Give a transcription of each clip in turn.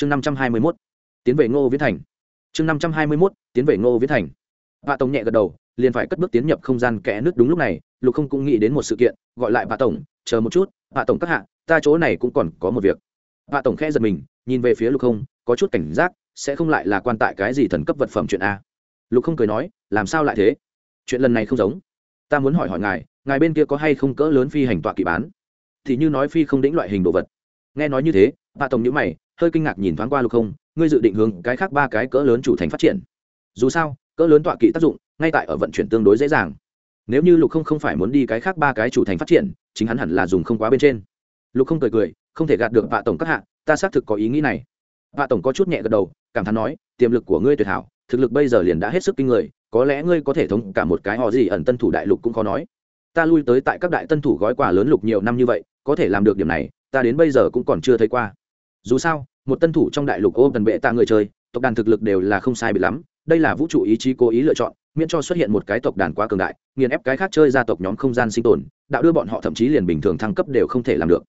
chương năm trăm hai mươi mốt, tiến về ngô viễn thành. Chương năm trăm hai mươi mốt, tiến về ngô viễn thành. Vạ tổng nhẹ gật đầu, liền phải cất bước tiến nhập không gian kẽ nước đúng lúc này, lục không cũng nghĩ đến một sự kiện, gọi lại vạ tổng, chờ một chút, vạ tổng các hạ, ta chỗ này cũng còn có một việc. Vạ tổng khẽ giật mình, nhìn về phía lục không, có chút cảnh giác, sẽ không lại là quan tại cái gì thần cấp vật phẩm chuyện a? Lục không cười nói, làm sao lại thế? Chuyện lần này không giống. Ta muốn hỏi hỏi ngài ngài bên kia có hay không cỡ lớn phi hành tọa kỵ bán? Thì như nói phi không đĩnh loại hình đồ vật. Nghe nói như thế, vạ tổng nhữ mày hơi kinh ngạc nhìn thoáng qua lục không, ngươi dự định hướng cái khác ba cái cỡ lớn chủ thành phát triển. Dù sao, cỡ lớn tọa kỵ tác dụng, ngay tại ở vận chuyển tương đối dễ dàng. Nếu như lục không không phải muốn đi cái khác ba cái chủ thành phát triển, chính hắn hẳn là dùng không quá bên trên. Lục không cười cười, không thể gạt được vạ tổng các hạ, ta xác thực có ý nghĩ này. Vạ tổng có chút nhẹ gật đầu, cảm thán nói, tiềm lực của ngươi tuyệt hảo, thực lực bây giờ liền đã hết sức kinh người, có lẽ ngươi có thể thống cả một cái họ gì ẩn tân thủ đại lục cũng khó nói. Ta lui tới tại các đại tân thủ gói quà lớn lục nhiều năm như vậy, có thể làm được điểm này, ta đến bây giờ cũng còn chưa thấy qua dù sao, một tân thủ trong đại lục ô tần bệ tạ người chơi, tộc đàn thực lực đều là không sai bị lắm, đây là vũ trụ ý chí cố ý lựa chọn, miễn cho xuất hiện một cái tộc đàn quá cường đại, nghiền ép cái khác chơi ra tộc nhóm không gian sinh tồn, đạo đưa bọn họ thậm chí liền bình thường thăng cấp đều không thể làm được.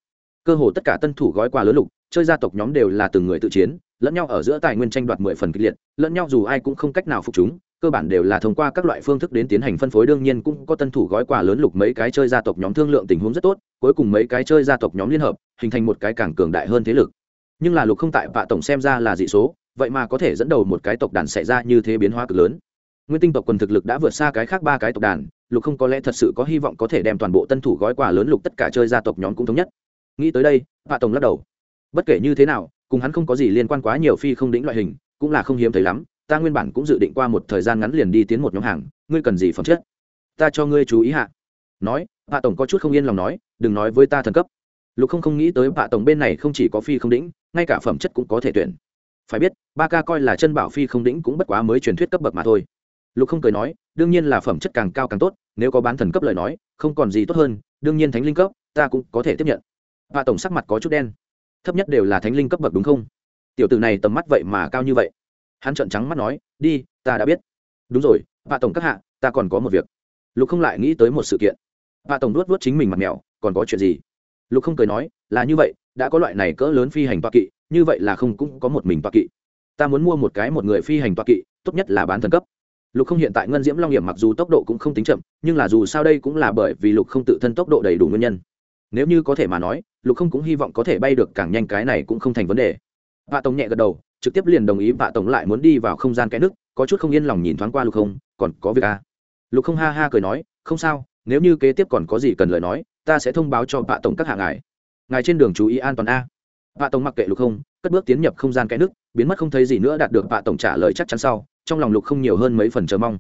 Cơ hồ tất cả tân thủ gói quà lớn lục, chơi ra tộc nhóm đều là từng người tự chiến, lẫn nhau ở giữa tài nguyên tranh đoạt mười phần kịch liệt, lẫn nhau dù ai cũng không cách nào phục chúng, cơ bản đều là thông qua các loại phương thức đến tiến hành phân phối, đương nhiên cũng có tân thủ gói quà lớn lục mấy cái chơi gia tộc nhóm thương lượng tình huống rất tốt, cuối cùng mấy cái chơi gia tộc nhóm liên hợp, hình thành một cái càng cường đại hơn thế lực nhưng là lục không tại vạ tổng xem ra là dị số, vậy mà có thể dẫn đầu một cái tộc đàn xảy ra như thế biến hóa cực lớn. Nguyên tinh tộc quần thực lực đã vượt xa cái khác ba cái tộc đàn, lục không có lẽ thật sự có hy vọng có thể đem toàn bộ tân thủ gói quà lớn lục tất cả chơi gia tộc nhóm cũng thống nhất. Nghĩ tới đây, vạ tổng lắc đầu. Bất kể như thế nào, cùng hắn không có gì liên quan quá nhiều phi không đĩnh loại hình, cũng là không hiếm thấy lắm, ta nguyên bản cũng dự định qua một thời gian ngắn liền đi tiến một nhóm hàng, ngươi cần gì phẩm chất? Ta cho ngươi chú ý hạ. Nói, vạ tổng có chút không yên lòng nói, đừng nói với ta thần cấp. Lục không không nghĩ tới vạ tổng bên này không chỉ có phi không đĩnh ngay cả phẩm chất cũng có thể tuyển. Phải biết, ba ca coi là chân bảo phi không đĩnh cũng bất quá mới truyền thuyết cấp bậc mà thôi. Lục không cười nói, đương nhiên là phẩm chất càng cao càng tốt, nếu có bán thần cấp lời nói, không còn gì tốt hơn, đương nhiên thánh linh cấp, ta cũng có thể tiếp nhận. Vạ tổng sắc mặt có chút đen. Thấp nhất đều là thánh linh cấp bậc đúng không? Tiểu tử này tầm mắt vậy mà cao như vậy. Hắn trợn trắng mắt nói, đi, ta đã biết. Đúng rồi, vạ tổng các hạ, ta còn có một việc. Lục không lại nghĩ tới một sự kiện. Vạ tổng luốt luốt chính mình mặt mèo, còn có chuyện gì? Lục không cười nói, là như vậy đã có loại này cỡ lớn phi hành toa kỵ, như vậy là không cũng có một mình toa kỵ. Ta muốn mua một cái một người phi hành toa kỵ, tốt nhất là bán thần cấp. Lục không hiện tại ngân diễm long hiểm mặc dù tốc độ cũng không tính chậm, nhưng là dù sao đây cũng là bởi vì lục không tự thân tốc độ đầy đủ nguyên nhân. Nếu như có thể mà nói, lục không cũng hy vọng có thể bay được càng nhanh cái này cũng không thành vấn đề. Vạ tổng nhẹ gật đầu, trực tiếp liền đồng ý vạ tổng lại muốn đi vào không gian cái nước, có chút không yên lòng nhìn thoáng qua lục không, còn có việc à. lục không ha ha cười nói, không sao, nếu như kế tiếp còn có gì cần lời nói, ta sẽ thông báo cho vạ tổng các hạng ải ngài trên đường chú ý an toàn a. Vạ tổng mặc kệ lục không, cất bước tiến nhập không gian cái nước biến mất không thấy gì nữa đạt được vạ tổng trả lời chắc chắn sau, trong lòng lục không nhiều hơn mấy phần chờ mong.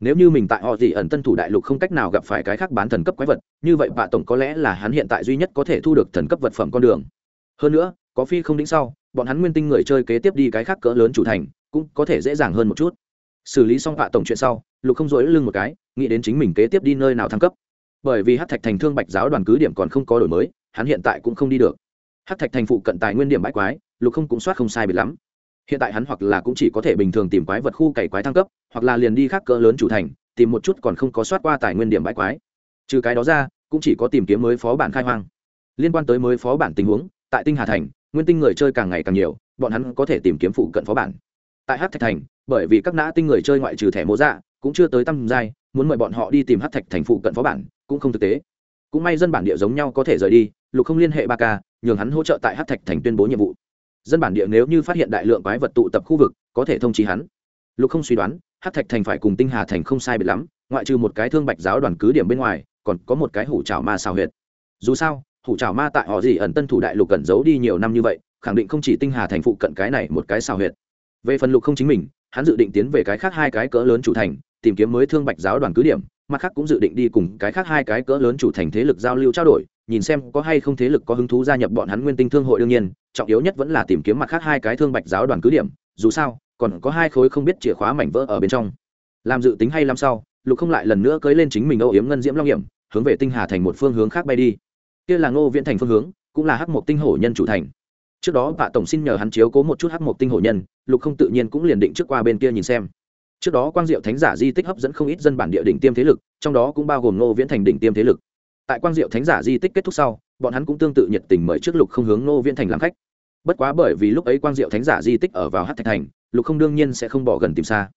Nếu như mình tại họ gì ẩn tân thủ đại lục không cách nào gặp phải cái khác bán thần cấp quái vật, như vậy vạ tổng có lẽ là hắn hiện tại duy nhất có thể thu được thần cấp vật phẩm con đường. Hơn nữa, có phi không đĩnh sau, bọn hắn nguyên tinh người chơi kế tiếp đi cái khác cỡ lớn chủ thành, cũng có thể dễ dàng hơn một chút. Xử lý xong vạ tổng chuyện sau, lục không dối lưng một cái, nghĩ đến chính mình kế tiếp đi nơi nào thăng cấp. Bởi vì hát thạch thành thương bạch giáo đoàn cứ điểm còn không có đổi mới hắn hiện tại cũng không đi được. Hát thạch thành phụ cận tài nguyên điểm bãi quái, lục không cũng soát không sai bị lắm. Hiện tại hắn hoặc là cũng chỉ có thể bình thường tìm quái vật khu cày quái thăng cấp, hoặc là liền đi khác cỡ lớn chủ thành, tìm một chút còn không có soát qua tài nguyên điểm bãi quái. Trừ cái đó ra, cũng chỉ có tìm kiếm mới phó bản khai hoang. Liên quan tới mới phó bản tình huống, tại tinh hà thành, nguyên tinh người chơi càng ngày càng nhiều, bọn hắn có thể tìm kiếm phụ cận phó bản. Tại hát thạch thành, bởi vì các nã tinh người chơi ngoại trừ thẻ mô dạ cũng chưa tới tăm giai, muốn mời bọn họ đi tìm hát thạch thành phụ cận phó bản, cũng không thực tế. Cũng may dân bản địa giống nhau có thể rời đi lục không liên hệ ba k nhường hắn hỗ trợ tại hát thạch thành tuyên bố nhiệm vụ. Dân bản địa nếu như phát hiện đại lượng quái vật tụ tập khu vực, có thể thông trí hắn. Lục không suy đoán, hát thạch thành phải cùng tinh hà thành không sai biệt lắm, ngoại trừ một cái thương bạch giáo đoàn cứ điểm bên ngoài, còn có một cái hủ trào ma xào huyệt. Dù sao, hủ trào ma tại họ gì ẩn tân thủ đại lục cẩn giấu đi nhiều năm như vậy, khẳng định không chỉ tinh hà thành phụ cận cái này một cái xào huyệt. Về phần lục không chính mình, hắn dự định tiến về cái khác hai cái cỡ lớn chủ thành, tìm kiếm mới thương bạch giáo đoàn cứ điểm, mặt khác cũng dự định đi cùng cái khác hai cái cỡ lớn chủ thành thế lực giao lưu trao đổi nhìn xem có hay không thế lực có hứng thú gia nhập bọn hắn nguyên tinh thương hội đương nhiên, trọng yếu nhất vẫn là tìm kiếm mặt khác hai cái thương bạch giáo đoàn cứ điểm, dù sao, còn có hai khối không biết chìa khóa mảnh vỡ ở bên trong. Làm dự tính hay làm sao lục không lại lần nữa cưới lên chính mình âu yếm ngân diễm long hiểm, hướng về tinh hà thành một phương hướng khác bay đi. Kia là ngô viễn thành phương hướng, cũng là hắc một tinh hổ nhân chủ thành. Trước đó vạ tổng xin nhờ hắn chiếu cố một chút hắc một tinh hổ nhân, lục không tự nhiên cũng liền định trước qua bên kia nhìn xem. Trước đó quang diệu thánh giả di tích hấp dẫn không ít dân bản địa đỉnh tiêm thế lực, trong đó cũng bao gồm ngô viễn thành đỉnh tiêm thế lực tại quang diệu thánh giả di tích kết thúc sau, bọn hắn cũng tương tự nhiệt tình mời trước lục không hướng ngô viễn thành làm khách. Bất quá bởi vì lúc ấy quang diệu thánh giả di tích ở vào hát thạch thành, lục không đương nhiên sẽ không bỏ gần tìm xa.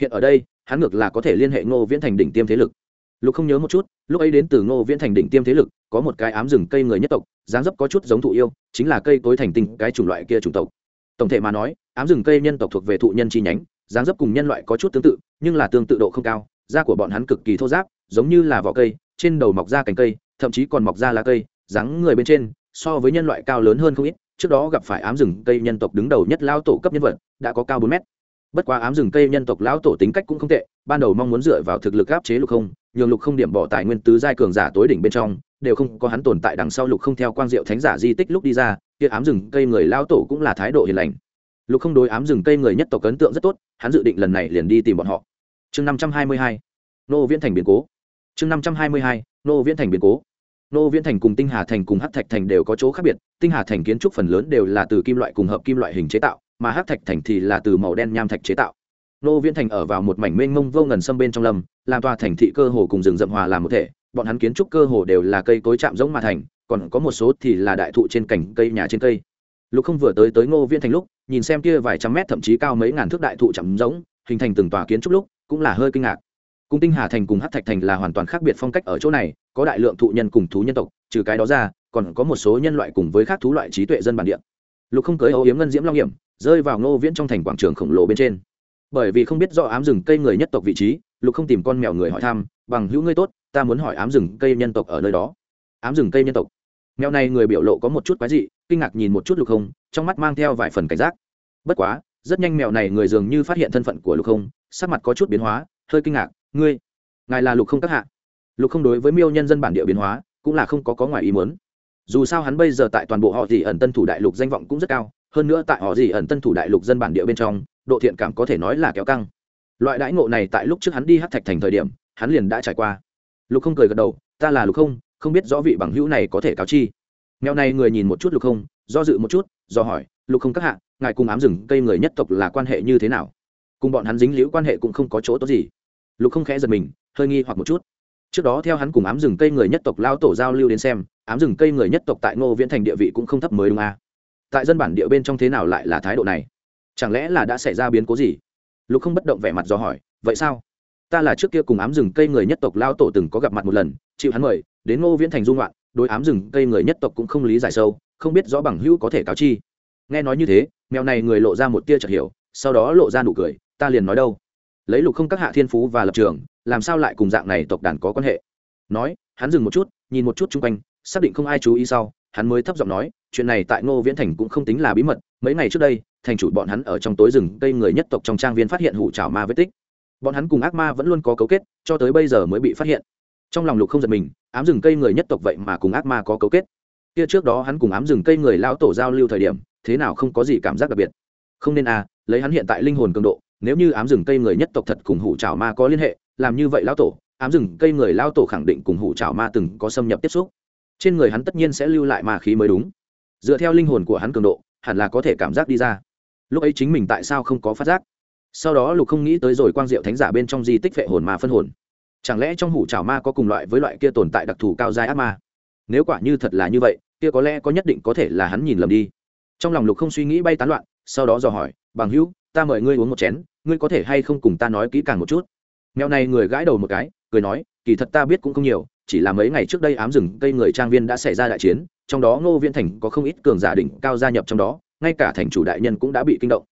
Hiện ở đây, hắn ngược là có thể liên hệ ngô viễn thành đỉnh tiêm thế lực. Lục không nhớ một chút, lúc ấy đến từ ngô viễn thành đỉnh tiêm thế lực, có một cái ám rừng cây người nhất tộc, dáng dấp có chút giống thụ yêu, chính là cây tối thành tinh, cái chủng loại kia chủng tộc. Tổng thể mà nói, ám rừng cây nhân tộc thuộc về thụ nhân chi nhánh, dáng dấp cùng nhân loại có chút tương tự, nhưng là tương tự độ không cao, da của bọn hắn cực kỳ thô giáp giống như là vỏ cây trên đầu mọc ra cành cây, thậm chí còn mọc ra lá cây, dáng người bên trên, so với nhân loại cao lớn hơn không ít. Trước đó gặp phải ám rừng cây nhân tộc đứng đầu nhất lao tổ cấp nhân vật, đã có cao bốn mét. Bất quá ám rừng cây nhân tộc lão tổ tính cách cũng không tệ, ban đầu mong muốn dựa vào thực lực áp chế lục không, nhường lục không điểm bỏ tài nguyên tứ giai cường giả tối đỉnh bên trong, đều không có hắn tồn tại đằng sau lục không theo quang diệu thánh giả di tích lúc đi ra, kia ám rừng cây người lao tổ cũng là thái độ hiền lành. Lục không đối ám rừng cây người nhất tộc ấn tượng rất tốt, hắn dự định lần này liền đi tìm bọn họ. Chương năm trăm hai mươi hai, nô viễn thành biến cố chương năm trăm hai mươi hai, nô viễn thành biến cố. Nô viễn thành cùng tinh hà thành cùng hát thạch thành đều có chỗ khác biệt. Tinh hà thành kiến trúc phần lớn đều là từ kim loại cùng hợp kim loại hình chế tạo, mà hát thạch thành thì là từ màu đen nham thạch chế tạo. Nô viễn thành ở vào một mảnh mênh mông vô ngần xâm bên trong lâm, làm tòa thành thị cơ hồ cùng rừng rậm hòa làm một thể. Bọn hắn kiến trúc cơ hồ đều là cây cối chạm giống mà thành, còn có một số thì là đại thụ trên cành cây nhà trên cây. Lúc không vừa tới tới ngô viễn thành lúc, nhìn xem kia vài trăm mét thậm chí cao mấy ngàn thước đại thụ chạm giống, hình thành từng tòa kiến trúc lúc, cũng là hơi kinh ngạc cung tinh hà thành cùng hát thạch thành là hoàn toàn khác biệt phong cách ở chỗ này, có đại lượng thụ nhân cùng thú nhân tộc, trừ cái đó ra, còn có một số nhân loại cùng với các thú loại trí tuệ dân bản địa. Lục không cưới âu yếm ngân diễm long hiểm, rơi vào ngô viễn trong thành quảng trường khổng lồ bên trên. Bởi vì không biết do ám rừng cây người nhất tộc vị trí, lục không tìm con mèo người hỏi thăm, bằng hữu ngươi tốt, ta muốn hỏi ám rừng cây nhân tộc ở nơi đó. Ám rừng cây nhân tộc? Mèo này người biểu lộ có một chút quái dị, kinh ngạc nhìn một chút lục không, trong mắt mang theo vài phần cảnh giác. Bất quá, rất nhanh mèo này người dường như phát hiện thân phận của lục không, sắc mặt có chút biến hóa, hơi kinh ngạc ngươi, ngài là lục không các hạ. Lục không đối với miêu nhân dân bản địa biến hóa, cũng là không có có ngoài ý muốn. Dù sao hắn bây giờ tại toàn bộ họ dì ẩn tân thủ đại lục danh vọng cũng rất cao, hơn nữa tại họ dì ẩn tân thủ đại lục dân bản địa bên trong, độ thiện cảm có thể nói là kéo căng. Loại đãi ngộ này tại lúc trước hắn đi hát thạch thành thời điểm, hắn liền đã trải qua. Lục không cười gật đầu, ta là lục không không biết rõ vị bằng hữu này có thể cáo chi. Mèo này người nhìn một chút lục không, do dự một chút, do hỏi, lục không các hạ, ngài cùng ám rừng cây người nhất tộc là quan hệ như thế nào? Cùng bọn hắn dính liễu quan hệ cũng không có chỗ tốt gì lục không khẽ giật mình, hơi nghi hoặc một chút. Trước đó theo hắn cùng ám rừng cây người nhất tộc lao tổ giao lưu đến xem, ám rừng cây người nhất tộc tại ngô viễn thành địa vị cũng không thấp mới đúng à. tại dân bản địa bên trong thế nào lại là thái độ này? Chẳng lẽ là đã xảy ra biến cố gì? Lục không bất động vẻ mặt do hỏi, vậy sao? Ta là trước kia cùng ám rừng cây người nhất tộc lao tổ từng có gặp mặt một lần, chịu hắn mời, đến ngô viễn thành dung loạn đối ám rừng cây người nhất tộc cũng không lý giải sâu, không biết rõ bằng hữu có thể cáo chi. Nghe nói như thế, mèo này người lộ ra một tia chợt hiểu, sau đó lộ ra nụ cười, ta liền nói đâu? Lấy lục không các hạ thiên phú và lập trường, làm sao lại cùng dạng này tộc đàn có quan hệ? Nói, hắn dừng một chút, nhìn một chút chung quanh, xác định không ai chú ý sau, hắn mới thấp giọng nói, chuyện này tại ngô viễn thành cũng không tính là bí mật, mấy ngày trước đây, thành chủ bọn hắn ở trong tối rừng cây người nhất tộc trong trang viên phát hiện hủ trào ma vết tích. Bọn hắn cùng ác ma vẫn luôn có cấu kết, cho tới bây giờ mới bị phát hiện. Trong lòng lục không giật mình, ám rừng cây người nhất tộc vậy mà cùng ác ma có cấu kết. Kia trước đó hắn cùng ám rừng cây người lão tổ giao lưu thời điểm, thế nào không có gì cảm giác đặc biệt. Không nên à lấy hắn hiện tại linh hồn cường độ nếu như ám rừng cây người nhất tộc thật cùng hủ trào ma có liên hệ, làm như vậy lão tổ, ám rừng cây người lao tổ khẳng định cùng hủ trào ma từng có xâm nhập tiếp xúc. Trên người hắn tất nhiên sẽ lưu lại ma khí mới đúng. Dựa theo linh hồn của hắn cường độ, hẳn là có thể cảm giác đi ra. Lúc ấy chính mình tại sao không có phát giác? Sau đó lục không nghĩ tới rồi quang diệu thánh giả bên trong di tích vệ hồn ma phân hồn. Chẳng lẽ trong hủ trào ma có cùng loại với loại kia tồn tại đặc thù cao dài ác ma? Nếu quả như thật là như vậy, kia có lẽ có nhất định có thể là hắn nhìn lầm đi. Trong lòng lục không suy nghĩ bay tán loạn, sau đó dò hỏi, bằng hữu ta mời ngươi uống một chén, ngươi có thể hay không cùng ta nói kỹ càng một chút? Mèo này người gãi đầu một cái, cười nói, kỳ thật ta biết cũng không nhiều, chỉ là mấy ngày trước đây ám rừng cây người trang viên đã xảy ra đại chiến, trong đó ngô viễn thành có không ít cường giả đỉnh cao gia nhập trong đó, ngay cả thành chủ đại nhân cũng đã bị kinh động.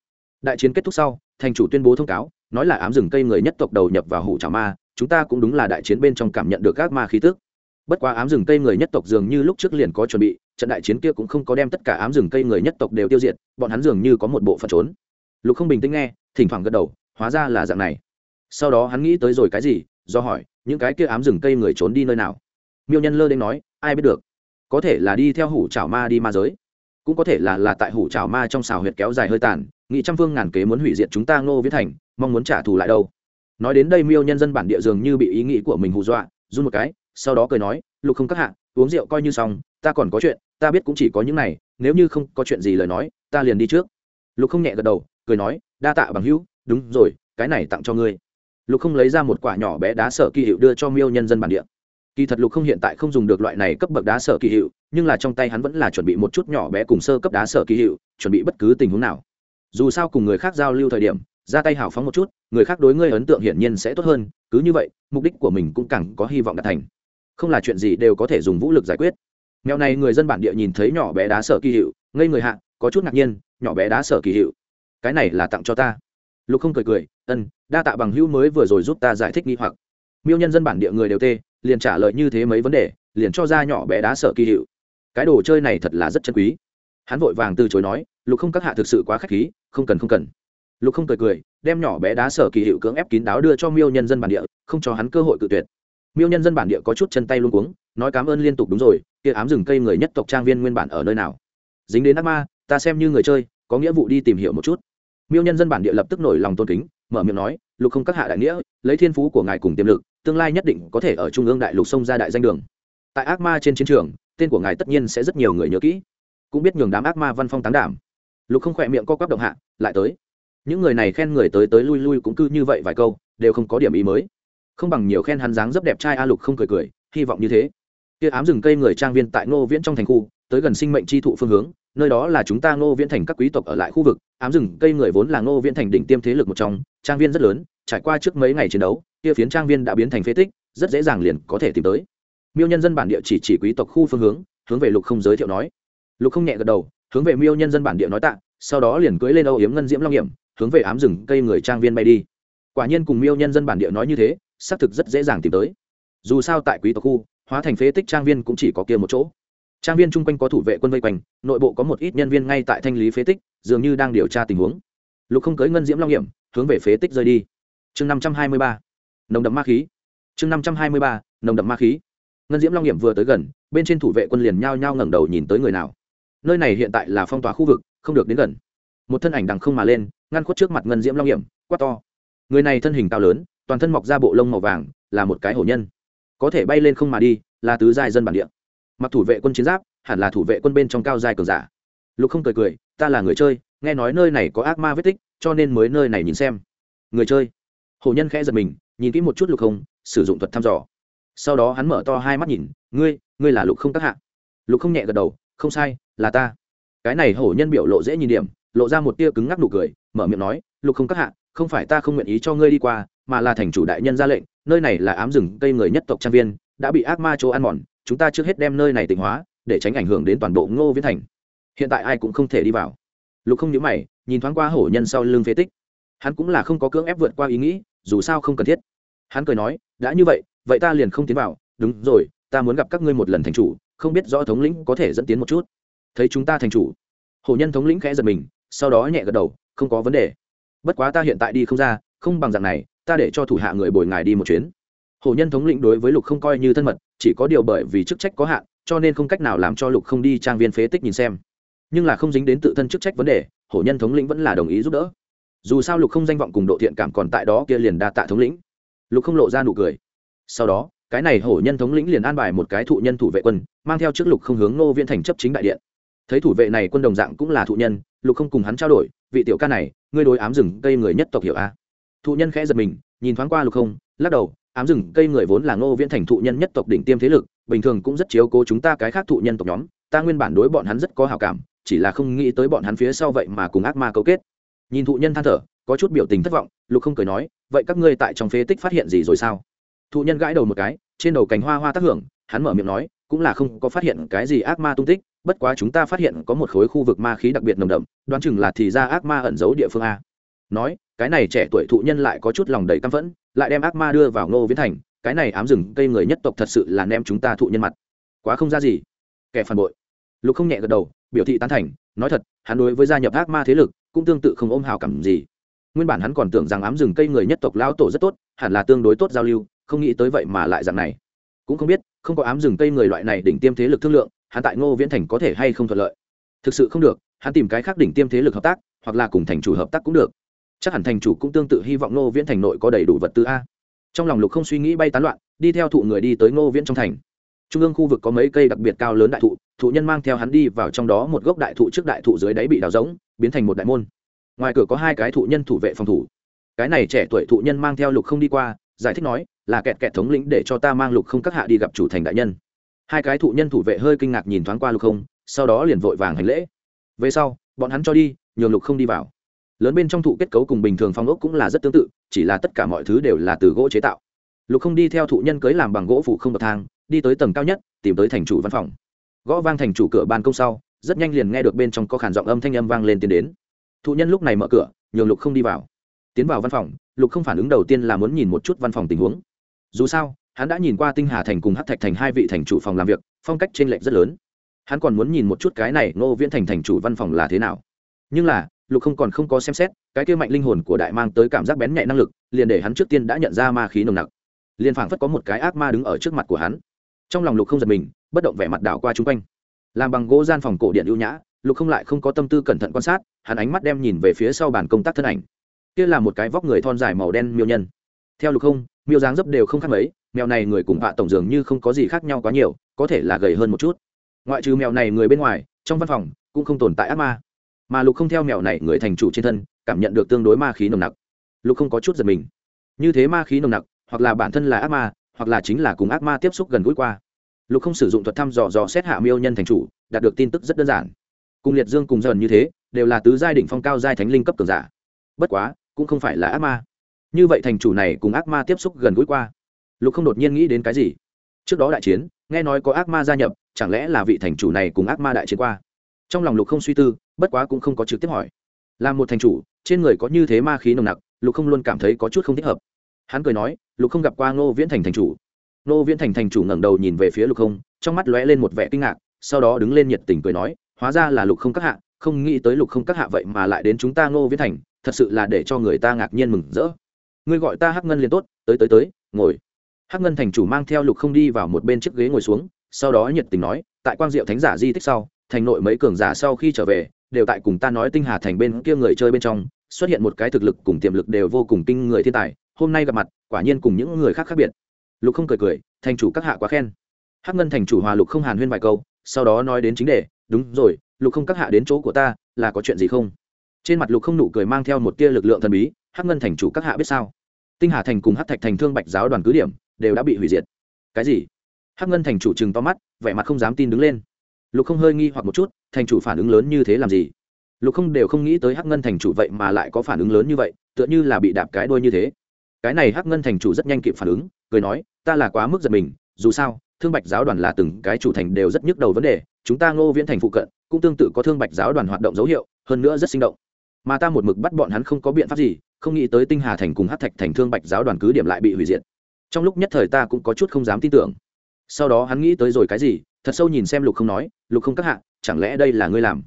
Đại chiến kết thúc sau, thành chủ tuyên bố thông cáo, nói là ám rừng cây người nhất tộc đầu nhập vào hủ trào ma, chúng ta cũng đúng là đại chiến bên trong cảm nhận được các ma khí tức. Bất quá ám rừng cây người nhất tộc dường như lúc trước liền có chuẩn bị, trận đại chiến kia cũng không có đem tất cả ám rừng cây người nhất tộc đều tiêu diệt, bọn hắn dường như có một bộ phận trốn lục không bình tĩnh nghe, thỉnh thoảng gật đầu, hóa ra là dạng này. Sau đó hắn nghĩ tới rồi cái gì, do hỏi, những cái kia ám rừng cây người trốn đi nơi nào? Miêu nhân lơ đến nói, ai biết được. Có thể là đi theo hủ trào ma đi ma giới. Cũng có thể là là tại hủ trào ma trong xào huyệt kéo dài hơi tàn nghị trăm phương ngàn kế muốn hủy diệt chúng ta ngô viết thành, mong muốn trả thù lại đâu. Nói đến đây miêu nhân dân bản địa dường như bị ý nghĩ của mình hù dọa, run một cái, sau đó cười nói, lục không các hạ, uống rượu coi như xong, ta còn có chuyện, ta biết cũng chỉ có những này, nếu như không có chuyện gì lời nói, ta liền đi trước. Lục không nhẹ gật đầu cười nói, đa tạ bằng hữu, đúng rồi, cái này tặng cho ngươi. Lục không lấy ra một quả nhỏ bé đá sở kỳ hiệu đưa cho miêu nhân dân bản địa. Kỳ thật lục không hiện tại không dùng được loại này cấp bậc đá sở kỳ hiệu, nhưng là trong tay hắn vẫn là chuẩn bị một chút nhỏ bé cùng sơ cấp đá sở kỳ hiệu, chuẩn bị bất cứ tình huống nào. Dù sao cùng người khác giao lưu thời điểm, ra tay hào phóng một chút, người khác đối ngươi ấn tượng hiển nhiên sẽ tốt hơn, cứ như vậy, mục đích của mình cũng càng có hy vọng đạt thành. Không là chuyện gì đều có thể dùng vũ lực giải quyết. Mèo này người dân bản địa nhìn thấy nhỏ bé đá sở kỳ hiệu, ngây người hạ, có chút ngạc nhiên, nhỏ bé đá sở kỳ hiệu cái này là tặng cho ta. Lục không cười cười, ân, đa tạ bằng hữu mới vừa rồi giúp ta giải thích nghi hoặc. Miêu nhân dân bản địa người đều tê, liền trả lời như thế mấy vấn đề, liền cho ra nhỏ bé đá sở kỳ hiệu. Cái đồ chơi này thật là rất chân quý. Hắn vội vàng từ chối nói, lục không các hạ thực sự quá k h á c h khí, không cần không cần. Lục không cười cười, đem nhỏ bé đá sở kỳ hiệu cưỡng ép kín đáo đưa cho miêu nhân dân bản địa, không cho hắn cơ hội cự tuyệt. Miêu nhân dân bản địa có chút chân tay luôn cuống, nói cảm ơn liên tục đúng rồi, kia ám rừng cây người nhất tộc trang viên nguyên bản ở nơi nào? Dính đến ác ma, ta xem như người chơi, có nghĩa vụ đi tìm hiểu một chút miêu nhân dân bản địa lập tức nổi lòng tôn kính, mở miệng nói, lục không các hạ đại nghĩa, lấy thiên phú của ngài cùng tiềm lực, tương lai nhất định có thể ở trung ương đại lục sông ra đại danh đường. Tại ác ma trên chiến trường, tên của ngài tất nhiên sẽ rất nhiều người nhớ kỹ. Cũng biết nhường đám ác ma văn phong tán đảm. Lục không khỏe miệng co quắp động hạ, lại tới. Những người này khen người tới tới lui lui cũng cứ như vậy vài câu, đều không có điểm ý mới. Không bằng nhiều khen hắn dáng rất đẹp trai a lục không cười cười, hy vọng như thế. Kia ám rừng cây người trang viên tại ngô viễn trong thành khu, tới gần sinh mệnh chi thụ phương hướng nơi đó là chúng ta ngô viễn thành các quý tộc ở lại khu vực, ám rừng, cây người vốn là ngô viễn thành đỉnh tiêm thế lực một trong, trang viên rất lớn, trải qua trước mấy ngày chiến đấu, kia phiến trang viên đã biến thành phế tích, rất dễ dàng liền có thể tìm tới. Miêu nhân dân bản địa chỉ chỉ quý tộc khu phương hướng hướng về lục không giới thiệu nói. Lục không nhẹ gật đầu, hướng về miêu nhân dân bản địa nói tạ, sau đó liền cưỡi lên âu yếm ngân diễm long hiểm, hướng về ám rừng, cây người trang viên bay đi. Quả nhiên cùng miêu nhân dân bản địa nói như thế, xác thực rất dễ dàng tìm tới. Dù sao tại quý tộc khu, hóa thành phế tích trang viên cũng chỉ có kia một chỗ trang viên chung quanh có thủ vệ quân vây quanh, nội bộ có một ít nhân viên ngay tại thanh lý phế tích, dường như đang điều tra tình huống. Lục không cưới ngân diễm long hiểm, hướng về phế tích rơi đi. Chương năm trăm hai mươi ba, nồng đậm ma khí. Chương năm trăm hai mươi ba, nồng đậm ma khí. Ngân diễm long hiểm vừa tới gần, bên trên thủ vệ quân liền nhao nhao ngẩng đầu nhìn tới người nào. Nơi này hiện tại là phong tỏa khu vực, không được đến gần. Một thân ảnh đằng không mà lên, ngăn khuất trước mặt ngân diễm long hiểm, quát to. Người này thân hình cao lớn, toàn thân mọc ra bộ lông màu vàng, là một cái hổ nhân. Có thể bay lên không mà đi, là tứ giai dân bản địa mặc thủ vệ quân chiến giáp, hẳn là thủ vệ quân bên trong cao giai cường giả. Lục không cười cười, ta là người chơi, nghe nói nơi này có ác ma vết tích, cho nên mới nơi này nhìn xem. Người chơi? Hổ nhân khẽ giật mình, nhìn kỹ một chút lục không, sử dụng thuật thăm dò. Sau đó hắn mở to hai mắt nhìn, ngươi ngươi là lục không các hạ? Lục không nhẹ gật đầu, không sai, là ta. Cái này hổ nhân biểu lộ dễ nhìn điểm, lộ ra một tia cứng ngắc nụ cười, mở miệng nói, lục không các hạ, không phải ta không nguyện ý cho ngươi đi qua, mà là thành chủ đại nhân ra lệnh, nơi này là ám rừng cây người nhất tộc trang viên, đã bị ác ma chỗ ăn mòn chúng ta trước hết đem nơi này tỉnh hóa, để tránh ảnh hưởng đến toàn bộ ngô viễn thành. Hiện tại ai cũng không thể đi vào. Lục không nhớ mày, nhìn thoáng qua hổ nhân sau lưng phế tích. Hắn cũng là không có cưỡng ép vượt qua ý nghĩ, dù sao không cần thiết. Hắn cười nói, đã như vậy vậy ta liền không tiến vào. Đúng rồi, ta muốn gặp các ngươi một lần thành chủ, không biết rõ thống lĩnh có thể dẫn tiến một chút. Thấy chúng ta thành chủ. Hổ nhân thống lĩnh khẽ giật mình, sau đó nhẹ gật đầu, không có vấn đề. Bất quá ta hiện tại đi không ra, không bằng dạng này, ta để cho thủ hạ người bồi ngài đi một chuyến. Hổ nhân thống lĩnh đối với lục không coi như thân mật chỉ có điều bởi vì chức trách có hạn, cho nên không cách nào làm cho lục không đi trang viên phế tích nhìn xem. Nhưng là không dính đến tự thân chức trách vấn đề, hổ nhân thống lĩnh vẫn là đồng ý giúp đỡ. Dù sao lục không danh vọng cùng độ thiện cảm còn tại đó kia liền đa tạ thống lĩnh. Lục không lộ ra nụ cười. Sau đó, cái này hổ nhân thống lĩnh liền an bài một cái thụ nhân thủ vệ quân, mang theo trước lục không hướng nô viên thành chấp chính đại điện. Thấy thủ vệ này quân đồng dạng cũng là thụ nhân, lục không cùng hắn trao đổi, vị tiểu ca này, ngươi đối ám rừng cây người nhất tộc hiểu a? Thụ nhân khẽ giật mình, nhìn thoáng qua lục không, lắc đầu ám rừng cây người vốn là ngô viễn thành thụ nhân nhất tộc đỉnh tiêm thế lực, bình thường cũng rất chiếu cố chúng ta cái khác thụ nhân tộc nhóm, ta nguyên bản đối bọn hắn rất có hào cảm, chỉ là không nghĩ tới bọn hắn phía sau vậy mà cùng ác ma cấu kết. Nhìn thụ nhân than thở, có chút biểu tình thất vọng, lục không cười nói, vậy các ngươi tại trong phế tích phát hiện gì rồi sao? Thụ nhân gãi đầu một cái, trên đầu cánh hoa hoa tác hưởng, hắn mở miệng nói, cũng là không có phát hiện cái gì ác ma tung tích, bất quá chúng ta phát hiện có một khối khu vực ma khí đặc biệt nồng đậm, đoán chừng là thì ra ác ma ẩn giấu địa phương a. Nói, cái này trẻ tuổi thụ nhân lại có chút lòng đầy căm phẫn lại đem ác ma đưa vào ngô viễn thành, cái này ám rừng cây người nhất tộc thật sự là nem chúng ta thụ nhân mặt. Quá không ra gì. Kẻ phản bội. Lục không nhẹ gật đầu, biểu thị tán thành, nói thật, hắn đối với gia nhập ác ma thế lực cũng tương tự không ôm hào cảm gì. Nguyên bản hắn còn tưởng rằng ám rừng cây người nhất tộc lão tổ rất tốt, hẳn là tương đối tốt giao lưu, không nghĩ tới vậy mà lại dạng này. Cũng không biết, không có ám rừng cây người loại này đỉnh tiêm thế lực thương lượng, hắn tại ngô viễn thành có thể hay không thuận lợi. Thực sự không được, hắn tìm cái khác đỉnh tiêm thế lực hợp tác, hoặc là cùng thành chủ hợp tác cũng được chắc hẳn thành chủ cũng tương tự hy vọng ngô viễn thành nội có đầy đủ vật tư a. Trong lòng lục không suy nghĩ bay tán loạn, đi theo thụ người đi tới ngô viễn trong thành. Trung ương khu vực có mấy cây đặc biệt cao lớn đại thụ thụ nhân mang theo hắn đi vào trong đó một gốc đại thụ trước đại thụ dưới đáy bị đào rỗng, biến thành một đại môn. Ngoài cửa có hai cái thụ nhân thủ vệ phòng thủ. Cái này trẻ tuổi thụ nhân mang theo lục không đi qua, giải thích nói, là kẹt kẹt thống lĩnh để cho ta mang lục không các hạ đi gặp chủ thành đại nhân. Hai cái thụ nhân thủ vệ hơi kinh ngạc nhìn thoáng qua lục không, sau đó liền vội vàng hành lễ. Về sau, bọn hắn cho đi, nhường lục không đi vào lớn bên trong thụ kết cấu cùng bình thường phong ốc cũng là rất tương tự, chỉ là tất cả mọi thứ đều là từ gỗ chế tạo. Lục không đi theo thụ nhân cưới làm bằng gỗ phụ không bậc thang, đi tới tầng cao nhất, tìm tới thành chủ văn phòng. Gõ vang thành chủ cửa ban công sau, rất nhanh liền nghe được bên trong có khản giọng âm thanh âm vang lên tiến đến. Thụ nhân lúc này mở cửa, nhường lục không đi vào. Tiến vào văn phòng, lục không phản ứng đầu tiên là muốn nhìn một chút văn phòng tình huống. Dù sao, hắn đã nhìn qua tinh hà thành cùng hát thạch thành hai vị thành chủ phòng làm việc, phong cách t r ê n lệch rất lớn. Hắn còn muốn nhìn một chút cái này ngô viễn thành thành chủ văn phòng là thế nào. Nhưng là lục không còn không có xem xét, cái kia mạnh linh hồn của đại mang tới cảm giác bén nhạy năng lực, liền để hắn trước tiên đã nhận ra ma khí nồng nặc. Liền phảng phất có một cái ác ma đứng ở trước mặt của hắn. Trong lòng lục không giật mình, bất động vẻ mặt đảo qua chung quanh. Làm bằng gỗ gian phòng cổ điện ưu nhã, lục không lại không có tâm tư cẩn thận quan sát, hắn ánh mắt đem nhìn về phía sau bàn công tác thân ảnh. Kia là một cái vóc người thon dài màu đen miêu nhân. Theo lục không, miêu dáng dấp đều không khác mấy, mèo này người cùng hạ tổng dường như không có gì khác nhau quá nhiều, có thể là gầy hơn một chút. Ngoại trừ mèo này người bên ngoài, trong văn phòng cũng không tồn tại ác ma mà lục không theo mèo này người thành chủ trên thân, cảm nhận được tương đối ma khí nồng nặc. Lục không có chút giật mình. Như thế ma khí nồng nặc, hoặc là bản thân là ác ma, hoặc là chính là cùng ác ma tiếp xúc gần gũi qua. Lục không sử dụng thuật thăm dò dò xét hạ miêu nhân thành chủ, đạt được tin tức rất đơn giản. Cùng liệt dương cùng dần như thế, đều là tứ giai đ ỉ n h phong cao giai thánh linh cấp cường giả. Bất quá, cũng không phải là ác ma. Như vậy thành chủ này cùng ác ma tiếp xúc gần gũi qua. Lục không đột nhiên nghĩ đến cái gì? Trước đó đại chiến, nghe nói có ác ma gia nhập, chẳng lẽ là vị thành chủ này cùng ác ma đại chiến qua? Trong lòng lục không suy tư, bất quá cũng không có trực tiếp hỏi. Là một thành chủ, trên người có như thế ma khí nồng nặc, lục không luôn cảm thấy có chút không thích hợp. Hắn cười nói, lục không gặp qua ngô viễn thành thành chủ. Ngô viễn thành thành chủ ngẩng đầu nhìn về phía lục không, trong mắt lóe lên một vẻ kinh ngạc, sau đó đứng lên nhiệt tình cười nói, hóa ra là lục không các hạ, không nghĩ tới lục không các hạ vậy mà lại đến chúng ta ngô viễn thành, thật sự là để cho người ta ngạc nhiên mừng rỡ. Ngươi gọi ta hắc ngân liền tốt, tới tới tới, ngồi. Hắc ngân thành chủ mang theo lục không đi vào một bên chiếc ghế ngồi xuống, sau đó nhiệt tình nói, tại quang diệu thánh giả di tích sau thành nội mấy cường giả sau khi trở về, đều tại cùng ta nói tinh hà thành bên kia người chơi bên trong, xuất hiện một cái thực lực cùng tiềm lực đều vô cùng kinh người thiên tài, hôm nay gặp mặt, quả nhiên cùng những người khác khác biệt. Lục không cười cười, thành chủ các hạ quá khen. Hắc ngân thành chủ hòa lục không hàn huyên vài câu, sau đó nói đến chính đề, đúng rồi, lục không các hạ đến chỗ của ta, là có chuyện gì không? Trên mặt lục không nụ cười mang theo một tia lực lượng thần bí, hắc ngân thành chủ các hạ biết sao? Tinh hà thành cùng hắc thạch thành thương bạch giáo đoàn cứ điểm, đều đã bị hủy diệt. Cái gì? Hắc ngân thành chủ chừng to mắt, vẻ mặt không dám tin đứng lên lục không hơi nghi hoặc một chút, thành chủ phản ứng lớn như thế làm gì? Lục không đều không nghĩ tới hắc ngân thành chủ vậy mà lại có phản ứng lớn như vậy, tựa như là bị đạp cái đôi như thế. Cái này hắc ngân thành chủ rất nhanh kịp phản ứng, cười nói, ta là quá mức giật mình, dù sao, thương bạch giáo đoàn là từng cái chủ thành đều rất nhức đầu vấn đề, chúng ta ngô viễn thành phụ cận, cũng tương tự có thương bạch giáo đoàn hoạt động dấu hiệu, hơn nữa rất sinh động. Mà ta một mực bắt bọn hắn không có biện pháp gì, không nghĩ tới tinh hà thành cùng hát thạch thành thương bạch giáo đoàn cứ điểm lại bị hủy diệt. Trong lúc nhất thời ta cũng có chút không dám tin tưởng. Sau đó hắn nghĩ tới rồi cái gì thật sâu nhìn xem lục không nói, lục không các hạ, chẳng lẽ đây là ngươi làm?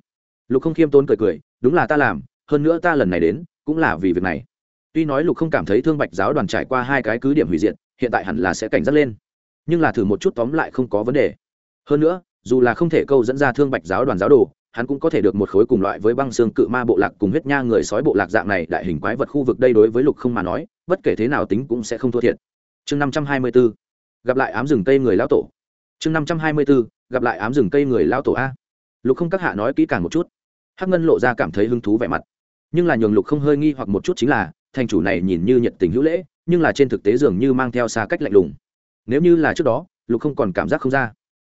Lục không khiêm tốn cười cười, đúng là ta làm, hơn nữa ta lần này đến, cũng là vì việc này. Tuy nói lục không cảm thấy thương bạch giáo đoàn trải qua hai cái cứ điểm hủy diệt, hiện tại hẳn là sẽ cảnh giác lên. Nhưng là thử một chút tóm lại không có vấn đề. Hơn nữa, dù là không thể câu dẫn ra thương bạch giáo đoàn giáo đồ, hắn cũng có thể được một khối cùng loại với băng xương cự ma bộ lạc cùng huyết nha người sói bộ lạc dạng này đại hình quái vật khu vực đây đối với lục không mà nói, bất kể thế nào tính cũng sẽ không thua thiệt. Chương năm trăm hai mươi bốn, gặp lại ám rừng tây người lão tổ chương năm trăm hai mươi b ố gặp lại ám rừng cây người lao tổ a. Lục không các hạ nói kỹ càng một chút. Hắc ngân lộ ra cảm thấy hứng thú vẻ mặt. Nhưng là nhường lục không hơi nghi hoặc một chút chính là, thành chủ này nhìn như nhiệt tình hữu lễ, nhưng là trên thực tế dường như mang theo xa cách lạnh lùng. Nếu như là trước đó, lục không còn cảm giác không ra.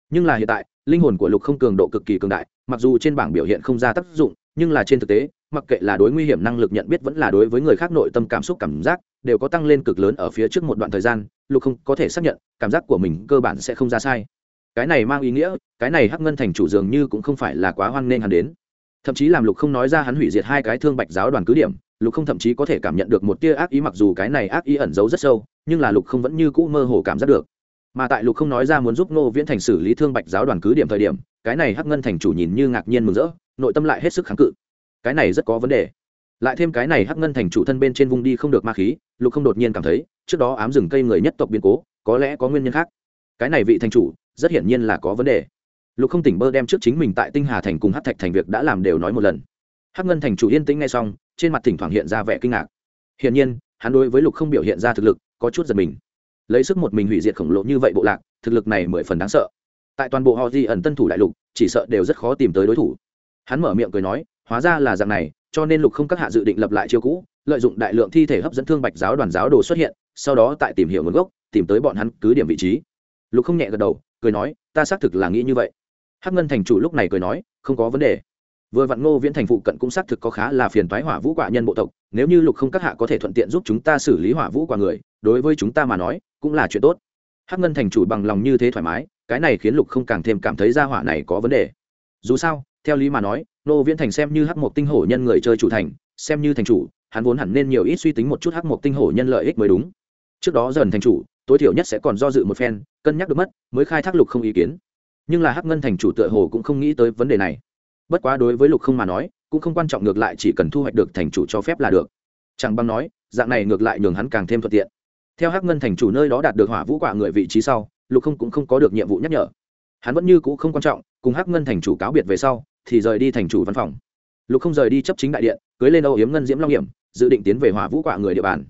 Nhưng là hiện tại, linh hồn của lục không cường độ cực kỳ cường đại, mặc dù trên bảng biểu hiện không ra tác dụng, nhưng là trên thực tế, mặc kệ là đối nguy hiểm năng lực nhận biết vẫn là đối với người khác nội tâm cảm xúc cảm giác, đều có tăng lên cực lớn ở phía trước một đoạn thời gian, lục không có thể xác nhận, cảm giác của mình cơ bản sẽ không ra sai cái này mang ý nghĩa, cái này hắc ngân thành chủ dường như cũng không phải là quá hoan nghênh hắn đến. Thậm chí làm lục không nói ra hắn hủy diệt hai cái thương bạch giáo đoàn cứ điểm, lục không thậm chí có thể cảm nhận được một tia ác ý mặc dù cái này ác ý ẩn giấu rất sâu, nhưng là lục không vẫn như cũ mơ hồ cảm giác được. Mà tại lục không nói ra muốn giúp ngô viễn thành xử lý thương bạch giáo đoàn cứ điểm thời điểm, cái này hắc ngân thành chủ nhìn như ngạc nhiên mừng rỡ, nội tâm lại hết sức kháng cự. Cái này rất có vấn đề. Lại thêm cái này hắc ngân thành chủ thân bên trên vùng đi không được ma khí, lục không đột nhiên cảm thấy, trước đó ám rừng cây người nhất tộc biến cố, có lẽ có nguyên nhân khác cái này vị thành chủ, rất hiển nhiên là có vấn đề. Lục không tỉnh bơ đem trước chính mình tại tinh hà thành cùng hát thạch thành việc đã làm đều nói một lần. Hắc ngân thành chủ yên tĩnh ngay xong, trên mặt thỉnh thoảng hiện ra vẻ kinh ngạc. Hiển nhiên, hắn đối với lục không biểu hiện ra thực lực, có chút giật mình. Lấy sức một mình hủy diệt khổng lồ như vậy bộ lạc, thực lực này mười phần đáng sợ. Tại toàn bộ họ di ẩn tân thủ đại lục, chỉ sợ đều rất khó tìm tới đối thủ. Hắn mở miệng cười nói, hóa ra là dạng này, cho nên lục không các hạ dự định lập lại chiêu cũ, lợi dụng đại lượng thi thể hấp dẫn thương bạch giáo đoàn giáo đồ xuất hiện, sau đó tại tìm hiểu nguồn gốc, tìm tới bọn hắn cứ điểm vị trí lục không nhẹ gật đầu, cười nói, ta xác thực là nghĩ như vậy. Hắc ngân thành chủ lúc này cười nói, không có vấn đề. Vừa vặn ngô viễn thành phụ cận cũng xác thực có khá là phiền toái hỏa vũ quả nhân bộ tộc, nếu như lục không các hạ có thể thuận tiện giúp chúng ta xử lý hỏa vũ quả người, đối với chúng ta mà nói, cũng là chuyện tốt. Hắc ngân thành chủ bằng lòng như thế thoải mái, cái này khiến lục không càng thêm cảm thấy gia hỏa này có vấn đề. Dù sao, theo lý mà nói, ngô viễn thành xem như hắc một tinh hổ nhân người chơi chủ thành, xem như thành chủ, hắn vốn hẳn nên nhiều ít suy tính một chút hắc một tinh hổ nhân lợi ích mới đúng. Trước đó dần thành chủ tối thiểu nhất sẽ còn do dự một phen, cân nhắc được mất, mới khai thác lục không ý kiến. Nhưng là hắc ngân thành chủ tựa hồ cũng không nghĩ tới vấn đề này. Bất quá đối với lục không mà nói, cũng không quan trọng ngược lại chỉ cần thu hoạch được thành chủ cho phép là được. Chẳng băng nói, dạng này ngược lại nhường hắn càng thêm thuận tiện. Theo hắc ngân thành chủ nơi đó đạt được hỏa vũ quả người vị trí sau, lục không cũng không có được nhiệm vụ nhắc nhở. Hắn vẫn như c ũ không quan trọng, cùng hắc ngân thành chủ cáo biệt về sau, thì rời đi thành chủ văn phòng. Lục không rời đi chấp chính đại điện, cưới lên âu yếm ngân diễm long hiểm, dự định tiến về hỏa vũ quả người địa bàn.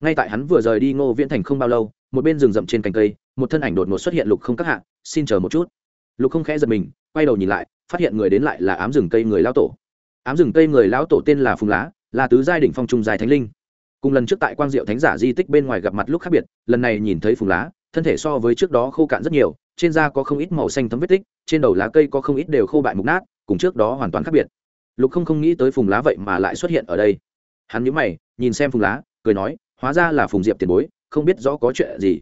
Ngay tại hắn vừa rời đi ngô viễn thành không bao lâu một bên rừng rậm trên cành cây, một thân ảnh đột ngột xuất hiện lục không các hạ, xin chờ một chút. Lục không khẽ giật mình, quay đầu nhìn lại, phát hiện người đến lại là ám rừng cây người lao tổ. Ám rừng cây người lão tổ tên là phùng lá, là tứ giai đỉnh phong trung dài thánh linh. Cùng lần trước tại quang diệu thánh giả di tích bên ngoài gặp mặt lúc khác biệt, lần này nhìn thấy phùng lá, thân thể so với trước đó khô cạn rất nhiều, trên da có không ít màu xanh thấm vết tích, trên đầu lá cây có không ít đều khô bại mục nát, cùng trước đó hoàn toàn khác biệt. Lục không không nghĩ tới phùng lá vậy mà lại xuất hiện ở đây. Hắn nhớ mày, nhìn xem phùng lá, cười nói, hóa ra là phùng diệp tiền bối không biết rõ có chuyện gì.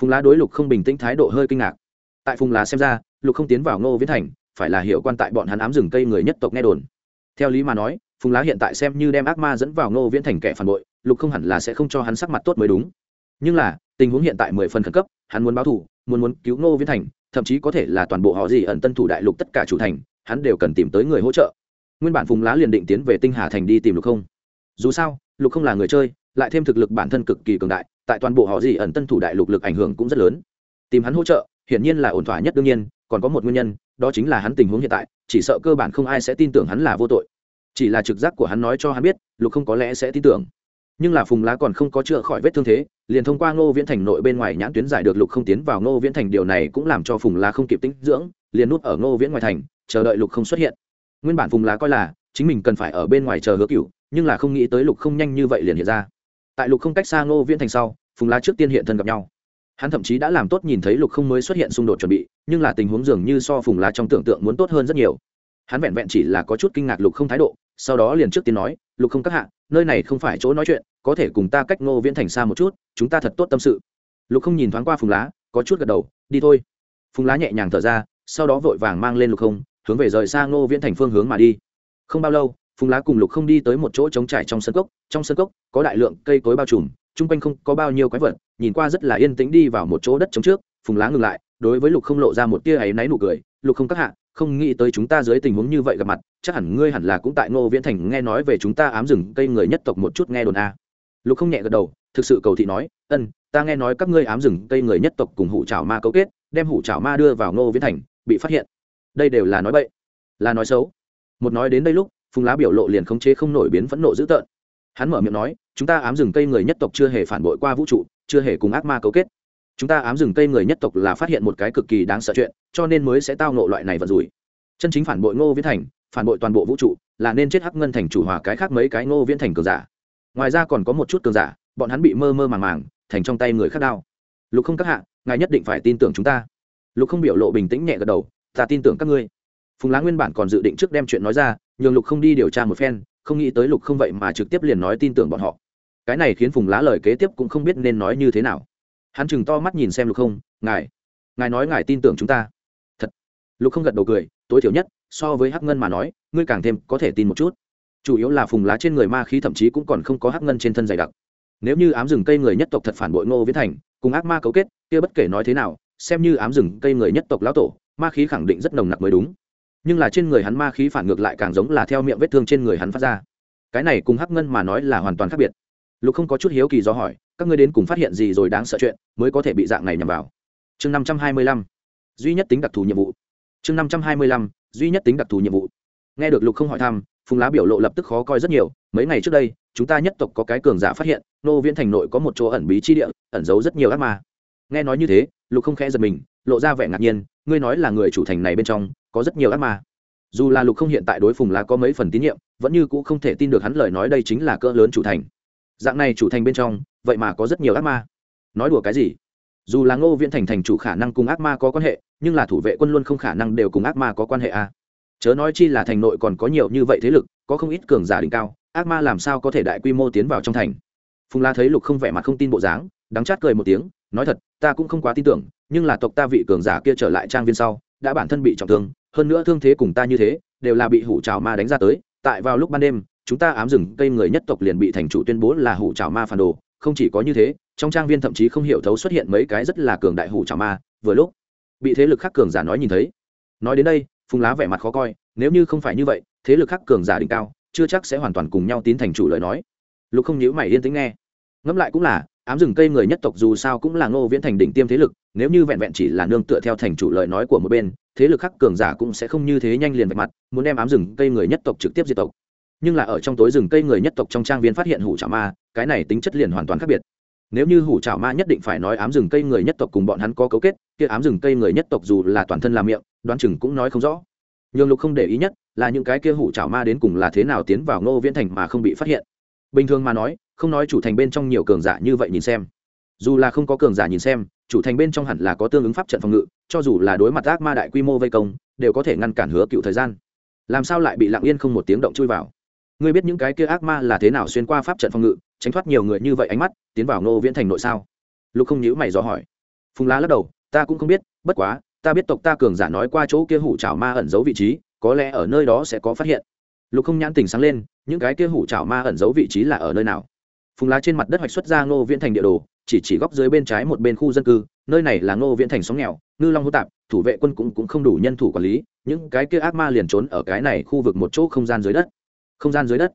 Phùng lá đối lục không bình tĩnh thái độ hơi kinh ngạc. Tại phùng lá xem ra, lục không tiến vào ngô viễn thành, phải là hiệu quan tại bọn hắn ám rừng cây người nhất tộc nghe đồn. Theo lý mà nói, phùng lá hiện tại xem như đem ác ma dẫn vào ngô viễn thành kẻ phản bội, lục không hẳn là sẽ không cho hắn sắc mặt tốt mới đúng. Nhưng là, tình huống hiện tại mười phần khẩn cấp, hắn muốn báo thù, muốn muốn cứu ngô viễn thành, thậm chí có thể là toàn bộ họ gì ẩn tân thủ đại lục tất cả chủ thành, hắn đều cần tìm tới người hỗ trợ. Nguyên bản phùng lá liền định tiến về tinh hà thành đi tìm lục không. Dù sao, lục không là người chơi, lại thêm thực lực bản thân cực kỳ cường đại tại toàn bộ họ gì ẩn tân thủ đại lục lực ảnh hưởng cũng rất lớn. Tìm hắn hỗ trợ, hiển nhiên là ổn thỏa nhất đương nhiên, còn có một nguyên nhân, đó chính là hắn tình huống hiện tại, chỉ sợ cơ bản không ai sẽ tin tưởng hắn là vô tội. Chỉ là trực giác của hắn nói cho hắn biết, lục không có lẽ sẽ tin tưởng. Nhưng là phùng lá còn không có chữa khỏi vết thương thế, liền thông qua ngô viễn thành nội bên ngoài nhãn tuyến giải được lục không tiến vào ngô viễn thành điều này cũng làm cho phùng lá không kịp tính dưỡng, liền nút ở ngô viễn ngoài thành, chờ đợi lục không xuất hiện. Nguyên bản phùng lá coi là, chính mình cần phải ở bên ngoài chờ hứa cựu nhưng là không nghĩ tới lục không nhanh như vậy liền hiện ra tại lục không cách xa ngô viễn thành sau, phùng lá trước tiên hiện thân gặp nhau. Hắn thậm chí đã làm tốt nhìn thấy lục không mới xuất hiện xung đột chuẩn bị, nhưng là tình huống dường như so phùng lá trong tưởng tượng muốn tốt hơn rất nhiều. Hắn vẹn vẹn chỉ là có chút kinh ngạc lục không thái độ, sau đó liền trước tiên nói, lục không các hạ, nơi này không phải chỗ nói chuyện, có thể cùng ta cách ngô viễn thành xa một chút, chúng ta thật tốt tâm sự. Lục không nhìn thoáng qua phùng lá, có chút gật đầu, đi thôi. Phùng lá nhẹ nhàng thở ra, sau đó vội vàng mang lên lục không, hướng về rời xa ngô viễn thành phương hướng mà đi. Không bao lâu phùng lá cùng lục không đi tới một chỗ trống trải trong sân cốc. Trong sân cốc, có đại lượng cây cối bao trùm, chung quanh không có bao nhiêu quái vật, nhìn qua rất là yên tĩnh đi vào một chỗ đất trống trước. Phùng lá ngừng lại, đối với lục không lộ ra một tia áy náy nụ cười. Lục không các hạ, không nghĩ tới chúng ta dưới tình huống như vậy gặp mặt, chắc hẳn ngươi hẳn là cũng tại ngô viễn thành nghe nói về chúng ta ám rừng cây người nhất tộc một chút nghe đồn a. Lục không nhẹ gật đầu, thực sự cầu thị nói, ân, ta nghe nói các ngươi ám rừng cây người nhất tộc cùng hủ trào ma cấu kết, đem hủ trào ma đưa vào ngô viễn thành, bị phát hiện. Đây đều là nói bậy, là nói xấu. Một nói đến đây lúc phùng lá biểu lộ liền khống chế không nổi biến phẫn nộ dữ tợn. Hắn mở miệng nói, chúng ta ám rừng cây người nhất tộc chưa hề phản bội qua vũ trụ, chưa hề cùng ác ma cấu kết. Chúng ta ám rừng cây người nhất tộc là phát hiện một cái cực kỳ đáng sợ chuyện, cho nên mới sẽ tao nộ loại này vận rủi. Chân chính phản bội ngô viễn thành, phản bội toàn bộ vũ trụ, là nên chết hắc ngân thành chủ hòa cái khác mấy cái ngô viễn thành cường giả. Ngoài ra còn có một chút cường giả, bọn hắn bị mơ mơ màng màng, thành trong tay người khác đao lục không các hạ, ngài nhất định phải tin tưởng chúng ta. Lục không biểu lộ bình tĩnh nhẹ gật đầu, ta tin tưởng các ngươi. Phùng lá nguyên bản còn dự định trước đem chuyện nói ra nhường lục không đi điều tra một phen, không nghĩ tới lục không vậy mà trực tiếp liền nói tin tưởng bọn họ. Cái này khiến phùng lá lời kế tiếp cũng không biết nên nói như thế nào. Hắn chừng to mắt nhìn xem lục không, ngài ngài nói ngài tin tưởng chúng ta. Thật. Lục không gật đầu cười, tối thiểu nhất, so với hắc ngân mà nói, ngươi càng thêm có thể tin một chút. Chủ yếu là phùng lá trên người ma khí thậm chí cũng còn không có hắc ngân trên thân dày đặc. Nếu như ám rừng cây người nhất tộc thật phản bội ngô viễn thành, cùng ác ma cấu kết, kia bất kể nói thế nào, xem như ám rừng cây người nhất tộc lão tổ, ma khí khẳng định rất nồng nặc mới đúng nhưng là trên người hắn ma khí phản ngược lại càng giống là theo miệng vết thương trên người hắn phát ra. Cái này cùng hắc ngân mà nói là hoàn toàn khác biệt. Lục không có chút hiếu kỳ do hỏi, các ngươi đến cùng phát hiện gì rồi đáng sợ chuyện mới có thể bị dạng này nhằm vào? Chương năm trăm hai mươi lăm. Duy nhất tính đặc thù nhiệm vụ. Chương năm trăm hai mươi lăm, duy nhất tính đặc thù nhiệm vụ. Nghe được lục không hỏi thăm, phùng lá biểu lộ lập tức khó coi rất nhiều, mấy ngày trước đây, chúng ta nhất tộc có cái cường giả phát hiện, nô viễn thành nội có một chỗ ẩn bí chi địa, ẩn giấu rất nhiều ác ma. Nghe nói như thế, lục không khẽ giật mình, lộ ra vẻ ngạc nhiên, ngươi nói là người chủ thành này bên trong có rất nhiều ác ma. Dù là lục không hiện tại đối phùng lá có mấy phần tín nhiệm, vẫn như cũng không thể tin được hắn lời nói đây chính là cỡ lớn chủ thành. Dạng này chủ thành bên trong, vậy mà có rất nhiều ác ma. Nói đùa cái gì? Dù là ngô viễn thành thành chủ khả năng cùng ác ma có quan hệ, nhưng là thủ vệ quân luôn không khả năng đều cùng ác ma có quan hệ à. chớ nói chi là thành nội còn có nhiều như vậy thế lực, có không ít cường giả đỉnh cao, ác ma làm sao có thể đại quy mô tiến vào trong thành? Phùng la thấy lục không vẻ mặt không tin bộ dáng, đắng chát cười một tiếng, nói thật, ta cũng không quá tin tưởng, nhưng là tộc ta vị cường giả kia trở lại trang viên sau, đã bản thân bị trọng thương hơn nữa thương thế cùng ta như thế, đều là bị hủ trào ma đánh ra tới, tại vào lúc ban đêm, chúng ta ám rừng cây người nhất tộc liền bị thành chủ tuyên bố là hủ trào ma phản đồ, không chỉ có như thế, trong trang viên thậm chí không hiểu thấu xuất hiện mấy cái rất là cường đại hủ trào ma, vừa lúc, bị thế lực khác cường giả nói nhìn thấy. Nói đến đây, phùng lá vẻ mặt khó coi, nếu như không phải như vậy, thế lực khác cường giả đỉnh cao, chưa chắc sẽ hoàn toàn cùng nhau tín thành chủ lời nói. Lục không nhíu mày yên tĩnh nghe. Ngẫm lại cũng là, ám rừng cây người nhất tộc dù sao cũng là ngô viễn thành đỉnh tiêm thế lực nếu như vẹn vẹn chỉ là nương tựa theo thành chủ lời nói của một bên, thế lực khắc cường giả cũng sẽ không như thế nhanh liền vạch mặt, muốn đem ám rừng cây người nhất tộc trực tiếp diệt tộc. Nhưng là ở trong tối rừng cây người nhất tộc trong trang viên phát hiện hủ trả ma, cái này tính chất liền hoàn toàn khác biệt. Nếu như hủ trả ma nhất định phải nói ám rừng cây người nhất tộc cùng bọn hắn có cấu kết, kia ám rừng cây người nhất tộc dù là toàn thân làm miệng, đoán chừng cũng nói không rõ. Nhường lục không để ý nhất, là những cái kia hủ trả ma đến cùng là thế nào tiến vào ngô viễn thành mà không bị phát hiện. Bình thường mà nói, không nói chủ thành bên trong nhiều cường giả như vậy nhìn xem. Dù là không có cường giả nhìn xem chủ thành bên trong hẳn là có tương ứng pháp trận phòng ngự, cho dù là đối mặt ác ma đại quy mô vây công, đều có thể ngăn cản hứa cựu thời gian. Làm sao lại bị lặng yên không một tiếng động chui vào? Ngươi biết những cái kia ác ma là thế nào xuyên qua pháp trận phòng ngự, tránh thoát nhiều người như vậy ánh mắt, tiến vào nô viễn thành nội sao? Lục không nhíu mày dò hỏi. Phùng lá lắc đầu, ta cũng không biết, bất quá, ta biết tộc ta cường giả nói qua chỗ kia hủ trào ma ẩn giấu vị trí, có lẽ ở nơi đó sẽ có phát hiện. Lục không nhãn tình sáng lên, những cái kia hủ trào ma ẩn giấu vị trí là ở nơi nào? Phùng lá trên mặt đất hoạch xuất ra ngô viễn thành địa đồ chỉ chỉ góc dưới bên trái một bên khu dân cư nơi này là ngô viễn thành sóng nghèo ngư long hô tạp thủ vệ quân cũng, cũng không đủ nhân thủ quản lý những cái kia ác ma liền trốn ở cái này khu vực một chỗ không gian dưới đất. Không gian dưới đất.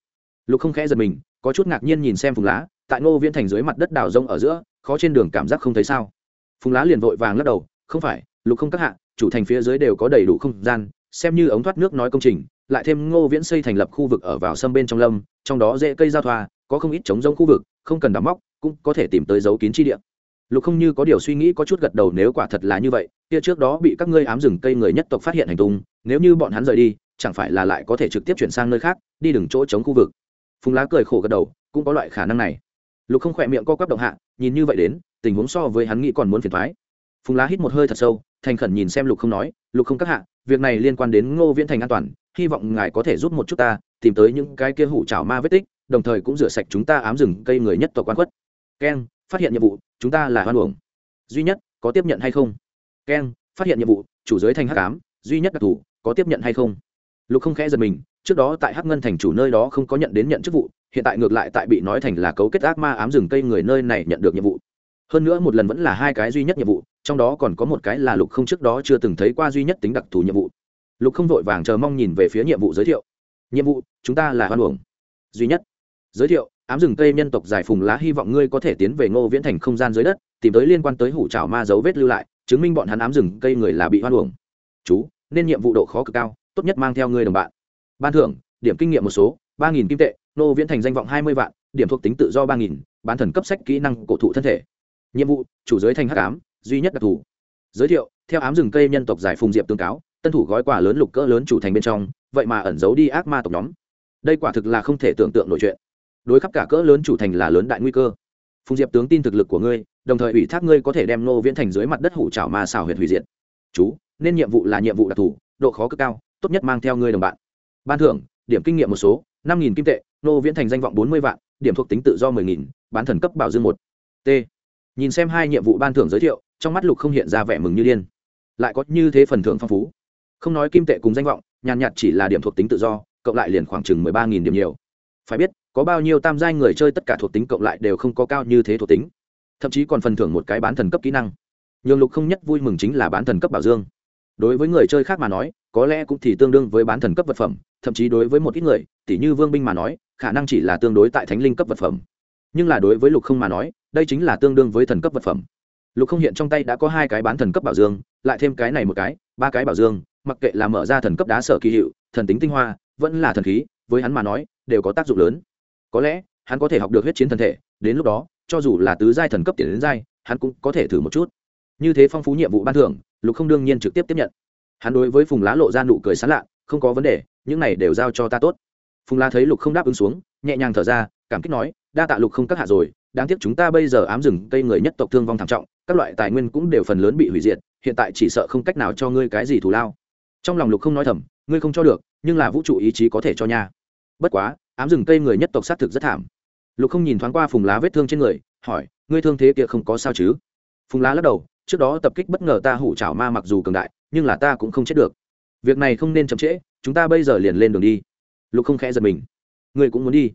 Lục không khẽ giật mình có chút ngạc nhiên nhìn xem phùng lá tại ngô viễn thành dưới mặt đất đào rông ở giữa khó trên đường cảm giác không thấy sao. Phùng lá liền vội vàng lắc đầu không phải lục không các hạ chủ thành phía dưới đều có đầy đủ không gian xem như ống thoát nước nói công trình lại thêm ngô viễn xây thành lập khu vực ở vào sâm bên trong lâm trong đó dễ cây giao thoa có không ít chống rông khu vực không cần đắm móc cũng có thể tìm tới dấu kín chi địa. Lục không như có điều suy nghĩ có chút gật đầu nếu quả thật là như vậy, kia trước đó bị các ngươi ám rừng cây người nhất tộc phát hiện hành tung, nếu như bọn hắn rời đi, chẳng phải là lại có thể trực tiếp chuyển sang nơi khác, đi đừng chỗ chống khu vực. Phùng lá cười khổ gật đầu, cũng có loại khả năng này. Lục không khỏe miệng co quắp động hạ, nhìn như vậy đến, tình huống so với hắn nghĩ còn muốn phiền thoái phùng lá hít một hơi thật sâu, thành khẩn nhìn xem lục không nói, lục không các hạ, việc này liên quan đến ngô viễn thành an toàn, hy vọng ngài có thể giúp một chút ta, tìm tới những cái kia hủ trào ma vết tích, đồng thời cũng rửa sạch chúng ta ám rừng cây người nhất tộc quan khuất keng, phát hiện nhiệm vụ, chúng ta là hoan uổng. Duy nhất, có tiếp nhận hay không? Keng, phát hiện nhiệm vụ, chủ giới thành hắc ám, duy nhất đặc thù, có tiếp nhận hay không? Lục không khẽ giật mình, trước đó tại hắc ngân thành chủ nơi đó không có nhận đến nhận chức vụ, hiện tại ngược lại tại bị nói thành là cấu kết ác ma ám rừng cây người nơi này nhận được nhiệm vụ. Hơn nữa một lần vẫn là hai cái duy nhất nhiệm vụ, trong đó còn có một cái là lục không trước đó chưa từng thấy qua duy nhất tính đặc thù nhiệm vụ. Lục không vội vàng chờ mong nhìn về phía nhiệm vụ giới thiệu. Nhiệm vụ, chúng ta là hoan uổng. Duy nhất. Giới thiệu ám rừng cây nhân tộc giải phùng lá hy vọng ngươi có thể tiến về ngô viễn thành không gian dưới đất, tìm tới liên quan tới hủ trào ma dấu vết lưu lại, chứng minh bọn hắn ám rừng cây người là bị hoan uổng. Chú, nên nhiệm vụ độ khó cực cao, tốt nhất mang theo ngươi đồng bạn. Ban thưởng, điểm kinh nghiệm một số, ba nghìn kim tệ, ngô viễn thành danh vọng hai mươi vạn, điểm thuộc tính tự do ba nghìn, bán thần cấp sách kỹ năng cổ thụ thân thể. Nhiệm vụ, chủ giới thành hắc ám, duy nhất đặc thù. Giới thiệu, theo ám rừng cây nhân tộc giải phùng diệp tương cáo, tân thủ gói quà lớn lục cỡ lớn chủ thành bên trong, vậy mà ẩn giấu đi ác ma tộc nhóm. Đây quả thực là không thể tưởng tượng nổi chuyện đối khắp cả cỡ lớn chủ thành là lớn đại nguy cơ. Phùng diệp tướng tin thực lực của ngươi, đồng thời ủy thác ngươi có thể đem nô viễn thành dưới mặt đất hủ trào ma xào huyệt hủy diệt. Chú, nên nhiệm vụ là nhiệm vụ đặc thù, độ khó cực cao, tốt nhất mang theo ngươi đồng bạn. Ban thưởng, điểm kinh nghiệm một số, năm nghìn kim tệ nô viễn thành danh vọng bốn mươi vạn, điểm thuộc tính tự do mười nghìn, bán thần cấp bảo dương một. T. Nhìn xem hai nhiệm vụ ban thưởng giới thiệu, trong mắt lục không hiện ra vẻ mừng như điên. Lại có như thế phần thưởng phong phú. Không nói kim tệ cùng danh vọng, nhàn nhạt chỉ là điểm thuộc tính tự do, cộng lại liền khoảng chừng mười ba nghìn điểm nhiều. Phải biết có bao nhiêu tam giai người chơi tất cả thuộc tính cộng lại đều không có cao như thế thuộc tính. Thậm chí còn phần thưởng một cái bán thần cấp kỹ năng. Nhường lục không nhất vui mừng chính là bán thần cấp bảo dương. Đối với người chơi khác mà nói, có lẽ cũng thì tương đương với bán thần cấp vật phẩm, thậm chí đối với một ít người tỷ như vương binh mà nói, khả năng chỉ là tương đối tại thánh linh cấp vật phẩm. Nhưng là đối với lục không mà nói, đây chính là tương đương với thần cấp vật phẩm. Lục không hiện trong tay đã có hai cái bán thần cấp bảo dương, lại thêm cái này một cái, ba cái bảo dương, mặc kệ là mở ra thần cấp đá sở kỳ hiệu, thần tính tinh hoa, vẫn là thần khí, với hắn mà nói, đều có tác dụng lớn có lẽ, hắn có thể học được huyết chiến thần thể, đến lúc đó, cho dù là tứ giai thần cấp tiền đến giai, hắn cũng có thể thử một chút. Như thế phong phú nhiệm vụ ban thưởng, lục không đương nhiên trực tiếp tiếp nhận. Hắn đối với phùng lá lộ ra nụ cười sán lạ, không có vấn đề, những này đều giao cho ta tốt. Phùng lá thấy lục không đáp ứng xuống, nhẹ nhàng thở ra, cảm kích nói, đa tạ lục không các hạ rồi, đáng tiếc chúng ta bây giờ ám rừng cây người nhất tộc thương vong thảm trọng, các loại tài nguyên cũng đều phần lớn bị hủy diệt, hiện tại chỉ sợ không cách nào cho ngươi cái gì thù lao. Trong lòng lục không nói thầm, ngươi không cho được, nhưng là vũ trụ ý chí có thể cho nha. Bất quá ám rừng cây người nhất tộc xác thực rất thảm. Lục không nhìn thoáng qua phùng lá vết thương trên người, hỏi, ngươi thương thế kia không có sao chứ? Phùng lá lắc đầu, trước đó tập kích bất ngờ ta hủ chảo ma mặc dù cường đại, nhưng là ta cũng không chết được. Việc này không nên chậm trễ, chúng ta bây giờ liền lên đường đi. Lục không khẽ giật mình. Ngươi cũng muốn đi?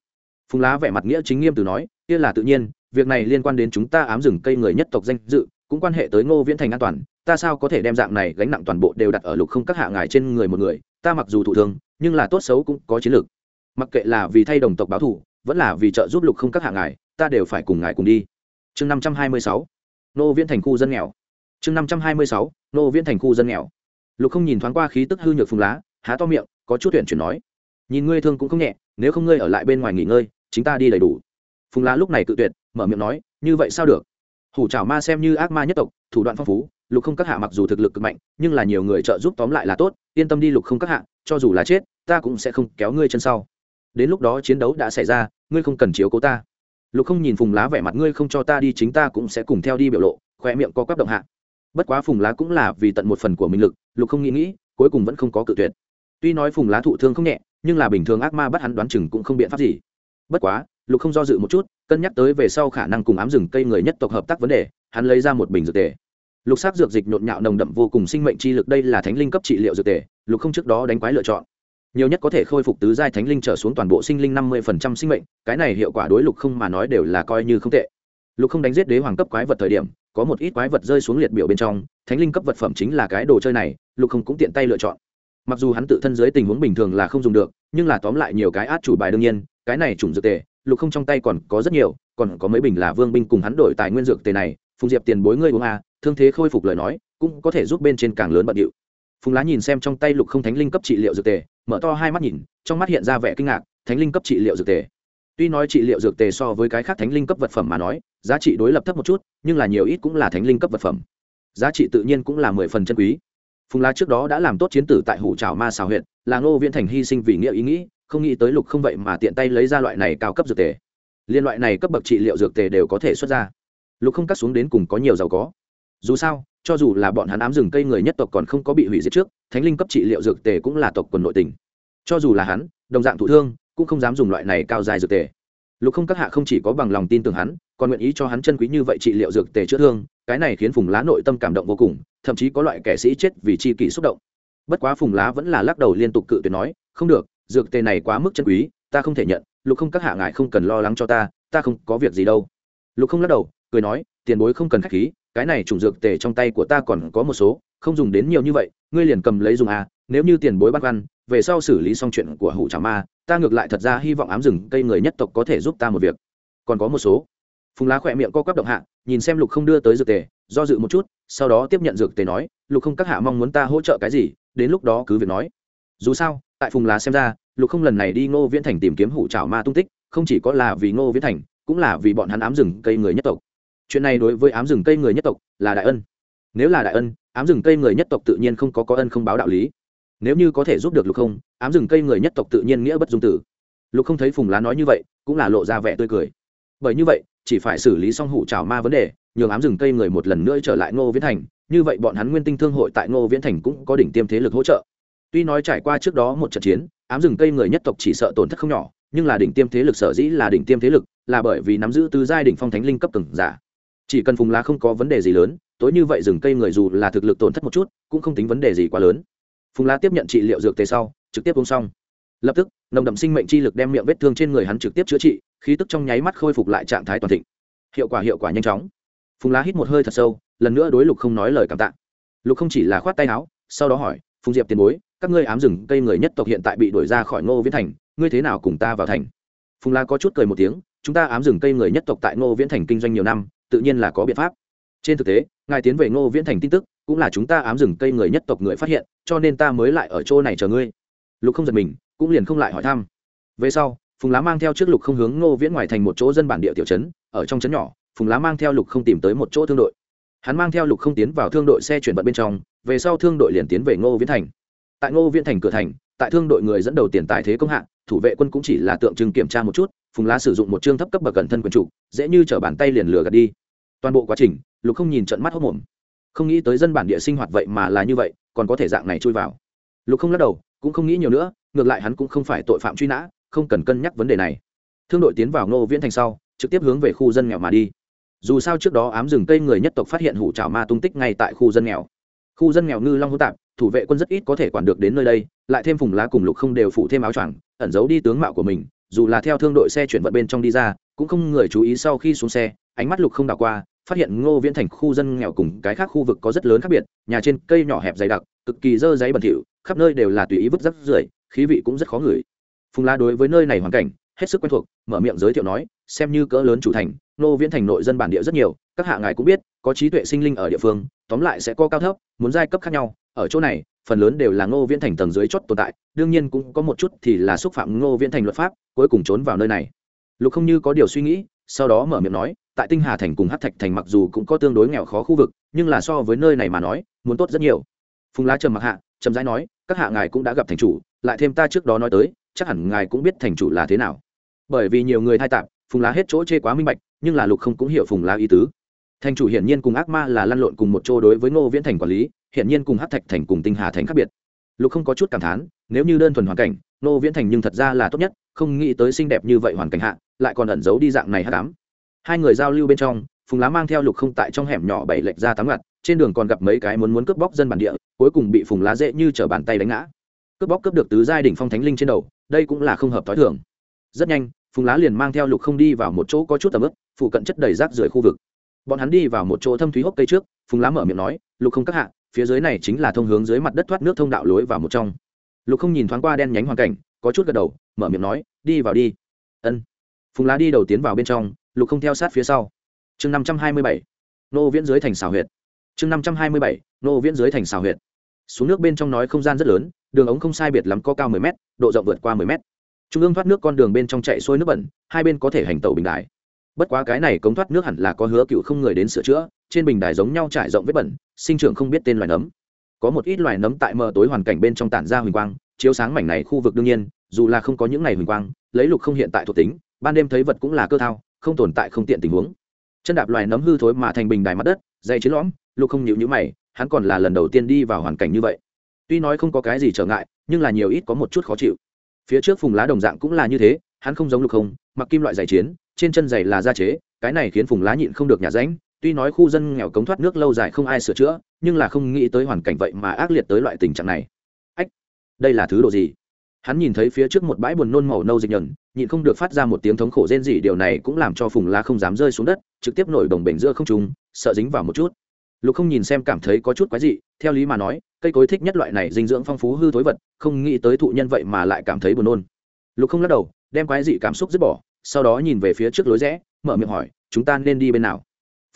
Phùng lá vẻ mặt nghĩa chính nghiêm từ nói, kia là tự nhiên, việc này liên quan đến chúng ta ám rừng cây người nhất tộc danh dự, cũng quan hệ tới ngô viễn thành an toàn. Ta sao có thể đem dạng này gánh nặng toàn bộ đều đặt ở lục không các hạ ngài trên người một người? Ta mặc dù thụ thương, nhưng là tốt xấu cũng có chiến lược mặc kệ là vì thay đồng tộc báo thủ vẫn là vì trợ giúp lục không các hạ ngài, ta đều phải cùng ngài cùng đi. Chương năm trăm hai mươi sáu. Nô viễn thành khu dân nghèo. Chương năm trăm hai mươi sáu. Nô viễn thành khu dân nghèo. Lục không nhìn thoáng qua khí tức hư nhược phùng lá, há to miệng, có chút tuyển chuyển nói. Nhìn ngươi thương cũng không nhẹ, nếu không ngươi ở lại bên ngoài nghỉ ngơi, chính ta đi đầy đủ. Phùng lá lúc này tự tuyệt, mở miệng nói, như vậy sao được? Hủ trảo ma xem như ác ma nhất tộc, thủ đoạn phong phú, lục không các hạ mặc dù thực lực cực mạnh, nhưng là nhiều người trợ giúp tóm lại là tốt, yên tâm đi lục không các hạ, cho dù là chết, ta cũng sẽ không kéo ngươi chân sau đến lúc đó chiến đấu đã xảy ra, ngươi không cần chiếu cố ta. Lục không nhìn phùng lá vẻ mặt ngươi không cho ta đi chính ta cũng sẽ cùng theo đi biểu lộ khoe miệng có quắp động hạ. Bất quá phùng lá cũng là vì tận một phần của mình lực, lục không nghĩ nghĩ, cuối cùng vẫn không có cự tuyệt. Tuy nói phùng lá thụ thương không nhẹ, nhưng là bình thường ác ma bắt hắn đoán chừng cũng không biện pháp gì. Bất quá, lục không do dự một chút, cân nhắc tới về sau khả năng cùng ám rừng cây người nhất tộc hợp tác vấn đề, hắn lấy ra một bình dược tề. Lục sắc dược dịch nhộn nhạo nồng đậm vô cùng sinh mệnh chi lực, đây là thánh linh cấp trị liệu dược tề, lục không trước đó đánh quái lựa chọn nhiều nhất có thể khôi phục tứ giai thánh linh trở xuống toàn bộ sinh linh năm mươi phần trăm sinh mệnh, cái này hiệu quả đối lục không mà nói đều là coi như không tệ. Lục không đánh giết đế hoàng cấp quái vật thời điểm, có một ít quái vật rơi xuống liệt biểu bên trong, thánh linh cấp vật phẩm chính là cái đồ chơi này, lục không cũng tiện tay lựa chọn. Mặc dù hắn tự thân dưới tình huống bình thường là không dùng được, nhưng là tóm lại nhiều cái át chủ bài đương nhiên, cái này chủng dược tề, lục không trong tay còn có rất nhiều, còn có mấy bình là vương binh cùng hắn đổi tài nguyên dược tề này, phùng diệp tiền bối ngươi uống à thương thế khôi phục lời nói, cũng có thể giúp bên trên càng lớn bận điệu. Phùng lá nhìn xem trong tay lục không thánh linh cấp trị liệu dược tề mở to hai mắt nhìn, trong mắt hiện ra vẻ kinh ngạc, thánh linh cấp trị liệu dược tề. Tuy nói trị liệu dược tề so với cái khác thánh linh cấp vật phẩm mà nói, giá trị đối lập thấp một chút, nhưng là nhiều ít cũng là thánh linh cấp vật phẩm. Giá trị tự nhiên cũng là mười phần chân quý. Phùng La trước đó đã làm tốt chiến tử tại hủ trào ma xào huyện, là ngô viễn thành hy sinh vì nghĩa ý nghĩ, không nghĩ tới lục không vậy mà tiện tay lấy ra loại này cao cấp dược tề. Liên loại này cấp bậc trị liệu dược tề đều có thể xuất ra. Lục không cắt xuống đến cùng có nhiều giàu có. Dù sao cho dù là bọn hắn ám rừng cây người nhất tộc còn không có bị hủy diệt trước, thánh linh cấp trị liệu dược tề cũng là tộc quần nội tình. Cho dù là hắn, đồng dạng thụ thương, cũng không dám dùng loại này cao dài dược tề. Lục không các hạ không chỉ có bằng lòng tin tưởng hắn, còn nguyện ý cho hắn chân quý như vậy trị liệu dược tề chữa thương, cái này khiến phùng lá nội tâm cảm động vô cùng, thậm chí có loại kẻ sĩ chết vì chi kỷ xúc động. Bất quá phùng lá vẫn là lắc đầu liên tục cự tuyệt nói, không được, dược tề này quá mức chân quý, ta không thể nhận, lục không các hạ ngại không cần lo lắng cho ta ta không có việc gì đâu. Lục không lắc đầu, cười nói, tiền bối không cần khách khí cái này trùng dược tề trong tay của ta còn có một số, không dùng đến nhiều như vậy, ngươi liền cầm lấy dùng à nếu như tiền bối bắt ăn về sau xử lý xong chuyện của hủ trà ma, ta ngược lại thật ra hy vọng ám rừng cây người nhất tộc có thể giúp ta một việc. Còn có một số. Phùng lá khỏe miệng co quắp động hạ, nhìn xem lục không đưa tới dược tề, do dự một chút, sau đó tiếp nhận dược tề nói, lục không các hạ mong muốn ta hỗ trợ cái gì? Đến lúc đó cứ việc nói. Dù sao, tại phùng lá xem ra, lục không lần này đi ngô viễn thành tìm kiếm hủ trào ma tung tích, không chỉ có là vì ngô viễn thành, cũng là vì bọn hắn ám rừng cây người nhất tộc chuyện này đối với ám rừng cây người nhất tộc là đại ân. Nếu là đại ân, ám rừng cây người nhất tộc tự nhiên không có có ân không báo đạo lý. Nếu như có thể giúp được lục không, ám rừng cây người nhất tộc tự nhiên nghĩa bất dung tử. Lục không thấy phùng lá nói như vậy, cũng là lộ ra vẻ tươi cười. Bởi như vậy, chỉ phải xử lý xong hủ trào ma vấn đề, nhường ám rừng cây người một lần nữa trở lại ngô viễn thành, như vậy bọn hắn nguyên tinh thương hội tại ngô viễn thành cũng có đỉnh tiêm thế lực hỗ trợ. Tuy nói trải qua trước đó một trận chiến, ám rừng cây người nhất tộc chỉ sợ tổn thất không nhỏ, nhưng là đỉnh tiêm thế lực sở dĩ là đỉnh tiêm thế lực, là bởi vì nắm giữ tứ giai đỉnh phong thánh linh cấp từng giả chỉ cần phùng lá không có vấn đề gì lớn, tối như vậy rừng cây người dù là thực lực tổn thất một chút, cũng không tính vấn đề gì quá lớn. Phùng lá tiếp nhận trị liệu dược tề sau, trực tiếp uống xong. Lập tức, nồng đậm sinh mệnh chi lực đem miệng vết thương trên người hắn trực tiếp chữa trị, khí tức trong nháy mắt khôi phục lại trạng thái toàn thịnh. Hiệu quả hiệu quả nhanh chóng. Phùng lá hít một hơi thật sâu, lần nữa đối lục không nói lời cảm tạ. Lục không chỉ là khoát tay áo, sau đó hỏi, phùng diệp tiền bối, các ngươi ám rừng cây người nhất tộc hiện tại bị đuổi ra khỏi ngô viễn thành, ngươi thế nào cùng ta vào thành? Phùng la có chút cười một tiếng, chúng ta ám rừng cây người nhất tộc tại ngô viễn thành kinh doanh nhiều năm tự nhiên là có biện pháp. Trên thực tế, ngài tiến về ngô viễn thành tin tức, cũng là chúng ta ám rừng cây người nhất tộc người phát hiện, cho nên ta mới lại ở chỗ này chờ ngươi. Lục không giật mình, cũng liền không lại hỏi thăm. Về sau, phùng lá mang theo trước lục không hướng ngô viễn ngoài thành một chỗ dân bản địa tiểu trấn, ở trong trấn nhỏ, phùng lá mang theo lục không tìm tới một chỗ thương đội. Hắn mang theo lục không tiến vào thương đội xe chuyển vận bên trong, về sau thương đội liền tiến về ngô viễn thành. Tại ngô viễn thành cửa thành, tại thương đội người dẫn đầu tiền tài thế công hạng thủ vệ quân cũng chỉ là tượng trưng kiểm tra một chút phùng lá sử dụng một chương thấp cấp bậc cẩn thân quần trụ, dễ như t r ở bàn tay liền lừa gạt đi. Toàn bộ quá trình, lục không nhìn trận mắt hốc mồm không nghĩ tới dân bản địa sinh hoạt vậy mà là như vậy, còn có thể dạng này chui vào. Lục không lắc đầu, cũng không nghĩ nhiều nữa, ngược lại hắn cũng không phải tội phạm truy nã, không cần cân nhắc vấn đề này. Thương đội tiến vào ngô viễn thành sau, trực tiếp hướng về khu dân nghèo mà đi. Dù sao trước đó ám rừng cây người nhất tộc phát hiện hủ trào ma tung tích ngay tại khu dân nghèo. Khu dân nghèo ngư long hữu tạp, thủ vệ quân rất ít có thể quản được đến nơi đây, lại thêm phùng lá cùng lục không đều phụ thêm áo choàng, ẩn giấu đi tướng mạo của mình dù là theo thương đội xe chuyển vận bên trong đi ra, cũng không người chú ý sau khi xuống xe, ánh mắt lục không đảo qua, phát hiện ngô viễn thành khu dân nghèo cùng cái khác khu vực có rất lớn khác biệt, nhà trên cây nhỏ hẹp dày đặc, cực kỳ dơ giấy bẩn thỉu, khắp nơi đều là tùy ý vứt rắc rưởi, khí vị cũng rất khó ngửi. Phùng la đối với nơi này hoàn cảnh, hết sức quen thuộc, mở miệng giới thiệu nói, xem như cỡ lớn chủ thành, ngô viễn thành nội dân bản địa rất nhiều, các hạ ngài cũng biết, có trí tuệ sinh linh ở địa phương, tóm lại sẽ có cao thấp, muốn giai cấp khác nhau, ở chỗ này phần lớn đều là ngô viễn thành tầng dưới chót tồn tại, đương nhiên cũng có một chút thì là xúc phạm ngô viễn thành luật pháp, cuối cùng trốn vào nơi này. Lục không như có điều suy nghĩ, sau đó mở miệng nói, tại tinh hà thành cùng hát thạch thành mặc dù cũng có tương đối nghèo khó khu vực, nhưng là so với nơi này mà nói, muốn tốt rất nhiều. Phùng lá trầm mặc hạ trầm rãi nói, các hạ ngài cũng đã gặp thành chủ, lại thêm ta trước đó nói tới, chắc hẳn ngài cũng biết thành chủ là thế nào. Bởi vì nhiều người thay tạp, phùng lá hết chỗ chê quá minh bạch, nhưng là lục không cũng hiểu phùng lá ý tứ thành chủ hiển nhiên cùng ác ma là lăn lộn cùng một chỗ đối với ngô viễn thành quản lý, hiển nhiên cùng hát thạch thành cùng tinh hà thành khác biệt. Lục không có chút cảm thán, nếu như đơn thuần hoàn cảnh, ngô viễn thành nhưng thật ra là tốt nhất, không nghĩ tới xinh đẹp như vậy hoàn cảnh hạ, lại còn ẩn giấu đi dạng này hát cám hai người giao lưu bên trong, phùng lá mang theo lục không tại trong hẻm nhỏ bảy lệch ra tám ngặt, trên đường còn gặp mấy cái muốn muốn cướp bóc dân bản địa, cuối cùng bị phùng lá dễ như chở bàn tay đánh ngã. Cướp bóc cướp được tứ giai đỉnh phong thánh linh trên đầu, đây cũng là không hợp t h o i thường. Rất nhanh, phùng lá liền mang theo lục không đi vào một chỗ có chút tầm ướp phụ cận chất đầy rác rưởi khu vực bọn hắn đi vào một chỗ thâm thúy hốc cây trước, phùng lá mở miệng nói, lục không các hạ, phía dưới này chính là thông hướng dưới mặt đất thoát nước thông đạo lối vào một trong. Lục không nhìn thoáng qua đen nhánh hoàn cảnh, có chút gật đầu, mở miệng nói, đi vào đi. Ân. Phùng lá đi đầu tiến vào bên trong, lục không theo sát phía sau. Chương năm trăm hai mươi bảy, nô viễn dưới thành xào huyệt. Chương năm trăm hai mươi bảy, nô viễn dưới thành xào huyệt. Xuống nước bên trong nói không gian rất lớn, đường ống không sai biệt lắm có cao mười m độ rộng vượt qua mười m trung ương thoát nước con đường bên trong chạy xuôi nước bẩn, hai bên có thể hành tàu bình đại bất quá cái này cống thoát nước hẳn là có hứa cựu không người đến sửa chữa, trên bình đài giống nhau trải rộng vết bẩn, sinh trưởng không biết tên loài nấm. Có một ít loài nấm tại mờ tối hoàn cảnh bên trong tản ra huỳnh quang, chiếu sáng mảnh này khu vực đương nhiên, dù là không có những ngày huỳnh quang, lấy lục không hiện tại thuộc tính, ban đêm thấy vật cũng là cơ thao, không tồn tại không tiện tình huống. Chân đạp loài nấm hư thối mà thành bình đài mặt đất dày chiến lõm, lục không nhịu nhữ mày, hắn còn là lần đầu tiên đi vào hoàn cảnh như vậy. Tuy nói không có cái gì trở ngại, nhưng là nhiều ít có một chút khó chịu. Phía trước phùng lá đồng dạng cũng là như thế hắn không giống lục không, mặc kim loại giày chiến, trên chân giày là da chế, cái này khiến phùng lá nhịn không được nhà ránh, tuy nói khu dân nghèo cống thoát nước lâu dài không ai sửa chữa, nhưng là không nghĩ tới hoàn cảnh vậy mà ác liệt tới loại tình trạng này. Ách, đây là thứ đồ gì? Hắn nhìn thấy phía trước một bãi buồn nôn màu nâu dịch nhẫn, nhịn không được phát ra một tiếng thống khổ rên rỉ, điều này cũng làm cho phùng lá không dám rơi xuống đất, trực tiếp nổi đồng bể giữa không trùng sợ dính vào một chút. Lục không nhìn xem cảm thấy có chút quái dị, theo lý mà nói, cây cối thích nhất loại này dinh dưỡng phong phú hư thối vật, không nghĩ tới thụ nhân vậy mà lại cảm thấy buồn nôn. Lục không lắc đầu đem quái dị cảm xúc dứt bỏ, sau đó nhìn về phía trước lối rẽ, mở miệng hỏi, chúng ta nên đi bên nào?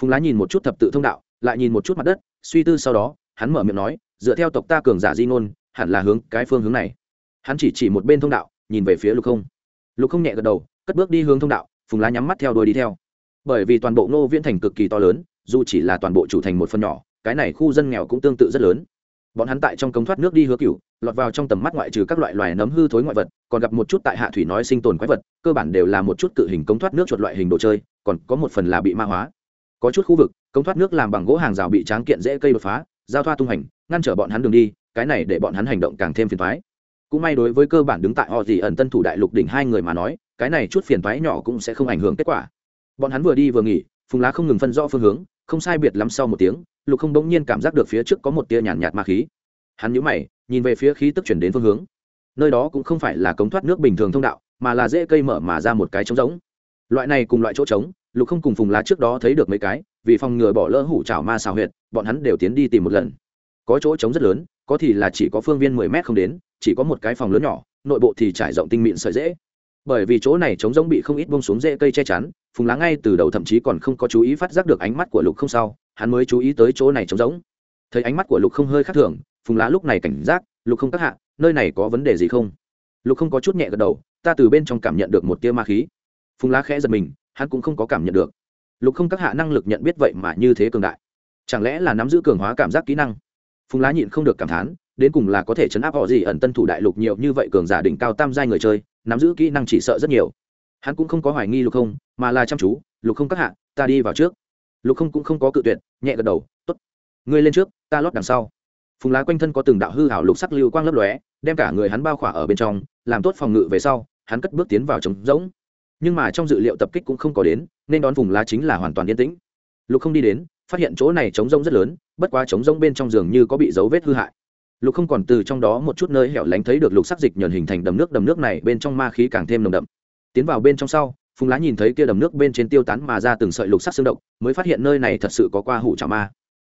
Phùng lá nhìn một chút thập tự thông đạo, lại nhìn một chút mặt đất, suy tư sau đó, hắn mở miệng nói, dựa theo tộc ta cường giả di ngôn, hẳn là hướng cái phương hướng này. Hắn chỉ chỉ một bên thông đạo, nhìn về phía lục không. Lục không nhẹ gật đầu, cất bước đi hướng thông đạo, phùng lá nhắm mắt theo đuôi đi theo. Bởi vì toàn bộ ngô viễn thành cực kỳ to lớn, dù chỉ là toàn bộ chủ thành một phần nhỏ, cái này khu dân nghèo cũng tương tự rất lớn bọn hắn tại trong cống thoát nước đi hứa cựu lọt vào trong tầm mắt ngoại trừ các loại loài nấm hư thối ngoại vật, còn gặp một chút tại hạ thủy nói sinh tồn quái vật, cơ bản đều là một chút cự hình cống thoát nước chuột loại hình đồ chơi, còn có một phần là bị ma hóa. Có chút khu vực, cống thoát nước làm bằng gỗ hàng rào bị tráng kiện dễ cây đột phá, giao thoa tung hành, ngăn trở bọn hắn đường đi, cái này để bọn hắn hành động càng thêm phiền thoái cũng may đối với cơ bản đứng tại họ gì ẩn tân thủ đại lục đỉnh hai người mà nói, cái này chút phiền thoái nhỏ cũng sẽ không ảnh hưởng kết quả. Bọn hắn vừa đi vừa nghỉ, phùng lá không ngừng phân rõ phương hướng, không sai biệt lắm sau một tiếng lục không bỗng nhiên cảm giác được phía trước có một tia nhàn nhạt, nhạt ma khí. Hắn nhũ mày nhìn về phía khí tức chuyển đến phương hướng. Nơi đó cũng không phải là cống thoát nước bình thường thông đạo mà là dễ cây mở mà ra một cái trống rỗng. Loại này cùng loại chỗ trống lục không cùng phùng lá trước đó thấy được mấy cái vì phòng ngừa bỏ lỡ hủ chảo ma xào huyệt bọn hắn đều tiến đi tìm một lần. Có chỗ trống rất lớn có thì là chỉ có phương viên mười mét không đến chỉ có một cái phòng lớn nhỏ nội bộ thì trải rộng tinh mịn sợi dễ. Bởi vì chỗ này trống rỗng bị không ít bông xuống rễ cây che chắn phùng lá ngay từ đầu thậm chí còn không có chú ý phát giác được ánh mắt của lục không sao hắn mới chú ý tới chỗ này trống rỗng. Thấy ánh mắt của lục không hơi khác thường, phùng lá lúc này cảnh giác, lục không các hạ, nơi này có vấn đề gì không? Lục không có chút nhẹ gật đầu, ta từ bên trong cảm nhận được một tia ma khí. Phùng lá khẽ giật mình, hắn cũng không có cảm nhận được. Lục không các hạ năng lực nhận biết vậy mà như thế cường đại. Chẳng lẽ là nắm giữ cường hóa cảm giác kỹ năng? Phùng lá nhịn không được cảm thán, đến cùng là có thể chấn áp họ gì ẩn tân thủ đại lục nhiều như vậy cường giả đỉnh cao tam giai người chơi, nắm giữ kỹ năng chỉ sợ rất nhiều. Hắn cũng không có hoài nghi lục không, mà là chăm chú, lục không các hạ, ta đi vào trước lục không cũng không có cự tuyệt, nhẹ gật đầu t ố t ngươi lên trước, ta lót đằng sau. Phùng lá quanh thân có từng đạo hư hảo lục sắc lưu quang lấp lóe, đem cả người hắn bao khỏa ở bên trong, làm tốt phòng ngự về sau, hắn cất bước tiến vào trống rỗng. Nhưng mà trong dự liệu tập kích cũng không có đến, nên đón phùng lá chính là hoàn toàn yên tĩnh. Lục không đi đến, phát hiện chỗ này trống rỗng rất lớn, bất quá trống rỗng bên trong giường như có bị dấu vết hư hại. Lục không còn từ trong đó một chút nơi hẻo lánh thấy được lục sắc dịch nhờn hình thành đầm nước đầm nước này bên trong ma khí càng thêm nồng đậm. Tiến vào bên trong sau phùng lá nhìn thấy kia đầm nước bên trên tiêu tán mà ra từng sợi lục sắc xương động mới phát hiện nơi này thật sự có qua hủ trả ma.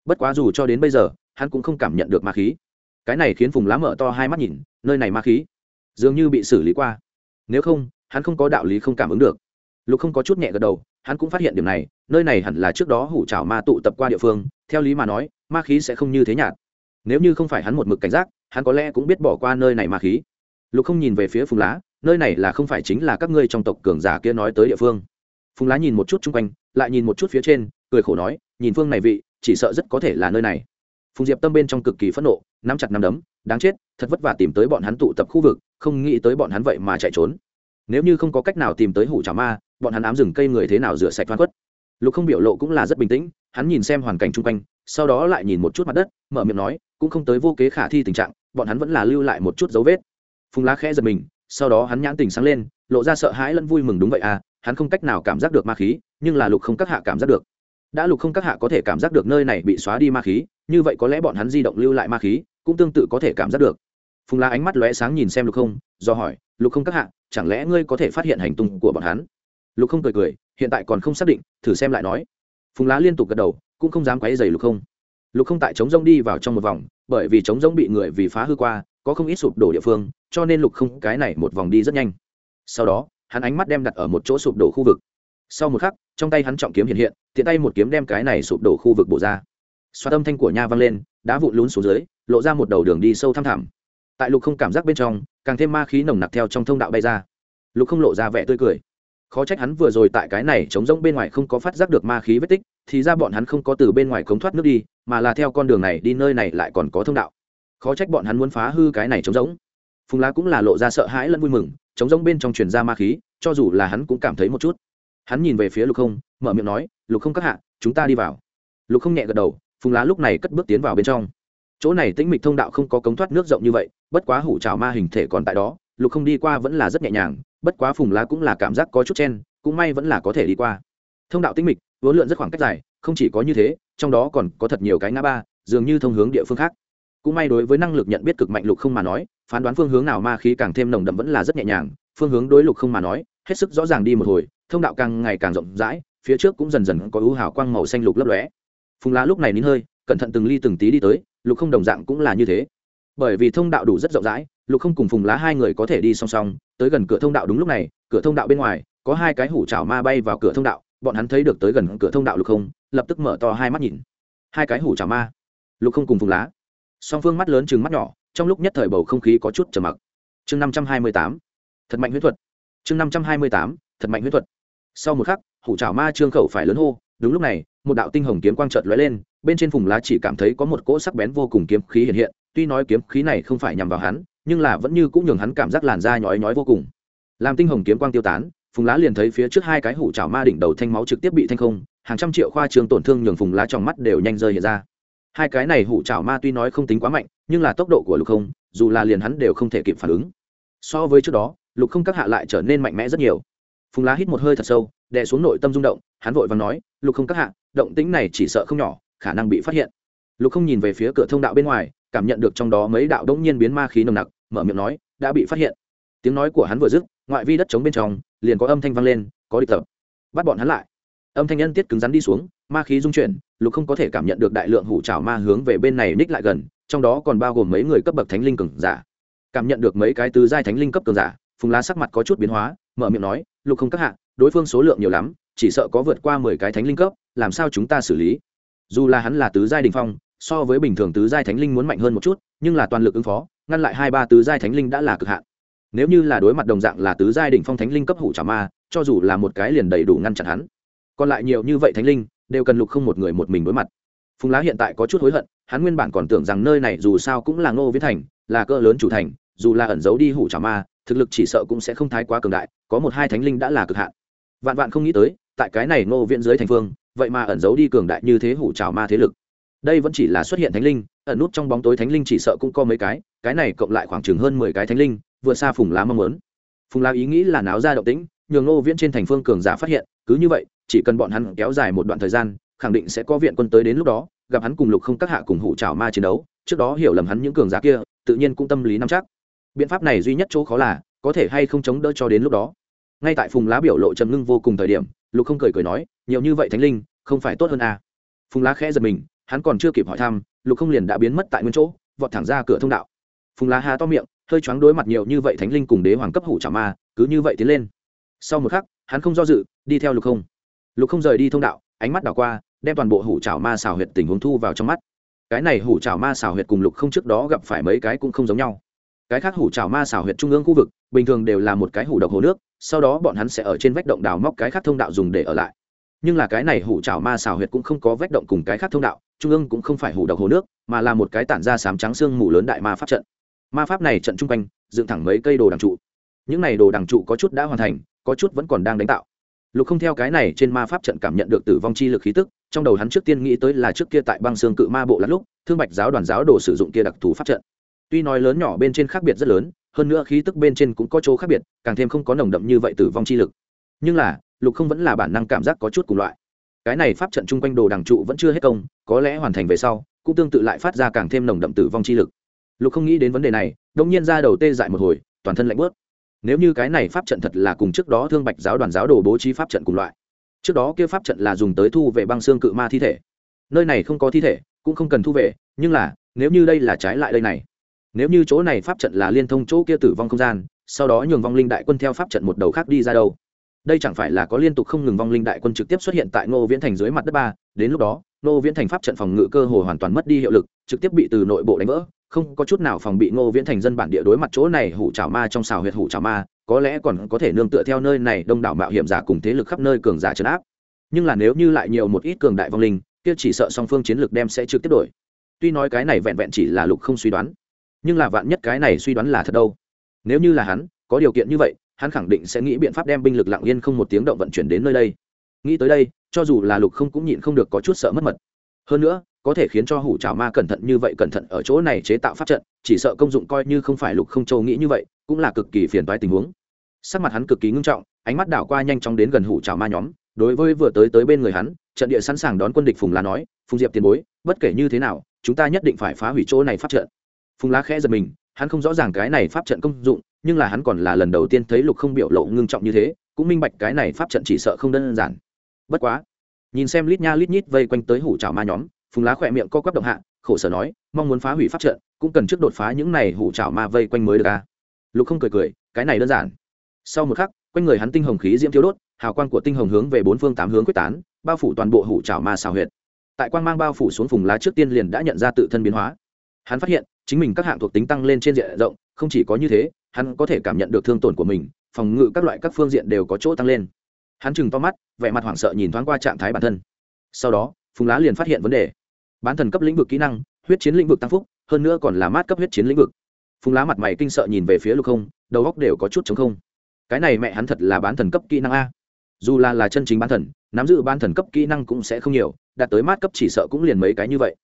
Bất quá dù cho đến bây giờ, hắn cũng không cảm nhận được ma khí. Cái này khiến phùng lá mở to hai mắt nhìn, nơi này ma khí dường như bị xử lý qua. Nếu không, hắn không có đạo lý không cảm ứng được. Lục không có chút nhẹ gật đầu, hắn cũng phát hiện điểm này, nơi này hẳn là trước đó hủ trào ma tụ tập qua địa phương, theo lý mà nói, ma khí sẽ không như thế nhạt. Nếu như không phải hắn một mực cảnh giác, hắn có lẽ cũng biết bỏ qua nơi này ma khí. Lục không nhìn về phía phùng lá nơi này là không phải chính là các ngươi trong tộc cường giả kia nói tới địa phương. Phùng lá nhìn một chút chung quanh, lại nhìn một chút phía trên, cười khổ nói, nhìn phương này vị, chỉ sợ rất có thể là nơi này. Phùng diệp tâm bên trong cực kỳ phẫn nộ, nắm chặt nắm đấm, đáng chết, thật vất vả tìm tới bọn hắn tụ tập khu vực, không nghĩ tới bọn hắn vậy mà chạy trốn. Nếu như không có cách nào tìm tới hủ trà ma, bọn hắn ám rừng cây người thế nào rửa sạch thoát quất. Lục không biểu lộ cũng là rất bình tĩnh, hắn nhìn xem hoàn cảnh chung quanh, sau đó lại nhìn một chút mặt đất, mở miệng nói, cũng không tới vô kế khả thi tình trạng, bọn hắn vẫn là lưu lại một chút dấu vết. Phùng lá khẽ giật mình sau đó hắn nhãn tình sáng lên, lộ ra sợ hãi lẫn vui mừng đúng vậy à hắn không cách nào cảm giác được ma khí, nhưng là lục không các hạ cảm giác được. Đã lục không các hạ có thể cảm giác được nơi này bị xóa đi ma khí, như vậy có lẽ bọn hắn di động lưu lại ma khí, cũng tương tự có thể cảm giác được. Phùng lá ánh mắt lóe sáng nhìn xem lục không, do hỏi, lục không các hạ, chẳng lẽ ngươi có thể phát hiện hành tung của bọn hắn? Lục không cười cười, hiện tại còn không xác định, thử xem lại nói. Phùng lá liên tục gật đầu, cũng không dám quấy dày lục không. Lục không tại trống rông đi vào trong một vòng, bởi vì trống rông bị người vì phá hư qua có không ít sụp đổ địa phương, cho nên lục không cái này một vòng đi rất nhanh. Sau đó, hắn ánh mắt đem đặt ở một chỗ sụp đổ khu vực. Sau một khắc, trong tay hắn trọng kiếm hiện hiện, tiện tay một kiếm đem cái này sụp đổ khu vực bổ ra. Xoa tâm thanh của nha văng lên, đá vụn lún xuống dưới, lộ ra một đầu đường đi sâu thăm thẳm. Tại lục không cảm giác bên trong, càng thêm ma khí nồng nặc theo trong thông đạo bay ra. Lục không lộ ra vẻ tươi cười. Khó trách hắn vừa rồi tại cái này chống rỗng bên ngoài không có phát giác được ma khí vết tích, thì ra bọn hắn không có từ bên ngoài cống thoát nước đi, mà là theo con đường này đi nơi này lại còn có thông đạo khó trách bọn hắn muốn phá hư cái này chống rỗng. Phùng lá cũng là lộ ra sợ hãi lẫn vui mừng chống rỗng bên trong truyền ra ma khí, cho dù là hắn cũng cảm thấy một chút. Hắn nhìn về phía lục không, mở miệng nói, lục không các hạ, chúng ta đi vào. Lục không nhẹ gật đầu, phùng lá lúc này cất bước tiến vào bên trong. Chỗ này tĩnh mịch thông đạo không có cống thoát nước rộng như vậy, bất quá hủ trào ma hình thể còn tại đó, lục không đi qua vẫn là rất nhẹ nhàng, bất quá phùng lá cũng là cảm giác có chút chen, cũng may vẫn là có thể đi qua. Thông đạo tĩnh mịch, vốn lượn rất khoảng cách dài, không chỉ có như thế, trong đó còn có thật nhiều cái ngã ba, dường như thông hướng địa phương khác cũng may đối với năng lực nhận biết cực mạnh lục không mà nói, phán đoán phương hướng nào ma khí càng thêm nồng đậm vẫn là rất nhẹ nhàng, phương hướng đối lục không mà nói, hết sức rõ ràng đi một hồi, thông đạo càng ngày càng rộng rãi, phía trước cũng dần dần có ưu hào quang màu xanh lục lấp lóe. Phùng lá lúc này nín hơi, cẩn thận từng ly từng tí đi tới, lục không đồng dạng cũng là như thế. Bởi vì thông đạo đủ rất rộng rãi, lục không cùng phùng lá hai người có thể đi song song, tới gần cửa thông đạo đúng lúc này, cửa thông đạo bên ngoài, có hai cái hủ chảo ma bay vào cửa thông đạo, bọn hắn thấy được tới gần cửa thông đạo lục không, lập tức mở to hai mắt nhìn. Hai cái hủ chảo ma. Lục không cùng phùng lá song phương mắt lớn chừng mắt nhỏ, trong lúc nhất thời bầu không khí có chút trầm mặc. Chương năm trăm hai mươi tám, thật mạnh huyết thuật. Chương năm trăm hai mươi tám, thật mạnh huyết thuật. Sau một khắc, hủ chảo ma trương khẩu phải lớn hô, đúng lúc này, một đạo tinh hồng kiếm quang trợt lóe lên, bên trên phùng lá chỉ cảm thấy có một cỗ sắc bén vô cùng kiếm khí hiện hiện, tuy nói kiếm khí này không phải nhằm vào hắn, nhưng là vẫn như cũng nhường hắn cảm giác làn da nhói nhói vô cùng. Làm tinh hồng kiếm quang tiêu tán, phùng lá liền thấy phía trước hai cái hủ chảo ma đỉnh đầu thanh máu trực tiếp bị thanh không, hàng trăm triệu khoa trường tổn thương nhường phùng lá trong mắt đều nhanh rơi hiện ra hai cái này hủ chảo ma tuy nói không tính quá mạnh, nhưng là tốc độ của lục không, dù là liền hắn đều không thể kịp phản ứng. So với trước đó, lục không các hạ lại trở nên mạnh mẽ rất nhiều. Phùng lá hít một hơi thật sâu, đè xuống nội tâm rung động, hắn vội và nói, lục không các hạ, động tính này chỉ sợ không nhỏ, khả năng bị phát hiện. Lục không nhìn về phía cửa thông đạo bên ngoài, cảm nhận được trong đó mấy đạo đông nhiên biến ma khí nồng nặc, mở miệng nói, đã bị phát hiện. Tiếng nói của hắn vừa dứt, ngoại vi đất trống bên trong, liền có âm thanh vang lên, có địch tập. Bắt bọn hắn lại âm thanh nhân tiết cứng rắn đi xuống, ma khí dung chuyển, lục không có thể cảm nhận được đại lượng hủ trào ma hướng về bên này ních lại gần, trong đó còn bao gồm mấy người cấp bậc thánh linh cường giả. Cảm nhận được mấy cái tứ giai thánh linh cấp cường giả, phùng lá sắc mặt có chút biến hóa, mở miệng nói, lục không các hạ, đối phương số lượng nhiều lắm, chỉ sợ có vượt qua mười cái thánh linh cấp, làm sao chúng ta xử lý? Dù là hắn là tứ giai đình phong, so với bình thường tứ giai thánh linh muốn mạnh hơn một chút, nhưng là toàn lực ứng phó, ngăn lại hai ba tứ giai thánh linh đã là cực hạn. Nếu như là đối mặt đồng dạng là tứ giai đỉnh phong thánh linh cấp hủ trả ma, cho dù là một cái liền đầy đủ ngăn chặn hắn còn lại nhiều như vậy thánh linh, đều cần lục không một người một mình đối mặt. Phùng lá hiện tại có chút hối hận, hắn nguyên bản còn tưởng rằng nơi này dù sao cũng là ngô viễn thành, là cỡ lớn chủ thành, dù là ẩn giấu đi hủ trả ma, thực lực chỉ sợ cũng sẽ không thái quá cường đại, có một hai thánh linh đã là cực hạn. Vạn vạn không nghĩ tới, tại cái này ngô viễn dưới thành phương, vậy mà ẩn giấu đi cường đại như thế hủ trào ma thế lực. Đây vẫn chỉ là xuất hiện thánh linh, ẩn nút trong bóng tối thánh linh chỉ sợ cũng có mấy cái cái này cộng lại khoảng chừng hơn mười cái thánh linh vượt xa phùng lá mong muốn. Phùng lá ý nghĩ là náo ra động tĩnh, nhường ngô viễn trên thành phương cường giả phát hiện, cứ như vậy chỉ cần bọn hắn kéo dài một đoạn thời gian, khẳng định sẽ có viện quân tới đến lúc đó, gặp hắn cùng lục không các hạ cùng hủ trào ma chiến đấu, trước đó hiểu lầm hắn những cường giả kia, tự nhiên cũng tâm lý nắm chắc. Biện pháp này duy nhất chỗ khó là, có thể hay không chống đỡ cho đến lúc đó. Ngay tại phùng lá biểu lộ trầm ngưng vô cùng thời điểm, lục không cười cười nói, nhiều như vậy thánh linh, không phải tốt hơn à. phùng lá khẽ giật mình, hắn còn chưa kịp hỏi thăm, lục không liền đã biến mất tại nguyên chỗ, vọt thẳng ra cửa thông đạo. Phùng lá hà to miệng, hơi choáng đối mặt nhiều như vậy thánh linh cùng đế hoàng cấp hủ trả ma, cứ như vậy tiến lên. Sau một khắc, hắn không do dự, đi theo lục không lục không rời đi thông đạo, ánh mắt đảo qua, đem toàn bộ hủ trào ma xào huyệt tình huống thu vào trong mắt. Cái này hủ trào ma xào huyệt cùng lục không trước đó gặp phải mấy cái cũng không giống nhau. Cái khác hủ trào ma xào huyệt trung ương khu vực, bình thường đều là một cái hủ độc hồ nước, sau đó bọn hắn sẽ ở trên vách động đào móc cái khác thông đạo dùng để ở lại. Nhưng là cái này hủ trào ma xào huyệt cũng không có vách động cùng cái khác thông đạo, trung ương cũng không phải hủ độc hồ nước, mà là một cái tản ra sám trắng xương mù lớn đại ma pháp trận. Ma pháp này trận chung quanh, dựng thẳng mấy cây đồ đằng trụ. Những này đồ đằng trụ có chút đã hoàn thành, có chút vẫn còn đang đánh tạo lục không theo cái này trên ma pháp trận cảm nhận được tử vong chi lực khí tức, trong đầu hắn trước tiên nghĩ tới là trước kia tại băng xương cự ma bộ lát lúc, thương bạch giáo đoàn giáo đồ sử dụng kia đặc thù pháp trận. Tuy nói lớn nhỏ bên trên khác biệt rất lớn, hơn nữa khí tức bên trên cũng có chỗ khác biệt, càng thêm không có nồng đậm như vậy tử vong chi lực. Nhưng là, lục không vẫn là bản năng cảm giác có chút cùng loại. Cái này pháp trận chung quanh đồ đằng trụ vẫn chưa hết công, có lẽ hoàn thành về sau, cũng tương tự lại phát ra càng thêm nồng đậm tử vong chi lực. Lục không nghĩ đến vấn đề này đông nhiên ra đầu tê dại một hồi, toàn thân lạnh bớt nếu như cái này pháp trận thật là cùng trước đó thương bạch giáo đoàn giáo đồ bố trí pháp trận cùng loại, trước đó kia pháp trận là dùng tới thu về băng xương cự ma thi thể. Nơi này không có thi thể, cũng không cần thu về, nhưng là, nếu như đây là trái lại đây này, nếu như chỗ này pháp trận là liên thông chỗ kia tử vong không gian, sau đó nhường vong linh đại quân theo pháp trận một đầu khác đi ra đâu. Đây chẳng phải là có liên tục không ngừng vong linh đại quân trực tiếp xuất hiện tại ngô viễn thành dưới mặt đất ba, đến lúc đó, ngô viễn thành pháp trận phòng ngự cơ hồ hoàn toàn mất đi hiệu lực, trực tiếp bị từ nội bộ đánh vỡ không có chút nào phòng bị ngô viễn thành dân bản địa đối mặt chỗ này hủ trào ma trong xào huyệt hủ trào ma, có lẽ còn có thể nương tựa theo nơi này đông đảo mạo hiểm giả cùng thế lực khắp nơi cường giả trấn áp. Nhưng là nếu như lại nhiều một ít cường đại vong linh, kia chỉ sợ song phương chiến lược đem sẽ trực tiếp đổi. Tuy nói cái này vẹn vẹn chỉ là lục không suy đoán, nhưng là vạn nhất cái này suy đoán là thật đâu? Nếu như là hắn, có điều kiện như vậy, hắn khẳng định sẽ nghĩ biện pháp đem binh lực lặng yên không một tiếng động vận chuyển đến nơi đây. Nghĩ tới đây, cho dù là lục không cũng nhịn không được có chút sợ mất mật. Hơn nữa có thể khiến cho hủ trào ma cẩn thận như vậy cẩn thận ở chỗ này chế tạo pháp trận, chỉ sợ công dụng coi như không phải lục không châu nghĩ như vậy, cũng là cực kỳ phiền toái tình huống. Sắc mặt hắn cực kỳ ngưng trọng, ánh mắt đảo qua nhanh chóng đến gần hủ trào ma nhóm, đối với vừa tới tới bên người hắn, trận địa sẵn sàng đón quân địch phùng lá nói, phùng diệp tiền bối, bất kể như thế nào, chúng ta nhất định phải phá hủy chỗ này pháp trận. Phùng lá khẽ giật mình, hắn không rõ ràng cái này pháp trận công dụng, nhưng là hắn còn là lần đầu tiên thấy lục không biểu lộ ngưng trọng như thế, cũng minh bạch cái này pháp trận chỉ sợ không đơn giản. Bất quá, nhìn xem lít nha lít nhít vây quanh tới hủ trào ma nhóm phùng lá khỏe miệng co quắp động hạ, khổ sở nói, mong muốn phá hủy pháp trận, cũng cần trước đột phá những này hủ trảo ma vây quanh mới được a lục không cười cười, cái này đơn giản. Sau một khắc, quanh người hắn tinh hồng khí diễm thiếu đốt, hào quang của tinh hồng hướng về bốn phương tám hướng quyết tán, bao phủ toàn bộ hủ trảo ma xào huyệt. Tại quang mang bao phủ xuống phùng lá trước tiên liền đã nhận ra tự thân biến hóa. Hắn phát hiện, chính mình các hạng thuộc tính tăng lên trên diện rộng, không chỉ có như thế, hắn có thể cảm nhận được thương tổn của mình, phòng ngự các loại các phương diện đều có chỗ tăng lên. Hắn chừng to mắt, vẻ mặt hoảng sợ nhìn thoáng qua trạng thái bản thân. Sau đó, phùng lá liền phát hiện vấn đề bán thần cấp lĩnh vực kỹ năng, huyết chiến lĩnh vực tăng phúc, hơn nữa còn là mát cấp huyết chiến lĩnh vực. Phùng lá mặt mày kinh sợ nhìn về phía lục không, đầu góc đều có chút chống không. Cái này mẹ hắn thật là bán thần cấp kỹ năng a. Dù là là chân chính bán thần, nắm giữ bán thần cấp kỹ năng cũng sẽ không nhiều, đạt tới mát cấp chỉ sợ cũng liền mấy cái như vậy.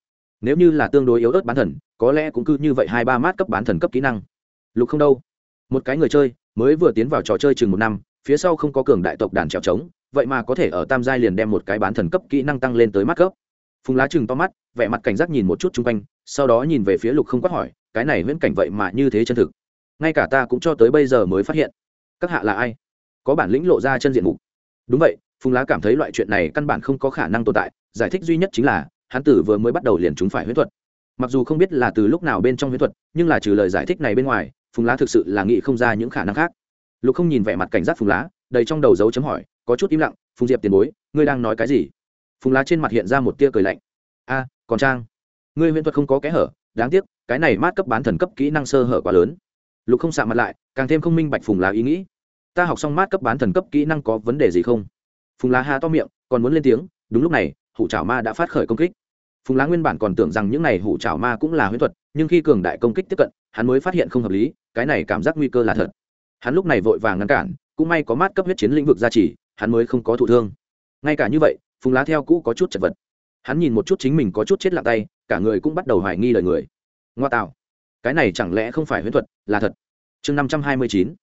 Nếu như là tương đối yếu ớt bán thần, có lẽ cũng cứ như vậy hai ba mát cấp bán thần cấp kỹ năng. Lục không đâu? Một cái người chơi, mới vừa tiến vào trò chơi chừng một năm, phía sau không có cường đại tộc đàn trèo trống, vậy mà có thể ở tam giai liền đem một cái bán thần cấp kỹ năng tăng lên tới mát cấp. Phùng lá chừng to mắt vẻ mặt cảnh giác nhìn một chút chung quanh, sau đó nhìn về phía lục không quát hỏi, cái này huyễn cảnh vậy mà như thế chân thực? Ngay cả ta cũng cho tới bây giờ mới phát hiện. Các hạ là ai? Có bản lĩnh lộ ra chân diện mục. Đúng vậy, phùng lá cảm thấy loại chuyện này căn bản không có khả năng tồn tại, giải thích duy nhất chính là hán tử vừa mới bắt đầu liền chúng phải huyễn thuật. Mặc dù không biết là từ lúc nào bên trong huyễn thuật, nhưng là trừ lời giải thích này bên ngoài, phùng lá thực sự là nghĩ không ra những khả năng khác. Lục không nhìn vẻ mặt cảnh giác phùng lá, đầy trong đầu dấu chấm hỏi, có chút im lặng, phùng diệp tiền bối, ngươi đang nói cái gì? Phùng lá trên mặt hiện ra một tia cười lạnh còn trang. Ngươi huyễn thuật không có kẽ hở, đáng tiếc, cái này mát cấp bán thần cấp kỹ năng sơ hở quá lớn. Lục không sạ mặt lại, càng thêm không minh bạch phùng lá ý nghĩ. Ta học xong mát cấp bán thần cấp kỹ năng có vấn đề gì không? Phùng lá ha to miệng, còn muốn lên tiếng, đúng lúc này, hủ trào ma đã phát khởi công kích. Phùng lá nguyên bản còn tưởng rằng những này hủ trào ma cũng là huyễn thuật, nhưng khi cường đại công kích tiếp cận, hắn mới phát hiện không hợp lý, cái này cảm giác nguy cơ là thật. Hắn lúc này vội vàng ngăn cản, cũng may có mát cấp huyết chiến lĩnh vực gia trì, hắn mới không có thụ thương. Ngay cả như vậy, phùng lá theo cũ có chút chật vật hắn nhìn một chút chính mình có chút chết lặng tay, cả người cũng bắt đầu hoài nghi lời người. Ngoa tạo, cái này chẳng lẽ không phải huyễn thuật, là thật? Chương năm trăm hai mươi chín,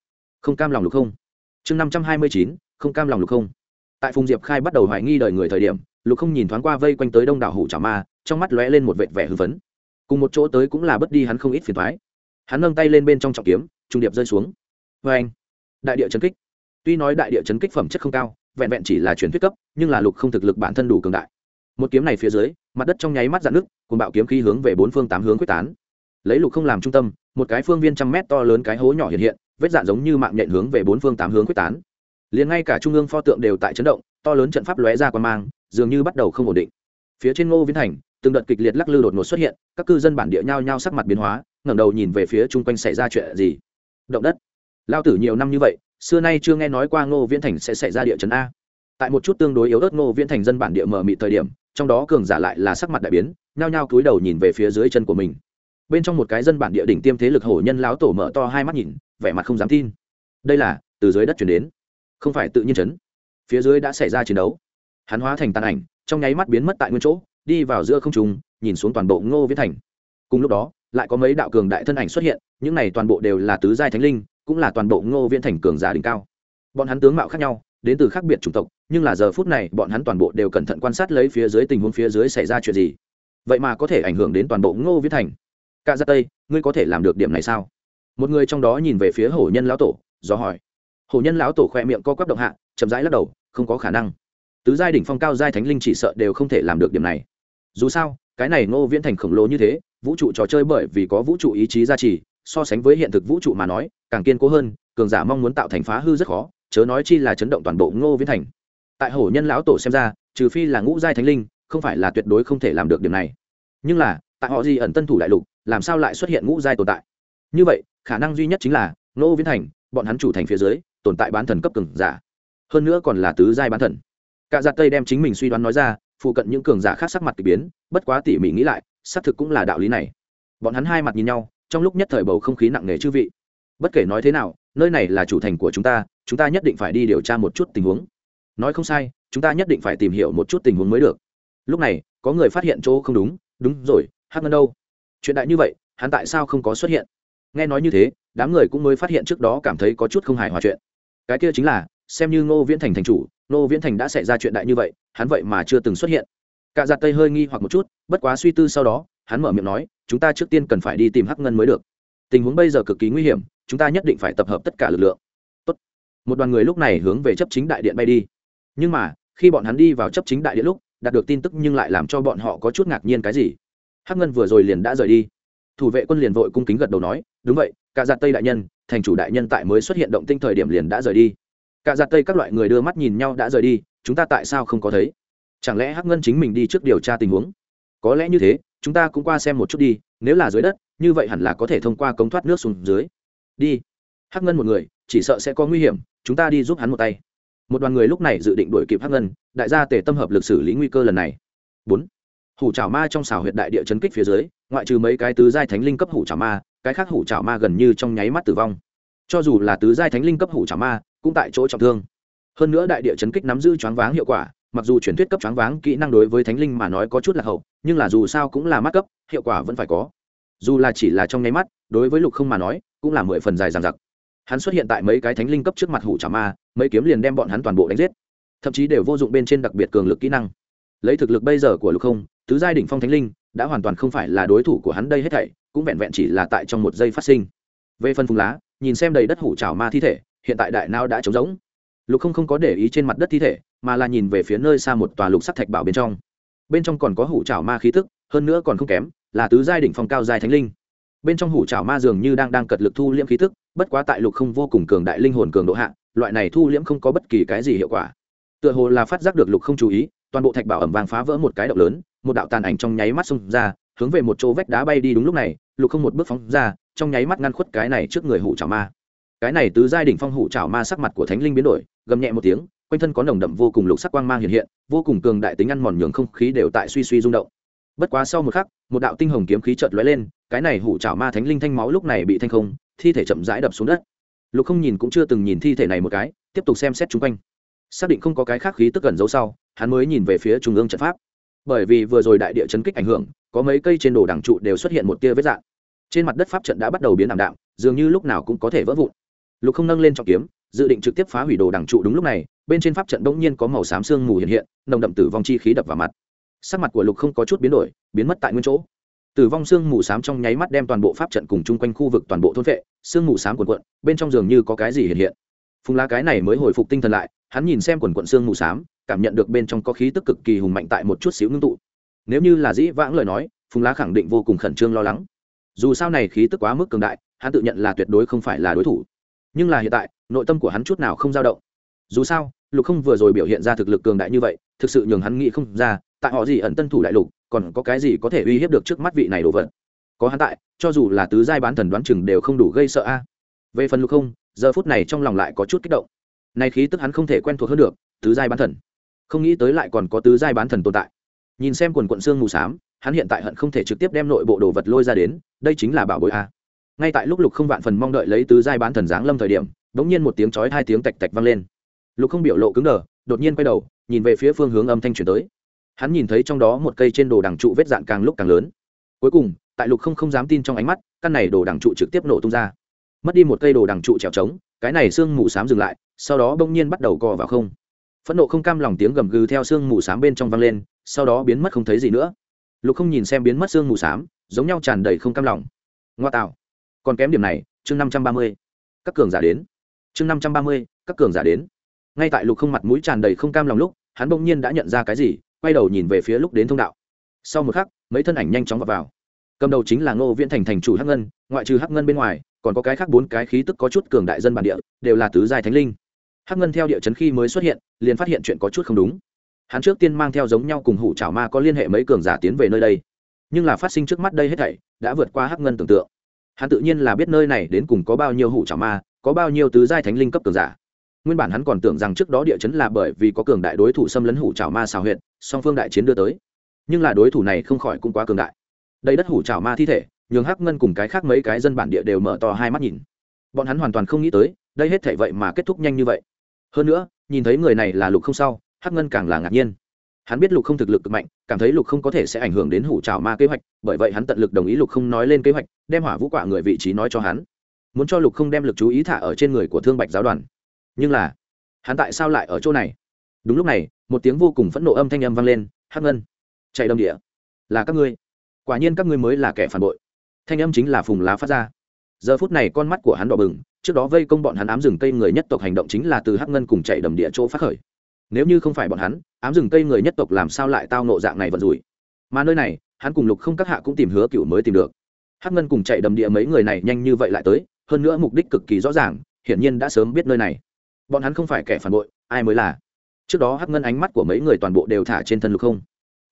không cam lòng lục không. Chương năm trăm hai mươi chín, không cam lòng lục không. Tại phùng diệp khai bắt đầu hoài nghi đời người thời điểm, lục không nhìn thoáng qua vây quanh tới đông đảo hủ trào ma, trong mắt lóe lên một vệt vẻ hưng phấn. Cùng một chỗ tới cũng là bất đi hắn không ít phiền thoái hắn nâng tay lên bên trong trọng kiếm, trung điệp rơi xuống. Vê anh, đại địa chấn kích. Tuy nói đại địa chấn kích phẩm chất không cao, vẹn vẹn chỉ là truyền thuyết cấp, nhưng là lục không thực lực bản thân đủ cường đại một kiếm này phía dưới, mặt đất trong nháy mắt dạn nước cùng bạo kiếm khí hướng về bốn phương tám hướng quyết tán. Lấy lục không làm trung tâm, một cái phương viên trăm mét to lớn cái hố nhỏ hiện hiện, vết dạn giống như mạng nhện hướng về bốn phương tám hướng quyết tán. Liền ngay cả trung ương pho tượng đều tại chấn động, to lớn trận pháp lóe ra quan mang, dường như bắt đầu không ổn định. Phía trên ngô viễn thành, từng đợt kịch liệt lắc lư đột ngột xuất hiện, các cư dân bản địa nhao nhao sắc mặt biến hóa, ngẩng đầu nhìn về phía chung quanh xảy ra chuyện gì. Động đất. Lao tử nhiều năm như vậy, xưa nay chưa nghe nói qua ngô viễn thành sẽ xảy ra địa chấn a. Tại một chút tương đối yếu ớt ngô viễn thành dân bản địa mở mị thời điểm trong đó cường giả lại là sắc mặt đại biến, nhao nhao cúi đầu nhìn về phía dưới chân của mình. Bên trong một cái dân bản địa đỉnh tiêm thế lực hổ nhân lão tổ mở to hai mắt nhìn, vẻ mặt không dám tin. Đây là, từ dưới đất chuyển đến. Không phải tự nhiên chấn. Phía dưới đã xảy ra chiến đấu. Hắn hóa thành tàn ảnh, trong nháy mắt biến mất tại nguyên chỗ, đi vào giữa không trùng nhìn xuống toàn bộ ngô viễn thành. Cùng lúc đó, lại có mấy đạo cường đại thân ảnh xuất hiện, những này toàn bộ đều là tứ giai thánh linh, cũng là toàn bộ ngô viễn thành cường giả đỉnh cao. Bọn hắn tướng mạo khác nhau, đến từ khác biệt chủng tộc nhưng là giờ phút này, bọn hắn toàn bộ đều cẩn thận quan sát lấy phía dưới tình huống phía dưới xảy ra chuyện gì. Vậy mà có thể ảnh hưởng đến toàn bộ ngô viễn thành. Cả ra tây, ngươi có thể làm được điểm này sao? Một người trong đó nhìn về phía hổ nhân lão tổ, do hỏi. Hổ nhân lão tổ khoe miệng co quắp động hạ, chậm rãi lắc đầu, không có khả năng. Tứ giai đỉnh phong, cao giai thánh linh chỉ sợ đều không thể làm được điểm này. Dù sao, cái này ngô viễn thành khổng lồ như thế, vũ trụ trò chơi bởi vì có vũ trụ ý chí gia trì, so sánh với hiện thực vũ trụ mà nói, càng kiên cố hơn, cường giả mong muốn tạo thành phá hư rất khó, chớ nói chi là chấn động toàn bộ ngô viễn thành tại hổ nhân lão tổ xem ra, trừ phi là ngũ giai thánh linh, không phải là tuyệt đối không thể làm được điểm này. Nhưng là, tại họ di ẩn tân thủ đại lục, làm sao lại xuất hiện ngũ giai tồn tại? Như vậy, khả năng duy nhất chính là, ngô viễn thành, bọn hắn chủ thành phía dưới, tồn tại bán thần cấp cường giả. Hơn nữa còn là tứ giai bán thần. Cả giặt tây đem chính mình suy đoán nói ra, phụ cận những cường giả khác sắc mặt k ỳ biến, bất quá tỉ mỉ nghĩ lại, xác thực cũng là đạo lý này. Bọn hắn hai mặt nhìn nhau, trong lúc nhất thời bầu không khí nặng nề chư vị. Bất kể nói thế nào, nơi này là chủ thành của chúng ta chúng ta nhất định phải đi điều tra một chút tình huống nói không sai, chúng ta nhất định phải tìm hiểu một chút tình huống mới được. Lúc này, có người phát hiện chỗ không đúng đúng rồi, hắc ngân đâu? Chuyện đại như vậy, hắn tại sao không có xuất hiện? Nghe nói như thế, đám người cũng mới phát hiện trước đó cảm thấy có chút không hài hòa chuyện. Cái kia chính là, xem như ngô viễn thành thành chủ, ngô viễn thành đã xảy ra chuyện đại như vậy, hắn vậy mà chưa từng xuất hiện. Cả giặt tây hơi nghi hoặc một chút, bất quá suy tư sau đó, hắn mở miệng nói, chúng ta trước tiên cần phải đi tìm hắc ngân mới được. Tình huống bây giờ cực kỳ nguy hiểm, chúng ta nhất định phải tập hợp tất cả lực lượng. Tốt. một đoàn người lúc này hướng về chấp chính đại điện bay đi nhưng mà, khi bọn hắn đi vào chấp chính đại điện lúc, đạt được tin tức nhưng lại làm cho bọn họ có chút ngạc nhiên cái gì. Hắc ngân vừa rồi liền đã rời đi. Thủ vệ quân liền vội cung kính gật đầu nói, đúng vậy cả giặt tây đại nhân, thành chủ đại nhân tại mới xuất hiện động tinh thời điểm liền đã rời đi. Cả giặt tây các loại người đưa mắt nhìn nhau đã rời đi, chúng ta tại sao không có thấy? Chẳng lẽ hắc ngân chính mình đi trước điều tra tình huống? Có lẽ như thế, chúng ta cũng qua xem một chút đi, nếu là dưới đất, như vậy hẳn là có thể thông qua cống thoát nước xuống dưới. Đi. Hắc ngân một người, chỉ sợ sẽ có nguy hiểm, chúng ta đi giúp hắn một tay một đoàn người lúc này dự định đuổi kịp hắc ngân, đại gia tề tâm hợp lực xử lý nguy cơ lần này. Bốn, hủ trào ma trong xào huyệt đại địa chấn kích phía dưới, ngoại trừ mấy cái tứ giai thánh linh cấp hủ trào ma, cái khác hủ trào ma gần như trong nháy mắt tử vong. Cho dù là tứ giai thánh linh cấp hủ trào ma, cũng tại chỗ trọng thương. Hơn nữa đại địa chấn kích nắm giữ choáng váng hiệu quả, mặc dù truyền thuyết cấp choáng váng kỹ năng đối với thánh linh mà nói có chút là hậu, nhưng là dù sao cũng là mắt cấp, hiệu quả vẫn phải có. Dù là chỉ là trong nháy mắt, đối với lục không mà nói, cũng là mười phần dài dằng dặc hắn xuất hiện tại mấy cái thánh linh cấp trước mặt hủ trả ma, mấy kiếm liền đem bọn hắn toàn bộ đánh giết. Thậm chí đều vô dụng bên trên đặc biệt cường lực kỹ năng. Lấy thực lực bây giờ của lục không, tứ giai đỉnh phong thánh linh, đã hoàn toàn không phải là đối thủ của hắn đây hết thảy, cũng vẹn vẹn chỉ là tại trong một giây phát sinh. Về phần phùng lá, nhìn xem đầy đất hủ trào ma thi thể, hiện tại đại nao đã trống rỗng. Lục không không có để ý trên mặt đất thi thể, mà là nhìn về phía nơi xa một tòa lục sắc thạch bảo bên trong. Bên trong còn có hủ trào ma khí tức, hơn nữa còn không kém, là tứ giai đỉnh phong cao giai thánh linh bên trong hủ trào ma dường như đang đang cật lực thu liễm khí tức, bất quá tại lục không vô cùng cường đại linh hồn cường độ hạ, loại này thu liễm không có bất kỳ cái gì hiệu quả. Tựa hồ là phát giác được lục không chú ý, toàn bộ thạch bảo ẩm vàng phá vỡ một cái động lớn, một đạo tàn ảnh trong nháy mắt xông ra, hướng về một chỗ vách đá bay đi đúng lúc này, lục không một bước phóng ra, trong nháy mắt ngăn khuất cái này trước người hủ trào ma. Cái này tứ giai đỉnh phong hủ trào ma sắc mặt của thánh linh biến đổi, gầm nhẹ một tiếng, quanh thân có nồng đậm vô cùng lục sắc quang mang hiện hiện, vô cùng cường đại tính ăn mòn nhường không khí đều tại suy suy rung động. Bất quá sau một khắc, một đạo tinh hồng kiếm khí chợt lóe lên cái này hủ chảo ma thánh linh thanh máu lúc này bị thanh không, thi thể chậm rãi đập xuống đất. Lục không nhìn cũng chưa từng nhìn thi thể này một cái, tiếp tục xem xét chung quanh. Xác định không có cái khác khí tức gần giấu sau, hắn mới nhìn về phía trung ương trận pháp. Bởi vì vừa rồi đại địa chấn kích ảnh hưởng, có mấy cây trên đồ đằng trụ đều xuất hiện một tia vết dạn trên mặt đất pháp trận đã bắt đầu biến ảm đạm, dường như lúc nào cũng có thể vỡ vụn. Lục không nâng lên trọng kiếm, dự định trực tiếp phá hủy đồ đằng trụ đúng lúc này, bên trên pháp trận bỗng nhiên có màu xám sương mù hiện hiện, nồng đậm tử vong chi khí đập vào mặt. Sắc mặt của lục không có chút biến đổi, biến mất tại nguyên chỗ tử vong xương mù xám trong nháy mắt đem toàn bộ pháp trận cùng chung quanh khu vực toàn bộ thôn vệ xương mù xám quần quận bên trong giường như có cái gì hiện hiện. Phùng lá cái này mới hồi phục tinh thần lại, hắn nhìn xem quần quận xương mù xám, cảm nhận được bên trong có khí tức cực kỳ hùng mạnh tại một chút xíu ngưng tụ. Nếu như là dĩ vãng lời nói, phùng lá khẳng định vô cùng khẩn trương lo lắng. Dù sao này khí tức quá mức cường đại, hắn tự nhận là tuyệt đối không phải là đối thủ. Nhưng là hiện tại, nội tâm của hắn chút nào không dao động. Dù sao, lục không vừa rồi biểu hiện ra thực lực cường đại như vậy, thực sự nhường hắn nghĩ không ra, tại họ gì ẩn tân thủ đại lục còn có cái gì có thể uy hiếp được trước mắt vị này đồ vật? Có hắn tại, cho dù là tứ giai bán thần đoán chừng đều không đủ gây sợ a. Về phần lục không, giờ phút này trong lòng lại có chút kích động. Nay khí tức hắn không thể quen thuộc hơn được, tứ giai bán thần. Không nghĩ tới lại còn có tứ giai bán thần tồn tại. Nhìn xem quần quận xương mù s á m hắn hiện tại hận không thể trực tiếp đem nội bộ đồ vật lôi ra đến, đây chính là bảo bội a. Ngay tại lúc lục không vạn phần mong đợi lấy tứ giai bán thần giáng lâm thời điểm đ ỗ n g nhiên một tiếng chói hai tiếng tạch tạch vang lên. Lục không biểu lộ cứng đờ, đột nhiên quay đầu, nhìn về phía phương hướng âm thanh chuyển tới hắn nhìn thấy trong đó một cây trên đồ đằng trụ vết dạn càng lúc càng lớn. Cuối cùng, tại lục không không dám tin trong ánh mắt, căn này đồ đằng trụ trực tiếp nổ tung ra. Mất đi một cây đồ đằng trụ trèo trống, cái này sương mù s á m dừng lại, sau đó bỗng nhiên bắt đầu co vào không. Phẫn nộ không cam lòng tiếng gầm gừ theo sương mù s á m bên trong vang lên, sau đó biến mất không thấy gì nữa. Lục không nhìn xem biến mất sương mù s á m giống nhau tràn đầy không cam lòng. Ngoa tạo. Còn kém điểm này, chương năm trăm ba mươi. Các cường giả đến. Chương năm trăm ba mươi, các cường giả đến. Ngay tại lục không mặt mũi tràn đầy không cam lòng lúc, hắn bỗng nhiên đã nhận ra cái gì quay đầu nhìn về phía lúc đến thông đạo. Sau một khắc mấy thân ảnh nhanh chóng vào, vào. cầm đầu chính là ngô viễn thành thành chủ hắc ngân ngoại trừ hắc ngân bên ngoài còn có cái khác bốn cái khí tức có chút cường đại dân bản địa đều là tứ giai thánh linh. Hắc ngân theo địa chấn khi mới xuất hiện liền phát hiện chuyện có chút không đúng. Hắn trước tiên mang theo giống nhau cùng hủ chảo ma có liên hệ mấy cường giả tiến về nơi đây. Nhưng là phát sinh trước mắt đây hết thảy đã vượt qua hắc ngân tưởng tượng. Hắn tự nhiên là biết nơi này đến cùng có bao nhiêu hủ chảo ma có bao nhiêu tứ giai thánh linh cấp cường giả nguyên bản hắn còn tưởng rằng trước đó địa chấn là bởi vì có cường đại đối thủ xâm lấn hủ trào ma xào huyện song phương đại chiến đưa tới. Nhưng là đối thủ này không khỏi cũng quá cường đại. Đây đất hủ trào ma thi thể, nhường hắc ngân cùng cái khác mấy cái dân bản địa đều mở to hai mắt nhìn. Bọn hắn hoàn toàn không nghĩ tới, đây hết thể vậy mà kết thúc nhanh như vậy. Hơn nữa, nhìn thấy người này là lục không sau, hắc ngân càng là ngạc nhiên. Hắn biết lục không thực lực cực mạnh, cảm thấy lục không có thể sẽ ảnh hưởng đến hủ trào ma kế hoạch, bởi vậy hắn tận lực đồng ý lục không nói lên kế hoạch, đem hỏa vũ quả người vị trí nói cho hắn. Muốn cho lục không đem lực chú ý thả ở trên người của thương bạch giáo đoàn nhưng là, hắn tại sao lại ở chỗ này? Đúng lúc này, một tiếng vô cùng phẫn nộ âm thanh âm vang lên, hắc ngân, chạy đâm địa. Là các ngươi. Quả nhiên các ngươi mới là kẻ phản bội. Thanh âm chính là phùng lá phát ra. Giờ phút này con mắt của hắn đỏ bừng, trước đó vây công bọn hắn ám rừng cây người nhất tộc hành động chính là từ hắc ngân cùng chạy đầm địa chỗ phát khởi. Nếu như không phải bọn hắn, ám rừng cây người nhất tộc làm sao lại tao nộ dạng này vận rủi? Mà nơi này, hắn cùng lục không các hạ cũng tìm hứa cựu mới tìm được. Hắc ngân cùng chạy đầm địa mấy người này nhanh như vậy lại tới, hơn nữa mục đích cực kỳ rõ ràng, hiển nhiên đã sớm biết nơi này bọn hắn không phải kẻ phản bội, ai mới là? Trước đó hắc ngân ánh mắt của mấy người toàn bộ đều thả trên thân lục không.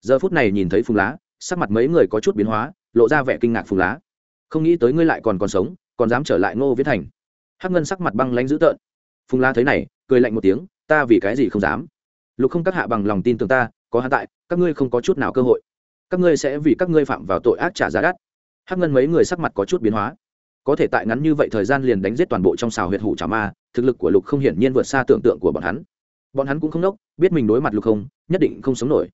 Giờ phút này nhìn thấy phùng lá, sắc mặt mấy người có chút biến hóa, lộ ra vẻ kinh ngạc phùng lá. Không nghĩ tới ngươi lại còn còn sống, còn dám trở lại ngô viễn thành. Hắc ngân sắc mặt băng lánh dữ tợn. Phùng lá thấy này, cười lạnh một tiếng, ta vì cái gì không dám? Lục không các hạ bằng lòng tin tưởng ta, có hạ tại, các ngươi không có chút nào cơ hội. Các ngươi sẽ vì các ngươi phạm vào tội ác trả giá đắt. Hắc ngân mấy người sắc mặt có chút biến hóa có thể tại ngắn như vậy thời gian liền đánh giết toàn bộ trong xào huyệt hủ trà ma, thực lực của lục không hiển nhiên vượt xa tưởng tượng của bọn hắn. Bọn hắn cũng không nốc, biết mình đối mặt lục không, nhất định không sống nổi.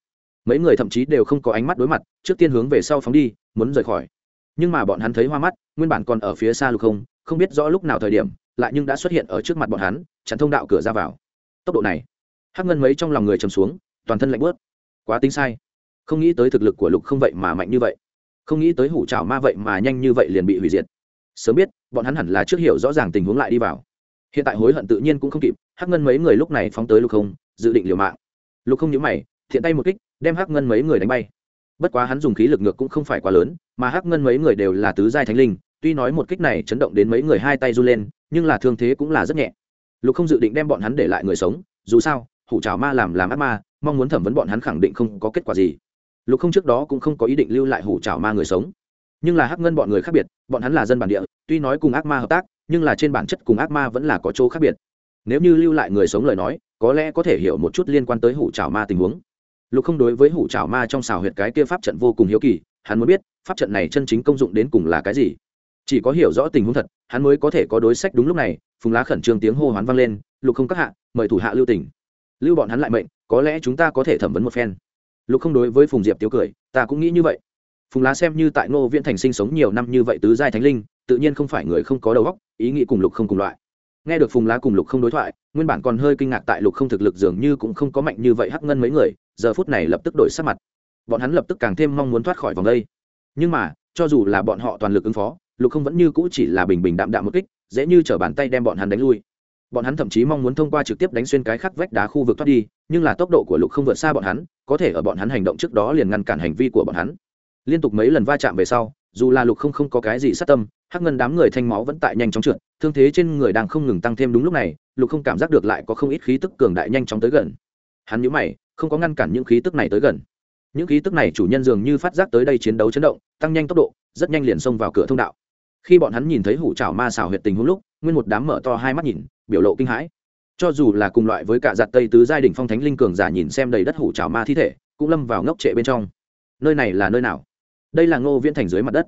Mấy người thậm chí đều không có ánh mắt đối mặt, trước tiên hướng về sau phóng đi, muốn rời khỏi. Nhưng mà bọn hắn thấy hoa mắt, nguyên bản còn ở phía xa lục không không biết rõ lúc nào thời điểm, lại nhưng đã xuất hiện ở trước mặt bọn hắn, chặn thông đạo cửa ra vào. Tốc độ này, hắc ngân mấy trong lòng người chầm xuống, toàn thân lạnh bớt quá tính sai. Không nghĩ tới thực lực của lục không vậy mà mạnh như vậy. Không nghĩ tới hủ trào ma vậy mà nhanh như vậy liền bị hủy diệt sớm biết, bọn hắn hẳn là trước hiểu rõ ràng tình huống lại đi vào. Hiện tại hối hận tự nhiên cũng không kịp, hắc ngân mấy người lúc này phóng tới lục không, dự định liều mạng. Lục không nhớ mày, thiện tay một kích, đem hắc ngân mấy người đánh bay. Bất quá hắn dùng khí lực ngược cũng không phải quá lớn, mà hắc ngân mấy người đều là tứ giai thánh linh, tuy nói một kích này chấn động đến mấy người hai tay run lên, nhưng là thương thế cũng là rất nhẹ. Lục không dự định đem bọn hắn để lại người sống, dù sao, hủ trào ma làm làm ác ma, mong muốn thẩm vấn bọn hắn khẳng định không có kết quả gì. Lục không trước đó cũng không có ý định lưu lại hủ trào ma người sống nhưng là hắc ngân bọn người khác biệt, bọn hắn là dân bản địa, tuy nói cùng ác ma hợp tác, nhưng là trên bản chất cùng ác ma vẫn là có chỗ khác biệt. Nếu như lưu lại người sống lời nói, có lẽ có thể hiểu một chút liên quan tới hủ trào ma tình huống. Lục không đối với hủ trào ma trong xào huyệt cái kia pháp trận vô cùng hiếu kỳ, hắn muốn biết, pháp trận này chân chính công dụng đến cùng là cái gì. Chỉ có hiểu rõ tình huống thật, hắn mới có thể có đối sách đúng lúc này, phùng lá khẩn trương tiếng hô hoán vang lên, lục không các hạ, mời thủ hạ lưu tỉnh lưu bọn hắn lại mệnh, có lẽ chúng ta có thể thẩm vấn một phen. Lục không đối với phùng diệp tiêu cười, ta cũng nghĩ như vậy phùng lá xem như tại ngô viễn thành sinh sống nhiều năm như vậy tứ giai thánh linh, tự nhiên không phải người không có đầu óc, ý nghĩ cùng lục không cùng loại. Nghe được phùng lá cùng lục không đối thoại, nguyên bản còn hơi kinh ngạc tại lục không thực lực dường như cũng không có mạnh như vậy hắc ngân mấy người, giờ phút này lập tức đổi sắc mặt. Bọn hắn lập tức càng thêm mong muốn thoát khỏi vòng đây. Nhưng mà, cho dù là bọn họ toàn lực ứng phó, lục không vẫn như cũ chỉ là bình bình đạm đạm một kích, dễ như chở bàn tay đem bọn hắn đánh lui. Bọn hắn thậm chí mong muốn thông qua trực tiếp đánh xuyên cái khắc vách đá khu vực thoát đi, nhưng là tốc độ của lục không vượt xa bọn hắn, có thể ở bọn hắn hành động trước đó liền ngăn cản hành vi của bọn hắn liên tục mấy lần va chạm về sau, dù là lục không không có cái gì sát tâm, hắc ngân đám người thanh máu vẫn tại nhanh chóng trượt, thương thế trên người đang không ngừng tăng thêm đúng lúc này, lục không cảm giác được lại có không ít khí tức cường đại nhanh chóng tới gần. Hắn nhũ mày, không có ngăn cản những khí tức này tới gần. Những khí tức này chủ nhân dường như phát giác tới đây chiến đấu chấn động, tăng nhanh tốc độ, rất nhanh liền xông vào cửa thông đạo. Khi bọn hắn nhìn thấy hủ trào ma xào huyệt tình hôm lúc, nguyên một đám mở to hai mắt nhìn, biểu lộ kinh hãi. Cho dù là cùng loại với cả giặt tây tứ giai đình phong thánh linh cường giả nhìn xem đầy đất hủ trào ma thi thể, cũng lâm vào ngốc trệ bên trong. Nơi này là nơi nào? Đây là ngô viễn thành dưới mặt đất.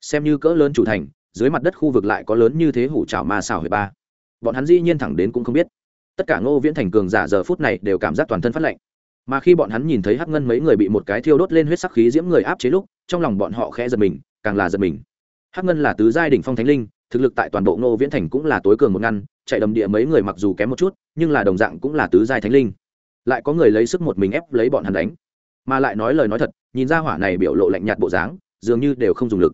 Xem như cỡ lớn chủ thành, dưới mặt đất khu vực lại có lớn như thế hủ trào ma xào huyệt ba. Bọn hắn dĩ nhiên thẳng đến cũng không biết. Tất cả ngô viễn thành cường giả giờ phút này đều cảm giác toàn thân phát lạnh. Mà khi bọn hắn nhìn thấy hắc ngân mấy người bị một cái thiêu đốt lên huyết sắc khí diễm người áp chế lúc, trong lòng bọn họ khẽ giật mình, càng là giật mình. Hắc ngân là tứ giai đ ỉ n h phong thánh linh, thực lực tại toàn bộ ngô viễn thành cũng là tối cường một ngăn, chạy đầm địa mấy người mặc dù kém một chút, nhưng là đồng dạng cũng là tứ giai thánh linh. Lại có người lấy sức một mình ép lấy bọn hắn đánh mà lại nói lời nói thật, nhìn ra hỏa này biểu lộ lạnh nhạt bộ dáng, dường như đều không dùng lực.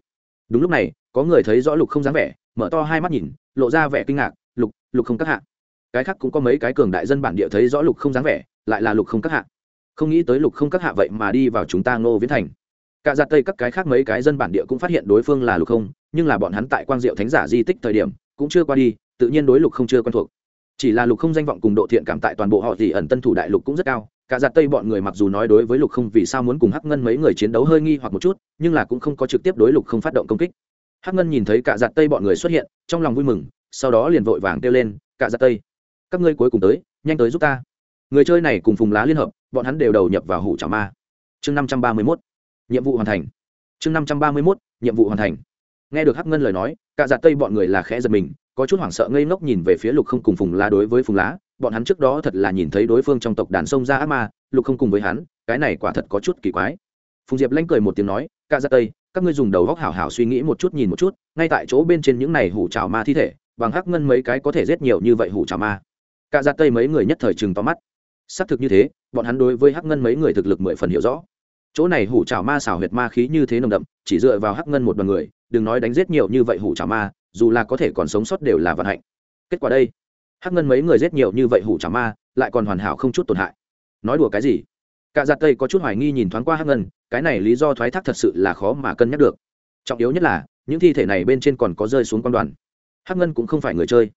Đúng lúc này, có người thấy rõ lục không dáng vẻ, mở to hai mắt nhìn, lộ ra vẻ kinh ngạc, lục lục không các hạ. Cái khác cũng có mấy cái cường đại dân bản địa thấy rõ lục không dáng vẻ, lại là lục không các hạ. Không nghĩ tới lục không các hạ vậy mà đi vào chúng ta ngô viễn thành. Cả giặt tây các cái khác mấy cái dân bản địa cũng phát hiện đối phương là lục không, nhưng là bọn hắn tại quang diệu thánh giả di tích thời điểm, cũng chưa qua đi, tự nhiên đối lục không chưa quen thuộc. Chỉ là lục không danh vọng cùng độ thiện cảm tại toàn bộ họ thì ẩn tân thủ đại lục cũng rất cao cả giặt tây bọn người mặc dù nói đối với lục không vì sao muốn cùng hắc ngân mấy người chiến đấu hơi nghi hoặc một chút, nhưng là cũng không có trực tiếp đối lục không phát động công kích. Hắc ngân nhìn thấy cả giặt tây bọn người xuất hiện, trong lòng vui mừng, sau đó liền vội vàng kêu lên, cả giặt tây, các ngươi cuối cùng tới, nhanh tới giúp ta. Người chơi này cùng phùng lá liên hợp, bọn hắn đều đầu nhập vào hủ trả ma. Chương năm trăm ba mươi mốt, nhiệm vụ hoàn thành. Chương năm trăm ba mươi mốt, nhiệm vụ hoàn thành. Nghe được hắc ngân lời nói, cả giặt tây bọn người là khẽ giật mình, có chút hoảng sợ ngây ngốc nhìn về phía lục không cùng phùng lá đối với phùng lá bọn hắn trước đó thật là nhìn thấy đối phương trong tộc đàn sông ra ác ma, lục không cùng với hắn, cái này quả thật có chút kỳ quái. Phùng diệp lanh cười một tiếng nói, cả ra tây, các ngươi dùng đầu góc hảo hảo suy nghĩ một chút nhìn một chút, ngay tại chỗ bên trên những này hủ trào ma thi thể, bằng hắc ngân mấy cái có thể giết nhiều như vậy hủ trào ma. Cả ra tây mấy người nhất thời chừng to mắt. Xác thực như thế, bọn hắn đối với hắc ngân mấy người thực lực mười phần hiểu rõ. Chỗ này hủ trào ma xảo huyệt ma khí như thế nồng đậm, chỉ dựa vào hắc ngân một đoàn người, đừng nói đánh giết nhiều như vậy hủ trào ma, dù là có thể còn sống sót đều là vận hạnh. Kết quả đây hắc ngân mấy người giết nhiều như vậy hủ trào ma, lại còn hoàn hảo không chút tổn hại. Nói đùa cái gì? Cả giặt tây có chút hoài nghi nhìn thoáng qua hắc ngân, cái này lý do thoái thác thật sự là khó mà cân nhắc được. Trọng yếu nhất là, những thi thể này bên trên còn có rơi xuống quan đoàn. Hắc ngân cũng không phải người chơi.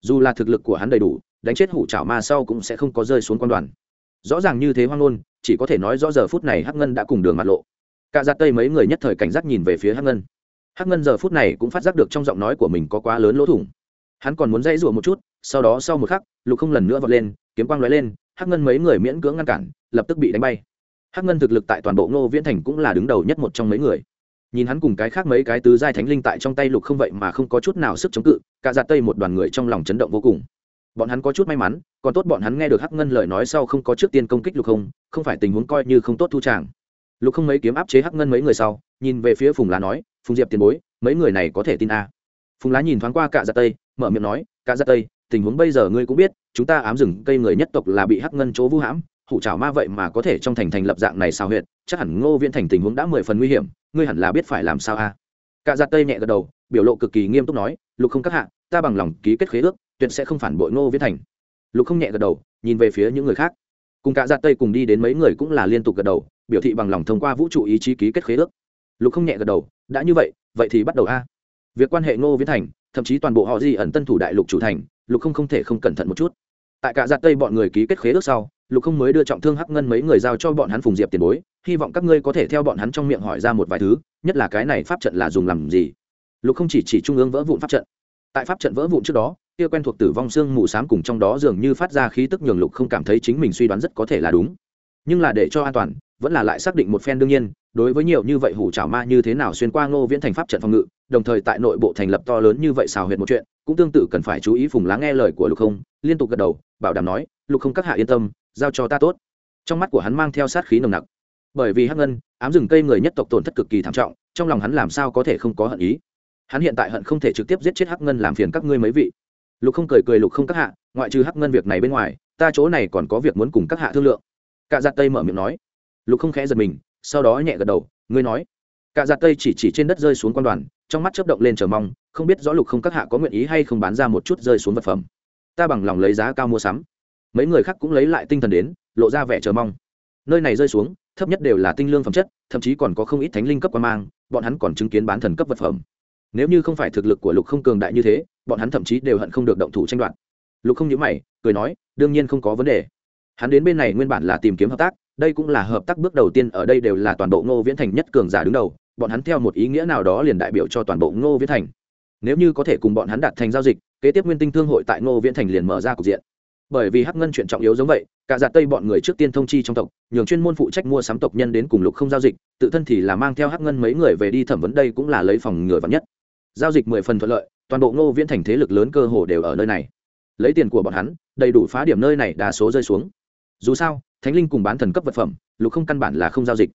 Dù là thực lực của hắn đầy đủ, đánh chết hủ chảo ma sau cũng sẽ không có rơi xuống quan đoàn. Rõ ràng như thế hoang ngôn, chỉ có thể nói rõ giờ phút này hắc ngân đã cùng đường mặt lộ. Cả giặt tây mấy người nhất thời cảnh giác nhìn về phía hắc ngân. Hắc ngân giờ phút này cũng phát giác được trong giọng nói của mình có quá lớn lỗ thủng. Hắn còn muốn dãy rủa một chút sau đó sau một khắc, lục không lần nữa vọt lên, kiếm quang lóe lên, hắc ngân mấy người miễn cưỡng ngăn cản, lập tức bị đánh bay. Hắc ngân thực lực tại toàn bộ ngô viễn thành cũng là đứng đầu nhất một trong mấy người. Nhìn hắn cùng cái khác mấy cái tứ giai thánh linh tại trong tay lục không vậy mà không có chút nào sức chống cự, cả giặt tây một đoàn người trong lòng chấn động vô cùng. Bọn hắn có chút may mắn, còn tốt bọn hắn nghe được hắc ngân lời nói sau không có trước tiên công kích lục không không phải tình huống coi như không tốt thu tràng. Lục không mấy kiếm áp chế hắc ngân mấy người sau, nhìn về phía phùng lá nói, phùng diệp tiền bối, mấy người này có thể tin a à. phùng lá nhìn thoáng qua cả giặt tây, mở miệng nói, cả giặt tây tình huống bây giờ ngươi cũng biết, chúng ta ám rừng cây người nhất tộc là bị hắc ngân chỗ vũ hãm, hủ trào ma vậy mà có thể trong thành thành lập dạng này sao huyệt, chắc hẳn ngô viễn thành tình huống đã mười phần nguy hiểm, ngươi hẳn là biết phải làm sao a? À. cả giặt tây nhẹ gật đầu, biểu lộ cực kỳ nghiêm túc nói, lục không các hạ, ta bằng lòng ký kết khế ước, tuyệt sẽ không phản bội ngô viễn thành. Lục không nhẹ gật đầu, nhìn về phía những người khác. Cùng cả giặt tây cùng đi đến mấy người cũng là liên tục gật đầu, biểu thị bằng lòng thông qua vũ trụ ý chí ký kết khế ước. Lục không nhẹ gật đầu, đã như vậy vậy thì bắt đầu a. Việc quan hệ ngô viễn thành, thậm chí toàn bộ họ di ẩn tân thủ đại lục chủ thành lục không không thể không cẩn thận một chút. Tại cả giặt tây bọn người ký kết khế ước sau, lục không mới đưa trọng thương hắc ngân mấy người giao cho bọn hắn phùng diệp tiền bối, hy vọng các ngươi có thể theo bọn hắn trong miệng hỏi ra một vài thứ, nhất là cái này pháp trận là dùng làm gì. Lục không chỉ chỉ trung ương vỡ vụn pháp trận. Tại pháp trận vỡ vụn trước đó, kia quen thuộc tử vong xương mù sám cùng trong đó dường như phát ra khí tức nhường lục không cảm thấy chính mình suy đoán rất có thể là đúng. Nhưng là để cho an toàn vẫn là lại xác định một phen đương nhiên, đối với nhiều như vậy hủ trào ma như thế nào xuyên qua ngô viễn thành pháp trận phòng ngự, đồng thời tại nội bộ thành lập to lớn như vậy xào huyệt một chuyện, cũng tương tự cần phải chú ý phùng lắng nghe lời của lục không, liên tục gật đầu, bảo đảm nói, lục không các hạ yên tâm, giao cho ta tốt. Trong mắt của hắn mang theo sát khí nồng nặc. Bởi vì hắc ngân, ám rừng cây người nhất tộc tổn thất cực kỳ thảm trọng, trong lòng hắn làm sao có thể không có hận ý? Hắn hiện tại hận không thể trực tiếp giết chết hắc ngân làm phiền các ngươi mấy vị. Lục không cười cười, lục không các hạ, ngoại trừ hắc ngân việc này bên ngoài, ta chỗ này còn có việc muốn cùng các hạ thương lượng. Cạ giặt tây mở miệng nói lục không khẽ giật mình, sau đó nhẹ gật đầu, ngươi nói. Cả giặt tây chỉ chỉ trên đất rơi xuống quan đoàn, trong mắt chớp động lên chờ mong, không biết rõ lục không các hạ có nguyện ý hay không bán ra một chút rơi xuống vật phẩm. Ta bằng lòng lấy giá cao mua sắm. Mấy người khác cũng lấy lại tinh thần đến, lộ ra vẻ chờ mong. Nơi này rơi xuống, thấp nhất đều là tinh lương phẩm chất, thậm chí còn có không ít thánh linh cấp quan mang, bọn hắn còn chứng kiến bán thần cấp vật phẩm. Nếu như không phải thực lực của lục không cường đại như thế, bọn hắn thậm chí đều hận không được động thủ tranh đoạt. Lục không nhớ mày, cười nói, đương nhiên không có vấn đề. Hắn đến bên này nguyên bản là tìm kiếm hợp tác đây cũng là hợp tác bước đầu tiên ở đây đều là toàn bộ ngô viễn thành nhất cường giả đứng đầu, bọn hắn theo một ý nghĩa nào đó liền đại biểu cho toàn bộ ngô viễn thành. Nếu như có thể cùng bọn hắn đạt thành giao dịch, kế tiếp nguyên tinh thương hội tại ngô viễn thành liền mở ra cục diện. Bởi vì hắc ngân chuyện trọng yếu giống vậy, cả giặt tây bọn người trước tiên thông chi trong tộc, nhường chuyên môn phụ trách mua sắm tộc nhân đến cùng lục không giao dịch, tự thân thì là mang theo hắc ngân mấy người về đi thẩm vấn đây cũng là lấy phòng ngừa vắn nhất. Giao dịch mười phần thuận lợi, toàn bộ ngô viễn thành thế lực lớn cơ hồ đều ở nơi này. Lấy tiền của bọn hắn, đầy đủ phá điểm nơi này đa số rơi xuống. Dù sao thánh linh cùng bán thần cấp vật phẩm, lục không căn bản là không giao dịch.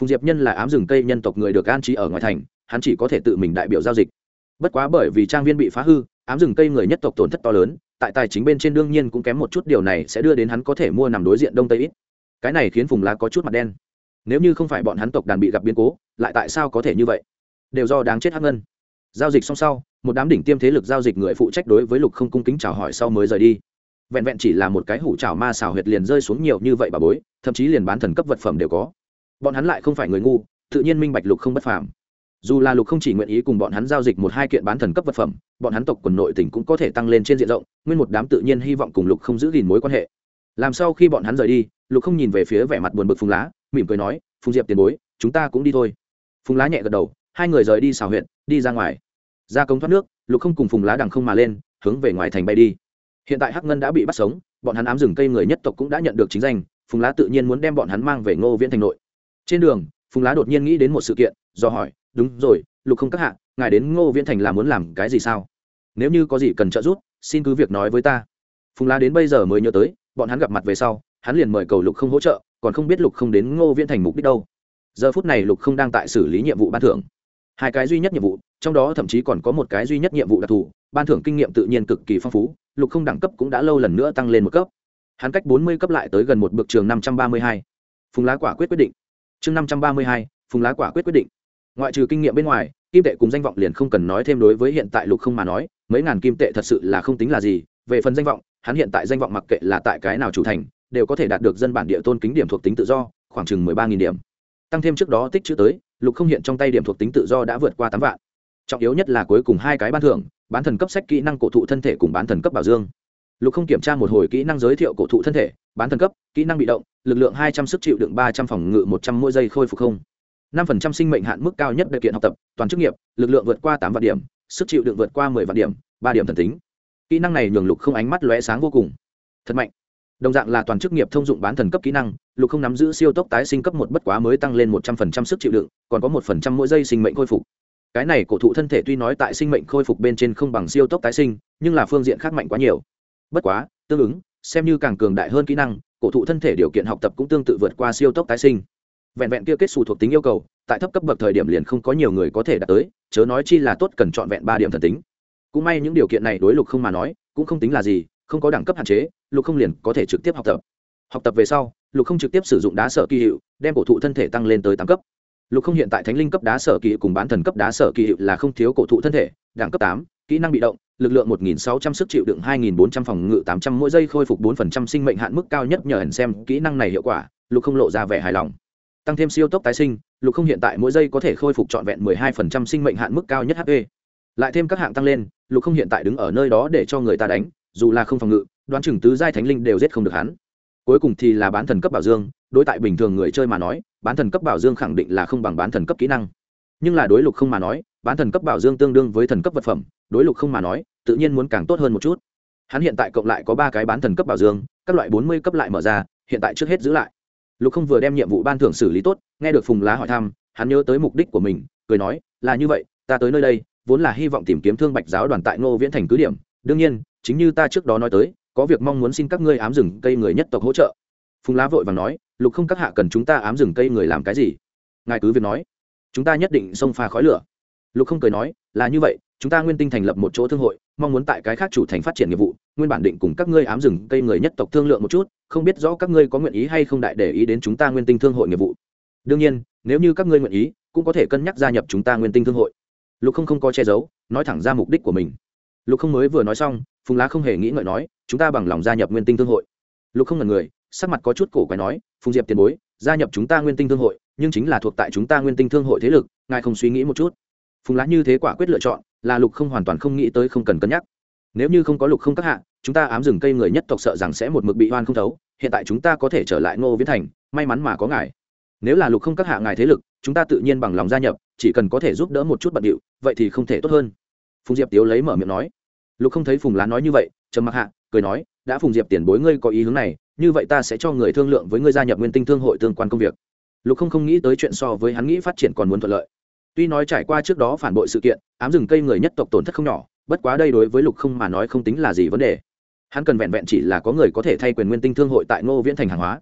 Phùng diệp nhân là ám rừng cây nhân tộc người được an trí ở ngoài thành, hắn chỉ có thể tự mình đại biểu giao dịch. Bất quá bởi vì trang viên bị phá hư, ám rừng cây người nhất tộc tổn thất to lớn, tại tài chính bên trên đương nhiên cũng kém một chút, điều này sẽ đưa đến hắn có thể mua nằm đối diện đông tây ít. Cái này khiến phùng lá có chút mặt đen. Nếu như không phải bọn hắn tộc đàn bị gặp biến cố, lại tại sao có thể như vậy? Đều do đáng chết hắc ngân. Giao dịch xong sau, một đám đỉnh tiêm thế lực giao dịch người phụ trách đối với lục không cung kính chào hỏi sau mới rời đi vẹn vẹn chỉ là một cái hủ trào ma xào huyệt liền rơi xuống nhiều như vậy bà bối, thậm chí liền bán thần cấp vật phẩm đều có. Bọn hắn lại không phải người ngu, tự nhiên minh bạch lục không bất phàm. Dù là lục không chỉ nguyện ý cùng bọn hắn giao dịch một hai kiện bán thần cấp vật phẩm, bọn hắn tộc quần nội tỉnh cũng có thể tăng lên trên diện rộng, nguyên một đám tự nhiên hy vọng cùng lục không giữ gìn mối quan hệ. Làm sau khi bọn hắn rời đi, lục không nhìn về phía vẻ mặt buồn bực phùng lá, mỉm cười nói, phùng diệp tiền bối, chúng ta cũng đi thôi. Phùng lá nhẹ gật đầu, hai người rời đi xào huyện đi ra ngoài. Ra cống thoát nước, lục không cùng phùng lá đằng không mà lên, hướng về ngoài thành bay đi hiện tại hắc ngân đã bị bắt sống, bọn hắn ám rừng cây người nhất tộc cũng đã nhận được chính danh, phùng lá tự nhiên muốn đem bọn hắn mang về ngô viễn thành nội. Trên đường, phùng lá đột nhiên nghĩ đến một sự kiện, do hỏi, đúng rồi, lục không các hạ, ngài đến ngô viễn thành là muốn làm cái gì sao? Nếu như có gì cần trợ giúp, xin cứ việc nói với ta. Phùng lá đến bây giờ mới nhớ tới, bọn hắn gặp mặt về sau, hắn liền mời cầu lục không hỗ trợ, còn không biết lục không đến ngô viễn thành mục đích đâu. Giờ phút này lục không đang tại xử lý nhiệm vụ ban thưởng. Hai cái duy nhất nhiệm vụ, trong đó thậm chí còn có một cái duy nhất nhiệm vụ đặc thù, ban thưởng kinh nghiệm tự nhiên cực kỳ phong phú lục không đẳng cấp cũng đã lâu lần nữa tăng lên một cấp. Hắn cách bốn mươi cấp lại tới gần một bậc trường năm trăm ba mươi hai. Phùng lá quả quyết quyết định. Chương năm trăm ba mươi hai, phùng lá quả quyết quyết định. Ngoại trừ kinh nghiệm bên ngoài, kim tệ cùng danh vọng liền không cần nói thêm đối với hiện tại lục không mà nói, mấy ngàn kim tệ thật sự là không tính là gì. Về phần danh vọng, hắn hiện tại danh vọng mặc kệ là tại cái nào chủ thành, đều có thể đạt được dân bản địa tôn kính điểm thuộc tính tự do, khoảng chừng mười ba nghìn điểm. Tăng thêm trước đó tích chữ tới, lục không hiện trong tay điểm thuộc tính tự do đã vượt qua tám vạn. Trọng yếu nhất là cuối cùng hai cái ban thưởng bán thần cấp sách kỹ năng cổ thụ thân thể cùng bán thần cấp bảo dương. Lục không kiểm tra một hồi kỹ năng giới thiệu cổ thụ thân thể, bán thần cấp, kỹ năng bị động, lực lượng hai trăm sức chịu đựng ba trăm phòng ngự một trăm mỗi giây khôi phục không. Năm phần trăm sinh mệnh hạn mức cao nhất đặc kiện học tập, toàn chức nghiệp, lực lượng vượt qua tám vạn điểm, sức chịu đựng vượt qua mười vạn điểm, ba điểm thần tính. Kỹ năng này nhường lục không ánh mắt lóe sáng vô cùng. Thật mạnh. Đồng dạng là toàn chức nghiệp thông dụng bán thần cấp kỹ năng, lục không nắm giữ siêu tốc tái sinh cấp một bất quá mới tăng lên một trăm phần trăm sức chịu đựng, còn có một phần trăm mỗi giây sinh mệnh khôi phục cái này cổ thụ thân thể tuy nói tại sinh mệnh khôi phục bên trên không bằng siêu tốc tái sinh, nhưng là phương diện khác mạnh quá nhiều. Bất quá, tương ứng, xem như càng cường đại hơn kỹ năng, cổ thụ thân thể điều kiện học tập cũng tương tự vượt qua siêu tốc tái sinh. Vẹn vẹn kia kết xù thuộc tính yêu cầu, tại thấp cấp bậc thời điểm liền không có nhiều người có thể đạt tới, chớ nói chi là tốt cần chọn vẹn ba điểm thần tính. Cũng may những điều kiện này đối lục không mà nói, cũng không tính là gì, không có đẳng cấp hạn chế, lục không liền có thể trực tiếp học tập. Học tập về sau, lục không trực tiếp sử dụng đá sợ kỳ hiệu, đem cổ thụ thân thể tăng lên tới tám cấp lục không hiện tại thánh linh cấp đá sở kỳ hiệu cùng bán thần cấp đá sở kỳ hiệu là không thiếu cổ thụ thân thể, đẳng cấp tám, kỹ năng bị động, lực lượng 1.600 sức chịu đựng 2.400 phòng ngự 800 mỗi giây khôi phục 4% sinh mệnh hạn mức cao nhất nhờ ẩn xem kỹ năng này hiệu quả, lục không lộ ra vẻ hài lòng. Tăng thêm siêu tốc tái sinh, lục không hiện tại mỗi giây có thể khôi phục trọn vẹn 12% sinh mệnh hạn mức cao nhất hp lại thêm các hạng tăng lên, lục không hiện tại đứng ở nơi đó để cho người ta đánh, dù là không phòng ngự, đoán chừng tứ giai thánh linh đều giết không được hắn. Cuối cùng thì là bán thần cấp bảo dương đối tại bình thường người chơi mà nói, bán thần cấp bảo dương khẳng định là không bằng bán thần cấp kỹ năng. Nhưng là đối lục không mà nói, bán thần cấp bảo dương tương đương với thần cấp vật phẩm, đối lục không mà nói, tự nhiên muốn càng tốt hơn một chút. Hắn hiện tại cộng lại có ba cái bán thần cấp bảo dương, các loại bốn mươi cấp lại mở ra, hiện tại trước hết giữ lại. Lục không vừa đem nhiệm vụ ban thưởng xử lý tốt, nghe được phùng lá hỏi thăm, hắn nhớ tới mục đích của mình, cười nói, là như vậy, ta tới nơi đây, vốn là hy vọng tìm kiếm thương bạch giáo đoàn tại ngô viễn thành cứ điểm. Đương nhiên, chính như ta trước đó nói tới, có việc mong muốn xin các ngươi ám rừng cây người nhất tộc hỗ trợ phùng lá vội và nói, lục không các hạ cần chúng ta ám rừng cây người làm cái gì? Ngài cứ việc nói, chúng ta nhất định xông pha khói lửa. Lục không cười nói, là như vậy, chúng ta nguyên tinh thành lập một chỗ thương hội, mong muốn tại cái khác chủ thành phát triển nghiệp vụ, nguyên bản định cùng các ngươi ám rừng cây người nhất tộc thương lượng một chút, không biết rõ các ngươi có nguyện ý hay không đại để ý đến chúng ta nguyên tinh thương hội nghiệp vụ. Đương nhiên, nếu như các ngươi nguyện ý, cũng có thể cân nhắc gia nhập chúng ta nguyên tinh thương hội. Lục không không có che giấu, nói thẳng ra mục đích của mình. Lục không mới vừa nói xong, phùng lá không hề nghĩ ngợi nói, chúng ta bằng lòng gia nhập nguyên tinh thương hội. Lục không là người sắc mặt có chút cổ quái nói, phùng diệp tiền bối, gia nhập chúng ta nguyên tinh thương hội, nhưng chính là thuộc tại chúng ta nguyên tinh thương hội thế lực, ngài không suy nghĩ một chút? Phùng lá như thế quả quyết lựa chọn, là lục không hoàn toàn không nghĩ tới không cần cân nhắc. Nếu như không có lục không các hạ, chúng ta ám rừng cây người nhất tộc sợ rằng sẽ một mực bị oan không thấu, hiện tại chúng ta có thể trở lại ngô viễn thành, may mắn mà có ngài. Nếu là lục không các hạ ngài thế lực, chúng ta tự nhiên bằng lòng gia nhập, chỉ cần có thể giúp đỡ một chút bận điệu, vậy thì không thể tốt hơn. Phùng diệp tiếu lấy mở miệng nói. Lục không thấy phùng lá nói như vậy, trầm mặc hạ, cười nói, đã phùng diệp tiền bối ngươi có ý hướng này như vậy ta sẽ cho người thương lượng với ngươi gia nhập nguyên tinh thương hội tương quan công việc. Lục không không nghĩ tới chuyện so với hắn nghĩ phát triển còn muốn thuận lợi. Tuy nói trải qua trước đó phản bội sự kiện, ám rừng cây người nhất tộc tổn thất không nhỏ, bất quá đây đối với lục không mà nói không tính là gì vấn đề. Hắn cần vẹn vẹn chỉ là có người có thể thay quyền nguyên tinh thương hội tại ngô viễn thành hàng hóa.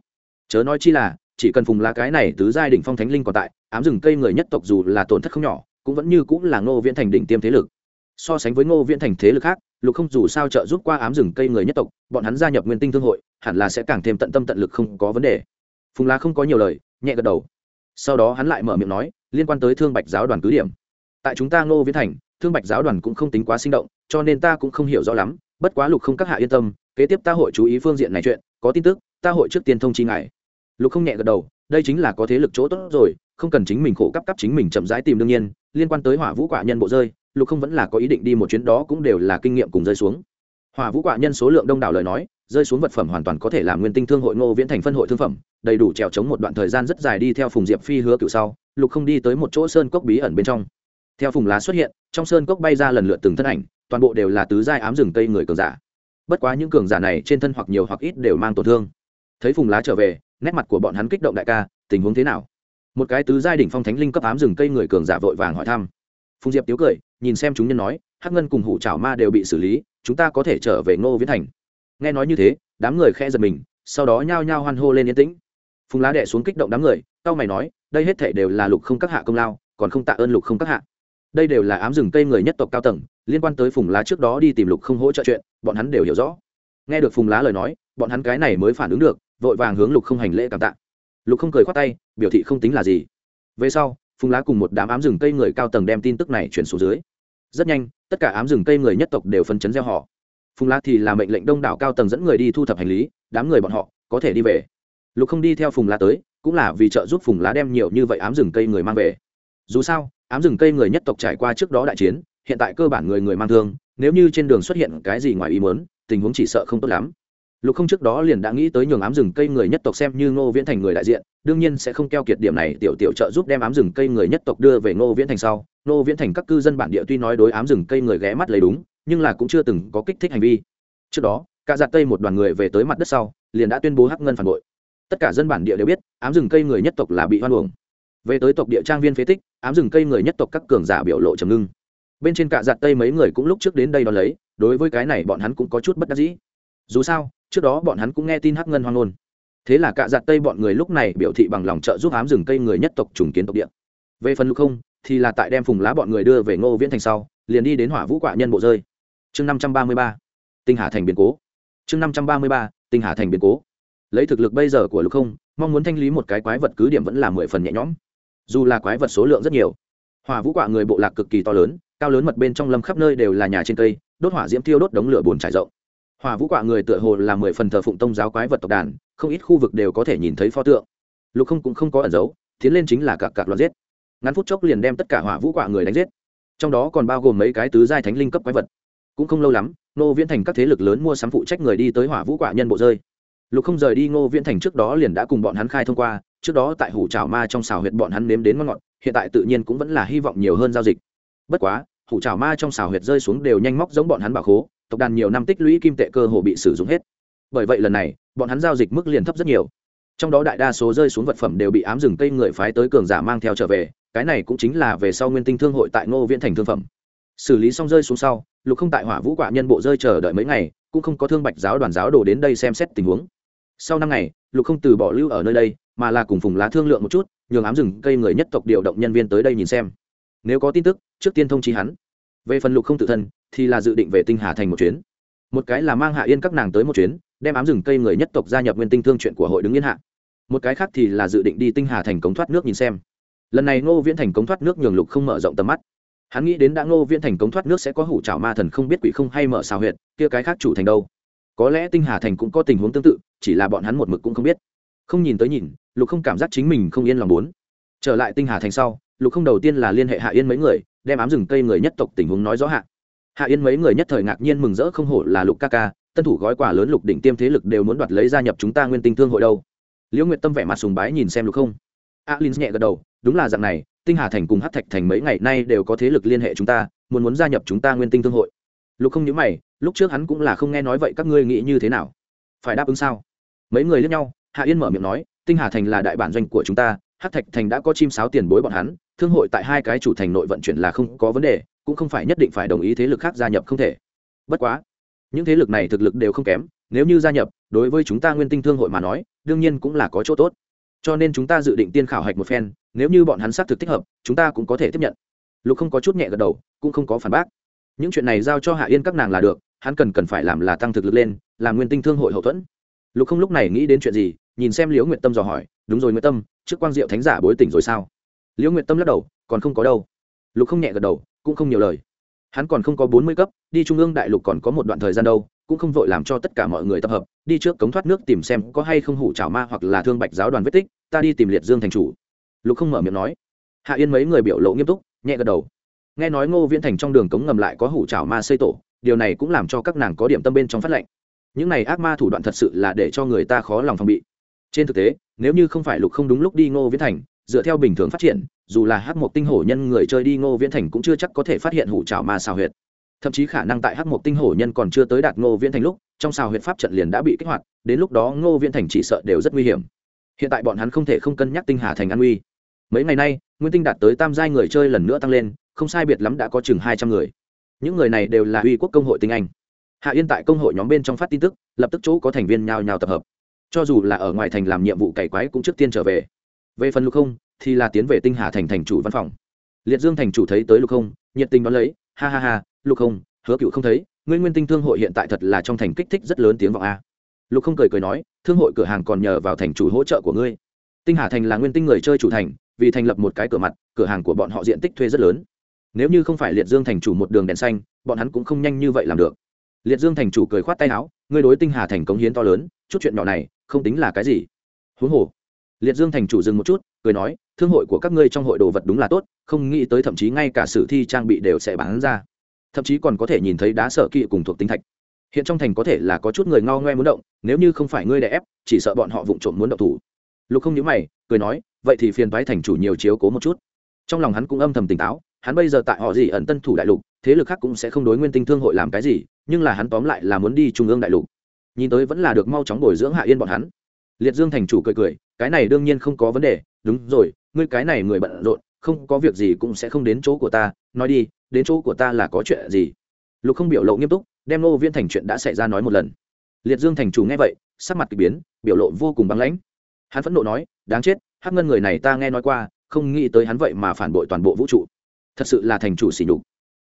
Chớ nói chi là, chỉ cần phùng lá cái này tứ giai đỉnh phong thánh linh còn tại, ám rừng cây người nhất tộc dù là tổn thất không nhỏ, cũng vẫn như cũng là ngô viễn thành đỉnh tiêm thế lực. So sánh với ngô viễn thành thế lực khác lục không dù sao trợ giúp qua ám rừng cây người nhất tộc, bọn hắn gia nhập nguyên tinh thương hội, hẳn là sẽ càng thêm tận tâm tận lực không có vấn đề. Phùng lá không có nhiều lời, nhẹ gật đầu. Sau đó hắn lại mở miệng nói, liên quan tới thương bạch giáo đoàn cứ điểm. Tại chúng ta ngô viễn thành, thương bạch giáo đoàn cũng không tính quá sinh động, cho nên ta cũng không hiểu rõ lắm, bất quá lục không các hạ yên tâm, kế tiếp ta hội chú ý phương diện này chuyện, có tin tức, ta hội trước tiên thông chi ngài. Lục không nhẹ gật đầu, đây chính là có thế lực chỗ tốt rồi, không cần chính mình khổ cấp cấp chính mình chậm rãi tìm đương nhiên, liên quan tới hỏa vũ quả nhân bộ rơi lục không vẫn là có ý định đi một chuyến đó cũng đều là kinh nghiệm cùng rơi xuống. Hòa vũ quả nhân số lượng đông đảo lời nói, rơi xuống vật phẩm hoàn toàn có thể làm nguyên tinh thương hội ngô viễn thành phân hội thương phẩm, đầy đủ trèo chống một đoạn thời gian rất dài đi theo phùng diệp phi hứa cựu sau, lục không đi tới một chỗ sơn cốc bí ẩn bên trong. Theo phùng lá xuất hiện, trong sơn cốc bay ra lần lượt từng thân ảnh, toàn bộ đều là tứ giai ám rừng cây người cường giả. Bất quá những cường giả này trên thân hoặc nhiều hoặc ít đều mang tổn thương. Thấy phùng lá trở về, nét mặt của bọn hắn kích động đại ca, tình huống thế nào? Một cái tứ giai đỉnh phong thánh linh cấp ám rừng cây người cường giả vội vàng hỏi thăm phùng diệp tiếu cười, nhìn xem chúng nhân nói, hắc ngân cùng hủ trảo ma đều bị xử lý, chúng ta có thể trở về ngô viễn thành. Nghe nói như thế, đám người khe giật mình, sau đó nhao nhao hoan hô lên yên tĩnh. Phùng lá đệ xuống kích động đám người tao mày nói, đây hết thể đều là lục không các hạ công lao, còn không tạ ơn lục không các hạ. Đây đều là ám rừng cây người nhất tộc cao tầng, liên quan tới phùng lá trước đó đi tìm lục không hỗ trợ chuyện, bọn hắn đều hiểu rõ. Nghe được phùng lá lời nói, bọn hắn cái này mới phản ứng được, vội vàng hướng lục không hành lễ cảm tạ. Lục không cười khoát tay, biểu thị không tính là gì. Về sau phùng lá cùng một đám ám rừng cây người cao tầng đem tin tức này chuyển xuống dưới. Rất nhanh, tất cả ám rừng cây người nhất tộc đều phân chấn gieo họ. Phùng lá thì là mệnh lệnh đông đảo cao tầng dẫn người đi thu thập hành lý, đám người bọn họ có thể đi về. Lục không đi theo phùng lá tới, cũng là vì trợ giúp phùng lá đem nhiều như vậy ám rừng cây người mang về. Dù sao, ám rừng cây người nhất tộc trải qua trước đó đại chiến, hiện tại cơ bản người người mang thương, nếu như trên đường xuất hiện cái gì ngoài ý muốn, tình huống chỉ sợ không tốt lắm lục không trước đó liền đã nghĩ tới nhường ám rừng cây người nhất tộc xem như ngô viễn thành người đại diện, đương nhiên sẽ không keo kiệt điểm này, tiểu tiểu trợ giúp đem ám rừng cây người nhất tộc đưa về ngô viễn thành sau. Ngô viễn thành các cư dân bản địa tuy nói đối ám rừng cây người ghé mắt lấy đúng, nhưng là cũng chưa từng có kích thích hành vi. Trước đó cả giặt tây một đoàn người về tới mặt đất sau, liền đã tuyên bố hắc ngân phản bội. Tất cả dân bản địa đều biết, ám rừng cây người nhất tộc là bị hoan uổng. Về tới tộc địa trang viên phế tích, ám rừng cây người nhất tộc các cường giả biểu lộ trầm ngưng. Bên trên cạ giặt tây mấy người cũng lúc trước đến đây đón lấy, đối với cái này bọn hắn cũng có chút bất đắc dĩ. Dù sao trước đó bọn hắn cũng nghe tin hắc ngân hoang ngôn. Thế là cạ giặt tây bọn người lúc này biểu thị bằng lòng trợ giúp ám rừng cây người nhất tộc trùng kiến tộc địa. Về phần lục không, thì là tại đem phùng lá bọn người đưa về ngô viễn thành sau, liền đi đến hỏa vũ quạ nhân bộ rơi. Chương năm trăm ba mươi ba, tinh hà thành biến cố. Chương năm trăm ba mươi ba, tinh hà thành biến cố. Lấy thực lực bây giờ của lục không, mong muốn thanh lý một cái quái vật cứ điểm vẫn là mười phần nhẹ nhõm. Dù là quái vật số lượng rất nhiều, hỏa vũ quạ người bộ lạc cực kỳ to lớn, cao lớn mật bên trong lâm khắp nơi đều là nhà trên cây, đốt hỏa diễm tiêu đốt đống lửa bùn trải rộng. Hòa vũ quạ người tựa hồ là mười phần thờ phụng tông giáo quái vật tộc đàn, không ít khu vực đều có thể nhìn thấy pho tượng. Lục không cũng không có ẩn giấu, tiến lên chính là cặp cặp loạt giết. Ngắn phút chốc liền đem tất cả hỏa vũ quạ người đánh giết. Trong đó còn bao gồm mấy cái tứ giai thánh linh cấp quái vật. Cũng không lâu lắm nô viễn thành các thế lực lớn mua sắm phụ trách người đi tới hỏa vũ quạ nhân bộ rơi. Lục không rời đi ngô viễn thành trước đó liền đã cùng bọn hắn khai thông qua, trước đó tại hủ trào ma trong xào huyệt bọn hắn nếm đến ngon ngọt, hiện tại tự nhiên cũng vẫn là hy vọng nhiều hơn giao dịch. Bất quá, hủ trào ma trong xào huyệt rơi xuống đều nhanh móc giống bọn hắn bảo khố tộc đàn nhiều năm tích lũy kim tệ cơ hồ bị sử dụng hết. Bởi vậy lần này, bọn hắn giao dịch mức liền thấp rất nhiều. Trong đó đại đa số rơi xuống vật phẩm đều bị ám rừng cây người phái tới cường giả mang theo trở về, cái này cũng chính là về sau nguyên tinh thương hội tại ngô viễn thành thương phẩm. Xử lý xong rơi xuống sau, lục không tại hỏa vũ quả nhân bộ rơi chờ đợi mấy ngày, cũng không có thương bạch giáo đoàn giáo đồ đến đây xem xét tình huống. Sau năm ngày, lục không từ bỏ lưu ở nơi đây, mà là cùng phùng lá thương lượng một chút, nhường ám rừng cây người nhất tộc điều động nhân viên tới đây nhìn xem. Nếu có tin tức, trước tiên thông trí hắn. Về phần lục không tự thân thì là dự định về tinh hà thành một chuyến. Một cái là mang hạ yên các nàng tới một chuyến, đem ám rừng cây người nhất tộc gia nhập nguyên tinh thương chuyện của hội đứng yên hạ. Một cái khác thì là dự định đi tinh hà thành cống thoát nước nhìn xem. Lần này ngô viễn thành cống thoát nước nhường lục không mở rộng tầm mắt. Hắn nghĩ đến đã ngô viễn thành cống thoát nước sẽ có hủ trào ma thần không biết quỷ không hay mở xào huyệt, kia cái khác chủ thành đâu. Có lẽ tinh hà thành cũng có tình huống tương tự, chỉ là bọn hắn một mực cũng không biết. Không nhìn tới nhìn, lục không cảm giác chính mình không yên lòng muốn. Trở lại tinh hà thành sau, lục không đầu tiên là liên hệ hạ yên mấy người, đem ám rừng cây người nhất tộc tình huống nói rõ hạ hạ yên mấy người nhất thời ngạc nhiên mừng rỡ không hổ là lục ca ca, tân thủ gói quà lớn lục đỉnh tiêm thế lực đều muốn đoạt lấy gia nhập chúng ta nguyên tinh thương hội đâu. Liễu nguyệt tâm vẻ mặt sùng bái nhìn xem lục không. Alin nhẹ gật đầu, đúng là dạng này, tinh hà thành cùng hát thạch thành mấy ngày nay đều có thế lực liên hệ chúng ta, muốn muốn gia nhập chúng ta nguyên tinh thương hội. Lục không nhớ mày, lúc trước hắn cũng là không nghe nói vậy, các ngươi nghĩ như thế nào? Phải đáp ứng sao? Mấy người lẫn nhau, hạ yên mở miệng nói, tinh hà thành là đại bản doanh của chúng ta hát thạch thành đã có chim sáo tiền bối bọn hắn, thương hội tại hai cái chủ thành nội vận chuyển là không có vấn đề cũng không phải nhất định phải đồng ý thế lực khác gia nhập không thể. Bất quá, những thế lực này thực lực đều không kém, nếu như gia nhập, đối với chúng ta nguyên tinh thương hội mà nói, đương nhiên cũng là có chỗ tốt. Cho nên chúng ta dự định tiên khảo hạch một phen, nếu như bọn hắn xác thực thích hợp, chúng ta cũng có thể tiếp nhận. Lục không có chút nhẹ gật đầu, cũng không có phản bác. Những chuyện này giao cho hạ yên các nàng là được, hắn cần cần phải làm là tăng thực lực lên, làm nguyên tinh thương hội hậu thuẫn. Lục không lúc này nghĩ đến chuyện gì, nhìn xem liễu nguyện tâm dò hỏi, đúng rồi nguyện tâm, trước quang diệu thánh giả bối tỉnh rồi sao? Liễu nguyện tâm lắc đầu, còn không có đâu. Lục không nhẹ gật đầu cũng không nhiều lời. Hắn còn không có bốn mươi cấp, đi trung ương đại lục còn có một đoạn thời gian đâu, cũng không vội làm cho tất cả mọi người tập hợp, đi trước cống thoát nước tìm xem có hay không hủ trào ma hoặc là thương bạch giáo đoàn vết tích, ta đi tìm liệt dương thành chủ. Lục không mở miệng nói. Hạ yên mấy người biểu lộ nghiêm túc, nhẹ gật đầu. Nghe nói ngô viễn thành trong đường cống ngầm lại có hủ trào ma xây tổ, điều này cũng làm cho các nàng có điểm tâm bên trong phát lệnh. Những này ác ma thủ đoạn thật sự là để cho người ta khó lòng phòng bị. Trên thực tế, nếu như không phải lục không đúng lúc đi ngô viễn thành dựa theo bình thường phát triển, dù là hát một tinh hổ nhân người chơi đi ngô viễn thành cũng chưa chắc có thể phát hiện hủ trào ma xào huyệt. Thậm chí khả năng tại hát một tinh hổ nhân còn chưa tới đạt ngô viễn thành lúc, trong xào huyệt pháp trận liền đã bị kích hoạt, đến lúc đó ngô viễn thành chỉ sợ đều rất nguy hiểm. Hiện tại bọn hắn không thể không cân nhắc tinh hà thành an uy mấy ngày nay, nguyên tinh đạt tới tam giai người chơi lần nữa tăng lên, không sai biệt lắm đã có chừng hai trăm người. Những người này đều là uy quốc công hội tinh anh. Hạ yên tại công hội nhóm bên trong phát tin tức, lập tức chỗ có thành viên nhào nhào tập hợp. Cho dù là ở ngoài thành làm nhiệm vụ cày quái cũng trước tiên trở về về phần lục không, thì là tiến về tinh hà thành thành chủ văn phòng. Liệt dương thành chủ thấy tới lục không, nhiệt tình đón lấy, ha ha ha, lục không, hứa cựu không thấy, ngươi nguyên tinh thương hội hiện tại thật là trong thành kích thích rất lớn tiếng vọng a. Lục không cười cười nói, thương hội cửa hàng còn nhờ vào thành chủ hỗ trợ của ngươi. Tinh hà thành là nguyên tinh người chơi chủ thành, vì thành lập một cái cửa mặt, cửa hàng của bọn họ diện tích thuê rất lớn. Nếu như không phải liệt dương thành chủ một đường đèn xanh, bọn hắn cũng không nhanh như vậy làm được. Liệt dương thành chủ cười khoát tay áo, ngươi đối tinh hà thành cống hiến to lớn, chút chuyện nhỏ này, không tính là cái gì. Huống hồ liệt dương thành chủ dừng một chút, cười nói, thương hội của các ngươi trong hội đồ vật đúng là tốt, không nghĩ tới thậm chí ngay cả sử thi trang bị đều sẽ bán ra. Thậm chí còn có thể nhìn thấy đá sở kỵ cùng thuộc tinh thạch. Hiện trong thành có thể là có chút người ngao ngoe muốn động, nếu như không phải ngươi đè ép, chỉ sợ bọn họ vụng trộm muốn động thủ. Lục không nhớ mày, cười nói, vậy thì phiền thoái thành chủ nhiều chiếu cố một chút. Trong lòng hắn cũng âm thầm tỉnh táo, hắn bây giờ tại họ gì ẩn tân thủ đại lục, thế lực khác cũng sẽ không đối nguyên tinh thương hội làm cái gì, nhưng là hắn tóm lại là muốn đi trung ương đại lục. Nhìn tới vẫn là được mau chóng bồi dưỡng hạ yên bọn hắn. Liệt dương thành chủ cười cười cái này đương nhiên không có vấn đề, đúng rồi, ngươi cái này người bận rộn, không có việc gì cũng sẽ không đến chỗ của ta, nói đi, đến chỗ của ta là có chuyện gì? Lục không biểu lộ nghiêm túc, đem nô viên thành chuyện đã xảy ra nói một lần. Liệt dương thành chủ nghe vậy, sắc mặt k ỳ biến, biểu lộ vô cùng băng lãnh. Hắn phẫn nộ nói, đáng chết, hắc ngân người này ta nghe nói qua, không nghĩ tới hắn vậy mà phản bội toàn bộ vũ trụ. Thật sự là thành chủ xỉ nhục.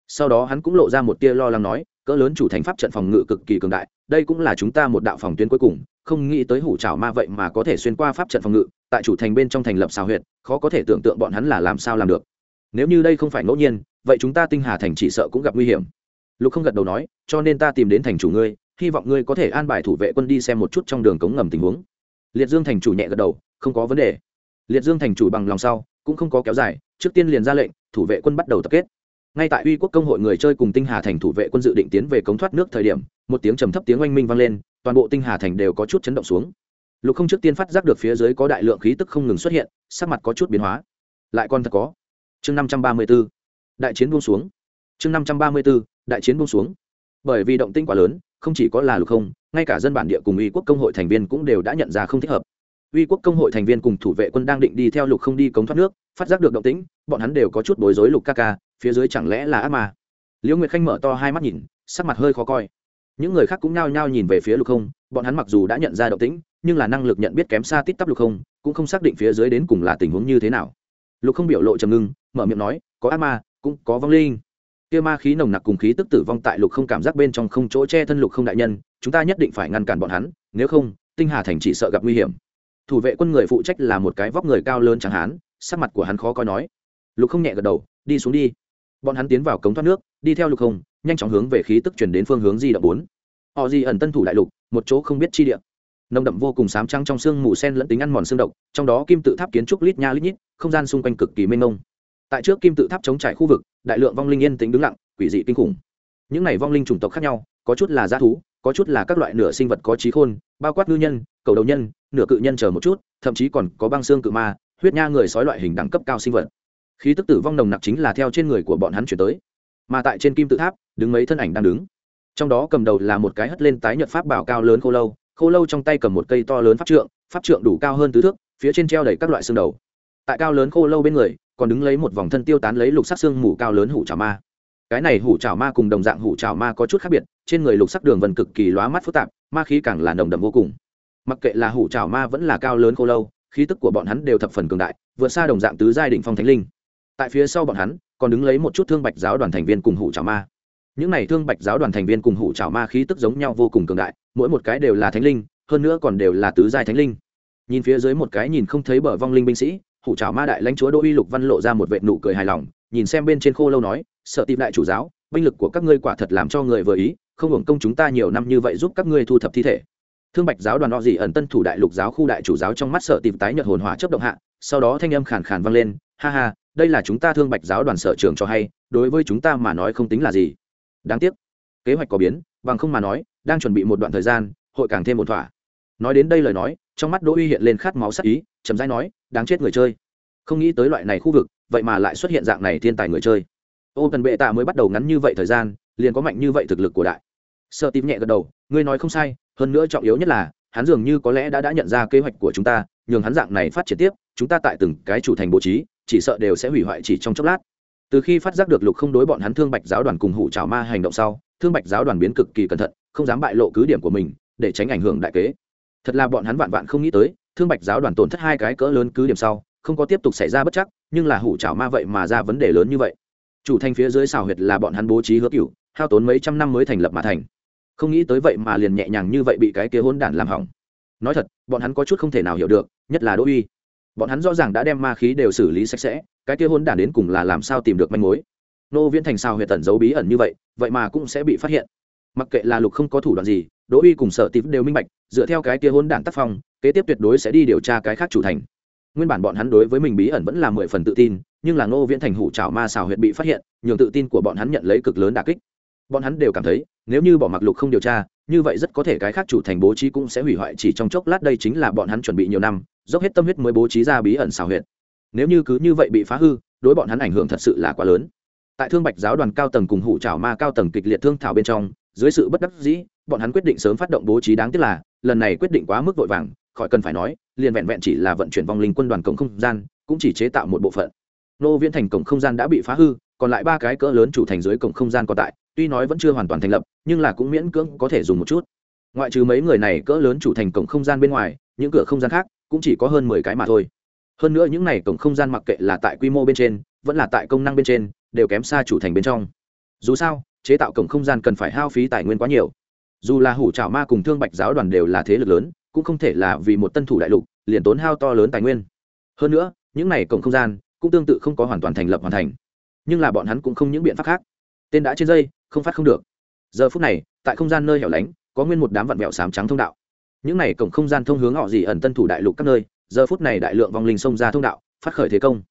Sau đó hắn cũng lộ ra một tia lo lắng nói, cỡ lớn chủ thành pháp trận phòng ngự cực kỳ cường đại, đây cũng là chúng ta một đạo phòng tuyến cuối cùng không nghĩ tới hủ trào ma vậy mà có thể xuyên qua pháp trận phòng ngự, tại chủ thành bên trong thành lập xào huyệt, khó có thể tưởng tượng bọn hắn là làm sao làm được. Nếu như đây không phải ngẫu nhiên, vậy chúng ta tinh hà thành chỉ sợ cũng gặp nguy hiểm. Lục không gật đầu nói, cho nên ta tìm đến thành chủ ngươi, hy vọng ngươi có thể an bài thủ vệ quân đi xem một chút trong đường cống ngầm tình huống. Liệt dương thành chủ nhẹ gật đầu, không có vấn đề. Liệt dương thành chủ bằng lòng sau, cũng không có kéo dài, trước tiên liền ra lệnh, thủ vệ quân bắt đầu tập kết. Ngay tại uy quốc công hội người chơi cùng tinh hà thành thủ vệ quân dự định tiến về cống thoát nước thời điểm, một tiếng trầm thấp tiếng oanh minh vang lên toàn bộ tinh hà thành đều có chút chấn động xuống. Lục không trước tiên phát giác được phía dưới có đại lượng khí tức không ngừng xuất hiện, sắc mặt có chút biến hóa. Lại còn thật có. Chương năm trăm ba mươi b ố đại chiến buông xuống. Chương năm trăm ba mươi b ố đại chiến buông xuống. Bởi vì động tinh quá lớn, không chỉ có là lục không, ngay cả dân bản địa cùng uy quốc công hội thành viên cũng đều đã nhận ra không thích hợp. Uy quốc công hội thành viên cùng thủ vệ quân đang định đi theo lục không đi cống thoát nước, phát giác được động tĩnh, bọn hắn đều có chút bối rối lục ca ca, phía dưới chẳng lẽ là ác ma? Liễu nguyệt khanh mở to hai mắt nhìn, sắc mặt hơi khó coi những người khác cũng nhao nhao nhìn về phía lục không, bọn hắn mặc dù đã nhận ra động tĩnh, nhưng là năng lực nhận biết kém xa tít tắp lục không, cũng không xác định phía dưới đến cùng là tình huống như thế nào. Lục không biểu lộ trầm ngưng, mở miệng nói, có ác ma, cũng có vong linh. Kia ma khí nồng nặc cùng khí tức tử vong tại lục không cảm giác bên trong không chỗ che thân lục không đại nhân, chúng ta nhất định phải ngăn cản bọn hắn, nếu không, tinh hà thành chỉ sợ gặp nguy hiểm. Thủ vệ quân người phụ trách là một cái vóc người cao lớn chẳng hán, sắc mặt của hắn khó coi nói. Lục không nhẹ gật đầu, đi xuống đi. Bọn hắn tiến vào cống thoát nước, đi theo lục không, nhanh chóng hướng về khí tức chuyển đến phương hướng di động bốn họ di ẩn tân thủ đại lục, một chỗ không biết chi địa. Nồng đậm vô cùng sám trăng trong xương mù sen lẫn tính ăn mòn xương độc, trong đó kim tự tháp kiến trúc lít nha lít nhít, không gian xung quanh cực kỳ mênh mông. Tại trước kim tự tháp chống trải khu vực, đại lượng vong linh yên tính đứng lặng, quỷ dị kinh khủng. Những này vong linh chủng tộc khác nhau, có chút là g thú, có chút là các loại nửa sinh vật có trí khôn, bao quát ngư nhân, cầu đầu nhân, nửa cự nhân chờ một chút, thậm chí còn có băng xương cự ma, huyết nha người sói loại hình đẳng cấp cao sinh vật. Khí tức tử vong nồng nặc chính là theo trên người của bọn hắn chuyển tới. Mà tại trên kim tự tháp, đứng mấy thân ảnh đang đứng trong đó cầm đầu là một cái hất lên tái nhợt pháp bảo cao lớn khô lâu khô lâu trong tay cầm một cây to lớn pháp trượng pháp trượng đủ cao hơn tứ thước, phía trên treo đầy các loại xương đầu. Tại cao lớn khô lâu bên người, còn đứng lấy một vòng thân tiêu tán lấy lục sắc xương mù cao lớn hủ trào ma. Cái này hủ trào ma cùng đồng dạng hủ trào ma có chút khác biệt, trên người lục sắc đường vần cực kỳ lóa mắt phức tạp, ma khí càng là nồng đậm vô cùng. Mặc kệ là hủ trào ma vẫn là cao lớn khô lâu, khí tức của bọn hắn đều thập phần cường đại, vượt xa đồng dạng tứ giai đ phong thánh linh. Tại phía sau bọn hắn, còn đứng lấy một chút thương bạch giáo đoàn thành viên cùng hủ trào ma những này thương bạch giáo đoàn thành viên cùng hủ trào ma khí tức giống nhau vô cùng cường đại, mỗi một cái đều là thánh linh, hơn nữa còn đều là tứ giai thánh linh. Nhìn phía dưới một cái nhìn không thấy bờ vong linh binh sĩ, hủ trào ma đại lãnh chúa đỗ uy lục văn lộ ra một vệ nụ cười hài lòng, nhìn xem bên trên khô lâu nói, sợ tìm đại chủ giáo, binh lực của các ngươi quả thật làm cho người vừa ý, không hưởng công chúng ta nhiều năm như vậy giúp các ngươi thu thập thi thể. Thương bạch giáo đoàn họ gì ẩn tân thủ đại lục giáo khu đại chủ giáo trong mắt sợ tìm tái nhợt hồn hỏa chấp động hạ, sau đó thanh âm khàn khàn vang lên, ha ha, đây là chúng ta thương bạch giáo đoàn sở trường cho hay, đối với chúng ta mà nói không tính là gì đáng tiếc, kế hoạch có biến, bằng không mà nói, đang chuẩn bị một đoạn thời gian, hội càng thêm một thỏa. Nói đến đây lời nói, trong mắt đỗ uy hiện lên khát máu sắc ý chấm dãi nói, đáng chết người chơi. Không nghĩ tới loại này khu vực, vậy mà lại xuất hiện dạng này thiên tài người chơi. Ô tần bệ tạ mới bắt đầu ngắn như vậy thời gian, liền có mạnh như vậy thực lực của đại. Sợ tím nhẹ gật đầu, ngươi nói không sai, hơn nữa trọng yếu nhất là, hắn dường như có lẽ đã đã nhận ra kế hoạch của chúng ta, nhường hắn dạng này phát triển tiếp, chúng ta tại từng cái chủ thành bố trí, chỉ sợ đều sẽ hủy hoại chỉ trong chốc lát từ khi phát giác được lục không đối bọn hắn thương bạch giáo đoàn cùng hủ trào ma hành động sau, thương bạch giáo đoàn biến cực kỳ cẩn thận, không dám bại lộ cứ điểm của mình, để tránh ảnh hưởng đại kế. Thật là bọn hắn vạn vạn không nghĩ tới, thương bạch giáo đoàn tổn thất hai cái cỡ lớn cứ điểm sau, không có tiếp tục xảy ra bất chắc, nhưng là hủ trào ma vậy mà ra vấn đề lớn như vậy. Chủ thành phía dưới xào huyệt là bọn hắn bố trí hứa cựu hao tốn mấy trăm năm mới thành lập mà thành. Không nghĩ tới vậy mà liền nhẹ nhàng như vậy bị cái kia hôn đản làm hỏng. Nói thật, bọn hắn có chút không thể nào hiểu được, nhất là đỗ uy. Bọn hắn rõ ràng đã đem ma khí đều xử lý sạch sẽ cái kia hôn đản đến cùng là làm sao tìm được manh mối? Nô viễn thành sao huyệt tẩn giấu bí ẩn như vậy vậy mà cũng sẽ bị phát hiện. Mặc kệ là lục không có thủ đoạn gì, đỗ uy cùng sở típ đều minh bạch, dựa theo cái kia hôn đản tác phong, kế tiếp tuyệt đối sẽ đi điều tra cái khác chủ thành. Nguyên bản bọn hắn đối với mình bí ẩn vẫn là mười phần tự tin, nhưng là ngô viễn thành hủ trào ma xào huyệt bị phát hiện, nhường tự tin của bọn hắn nhận lấy cực lớn đà kích. Bọn hắn đều cảm thấy, nếu như bỏ mặc lục không điều tra, như vậy rất có thể cái khác chủ thành bố trí cũng sẽ hủy hoại chỉ trong chốc lát, đây chính là bọn hắn chuẩn bị nhiều năm, dốc hết tâm huyết mới bố trí ra bí ẩn xào huyệt nếu như cứ như vậy bị phá hư, đối bọn hắn ảnh hưởng thật sự là quá lớn. Tại thương bạch giáo đoàn cao tầng cùng hủ trào ma cao tầng kịch liệt thương thảo bên trong, dưới sự bất đắc dĩ, bọn hắn quyết định sớm phát động bố trí đáng tiếc là, lần này quyết định quá mức vội vàng, khỏi cần phải nói, liền vẹn vẹn chỉ là vận chuyển vong linh quân đoàn cổng không gian, cũng chỉ chế tạo một bộ phận. Nô viễn thành cổng không gian đã bị phá hư, còn lại ba cái cỡ lớn chủ thành dưới cổng không gian còn tại, tuy nói vẫn chưa hoàn toàn thành lập, nhưng là cũng miễn cưỡng có thể dùng một chút. Ngoại trừ mấy người này cỡ lớn chủ thành cổng không gian bên ngoài, những cửa không gian khác cũng chỉ có hơn mười cái mà thôi hơn nữa những này cổng không gian mặc kệ là tại quy mô bên trên, vẫn là tại công năng bên trên, đều kém xa chủ thành bên trong. Dù sao, chế tạo cổng không gian cần phải hao phí tài nguyên quá nhiều. Dù là hủ trào ma cùng thương bạch giáo đoàn đều là thế lực lớn, cũng không thể là vì một tân thủ đại lục, liền tốn hao to lớn tài nguyên. Hơn nữa, những này cổng không gian cũng tương tự không có hoàn toàn thành lập hoàn thành. Nhưng là bọn hắn cũng không những biện pháp khác. Tên đã trên dây, không phát không được. Giờ phút này, tại không gian nơi hẻo lánh, có nguyên một đám vạn vẹo sám trắng thông đạo. Những này cổng không gian thông hướng họ gì ẩn tân thủ đại lục các nơi giờ phút này đại lượng vong linh xông ra thông đạo, phát khởi thế công.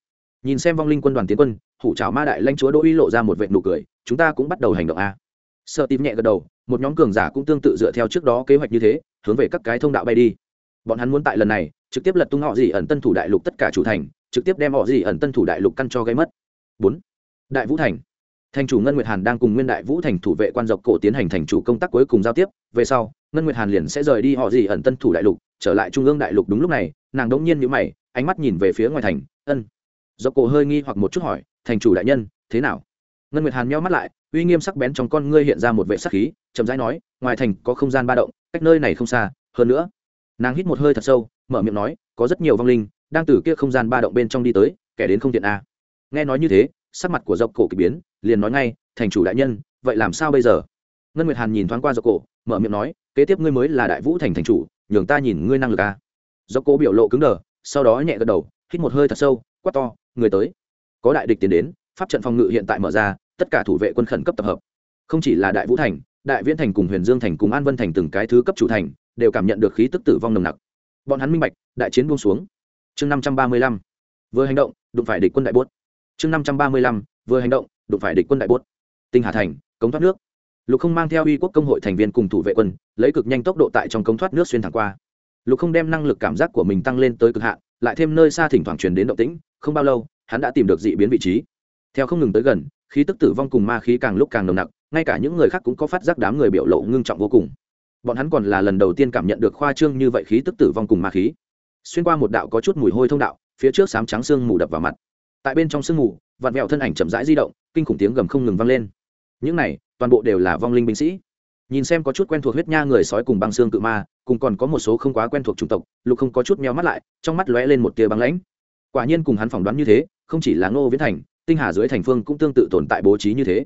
Nhìn xem vong linh quân đoàn tiến quân, hủ trào ma đại lanh chúa đỗ uy lộ ra một vệ nụ cười, chúng ta cũng bắt đầu hành động a. Sợ tìm nhẹ gật đầu, một nhóm cường giả cũng tương tự dựa theo trước đó kế hoạch như thế, hướng về các cái thông đạo bay đi. Bọn hắn muốn tại lần này, trực tiếp lật tung họ gì ẩn tân thủ đại lục tất cả chủ thành, trực tiếp đem họ gì ẩn tân thủ đại lục căn cho gây mất. Bốn. Đại vũ thành. Thành chủ ngân nguyệt hàn đang cùng nguyên đại vũ thành thủ vệ quan dọc cổ tiến hành thành chủ công tác cuối cùng giao tiếp, về sau, ngân nguyệt hàn liền sẽ rời đi họ gì ẩn tân thủ đại lục trở lại trung ương đại lục đúng lúc này, nàng đống nhiên nhíu mày, ánh mắt nhìn về phía ngoài thành, ân. Dọc cổ hơi nghi hoặc một chút hỏi, thành chủ đại nhân, thế nào? Ngân nguyệt hàn meo mắt lại, uy nghiêm sắc bén trong con ngươi hiện ra một vệ sắc khí, chậm rãi nói, ngoài thành có không gian ba động, cách nơi này không xa, hơn nữa. Nàng hít một hơi thật sâu, mở miệng nói, có rất nhiều vong linh, đang từ kia không gian ba động bên trong đi tới, kẻ đến không tiện a à. nghe nói như thế, sắc mặt của dọc cổ k ỳ biến, liền nói ngay, thành chủ đại nhân, vậy làm sao bây giờ? Ngân nguyệt hàn nhìn thoáng qua dọc cổ, mở miệng nói, kế tiếp ngươi mới là đại vũ thành thành chủ nhường ta nhìn ngươi năng lực a à. Do cổ biểu lộ cứng đờ, sau đó nhẹ gật đầu, hít một hơi thật sâu, quát to, người tới. Có đại địch tiến đến, pháp trận phòng ngự hiện tại mở ra, tất cả thủ vệ quân khẩn cấp tập hợp. Không chỉ là đại vũ thành, đại viễn thành cùng huyền dương thành cùng an vân thành từng cái thứ cấp chủ thành đều cảm nhận được khí tức tử vong nồng nặc. Bọn hắn minh bạch, đại chiến buông xuống. Chương năm trăm ba mươi lăm, vừa hành động, đụng phải địch quân đại bốt. Chương năm trăm ba mươi lăm, vừa hành động, đụng phải địch quân đại bốt. Tinh hà thành, cống thoát nước lục không mang theo uy quốc công hội thành viên cùng thủ vệ quân, lấy cực nhanh tốc độ tại trong cống thoát nước xuyên thẳng qua. Lục không đem năng lực cảm giác của mình tăng lên tới cực hạn, lại thêm nơi xa thỉnh thoảng truyền đến động tĩnh, không bao lâu, hắn đã tìm được dị biến vị trí. Theo không ngừng tới gần, khí tức tử vong cùng ma khí càng lúc càng nồng nặc, ngay cả những người khác cũng có phát giác đám người biểu lộ ngưng trọng vô cùng. Bọn hắn còn là lần đầu tiên cảm nhận được khoa trương như vậy khí tức tử vong cùng ma khí. Xuyên qua một đạo có chút mùi hôi thông đạo, phía trước sám trắng sương mù đập vào mặt. Tại bên trong sương mù, vặn vẹo thân ảnh chậm rãi di động, kinh khủng tiếng gầm không ngừng vang lên. Những này toàn bộ đều là vong linh binh sĩ. Nhìn xem có chút quen thuộc huyết nha người sói cùng băng xương cự ma, cùng còn có một số không quá quen thuộc chủng tộc, lục không có chút meo mắt lại, trong mắt lóe lên một tia băng lãnh. Quả nhiên cùng hắn phỏng đoán như thế, không chỉ là ngô viễn thành, tinh hà dưới thành phương cũng tương tự tồn tại bố trí như thế.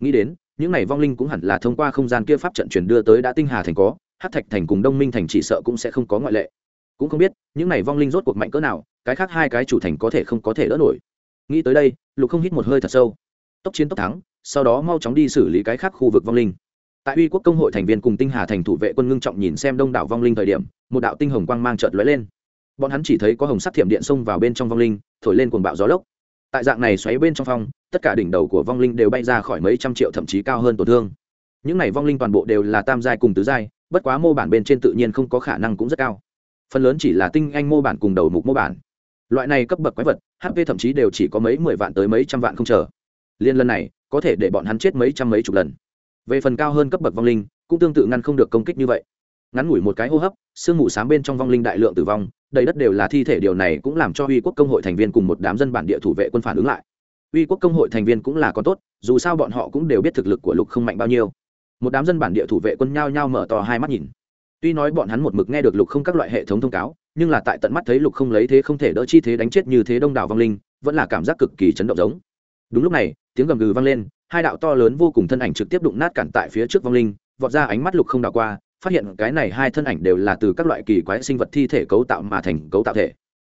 Nghĩ đến, những này vong linh cũng hẳn là thông qua không gian kia pháp trận chuyển đưa tới đã tinh hà thành có hát thạch thành cùng đông minh thành chỉ sợ cũng sẽ không có ngoại lệ. Cũng không biết, những này vong linh rốt cuộc mạnh cỡ nào, cái khác hai cái chủ thành có thể không có thể đỡ nổi. Nghĩ tới đây, lục không hít một hơi thật sâu. Tốc chiến tốc thắng sau đó mau chóng đi xử lý cái khác khu vực vong linh. Tại uy quốc công hội thành viên cùng tinh hà thành thủ vệ quân ngưng trọng nhìn xem đông đảo vong linh thời điểm, một đạo tinh hồng quang mang trợt lóe lên. Bọn hắn chỉ thấy có hồng sắc thiểm điện xông vào bên trong vong linh, thổi lên cuồng bạo gió lốc. Tại dạng này xoáy bên trong phong, tất cả đỉnh đầu của vong linh đều bay ra khỏi mấy trăm triệu thậm chí cao hơn tổn thương. Những này vong linh toàn bộ đều là tam giai cùng tứ giai, bất quá mô bản bên trên tự nhiên không có khả năng cũng rất cao. Phần lớn chỉ là tinh anh mô bản cùng đầu mục mô bản. Loại này cấp bậc quái vật hp thậm chí đều chỉ có mấy mười vạn tới mấy trăm vạn không chờ. Liên lần này có thể để bọn hắn chết mấy trăm mấy chục lần. Về phần cao hơn cấp bậc vong linh, cũng tương tự ngăn không được công kích như vậy. Ngắn ngủi một cái hô hấp, sương mù sáng bên trong vong linh đại lượng tử vong, đầy đất đều là thi thể, điều này cũng làm cho uy quốc công hội thành viên cùng một đám dân bản địa thủ vệ quân phản ứng lại. Uy quốc công hội thành viên cũng là con tốt, dù sao bọn họ cũng đều biết thực lực của lục không mạnh bao nhiêu. Một đám dân bản địa thủ vệ quân nhao nhao mở to hai mắt nhìn. Tuy nói bọn hắn một mực nghe được lục không các loại hệ thống thông cáo, nhưng là tại tận mắt thấy lục không lấy thế không thể đỡ chi thế đánh chết như thế đông đảo vong linh, vẫn là cảm giác cực kỳ chấn động giống đúng lúc này, tiếng gầm gừ vang lên, hai đạo to lớn vô cùng thân ảnh trực tiếp đụng nát cản tại phía trước vong linh, vọt ra ánh mắt lục không đảo qua, phát hiện cái này hai thân ảnh đều là từ các loại kỳ quái sinh vật thi thể cấu tạo mà thành cấu tạo thể.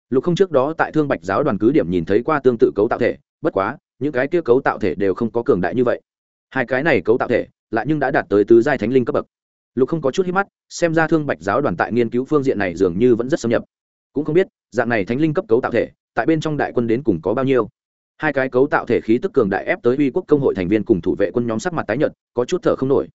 Lục không trước đó tại thương bạch giáo đoàn cứ điểm nhìn thấy qua tương tự cấu tạo thể, bất quá, những cái kia cấu tạo thể đều không có cường đại như vậy. Hai cái này cấu tạo thể, lại nhưng đã đạt tới tứ giai thánh linh cấp bậc. Lục không có chút hít mắt, xem ra thương bạch giáo đoàn tại nghiên cứu phương diện này dường như vẫn rất xâm nhập. Cũng không biết, dạng này thánh linh cấp cấu tạo thể, tại bên trong đại quân đến cùng có bao nhiêu hai cái cấu tạo thể khí tức cường đại ép tới uy quốc công hội thành viên cùng thủ vệ quân nhóm sắc mặt tái nhợt, có chút thở không nổi.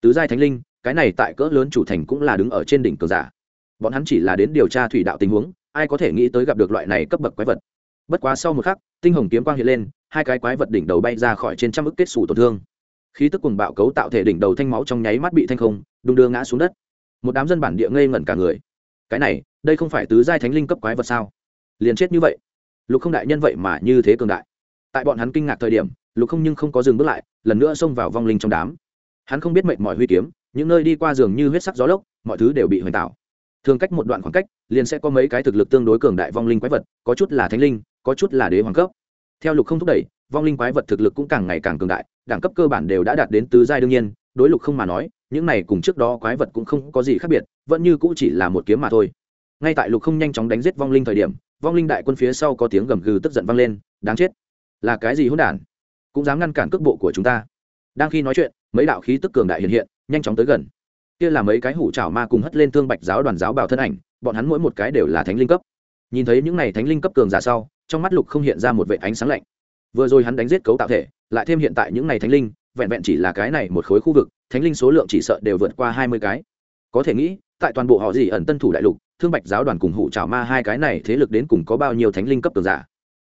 Tứ giai thánh linh, cái này tại cỡ lớn chủ thành cũng là đứng ở trên đỉnh cường giả. Bọn hắn chỉ là đến điều tra thủy đạo tình huống, ai có thể nghĩ tới gặp được loại này cấp bậc quái vật. Bất quá sau một khắc, tinh hồng kiếm quang hiện lên, hai cái quái vật đỉnh đầu bay ra khỏi trên trăm ức kết xù tổn thương. Khí tức cùng bạo cấu tạo thể đỉnh đầu thanh máu trong nháy mắt bị thanh không, đung đưa ngã xuống đất. Một đám dân bản địa ngây ngẩn cả người. Cái này, đây không phải tứ giai thánh linh cấp quái vật sao? Liền chết như vậy. Lục không đại nhân vậy mà như thế cường đại tại bọn hắn kinh ngạc thời điểm, lục không nhưng không có dừng bước lại, lần nữa xông vào vong linh trong đám. Hắn không biết mệnh mọi huy kiếm, những nơi đi qua giường như huyết sắc gió lốc, mọi thứ đều bị hoành tạo. Thường cách một đoạn khoảng cách, liền sẽ có mấy cái thực lực tương đối cường đại vong linh quái vật, có chút là thánh linh, có chút là đế hoàng cấp. Theo lục không thúc đẩy, vong linh quái vật thực lực cũng càng ngày càng cường đại, đẳng cấp cơ bản đều đã đạt đến tứ giai đương nhiên, đối lục không mà nói, những này cùng trước đó quái vật cũng không có gì khác biệt, vẫn như cũng chỉ là một kiếm mà thôi. Ngay tại lục không nhanh chóng đánh giết vong linh thời điểm, vong linh đại quân phía sau có tiếng gầm gừ tức giận vang lên, đáng chết! Là cái gì hỗn đản? Cũng dám ngăn cản cước bộ của chúng ta. Đang khi nói chuyện, mấy đạo khí tức cường đại hiện hiện, nhanh chóng tới gần. Kia là mấy cái hủ trảo ma cùng hất lên thương bạch giáo đoàn giáo bảo thân ảnh, bọn hắn mỗi một cái đều là thánh linh cấp. Nhìn thấy những này thánh linh cấp cường giả sau, trong mắt lục không hiện ra một vệ ánh sáng lạnh. Vừa rồi hắn đánh giết cấu tạo thể, lại thêm hiện tại những này thánh linh, vẹn vẹn chỉ là cái này một khối khu vực, thánh linh số lượng chỉ sợ đều vượt qua hai mươi cái. Có thể nghĩ, tại toàn bộ họ gì ẩn tân thủ đại lục, thương bạch giáo đoàn cùng hủ trảo ma hai cái này thế lực đến cùng có bao nhiêu thánh linh cấp cường giả?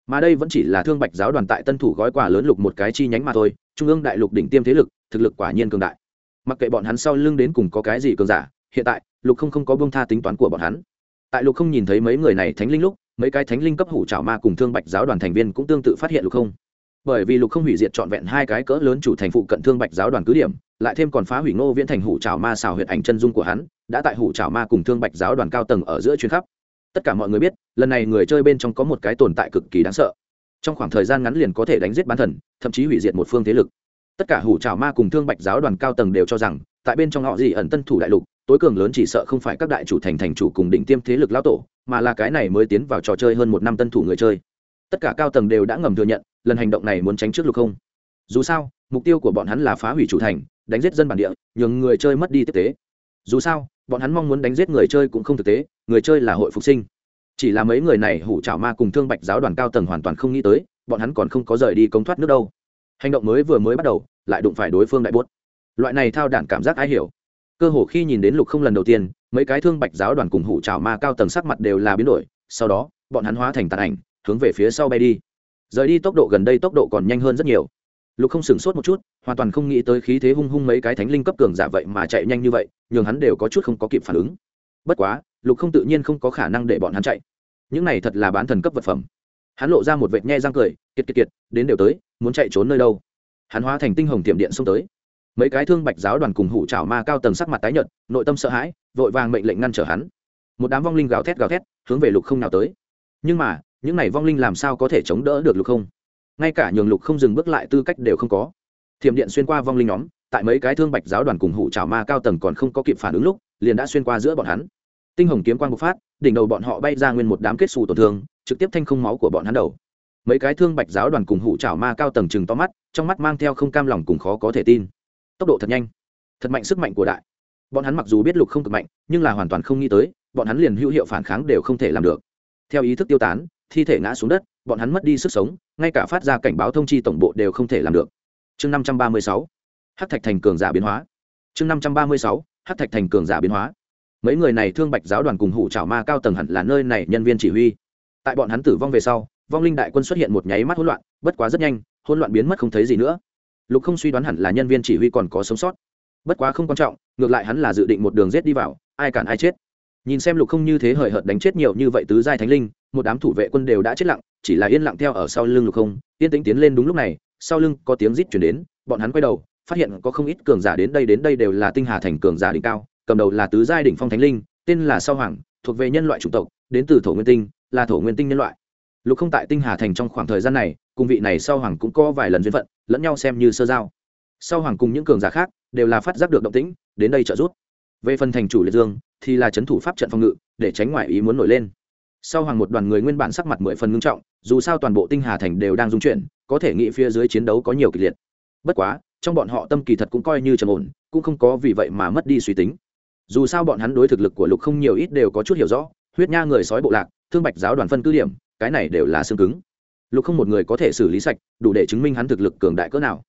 Mà đây vẫn chỉ là thương bạch giáo đoàn tại tân thủ gói quà lớn lục một cái chi nhánh mà thôi, trung ương đại lục đỉnh tiêm thế lực, thực lực quả nhiên cường đại. Mặc kệ bọn hắn sau lưng đến cùng có cái gì cường giả, hiện tại, lục không không có bông tha tính toán của bọn hắn. Tại lục không nhìn thấy mấy người này thánh linh lúc, mấy cái thánh linh cấp hủ trảo ma cùng thương bạch giáo đoàn thành viên cũng tương tự phát hiện lục không. Bởi vì lục không hủy diệt trọn vẹn hai cái cỡ lớn chủ thành phụ cận thương bạch giáo đoàn cứ điểm, lại thêm còn phá hủy ngô viễn thành hủ trảo ma xào huyệt ảnh chân dung của hắn, đã tại hủ trảo ma cùng thương bạch giáo đoàn cao tầng ở giữa chuyến khắp tất cả mọi người biết, lần này người chơi bên trong có một cái tồn tại cực kỳ đáng sợ. Trong khoảng thời gian ngắn liền có thể đánh giết bán thần, thậm chí hủy diệt một phương thế lực. Tất cả hủ trào ma cùng thương bạch giáo đoàn cao tầng đều cho rằng, tại bên trong họ gì ẩn tân thủ đại lục, tối cường lớn chỉ sợ không phải các đại chủ thành thành chủ cùng định tiêm thế lực lao tổ, mà là cái này mới tiến vào trò chơi hơn một năm tân thủ người chơi. Tất cả cao tầng đều đã ngầm thừa nhận, lần hành động này muốn tránh trước lục không. Dù sao, mục tiêu của bọn hắn là phá hủy chủ thành, đánh giết dân bản địa, nhường người chơi mất đi tiếp tế. Dù sao bọn hắn mong muốn đánh giết người chơi cũng không thực tế, người chơi là hội phục sinh. Chỉ là mấy người này hủ trảo ma cùng thương bạch giáo đoàn cao tầng hoàn toàn không nghĩ tới, bọn hắn còn không có rời đi công thoát nước đâu. Hành động mới vừa mới bắt đầu, lại đụng phải đối phương đại bốt. Loại này thao đản cảm giác ai hiểu. Cơ hồ khi nhìn đến lục không lần đầu tiên, mấy cái thương bạch giáo đoàn cùng hủ trào ma cao tầng sắc mặt đều là biến đổi, sau đó, bọn hắn hóa thành tàn ảnh, hướng về phía sau bay đi. Rời đi tốc độ gần đây tốc độ còn nhanh hơn rất nhiều lục không sửng sốt một chút, hoàn toàn không nghĩ tới khí thế hung hung mấy cái thánh linh cấp cường giả vậy mà chạy nhanh như vậy, nhường hắn đều có chút không có kịp phản ứng. Bất quá, lục không tự nhiên không có khả năng để bọn hắn chạy. Những này thật là bán thần cấp vật phẩm. Hắn lộ ra một vệt nhe răng cười, kiệt kiệt kiệt, đến đều tới, muốn chạy trốn nơi đâu? Hắn hóa thành tinh hồng tiệm điện xông tới. Mấy cái thương bạch giáo đoàn cùng hủ trảo ma cao tầng sắc mặt tái nhợt, nội tâm sợ hãi, vội vàng mệnh lệnh ngăn trở hắn. Một đám vong linh gào thét gào thét, hướng về lục không nào tới. Nhưng mà, những này vong linh làm sao có thể chống đỡ được lục không? Ngay cả nhường lục không dừng bước lại tư cách đều không có. Thiểm điện xuyên qua vong linh nhóm, tại mấy cái thương bạch giáo đoàn cùng hủ trào ma cao tầng còn không có kịp phản ứng lúc, liền đã xuyên qua giữa bọn hắn. Tinh hồng kiếm quang bộc phát, đỉnh đầu bọn họ bay ra nguyên một đám kết xù tổn thương, trực tiếp thanh không máu của bọn hắn đầu. Mấy cái thương bạch giáo đoàn cùng hủ trào ma cao tầng chừng to mắt, trong mắt mang theo không cam lòng cùng khó có thể tin. Tốc độ thật nhanh, thật mạnh sức mạnh của đại. Bọn hắn mặc dù biết lục không cực mạnh, nhưng là hoàn toàn không nghĩ tới, bọn hắn liền hữu hiệu phản kháng đều không thể làm được. Theo ý thức tiêu tán thi thể ngã xuống đất, bọn hắn mất đi sức sống, ngay cả phát ra cảnh báo thông chi tổng bộ đều không thể làm được. Chương năm trăm ba mươi sáu hát thạch thành cường giả biến hóa. Chương năm trăm ba mươi sáu hát thạch thành cường giả biến hóa. Mấy người này thương bạch giáo đoàn cùng hủ trào ma cao tầng hẳn là nơi này nhân viên chỉ huy. Tại bọn hắn tử vong về sau, vong linh đại quân xuất hiện một nháy mắt hỗn loạn, bất quá rất nhanh, hỗn loạn biến mất không thấy gì nữa. Lục không suy đoán hẳn là nhân viên chỉ huy còn có sống sót. Bất quá không quan trọng, ngược lại hắn là dự định một đường rết đi vào, ai cản ai chết. Nhìn xem lục không như thế hời hợt đánh chết nhiều như vậy tứ giai thánh linh một đám thủ vệ quân đều đã chết lặng, chỉ là yên lặng theo ở sau lưng lục không, yên tĩnh tiến lên đúng lúc này, sau lưng có tiếng rít chuyển đến, bọn hắn quay đầu, phát hiện có không ít cường giả đến đây đến đây đều là tinh hà thành cường giả đỉnh cao, cầm đầu là tứ giai đỉnh phong thánh linh, tên là sao hoàng, thuộc về nhân loại chủng tộc, đến từ thổ nguyên tinh, là thổ nguyên tinh nhân loại. Lục không tại tinh hà thành trong khoảng thời gian này, cùng vị này sau hoàng cũng có vài lần duyên phận, lẫn nhau xem như sơ giao. Sau hoàng cùng những cường giả khác đều là phát giác được động tĩnh, đến đây trợ giúp. Về phần thành chủ liệt dương thì là c h ấ n thủ pháp trận phòng ngự, để tránh ngoại ý muốn nổi lên sau hoàng một đoàn người nguyên bản sắc mặt mười phần ngưng trọng, dù sao toàn bộ tinh hà thành đều đang dung chuyển, có thể nghĩ phía dưới chiến đấu có nhiều kịch liệt. Bất quá, trong bọn họ tâm kỳ thật cũng coi như trầm ổn, cũng không có vì vậy mà mất đi suy tính. Dù sao bọn hắn đối thực lực của lục không nhiều ít đều có chút hiểu rõ, huyết nha người sói bộ lạc, thương bạch giáo đoàn phân cứ điểm, cái này đều là xương cứng. Lục không một người có thể xử lý sạch, đủ để chứng minh hắn thực lực cường đại cỡ nào.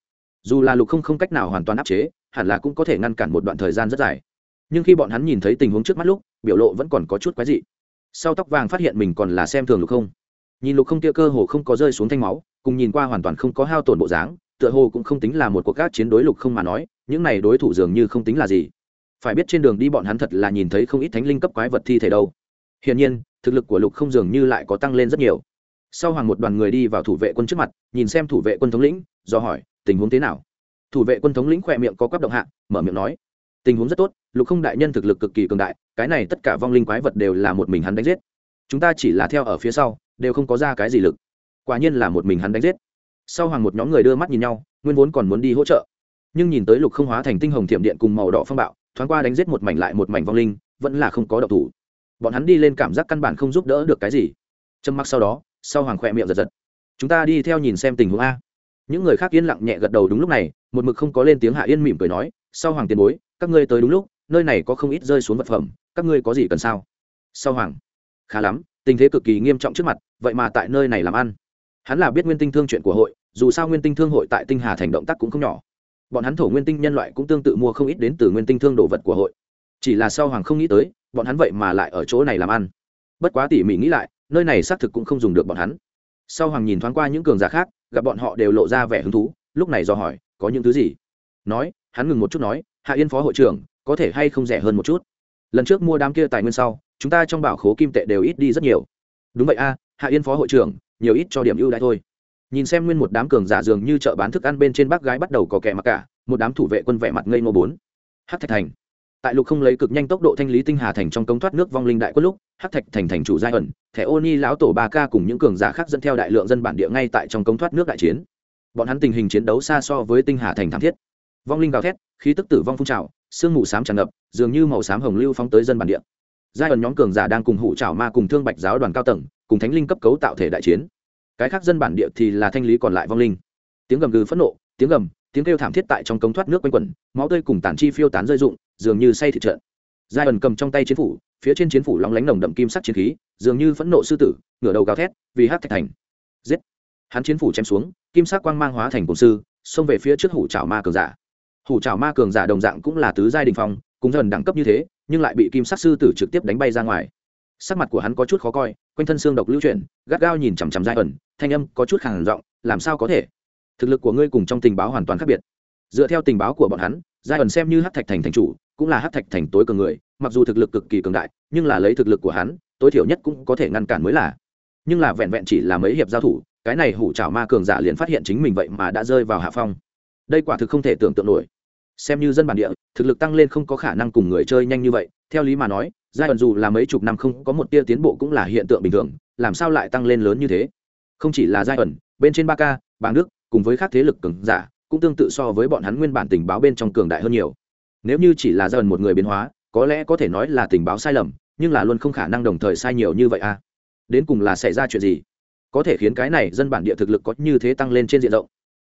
Dù là lục không không cách nào hoàn toàn áp chế, hẳn là cũng có thể ngăn cản một đoạn thời gian rất dài. Nhưng khi bọn hắn nhìn thấy tình huống trước mắt lúc, biểu lộ vẫn còn có chút quái dị sau tóc vàng phát hiện mình còn là xem thường lục không. Nhìn lục không kia cơ hồ không có rơi xuống thanh máu, cùng nhìn qua hoàn toàn không có hao tổn bộ dáng, tựa hồ cũng không tính là một cuộc các chiến đối lục không mà nói, những này đối thủ dường như không tính là gì. Phải biết trên đường đi bọn hắn thật là nhìn thấy không ít thánh linh cấp quái vật thi thể đâu. Hiển nhiên, thực lực của lục không dường như lại có tăng lên rất nhiều. Sau hoàng một đoàn người đi vào thủ vệ quân trước mặt, nhìn xem thủ vệ quân thống lĩnh, do hỏi, tình huống thế nào? Thủ vệ quân thống lĩnh khỏe miệng có quắp động hạ, mở miệng nói, tình huống rất tốt, lục không đại nhân thực lực cực kỳ cường đại cái này tất cả vong linh quái vật đều là một mình hắn đánh giết. Chúng ta chỉ là theo ở phía sau, đều không có ra cái gì lực. Quả nhiên là một mình hắn đánh giết. Sau hoàng một nhóm người đưa mắt nhìn nhau, nguyên vốn còn muốn đi hỗ trợ. Nhưng nhìn tới lục không hóa thành tinh hồng thiểm điện cùng màu đỏ phong bạo, thoáng qua đánh giết một mảnh lại một mảnh vong linh, vẫn là không có độc thủ. Bọn hắn đi lên cảm giác căn bản không giúp đỡ được cái gì. Trầm mặc sau đó, sau hoàng khỏe miệng giật giật. Chúng ta đi theo nhìn xem tình huống a. Những người khác yên lặng nhẹ gật đầu đúng lúc này, một mực không có lên tiếng hạ yên mỉm cười nói, sau hoàng tiền bối, các ngươi tới đúng lúc, nơi này có không ít rơi xuống vật phẩm các ngươi có gì cần sao? Sau hoàng? Khá lắm, tình thế cực kỳ nghiêm trọng trước mặt, vậy mà tại nơi này làm ăn. Hắn là biết nguyên tinh thương chuyện của hội, dù sao nguyên tinh thương hội tại tinh hà thành động tác cũng không nhỏ. Bọn hắn thổ nguyên tinh nhân loại cũng tương tự mua không ít đến từ nguyên tinh thương đồ vật của hội. Chỉ là sau hoàng không nghĩ tới, bọn hắn vậy mà lại ở chỗ này làm ăn. Bất quá tỉ mỉ nghĩ lại, nơi này xác thực cũng không dùng được bọn hắn. Sau hoàng nhìn thoáng qua những cường giả khác, gặp bọn họ đều lộ ra vẻ hứng thú, lúc này do hỏi, có những thứ gì? Nói, hắn ngừng một chút nói, hạ yên phó hội trưởng, có thể hay không rẻ hơn một chút? Lần trước mua đám kia tài nguyên sau, chúng ta trong bảo khố kim tệ đều ít đi rất nhiều. Đúng vậy a, hạ yên phó hội trưởng, nhiều ít cho điểm ưu đãi thôi. Nhìn xem nguyên một đám cường giả dường như chợ bán thức ăn bên trên bác gái bắt đầu có kẻ mặc cả, một đám thủ vệ quân vẻ mặt ngây ngô bốn. Hát thạch thành. Tại lục không lấy cực nhanh tốc độ thanh lý tinh hà thành trong cống thoát nước vong linh đại quân lúc hát thạch thành thành chủ giai ẩn, thẻ ô ni lão tổ ba ca cùng những cường giả khác dẫn theo đại lượng dân bản địa ngay tại trong cống thoát nước đại chiến. Bọn hắn tình hình chiến đấu xa so với tinh hà thành thảm thiết. Vong linh gào thét, khí tức tử vong phun trào sương mù xám tràn ngập, dường như màu xám hồng lưu phóng tới dân bản địa. Giai ẩn nhóm cường giả đang cùng hụ trảo ma cùng thương bạch giáo đoàn cao tầng, cùng thánh linh cấp cấu tạo thể đại chiến. Cái khác dân bản địa thì là thanh lý còn lại vong linh. Tiếng gầm gừ phẫn nộ, tiếng gầm, tiếng kêu thảm thiết tại trong cống thoát nước quanh quẩn, máu tươi cùng tản chi phiêu tán rơi rụng, dường như say thị trận giai ẩn cầm trong tay chiến phủ, phía trên chiến phủ lóng lánh nồng đậm kim sắc chiến khí, dường như phẫn nộ sư tử, ngửa đầu gào thét, vì hát thạch thành. Giết! Hắn chiến phủ chém xuống, kim sắc quang mang hóa thành cổng sư, xông về phía trước hủ trảo ma cường giả hủ trào ma cường giả đồng dạng cũng là tứ giai đình phong cũng dần đẳng cấp như thế, nhưng lại bị kim sắc sư tử trực tiếp đánh bay ra ngoài. Sắc mặt của hắn có chút khó coi, quanh thân xương độc lưu chuyển, gắt gao nhìn chằm chằm giai ẩn, thanh âm có chút khàn giọng, làm sao có thể? Thực lực của ngươi cùng trong tình báo hoàn toàn khác biệt. Dựa theo tình báo của bọn hắn, giai ẩn xem như hát thạch thành thành chủ, cũng là hát thạch thành tối cường người, mặc dù thực lực cực kỳ cường đại, nhưng là lấy thực lực của hắn, tối thiểu nhất cũng có thể ngăn cản mới là. Nhưng là vẹn vẹn chỉ là mấy hiệp giao thủ, cái này hủ trào ma cường giả liền phát hiện chính mình vậy mà đã rơi vào hạ phong. Đây quả thực không thể tưởng tượng nổi xem như dân bản địa, thực lực tăng lên không có khả năng cùng người chơi nhanh như vậy. Theo lý mà nói giai đoạn dù là mấy chục năm không có một tia tiến bộ cũng là hiện tượng bình thường, làm sao lại tăng lên lớn như thế? Không chỉ là giai đoạn bên trên ba k bảng đức, cùng với các thế lực cường giả, cũng tương tự so với bọn hắn nguyên bản tình báo bên trong cường đại hơn nhiều. Nếu như chỉ là giai đoạn một người biến hóa, có lẽ có thể nói là tình báo sai lầm, nhưng là luôn không khả năng đồng thời sai nhiều như vậy à? Đến cùng là xảy ra chuyện gì? Có thể khiến cái này dân bản địa thực lực có như thế tăng lên trên diện rộng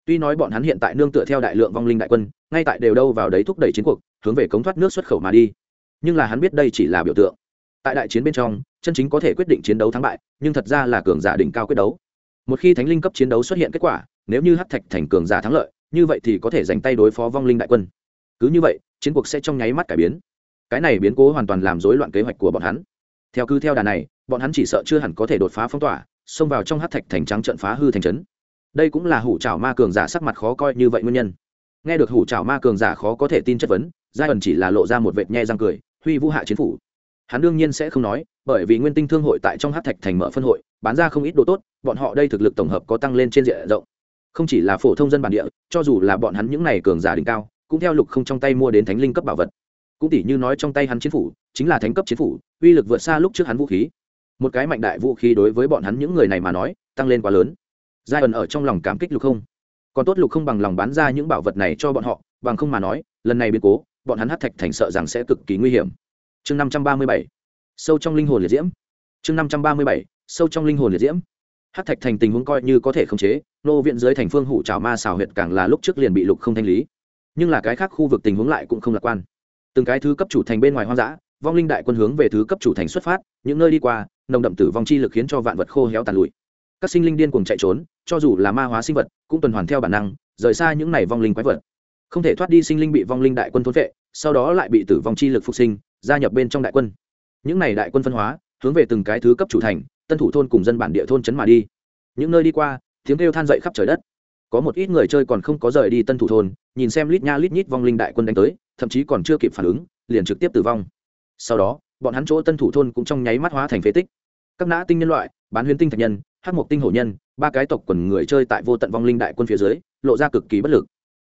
tuy nói bọn hắn hiện tại nương tựa theo đại lượng vong linh đại quân, ngay tại đều đâu vào đấy thúc đẩy chiến cuộc, hướng về cống thoát nước xuất khẩu mà đi. Nhưng là hắn biết đây chỉ là biểu tượng. Tại đại chiến bên trong, chân chính có thể quyết định chiến đấu thắng bại, nhưng thật ra là cường giả đỉnh cao quyết đấu. Một khi thánh linh cấp chiến đấu xuất hiện kết quả, nếu như hắc thạch thành cường giả thắng lợi, như vậy thì có thể dành tay đối phó vong linh đại quân. Cứ như vậy, chiến cuộc sẽ trong nháy mắt cải biến. Cái này biến cố hoàn toàn làm rối loạn kế hoạch của bọn hắn. Theo cứ theo đà này, bọn hắn chỉ sợ chưa hẳn có thể đột phá phong tỏa, xông vào trong hát thạch thành trắng trận phá hư thành trấn đây cũng là hủ trào ma cường giả sắc mặt khó coi như vậy nguyên nhân. Nghe được hủ trào ma cường giả khó có thể tin chất vấn, giai ẩn chỉ là lộ ra một vệt nhe răng cười, huy vũ hạ chiến phủ. Hắn đương nhiên sẽ không nói, bởi vì nguyên tinh thương hội tại trong hát thạch thành mở phân hội, bán ra không ít đồ tốt, bọn họ đây thực lực tổng hợp có tăng lên trên diện rộng. Không chỉ là phổ thông dân bản địa, cho dù là bọn hắn những n à y cường giả đỉnh cao, cũng theo lục không trong tay mua đến thánh linh cấp bảo vật. Cũng tỷ như nói trong tay hắn chiến phủ, chính là thánh cấp chiến phủ, uy lực vượt xa lúc trước hắn vũ khí. Một cái mạnh đại vũ khí đối với bọn hắn những người này mà nói, tăng lên quá lớn giai ẩn ở trong lòng cảm kích lục không. Còn tốt lục không bằng lòng bán ra những bảo vật này cho bọn họ, bằng không mà nói, lần này biến cố, bọn hắn hát thạch thành sợ rằng sẽ cực kỳ nguy hiểm. Chương năm trăm ba mươi bảy. Sâu trong linh hồn liệt diễm. Chương năm trăm ba mươi bảy. Sâu trong linh hồn liệt diễm. Hát thạch thành tình huống coi như có thể khống chế, nô viện dưới thành phương hủ trào ma xào huyệt càng là lúc trước liền bị lục không thanh lý. Nhưng là cái khác khu vực tình huống lại cũng không lạc quan. Từng cái thứ cấp chủ thành bên ngoài hoang dã, vong linh đại quân hướng về thứ cấp chủ thành xuất phát, những nơi đi qua, nồng đậm tử vong chi lực khiến cho vạn vật khô héo tàn lụi các sinh linh điên cuồng chạy trốn, cho dù là ma hóa sinh vật, cũng tuần hoàn theo bản năng, rời xa những này vong linh quái vật. Không thể thoát đi sinh linh bị vong linh đại quân thốn vệ sau đó lại bị tử vong chi lực phục sinh, gia nhập bên trong đại quân. Những này đại quân phân hóa, hướng về từng cái thứ cấp chủ thành, tân thủ thôn cùng dân bản địa thôn trấn mà đi. Những nơi đi qua, tiếng kêu than dậy khắp trời đất. Có một ít người chơi còn không có rời đi tân thủ thôn, nhìn xem lít nha lít nhít vong linh đại quân đánh tới, thậm chí còn chưa kịp phản ứng, liền trực tiếp tử vong. Sau đó, bọn hắn chỗ tân thủ thôn cũng trong nháy mắt hóa thành phế tích. Các nã tinh nhân loại bán huyến tinh thạch nhân hát mộc tinh hổ nhân, ba cái tộc quần người chơi tại vô tận vong linh đại quân phía dưới, lộ ra cực kỳ bất lực.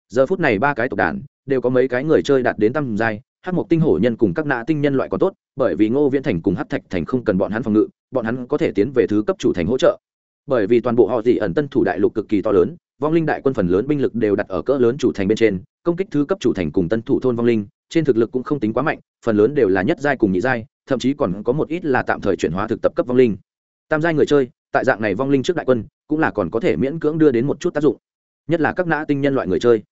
Giờ phút này ba cái tộc đàn đều có mấy cái người chơi đạt đến tầm giai hát mộc tinh hổ nhân cùng các nã tinh nhân loại còn tốt, bởi vì ngô viễn thành cùng hát thạch thành không cần bọn hắn phòng ngự, bọn hắn có thể tiến về thứ cấp chủ thành hỗ trợ. Bởi vì toàn bộ họ dị ẩn tân thủ đại lục cực kỳ to lớn, vong linh đại quân phần lớn binh lực đều đặt ở cỡ lớn chủ thành bên trên, công kích thứ cấp chủ thành cùng tân thủ thôn vong linh, trên thực lực cũng không tính quá mạnh, phần lớn đều là nhất giai cùng nhị giai, thậm chí còn có một ít là tạm thời chuyển hóa thực tập cấp vong linh tam giai người chơi, tại dạng này vong linh trước đại quân, cũng là còn có thể miễn cưỡng đưa đến một chút tác dụng. Nhất là các nã tinh nhân loại người chơi.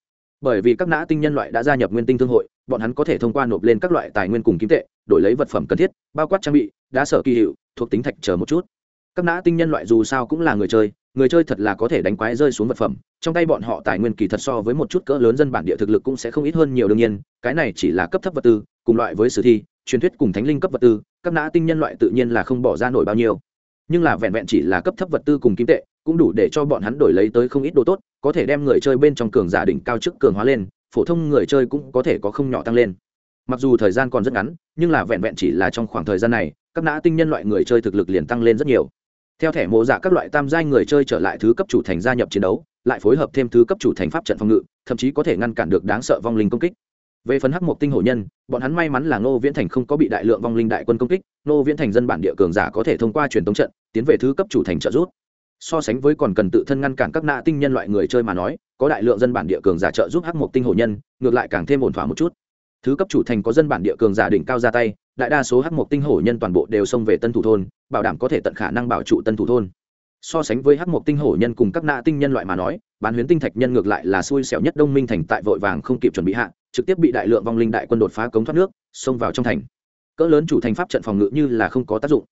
Bởi vì các nã tinh nhân loại đã gia nhập nguyên tinh thương hội, bọn hắn có thể thông qua nộp lên các loại tài nguyên cùng kim tệ, đổi lấy vật phẩm cần thiết, bao quát trang bị, đá sở kỳ hiệu, thuộc tính thạch chờ một chút. Các nã tinh nhân loại dù sao cũng là người chơi người chơi thật là có thể đánh quái rơi xuống vật phẩm, trong tay bọn họ tài nguyên kỳ thật so với một chút cỡ lớn dân bản địa thực lực cũng sẽ không ít hơn nhiều đương nhiên, cái này chỉ là cấp thấp vật tư, cùng loại với sử thi, truyền thuyết cùng thánh linh cấp vật tư, các nã tinh nhân loại tự nhiên là không bỏ ra nổi bao nhiêu nhưng là vẹn vẹn chỉ là cấp thấp vật tư cùng kim tệ, cũng đủ để cho bọn hắn đổi lấy tới không ít đồ tốt, có thể đem người chơi bên trong cường giả đỉnh cao chức cường hóa lên, phổ thông người chơi cũng có thể có không nhỏ tăng lên. Mặc dù thời gian còn rất ngắn, nhưng là vẹn vẹn chỉ là trong khoảng thời gian này, các nã tinh nhân loại người chơi thực lực liền tăng lên rất nhiều. Theo thẻ mộ giả các loại tam giai người chơi trở lại thứ cấp chủ thành gia nhập chiến đấu, lại phối hợp thêm thứ cấp chủ thành pháp trận phòng ngự, thậm chí có thể ngăn cản được đáng sợ vong linh công kích về phần hắc mộc tinh hổ nhân, bọn hắn may mắn là ngô viễn thành không có bị đại lượng vong linh đại quân công kích, ngô viễn thành dân bản địa cường giả có thể thông qua truyền tống trận, tiến về thứ cấp chủ thành trợ giúp. So sánh với còn cần tự thân ngăn cản các nạ tinh nhân loại người chơi mà nói, có đại lượng dân bản địa cường giả trợ giúp hắc mộc tinh hổ nhân, ngược lại càng thêm ổn thỏa một chút. Thứ cấp chủ thành có dân bản địa cường giả đỉnh cao ra tay, đại đa số hắc mộc tinh hổ nhân toàn bộ đều xông về tân thủ thôn, bảo đảm có thể tận khả năng bảo trụ tân thủ thôn so sánh với hắc mộc tinh hổ nhân cùng các nạ tinh nhân loại mà nói, bán huyến tinh thạch nhân ngược lại là xui xẻo nhất đông minh thành tại vội vàng không kịp chuẩn bị hạ, trực tiếp bị đại lượng vong linh đại quân đột phá cống thoát nước, xông vào trong thành. Cỡ lớn chủ thành pháp trận phòng ngự như là không có tác dụng.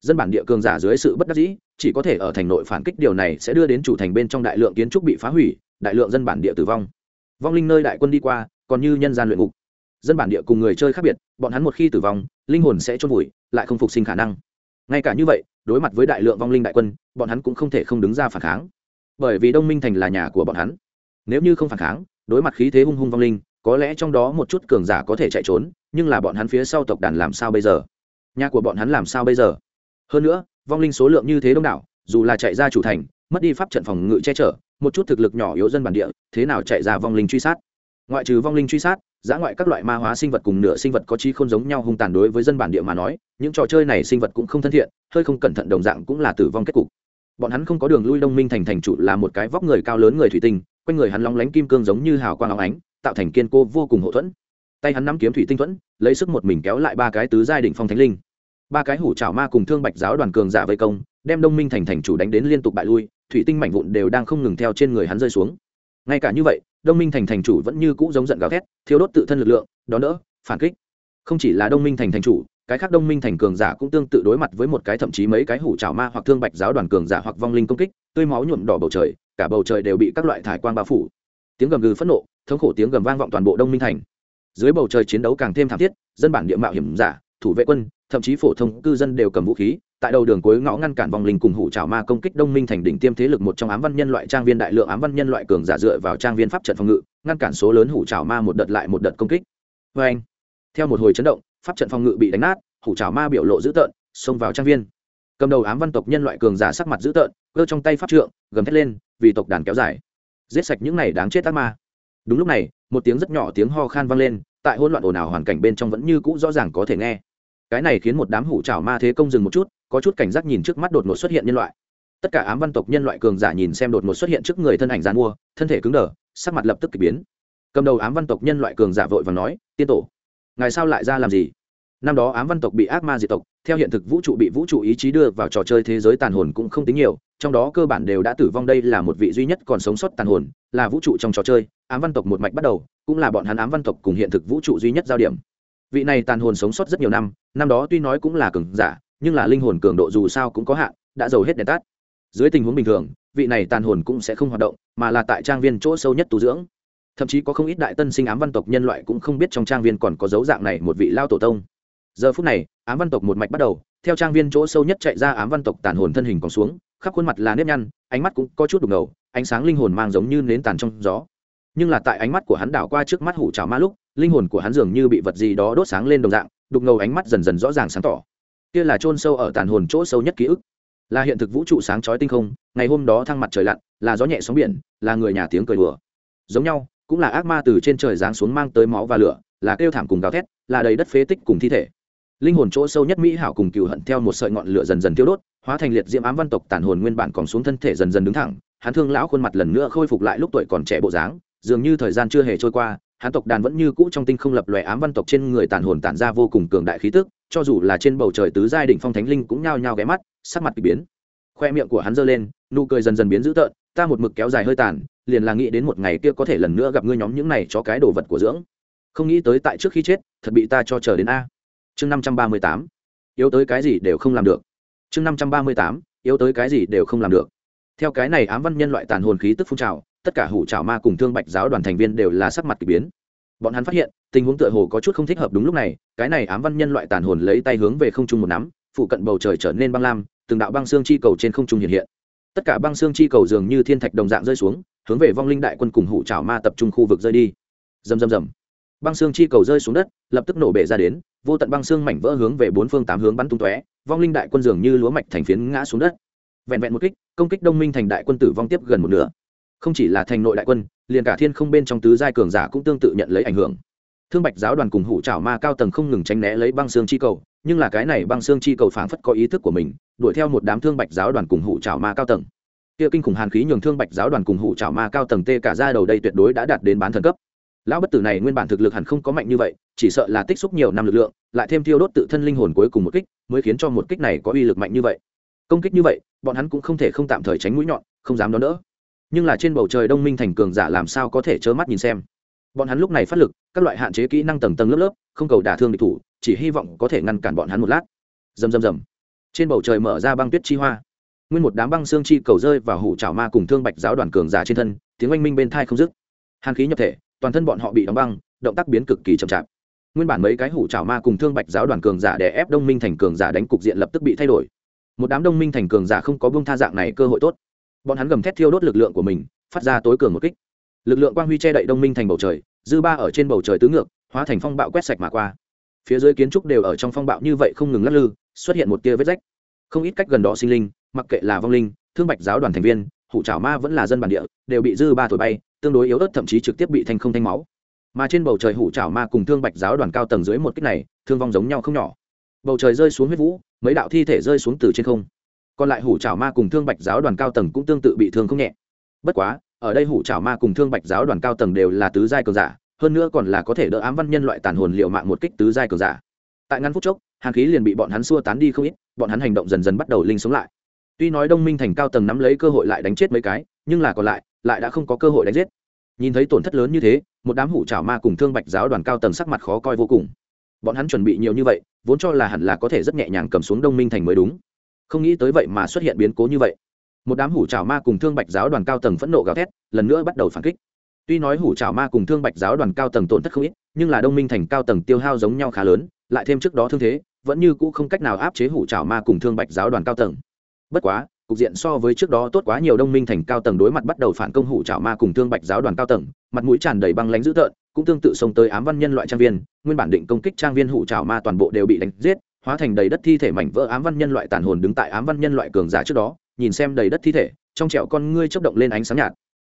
Dân bản địa cường giả dưới sự bất đắc dĩ, chỉ có thể ở thành nội phản kích điều này sẽ đưa đến chủ thành bên trong đại lượng kiến trúc bị phá hủy, đại lượng dân bản địa tử vong. Vong linh nơi đại quân đi qua, còn như nhân gian luyện ngục. Dân bản địa cùng người chơi khác biệt, bọn hắn một khi tử vong, linh hồn sẽ chôn vùi, lại không phục sinh khả năng ngay cả như vậy, đối mặt với đại lượng vong linh đại quân, bọn hắn cũng không thể không đứng ra phản kháng. Bởi vì đông minh thành là nhà của bọn hắn. Nếu như không phản kháng, đối mặt khí thế hung hung vong linh, có lẽ trong đó một chút cường giả có thể chạy trốn, nhưng là bọn hắn phía sau tộc đàn làm sao bây giờ? Nhà của bọn hắn làm sao bây giờ? Hơn nữa, vong linh số lượng như thế đông đảo, dù là chạy ra chủ thành, mất đi pháp trận phòng ngự che chở, một chút thực lực nhỏ yếu dân bản địa, thế nào chạy ra vong linh truy sát? Ngoại trừ vong linh truy sát giã ngoại các loại ma hóa sinh vật cùng nửa sinh vật có trí không giống nhau hung tàn đối với dân bản địa mà nói, những trò chơi này sinh vật cũng không thân thiện, hơi không cẩn thận đồng dạng cũng là tử vong kết cục. Bọn hắn không có đường lui đông minh thành thành chủ là một cái vóc người cao lớn người thủy tinh, quanh người hắn lóng lánh kim cương giống như hào quang óng ánh, tạo thành kiên cô vô cùng hậu thuẫn. Tay hắn nắm kiếm thủy tinh thuẫn, lấy sức một mình kéo lại ba cái tứ giai đ phong thánh linh. Ba cái hủ trào ma cùng thương bạch giáo đoàn cường giả vây công, đem đông minh thành thành chủ đánh đến liên tục bại lui, thủy tinh mảnh vụn đều đang không ngừng theo trên người hắn rơi xuống. Ngay cả như vậy đông minh thành thành chủ vẫn như cũ giống giận gào thét thiếu đốt tự thân lực lượng, đón đỡ, phản kích. Không chỉ là đông minh thành thành chủ, cái khác đông minh thành cường giả cũng tương tự đối mặt với một cái thậm chí mấy cái hủ trào ma hoặc thương bạch giáo đoàn cường giả hoặc vong linh công kích, tươi máu nhuộm đỏ bầu trời, cả bầu trời đều bị các loại thải quang bao phủ. Tiếng gầm gừ phẫn nộ, thống khổ tiếng gầm vang vọng toàn bộ đông minh thành. Dưới bầu trời chiến đấu càng thêm thảm thiết, dân bản địa mạo hiểm giả, thủ vệ quân, thậm chí phổ thông cư dân đều cầm vũ khí tại đầu đường cuối ngõ ngăn cản vòng linh cùng hủ trào ma công kích đông minh thành đỉnh tiêm thế lực một trong ám văn nhân loại trang viên đại lượng ám văn nhân loại cường giả dựa vào trang viên pháp trận phòng ngự, ngăn cản số lớn hủ trào ma một đợt lại một đợt công kích. Vê anh, theo một hồi chấn động, pháp trận phòng ngự bị đánh nát, hủ trào ma biểu lộ dữ tợn, xông vào trang viên. Cầm đầu ám văn tộc nhân loại cường giả sắc mặt dữ tợn, cơ trong tay pháp trượng, gầm thét lên, vì tộc đàn kéo dài. Giết sạch những này đáng chết ác ma. Đúng lúc này, một tiếng rất nhỏ tiếng ho khan vang lên, tại hỗn loạn ồn ào hoàn cảnh bên trong vẫn như cũ rõ ràng có thể nghe cái này khiến một đám hủ trào ma thế công dừng một chút, có chút cảnh giác nhìn trước mắt đột ngột xuất hiện nhân loại. Tất cả ám văn tộc nhân loại cường giả nhìn xem đột ngột xuất hiện trước người thân ảnh gián mua, thân thể cứng đờ, sắc mặt lập tức k ỳ biến. Cầm đầu ám văn tộc nhân loại cường giả vội và nói, tiên tổ, ngài sao lại ra làm gì? Năm đó ám văn tộc bị ác ma diệt tộc, theo hiện thực vũ trụ bị vũ trụ ý chí đưa vào trò chơi thế giới tàn hồn cũng không tính nhiều, trong đó cơ bản đều đã tử vong đây là một vị duy nhất còn sống sót tàn hồn, là vũ trụ trong trò chơi, ám văn tộc một mạch bắt đầu, cũng là bọn hắn ám văn tộc cùng hiện thực vũ trụ duy nhất giao điểm. Vị này tàn hồn sống sót rất nhiều năm năm đó tuy nói cũng là cường giả, nhưng là linh hồn cường độ dù sao cũng có hạn, đã giàu hết đèn tắt. Dưới tình huống bình thường, vị này tàn hồn cũng sẽ không hoạt động, mà là tại trang viên chỗ sâu nhất tu dưỡng. Thậm chí có không ít đại tân sinh ám văn tộc nhân loại cũng không biết trong trang viên còn có dấu dạng này một vị lao tổ tông. Giờ phút này, ám văn tộc một mạch bắt đầu, theo trang viên chỗ sâu nhất chạy ra ám văn tộc tàn hồn thân hình còn xuống, khắp khuôn mặt là nếp nhăn, ánh mắt cũng có chút đục ngầu, ánh sáng linh hồn mang giống như nến tàn trong gió. Nhưng là tại ánh mắt của hắn đảo qua trước mắt hủ trào ma lúc, linh hồn của hắn dường như bị vật gì đó đốt sáng lên đồng dạng đục ngầu ánh mắt dần dần rõ ràng sáng tỏ. Kia là chôn sâu ở tàn hồn chỗ sâu nhất ký ức. Là hiện thực vũ trụ sáng chói tinh không, ngày hôm đó thăng mặt trời lặn, là gió nhẹ sóng biển, là người nhà tiếng cười đùa. Giống nhau, cũng là ác ma từ trên trời giáng xuống mang tới máu và lửa, là kêu thảm cùng gào thét, là đầy đất phế tích cùng thi thể. Linh hồn chỗ sâu nhất mỹ hảo cùng cừu hận theo một sợi ngọn lửa dần dần tiêu đốt, hóa thành liệt diễm ám văn tộc tàn hồn nguyên bản còn xuống thân thể dần dần đứng thẳng, hắn thương lão khuôn mặt lần nữa khôi phục lại lúc tuổi còn trẻ bộ dáng, dường như thời gian chưa hề trôi qua hắn tộc đàn vẫn như cũ trong tinh không lập lòe ám văn tộc trên người tàn hồn tản ra vô cùng cường đại khí tức, cho dù là trên bầu trời tứ giai đỉnh phong thánh linh cũng nhao nhao ghé mắt, sắc mặt k ỳ biến. Khoe miệng của hắn giơ lên, nụ cười dần dần biến dữ tợn, ta một mực kéo dài hơi tàn, liền là nghĩ đến một ngày kia có thể lần nữa gặp ngươi nhóm những này cho cái đồ vật của dưỡng. Không nghĩ tới tại trước khi chết, thật bị ta cho chờ đến a. Chương năm trăm ba mươi tám. Yếu tới cái gì đều không làm được. Chương năm trăm ba mươi tám. Yếu tới cái gì đều không làm được. Theo cái này ám văn nhân loại tàn hồn khí tức phun trào tất cả hủ trảo ma cùng thương bạch giáo đoàn thành viên đều là sắc mặt k ỳ biến. Bọn hắn phát hiện, tình huống tựa hồ có chút không thích hợp đúng lúc này, cái này ám văn nhân loại tàn hồn lấy tay hướng về không trung một nắm phụ cận bầu trời trở nên băng lam, từng đạo băng xương chi cầu trên không trung hiện hiện. Tất cả băng xương chi cầu dường như thiên thạch đồng dạng rơi xuống, hướng về vong linh đại quân cùng hủ trảo ma tập trung khu vực rơi đi. Rầm rầm rầm. Băng xương chi cầu rơi xuống đất, lập tức nổ bể ra đến, vô tận băng xương mảnh vỡ hướng về bốn phương tám hướng bắn tung tóe, vong linh đại quân dường như lúa mạch thành phiến ngã xuống đất. Vẹn vẹn một kích, công kích đông minh thành đại quân tử vong tiếp gần một nửa không chỉ là thành nội đại quân, liền cả thiên không bên trong tứ giai cường giả cũng tương tự nhận lấy ảnh hưởng. Thương bạch giáo đoàn cùng hủ trảo ma cao tầng không ngừng tránh né lấy băng xương chi cầu, nhưng là cái này băng xương chi cầu phảng phất có ý thức của mình, đuổi theo một đám thương bạch giáo đoàn cùng hủ trảo ma cao tầng. Kia kinh khủng hàn khí nhường thương bạch giáo đoàn cùng hủ trảo ma cao tầng tê cả ra đầu đây tuyệt đối đã đạt đến bán thần cấp. Lão bất tử này nguyên bản thực lực hẳn không có mạnh như vậy, chỉ sợ là tích xúc nhiều năm lực lượng, lại thêm thiêu đốt tự thân linh hồn cuối cùng một kích, mới khiến cho một kích này có uy lực mạnh như vậy. Công kích như vậy, bọn hắn cũng không thể không tạm thời tránh mũi nhọn, không dám đón đỡ nhưng là trên bầu trời đông minh thành cường giả làm sao có thể trơ mắt nhìn xem. Bọn hắn lúc này phát lực, các loại hạn chế kỹ năng tầng tầng lớp lớp, không cầu đả thương địch thủ, chỉ hy vọng có thể ngăn cản bọn hắn một lát. Rầm rầm rầm. Trên bầu trời mở ra băng tuyết chi hoa. Nguyên một đám băng xương chi cầu rơi vào hủ trào ma cùng thương bạch giáo đoàn cường giả trên thân, tiếng oanh minh bên thai không dứt. Hàn khí nhập thể, toàn thân bọn họ bị đóng băng, động tác biến cực kỳ chậm chạp. Nguyên bản mấy cái hủ trào ma cùng thương bạch giáo đoàn cường giả để ép đông minh thành cường giả đánh cục diện lập tức bị thay đổi. Một đám đông minh thành cường giả không có bông tha dạng này cơ hội tốt bọn hắn gầm thét thiêu đốt lực lượng của mình, phát ra tối cường một kích. Lực lượng quang huy che đậy đông minh thành bầu trời, dư ba ở trên bầu trời tứ ngược, hóa thành phong bạo quét sạch mà qua. Phía dưới kiến trúc đều ở trong phong bạo như vậy không ngừng lắc lư, xuất hiện một tia vết rách. Không ít cách gần đó sinh linh, mặc kệ là vong linh, thương bạch giáo đoàn thành viên, hủ trảo ma vẫn là dân bản địa, đều bị dư ba thổi bay, tương đối yếu ớt thậm chí trực tiếp bị thành không thanh máu. Mà trên bầu trời hủ trảo ma cùng thương bạch giáo đoàn cao tầng dưới một kích này, thương vong giống nhau không nhỏ. Bầu trời rơi xuống huyết vũ, mấy đạo thi thể rơi xuống từ trên không còn lại hủ trảo ma cùng thương bạch giáo đoàn cao tầng cũng tương tự bị thương không nhẹ. Bất quá, ở đây hủ trảo ma cùng thương bạch giáo đoàn cao tầng đều là tứ giai cường giả, hơn nữa còn là có thể đỡ ám văn nhân loại tàn hồn liệu mạng một kích tứ giai cường giả. Tại ngăn phút chốc, hàn khí liền bị bọn hắn xua tán đi không ít, bọn hắn hành động dần dần bắt đầu linh sống lại. Tuy nói đông minh thành cao tầng nắm lấy cơ hội lại đánh chết mấy cái, nhưng là còn lại lại đã không có cơ hội đánh giết. Nhìn thấy tổn thất lớn như thế, một đám hủ trảo ma cùng thương bạch giáo đoàn cao tầng sắc mặt khó coi vô cùng. Bọn hắn chuẩn bị nhiều như vậy, vốn cho là hẳn là có thể rất nhẹ nhàng cầm xuống đông minh thành mới đúng không nghĩ tới vậy mà xuất hiện biến cố như vậy. Một đám hủ trào ma cùng thương bạch giáo đoàn cao tầng phẫn nộ gào thét, lần nữa bắt đầu phản kích. Tuy nói hủ trào ma cùng thương bạch giáo đoàn cao tầng tổn thất không ít, nhưng là đông minh thành cao tầng tiêu hao giống nhau khá lớn, lại thêm trước đó thương thế, vẫn như cũ không cách nào áp chế hủ trào ma cùng thương bạch giáo đoàn cao tầng. Bất quá, cục diện so với trước đó tốt quá nhiều đông minh thành cao tầng đối mặt bắt đầu phản công hủ trào ma cùng thương bạch giáo đoàn cao tầng, mặt mũi tràn đầy băng lánh dữ tợn, cũng tương tự xông tới ám văn nhân loại trang viên, nguyên bản định công kích trang viên hủ trào ma toàn bộ đều bị đánh giết hóa thành đầy đất thi thể mảnh vỡ ám văn nhân loại tàn hồn đứng tại ám văn nhân loại cường giả trước đó, nhìn xem đầy đất thi thể, trong trẹo con ngươi chớp động lên ánh sáng nhạt.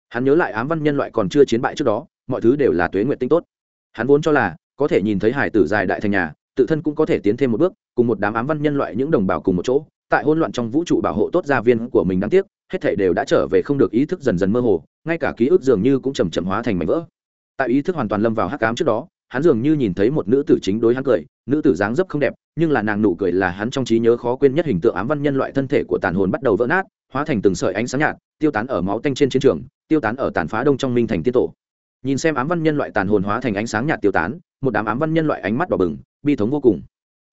Hắn nhớ lại ám văn nhân loại còn chưa chiến bại trước đó, mọi thứ đều là tuế nguyện tinh tốt. Hắn vốn cho là, có thể nhìn thấy hải tử dài đại thành nhà, tự thân cũng có thể tiến thêm một bước, cùng một đám ám văn nhân loại những đồng bào cùng một chỗ, tại hỗn loạn trong vũ trụ bảo hộ tốt gia viên của mình đáng tiếc, hết thể đều đã trở về không được ý thức dần dần mơ hồ, ngay cả ký ức dường như cũng chầm chậm hóa thành mảnh vỡ. Tại ý thức hoàn toàn lâm vào hắc ám trước đó hắn dường như nhìn thấy một nữ tử chính đối hắn cười, nữ tử dáng dấp không đẹp, nhưng là nàng nụ cười là hắn trong trí nhớ khó quên nhất hình tượng ám văn nhân loại thân thể của tàn hồn bắt đầu vỡ nát, hóa thành từng sợi ánh sáng nhạt, tiêu tán ở máu tanh trên chiến trường, tiêu tán ở tàn phá đông trong minh thành tiên tổ. Nhìn xem ám văn nhân loại tàn hồn hóa thành ánh sáng nhạt tiêu tán, một đám ám văn nhân loại ánh mắt đỏ bừng, bi thống vô cùng.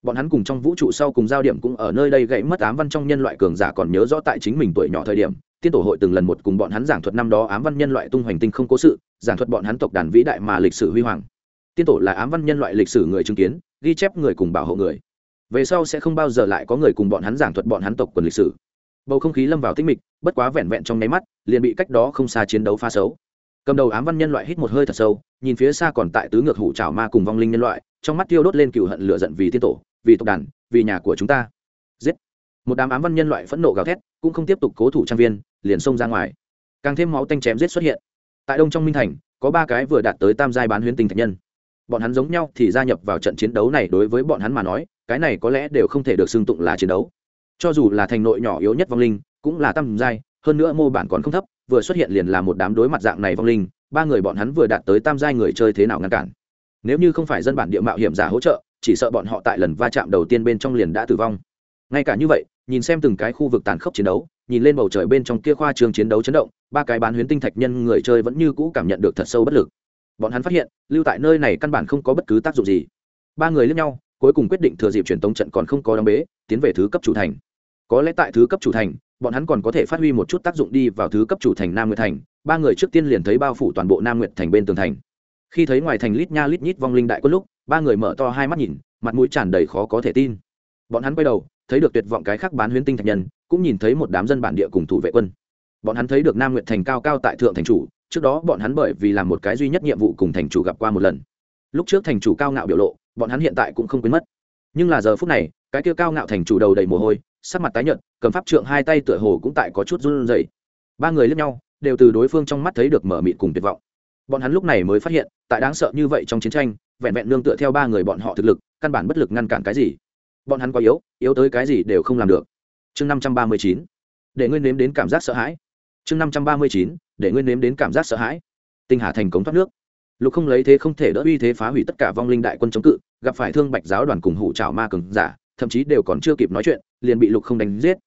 Bọn hắn cùng trong vũ trụ sau cùng giao điểm cũng ở nơi đây gãy mất ám văn trong nhân loại cường giả còn nhớ rõ tại chính mình tuổi nhỏ thời điểm, tiên tổ hội từng lần một cùng bọn hắn giảng thuật năm đó ám văn nhân loại tung hoành tinh không cố sự, giảng thuật bọn hắn tộc đàn vĩ đại mà lịch sử huy hoàng tiên tổ là ám văn nhân loại lịch sử người chứng kiến, ghi chép người cùng bảo hộ người. Về sau sẽ không bao giờ lại có người cùng bọn hắn giảng thuật bọn hắn tộc quần lịch sử. Bầu không khí lâm vào tĩnh mịch, bất quá vẹn vẹn trong nháy mắt, liền bị cách đó không xa chiến đấu phá xấu. Cầm đầu ám văn nhân loại hít một hơi thật sâu, nhìn phía xa còn tại tứ ngược hủ trào ma cùng vong linh nhân loại, trong mắt tiêu đốt lên cựu hận lửa giận vì tiên tổ, vì tộc đàn, vì nhà của chúng ta. Giết! Một đám ám văn nhân loại phẫn nộ gào thét, cũng không tiếp tục cố thủ trang viên, liền xông ra ngoài. Càng thêm máu tanh chém giết xuất hiện. Tại đông trong minh thành, có ba cái vừa đạt tới tam giai bán huyến tinh thạch nhân bọn hắn giống nhau thì gia nhập vào trận chiến đấu này đối với bọn hắn mà nói, cái này có lẽ đều không thể được xưng tụng là chiến đấu. Cho dù là thành nội nhỏ yếu nhất vong linh, cũng là tam giai, hơn nữa mô bản còn không thấp, vừa xuất hiện liền là một đám đối mặt dạng này vong linh, ba người bọn hắn vừa đạt tới tam giai người chơi thế nào ngăn cản. Nếu như không phải dân bản địa mạo hiểm giả hỗ trợ, chỉ sợ bọn họ tại lần va chạm đầu tiên bên trong liền đã tử vong. Ngay cả như vậy, nhìn xem từng cái khu vực tàn khốc chiến đấu, nhìn lên bầu trời bên trong kia khoa trường chiến đấu chấn động, ba cái bán huyến tinh thạch nhân người chơi vẫn như cũ cảm nhận được thật sâu bất lực bọn hắn phát hiện, lưu tại nơi này căn bản không có bất cứ tác dụng gì. Ba người lẫn nhau, cuối cùng quyết định thừa dịp truyền tống trận còn không có đóng bế, tiến về thứ cấp chủ thành. Có lẽ tại thứ cấp chủ thành, bọn hắn còn có thể phát huy một chút tác dụng đi vào thứ cấp chủ thành nam nguyệt thành. Ba người trước tiên liền thấy bao phủ toàn bộ nam nguyệt thành bên tường thành. Khi thấy ngoài thành lít nha lít nhít vong linh đại quân lúc, ba người mở to hai mắt nhìn, mặt mũi tràn đầy khó có thể tin. Bọn hắn quay đầu, thấy được tuyệt vọng cái khác bán huyến tinh thạch nhân, cũng nhìn thấy một đám dân bản địa cùng thủ vệ quân. Bọn hắn thấy được nam nguyệt thành cao cao tại thượng thành chủ trước đó bọn hắn bởi vì làm một cái duy nhất nhiệm vụ cùng thành chủ gặp qua một lần. Lúc trước thành chủ cao ngạo biểu lộ, bọn hắn hiện tại cũng không quên mất. Nhưng là giờ phút này, cái kia cao ngạo thành chủ đầu đầy mồ hôi, sắc mặt tái nhợt, cầm pháp trượng hai tay tựa hồ cũng tại có chút run rẩy. Ba người lướt nhau, đều từ đối phương trong mắt thấy được mở mịt cùng tuyệt vọng. Bọn hắn lúc này mới phát hiện, tại đáng sợ như vậy trong chiến tranh, vẹn vẹn nương tựa theo ba người bọn họ thực lực, căn bản bất lực ngăn cản cái gì. Bọn hắn quá yếu yếu tới cái gì đều không làm được. Chương năm trăm ba mươi chín. Để ngươi nếm đến cảm giác sợ hãi. Chương năm trăm ba mươi chín để ngươi nếm đến cảm giác sợ hãi. Tinh hà thành cống thoát nước. Lục không lấy thế không thể đỡ uy thế phá hủy tất cả vong linh đại quân chống cự, gặp phải thương bạch giáo đoàn cùng hủ trào ma cường giả, thậm chí đều còn chưa kịp nói chuyện, liền bị lục không đánh giết.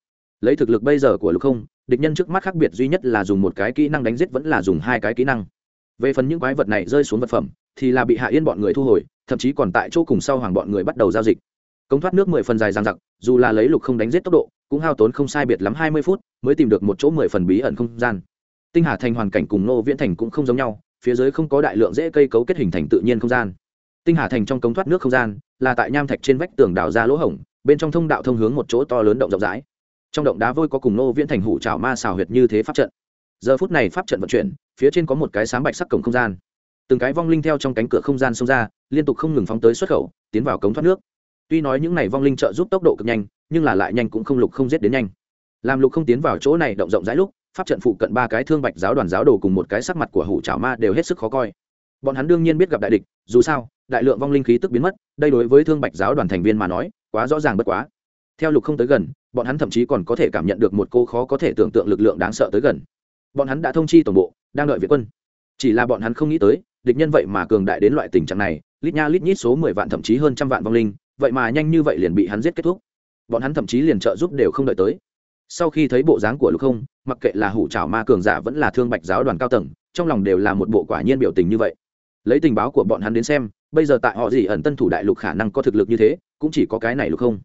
Lấy thực lực bây giờ của lục không, địch nhân trước mắt khác biệt duy nhất là dùng một cái kỹ năng đánh giết vẫn là dùng hai cái kỹ năng. Về phần những quái vật này rơi xuống vật phẩm, thì là bị hạ yên bọn người thu hồi, thậm chí còn tại chỗ cùng sau hoàng bọn người bắt đầu giao dịch. Công thoát nước mười phần dài dang dặc, dù là lấy lục không đánh giết tốc độ, cũng hao tốn không sai biệt lắm hai mươi phút, mới tìm được một chỗ mười phần bí ẩn không gian tinh hà thành hoàn cảnh cùng nô viễn thành cũng không giống nhau, phía dưới không có đại lượng dễ cây cấu kết hình thành tự nhiên không gian. Tinh hà thành trong cống thoát nước không gian, là tại nham thạch trên vách tường đào ra lỗ hổng, bên trong thông đạo thông hướng một chỗ to lớn động rộng rãi. Trong động đá vôi có cùng nô viễn thành hủ trào ma xào huyệt như thế pháp trận. Giờ phút này pháp trận vận chuyển, phía trên có một cái sáng bạch sắc cổng không gian. Từng cái vong linh theo trong cánh cửa không gian xông ra, liên tục không ngừng phóng tới xuất khẩu, tiến vào cống thoát nước. Tuy nói những này vong linh trợ giúp tốc độ cực nhanh, nhưng là lại nhanh cũng không lục không giết đến nhanh. Làm lục không tiến vào chỗ này động rộng rãi lúc pháp trận phụ cận ba cái thương bạch giáo đoàn giáo đồ cùng một cái sắc mặt của hủ trảo ma đều hết sức khó coi. Bọn hắn đương nhiên biết gặp đại địch, dù sao, đại lượng vong linh khí tức biến mất, đây đối với thương bạch giáo đoàn thành viên mà nói, quá rõ ràng bất quá. Theo lục không tới gần, bọn hắn thậm chí còn có thể cảm nhận được một cô khó có thể tưởng tượng lực lượng đáng sợ tới gần. Bọn hắn đã thông chi tổng bộ, đang đợi viện quân. Chỉ là bọn hắn không nghĩ tới, địch nhân vậy mà cường đại đến loại tình trạng này, lít nha lít nhít số mười vạn thậm chí hơn trăm vạn vong linh, vậy mà nhanh như vậy liền bị hắn giết kết thúc. Bọn hắn thậm chí liền trợ giúp đều không đợi tới sau khi thấy bộ dáng của lục không, mặc kệ là hủ trào ma cường giả vẫn là thương bạch giáo đoàn cao tầng, trong lòng đều là một bộ quả nhiên biểu tình như vậy. Lấy tình báo của bọn hắn đến xem, bây giờ tại họ gì ẩn tân thủ đại lục khả năng có thực lực như thế, cũng chỉ có cái này lục không.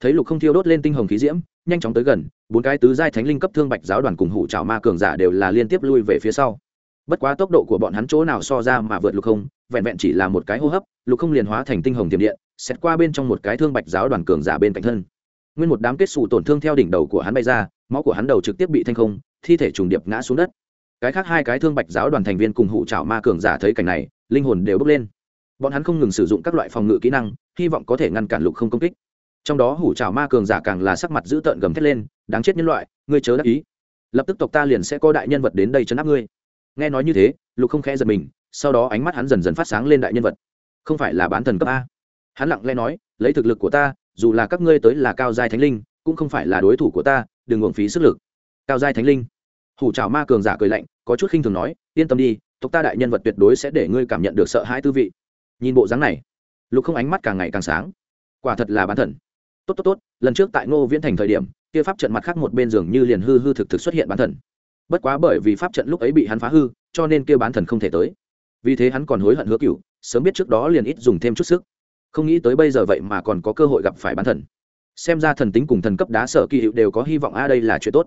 Thấy lục không thiêu đốt lên tinh hồng khí diễm, nhanh chóng tới gần, bốn cái tứ giai thánh linh cấp thương bạch giáo đoàn cùng hủ trào ma cường giả đều là liên tiếp lui về phía sau. Bất quá tốc độ của bọn hắn chỗ nào so ra mà vượt lục không, vẹn vẹn chỉ là một cái hô hấp, lục không liền hóa thành tinh hồng tiềm điện xét qua bên trong một cái thương bạch giáo đoàn cường giả bên cạnh thân nguyên một đám kết xù tổn thương theo đỉnh đầu của hắn bay ra, máu của hắn đầu trực tiếp bị thanh không, thi thể trùng điệp ngã xuống đất. Cái khác hai cái thương bạch giáo đoàn thành viên cùng hụ trảo ma cường giả thấy cảnh này, linh hồn đều bốc lên. Bọn hắn không ngừng sử dụng các loại phòng ngự kỹ năng, hy vọng có thể ngăn cản lục không công kích. Trong đó hủ trào ma cường giả càng là sắc mặt dữ tợn gầm thét lên, đáng chết nhân loại, ngươi chớ đắc ý. Lập tức tộc ta liền sẽ có đại nhân vật đến đây chấn áp ngươi. Nghe nói như thế, lục không khẽ giật mình, sau đó ánh mắt hắn dần dần phát sáng lên đại nhân vật. Không phải là bán thần cấp a? Hắn lặng lẽ nói, lấy thực lực của ta dù là các ngươi tới là cao giai thánh linh, cũng không phải là đối thủ của ta, đừng uổng phí sức lực. Cao giai thánh linh. Hủ trào ma cường giả cười lạnh, có chút khinh thường nói, yên tâm đi, tộc ta đại nhân vật tuyệt đối sẽ để ngươi cảm nhận được sợ hãi tư vị. Nhìn bộ dáng này, lục không ánh mắt càng ngày càng sáng. Quả thật là bán thần. Tốt tốt tốt, lần trước tại ngô viễn thành thời điểm, kia pháp trận mặt khác một bên giường như liền hư hư thực thực xuất hiện bán thần. Bất quá bởi vì pháp trận lúc ấy bị hắn phá hư, cho nên kia bán thần không thể tới. Vì thế hắn còn hối hận hứa cựu sớm biết trước đó liền ít dùng thêm chút sức không nghĩ tới bây giờ vậy mà còn có cơ hội gặp phải bán thần. Xem ra thần tính cùng thần cấp đá sở kỳ hiệu đều có hy vọng, a, đây là chuyện tốt.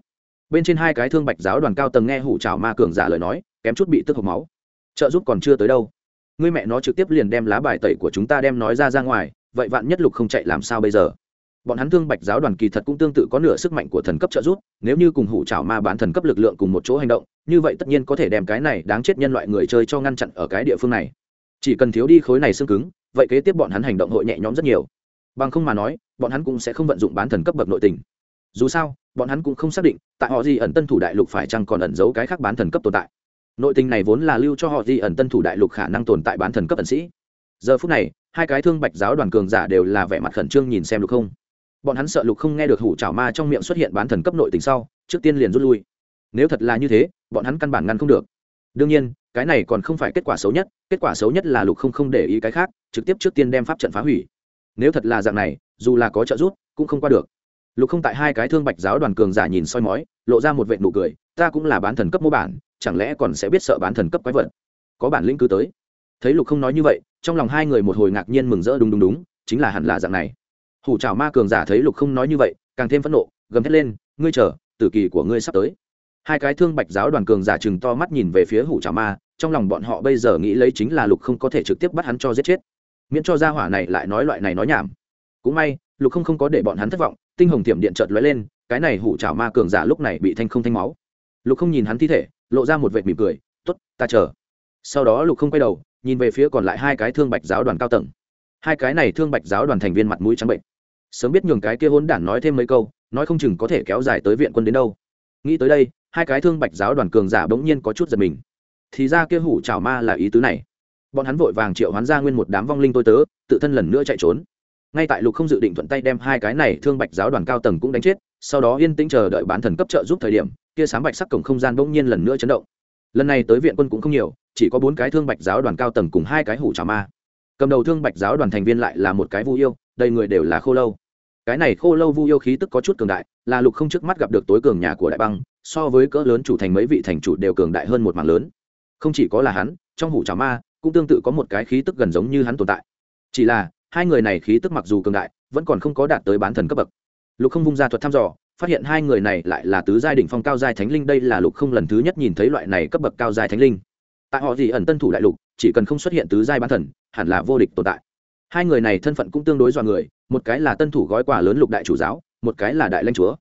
Bên trên hai cái thương bạch giáo đoàn cao tầng nghe hủ trào ma cường giả lời nói, kém chút bị tức hộc máu. Trợ giúp còn chưa tới đâu. Ngươi mẹ nó trực tiếp liền đem lá bài tẩy của chúng ta đem nói ra ra ngoài, vậy vạn nhất lục không chạy làm sao bây giờ? Bọn hắn thương bạch giáo đoàn kỳ thật cũng tương tự có nửa sức mạnh của thần cấp trợ giúp, nếu như cùng hủ trào ma bán thần cấp lực lượng cùng một chỗ hành động, như vậy tất nhiên có thể đem cái này đáng chết nhân loại người chơi cho ngăn chặn ở cái địa phương này. Chỉ cần thiếu đi khối này xương cứng vậy kế tiếp bọn hắn hành động hội nhẹ nhõm rất nhiều. Bằng không mà nói, bọn hắn cũng sẽ không vận dụng bán thần cấp bậc nội tình. Dù sao, bọn hắn cũng không xác định, tại họ gì ẩn tân thủ đại lục phải chăng còn ẩn giấu cái khác bán thần cấp tồn tại. Nội tình này vốn là lưu cho họ gì ẩn tân thủ đại lục khả năng tồn tại bán thần cấp ẩn sĩ. Giờ phút này, hai cái thương bạch giáo đoàn cường giả đều là vẻ mặt khẩn trương nhìn xem lục không. Bọn hắn sợ lục không nghe được hủ trào ma trong miệng xuất hiện bán thần cấp nội tình sau, trước tiên liền rút lui. Nếu thật là như thế, bọn hắn căn bản ngăn không được. Đương nhiên cái này còn không phải kết quả xấu nhất, kết quả xấu nhất là lục không không để ý cái khác, trực tiếp trước tiên đem pháp trận phá hủy. Nếu thật là dạng này, dù là có trợ giúp, cũng không qua được. Lục không tại hai cái thương bạch giáo đoàn cường giả nhìn soi mói, lộ ra một vệ nụ cười, ta cũng là bán thần cấp mô bản, chẳng lẽ còn sẽ biết sợ bán thần cấp quái vật? Có bản lĩnh cứ tới. Thấy lục không nói như vậy, trong lòng hai người một hồi ngạc nhiên mừng rỡ đúng đúng đúng chính là hẳn là dạng này. Hủ trào ma cường giả thấy lục không nói như vậy, càng thêm phẫn nộ, gầm thét lên, ngươi chờ, tử kỳ của ngươi sắp tới hai cái thương bạch giáo đoàn cường giả chừng to mắt nhìn về phía hủ trả ma, trong lòng bọn họ bây giờ nghĩ lấy chính là lục không có thể trực tiếp bắt hắn cho giết chết. Miễn cho gia hỏa này lại nói loại này nói nhảm. Cũng may, lục không không có để bọn hắn thất vọng, tinh hồng tiệm điện trợt lóe lên, cái này hủ trào ma cường giả lúc này bị thanh không thanh máu. Lục không nhìn hắn thi thể, lộ ra một vệt mỉm cười t ố t ta chờ. Sau đó lục không quay đầu, nhìn về phía còn lại hai cái thương bạch giáo đoàn cao tầng. Hai cái này thương bạch giáo đoàn thành viên mặt mũi trắng bệnh. Sớm biết nhường cái kia hôn đản nói thêm mấy câu, nói không chừng có thể kéo dài tới viện quân đến đâu nghĩ tới đây, hai cái thương bạch giáo đoàn cường giả bỗng nhiên có chút giật mình. Thì ra kia hủ chảo ma là ý tứ này. Bọn hắn vội vàng triệu hoán ra nguyên một đám vong linh tôi tớ, tự thân lần nữa chạy trốn. Ngay tại lục không dự định thuận tay đem hai cái này thương bạch giáo đoàn cao tầng cũng đánh chết, sau đó yên tĩnh chờ đợi bán thần cấp trợ giúp thời điểm, kia sáng bạch sắc cổng không gian bỗng nhiên lần nữa chấn động. Lần này tới viện quân cũng không nhiều, chỉ có bốn cái thương bạch giáo đoàn cao tầng cùng hai cái hủ trà ma. Cầm đầu thương bạch giáo đoàn thành viên lại là một cái vu yêu đầy người đều là khô lâu. Cái này khô lâu vu yêu khí tức có chút cường đại là lục không trước mắt gặp được tối cường nhà của đại băng, so với cỡ lớn chủ thành mấy vị thành chủ đều cường đại hơn một mảng lớn. Không chỉ có là hắn, trong hủ trào ma, cũng tương tự có một cái khí tức gần giống như hắn tồn tại. Chỉ là, hai người này khí tức mặc dù cường đại, vẫn còn không có đạt tới bán thần cấp bậc. Lục không vung ra thuật thăm dò, phát hiện hai người này lại là tứ giai đ ỉ n h phong cao giai thánh linh, đây là lục không lần thứ nhất nhìn thấy loại này cấp bậc cao giai thánh linh. Tại họ gì ẩn tân thủ đại lục, chỉ cần không xuất hiện tứ giai bán thần, hẳn là vô địch tồn tại. Hai người này thân phận cũng tương đối dọa người, một cái là tân thủ gói quà lớn lục đại chủ giáo một cái là đại lãnh chúa.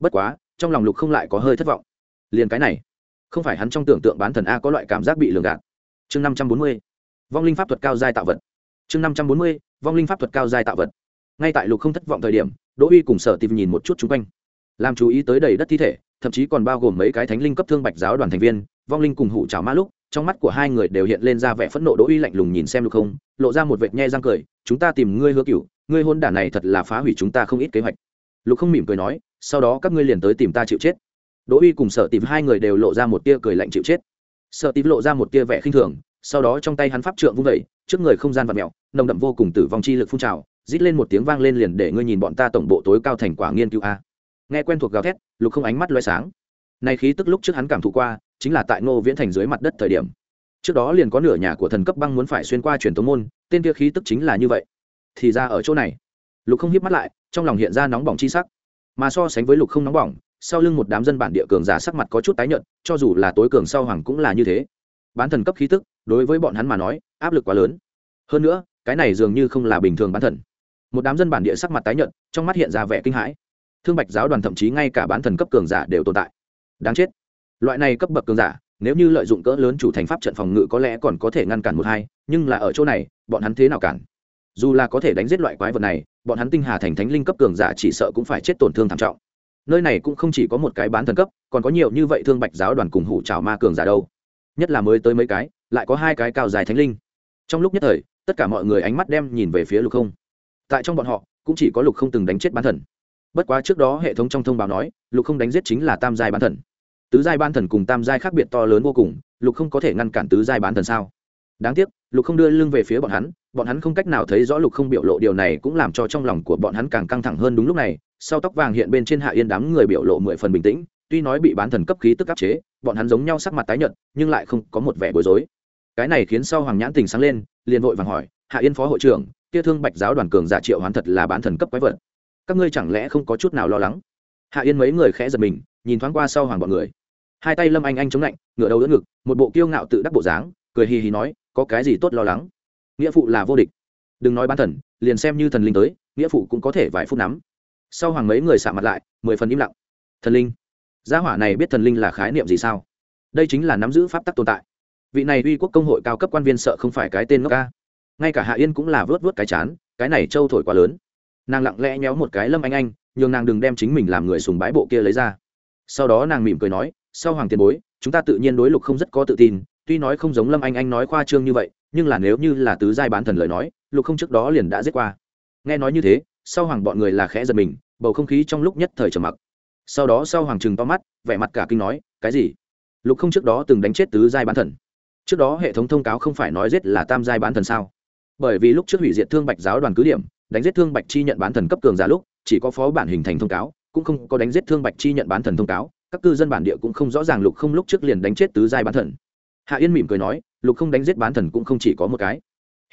Bất quá, trong lòng lục không lại có hơi thất vọng. Liền cái này, không phải hắn trong tưởng tượng bán thần a có loại cảm giác bị lường gạt. Chương năm trăm bốn mươi, vong linh pháp thuật cao giai tạo vật. Chương năm trăm bốn mươi, vong linh pháp thuật cao giai tạo vật. Ngay tại lục không thất vọng thời điểm, đỗ uy cùng sở tìm nhìn một chút chung quanh. Làm chú ý tới đầy đất thi thể, thậm chí còn bao gồm mấy cái thánh linh cấp thương bạch giáo đoàn thành viên, vong linh cùng hụ trào ma lúc, trong mắt của hai người đều hiện lên ra vẻ phẫn nộ. Đỗ uy lạnh lùng nhìn xem lục không, lộ ra một vệt nhe răng cười, chúng ta tìm ngươi hứa cửu, ngươi hôn đản này thật là phá hủy chúng ta không ít kế hoạch lục không mỉm cười nói, sau đó các ngươi liền tới tìm ta chịu chết. Đỗ uy cùng sở tìm hai người đều lộ ra một tia cười lạnh chịu chết. Sở tìm lộ ra một tia vẻ khinh thường, sau đó trong tay hắn pháp trượng vung vẩy trước người không gian vật mèo, nồng đậm vô cùng tử vong chi lực phun trào, rít lên một tiếng vang lên liền để ngươi nhìn bọn ta tổng bộ tối cao thành quả nghiên cứu a. Nghe quen thuộc gào thét, lục không ánh mắt loay sáng. Này khí tức lúc trước hắn cảm thụ qua, chính là tại ngô viễn thành dưới mặt đất thời điểm. Trước đó liền có nửa nhà của thần cấp băng muốn phải xuyên qua truyền tống môn, tên kia khí tức chính là như vậy. Thì ra ở chỗ này lục không hiếp mắt lại, trong lòng hiện ra nóng bỏng chi sắc. Mà so sánh với lục không nóng bỏng, sau lưng một đám dân bản địa cường giả sắc mặt có chút tái nhợt, cho dù là tối cường sau hoàng cũng là như thế. Bán thần cấp khí tức, đối với bọn hắn mà nói, áp lực quá lớn. Hơn nữa, cái này dường như không là bình thường bán thần. Một đám dân bản địa sắc mặt tái nhợt, trong mắt hiện ra vẻ kinh hãi. Thương bạch giáo đoàn thậm chí ngay cả bán thần cấp cường giả đều tồn tại. Đáng chết. Loại này cấp bậc cường giả, nếu như lợi dụng cỡ lớn chủ thành pháp trận phòng ngự có lẽ còn có thể ngăn cản một hai, nhưng là ở chỗ này, bọn hắn thế nào cản? Dù là có thể đánh giết loại quái vật này, bọn hắn tinh hà thành thánh linh cấp cường giả chỉ sợ cũng phải chết tổn thương thảm trọng. Nơi này cũng không chỉ có một cái bán thần cấp, còn có nhiều như vậy thương bạch giáo đoàn cùng hủ trào ma cường giả đâu. Nhất là mới tới mấy cái, lại có hai cái cao dài thánh linh. Trong lúc nhất thời, tất cả mọi người ánh mắt đem nhìn về phía lục không. Tại trong bọn họ, cũng chỉ có lục không từng đánh chết bán thần. Bất quá trước đó hệ thống trong thông báo nói, lục không đánh giết chính là tam giai bán thần. Tứ giai bán thần cùng tam giai khác biệt to lớn vô cùng, lục không có thể ngăn cản tứ giai bán thần sao? Đáng tiếc, lục không đưa lưng về phía bọn hắn bọn hắn không cách nào thấy rõ lục không biểu lộ điều này cũng làm cho trong lòng của bọn hắn càng căng thẳng hơn đúng lúc này, sau tóc vàng hiện bên trên hạ yên đám người biểu lộ mười phần bình tĩnh, tuy nói bị bán thần cấp khí tức áp chế, bọn hắn giống nhau sắc mặt tái nhợt, nhưng lại không có một vẻ bối rối. Cái này khiến sau hoàng nhãn tình sáng lên, liền vội vàng hỏi, hạ yên phó hội trưởng, kia thương bạch giáo đoàn cường giả triệu hoán thật là bán thần cấp quái vật. Các ngươi chẳng lẽ không có chút nào lo lắng? Hạ yên mấy người khẽ giật mình, nhìn thoáng qua sau hoàng bọn người. Hai tay lâm anh anh chống lạnh, ngửa đầu đỡ ngực, một bộ kiêu ngạo tự đắc bộ dáng, cười hì hì nói, có cái gì tốt lo lắng? Nghĩa phụ là vô địch. Đừng nói bán thần, liền xem như thần linh tới, nghĩa phụ cũng có thể vài phút nắm. Sau hoàng mấy người xạ mặt lại, mười phần im lặng. Thần linh. Gia hỏa này biết thần linh là khái niệm gì sao? Đây chính là nắm giữ pháp tắc tồn tại. Vị này uy quốc công hội cao cấp quan viên sợ không phải cái tên ngốc ca. Ngay cả hạ yên cũng là vớt vớt cái chán, cái này trâu thổi quá lớn. Nàng lặng lẽ nhéo một cái lâm anh anh, nhường nàng đừng đem chính mình làm người sùng bái bộ kia lấy ra. Sau đó nàng mỉm cười nói, sau hoàng tiền bối, chúng ta tự nhiên đối lục không rất có tự tin, tuy nói không giống lâm anh anh nói khoa trương như vậy nhưng là nếu như là tứ giai bán thần lời nói, lục không trước đó liền đã giết qua. Nghe nói như thế, sau hoàng bọn người là khẽ giật mình, bầu không khí trong lúc nhất thời trầm mặc. Sau đó sau hoàng trừng to mắt, vẻ mặt cả kinh nói, cái gì? Lục không trước đó từng đánh chết tứ giai bán thần? Trước đó hệ thống thông cáo không phải nói giết là tam giai bán thần sao? Bởi vì lúc trước hủy diệt thương bạch giáo đoàn cứ điểm, đánh giết thương bạch chi nhận bán thần cấp cường giả lúc, chỉ có phó bản hình thành thông cáo, cũng không có đánh giết thương bạch chi nhận bán thần thông cáo, các cư dân bản địa cũng không rõ ràng lục không lúc trước liền đánh chết tứ giai bán thần hạ yên mỉm cười nói, lục không đánh giết bán thần cũng không chỉ có một cái.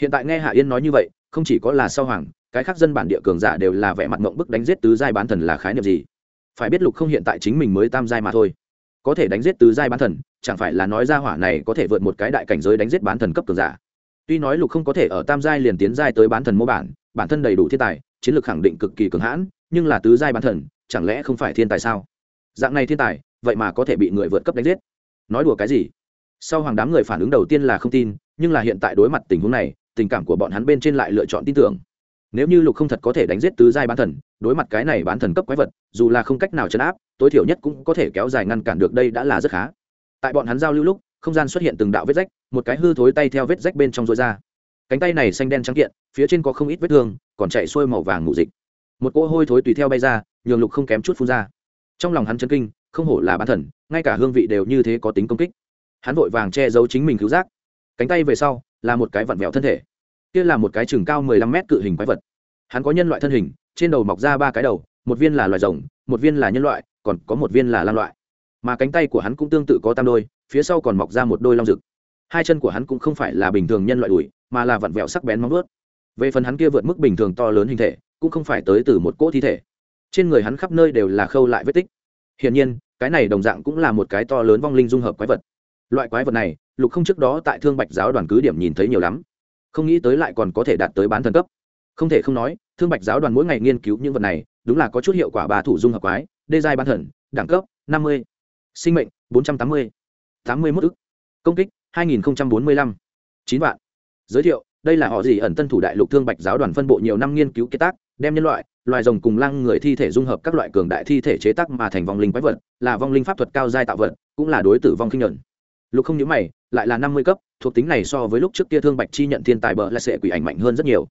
Hiện tại nghe hạ yên nói như vậy, không chỉ có là sao hoàng, cái khác dân bản địa cường giả đều là vẻ mặt mộng bức đánh giết tứ giai bán thần là khái niệm gì? Phải biết lục không hiện tại chính mình mới tam giai mà thôi. Có thể đánh giết tứ giai bán thần, chẳng phải là nói ra hỏa này có thể vượt một cái đại cảnh giới đánh giết bán thần cấp cường giả. Tuy nói lục không có thể ở tam giai liền tiến giai tới bán thần mô bản bản thân đầy đủ thiên tài, chiến lược khẳng định cực kỳ cường hãn, nhưng là tứ giai bán thần, chẳng lẽ không phải thiên tài sao? Dạng này thiên tài, vậy mà có thể bị người vượt cấp đánh giết? Nói đùa cái gì? Sau hoàng đám người phản ứng đầu tiên là không tin, nhưng là hiện tại đối mặt tình huống này, tình cảm của bọn hắn bên trên lại lựa chọn tin tưởng. Nếu như lục không thật có thể đánh giết tứ giai bán thần, đối mặt cái này bán thần cấp quái vật, dù là không cách nào chấn áp, tối thiểu nhất cũng có thể kéo dài ngăn cản được đây đã là rất khá. Tại bọn hắn giao lưu lúc, không gian xuất hiện từng đạo vết rách, một cái hư thối tay theo vết rách bên trong rối ra. Cánh tay này xanh đen trắng kiện, phía trên có không ít vết thương, còn chạy xuôi màu vàng mù dịch. Một cỗ hôi thối tùy theo bay ra, nhường lục không kém chút phun ra. Trong lòng hắn chân kinh, không hổ là bán thần, ngay cả hương vị đều như thế có tính công kích hắn vội vàng che giấu chính mình cứu giác. Cánh tay về sau, là một cái vặn vẹo thân thể. Kia là một cái chừng cao mười lăm mét cự hình quái vật. Hắn có nhân loại thân hình, trên đầu mọc ra ba cái đầu, một viên là loài rồng, một viên là nhân loại, còn có một viên là lan loại. Mà cánh tay của hắn cũng tương tự có tam đôi, phía sau còn mọc ra một đôi long rực. Hai chân của hắn cũng không phải là bình thường nhân loại đùi, mà là vặn vẹo sắc bén móng vớt về phần hắn kia vượt mức bình thường to lớn hình thể, cũng không phải tới từ một cỗ thi thể. Trên người hắn khắp nơi đều là khâu lại vết tích. Hiển nhiên, cái này đồng dạng cũng là một cái to lớn vong linh dung hợp quái vật loại quái vật này, lục không trước đó tại thương bạch giáo đoàn cứ điểm nhìn thấy nhiều lắm. Không nghĩ tới lại còn có thể đạt tới bán thần cấp. Không thể không nói, thương bạch giáo đoàn mỗi ngày nghiên cứu những vật này, đúng là có chút hiệu quả bà thủ dung hợp quái, đê giai bán thần, đẳng cấp, năm mươi. Sinh mệnh, bốn trăm tám mươi. tám mươi mốt ức. Công kích, hai nghìn bốn mươi lăm. Chín vạn. Giới thiệu, đây là họ gì ẩn tân thủ đại lục thương bạch giáo đoàn phân bộ nhiều năm nghiên cứu kế tác, đem nhân loại, loài rồng cùng lăng người thi thể dung hợp các loại cường đại thi thể chế tác mà thành vong linh quái vật, là vong linh pháp thuật cao giai tạo vật, cũng là đối tử vong kinh nhuận lục không nhớ mày, lại là năm mươi cấp, thuộc tính này so với lúc trước kia thương bạch chi nhận thiên tài bờ là sẽ quỷ ảnh mạnh hơn rất nhiều.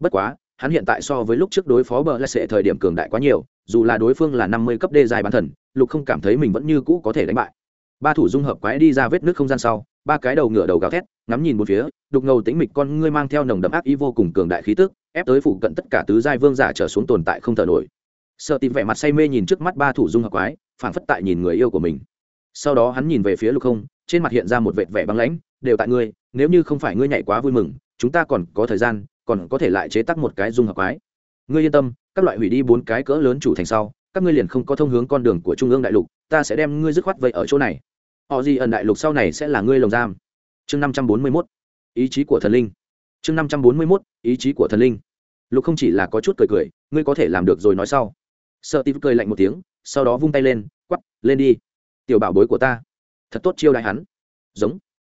Bất quá, hắn hiện tại so với lúc trước đối phó bờ là sẽ thời điểm cường đại quá nhiều, dù là đối phương là năm mươi cấp đê dài bán thần, lục không cảm thấy mình vẫn như cũ có thể đánh bại. Ba thủ dung hợp quái đi ra vết nước không gian sau, ba cái đầu ngửa đầu gào thét, ngắm nhìn một phía, đục ngầu tĩnh mịch con ngươi mang theo nồng đậm ác ý vô cùng cường đại khí tức, ép tới phụ cận tất cả tứ giai vương giả trở xuống tồn tại không thở nổi. Sợ tìm vẻ mặt say mê nhìn trước mắt ba thủ dung hợp quái, phảng phất tại nhìn người yêu của mình. Sau đó hắn nhìn về phía lục không trên mặt hiện ra một vệt vẻ băng lãnh, đều tại ngươi, nếu như không phải ngươi nhảy quá vui mừng, chúng ta còn có thời gian, còn có thể lại chế tác một cái dung hợp quái. Ngươi yên tâm, các loại hủy đi bốn cái cỡ lớn chủ thành sau, các ngươi liền không có thông hướng con đường của trung ương đại lục, ta sẽ đem ngươi dứt khoát vậy ở chỗ này. Họ gì ẩn đại lục sau này sẽ là ngươi lồng giam. Chương năm trăm bốn mươi mốt. Ý chí của thần linh. Chương năm trăm bốn mươi mốt, ý chí của thần linh. Lục không chỉ là có chút cười cười, ngươi có thể làm được rồi nói sau. Sợ tím cười lạnh một tiếng, sau đó vung tay lên, quắp, lên đi. Tiểu bảo bối của ta thật tốt chiêu đại hắn. Giống.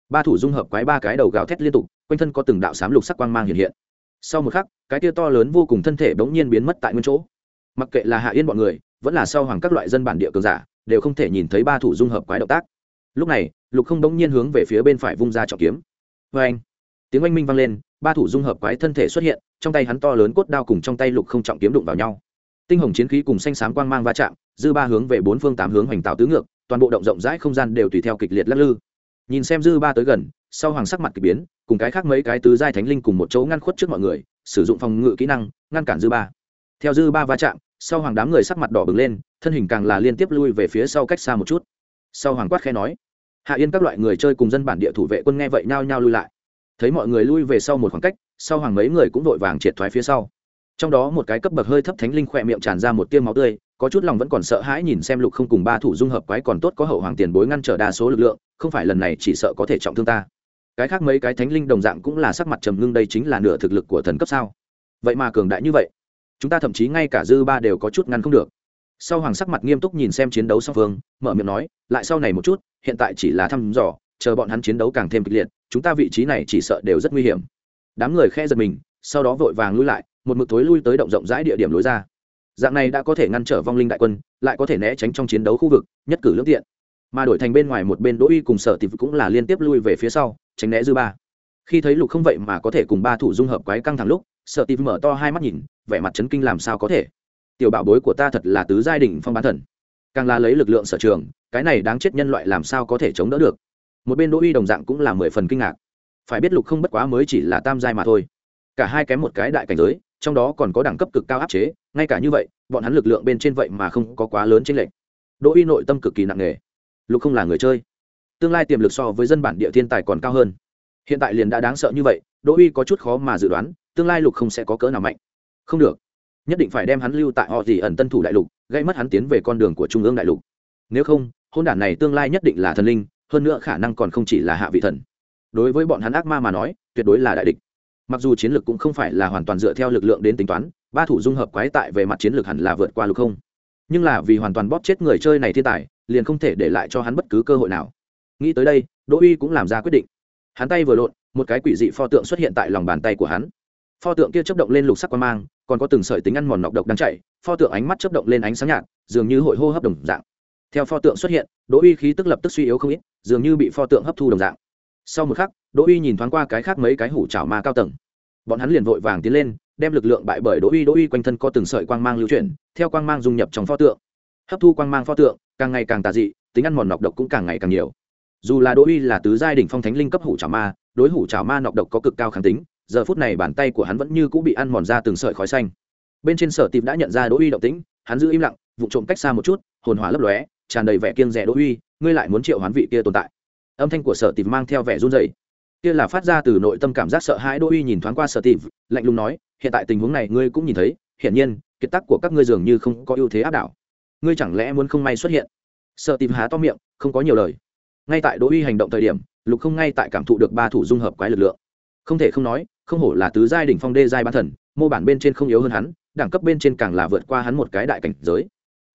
Ba thủ dung hợp quái ba cái đầu gào thét liên tục, quanh thân có từng đạo sám lục sắc quang mang hiện hiện. Sau một khắc, cái tia to lớn vô cùng thân thể bỗng nhiên biến mất tại nguyên chỗ. Mặc kệ là hạ yên bọn người, vẫn là sau hoàng các loại dân bản địa cường giả, đều không thể nhìn thấy ba thủ dung hợp quái động tác. Lúc này, lục không bỗng nhiên hướng về phía bên phải vung ra trọng kiếm. Vê anh, tiếng oanh minh vang lên, ba thủ dung hợp quái thân thể xuất hiện, trong tay hắn to lớn cốt đao cùng trong tay lục không trọng kiếm đụng vào nhau tinh hồng chiến khí cùng xanh xám quang mang va chạm, dư ba hướng về bốn phương tám hướng hoành tạo tứ ngược, toàn bộ động rộng rãi không gian đều tùy theo kịch liệt lắc lư. Nhìn xem dư ba tới gần, sau hoàng sắc mặt k ỳ biến, cùng cái khác mấy cái tứ giai thánh linh cùng một chỗ ngăn khuất trước mọi người, sử dụng phòng ngự kỹ năng, ngăn cản dư ba. Theo dư ba va chạm, sau hoàng đám người sắc mặt đỏ bừng lên, thân hình càng là liên tiếp lui về phía sau cách xa một chút. Sau hoàng quát khe nói, hạ yên các loại người chơi cùng dân bản địa thủ vệ quân nghe vậy nhao nhao lui lại. Thấy mọi người lui về sau một khoảng cách, sau hoàng mấy người cũng vội vàng triệt thoái phía sau trong đó một cái cấp bậc hơi thấp thánh linh khỏe miệng tràn ra một tiêu máu tươi, có chút lòng vẫn còn sợ hãi nhìn xem lục không cùng ba thủ dung hợp quái còn tốt có hậu hoàng tiền bối ngăn trở đa số lực lượng, không phải lần này chỉ sợ có thể trọng thương ta. Cái khác mấy cái thánh linh đồng dạng cũng là sắc mặt trầm ngưng đây chính là nửa thực lực của thần cấp sao? Vậy mà cường đại như vậy, chúng ta thậm chí ngay cả dư ba đều có chút ngăn không được. Sau hoàng sắc mặt nghiêm túc nhìn xem chiến đấu song phương, mở miệng nói, lại sau này một chút, hiện tại chỉ là thăm dò, chờ bọn hắn chiến đấu càng thêm kịch liệt, chúng ta vị trí này chỉ sợ đều rất nguy hiểm. Đám người khe giật mình, sau đó vội vàng lui lại một mực thối lui tới động rộng rãi địa điểm lối ra. Dạng này đã có thể ngăn trở vong linh đại quân, lại có thể né tránh trong chiến đấu khu vực, nhất cử lương tiện. Mà đổi thành bên ngoài một bên đỗ uy cùng sở tịp cũng là liên tiếp lui về phía sau, tránh né dư ba. Khi thấy lục không vậy mà có thể cùng ba thủ dung hợp quái căng thẳng lúc, sở tịp mở to hai mắt nhìn, vẻ mặt chấn kinh làm sao có thể. Tiểu bảo bối của ta thật là tứ giai đỉnh phong bán thần. Càng là lấy lực lượng sở trường, cái này đáng chết nhân loại làm sao có thể chống đỡ được. Một bên đỗ uy đồng dạng cũng là mười phần kinh ngạc. Phải biết lục không bất quá mới chỉ là tam giai mà thôi. Cả hai kém một cái đại cảnh giới trong đó còn có đẳng cấp cực cao áp chế, ngay cả như vậy, bọn hắn lực lượng bên trên vậy mà không có quá lớn trên lệnh đỗ uy nội tâm cực kỳ nặng nề. Lục không là người chơi. Tương lai tiềm lực so với dân bản địa thiên tài còn cao hơn. Hiện tại liền đã đáng sợ như vậy, đỗ uy có chút khó mà dự đoán, tương lai lục không sẽ có cỡ nào mạnh. Không được. Nhất định phải đem hắn lưu tại họ gì ẩn tân thủ đại lục, gây mất hắn tiến về con đường của trung ương đại lục. Nếu không, hôn đản này tương lai nhất định là thần linh, hơn nữa khả năng còn không chỉ là hạ vị thần. Đối với bọn hắn ác ma mà nói, tuyệt đối là đại địch mặc dù chiến lược cũng không phải là hoàn toàn dựa theo lực lượng đến tính toán, ba thủ dung hợp quái tại về mặt chiến lược hẳn là vượt qua lục không. Nhưng là vì hoàn toàn bóp chết người chơi này thiên tài, liền không thể để lại cho hắn bất cứ cơ hội nào. Nghĩ tới đây, đỗ uy cũng làm ra quyết định. Hắn tay vừa lộn, một cái quỷ dị pho tượng xuất hiện tại lòng bàn tay của hắn. Pho tượng kia chấp động lên lục sắc quan mang, còn có từng sợi tính ăn mòn nọc độc đang chạy, pho tượng ánh mắt chấp động lên ánh sáng nhạt, dường như hội hô hấp đồng dạng. Theo pho tượng xuất hiện, đỗ uy khí tức lập tức suy yếu không ít, dường như bị pho tượng hấp thu đồng dạng sau một khắc, đỗ uy nhìn thoáng qua cái khác mấy cái hủ chảo ma cao tầng. Bọn hắn liền vội vàng tiến lên, đem lực lượng bại bởi đỗ uy. Đỗ uy quanh thân có từng sợi quang mang lưu chuyển, theo quang mang dung nhập trong pho tượng. Hấp thu quang mang pho tượng, càng ngày càng tà dị, tính ăn mòn nọc độc cũng càng ngày càng nhiều. Dù là đỗ uy là tứ giai đỉnh phong thánh linh cấp hủ chảo ma, đối hủ chảo ma nọc độc có cực cao kháng tính, giờ phút này bàn tay của hắn vẫn như cũng bị ăn mòn ra từng sợi khói xanh. Bên trên sở tìm đã nhận ra đỗ uy động tĩnh, hắn giữ im lặng vụ trộm cách xa một chút, hồn hỏa lấp lóe, tràn đầy vẻ kiêng rẻ đỗ uy, ngươi lại muốn triệu hoán vị kia tồn tại? Âm thanh của sở tìm mang theo vẻ run rẩy. Kia là phát ra từ nội tâm cảm giác sợ hãi đỗ uy nhìn thoáng qua sở tìm lạnh lùng nói, hiện tại tình huống này ngươi cũng nhìn thấy, hiển nhiên, kiệt tác của các ngươi dường như không có ưu thế áp đảo. Ngươi chẳng lẽ muốn không may xuất hiện? Sợ tìm há to miệng, không có nhiều lời. Ngay tại đỗ uy hành động thời điểm, lục không ngay tại cảm thụ được ba thủ dung hợp quái lực lượng. Không thể không nói, không hổ là tứ giai đỉnh phong đê giai bán thần, mô bản bên trên không yếu hơn hắn, đẳng cấp bên trên càng là vượt qua hắn một cái đại cảnh giới.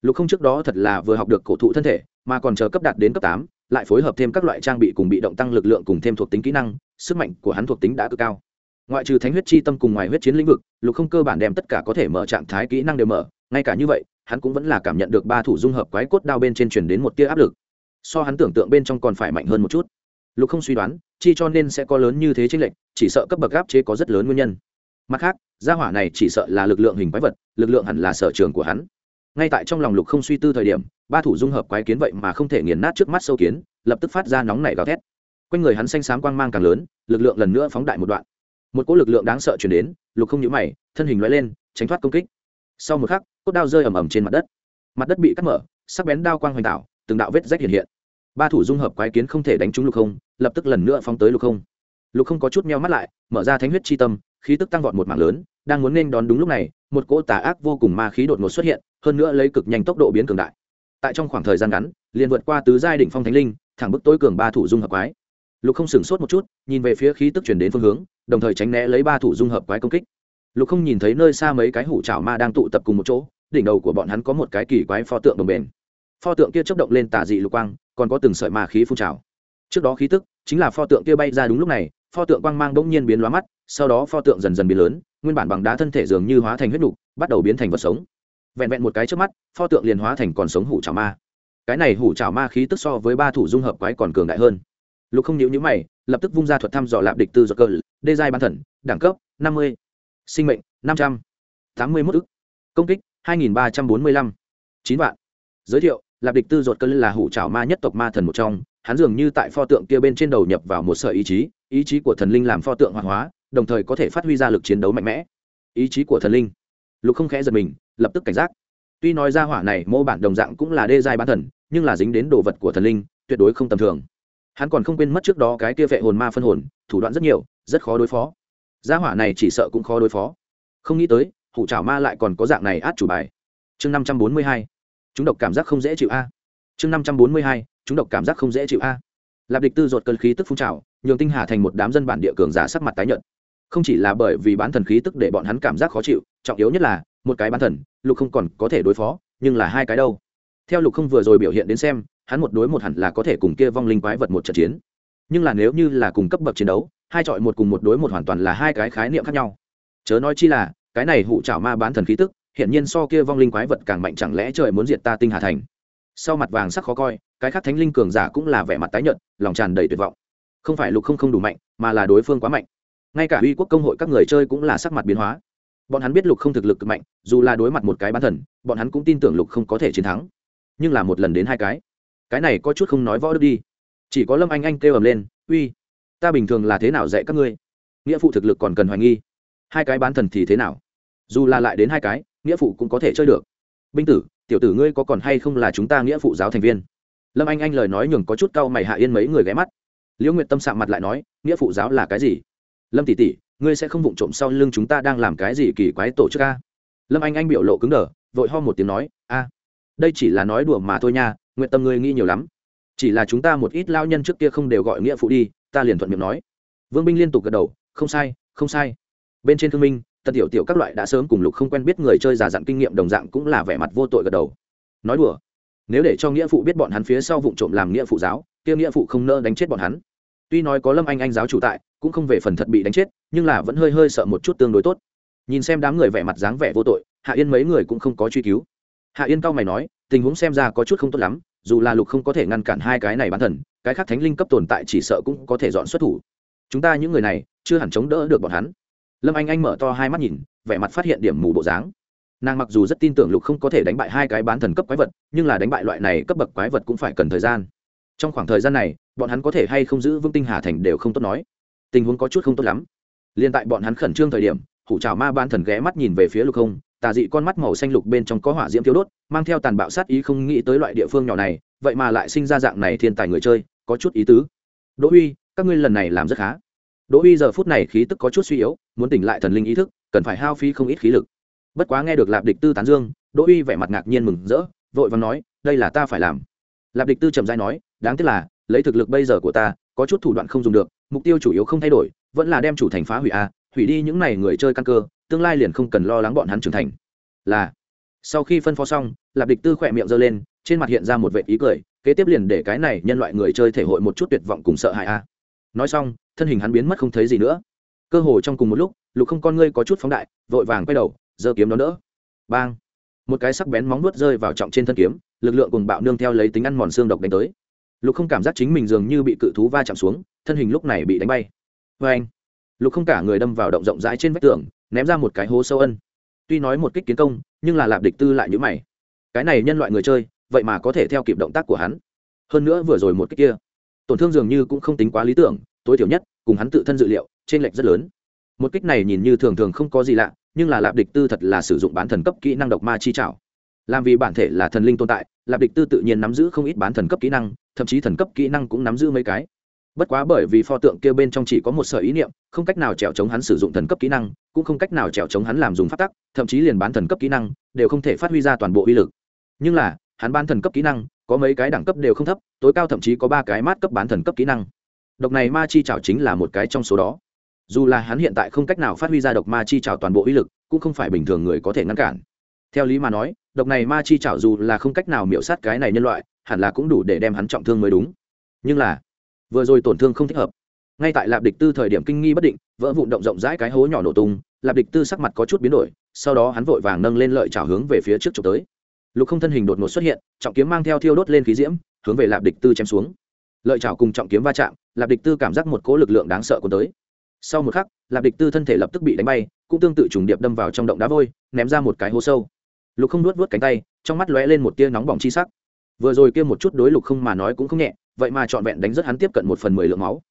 Lục không trước đó thật là vừa học được cổ thụ thân thể, mà còn chờ cấp đạt đến cấp tám lại phối hợp thêm các loại trang bị cùng bị động tăng lực lượng cùng thêm thuộc tính kỹ năng, sức mạnh của hắn thuộc tính đã cực cao. Ngoại trừ thánh huyết chi tâm cùng ngoài huyết chiến lĩnh vực, lục không cơ bản đem tất cả có thể mở trạng thái kỹ năng đều mở, ngay cả như vậy, hắn cũng vẫn là cảm nhận được ba thủ dung hợp quái cốt đao bên trên truyền đến một tia áp lực. So hắn tưởng tượng bên trong còn phải mạnh hơn một chút. Lục không suy đoán, chi cho nên sẽ có lớn như thế tranh lệch, chỉ sợ cấp bậc gáp chế có rất lớn nguyên nhân. Mặt khác, gia hỏa này chỉ sợ là lực lượng hình quái vật, lực lượng hẳn là sở trường của hắn ngay tại trong lòng lục không suy tư thời điểm, ba thủ dung hợp quái kiến vậy mà không thể nghiền nát trước mắt sâu kiến, lập tức phát ra nóng nảy gào thét. Quanh người hắn xanh xám quang mang càng lớn, lực lượng lần nữa phóng đại một đoạn. Một cỗ lực lượng đáng sợ chuyển đến, lục không nhũ mày, thân hình loại lên, tránh thoát công kích. Sau một khắc, cốt đao rơi ầm ầm trên mặt đất. Mặt đất bị cắt mở, sắc bén đao quang hoành tạo, từng đạo vết rách hiện hiện. Ba thủ dung hợp quái kiến không thể đánh trúng lục không, lập tức lần nữa phóng tới lục không. Lục không có chút meo mắt lại, mở ra thánh huyết chi tâm, khí tức tăng vọt một mảng lớn, đang muốn nên đón đúng lúc này một cỗ tà ác vô cùng ma khí đột ngột xuất hiện, hơn nữa lấy cực nhanh tốc độ biến cường đại. Tại trong khoảng thời gian ngắn, liền vượt qua tứ giai đỉnh phong thánh linh, thẳng bức tối cường ba thủ dung hợp quái. Lục không sửng sốt một chút, nhìn về phía khí tức chuyển đến phương hướng, đồng thời tránh né lấy ba thủ dung hợp quái công kích. Lục không nhìn thấy nơi xa mấy cái hủ chảo ma đang tụ tập cùng một chỗ, đỉnh đầu của bọn hắn có một cái kỳ quái pho tượng đồng bền. Pho tượng kia chớp động lên tà dị lục quang, còn có từng sợi ma khí phun trào. Trước đó khí tức chính là pho tượng kia bay ra đúng lúc này, pho tượng quang mang bỗng nhiên biến lóa mắt, sau đó pho tượng dần dần biến lớn nguyên bản bằng đá thân thể dường như hóa thành huyết nục, bắt đầu biến thành vật sống. Vẹn vẹn một cái trước mắt, pho tượng liền hóa thành còn sống hủ chảo ma. Cái này hủ chảo ma khí tức so với ba thủ dung hợp quái còn cường đại hơn. Lục không nhíu nhíu mày, lập tức vung ra thuật thăm dò lạp địch tư do cơ, đê giai ban thần, đẳng cấp năm mươi, sinh mệnh năm trăm, tám mươi mốt ức, công kích hai nghìn ba trăm bốn mươi lăm, chín vạn. Giới thiệu, lạp địch tư dột cơ là hủ chảo ma nhất tộc ma thần một trong, hắn dường như tại pho tượng kia bên trên đầu nhập vào một sợi ý chí ý chí của thần linh làm pho tượng hoạt hóa đồng thời có thể phát huy ra lực chiến đấu mạnh mẽ. Ý chí của thần linh. Lục không khẽ giật mình, lập tức cảnh giác. Tuy nói ra hỏa này mô bản đồng dạng cũng là đê giai bán thần, nhưng là dính đến đồ vật của thần linh, tuyệt đối không tầm thường. Hắn còn không quên mất trước đó cái kia vệ hồn ma phân hồn, thủ đoạn rất nhiều, rất khó đối phó. Gia hỏa này chỉ sợ cũng khó đối phó. Không nghĩ tới, hủ trảo ma lại còn có dạng này át chủ bài. Chương năm trăm bốn mươi hai. Chúng độc cảm giác không dễ chịu a. Chương năm trăm bốn mươi hai. Chúng độc cảm giác không dễ chịu a. Lạp địch tư ruột cơn khí tức phun trào, nhường tinh hà thành một đám dân bản địa cường giả sắc mặt tái nhợt không chỉ là bởi vì bán thần khí tức để bọn hắn cảm giác khó chịu, trọng yếu nhất là, một cái bán thần, lục không còn có thể đối phó, nhưng là hai cái đâu. Theo lục không vừa rồi biểu hiện đến xem, hắn một đối một hẳn là có thể cùng kia vong linh quái vật một trận chiến. Nhưng là nếu như là cùng cấp bậc chiến đấu, hai chọi một cùng một đối một hoàn toàn là hai cái khái niệm khác nhau. Chớ nói chi là, cái này hụ chảo ma bán thần khí tức hiện nhiên so kia vong linh quái vật càng mạnh chẳng lẽ trời muốn diệt ta tinh hà thành. Sau mặt vàng sắc khó coi, cái khác thánh linh cường giả cũng là vẻ mặt tái nhợt, lòng tràn đầy tuyệt vọng. Không phải lục không không đủ mạnh, mà là đối phương quá mạnh ngay cả uy quốc công hội các người chơi cũng là sắc mặt biến hóa. Bọn hắn biết lục không thực lực cực mạnh, dù là đối mặt một cái bán thần, bọn hắn cũng tin tưởng lục không có thể chiến thắng. Nhưng là một lần đến hai cái. Cái này có chút không nói võ được đi. Chỉ có lâm anh anh kêu ầm lên, uy, ta bình thường là thế nào dạy các ngươi? Nghĩa phụ thực lực còn cần hoài nghi. Hai cái bán thần thì thế nào? Dù là lại đến hai cái, nghĩa phụ cũng có thể chơi được. Binh tử, tiểu tử ngươi có còn hay không là chúng ta nghĩa phụ giáo thành viên? Lâm anh anh lời nói nhường có chút cau mày hạ yên mấy người ghé mắt. Liễu nguyệt tâm sạm mặt lại nói, nghĩa phụ giáo là cái gì? Lâm tỷ tỷ, ngươi sẽ không vụng trộm sau lưng chúng ta đang làm cái gì kỳ quái tổ chức a? Lâm anh anh biểu lộ cứng đờ, vội ho một tiếng nói, a, đây chỉ là nói đùa mà thôi nha nguyện tâm ngươi nghĩ nhiều lắm. Chỉ là chúng ta một ít lao nhân trước kia không đều gọi nghĩa phụ đi, ta liền thuận miệng nói. Vương binh liên tục gật đầu, không sai không sai. Bên trên thương minh, tần tiểu tiểu các loại đã sớm cùng lục không quen biết người chơi già dặn kinh nghiệm đồng dạng cũng là vẻ mặt vô tội gật đầu. Nói đùa, nếu để cho nghĩa phụ biết bọn hắn phía sau vụ trộm làm nghĩa phụ giáo, kia nghĩa phụ không nỡ đánh chết bọn hắn tuy nói có lâm anh anh giáo chủ tại, cũng không về phần thật bị đánh chết, nhưng là vẫn hơi hơi sợ một chút tương đối tốt. Nhìn xem đám người vẻ mặt dáng vẻ vô tội, hạ yên mấy người cũng không có truy cứu. Hạ yên cao mày nói, tình huống xem ra có chút không tốt lắm, dù là lục không có thể ngăn cản hai cái này bán thần, cái khác thánh linh cấp tồn tại chỉ sợ cũng có thể dọn xuất thủ. Chúng ta những người này, chưa hẳn chống đỡ được bọn hắn. Lâm anh anh mở to hai mắt nhìn, vẻ mặt phát hiện điểm mù bộ dáng. Nàng mặc dù rất tin tưởng lục không có thể đánh bại hai cái bán thần cấp quái vật, nhưng là đánh bại loại này cấp bậc quái vật cũng phải cần thời gian trong khoảng thời gian này, bọn hắn có thể hay không giữ vững tinh hà thành đều không tốt nói. Tình huống có chút không tốt lắm. Liên tại bọn hắn khẩn trương thời điểm, hủ trào ma ban thần ghé mắt nhìn về phía lục không, tà dị con mắt màu xanh lục bên trong có hỏa diễm thiếu đốt, mang theo tàn bạo sát ý không nghĩ tới loại địa phương nhỏ này, vậy mà lại sinh ra dạng này thiên tài người chơi, có chút ý tứ. Đỗ uy, các ngươi lần này làm rất khá. Đỗ uy giờ phút này khí tức có chút suy yếu, muốn tỉnh lại thần linh ý thức, cần phải hao phí không ít khí lực. Bất quá nghe được lạp địch tư tán dương, đỗ uy vẻ mặt ngạc nhiên mừng rỡ, vội và nói, đây là ta phải làm. Lạp địch tư trầm dai nói đáng tiếc là, lấy thực lực bây giờ của ta, có chút thủ đoạn không dùng được, mục tiêu chủ yếu không thay đổi, vẫn là đem chủ thành phá hủy a, hủy đi những này người chơi căn cơ, tương lai liền không cần lo lắng bọn hắn trưởng thành. Là, sau khi phân phó xong, lạp địch tư khỏe miệng giơ lên, trên mặt hiện ra một vệ ý cười, kế tiếp liền để cái này nhân loại người chơi thể hội một chút tuyệt vọng cùng sợ hãi a. Nói xong, thân hình hắn biến mất không thấy gì nữa. Cơ hồ trong cùng một lúc, lục không con ngươi có chút phóng đại, vội vàng quay đầu, giơ kiếm đó đỡ. Bang! Một cái sắc bén móng nuốt rơi vào trọng trên thân kiếm, lực lượng cùng bạo nương theo lấy tính ăn mòn xương độc đánh tới lục không cảm giác chính mình dường như bị cự thú va chạm xuống, thân hình lúc này bị đánh bay. Vê anh, lục không cả người đâm vào động rộng rãi trên vách tường, ném ra một cái hố sâu ân. Tuy nói một kích kiến công, nhưng là lạp địch tư lại nhữ mày. Cái này nhân loại người chơi, vậy mà có thể theo kịp động tác của hắn. Hơn nữa vừa rồi một kích kia, tổn thương dường như cũng không tính quá lý tưởng, tối thiểu nhất, cùng hắn tự thân dự liệu trên lệch rất lớn. Một kích này nhìn như thường thường không có gì lạ, nhưng là lạp địch tư thật là sử dụng bán thần cấp kỹ năng độc ma chi trảo. Làm vì bản thể là thần linh tồn tại, lạp địch tư tự nhiên nắm giữ không ít bán thần cấp kỹ năng thậm chí thần cấp kỹ năng cũng nắm giữ mấy cái. Bất quá bởi vì pho tượng kia bên trong chỉ có một sở ý niệm, không cách nào trèo chống hắn sử dụng thần cấp kỹ năng, cũng không cách nào trèo chống hắn làm dùng phát tắc, thậm chí liền bán thần cấp kỹ năng, đều không thể phát huy ra toàn bộ uy lực. Nhưng là, hắn bán thần cấp kỹ năng, có mấy cái đẳng cấp đều không thấp, tối cao thậm chí có ba cái mát cấp bán thần cấp kỹ năng. Độc này ma chi trảo chính là một cái trong số đó. Dù là hắn hiện tại không cách nào phát huy ra độc ma chi trảo toàn bộ uy lực, cũng không phải bình thường người có thể ngăn cản. Theo lý mà nói, độc này ma chi trảo dù là không cách nào miễu sát cái này nhân loại hẳn là cũng đủ để đem hắn trọng thương mới đúng. Nhưng là, vừa rồi tổn thương không thích hợp. Ngay tại lạp địch tư thời điểm kinh nghi bất định, vỡ vụn động rộng rãi cái hố nhỏ nổ tung, lạp địch tư sắc mặt có chút biến đổi, sau đó hắn vội vàng nâng lên lợi trào hướng về phía trước trục tới. Lục không thân hình đột ngột xuất hiện, trọng kiếm mang theo thiêu đốt lên khí diễm, hướng về lạp địch tư chém xuống. Lợi trào cùng trọng kiếm va chạm, lạp địch tư cảm giác một cỗ lực lượng đáng sợ cuốn tới. Sau một khắc, lạp địch tư thân thể lập tức bị đánh bay, cũng tương tự trùng điệp đâm vào trong động đá vôi, ném ra một cái hố sâu. Lục không nuốt vớt cánh tay, trong mắt lóe lên một tia nóng bỏng chi sắc vừa rồi kia một chút đối lục không mà nói cũng không nhẹ, vậy mà trọn vẹn đánh rất hắn tiếp cận một phần mười lượng máu.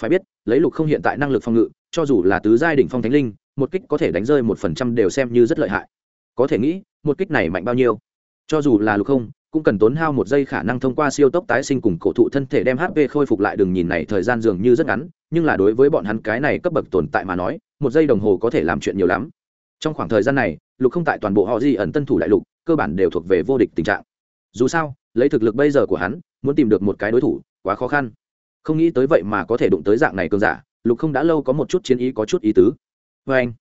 Phải biết, lấy lục không hiện tại năng lực phòng ngự, cho dù là tứ giai đỉnh phong thánh linh, một kích có thể đánh rơi một phần trăm đều xem như rất lợi hại. Có thể nghĩ, một kích này mạnh bao nhiêu? Cho dù là lục không, cũng cần tốn hao một giây khả năng thông qua siêu tốc tái sinh cùng cổ thụ thân thể đem hp khôi phục lại đường nhìn này thời gian dường như rất ngắn, nhưng là đối với bọn hắn cái này cấp bậc tồn tại mà nói, một giây đồng hồ có thể làm chuyện nhiều lắm. Trong khoảng thời gian này, lục không tại toàn bộ họ di ẩn tân thủ đại lục, cơ bản đều thuộc về vô địch tình trạng. Dù sao lấy thực lực bây giờ của hắn, muốn tìm được một cái đối thủ, quá khó khăn. Không nghĩ tới vậy mà có thể đụng tới dạng này cường giả, lục không đã lâu có một chút chiến ý, có chút ý tứ. Vê anh,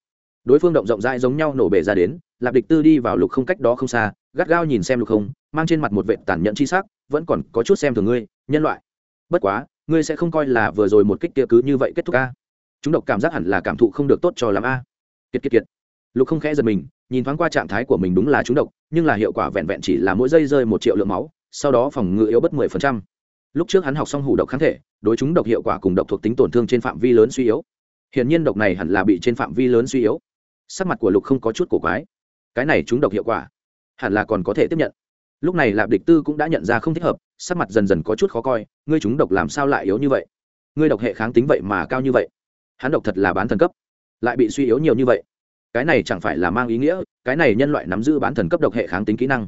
đối phương động rộng rãi giống nhau nổ bể ra đến, lạp địch tư đi vào lục không cách đó không xa, gắt gao nhìn xem lục không, mang trên mặt một vệ tàn nhẫn chi sắc, vẫn còn có chút xem thường ngươi, nhân loại. Bất quá, ngươi sẽ không coi là vừa rồi một kích kia cứ như vậy kết thúc a. Chúng độc cảm giác hẳn là cảm thụ không được tốt cho lắm a. Kiệt kiệt kiệt. Lục không khẽ giật mình, nhìn thoáng qua trạng thái của mình đúng là chúng độc, nhưng là hiệu quả vẹn vẹn chỉ là mỗi giây rơi một triệu lượng máu sau đó phòng ngự yếu bất mười phần trăm. Lúc trước hắn học xong hủ độc kháng thể, đối chúng độc hiệu quả cùng độc thuộc tính tổn thương trên phạm vi lớn suy yếu. Hiển nhiên độc này hẳn là bị trên phạm vi lớn suy yếu. Sắc mặt của lục không có chút cổ quái. Cái này chúng độc hiệu quả, hẳn là còn có thể tiếp nhận. Lúc này lạp địch tư cũng đã nhận ra không thích hợp, sắc mặt dần dần có chút khó coi, ngươi chúng độc làm sao lại yếu như vậy? Ngươi độc hệ kháng tính vậy mà cao như vậy. Hắn độc thật là bán thần cấp, lại bị suy yếu nhiều như vậy. Cái này chẳng phải là mang ý nghĩa, cái này nhân loại nắm giữ bán thần cấp độc hệ kháng tính kỹ năng,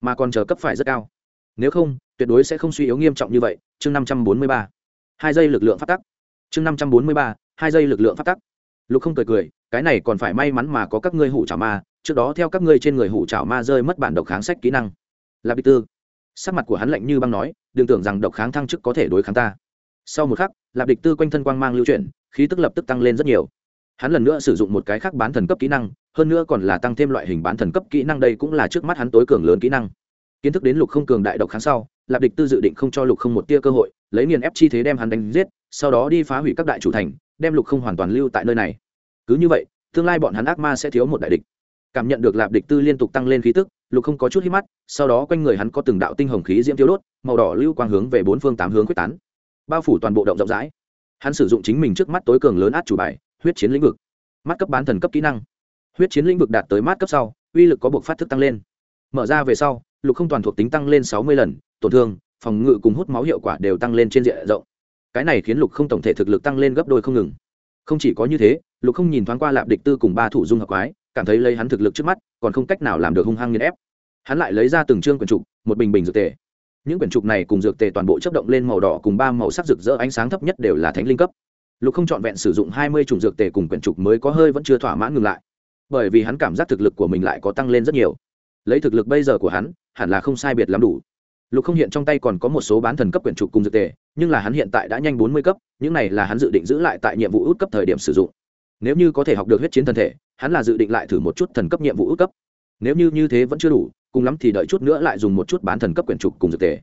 mà còn chờ cấp phải rất cao nếu không, tuyệt đối sẽ không suy yếu nghiêm trọng như vậy. Chương năm trăm bốn mươi ba. Hai giây lực lượng phát tắc. Chương năm trăm bốn mươi ba. Hai giây lực lượng phát tắc. Lục không cười cười, cái này còn phải may mắn mà có các ngươi hủ trào ma. Trước đó theo các ngươi trên người hủ trào ma rơi mất bản độc kháng sách kỹ năng. Lạp đi tư. Sắc mặt của hắn lạnh như băng nói, đừng tưởng rằng độc kháng thăng chức có thể đối kháng ta. Sau một khắc lạp địch tư quanh thân quang mang lưu chuyển, khí tức lập tức tăng lên rất nhiều. Hắn lần nữa sử dụng một cái khác bán thần cấp kỹ năng, hơn nữa còn là tăng thêm loại hình bán thần cấp kỹ năng đây cũng là trước mắt hắn tối cường lớn kỹ năng kiến thức đến lục không cường đại độc kháng sau, lạp địch tư dự định không cho lục không một tia cơ hội, lấy nghiền ép chi thế đem hắn đánh giết, sau đó đi phá hủy các đại chủ thành, đem lục không hoàn toàn lưu tại nơi này. Cứ như vậy, tương lai bọn hắn ác ma sẽ thiếu một đại địch. Cảm nhận được lạp địch tư liên tục tăng lên khí tức, lục không có chút hít mắt, sau đó quanh người hắn có từng đạo tinh hồng khí diễm tiêu đốt, màu đỏ lưu quang hướng về bốn phương tám hướng quyết tán. Bao phủ toàn bộ động rộng rãi. Hắn sử dụng chính mình trước mắt tối cường lớn át chủ bài, huyết chiến lĩnh vực. Mắt cấp bán thần cấp kỹ năng. Huyết chiến lĩnh vực đạt tới mát cấp sau, uy lực có buộc phát thức tăng lên. Mở ra về sau lục không toàn thuộc tính tăng lên sáu mươi lần, tổn thương, phòng ngự cùng hút máu hiệu quả đều tăng lên trên diện rộng. Cái này khiến lục không tổng thể thực lực tăng lên gấp đôi không ngừng. Không chỉ có như thế, lục không nhìn thoáng qua lạp địch tư cùng ba thủ dung hợp quái, cảm thấy lấy hắn thực lực trước mắt, còn không cách nào làm được hung hăng nghiên ép. Hắn lại lấy ra từng chương quyển trục, một bình bình dược tề. Những quyển trục này cùng dược tề toàn bộ chấp động lên màu đỏ cùng ba màu sắc rực rỡ ánh sáng thấp nhất đều là thánh linh cấp. Lục không trọn vẹn sử dụng hai mươi chủng dược tề cùng quyển trục mới có hơi vẫn chưa thỏa mãn ngừng lại. Bởi vì hắn cảm giác thực lực của mình lại có tăng lên rất nhiều. Lấy thực lực bây giờ của hắn hẳn là không sai biệt lắm đủ. Lục không hiện trong tay còn có một số bán thần cấp quyển trục cùng dược tề, nhưng là hắn hiện tại đã nhanh bốn mươi cấp, những này là hắn dự định giữ lại tại nhiệm vụ út cấp thời điểm sử dụng. Nếu như có thể học được huyết chiến thân thể, hắn là dự định lại thử một chút thần cấp nhiệm vụ út cấp. Nếu như như thế vẫn chưa đủ, cùng lắm thì đợi chút nữa lại dùng một chút bán thần cấp quyển trục cùng dược tề.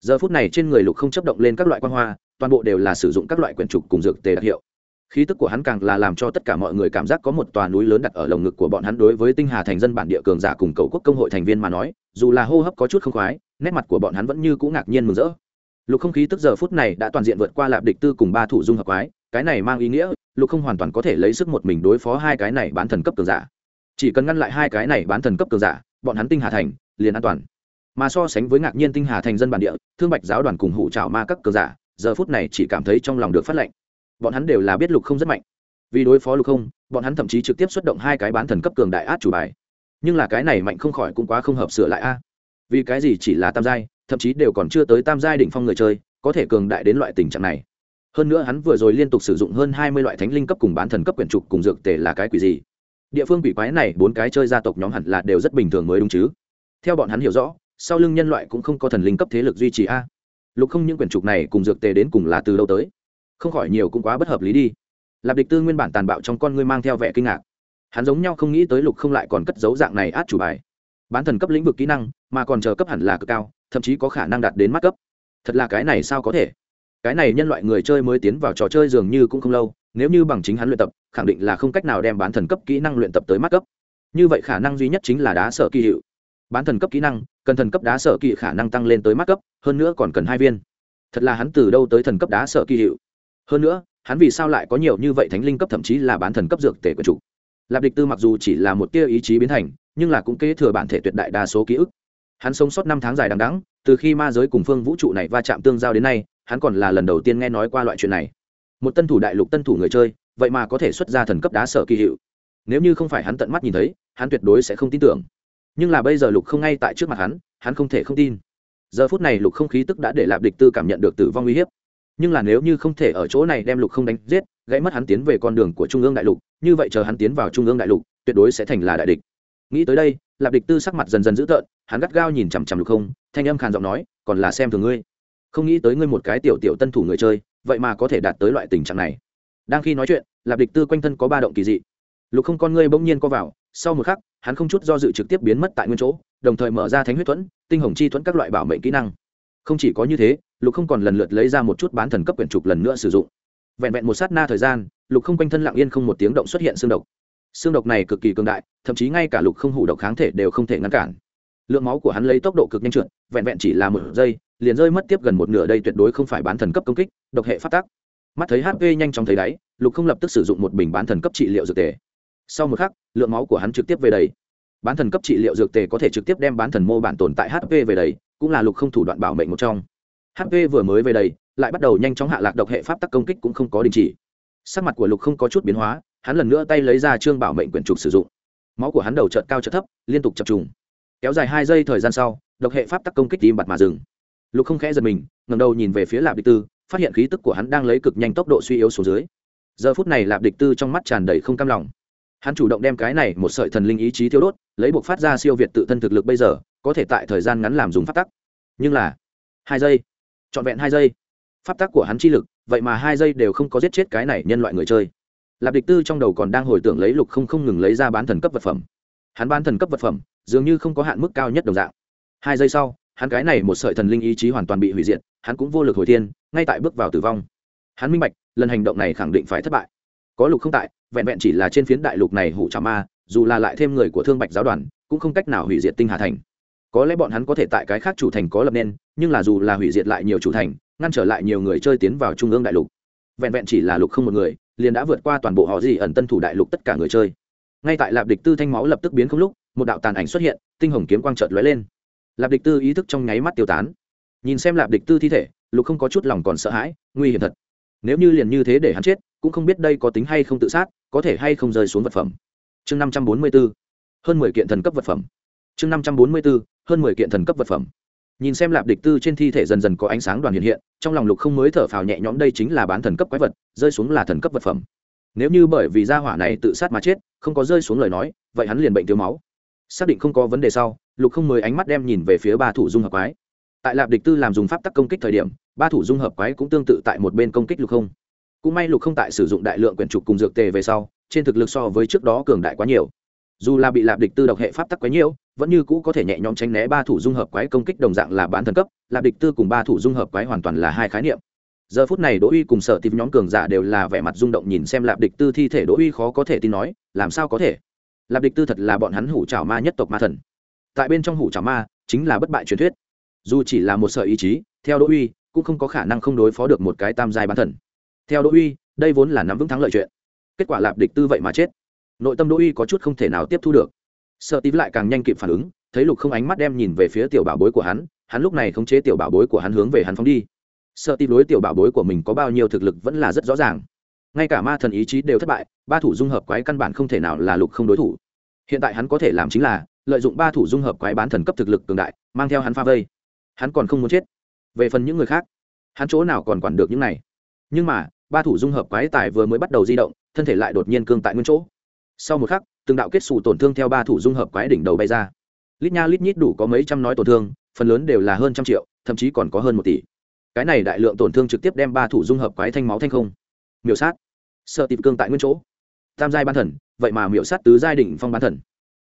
Giờ phút này trên người lục không chấp động lên các loại quan hoa, toàn bộ đều là sử dụng các loại quyển trục cùng dược tề đặc hiệu khí tức của hắn càng là làm cho tất cả mọi người cảm giác có một tòa núi lớn đặt ở lồng ngực của bọn hắn đối với tinh hà thành dân bản địa cường giả cùng cầu quốc công hội thành viên mà nói, dù là hô hấp có chút không khoái, nét mặt của bọn hắn vẫn như cũng ngạc nhiên mừng rỡ. Lục không khí tức giờ phút này đã toàn diện vượt qua lạp địch tư cùng ba thủ dung hợp quái, cái này mang ý nghĩa, lục không hoàn toàn có thể lấy sức một mình đối phó hai cái này bán thần cấp cường giả. Chỉ cần ngăn lại hai cái này bán thần cấp cường giả, bọn hắn tinh hà thành liền an toàn. Mà so sánh với ngạc nhiên tinh hà thành dân bản địa, thương bạch giáo đoàn cùng hụ trào ma các cường giả, giờ phút này chỉ cảm thấy trong lòng được phát lệnh bọn hắn đều là biết lục không rất mạnh. Vì đối phó lục không, bọn hắn thậm chí trực tiếp xuất động hai cái bán thần cấp cường đại át chủ bài. Nhưng là cái này mạnh không khỏi cũng quá không hợp sửa lại a. Vì cái gì chỉ là tam giai, thậm chí đều còn chưa tới tam giai đỉnh phong người chơi, có thể cường đại đến loại tình trạng này. Hơn nữa hắn vừa rồi liên tục sử dụng hơn hai mươi loại thánh linh cấp cùng bán thần cấp quyển trục cùng dược tề là cái quỷ gì? Địa phương quỷ quái này bốn cái chơi gia tộc nhóm hẳn là đều rất bình thường mới đúng chứ? Theo bọn hắn hiểu rõ, sau lưng nhân loại cũng không có thần linh cấp thế lực duy trì a. Lục không những quyển trục này cùng dược tề đến cùng là từ đâu tới? Không khỏi nhiều cũng quá bất hợp lý đi. Lạp địch tư nguyên bản tàn bạo trong con ngươi mang theo vẻ kinh ngạc. Hắn giống nhau không nghĩ tới lục không lại còn cất dấu dạng này át chủ bài. Bán thần cấp lĩnh vực kỹ năng, mà còn chờ cấp hẳn là cực cao, thậm chí có khả năng đạt đến mắt cấp. Thật là cái này sao có thể? Cái này nhân loại người chơi mới tiến vào trò chơi dường như cũng không lâu, nếu như bằng chính hắn luyện tập, khẳng định là không cách nào đem bán thần cấp kỹ năng luyện tập tới mắt cấp. Như vậy khả năng duy nhất chính là đá sở kỳ hiệu. Bán thần cấp kỹ năng, cần thần cấp đá sở kỳ khả năng tăng lên tới mắt cấp, hơn nữa còn cần hai viên. Thật là hắn từ đâu tới thần cấp đá sở kỳ hiệu? Hơn nữa, hắn vì sao lại có nhiều như vậy thánh linh cấp thậm chí là bán thần cấp dược tể của chủ? Lạp địch tư mặc dù chỉ là một tia ý chí biến thành, nhưng là cũng kế thừa bản thể tuyệt đại đa số ký ức. Hắn sống sót năm tháng dài đằng đẵng, từ khi ma giới cùng phương vũ trụ này va chạm tương giao đến nay, hắn còn là lần đầu tiên nghe nói qua loại chuyện này. Một tân thủ đại lục tân thủ người chơi, vậy mà có thể xuất ra thần cấp đá sở kỳ hiệu. Nếu như không phải hắn tận mắt nhìn thấy, hắn tuyệt đối sẽ không tin tưởng. Nhưng là bây giờ lục không ngay tại trước mặt hắn hắn không thể không tin. Giờ phút này lục không khí tức đã để lạp địch tư cảm nhận được tử vong uy hiếp nhưng là nếu như không thể ở chỗ này đem lục không đánh giết, gãy mất hắn tiến về con đường của trung ương đại lục, như vậy chờ hắn tiến vào trung ương đại lục, tuyệt đối sẽ thành là đại địch. Nghĩ tới đây, lạp địch tư sắc mặt dần dần dữ tợn, hắn gắt gao nhìn chằm chằm lục không, thanh âm khàn giọng nói, còn là xem thường ngươi. Không nghĩ tới ngươi một cái tiểu tiểu tân thủ người chơi, vậy mà có thể đạt tới loại tình trạng này. Đang khi nói chuyện, lạp địch tư quanh thân có ba động kỳ dị. Lục không con ngươi bỗng nhiên co vào, sau một khắc, hắn không chút do dự trực tiếp biến mất tại nguyên chỗ, đồng thời mở ra thánh huyết thuẫn, tinh hồng chi thuẫn các loại bảo mệnh kỹ năng. Không chỉ có như thế lục không còn lần lượt lấy ra một chút bán thần cấp quyển trục lần nữa sử dụng. Vẹn vẹn một sát na thời gian, lục không quanh thân lặng yên không một tiếng động xuất hiện xương độc. Xương độc này cực kỳ cường đại, thậm chí ngay cả lục không hủ độc kháng thể đều không thể ngăn cản. Lượng máu của hắn lấy tốc độ cực nhanh trượt, vẹn vẹn chỉ là một giây, liền rơi mất tiếp gần một nửa đây tuyệt đối không phải bán thần cấp công kích, độc hệ phát tác. Mắt thấy hp nhanh chóng thấy đáy, lục không lập tức sử dụng một bình bán thần cấp trị liệu dược tề. Sau một khắc, lượng máu của hắn trực tiếp về đầy. Bán thần cấp trị liệu dược tề có thể trực tiếp đem bán thần mô bản tồn tại hp về đầy, cũng là lục không thủ đoạn bảo mệnh một trong hp vừa mới về đầy lại bắt đầu nhanh chóng hạ lạc độc hệ pháp tắc công kích cũng không có đình chỉ. Sắc mặt của lục không có chút biến hóa, hắn lần nữa tay lấy ra trương bảo mệnh quyển trục sử dụng. Máu của hắn đầu trợt cao trợt thấp, liên tục chập trùng. Kéo dài hai giây thời gian sau, độc hệ pháp tắc công kích tim bặt mà dừng. Lục không khẽ giật mình ngầm đầu nhìn về phía lạp địch tư, phát hiện khí tức của hắn đang lấy cực nhanh tốc độ suy yếu xuống dưới. Giờ phút này lạp địch tư trong mắt tràn đầy không cam lòng. Hắn chủ động đem cái này một sợi thần linh ý chí thiêu đốt, lấy buộc phát ra siêu việt tự thân thực lực bây giờ, có thể tại thời gian ngắn làm dùng phát tắc. Nhưng là, hai giây trọn vẹn hai giây. Pháp tắc của hắn chi lực, vậy mà hai giây đều không có giết chết cái này nhân loại người chơi. Lạp địch tư trong đầu còn đang hồi tưởng lấy lục không không ngừng lấy ra bán thần cấp vật phẩm. Hắn bán thần cấp vật phẩm, dường như không có hạn mức cao nhất đồng dạng. Hai giây sau, hắn cái này một sợi thần linh ý chí hoàn toàn bị hủy diệt, hắn cũng vô lực hồi thiên, ngay tại bước vào tử vong. Hắn minh bạch, lần hành động này khẳng định phải thất bại. Có lục không tại, vẹn vẹn chỉ là trên phiến đại lục này hủ trà ma, dù là lại thêm người của thương bạch giáo đoàn, cũng không cách nào hủy diệt tinh hà thành có lẽ bọn hắn có thể tại cái khác chủ thành có lập nên, nhưng là dù là hủy diệt lại nhiều chủ thành, ngăn trở lại nhiều người chơi tiến vào trung ương đại lục. Vẹn vẹn chỉ là lục không một người, liền đã vượt qua toàn bộ họ gì ẩn tân thủ đại lục tất cả người chơi. Ngay tại lạp địch tư thanh máu lập tức biến không lúc, một đạo tàn ảnh xuất hiện, tinh hồng kiếm quang trợt lóe lên. Lạp địch tư ý thức trong nháy mắt tiêu tán. Nhìn xem lạp địch tư thi thể, lục không có chút lòng còn sợ hãi, nguy hiểm thật. Nếu như liền như thế để hắn chết, cũng không biết đây có tính hay không tự sát, có thể hay không rơi xuống vật phẩm. Chương năm trăm bốn mươi b ố hơn mười kiện thần cấp vật phẩm. Chương năm trăm bốn mươi b ố hơn mười kiện thần cấp vật phẩm. Nhìn xem lạp địch tư trên thi thể dần dần có ánh sáng đoàn hiện hiện, trong lòng lục không mới thở phào nhẹ nhõm, đây chính là bán thần cấp quái vật, rơi xuống là thần cấp vật phẩm. Nếu như bởi vì gia hỏa này tự sát mà chết, không có rơi xuống lời nói, vậy hắn liền bệnh thiếu máu. Xác định không có vấn đề sau, lục không mới ánh mắt đem nhìn về phía ba thủ dung hợp quái. Tại lạp địch tư làm dùng pháp tắc công kích thời điểm, ba thủ dung hợp quái cũng tương tự tại một bên công kích lục không. Cũng may lục không tại sử dụng đại lượng quyển trục cùng dược tề về sau, trên thực lực so với trước đó cường đại quá nhiều dù là bị lạp địch tư độc hệ pháp tắc quái nhiễu, vẫn như cũ có thể nhẹ nhõm tránh né ba thủ dung hợp quái công kích đồng dạng là bán thần cấp, lạp địch tư cùng ba thủ dung hợp quái hoàn toàn là hai khái niệm. Giờ phút này đỗ uy cùng sở tìm nhóm cường giả đều là vẻ mặt rung động nhìn xem lạp địch tư thi thể, đỗ uy khó có thể tin nói, làm sao có thể? Lạp địch tư thật là bọn hắn hủ trào ma nhất tộc ma thần. Tại bên trong hủ trào ma chính là bất bại truyền thuyết. Dù chỉ là một sở ý chí, theo đỗ uy cũng không có khả năng không đối phó được một cái tam giai bán thần. Theo đỗ uy, đây vốn là nắm vững thắng lợi chuyện. Kết quả lạp địch tư vậy mà chết nội tâm đỗ uy có chút không thể nào tiếp thu được. Sợ tím lại càng nhanh kịp phản ứng, thấy lục không ánh mắt đem nhìn về phía tiểu bảo bối của hắn hắn lúc này khống chế tiểu bảo bối của hắn hướng về hắn phóng đi. Sợ tím đối tiểu bảo bối của mình có bao nhiêu thực lực vẫn là rất rõ ràng. Ngay cả ma thần ý chí đều thất bại, ba thủ dung hợp quái căn bản không thể nào là lục không đối thủ. Hiện tại hắn có thể làm chính là lợi dụng ba thủ dung hợp quái bán thần cấp thực lực cường đại, mang theo hắn pha vây. Hắn còn không muốn chết. Về phần những người khác, hắn chỗ nào còn quản được những này? Nhưng mà, ba thủ dung hợp quái tài vừa mới bắt đầu di động, thân thể lại đột nhiên cương tại nguyên chỗ sau một khắc, từng đạo kết xù tổn thương theo ba thủ dung hợp quái đỉnh đầu bay ra. Lít nha lít nhít đủ có mấy trăm nói tổn thương, phần lớn đều là hơn trăm triệu, thậm chí còn có hơn một tỷ. Cái này đại lượng tổn thương trực tiếp đem ba thủ dung hợp quái thanh máu thanh không. Miểu sát. Sợ tịp cương tại nguyên chỗ. Tam giai ban thần, vậy mà miểu sát tứ giai đỉnh phong ban thần.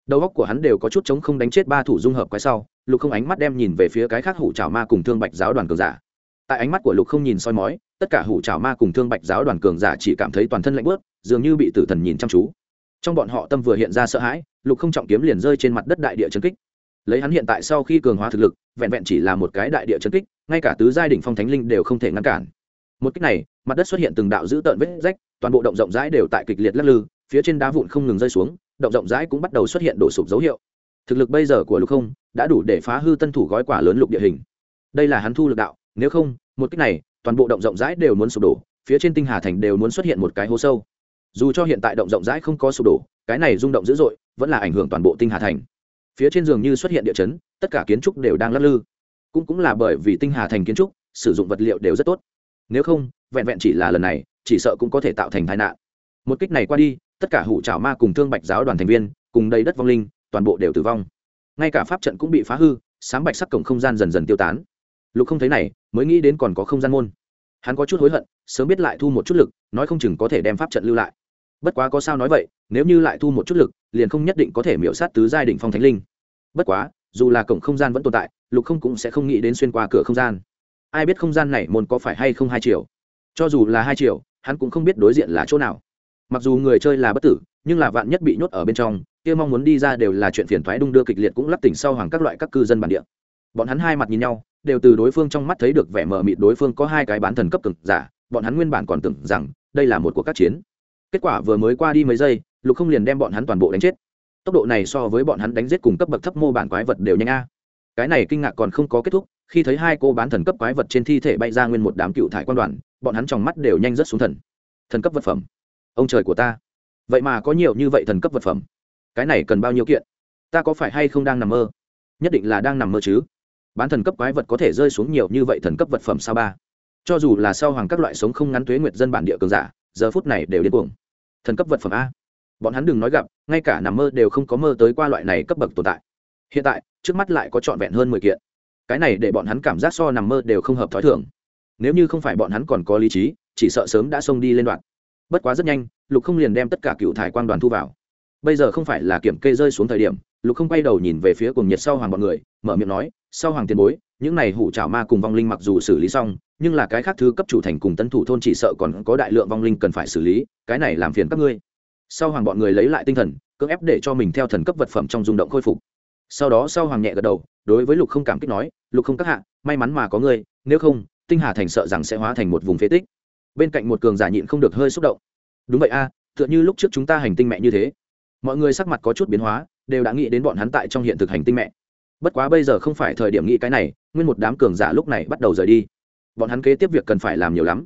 Đầu óc của hắn đều có chút chống không đánh chết ba thủ dung hợp quái sau, lục không ánh mắt đem nhìn về phía cái khác hủ trào ma cùng thương bạch giáo đoàn cường giả. Tại ánh mắt của lục không nhìn soi mói, tất cả hủ trào ma cùng thương bạch giáo đoàn cường giả chỉ cảm thấy toàn thân lạnh bớt, dường như bị tử thần nhìn chăm chú trong bọn họ tâm vừa hiện ra sợ hãi, lục không trọng kiếm liền rơi trên mặt đất đại địa trấn kích. Lấy hắn hiện tại sau khi cường hóa thực lực, vẹn vẹn chỉ là một cái đại địa trấn kích, ngay cả tứ giai đ ỉ n h phong thánh linh đều không thể ngăn cản. Một cách này, mặt đất xuất hiện từng đạo dữ tợn vết rách, toàn bộ động rộng rãi đều tại kịch liệt lắc lư, phía trên đá vụn không ngừng rơi xuống, động rộng rãi cũng bắt đầu xuất hiện đổ sụp dấu hiệu. Thực lực bây giờ của lục không đã đủ để phá hư tân thủ gói quả lớn lục địa hình. Đây là hắn thu lực đạo, nếu không, một cách này, toàn bộ động rộng rãi đều muốn sụp đổ, phía trên tinh hà thành đều muốn xuất hiện một cái hố sâu dù cho hiện tại động rộng rãi không có sụp đổ, cái này rung động dữ dội, vẫn là ảnh hưởng toàn bộ tinh hà thành. Phía trên giường như xuất hiện địa chấn, tất cả kiến trúc đều đang lắc lư. Cũng cũng là bởi vì tinh hà thành kiến trúc, sử dụng vật liệu đều rất tốt. Nếu không, vẹn vẹn chỉ là lần này, chỉ sợ cũng có thể tạo thành tai nạn. Một kích này qua đi, tất cả hủ trào ma cùng thương bạch giáo đoàn thành viên, cùng đầy đất vong linh, toàn bộ đều tử vong. Ngay cả pháp trận cũng bị phá hư sáng bạch sắc cổng không gian dần dần tiêu tán. Lục không thấy này, mới nghĩ đến còn có không gian môn. Hắn có chút hối hận, sớm biết lại thu một chút lực, nói không chừng có thể đem pháp trận lưu lại bất quá có sao nói vậy, nếu như lại thu một chút lực, liền không nhất định có thể miễu sát tứ giai đỉnh phong thánh linh. Bất quá, dù là cổng không gian vẫn tồn tại, lục không cũng sẽ không nghĩ đến xuyên qua cửa không gian. Ai biết không gian này môn có phải hay không hai triệu cho dù là hai triệu hắn cũng không biết đối diện là chỗ nào. Mặc dù người chơi là bất tử, nhưng là vạn nhất bị nhốt ở bên trong, kia mong muốn đi ra đều là chuyện phiền thoái đung đưa kịch liệt cũng lắp tỉnh sau hoàng các loại các cư dân bản địa. Bọn hắn hai mặt nhìn nhau, đều từ đối phương trong mắt thấy được vẻ mờ mịt đối phương có hai cái bán thần cấp cực giả, bọn hắn nguyên bản còn tưởng rằng đây là một cuộc các chiến kết quả vừa mới qua đi mấy giây, lục không liền đem bọn hắn toàn bộ đánh chết. Tốc độ này so với bọn hắn đánh giết cùng cấp bậc thấp mô bản quái vật đều nhanh a. Cái này kinh ngạc còn không có kết thúc, khi thấy hai cô bán thần cấp quái vật trên thi thể bay ra nguyên một đám cựu thải quan đoàn, bọn hắn trong mắt đều nhanh rất xuống thần. Thần cấp vật phẩm. Ông trời của ta. Vậy mà có nhiều như vậy thần cấp vật phẩm. Cái này cần bao nhiêu kiện? Ta có phải hay không đang nằm mơ? Nhất định là đang nằm mơ chứ. Bán thần cấp quái vật có thể rơi xuống nhiều như vậy thần cấp vật phẩm sao ba? Cho dù là sau hoàng các loại sống không ngắn tuế nguyệt dân bản địa cường giả, giờ phút này đều điên cuồng thần cấp vật phẩm a. Bọn hắn đừng nói gặp, ngay cả nằm mơ đều không có mơ tới qua loại này cấp bậc tồn tại. Hiện tại, trước mắt lại có trọn vẹn hơn mười kiện. Cái này để bọn hắn cảm giác so nằm mơ đều không hợp t h ó i thường. Nếu như không phải bọn hắn còn có lý trí, chỉ sợ sớm đã xông đi lên đoạn. Bất quá rất nhanh, lục không liền đem tất cả cựu thải quan đoàn thu vào bây giờ không phải là kiểm kê rơi xuống thời điểm, lục không quay đầu nhìn về phía cùng nhiệt sau hoàng bọn người, mở miệng nói, sau hoàng tiền bối, những này hủ trào ma cùng vong linh mặc dù xử lý xong, nhưng là cái khác thứ cấp chủ thành cùng tân thủ thôn chỉ sợ còn có đại lượng vong linh cần phải xử lý, cái này làm phiền các ngươi. Sau hoàng bọn người lấy lại tinh thần, cưỡng ép để cho mình theo thần cấp vật phẩm trong rung động khôi phục. Sau đó sau hoàng nhẹ gật đầu, đối với lục không cảm kích nói, lục không các hạ, may mắn mà có ngươi, nếu không, tinh hà thành sợ rằng sẽ hóa thành một vùng phế tích. Bên cạnh một cường giả nhịn không được hơi xúc động. Đúng vậy a, tựa như lúc trước chúng ta hành tinh mẹ như thế mọi người sắc mặt có chút biến hóa, đều đã nghĩ đến bọn hắn tại trong hiện thực hành tinh mẹ. Bất quá bây giờ không phải thời điểm nghĩ cái này, nguyên một đám cường giả lúc này bắt đầu rời đi. Bọn hắn kế tiếp việc cần phải làm nhiều lắm.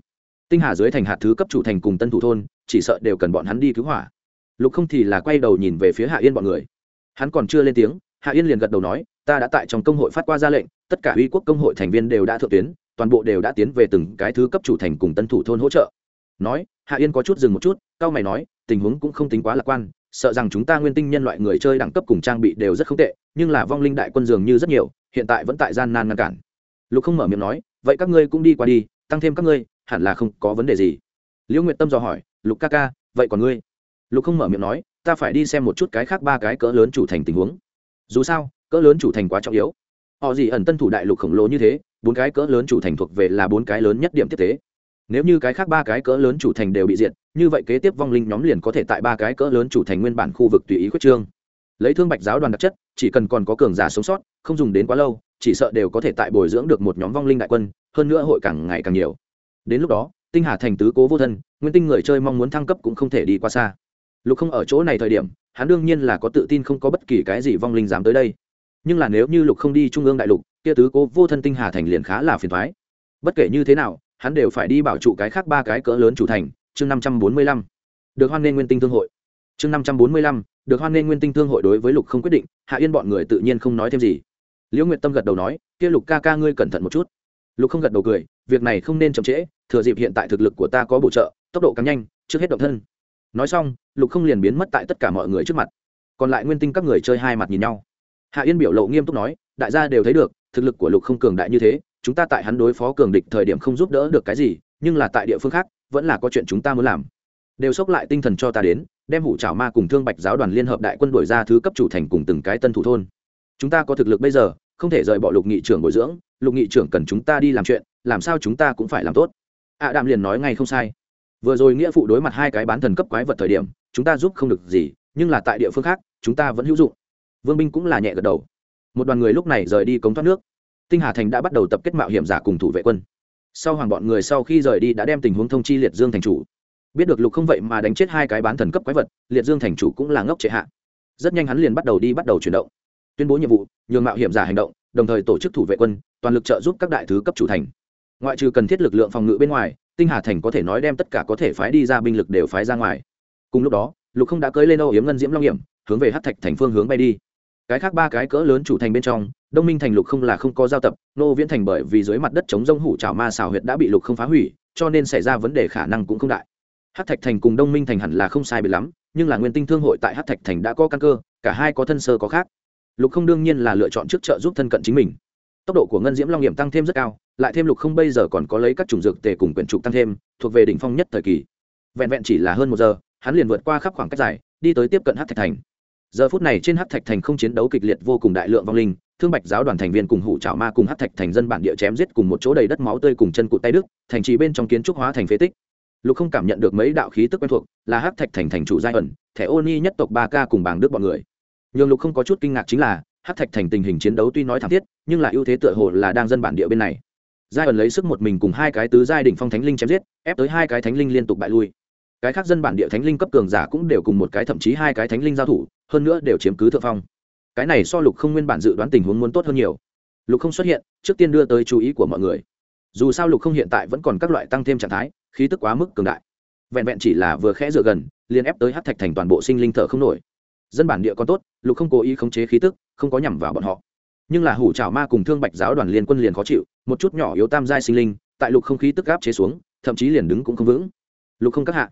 Tinh hà dưới thành hạt thứ cấp chủ thành cùng tân thủ thôn, chỉ sợ đều cần bọn hắn đi cứu hỏa. Lục không thì là quay đầu nhìn về phía hạ yên bọn người. Hắn còn chưa lên tiếng, hạ yên liền gật đầu nói, ta đã tại trong công hội phát qua ra lệnh, tất cả uy quốc công hội thành viên đều đã thượng tuyến, toàn bộ đều đã tiến về từng cái thứ cấp chủ thành cùng tân thủ thôn hỗ trợ. Nói, hạ yên có chút dừng một chút cao mày nói, tình huống cũng không tính quá lạc quan sợ rằng chúng ta nguyên tinh nhân loại người chơi đẳng cấp cùng trang bị đều rất không tệ, nhưng là vong linh đại quân dường như rất nhiều, hiện tại vẫn tại gian nan ngăn cản. Lục không mở miệng nói, vậy các ngươi cũng đi qua đi, tăng thêm các ngươi, hẳn là không có vấn đề gì. Liễu nguyệt tâm dò hỏi, lục ca ca, vậy còn ngươi? Lục không mở miệng nói, ta phải đi xem một chút cái khác ba cái cỡ lớn chủ thành tình huống. Dù sao, cỡ lớn chủ thành quá trọng yếu. Họ gì ẩn tân thủ đại lục khổng lồ như thế, bốn cái cỡ lớn chủ thành thuộc về là bốn cái lớn nhất điểm tiếp tế. Nếu như cái khác ba cái cỡ lớn chủ thành đều bị diệt như vậy kế tiếp vong linh nhóm liền có thể tại ba cái cỡ lớn chủ thành nguyên bản khu vực tùy ý quyết trương. Lấy thương bạch giáo đoàn đặc chất, chỉ cần còn có cường giả sống sót, không dùng đến quá lâu, chỉ sợ đều có thể tại bồi dưỡng được một nhóm vong linh đại quân, hơn nữa hội càng ngày càng nhiều. Đến lúc đó, tinh hà thành tứ cố vô thân, nguyên tinh người chơi mong muốn thăng cấp cũng không thể đi qua xa. Lục không ở chỗ này thời điểm, hắn đương nhiên là có tự tin không có bất kỳ cái gì vong linh dám tới đây. Nhưng là nếu như lục không đi trung ương đại lục, kia tứ cố vô thân tinh hà thành liền khá là phiền thoái bất kể như thế nào, hắn đều phải đi bảo trụ cái khác ba cái cỡ lớn chủ thành chương năm trăm bốn mươi lăm. Được hoan nghênh nguyên tinh thương hội. Chương năm trăm bốn mươi lăm, được hoan nghênh nguyên tinh thương hội đối với lục không quyết định, hạ yên bọn người tự nhiên không nói thêm gì. Liễu nguyệt tâm gật đầu nói, kia lục ca ca ngươi cẩn thận một chút. Lục không gật đầu cười, việc này không nên chậm trễ, thừa dịp hiện tại thực lực của ta có bổ trợ, tốc độ càng nhanh, trước hết động thân. Nói xong, lục không liền biến mất tại tất cả mọi người trước mặt. Còn lại nguyên tinh các người chơi hai mặt nhìn nhau. Hạ yên biểu lộ nghiêm túc nói, đại gia đều thấy được, thực lực của lục không cường đại như thế, chúng ta tại hắn đối phó cường địch thời điểm không giúp đỡ được cái gì, nhưng là tại địa phương khác vẫn là có chuyện chúng ta muốn làm. Đều xốc lại tinh thần cho ta đến, đem hủ trào ma cùng thương bạch giáo đoàn liên hợp đại quân đổi ra thứ cấp chủ thành cùng từng cái tân thủ thôn. Chúng ta có thực lực bây giờ, không thể rời bỏ lục nghị trưởng bồi dưỡng, lục nghị trưởng cần chúng ta đi làm chuyện, làm sao chúng ta cũng phải làm tốt. Ạ à đạm liền nói ngay không sai. Vừa rồi nghĩa phụ đối mặt hai cái bán thần cấp quái vật thời điểm, chúng ta giúp không được gì, nhưng là tại địa phương khác, chúng ta vẫn hữu dụng. Vương binh cũng là nhẹ gật đầu. Một đoàn người lúc này rời đi cống thoát nước. Tinh hà thành đã bắt đầu tập kết mạo hiểm giả cùng thủ vệ quân sau hoàng bọn người sau khi rời đi đã đem tình huống thông chi liệt dương thành chủ. Biết được lục không vậy mà đánh chết hai cái bán thần cấp quái vật, liệt dương thành chủ cũng là ngốc trệ hạ. Rất nhanh hắn liền bắt đầu đi bắt đầu chuyển động. Tuyên bố nhiệm vụ, nhường mạo hiểm giả hành động, đồng thời tổ chức thủ vệ quân, toàn lực trợ giúp các đại thứ cấp chủ thành. Ngoại trừ cần thiết lực lượng phòng ngự bên ngoài, tinh hà thành có thể nói đem tất cả có thể phái đi ra binh lực đều phái ra ngoài. Cùng lúc đó, lục không đã cưới lên âu yếm ngân diễm long hiểm, hướng về hát thạch thành phương hướng bay đi cái khác ba cái cỡ lớn chủ thành bên trong, đông minh thành lục không là không có giao tập, nô viễn thành bởi vì dưới mặt đất chống rông hủ trào ma xào huyệt đã bị lục không phá hủy, cho nên xảy ra vấn đề khả năng cũng không đại. Hát thạch thành cùng đông minh thành hẳn là không sai biệt lắm, nhưng là nguyên tinh thương hội tại hát thạch thành đã có căn cơ, cả hai có thân sơ có khác. Lục không đương nhiên là lựa chọn trước trợ giúp thân cận chính mình. Tốc độ của ngân diễm long nghiệm tăng thêm rất cao, lại thêm lục không bây giờ còn có lấy các chủng dược tề cùng quyển trục tăng thêm, thuộc về đỉnh phong nhất thời kỳ. Vẹn vẹn chỉ là hơn một giờ, hắn liền vượt qua khắp khoảng cách dài, đi tới tiếp cận hát thạch thành giờ phút này trên hát thạch thành không chiến đấu kịch liệt vô cùng đại lượng vong linh, thương bạch giáo đoàn thành viên cùng hủ trào ma cùng hát thạch thành dân bản địa chém giết cùng một chỗ đầy đất máu tươi cùng chân cụt tay đức thành trì bên trong kiến trúc hóa thành phế tích. Lục không cảm nhận được mấy đạo khí tức quen thuộc, là hát thạch thành thành chủ giai ẩn, thẻ ô ni nhất tộc ba ca cùng bảng đức bọn người. Nhường lục không có chút kinh ngạc chính là hát thạch thành tình hình chiến đấu tuy nói thảm thiết, nhưng là ưu thế tựa hồ là đang dân bản địa bên này. Giai ẩn lấy sức một mình cùng hai cái tứ giai đỉnh phong thánh linh chém giết, ép tới hai cái thánh linh liên tục bại lui. Cái khác dân bản địa thánh linh cấp cường giả cũng đều cùng một cái thậm chí hai cái thánh linh giao thủ hơn nữa đều chiếm cứ thượng phong. Cái này so lục không nguyên bản dự đoán tình huống muốn tốt hơn nhiều. Lục không xuất hiện, trước tiên đưa tới chú ý của mọi người. Dù sao lục không hiện tại vẫn còn các loại tăng thêm trạng thái, khí tức quá mức cường đại. Vẹn vẹn chỉ là vừa khẽ dựa gần, liền ép tới hát thạch thành toàn bộ sinh linh thở không nổi. Dân bản địa còn tốt, lục không cố ý khống chế khí tức, không có nhằm vào bọn họ. Nhưng là hủ trào ma cùng thương bạch giáo đoàn liên quân liền khó chịu, một chút nhỏ yếu tam giai sinh linh, tại lục không khí tức gáp chế xuống, thậm chí liền đứng cũng không vững. Lục không các hạ.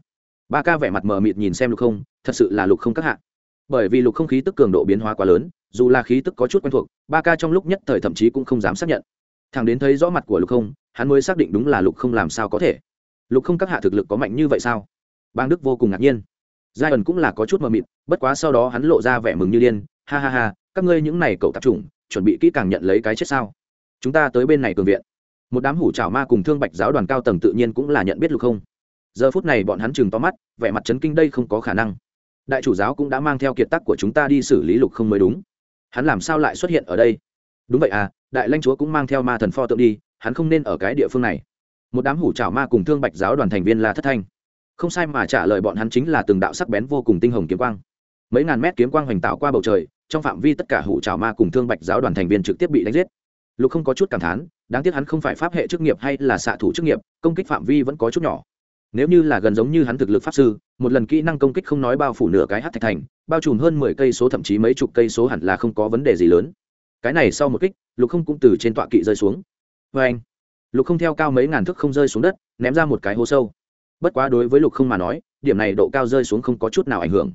Ba ca vẻ mặt mờ mịt nhìn xem lục không, thật sự là lục không các hạ bởi vì lục không khí tức cường độ biến hóa quá lớn, dù là khí tức có chút quen thuộc, ba ca trong lúc nhất thời thậm chí cũng không dám xác nhận. Thằng đến thấy rõ mặt của lục không, hắn mới xác định đúng là lục không làm sao có thể. Lục không các hạ thực lực có mạnh như vậy sao? Bang đức vô cùng ngạc nhiên. Giai ẩn cũng là có chút mờ mịt, bất quá sau đó hắn lộ ra vẻ mừng như điên. Ha ha ha, các ngươi những này cậu tạp chủng, chuẩn bị kỹ càng nhận lấy cái chết sao? Chúng ta tới bên này cường viện. Một đám hủ trào ma cùng thương bạch giáo đoàn cao tầng tự nhiên cũng là nhận biết lục không. Giờ phút này bọn hắn chừng to mắt, vẻ mặt chấn kinh đây không có khả năng đại chủ giáo cũng đã mang theo kiệt tác của chúng ta đi xử lý lục không mới đúng. Hắn làm sao lại xuất hiện ở đây? Đúng vậy à đại lãnh chúa cũng mang theo ma thần pho tượng đi, hắn không nên ở cái địa phương này. Một đám hủ trào ma cùng thương bạch giáo đoàn thành viên là thất thanh. Không sai mà trả lời bọn hắn chính là từng đạo sắc bén vô cùng tinh hồng kiếm quang. Mấy ngàn mét kiếm quang hoành tạo qua bầu trời, trong phạm vi tất cả hủ trào ma cùng thương bạch giáo đoàn thành viên trực tiếp bị đánh giết. Lục không có chút cảm thán, đáng tiếc hắn không phải pháp hệ chức nghiệp hay là xạ thủ chức nghiệp, công kích phạm vi vẫn có chút nhỏ nếu như là gần giống như hắn thực lực pháp sư, một lần kỹ năng công kích không nói bao phủ nửa cái hát thạch thành, bao trùm hơn mười cây số thậm chí mấy chục cây số hẳn là không có vấn đề gì lớn. Cái này sau một kích, lục không cũng từ trên tọa kỵ rơi xuống. Vê anh, lục không theo cao mấy ngàn thước không rơi xuống đất, ném ra một cái hố sâu. Bất quá đối với lục không mà nói, điểm này độ cao rơi xuống không có chút nào ảnh hưởng.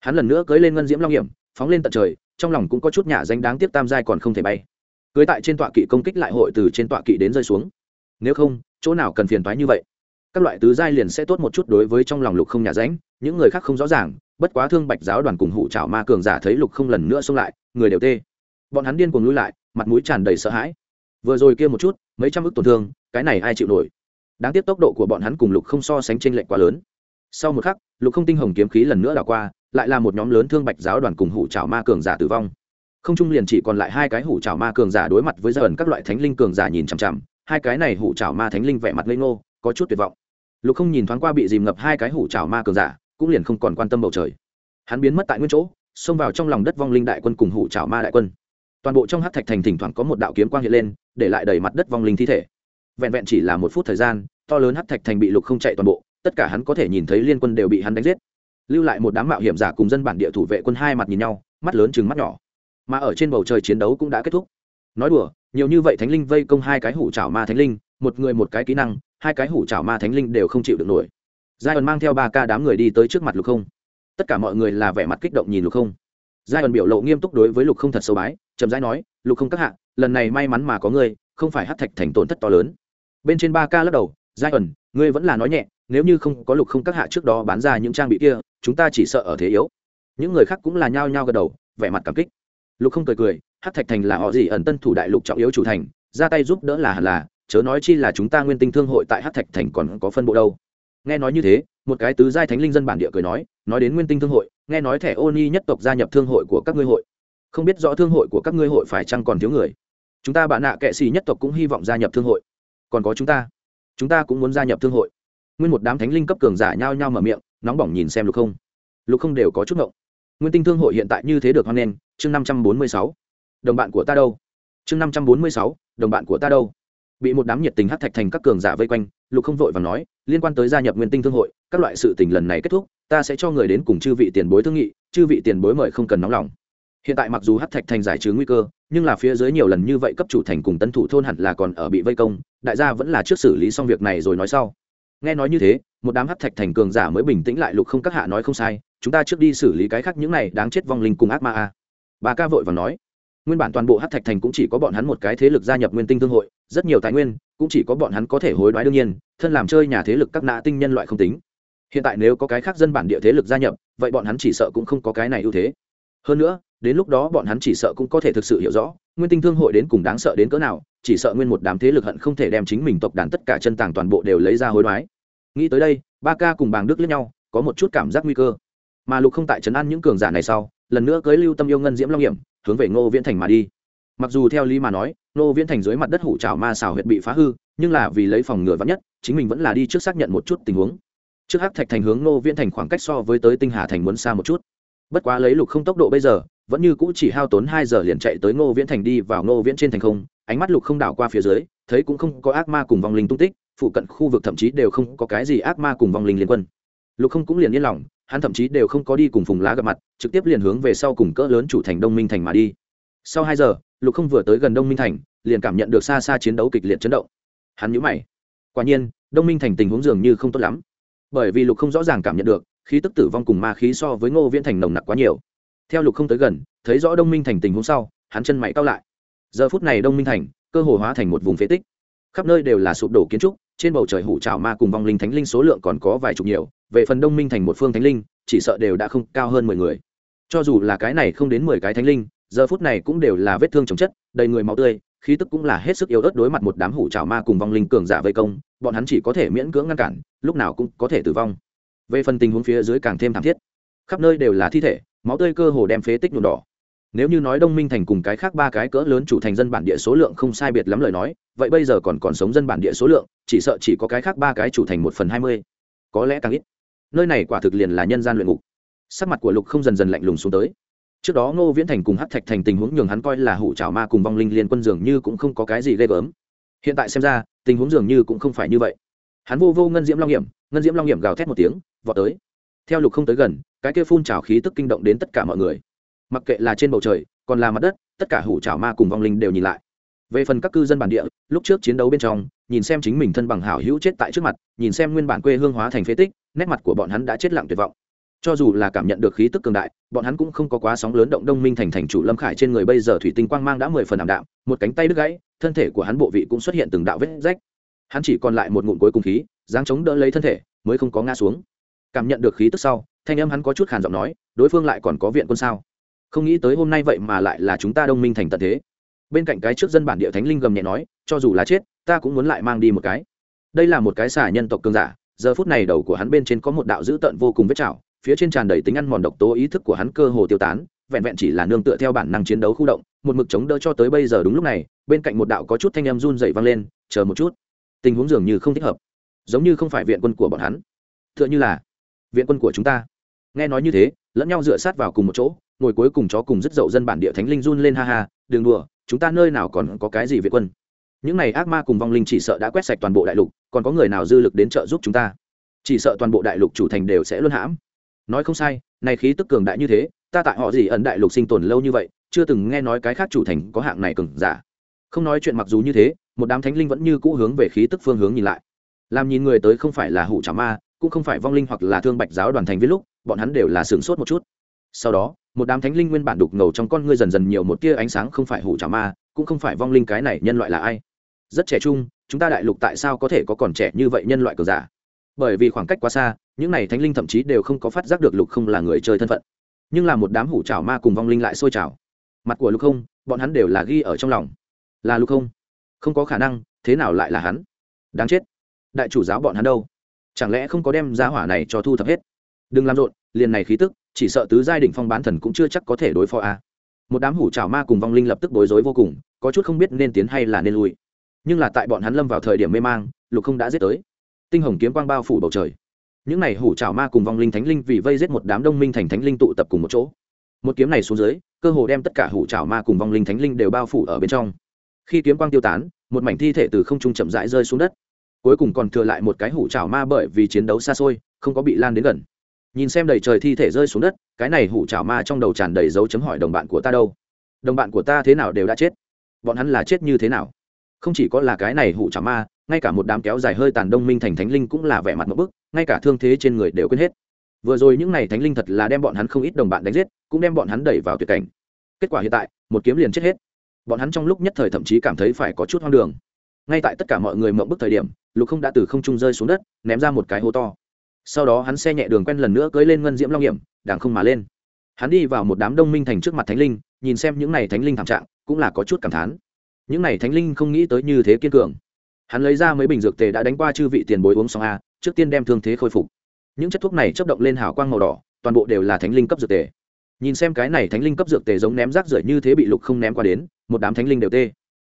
Hắn lần nữa cưới lên ngân diễm long hiểm, phóng lên tận trời, trong lòng cũng có chút nhà danh đáng tiếc tam giai còn không thể bay. Cưới tại trên tọa kỵ công kích lại hội từ trên tọa kỵ đến rơi xuống. Nếu không, chỗ nào cần phiền toái như vậy? Các loại tứ giai liền sẽ tốt một chút đối với trong lòng lục không nhà ránh, những người khác không rõ ràng, bất quá thương bạch giáo đoàn cùng hụ trào ma cường giả thấy lục không lần nữa xông lại, người đều tê. Bọn hắn điên cuồng lui lại, mặt mũi tràn đầy sợ hãi. Vừa rồi kia một chút, mấy trăm ức tổn thương, cái này ai chịu nổi? Đáng tiếc tốc độ của bọn hắn cùng lục không so sánh t r ê n lệch quá lớn. Sau một khắc, lục không tinh hồng kiếm khí lần nữa đảo qua, lại là một nhóm lớn thương bạch giáo đoàn cùng hủ trào ma cường giả tử vong. Không trung liền chỉ còn lại hai cái hủ trào ma cường giả đối mặt với dần các loại thánh linh cường giả nhìn chằm chằm, hai cái này hủ trào ma thánh linh vẻ mặt ngây ngô có chút tuyệt vọng. Lục không nhìn thoáng qua bị dìm ngập hai cái hủ trào ma cường giả, cũng liền không còn quan tâm bầu trời. Hắn biến mất tại nguyên chỗ, xông vào trong lòng đất vong linh đại quân cùng hủ trào ma đại quân. Toàn bộ trong hát thạch thành thỉnh thoảng có một đạo kiếm quang hiện lên, để lại đầy mặt đất vong linh thi thể. Vẹn vẹn chỉ là một phút thời gian, to lớn hát thạch thành bị lục không chạy toàn bộ, tất cả hắn có thể nhìn thấy liên quân đều bị hắn đánh giết. Lưu lại một đám mạo hiểm giả cùng dân bản địa thủ vệ quân hai mặt nhìn nhau, mắt lớn chừng mắt nhỏ. Mà ở trên bầu trời chiến đấu cũng đã kết thúc. Nói đùa, nhiều như vậy thánh linh vây công hai cái hủ trảo ma thánh linh, một người một cái kỹ năng hai cái hủ chảo ma thánh linh đều không chịu được nổi. Giai ẩn mang theo ba ca đám người đi tới trước mặt lục không. Tất cả mọi người là vẻ mặt kích động nhìn lục không. Giai ẩn biểu lộ nghiêm túc đối với lục không thật sâu bái, chậm rãi nói, lục không các hạ, lần này may mắn mà có ngươi, không phải hát thạch thành tổn thất to lớn. Bên trên ba ca lắc đầu giai ẩn ngươi vẫn là nói nhẹ, nếu như không có lục không các hạ trước đó bán ra những trang bị kia, chúng ta chỉ sợ ở thế yếu. Những người khác cũng là nhao nhao gật đầu, vẻ mặt cảm kích. Lục không cười cười hát thạch thành là họ gì ẩn tân thủ đại lục trọng yếu chủ thành, ra tay giúp đỡ là hẳn là chớ nói chi là chúng ta nguyên tinh thương hội tại hát thạch thành còn có phân bộ đâu. Nghe nói như thế, một cái tứ giai thánh linh dân bản địa cười nói nói đến nguyên tinh thương hội, nghe nói thẻ ô ni nhất tộc gia nhập thương hội của các ngươi hội. Không biết rõ thương hội của các ngươi hội phải chăng còn thiếu người. Chúng ta bạn nạ kệ xì nhất tộc cũng hy vọng gia nhập thương hội. Còn có chúng ta. Chúng ta cũng muốn gia nhập thương hội. Nguyên một đám thánh linh cấp cường giả nhao nhao mở miệng, nóng bỏng nhìn xem lục không. Lục không đều có chút ngộng. Nguyên tinh thương hội hiện tại như thế được hoan nghênh, chương năm trăm bốn mươi sáu. Đồng bạn của ta đâu? Chương năm trăm bốn mươi sáu, đồng bạn của ta đâu? Bị một đám nhiệt tình hát thạch thành các cường giả vây quanh, lục không vội và nói, liên quan tới gia nhập nguyên tinh thương hội, các loại sự tình lần này kết thúc, ta sẽ cho người đến cùng chư vị tiền bối thương nghị, chư vị tiền bối mời không cần nóng lòng. Hiện tại mặc dù hát thạch thành giải trừ nguy cơ, nhưng là phía dưới nhiều lần như vậy cấp chủ thành cùng tân thủ thôn hẳn là còn ở bị vây công, đại gia vẫn là trước xử lý xong việc này rồi nói sau. Nghe nói như thế, một đám hát thạch thành cường giả mới bình tĩnh lại, lục không các hạ nói không sai, chúng ta trước đi xử lý cái khác những này đáng chết vong linh cùng ác ma a. Bà ca vội và nói nguyên bản toàn bộ hát thạch thành cũng chỉ có bọn hắn một cái thế lực gia nhập nguyên tinh thương hội, rất nhiều tài nguyên cũng chỉ có bọn hắn có thể hối đoái đương nhiên, thân làm chơi nhà thế lực các nã tinh nhân loại không tính. Hiện tại nếu có cái khác dân bản địa thế lực gia nhập, vậy bọn hắn chỉ sợ cũng không có cái này ưu thế. Hơn nữa, đến lúc đó bọn hắn chỉ sợ cũng có thể thực sự hiểu rõ, nguyên tinh thương hội đến cùng đáng sợ đến cỡ nào, chỉ sợ nguyên một đám thế lực hận không thể đem chính mình tộc đàn tất cả chân tàng toàn bộ đều lấy ra hối đoái. Nghĩ tới đây, ba ca cùng bàng đức lẫn nhau, có một chút cảm giác nguy cơ. Mà lục không tại trấn an những cường giả này sau lần nữa cưới lưu tâm yêu ngân diễm long hiểm, hướng về ngô viễn thành mà đi. Mặc dù theo lý mà nói, ngô viễn thành dưới mặt đất hủ trào ma xào huyệt bị phá hư, nhưng là vì lấy phòng ngừa vắn nhất, chính mình vẫn là đi trước xác nhận một chút tình huống. Trước hắc thạch thành hướng ngô viễn thành khoảng cách so với tới tinh hà thành muốn xa một chút. Bất quá lấy lục không tốc độ bây giờ, vẫn như cũ chỉ hao tốn hai giờ liền chạy tới ngô viễn thành đi vào ngô viễn trên thành không, ánh mắt lục không đảo qua phía dưới, thấy cũng không có ác ma cùng vong linh tung tích, phụ cận khu vực thậm chí đều không có cái gì ác ma cùng vong linh liên quân. Lục không cũng liền yên lòng hắn thậm chí đều không có đi cùng phùng lá gặp mặt, trực tiếp liền hướng về sau cùng cỡ lớn chủ thành đông minh thành mà đi. Sau hai giờ, lục không vừa tới gần đông minh thành, liền cảm nhận được xa xa chiến đấu kịch liệt chấn động. Hắn nhũ mày. Quả nhiên, đông minh thành tình huống dường như không tốt lắm. Bởi vì lục không rõ ràng cảm nhận được, khí tức tử vong cùng ma khí so với ngô viễn thành nồng nặc quá nhiều. Theo lục không tới gần, thấy rõ đông minh thành tình huống sau, hắn chân mày cao lại. Giờ phút này đông minh thành, cơ hồ hóa thành một vùng phế tích. Khắp nơi đều là sụp đổ kiến trúc trên bầu trời hủ trào ma cùng vong linh thánh linh số lượng còn có vài chục nhiều, về phần đông minh thành một phương thánh linh, chỉ sợ đều đã không cao hơn mười người. Cho dù là cái này không đến mười cái thánh linh, giờ phút này cũng đều là vết thương chồng chất, đầy người máu tươi, khí tức cũng là hết sức yếu ớt đối mặt một đám hủ trào ma cùng vong linh cường giả vây công, bọn hắn chỉ có thể miễn cưỡng ngăn cản, lúc nào cũng có thể tử vong. Về phần tình huống phía dưới càng thêm thảm thiết. Khắp nơi đều là thi thể, máu tươi cơ hồ đem phế tích nhuộm đỏ nếu như nói đông minh thành cùng cái khác ba cái cỡ lớn chủ thành dân bản địa số lượng không sai biệt lắm lời nói, vậy bây giờ còn còn sống dân bản địa số lượng, chỉ sợ chỉ có cái khác ba cái chủ thành một phần hai mươi. Có lẽ càng ít. Nơi này quả thực liền là nhân gian luyện ngục. Sắc mặt của lục không dần dần lạnh lùng xuống tới. Trước đó ngô viễn thành cùng hát thạch thành tình huống nhường hắn coi là hủ trào ma cùng vong linh liên quân dường như cũng không có cái gì ghê gớm. Hiện tại xem ra, tình huống dường như cũng không phải như vậy. Hắn vô vô ngân diễm long hiểm, ngân diễm long hiểm gào thét một tiếng, vọt tới. Theo lục không tới gần, cái kia phun trào khí tức kinh động đến tất cả mọi người mặc kệ là trên bầu trời, còn là mặt đất, tất cả hủ trào ma cùng vong linh đều nhìn lại. Về phần các cư dân bản địa, lúc trước chiến đấu bên trong, nhìn xem chính mình thân bằng hảo hữu chết tại trước mặt, nhìn xem nguyên bản quê hương hóa thành phế tích, nét mặt của bọn hắn đã chết lặng tuyệt vọng. Cho dù là cảm nhận được khí tức cường đại, bọn hắn cũng không có quá sóng lớn động đông minh thành thành chủ lâm khải trên người bây giờ thủy tinh quang mang đã mười phần ảm đạm, một cánh tay đứt gãy, thân thể của hắn bộ vị cũng xuất hiện từng đạo vết rách. Hắn chỉ còn lại một ngụm cuối cùng khí, dáng chống đỡ lấy thân thể, mới không có ngã xuống. Cảm nhận được khí tức sau, thanh âm hắn có chút khàn giọng nói, đối phương lại còn có viện quân sao? Không nghĩ tới hôm nay vậy mà lại là chúng ta đông minh thành tận thế. Bên cạnh cái trước dân bản địa thánh linh gầm nhẹ nói, cho dù là chết, ta cũng muốn lại mang đi một cái. Đây là một cái xả nhân tộc cường giả, giờ phút này đầu của hắn bên trên có một đạo dữ tợn vô cùng vết chảo, phía trên tràn đầy tính ăn mòn độc tố ý thức của hắn cơ hồ tiêu tán, vẹn vẹn chỉ là nương tựa theo bản năng chiến đấu khu động, một mực chống đỡ cho tới bây giờ đúng lúc này, bên cạnh một đạo có chút thanh em run dậy vang lên, chờ một chút. Tình huống dường như không thích hợp. Giống như không phải viện quân của bọn hắn. Tựa như là viện quân của chúng ta. Nghe nói như thế, lẫn nhau dựa sát vào cùng một chỗ ngồi cuối cùng chó cùng rất dậu dân bản địa thánh linh run lên ha ha đường đùa, chúng ta nơi nào còn có cái gì việt quân? Những này ác ma cùng vong linh chỉ sợ đã quét sạch toàn bộ đại lục, còn có người nào dư lực đến trợ giúp chúng ta? Chỉ sợ toàn bộ đại lục chủ thành đều sẽ luân hãm. Nói không sai, này khí tức cường đại như thế, ta tại họ gì ẩn đại lục sinh tồn lâu như vậy, chưa từng nghe nói cái khác chủ thành có hạng này cường giả. Không nói chuyện mặc dù như thế, một đám thánh linh vẫn như cũ hướng về khí tức phương hướng nhìn lại. Làm nhìn người tới không phải là hủ trả ma, cũng không phải vong linh hoặc là thương bạch giáo đoàn thành viên lúc, bọn hắn đều là sửng sốt một chút. Sau đó một đám thánh linh nguyên bản đục ngầu trong con ngươi dần dần nhiều một tia ánh sáng không phải hủ trả ma, cũng không phải vong linh cái này nhân loại là ai. Rất trẻ trung, chúng ta đại lục tại sao có thể có còn trẻ như vậy nhân loại cờ giả? Bởi vì khoảng cách quá xa, những này thánh linh thậm chí đều không có phát giác được lục không là người chơi thân phận. Nhưng là một đám hủ trào ma cùng vong linh lại sôi trào. Mặt của lục không, bọn hắn đều là ghi ở trong lòng. Là lục không? Không có khả năng, thế nào lại là hắn? Đáng chết. Đại chủ giáo bọn hắn đâu? Chẳng lẽ không có đem giá hỏa này cho thu thập hết? Đừng làm rộn, liền này khí tức chỉ sợ tứ giai đỉnh phong bán thần cũng chưa chắc có thể đối phó a. Một đám hủ trào ma cùng vong linh lập tức bối rối vô cùng, có chút không biết nên tiến hay là nên lui. Nhưng là tại bọn hắn lâm vào thời điểm mê mang, lục không đã giết tới. Tinh hồng kiếm quang bao phủ bầu trời. Những n à y hủ trào ma cùng vong linh thánh linh vì vây giết một đám đông minh thành thánh linh tụ tập cùng một chỗ. Một kiếm này xuống dưới, cơ hồ đem tất cả hủ trào ma cùng vong linh thánh linh đều bao phủ ở bên trong. Khi kiếm quang tiêu tán, một mảnh thi thể từ không trung chậm rãi rơi xuống đất. Cuối cùng còn thừa lại một cái hủ trào ma bởi vì chiến đấu xa xôi, không có bị lan đến gần nhìn xem đầy trời thi thể rơi xuống đất, cái này hủ trào ma trong đầu tràn đầy dấu chấm hỏi đồng bạn của ta đâu? Đồng bạn của ta thế nào đều đã chết. Bọn hắn là chết như thế nào? Không chỉ có là cái này hủ trào ma, ngay cả một đám kéo dài hơi tàn đông minh thành thánh linh cũng là vẻ mặt một bức, ngay cả thương thế trên người đều quên hết. Vừa rồi những n à y thánh linh thật là đem bọn hắn không ít đồng bạn đánh giết, cũng đem bọn hắn đẩy vào tuyệt cảnh. Kết quả hiện tại, một kiếm liền chết hết. Bọn hắn trong lúc nhất thời thậm chí cảm thấy phải có chút hoang đường. Ngay tại tất cả mọi người mộng bức thời điểm, lục không đã từ không trung rơi xuống đất, ném ra một cái hố to sau đó hắn xe nhẹ đường quen lần nữa cưới lên ngân diễm long hiểm đàng không mà lên. Hắn đi vào một đám đông minh thành trước mặt thánh linh, nhìn xem những n à y thánh linh thảm trạng, cũng là có chút cảm thán. Những n à y thánh linh không nghĩ tới như thế kiên cường. Hắn lấy ra mấy bình dược tề đã đánh qua chư vị tiền bối uống xong a, trước tiên đem thương thế khôi phục. Những chất thuốc này chấp động lên hào quang màu đỏ, toàn bộ đều là thánh linh cấp dược tề. Nhìn xem cái này thánh linh cấp dược tề giống ném rác rưởi như thế bị lục không ném qua đến, một đám thánh linh đều tê.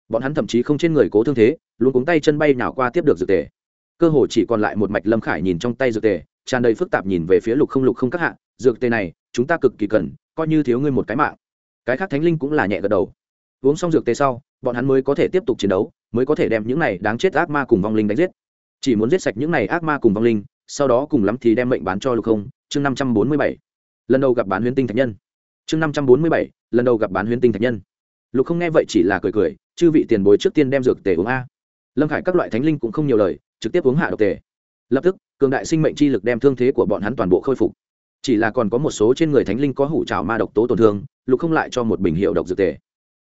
Bọn hắn thậm chí không trên người cố thương thế, luôn cuống tay chân bay nào qua tiếp được dược tề cơ hồ chỉ còn lại một mạch lâm khải nhìn trong tay dược tề, tràn đầy phức tạp nhìn về phía lục không lục không các hạ, dược tề này, chúng ta cực kỳ cần, coi như thiếu ngươi một cái mạng. Cái khác thánh linh cũng là nhẹ gật đầu. Uống xong dược tề sau, bọn hắn mới có thể tiếp tục chiến đấu, mới có thể đem những này đáng chết ác ma cùng vong linh đánh giết. Chỉ muốn giết sạch những này ác ma cùng vong linh, sau đó cùng lắm thì đem mệnh bán cho lục không, chương năm trăm bốn mươi bảy. Lần đầu gặp bán huyến tinh thạch nhân. Chương năm trăm bốn mươi bảy, lần đầu gặp bán huyến tinh thạch nhân. Lục không nghe vậy chỉ là cười cười, chư vị tiền bối trước tiên đem dược tề uống a. Lâm khải các loại thánh linh cũng không nhiều lời trực tiếp uống hạ độc tề. Lập tức, cường đại sinh mệnh chi lực đem thương thế của bọn hắn toàn bộ khôi phục. Chỉ là còn có một số trên người thánh linh có hủ trào ma độc tố tổn thương, lục không lại cho một bình hiệu độc dược tề.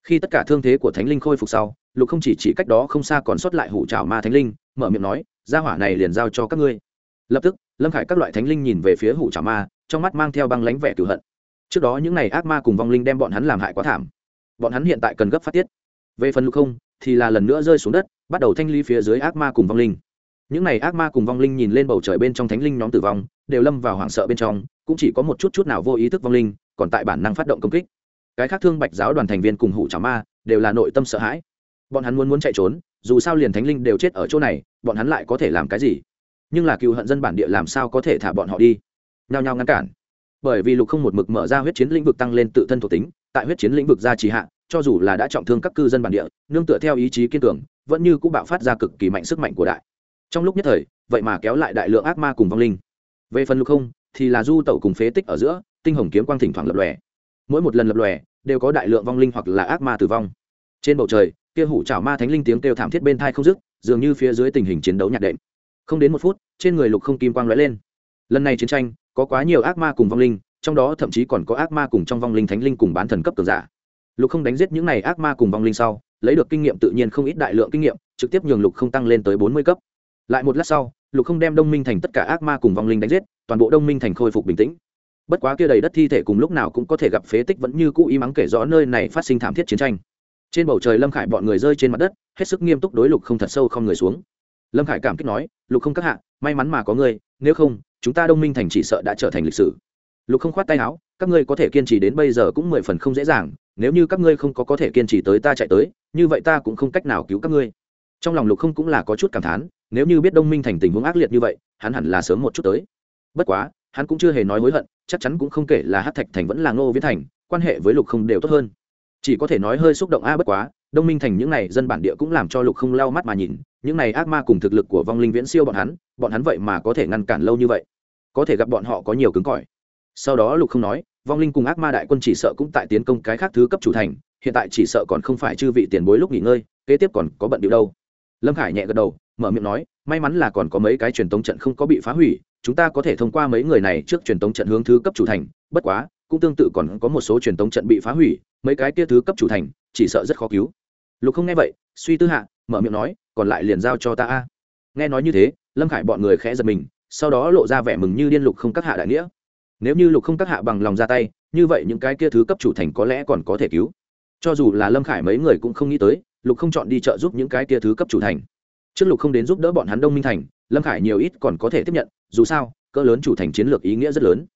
Khi tất cả thương thế của thánh linh khôi phục sau, lục không chỉ chỉ cách đó không xa còn sót lại hủ trào ma thánh linh, mở miệng nói ra hỏa này liền giao cho các ngươi. Lập tức, lâm khải các loại thánh linh nhìn về phía hủ trào ma, trong mắt mang theo băng lánh vẻ cửu hận. Trước đó những n à y ác ma cùng vong linh đem bọn hắn làm hại quá thảm. Bọn hắn hiện tại cần gấp phát tiết. Về phần lục không, thì là lần nữa rơi xuống đất, bắt đầu thanh ly phía dưới ác ma cùng vong linh những n à y ác ma cùng vong linh nhìn lên bầu trời bên trong thánh linh nhóm tử vong, đều lâm vào hoảng sợ bên trong, cũng chỉ có một chút chút nào vô ý thức vong linh, còn tại bản năng phát động công kích. Cái khác thương bạch giáo đoàn thành viên cùng hủ trào ma, đều là nội tâm sợ hãi. Bọn hắn muốn muốn chạy trốn, dù sao liền thánh linh đều chết ở chỗ này, bọn hắn lại có thể làm cái gì? Nhưng là cựu hận dân bản địa làm sao có thể thả bọn họ đi? Nhao nhao ngăn cản. Bởi vì lục không một mực mở ra huyết chiến lĩnh vực tăng lên tự thân thuộc tính, tại huyết chiến lĩnh vực gia trì hạ, cho dù là đã trọng thương các cư dân bản địa, nương tựa theo ý chí kiên cường, vẫn như cũng bạo phát ra cực kỳ mạnh sức mạnh của đại trong lúc nhất thời, vậy mà kéo lại đại lượng ác ma cùng vong linh. Về phần lục không, thì là du tẩu cùng phế tích ở giữa, tinh hồng kiếm quang thỉnh thoảng lập lòe. Mỗi một lần lập lòe, đều có đại lượng vong linh hoặc là ác ma tử vong. Trên bầu trời, kia hủ chảo ma thánh linh tiếng kêu thảm thiết bên thai không dứt, dường như phía dưới tình hình chiến đấu nhạt đệm. Không đến một phút, trên người lục không kim quang lóe lên. Lần này chiến tranh, có quá nhiều ác ma cùng vong linh, trong đó thậm chí còn có ác ma cùng trong vong linh thánh linh cùng bán thần cấp cường giả. Lục không đánh giết những này ác ma cùng vong linh sau, lấy được kinh nghiệm tự nhiên không ít đại lượng kinh nghiệm, trực tiếp nhường lục không tăng lên tới bốn mươi cấp lại một lát sau lục không đem đông minh thành tất cả ác ma cùng vong linh đánh giết toàn bộ đông minh thành khôi phục bình tĩnh. Bất quá kia đầy đất thi thể cùng lúc nào cũng có thể gặp phế tích vẫn như cũ y mắng kể rõ nơi này phát sinh thảm thiết chiến tranh. Trên bầu trời lâm khải bọn người rơi trên mặt đất hết sức nghiêm túc đối lục không thật sâu không người xuống. Lâm khải cảm kích nói lục không các hạ may mắn mà có người, nếu không chúng ta đông minh thành chỉ sợ đã trở thành lịch sử. Lục không khoát tay áo các ngươi có thể kiên trì đến bây giờ cũng mười phần không dễ dàng nếu như các ngươi không có có thể kiên trì tới ta chạy tới như vậy ta cũng không cách nào cứu các ngươi. Trong lòng lục không cũng là có chút cảm thán nếu như biết đông minh thành tình huống ác liệt như vậy, hắn hẳn là sớm một chút tới. Bất quá, hắn cũng chưa hề nói hối hận, chắc chắn cũng không kể là hát thạch thành vẫn là ngô viễn thành, quan hệ với lục không đều tốt hơn. Chỉ có thể nói hơi xúc động a, bất quá, đông minh thành những n à y dân bản địa cũng làm cho lục không lau mắt mà nhìn, những n à y ác ma cùng thực lực của vong linh viễn siêu bọn hắn bọn hắn vậy mà có thể ngăn cản lâu như vậy. Có thể gặp bọn họ có nhiều cứng cỏi. Sau đó lục không nói, vong linh cùng ác ma đại quân chỉ sợ cũng tại tiến công cái khác thứ cấp chủ thành, hiện tại chỉ sợ còn không phải chư vị tiền bối lúc nghỉ ngơi, kế tiếp còn có bận điệu đâu. Lâm khải nhẹ gật đầu mở miệng nói, may mắn là còn có mấy cái truyền tống trận không có bị phá hủy, chúng ta có thể thông qua mấy người này trước truyền tống trận hướng thứ cấp chủ thành, bất quá, cũng tương tự còn có một số truyền tống trận bị phá hủy, mấy cái kia thứ cấp chủ thành, chỉ sợ rất khó cứu. Lục không nghe vậy, suy tư hạ, mở miệng nói, còn lại liền giao cho ta a. Nghe nói như thế, lâm khải bọn người khẽ giật mình, sau đó lộ ra vẻ mừng như điên lục không các hạ đại nghĩa. Nếu như lục không các hạ bằng lòng ra tay, như vậy những cái kia thứ cấp chủ thành có lẽ còn có thể cứu. Cho dù là lâm khải mấy người cũng không nghĩ tới, lục không chọn đi trợ giúp những cái kia thứ cấp chủ thành trước lục không đến giúp đỡ bọn hắn đông minh thành, lâm khải nhiều ít còn có thể tiếp nhận, dù sao, cỡ lớn chủ thành chiến lược ý nghĩa rất lớn.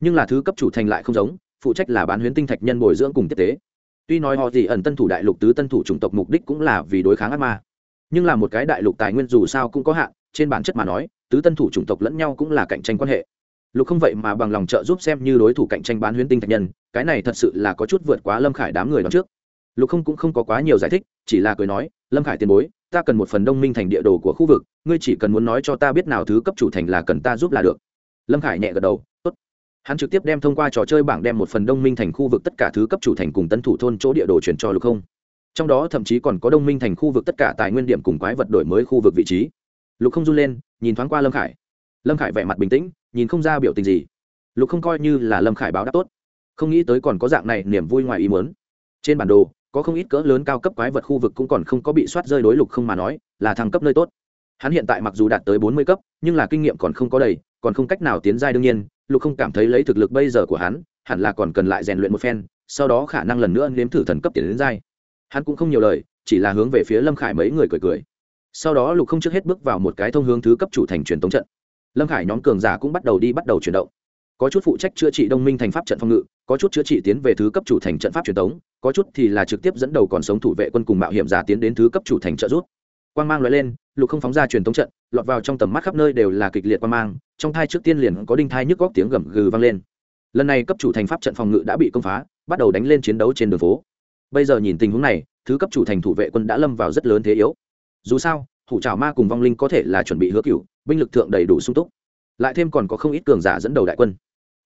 Nhưng là thứ cấp chủ thành lại không giống, phụ trách là bán huyến tinh thạch nhân bồi dưỡng cùng tiếp tế. Tuy nói họ gì ẩn tân thủ đại lục tứ tân thủ chủng tộc mục đích cũng là vì đối kháng ác ma. Nhưng là một cái đại lục tài nguyên dù sao cũng có hạn, trên bản chất mà nói, tứ tân thủ chủng tộc lẫn nhau cũng là cạnh tranh quan hệ. Lục không vậy mà bằng lòng trợ giúp xem như đối thủ cạnh tranh bán huyến tinh thạch nhân, cái này thật sự là có chút vượt quá lâm khải đám người đón trước. Lục không cũng không có quá nhiều giải thích, chỉ là cười nói, lâm khải tiền bối ta cần một phần đông minh thành địa đồ của khu vực, ngươi chỉ cần muốn nói cho ta biết nào thứ cấp chủ thành là cần ta giúp là được. Lâm khải nhẹ gật đầu, tốt. Hắn trực tiếp đem thông qua trò chơi bảng đem một phần đông minh thành khu vực tất cả thứ cấp chủ thành cùng tân thủ thôn chỗ địa đồ chuyển cho lục không. Trong đó thậm chí còn có đông minh thành khu vực tất cả tài nguyên điểm cùng quái vật đổi mới khu vực vị trí. Lục không run lên, nhìn thoáng qua lâm khải. Lâm khải vẻ mặt bình tĩnh, nhìn không ra biểu tình gì. Lục không coi như là lâm khải báo đáp tốt. Không nghĩ tới còn có dạng này niềm vui ngoài ý muốn. Trên bản đồ có không ít cỡ lớn cao cấp quái vật khu vực cũng còn không có bị soát rơi đối lục không mà nói, là thăng cấp nơi tốt. Hắn hiện tại mặc dù đạt tới bốn mươi cấp, nhưng là kinh nghiệm còn không có đầy, còn không cách nào tiến giai đương nhiên, lục không cảm thấy lấy thực lực bây giờ của hắn, hẳn là còn cần lại rèn luyện một phen, sau đó khả năng lần nữa nếm thử thần cấp tiến đến giai. Hắn cũng không nhiều lời, chỉ là hướng về phía lâm khải mấy người cười cười. Sau đó lục không trước hết bước vào một cái thông hướng thứ cấp chủ thành truyền tống trận. Lâm khải nhóm cường giả cũng bắt đầu đi bắt đầu chuyển động có chút phụ trách chữa trị đông minh thành pháp trận phòng ngự, có chút chữa trị tiến về thứ cấp chủ thành trận pháp truyền thống có chút thì là trực tiếp dẫn đầu còn sống thủ vệ quân cùng mạo hiểm giả tiến đến thứ cấp chủ thành trợ rút quang mang loại lên, lục không phóng ra truyền thống trận, lọt vào trong tầm mắt khắp nơi đều là kịch liệt quang mang, trong thai trước tiên liền có đinh thai nhức góc tiếng gầm gừ vang lên. Lần này cấp chủ thành pháp trận phòng ngự đã bị công phá, bắt đầu đánh lên chiến đấu trên đường phố. Bây giờ nhìn tình huống này, thứ cấp chủ thành thủ vệ quân đã lâm vào rất lớn thế yếu. Dù sao thủ trào ma cùng vong linh có thể là chuẩn bị hứa cựu binh lực thượng đầy đủ sung túc lại thêm còn có không ít cường giả dẫn đầu đại quân.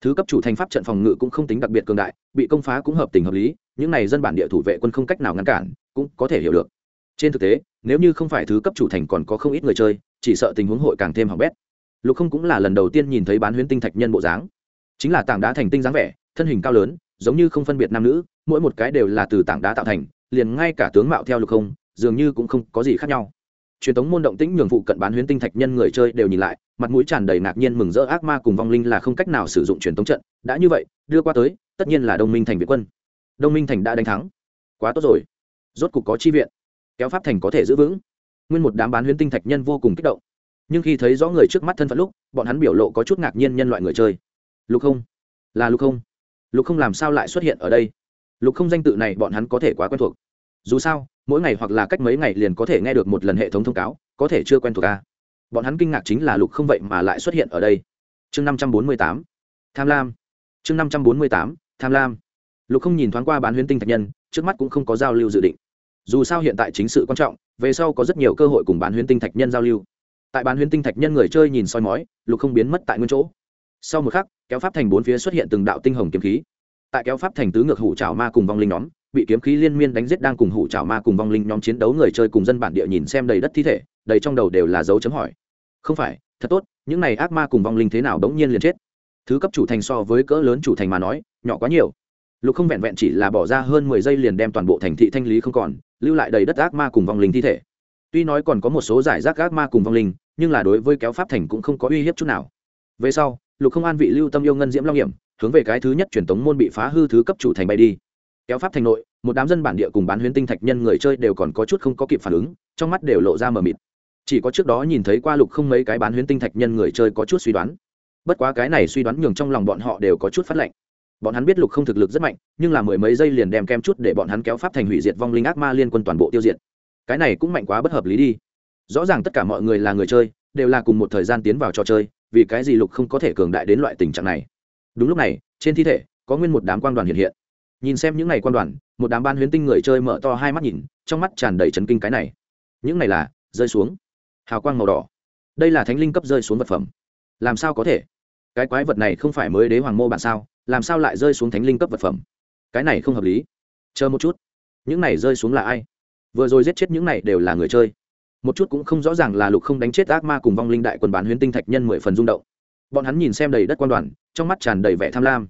Thứ cấp chủ thành pháp trận phòng ngự cũng không tính đặc biệt cường đại, bị công phá cũng hợp tình hợp lý, những này dân bản địa thủ vệ quân không cách nào ngăn cản, cũng có thể hiểu được. Trên thực tế, nếu như không phải thứ cấp chủ thành còn có không ít người chơi, chỉ sợ tình huống hội càng thêm hỏng bét. Lục không cũng là lần đầu tiên nhìn thấy bán huyễn tinh thạch nhân bộ dáng. Chính là tảng đá thành tinh dáng vẻ, thân hình cao lớn, giống như không phân biệt nam nữ, mỗi một cái đều là từ tảng đá tạo thành, liền ngay cả tướng mạo theo lục không, dường như cũng không có gì khác nhau. Truyền thống môn động tĩnh nhường vụ cận bán huyễn tinh thạch nhân người chơi đều nhìn lại mặt mũi tràn đầy ngạc nhiên mừng rỡ ác ma cùng vong linh là không cách nào sử dụng truyền thống trận. Đã như vậy, đưa qua tới, tất nhiên là đông minh thành việt quân. Đông minh thành đã đánh thắng. Quá tốt rồi. Rốt cục có chi viện. Kéo pháp thành có thể giữ vững. Nguyên một đám bán huyễn tinh thạch nhân vô cùng kích động. Nhưng khi thấy rõ người trước mắt thân phận lúc, bọn hắn biểu lộ có chút ngạc nhiên nhân loại người chơi. Lục không. Là lục không. Lục không làm sao lại xuất hiện ở đây? Lục không danh tự này bọn hắn có thể quá quen thuộc. Dù sao, mỗi ngày hoặc là cách mấy ngày liền có thể nghe được một lần hệ thống thông cáo, có thể chưa quen thuộc à? Bọn hắn kinh ngạc chính là lục không vậy mà lại xuất hiện ở đây. Chương năm trăm bốn mươi tám, tham lam. Chương năm trăm bốn mươi tám, tham lam. Lục không nhìn thoáng qua bán huyến tinh thạch nhân, trước mắt cũng không có giao lưu dự định. Dù sao hiện tại chính sự quan trọng, về sau có rất nhiều cơ hội cùng bán huyến tinh thạch nhân giao lưu. Tại bán huyến tinh thạch nhân người chơi nhìn soi mói, lục không biến mất tại nguyên chỗ. Sau một khắc, kéo pháp thành bốn phía xuất hiện từng đạo tinh hồng kiếm khí. Tại kéo pháp thành tứ ngược hủ trào ma cùng vong linh nhóm bị kiếm khí liên miên đánh giết đang cùng hủ trảo ma cùng vong linh nhóm chiến đấu người chơi cùng dân bản địa nhìn xem đầy đất thi thể, đầy trong đầu đều là dấu chấm hỏi. Không phải, thật tốt, những này ác ma cùng vong linh thế nào đống nhiên liền chết? Thứ cấp chủ thành so với cỡ lớn chủ thành mà nói, nhỏ quá nhiều. Lục không vẹn vẹn chỉ là bỏ ra hơn mười giây liền đem toàn bộ thành thị thanh lý không còn, lưu lại đầy đất ác ma cùng vong linh thi thể. Tuy nói còn có một số giải rác ác ma cùng vong linh, nhưng là đối với kéo pháp thành cũng không có uy hiếp chút nào. Về sau, lục không an vị lưu tâm yêu ngân diễm long hiểm, hướng về cái thứ nhất truyền tống môn bị phá hư thứ cấp chủ thành bay đi kéo pháp thành nội, một đám dân bản địa cùng bán huyến tinh thạch nhân người chơi đều còn có chút không có kịp phản ứng, trong mắt đều lộ ra mờ mịt. Chỉ có trước đó nhìn thấy qua lục không mấy cái bán huyến tinh thạch nhân người chơi có chút suy đoán. Bất quá cái này suy đoán nhường trong lòng bọn họ đều có chút phát lệnh. Bọn hắn biết lục không thực lực rất mạnh, nhưng là mười mấy giây liền đem kem chút để bọn hắn kéo pháp thành hủy diệt vong linh ác ma liên quân toàn bộ tiêu diệt. Cái này cũng mạnh quá bất hợp lý đi. Rõ ràng tất cả mọi người là người chơi, đều là cùng một thời gian tiến vào trò chơi, vì cái gì lục không có thể cường đại đến loại tình trạng này? Đúng lúc này, trên thi thể, có nguyên một đám quan đoàn hiện hiện nhìn xem những ngày quan đoàn, một đám ban huyến tinh người chơi mở to hai mắt nhìn, trong mắt tràn đầy chấn kinh cái này. Những này là, rơi xuống. Hào quang màu đỏ. Đây là thánh linh cấp rơi xuống vật phẩm. Làm sao có thể? Cái quái vật này không phải mới đế hoàng mô bản sao? Làm sao lại rơi xuống thánh linh cấp vật phẩm? Cái này không hợp lý. Chờ một chút. Những này rơi xuống là ai? Vừa rồi giết chết những này đều là người chơi. Một chút cũng không rõ ràng là lục không đánh chết ác ma cùng vong linh đại quân bán huyến tinh thạch nhân mười phần rung động. Bọn hắn nhìn xem đầy đất quan đoàn, trong mắt tràn đầy vẻ tham lam.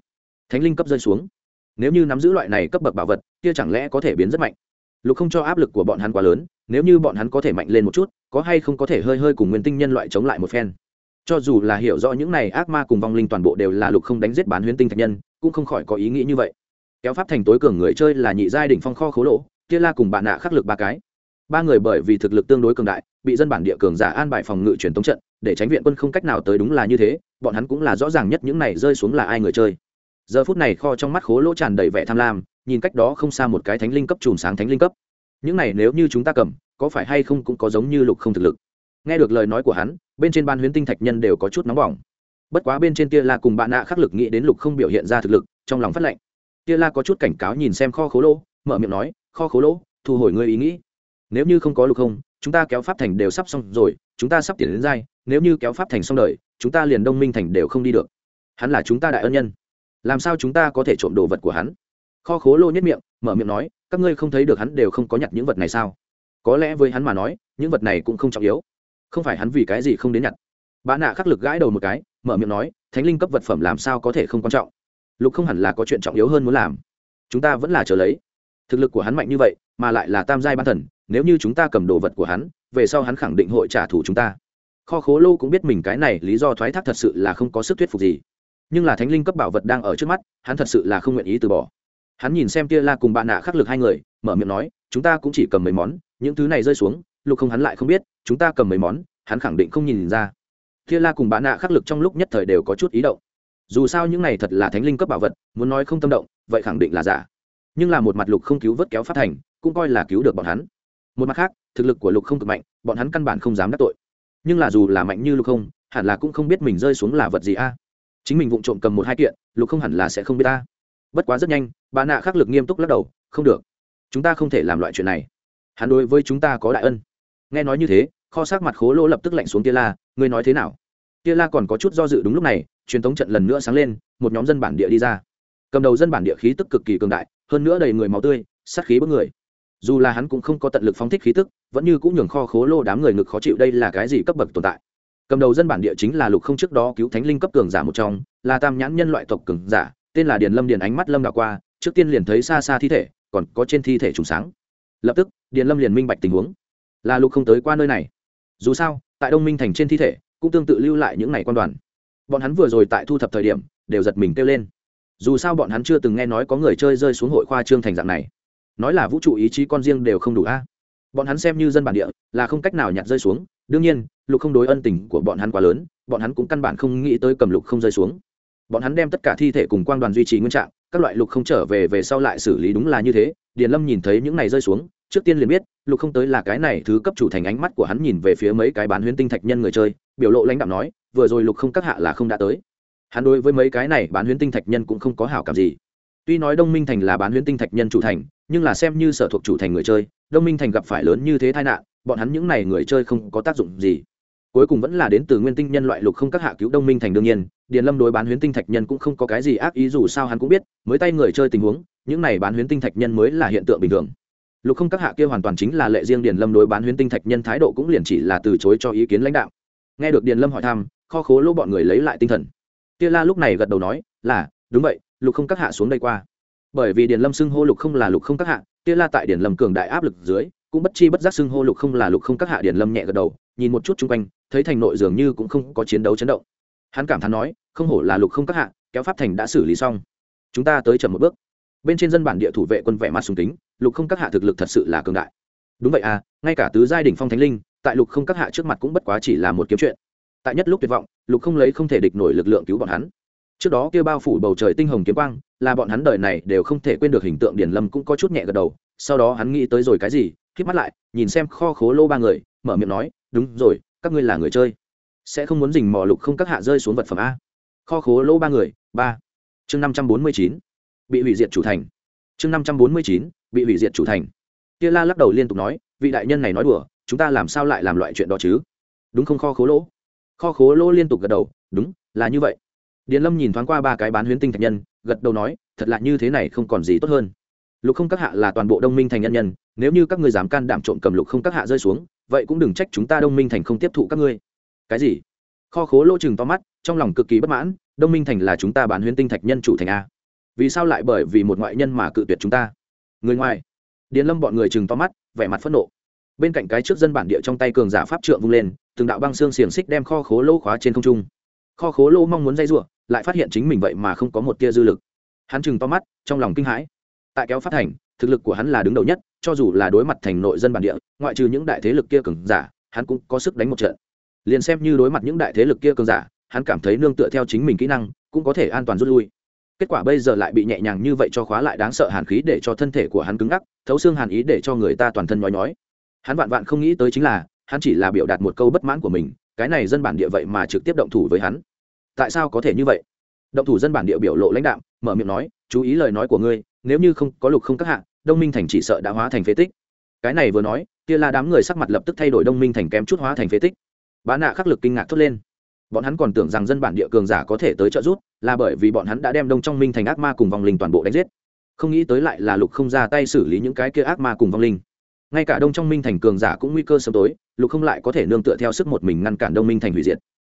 Thánh linh cấp rơi xuống nếu như nắm giữ loại này cấp bậc bảo vật, kia chẳng lẽ có thể biến rất mạnh? Lục không cho áp lực của bọn hắn quá lớn, nếu như bọn hắn có thể mạnh lên một chút, có hay không có thể hơi hơi cùng nguyên tinh nhân loại chống lại một phen. Cho dù là hiểu rõ những này ác ma cùng vong linh toàn bộ đều là lục không đánh giết bán huyễn tinh thạch nhân, cũng không khỏi có ý nghĩ như vậy. Kéo pháp thành tối cường người chơi là nhị giai đỉnh phong kho khố lỗ, kia la cùng bạn nạ khắc lực ba cái. Ba người bởi vì thực lực tương đối cường đại, bị dân bản địa cường giả an bài phòng ngự truyền tống trận, để tránh viện quân không cách nào tới đúng là như thế, bọn hắn cũng là rõ ràng nhất những này rơi xuống là ai người chơi giờ phút này kho trong mắt khố lỗ tràn đầy vẻ tham lam, nhìn cách đó không xa một cái thánh linh cấp chùm sáng thánh linh cấp. Những này nếu như chúng ta cầm, có phải hay không cũng có giống như lục không thực lực? Nghe được lời nói của hắn, bên trên ban huyến tinh thạch nhân đều có chút nóng bỏng. Bất quá bên trên tia la cùng bạn nạ khắc lực nghĩ đến lục không biểu hiện ra thực lực, trong lòng phát lệnh. Tia la có chút cảnh cáo nhìn xem kho khố lỗ, mở miệng nói, kho khố lỗ, thu hồi ngươi ý nghĩ. Nếu như không có lục không, chúng ta kéo pháp thành đều sắp xong rồi, chúng ta sắp tiến đến dai nếu như kéo pháp thành xong đời, chúng ta liền đông minh thành đều không đi được. Hắn là chúng ta đại ân nhân làm sao chúng ta có thể trộm đồ vật của hắn? Kho khố lô nhất miệng, mở miệng nói, các ngươi không thấy được hắn đều không có nhặt những vật này sao? Có lẽ với hắn mà nói, những vật này cũng không trọng yếu. Không phải hắn vì cái gì không đến nhặt. Bà nạ khắc lực gãi đầu một cái, mở miệng nói, thánh linh cấp vật phẩm làm sao có thể không quan trọng? Lục không hẳn là có chuyện trọng yếu hơn muốn làm. Chúng ta vẫn là chờ lấy. Thực lực của hắn mạnh như vậy, mà lại là tam giai ban thần, nếu như chúng ta cầm đồ vật của hắn, về sau hắn khẳng định hội trả thù chúng ta. Kho khố Lô cũng biết mình cái này lý do thoái thác thật sự là không có sức thuyết phục gì nhưng là thánh linh cấp bảo vật đang ở trước mắt, hắn thật sự là không nguyện ý từ bỏ. Hắn nhìn xem tia la cùng bạn nạ khắc lực hai người, mở miệng nói, chúng ta cũng chỉ cầm mấy món, những thứ này rơi xuống, lục không hắn lại không biết, chúng ta cầm mấy món, hắn khẳng định không nhìn ra. Tia la cùng bạn nạ khắc lực trong lúc nhất thời đều có chút ý động. Dù sao những này thật là thánh linh cấp bảo vật, muốn nói không tâm động, vậy khẳng định là giả. Nhưng là một mặt lục không cứu vớt kéo phát thành, cũng coi là cứu được bọn hắn. Một mặt khác, thực lực của lục không cực mạnh, bọn hắn căn bản không dám đắc tội. Nhưng là dù là mạnh như lục không, hẳn là cũng không biết mình rơi xuống là vật gì a chính mình vụng trộm cầm một hai kiện, lục không hẳn là sẽ không biết ta. Bất quá rất nhanh, bà nạ khắc lực nghiêm túc lắc đầu, không được. Chúng ta không thể làm loại chuyện này. Hắn đối với chúng ta có đại ân. Nghe nói như thế, kho sát mặt khố lỗ lập tức lạnh xuống tia la, ngươi nói thế nào? Tia la còn có chút do dự đúng lúc này, truyền thống trận lần nữa sáng lên, một nhóm dân bản địa đi ra. Cầm đầu dân bản địa khí tức cực kỳ cường đại, hơn nữa đầy người máu tươi, sát khí bức người. Dù là hắn cũng không có tận lực phóng thích khí tức, vẫn như cũng nhường kho khố lô đám người ngực khó chịu, đây là cái gì cấp bậc tồn tại? Cầm đầu dân bản địa chính là lục không trước đó cứu thánh linh cấp cường giả một trong, là tam nhãn nhân loại tộc cường giả, tên là điền lâm điền ánh mắt lâm đảo qua, trước tiên liền thấy xa xa thi thể, còn có trên thi thể trùng sáng. Lập tức, điền lâm liền minh bạch tình huống. Là lục không tới qua nơi này. Dù sao, tại đông minh thành trên thi thể, cũng tương tự lưu lại những ngày quan đoàn. Bọn hắn vừa rồi tại thu thập thời điểm, đều giật mình kêu lên. Dù sao bọn hắn chưa từng nghe nói có người chơi rơi xuống hội khoa trương thành dạng này. Nói là vũ trụ ý chí con riêng đều không đủ a. Bọn hắn xem như dân bản địa, là không cách nào nhặt rơi xuống. Đương nhiên lục không đối ân tình của bọn hắn quá lớn, bọn hắn cũng căn bản không nghĩ tới cầm lục không rơi xuống. Bọn hắn đem tất cả thi thể cùng quang đoàn duy trì nguyên trạng, các loại lục không trở về về sau lại xử lý đúng là như thế, điền lâm nhìn thấy những này rơi xuống, trước tiên liền biết, lục không tới là cái này thứ cấp chủ thành ánh mắt của hắn nhìn về phía mấy cái bán huyễn tinh thạch nhân người chơi, biểu lộ lãnh đạo nói, vừa rồi lục không các hạ là không đã tới. Hắn đối với mấy cái này bán huyễn tinh thạch nhân cũng không có hảo cảm gì. Tuy nói đông minh thành là bán huyễn tinh thạch nhân chủ thành, nhưng là xem như sở thuộc chủ thành người chơi, đông minh thành gặp phải lớn như thế tai nạn, bọn hắn những n à y người chơi không có tác dụng gì cuối cùng vẫn là đến từ nguyên tinh nhân loại lục không các hạ cứu đông minh thành đương nhiên, điền lâm đối bán huyễn tinh thạch nhân cũng không có cái gì ác ý dù sao hắn cũng biết, mới tay người chơi tình huống, những này bán huyễn tinh thạch nhân mới là hiện tượng bình thường. Lục không các hạ kia hoàn toàn chính là lệ riêng điền lâm đối bán huyễn tinh thạch nhân thái độ cũng liền chỉ là từ chối cho ý kiến lãnh đạo. Nghe được điền lâm hỏi thăm, kho khố lỗ bọn người lấy lại tinh thần. Kia la lúc này gật đầu nói, là, đúng vậy, lục không các hạ xuống đây qua. Bởi vì điền lâm xưng hô lục không là lục không các hạ, kia la tại điền lâm cường đại áp lực dưới, cũng bất chi bất giác xưng hô lục không là lục không các hạ, điền lâm nhẹ gật đầu, nhìn một chút chung quanh thấy thành nội dường như cũng không có chiến đấu chấn động. Hắn cảm thán nói không hổ là lục không các hạ kéo pháp thành đã xử lý xong. Chúng ta tới chậm một bước. Bên trên dân bản địa thủ vệ quân vẻ mặt sùng tính, lục không các hạ thực lực thật sự là cường đại. Đúng vậy à ngay cả tứ giai đỉnh phong thánh linh tại lục không các hạ trước mặt cũng bất quá chỉ là một kiếm chuyện. Tại nhất lúc tuyệt vọng lục không lấy không thể địch nổi lực lượng cứu bọn hắn. Trước đó kia bao phủ bầu trời tinh hồng kiếm quang là bọn hắn đời này đều không thể quên được hình tượng điển lâm cũng có chút nhẹ gật đầu sau đó hắn nghĩ tới rồi cái gì k mắt lại nhìn xem kho khố lô ba người mở miệng nói đúng rồi các ngươi là người chơi. Sẽ không muốn dình mò lục không các hạ rơi xuống vật phẩm a. Kho khố lô ba người, ba. Chương năm trăm bốn mươi chín. Bị hủy diệt chủ thành. Chương năm trăm bốn mươi chín. Bị hủy diệt chủ thành. Kia la lắc đầu liên tục nói, vị đại nhân này nói đùa, chúng ta làm sao lại làm loại chuyện đó chứ? Đúng không kho khố lỗ? Kho khố lỗ liên tục gật đầu, đúng, là như vậy. Điền lâm nhìn thoáng qua ba cái bán huyến tinh thạch nhân, gật đầu nói, thật là như thế này không còn gì tốt hơn. Lục không các hạ là toàn bộ đông minh thành nhân nhân, nếu như các ngươi dám can đảm trộm cầm lục không các hạ rơi xuống vậy cũng đừng trách chúng ta đông minh thành không tiếp thụ các ngươi. Cái gì? Kho khố lỗ chừng to mắt, trong lòng cực kỳ bất mãn, đông minh thành là chúng ta bán huyến tinh thạch nhân chủ thành a. Vì sao lại bởi vì một ngoại nhân mà cự tuyệt chúng ta? Người ngoài. Điền lâm bọn người chừng to mắt, vẻ mặt phẫn nộ. Bên cạnh cái trước dân bản địa trong tay cường giả pháp trượng vung lên, từng đạo băng xương xiềng xích đem kho khố lỗ khóa trên không trung. Kho khố lỗ mong muốn dây giụa lại phát hiện chính mình vậy mà không có một tia dư lực. Hắn chừng to mắt, trong lòng kinh hãi. Tại kéo phát thành, thực lực của hắn là đứng đầu nhất cho dù là đối mặt thành nội dân bản địa, ngoại trừ những đại thế lực kia cường giả, hắn cũng có sức đánh một trận. Liền xem như đối mặt những đại thế lực kia cường giả, hắn cảm thấy nương tựa theo chính mình kỹ năng, cũng có thể an toàn rút lui. Kết quả bây giờ lại bị nhẹ nhàng như vậy cho khóa lại đáng sợ hàn khí để cho thân thể của hắn cứng ngắc, thấu xương hàn ý để cho người ta toàn thân nhói nhói. Hắn vạn vạn không nghĩ tới chính là, hắn chỉ là biểu đạt một câu bất mãn của mình, cái này dân bản địa vậy mà trực tiếp động thủ với hắn. Tại sao có thể như vậy? Động thủ dân bản địa biểu lộ lãnh đạo mở miệng nói, chú ý lời nói của ngươi, nếu như không có lục không các hạng đông minh thành chỉ sợ đã hóa thành phế tích. Cái này vừa nói, kia là đám người sắc mặt lập tức thay đổi đông minh thành kém chút hóa thành phế tích. Bá nạ khắc lực kinh ngạc thốt lên. Bọn hắn còn tưởng rằng dân bản địa cường giả có thể tới trợ giúp, là bởi vì bọn hắn đã đem đông trong minh thành ác ma cùng vong linh toàn bộ đánh giết. Không nghĩ tới lại là lục không ra tay xử lý những cái kia ác ma cùng vong linh. Ngay cả đông trong minh thành cường giả cũng nguy cơ sớm tối, lục không lại có thể nương tựa theo sức một mình ngăn cản đông minh thành hủy diệt.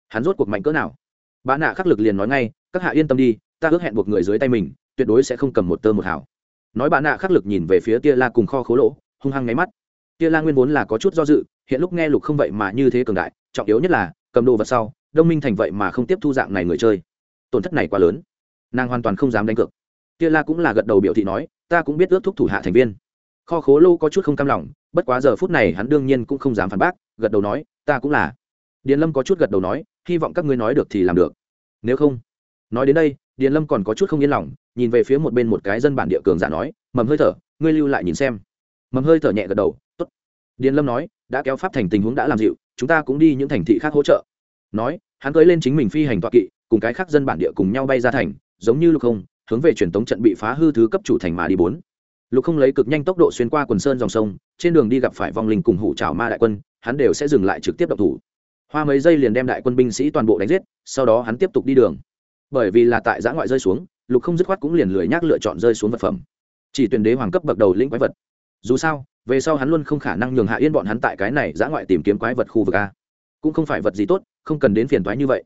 Hắn rốt cuộc mạnh cỡ nào? Bá nạ khắc lực liền nói ngay, các hạ yên tâm đi, ta ước hẹn buộc người dưới tay mình, tuyệt đối sẽ không cầm một tơ một hảo nói bá nạ khắc lực nhìn về phía tia la cùng kho khố lỗ, hung hăng nháy mắt. Tia la nguyên vốn là có chút do dự, hiện lúc nghe lục không vậy mà như thế cường đại, trọng yếu nhất là, cầm đồ vật sau, đông minh thành vậy mà không tiếp thu dạng này người chơi. Tổn thất này quá lớn. Nàng hoàn toàn không dám đánh cược. Tia la cũng là gật đầu biểu thị nói, ta cũng biết ước thúc thủ hạ thành viên. Kho khố lô có chút không cam lòng, bất quá giờ phút này hắn đương nhiên cũng không dám phản bác, gật đầu nói, ta cũng là. Điền lâm có chút gật đầu nói, hy vọng các ngươi nói được thì làm được. Nếu không? Nói đến đây, điền lâm còn có chút không yên lòng nhìn về phía một bên một cái dân bản địa cường giả nói, mầm hơi thở, ngươi lưu lại nhìn xem. Mầm hơi thở nhẹ gật đầu t ố t điền lâm nói, đã kéo pháp thành tình huống đã làm dịu, chúng ta cũng đi những thành thị khác hỗ trợ. Nói, hắn cưới lên chính mình phi hành toạ kỵ, cùng cái khác dân bản địa cùng nhau bay ra thành, giống như lục không, hướng về truyền tống trận bị phá hư thứ cấp chủ thành mà đi bốn. Lục không lấy cực nhanh tốc độ xuyên qua quần sơn dòng sông, trên đường đi gặp phải vong linh cùng hủ trào ma đại quân, hắn đều sẽ dừng lại trực tiếp đập thủ. Hoa mấy giây liền đem đại quân binh sĩ toàn bộ đánh giết, sau đó hắn tiếp tục đi đường. Bởi vì là tại giã ngoại rơi xuống lục không dứt khoát cũng liền lười nhác lựa chọn rơi xuống vật phẩm. Chỉ tuyển đế hoàng cấp bậc đầu lĩnh quái vật. Dù sao, về sau hắn luôn không khả năng nhường hạ yên bọn hắn tại cái này giã ngoại tìm kiếm quái vật khu vực a. Cũng không phải vật gì tốt, không cần đến phiền toái như vậy.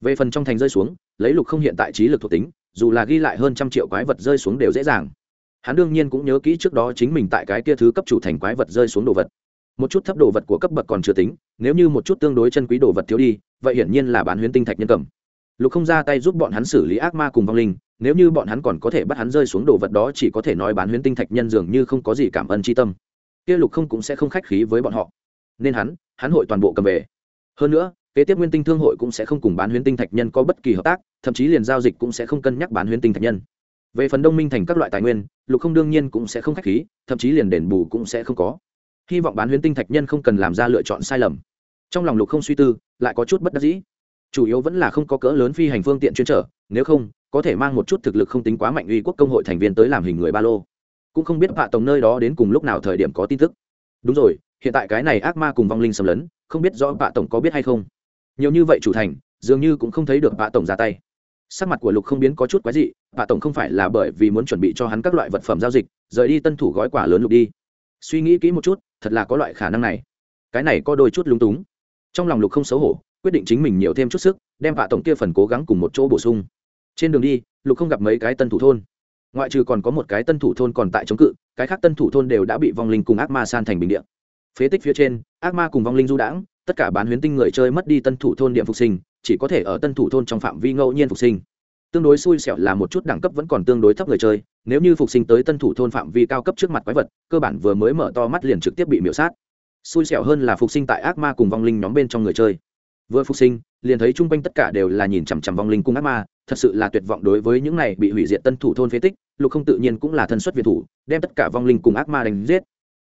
Về phần trong thành rơi xuống, lấy lục không hiện tại trí lực thuộc tính, dù là ghi lại hơn trăm triệu quái vật rơi xuống đều dễ dàng. Hắn đương nhiên cũng nhớ kỹ trước đó chính mình tại cái kia thứ cấp chủ thành quái vật rơi xuống đồ vật. Một chút thấp đồ vật của cấp bậc còn chưa tính, nếu như một chút tương đối chân quý đồ vật thiếu đi, vậy hiển nhiên là bán huyến tinh thạch nhân cầm. Lục không ra tay giúp bọn hắn xử lý ác ma cùng vong linh nếu như bọn hắn còn có thể bắt hắn rơi xuống đồ vật đó chỉ có thể nói bán huyễn tinh thạch nhân dường như không có gì cảm ơn tri tâm. Kia lục không cũng sẽ không khách khí với bọn họ. Nên hắn hắn hội toàn bộ cầm về. Hơn nữa, kế tiếp nguyên tinh thương hội cũng sẽ không cùng bán huyễn tinh thạch nhân có bất kỳ hợp tác, thậm chí liền giao dịch cũng sẽ không cân nhắc bán huyễn tinh thạch nhân. Về phần đông minh thành các loại tài nguyên, lục không đương nhiên cũng sẽ không khách khí, thậm chí liền đền bù cũng sẽ không có. Hy vọng bán huyễn tinh thạch nhân không cần làm ra lựa chọn sai lầm. Trong lòng lục không suy tư, lại có chút bất đắc dĩ. Chủ yếu vẫn là không có cỡ lớn phi hành phương tiện chuyên trở, nếu không có thể mang một chút thực lực không tính quá mạnh uy quốc công hội thành viên tới làm hình người ba lô. Cũng không biết vạ tổng nơi đó đến cùng lúc nào thời điểm có tin tức. Đúng rồi, hiện tại cái này ác ma cùng vong linh xâm lấn, không biết rõ vạ tổng có biết hay không. Nhiều như vậy chủ thành, dường như cũng không thấy được vạ tổng ra tay. Sắc mặt của lục không biến có chút quái dị, vạ tổng không phải là bởi vì muốn chuẩn bị cho hắn các loại vật phẩm giao dịch, rời đi tân thủ gói quả lớn lục đi. Suy nghĩ kỹ một chút, thật là có loại khả năng này. Cái này có đôi chút lúng túng. Trong lòng lục không xấu hổ, quyết định chính mình nhiều thêm chút sức, đem vạ tổng kia phần cố gắng cùng một chỗ bổ sung trên đường đi, lục không gặp mấy cái tân thủ thôn. Ngoại trừ còn có một cái tân thủ thôn còn tại chống cự, cái khác tân thủ thôn đều đã bị vong linh cùng ác ma san thành bình điện phế tích phía trên, ác ma cùng vong linh du đãng, tất cả bán huyến tinh người chơi mất đi tân thủ thôn điểm phục sinh, chỉ có thể ở tân thủ thôn trong phạm vi ngẫu nhiên phục sinh. Tương đối xui xẻo là một chút đẳng cấp vẫn còn tương đối thấp người chơi, nếu như phục sinh tới tân thủ thôn phạm vi cao cấp trước mặt quái vật, cơ bản vừa mới mở to mắt liền trực tiếp bị miễu sát. Xui xẻo hơn là phục sinh tại ác ma cùng vong linh nhóm bên trong người chơi. Vừa phục sinh liền thấy chung quanh tất cả đều là nhìn chằm chằm vong linh cung ác ma, thật sự là tuyệt vọng đối với những này bị hủy diệt tân thủ thôn phế tích, lục không tự nhiên cũng là thân xuất việt thủ, đem tất cả vong linh cùng ác ma đánh giết.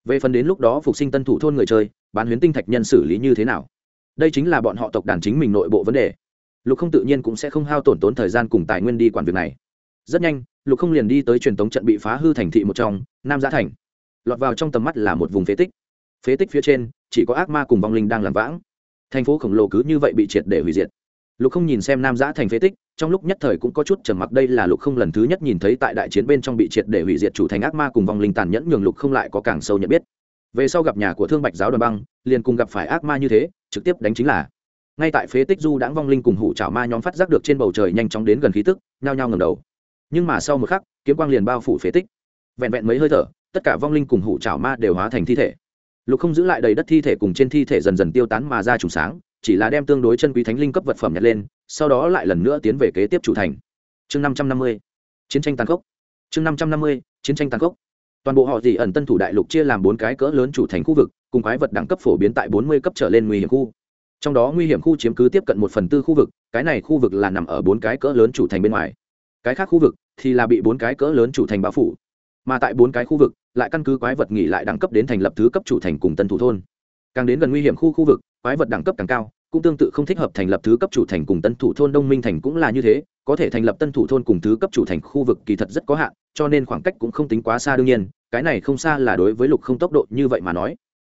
Về phần đến lúc đó phục sinh tân thủ thôn người chơi, bán huyến tinh thạch nhân xử lý như thế nào? Đây chính là bọn họ tộc đàn chính mình nội bộ vấn đề. Lục không tự nhiên cũng sẽ không hao tổn tốn thời gian cùng tài nguyên đi quản việc này. Rất nhanh, lục không liền đi tới truyền thống trận bị phá hư thành thị một trong, nam giã thành. Lọt vào trong tầm mắt là một vùng phế tích. Phế tích phía trên, chỉ có ác ma cùng vong linh đang làm vãng thành phố khổng lồ cứ như vậy bị triệt để hủy diệt. Lục không nhìn xem nam giã thành phế tích, trong lúc nhất thời cũng có chút trầm mặc. Đây là lục không lần thứ nhất nhìn thấy tại đại chiến bên trong bị triệt để hủy diệt chủ thành ác ma cùng vong linh tàn nhẫn nhường lục không lại có càng sâu nhận biết. Về sau gặp nhà của thương bạch giáo đoàn băng, liền cùng gặp phải ác ma như thế, trực tiếp đánh chính là. Ngay tại phế tích du đãng vong linh cùng hủ trào ma nhóm phát giác được trên bầu trời nhanh chóng đến gần khí tức, nhao nhao ngầm đầu. Nhưng mà sau một khắc, kiếm quang liền bao phủ phế tích. Vẹn vẹn mấy hơi thở, tất cả vong linh cùng hủ trào ma đều hóa thành thi thể lục không giữ lại đầy đất thi thể cùng trên thi thể dần dần tiêu tán mà ra trùng sáng, chỉ là đem tương đối chân quý thánh linh cấp vật phẩm nhặt lên, sau đó lại lần nữa tiến về kế tiếp chủ thành. Chương năm trăm năm mươi, chiến tranh tàn khốc. Chương năm trăm năm mươi, chiến tranh tàn khốc. Toàn bộ họ dị ẩn tân thủ đại lục chia làm bốn cái cỡ lớn chủ thành khu vực, cùng quái vật đẳng cấp phổ biến tại bốn mươi cấp trở lên nguy hiểm khu. Trong đó nguy hiểm khu chiếm cứ tiếp cận một phần tư khu vực, cái này khu vực là nằm ở bốn cái cỡ lớn chủ thành bên ngoài. Cái khác khu vực thì là bị bốn cái cỡ lớn chủ thành bao phủ mà tại bốn cái khu vực, lại căn cứ quái vật nghỉ lại đẳng cấp đến thành lập thứ cấp chủ thành cùng tân thủ thôn. Càng đến gần nguy hiểm khu khu vực, quái vật đẳng cấp càng cao, cũng tương tự không thích hợp thành lập thứ cấp chủ thành cùng tân thủ thôn, đông minh thành cũng là như thế, có thể thành lập tân thủ thôn cùng thứ cấp chủ thành khu vực kỳ thật rất có hạn, cho nên khoảng cách cũng không tính quá xa đương nhiên, cái này không xa là đối với lục không tốc độ như vậy mà nói.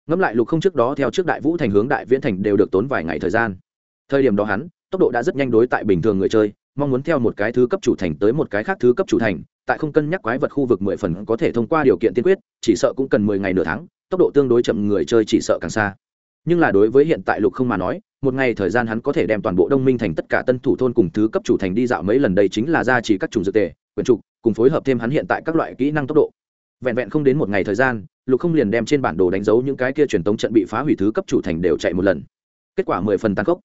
Ngẫm lại lục không trước đó theo trước đại vũ thành hướng đại viễn thành đều được tốn vài ngày thời gian. Thời điểm đó hắn, tốc độ đã rất nhanh đối tại bình thường người chơi mong muốn theo một cái thứ cấp chủ thành tới một cái khác thứ cấp chủ thành, tại không cân nhắc quái vật khu vực mười phần có thể thông qua điều kiện tiên quyết, chỉ sợ cũng cần mười ngày nửa tháng, tốc độ tương đối chậm người chơi chỉ sợ càng xa. Nhưng là đối với hiện tại lục không mà nói, một ngày thời gian hắn có thể đem toàn bộ đông minh thành tất cả tân thủ thôn cùng thứ cấp chủ thành đi dạo mấy lần đây chính là ra chỉ các chủng dược tề, quyển trục, cùng phối hợp thêm hắn hiện tại các loại kỹ năng tốc độ. Vẹn vẹn không đến một ngày thời gian, lục không liền đem trên bản đồ đánh dấu những cái kia truyền tống trận bị phá hủy thứ cấp chủ thành đều chạy một lần. Kết quả mười phần tăng cốc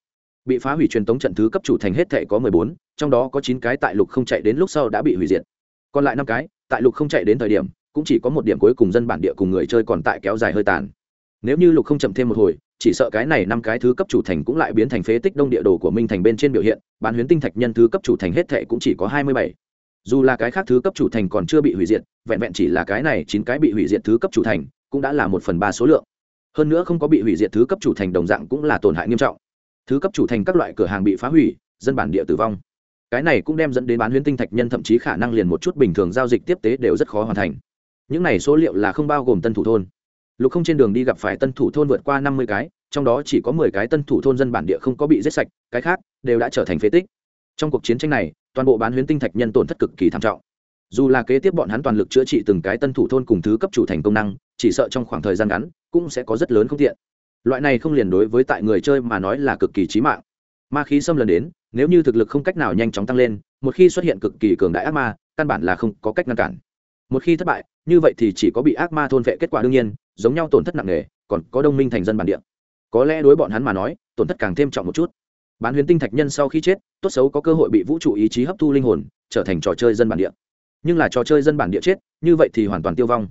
bị phá hủy truyền tống trận thứ cấp chủ thành hết thể có mười bốn, trong đó có chín cái tại lục không chạy đến lúc sau đã bị hủy diệt. Còn lại năm cái, tại lục không chạy đến thời điểm, cũng chỉ có một điểm cuối cùng dân bản địa cùng người chơi còn tại kéo dài hơi tàn. Nếu như lục không chậm thêm một hồi, chỉ sợ cái này năm cái thứ cấp chủ thành cũng lại biến thành phế tích đông địa đồ của minh thành bên trên biểu hiện, bán huyến tinh thạch nhân thứ cấp chủ thành hết thệ cũng chỉ có hai mươi bảy. Dù là cái khác thứ cấp chủ thành còn chưa bị hủy diệt, vẹn vẹn chỉ là cái này chín cái bị hủy diệt thứ cấp chủ thành, cũng đã là một phần ba số lượng. Hơn nữa không có bị hủy diệt thứ cấp chủ thành đồng dạng cũng là tổn hại nghiêm trọng thứ cấp chủ thành các loại cửa hàng bị phá hủy, dân bản địa tử vong. Cái này cũng đem dẫn đến bán huyến tinh thạch nhân thậm chí khả năng liền một chút bình thường giao dịch tiếp tế đều rất khó hoàn thành. Những này số liệu là không bao gồm tân thủ thôn. Lục không trên đường đi gặp phải tân thủ thôn vượt qua năm mươi cái, trong đó chỉ có mười cái tân thủ thôn dân bản địa không có bị giết sạch, cái khác đều đã trở thành phế tích. Trong cuộc chiến tranh này, toàn bộ bán huyến tinh thạch nhân tổn thất cực kỳ tham trọng. Dù là kế tiếp bọn hắn toàn lực chữa trị từng cái tân thủ thôn cùng thứ cấp chủ thành công năng, chỉ sợ trong khoảng thời gian ngắn cũng sẽ có rất lớn không tiện loại này không liền đối với tại người chơi mà nói là cực kỳ trí mạng. Ma khí xâm lần đến, nếu như thực lực không cách nào nhanh chóng tăng lên, một khi xuất hiện cực kỳ cường đại ác ma, căn bản là không có cách ngăn cản. Một khi thất bại, như vậy thì chỉ có bị ác ma thôn vệ kết quả đương nhiên, giống nhau tổn thất nặng nề, còn có đông minh thành dân bản địa. Có lẽ đối bọn hắn mà nói, tổn thất càng thêm trọng một chút. Bán huyền tinh thạch nhân sau khi chết, tốt xấu có cơ hội bị vũ trụ ý chí hấp thu linh hồn, trở thành trò chơi dân bản địa. Nhưng là trò chơi dân bản địa chết, như vậy thì hoàn toàn tiêu vong.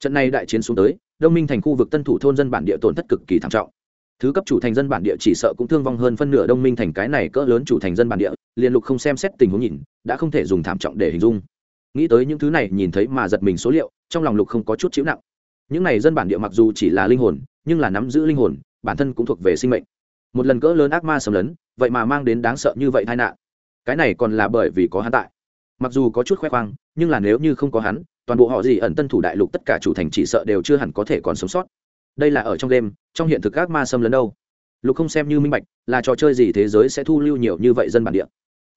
Trận này đại chiến xuống tới đông minh thành khu vực tân thủ thôn dân bản địa tổn thất cực kỳ thảm trọng. Thứ cấp chủ thành dân bản địa chỉ sợ cũng thương vong hơn phân nửa đông minh thành cái này cỡ lớn chủ thành dân bản địa liên lục không xem xét tình huống nhìn, đã không thể dùng thảm trọng để hình dung. Nghĩ tới những thứ này, nhìn thấy mà giật mình số liệu, trong lòng lục không có chút chịu nặng. Những này dân bản địa mặc dù chỉ là linh hồn, nhưng là nắm giữ linh hồn, bản thân cũng thuộc về sinh mệnh. Một lần cỡ lớn ác ma xâm lấn, vậy mà mang đến đáng sợ như vậy tai nạn. Cái này còn là bởi vì có hắn tại. Mặc dù có chút khoe khoang, nhưng là nếu như không có hắn toàn bộ họ gì ẩn tân thủ đại lục tất cả chủ thành chỉ sợ đều chưa hẳn có thể còn sống sót. Đây là ở trong đêm, trong hiện thực các ma xâm lấn đâu? Lục không xem như minh bạch, là trò chơi gì thế giới sẽ thu lưu nhiều như vậy dân bản địa?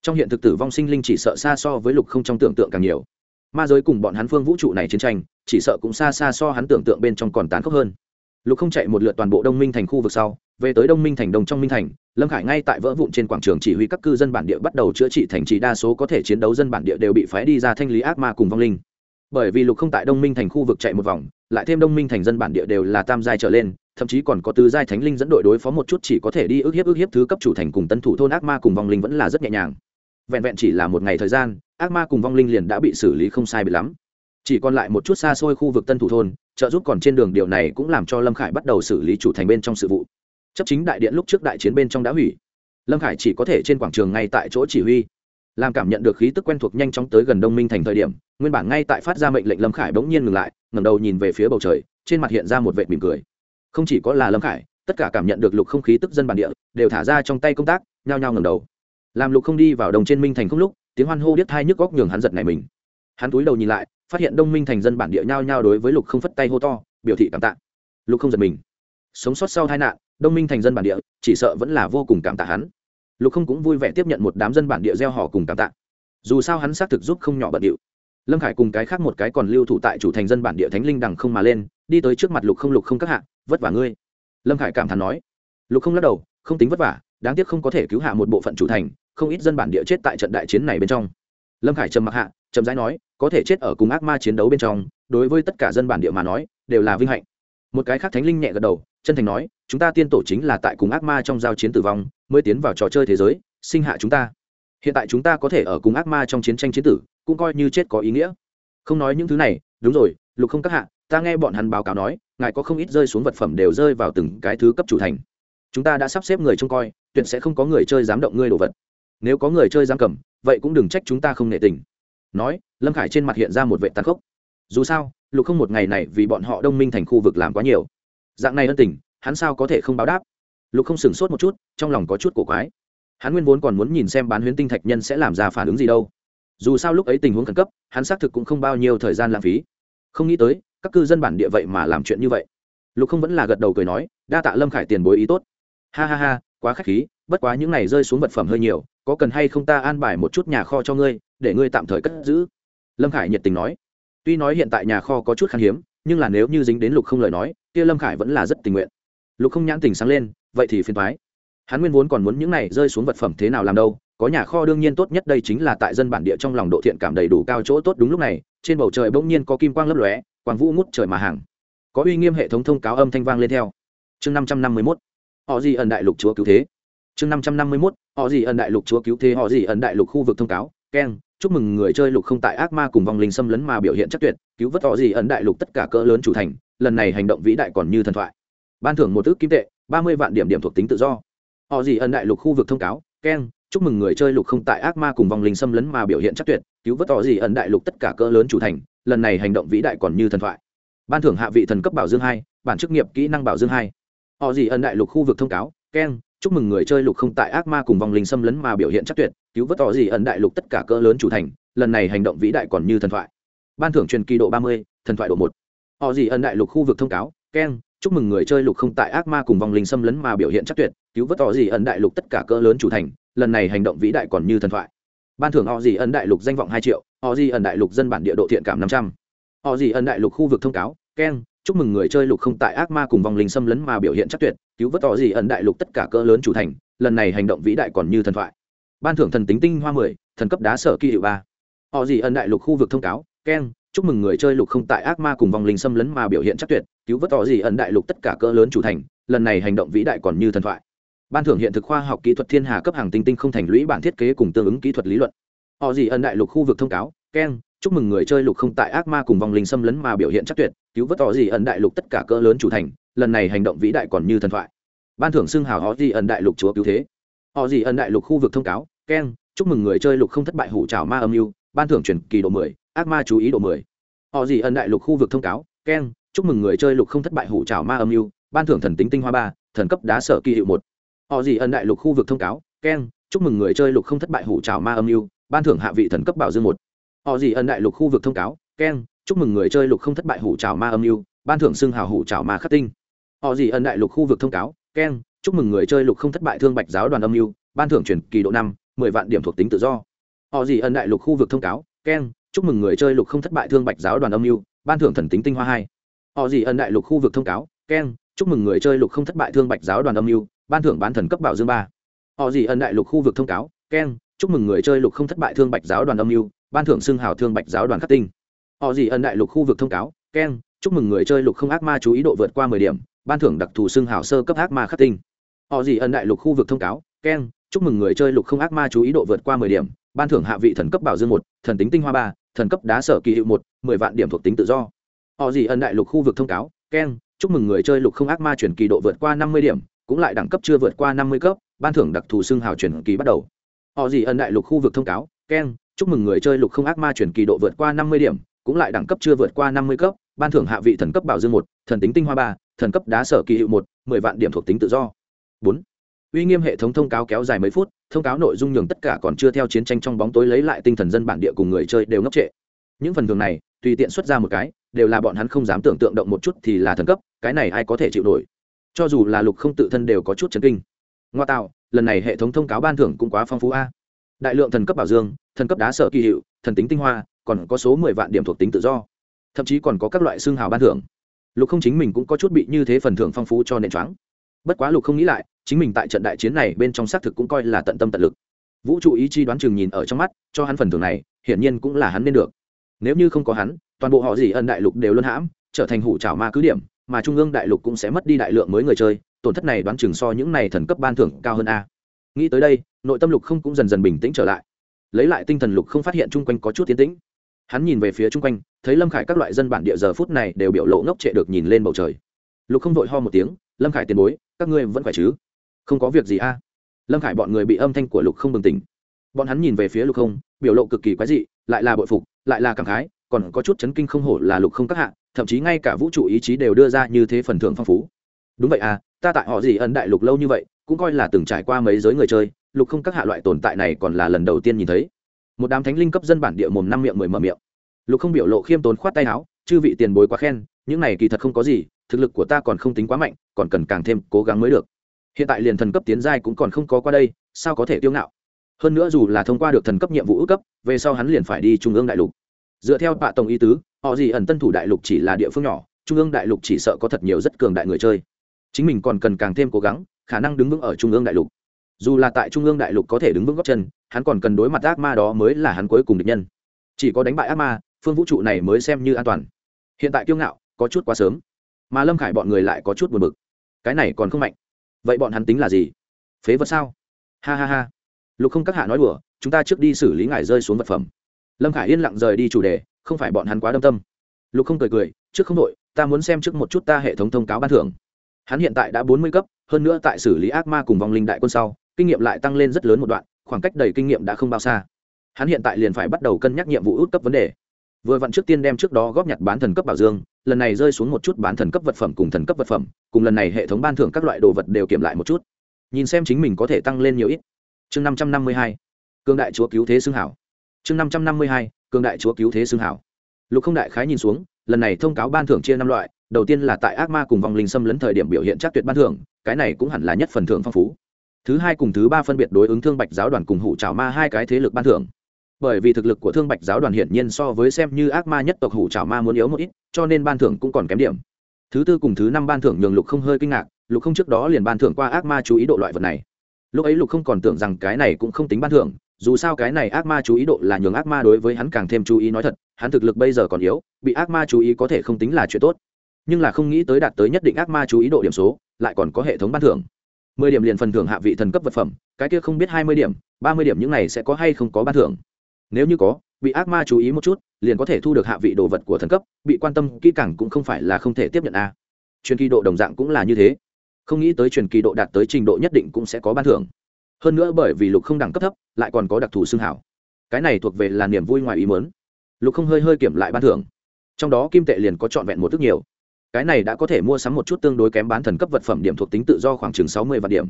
Trong hiện thực tử vong sinh linh chỉ sợ xa so với lục không trong tưởng tượng càng nhiều. Ma giới cùng bọn hắn phương vũ trụ này chiến tranh, chỉ sợ cũng xa xa so hắn tưởng tượng bên trong còn tán khốc hơn. Lục không chạy một lượt toàn bộ đông minh thành khu vực sau, về tới đông minh thành đông trong minh thành, lâm khải ngay tại vỡ vụn trên quảng trường chỉ huy các cư dân bản địa bắt đầu chữa trị thành trì, đa số có thể chiến đấu dân bản địa đều bị phái đi ra thanh lý ác ma cùng vong linh bởi vì lục không tại đông minh thành khu vực chạy một vòng, lại thêm đông minh thành dân bản địa đều là tam giai trở lên, thậm chí còn có tứ giai thánh linh dẫn đội đối phó một chút chỉ có thể đi ước hiếp ước hiếp thứ cấp chủ thành cùng tân thủ thôn ác ma cùng vong linh vẫn là rất nhẹ nhàng. Vẹn vẹn chỉ là một ngày thời gian, ác ma cùng vong linh liền đã bị xử lý không sai bị lắm. Chỉ còn lại một chút xa xôi khu vực tân thủ thôn, trợ giúp còn trên đường điều này cũng làm cho lâm khải bắt đầu xử lý chủ thành bên trong sự vụ. Chấp chính đại điện lúc trước đại chiến bên trong đã hủy. Lâm khải chỉ có thể trên quảng trường ngay tại chỗ chỉ huy làm cảm nhận được khí tức quen thuộc nhanh chóng tới gần đông minh thành thời điểm, nguyên bản ngay tại phát ra mệnh lệnh lâm khải bỗng nhiên ngừng lại, ngẩng đầu nhìn về phía bầu trời, trên mặt hiện ra một vệ mỉm cười. Không chỉ có là lâm khải, tất cả cảm nhận được lục không khí tức dân bản địa, đều thả ra trong tay công tác, nhao nhao ngẩng đầu. Làm lục không đi vào đồng trên minh thành không lúc, tiếng hoan hô điếc hai nhức góc nhường hắn giật này mình. Hắn túi đầu nhìn lại, phát hiện đông minh thành dân bản địa nhao nhao đối với lục không phất tay hô to, biểu thị cảm tạ. Lục không giật mình. Sống sót sau tai nạn, đông minh thành dân bản địa, chỉ sợ vẫn là vô cùng cảm tạ hắn lục không cũng vui vẻ tiếp nhận một đám dân bản địa gieo họ cùng cảm tạ. Dù sao hắn xác thực giúp không nhỏ bận điệu. Lâm khải cùng cái khác một cái còn lưu thủ tại chủ thành dân bản địa thánh linh đằng không mà lên, đi tới trước mặt lục không lục không các hạ, vất vả ngươi. Lâm khải cảm thán nói. Lục không lắc đầu, không tính vất vả, đáng tiếc không có thể cứu hạ một bộ phận chủ thành, không ít dân bản địa chết tại trận đại chiến này bên trong. Lâm khải trầm mặc hạ trầm rãi nói, có thể chết ở cùng ác ma chiến đấu bên trong, đối với tất cả dân bản địa mà nói, đều là vinh hạnh. Một cái khác thánh linh nhẹ gật đầu, chân thành nói chúng ta tiên tổ chính là tại cùng ác ma trong giao chiến tử vong, mới tiến vào trò chơi thế giới, sinh hạ chúng ta. Hiện tại chúng ta có thể ở cùng ác ma trong chiến tranh chiến tử, cũng coi như chết có ý nghĩa. Không nói những thứ này, đúng rồi, lục không các hạ, ta nghe bọn hắn báo cáo nói, ngài có không ít rơi xuống vật phẩm đều rơi vào từng cái thứ cấp chủ thành. Chúng ta đã sắp xếp người trông coi, tuyệt sẽ không có người chơi dám động ngươi đồ vật. Nếu có người chơi dám cầm, vậy cũng đừng trách chúng ta không nệ tình. Nói, lâm khải trên mặt hiện ra một vệ tàn khốc. Dù sao, lục không một ngày này vì bọn họ đông minh thành khu vực làm quá nhiều. Dạng này ân tình hắn sao có thể không báo đáp? Lục không sửng sốt một chút, trong lòng có chút cổ quái. Hắn nguyên vốn còn muốn nhìn xem bán huyến tinh thạch nhân sẽ làm ra phản ứng gì đâu. Dù sao lúc ấy tình huống khẩn cấp, hắn xác thực cũng không bao nhiêu thời gian lãng phí. Không nghĩ tới, các cư dân bản địa vậy mà làm chuyện như vậy. Lục không vẫn là gật đầu cười nói, đa tạ lâm khải tiền bối ý tốt. Ha ha ha, quá k h á c h khí, bất quá những này rơi xuống vật phẩm hơi nhiều, có cần hay không ta an bài một chút nhà kho cho ngươi, để ngươi tạm thời cất giữ? Lâm khải nhiệt tình nói. Tuy nói hiện tại nhà kho có chút khan hiếm, nhưng là nếu như dính đến lục không lời nói, kia lâm khải vẫn là rất tình nguyện lục không nhãn tình sáng lên, vậy thì phiền thoái hắn nguyên vốn còn muốn những này rơi xuống vật phẩm thế nào làm đâu, có nhà kho đương nhiên tốt nhất đây chính là tại dân bản địa trong lòng độ thiện cảm đầy đủ cao chỗ tốt đúng lúc này, trên bầu trời bỗng nhiên có kim quang lấp lóe, quang vũ ngút trời mà hàng. Có uy nghiêm hệ thống thông cáo âm thanh vang lên theo. Chương năm trăm năm mươi mốt, họ gì ẩn đại lục chúa cứu thế. Chương năm trăm năm mươi mốt, họ gì ẩn đại lục chúa cứu thế, họ gì ẩn đại lục khu vực thông cáo. Keng, chúc mừng người chơi lục không tại ác ma cùng vong linh xâm lấn mà biểu hiện chắc tuyệt, cứu vớt họ gì ẩn đại lục tất cả cỡ lớn chủ thành, lần này hành động vĩ đại còn như thần thoại ban thưởng một ước kim tệ, ba mươi vạn điểm điểm thuộc tính tự do. Họ gì ẩn đại lục khu vực thông cáo keng chúc mừng người chơi lục không tại ác ma cùng vong linh xâm lấn mà biểu hiện chắc tuyệt, cứu vớt họ gì ẩn đại lục tất cả cỡ lớn chủ thành, lần này hành động vĩ đại còn như thần thoại. Ban thưởng hạ vị thần cấp bảo dương hai, bản chức nghiệp kỹ năng bảo dương hai. Họ gì ẩn đại lục khu vực thông cáo keng chúc mừng người chơi lục không tại ác ma cùng vong linh xâm lấn mà biểu hiện chắc tuyệt, cứu vớt họ gì ẩn đại lục tất cả cỡ lớn chủ thành, lần này hành động vĩ đại còn như thần thoại. Ban thưởng truyền kỳ độ ba mươi, thần thoại độ một. Họ gì ẩn đại lục khu vực thông cáo keng chúc mừng người chơi lục không tại ác ma cùng vong linh xâm lấn mà biểu hiện chắc tuyệt, cứu vớt họ gì ẩn đại lục tất cả cỡ lớn chủ thành, lần này hành động vĩ đại còn như thần thoại. Ban thưởng họ gì ẩn đại lục danh vọng hai triệu họ gì ẩn đại lục dân bản địa độ thiện cảm năm trăm. Họ gì ẩn đại lục khu vực thông cáo, keng, chúc mừng người chơi lục không tại ác ma cùng vong linh xâm lấn mà biểu hiện chắc tuyệt, cứu vớt họ gì ẩn đại lục tất cả cỡ lớn chủ thành, lần này hành động vĩ đại còn như thần thoại. Ban thưởng thần tính tinh hoa mười, thần cấp đá sở kỳ hiệu ba. Họ gì ẩn đại lục khu vực thông cáo, keng chúc mừng người chơi lục không tại ác ma cùng vong linh xâm lấn mà biểu hiện chắc tuyệt, cứu vớt tỏ gì ẩn đại lục tất cả cỡ lớn chủ thành, lần này hành động vĩ đại còn như thần thoại. Ban thưởng hiện thực khoa học kỹ thuật thiên hà cấp hàng tinh tinh không thành lũy bản thiết kế cùng tương ứng kỹ thuật lý luận. Họ gì ẩn đại lục khu vực thông cáo keng chúc mừng người chơi lục không tại ác ma cùng vong linh xâm lấn mà biểu hiện chắc tuyệt, cứu vớt tỏ gì ẩn đại lục tất cả cỡ lớn chủ thành, lần này hành động vĩ đại còn như thần thoại. Ban thưởng xưng hào họ gì ẩn đại lục chúa cứu thế. Họ gì ẩn đại lục khu vực thông cáo keng chúc mừng người chơi lục không thất bại hủ trào ma âm mưu, ban thưởng truyền kỳ độ mười ác ma chú ý độ mười. Họ gì ẩn đại lục khu vực thông cáo, keng, chúc mừng người chơi lục không thất bại hủ trào ma âm mưu, ban thưởng thần tính tinh hoa ba, thần cấp đá sở kỳ hiệu một. Họ gì ẩn đại lục khu vực thông cáo, keng, chúc mừng người chơi lục không thất bại hủ trào ma âm mưu, ban thưởng hạ vị thần cấp bảo dương một. Họ gì ẩn đại lục khu vực thông cáo, keng, chúc mừng người chơi lục không thất bại hủ trào ma âm mưu, ban thưởng xưng hào hủ trào ma khắc tinh. Họ gì ẩn đại lục khu vực thông cáo, keng, chúc mừng người chơi lục không thất bại thương bạch giáo đoàn âm mưu, ban thưởng truyền kỳ độ năm, mười vạn điểm thuộc tính tự do. Họ gì ẩn đại lục khu vực thông cáo, keng chúc mừng người chơi lục không thất bại thương bạch giáo đoàn âm mưu, ban thưởng thần tính tinh hoa hai. Họ gì ẩn đại lục khu vực thông cáo, keng, chúc mừng người chơi lục không thất bại thương bạch giáo đoàn âm mưu, ban thưởng bán thần cấp bảo dương ba. Họ gì ẩn đại lục khu vực thông cáo, keng, chúc mừng người chơi lục không thất bại thương bạch giáo đoàn âm mưu, ban thưởng xưng hào thương bạch giáo đoàn khắc tinh. Họ gì ẩn đại lục khu vực thông cáo, keng, chúc mừng người chơi lục không ác ma chú ý độ vượt qua mười điểm, ban thưởng đặc thù xưng hào sơ cấp ác ma khắc tinh. Họ gì ẩn đại lục khu vực thông cáo, keng, chúc mừng người chơi lục không ác ma chú ý độ vượt qua mười điểm, ban thưởng hạ vị thần cấp bảo dương một, thần tính tinh hoa ba thần cấp đá sở kỳ hiệu một, mười vạn điểm thuộc tính tự do. Họ gì ẩn đại lục khu vực thông cáo keng chúc mừng người chơi lục không ác ma chuyển kỳ độ vượt qua năm mươi điểm, cũng lại đẳng cấp chưa vượt qua năm mươi cấp, ban thưởng đặc thù xưng hào chuyển kỳ bắt đầu. Họ gì ẩn đại lục khu vực thông cáo keng chúc mừng người chơi lục không ác ma chuyển kỳ độ vượt qua năm mươi điểm, cũng lại đẳng cấp chưa vượt qua năm mươi cấp, ban thưởng hạ vị thần cấp bảo dương một, thần tính tinh hoa ba, thần cấp đá sở kỳ hiệu một, mười vạn điểm thuộc tính tự do. Bốn uy nghiêm hệ thống thông cáo kéo dài mấy phút, thông cáo nội dung nhường tất cả còn chưa theo chiến tranh trong bóng tối lấy lại tinh thần dân bản địa cùng người chơi đều ngốc trệ. Những phần thường này, tùy tiện xuất ra một cái, đều là bọn hắn không dám tưởng tượng động một chút thì là thần cấp, cái này ai có thể chịu nổi? Cho dù là lục không tự thân đều có chút chấn kinh. Ngoa tạo, lần này hệ thống thông cáo ban thưởng cũng quá phong phú a. Đại lượng thần cấp bảo dương, thần cấp đá sợ kỳ hiệu, thần tính tinh hoa, còn có số mười vạn điểm thuộc tính tự do. Thậm chí còn có các loại xương hào ban thưởng. Lục không chính mình cũng có chút bị như thế phần thưởng phong phú cho nền choáng. Bất quá lục không nghĩ lại chính mình tại trận đại chiến này bên trong xác thực cũng coi là tận tâm tận lực. Vũ trụ ý chi đoán chừng nhìn ở trong mắt, cho hắn phần thưởng này, hiển nhiên cũng là hắn nên được. Nếu như không có hắn, toàn bộ họ gì ân đại lục đều luân hãm, trở thành hủ trào ma cứ điểm, mà trung ương đại lục cũng sẽ mất đi đại lượng mới người chơi, tổn thất này đoán chừng so những này thần cấp ban thưởng cao hơn a. Nghĩ tới đây, nội tâm lục không cũng dần dần bình tĩnh trở lại. Lấy lại tinh thần lục không phát hiện chung quanh có chút tiến tĩnh. Hắn nhìn về phía chung quanh, thấy lâm khải các loại dân bản địa giờ phút này đều biểu lộ ngốc trệ được nhìn lên bầu trời. Lục không vội ho một tiếng, lâm khải tiền bối, các ngươi vẫn khỏe chứ? Không có việc gì a. Lâm khải bọn người bị âm thanh của lục không bừng tỉnh. Bọn hắn nhìn về phía lục không, biểu lộ cực kỳ quái dị, lại là bội phục, lại là cảm khái, còn có chút chấn kinh không hổ là lục không các hạ, thậm chí ngay cả vũ trụ ý chí đều đưa ra như thế phần thưởng phong phú. Đúng vậy à ta tại họ gì ân đại lục lâu như vậy, cũng coi là từng trải qua mấy giới người chơi, lục không các hạ loại tồn tại này còn là lần đầu tiên nhìn thấy. Một đám thánh linh cấp dân bản địa mồm năm miệng mười mở miệng. Lục không biểu lộ khiêm tốn khoát tay áo, chư vị tiền bối quá khen, những này kỳ thật không có gì, thực lực của ta còn không tính quá mạnh, còn cần càng thêm cố gắng mới được hiện tại liền thần cấp tiến giai cũng còn không có qua đây, sao có thể tiêu ngạo? Hơn nữa dù là thông qua được thần cấp nhiệm vụ ước cấp, về sau hắn liền phải đi trung ương đại lục. Dựa theo bạ tổng ý tứ, họ gì ẩn tân thủ đại lục chỉ là địa phương nhỏ, trung ương đại lục chỉ sợ có thật nhiều rất cường đại người chơi. Chính mình còn cần càng thêm cố gắng, khả năng đứng vững ở trung ương đại lục. Dù là tại trung ương đại lục có thể đứng vững góc chân, hắn còn cần đối mặt ác ma đó mới là hắn cuối cùng địch nhân. Chỉ có đánh bại ác ma, phương vũ trụ này mới xem như an toàn. Hiện tại kiêu ngạo, có chút quá sớm. Mà lâm khải bọn người lại có chút buồn bực. Cái này còn không mạnh vậy bọn hắn tính là gì? Phế vật sao? Ha ha ha. Lục không các hạ nói đùa, chúng ta trước đi xử lý ngài rơi xuống vật phẩm. Lâm khải yên lặng rời đi chủ đề, không phải bọn hắn quá đâm tâm. Lục không cười cười, trước không đội ta muốn xem trước một chút ta hệ thống thông cáo ban thưởng. Hắn hiện tại đã bốn mươi cấp, hơn nữa tại xử lý ác ma cùng vòng linh đại quân sau, kinh nghiệm lại tăng lên rất lớn một đoạn, khoảng cách đầy kinh nghiệm đã không bao xa. Hắn hiện tại liền phải bắt đầu cân nhắc nhiệm vụ út cấp vấn đề. Vừa vặn trước tiên đem trước đó góp nhặt bán thần cấp bảo dương lần này rơi xuống một chút bán thần cấp vật phẩm cùng thần cấp vật phẩm, cùng lần này hệ thống ban thưởng các loại đồ vật đều kiểm lại một chút. Nhìn xem chính mình có thể tăng lên nhiều ít. Chương năm trăm năm mươi hai cương đại chúa cứu thế xưng hảo. Chương năm trăm năm mươi hai cương đại chúa cứu thế xưng hảo. Lục không đại khái nhìn xuống, lần này thông cáo ban thưởng chia năm loại, đầu tiên là tại ác ma cùng vòng linh xâm lấn thời điểm biểu hiện chắc tuyệt ban thưởng, cái này cũng hẳn là nhất phần thưởng phong phú. Thứ hai cùng thứ ba phân biệt đối ứng thương bạch giáo đoàn cùng hủ trào ma hai cái thế lực ban thưởng bởi vì thực lực của thương bạch giáo đoàn hiển nhiên so với xem như ác ma nhất tộc hủ trào ma muốn yếu một ít, cho nên ban thưởng cũng còn kém điểm. Thứ tư cùng thứ năm ban thưởng nhường lục không hơi kinh ngạc, lục không trước đó liền ban thưởng qua ác ma chú ý độ loại vật này. Lúc ấy lục không còn tưởng rằng cái này cũng không tính ban thưởng, dù sao cái này ác ma chú ý độ là nhường ác ma đối với hắn càng thêm chú ý nói thật, hắn thực lực bây giờ còn yếu, bị ác ma chú ý có thể không tính là chuyện tốt. Nhưng là không nghĩ tới đạt tới nhất định ác ma chú ý độ điểm số, lại còn có hệ thống ban thưởng. Mười điểm liền phần thưởng hạ vị thần cấp vật phẩm, cái kia không biết hai mươi điểm, ba mươi điểm những này sẽ có hay không có ban thưởng nếu như có, bị ác ma chú ý một chút, liền có thể thu được hạ vị đồ vật của thần cấp, bị quan tâm kỹ càng cũng không phải là không thể tiếp nhận a. À. truyền kỳ độ đồng dạng cũng là như thế. Không nghĩ tới truyền kỳ độ đạt tới trình độ nhất định cũng sẽ có ban thưởng. Hơn nữa bởi vì lục không đẳng cấp thấp, lại còn có đặc thù xương hảo. Cái này thuộc về là niềm vui ngoài ý mớn lục không hơi hơi kiểm lại ban thưởng. Trong đó kim tệ liền có trọn vẹn một thức nhiều. Cái này đã có thể mua sắm một chút tương đối kém bán thần cấp vật phẩm điểm thuộc tính tự do khoảng chừng sáu mươi vạn điểm.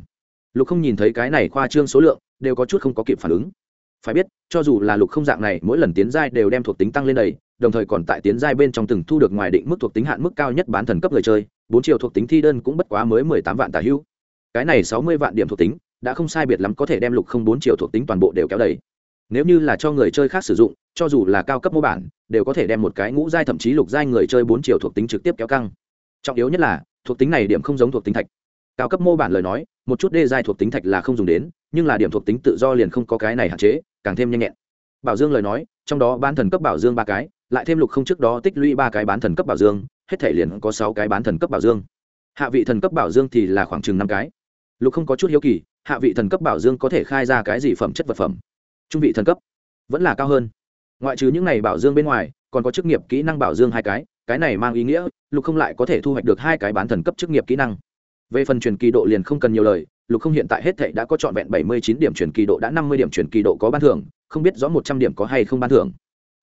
Lục không nhìn thấy cái này khoa trương số lượng, đều có chút không có kịp phản ứng phải biết, cho dù là lục không dạng này, mỗi lần tiến giai đều đem thuộc tính tăng lên đầy, đồng thời còn tại tiến giai bên trong từng thu được ngoài định mức thuộc tính hạn mức cao nhất bán thần cấp người chơi, bốn triệu thuộc tính thi đơn cũng bất quá mới mười tám vạn tả hữu. Cái này sáu mươi vạn điểm thuộc tính, đã không sai biệt lắm có thể đem lục không bốn triệu thuộc tính toàn bộ đều kéo đầy. Nếu như là cho người chơi khác sử dụng, cho dù là cao cấp mô bản, đều có thể đem một cái ngũ giai thậm chí lục giai người chơi bốn triệu thuộc tính trực tiếp kéo căng. Trọng yếu nhất là, thuộc tính này điểm không giống thuộc tính thạch. Cao cấp mô bản lời nói, một chút đê giai thuộc tính thạch là không dùng đến, nhưng là điểm thuộc tính tự do liền không có cái này hạn chế càng thêm nhanh nhẹn. Bảo dương lời nói, trong đó bán thần cấp bảo dương ba cái, lại thêm lục không trước đó tích lũy ba cái bán thần cấp bảo dương, hết thể liền có sáu cái bán thần cấp bảo dương. Hạ vị thần cấp bảo dương thì là khoảng chừng năm cái. Lục không có chút hiếu kỳ, hạ vị thần cấp bảo dương có thể khai ra cái gì phẩm chất vật phẩm? Trung vị thần cấp vẫn là cao hơn. Ngoại trừ những này bảo dương bên ngoài, còn có chức nghiệp kỹ năng bảo dương hai cái cái này mang ý nghĩa, lục không lại có thể thu hoạch được hai cái bán thần cấp chức nghiệp kỹ năng về phần truyền kỳ độ liền không cần nhiều lời, lục không hiện tại hết thệ đã có trọn vẹn bảy mươi chín điểm truyền kỳ độ, đã năm mươi điểm truyền kỳ độ có ban thưởng, không biết rõ một trăm điểm có hay không ban thưởng.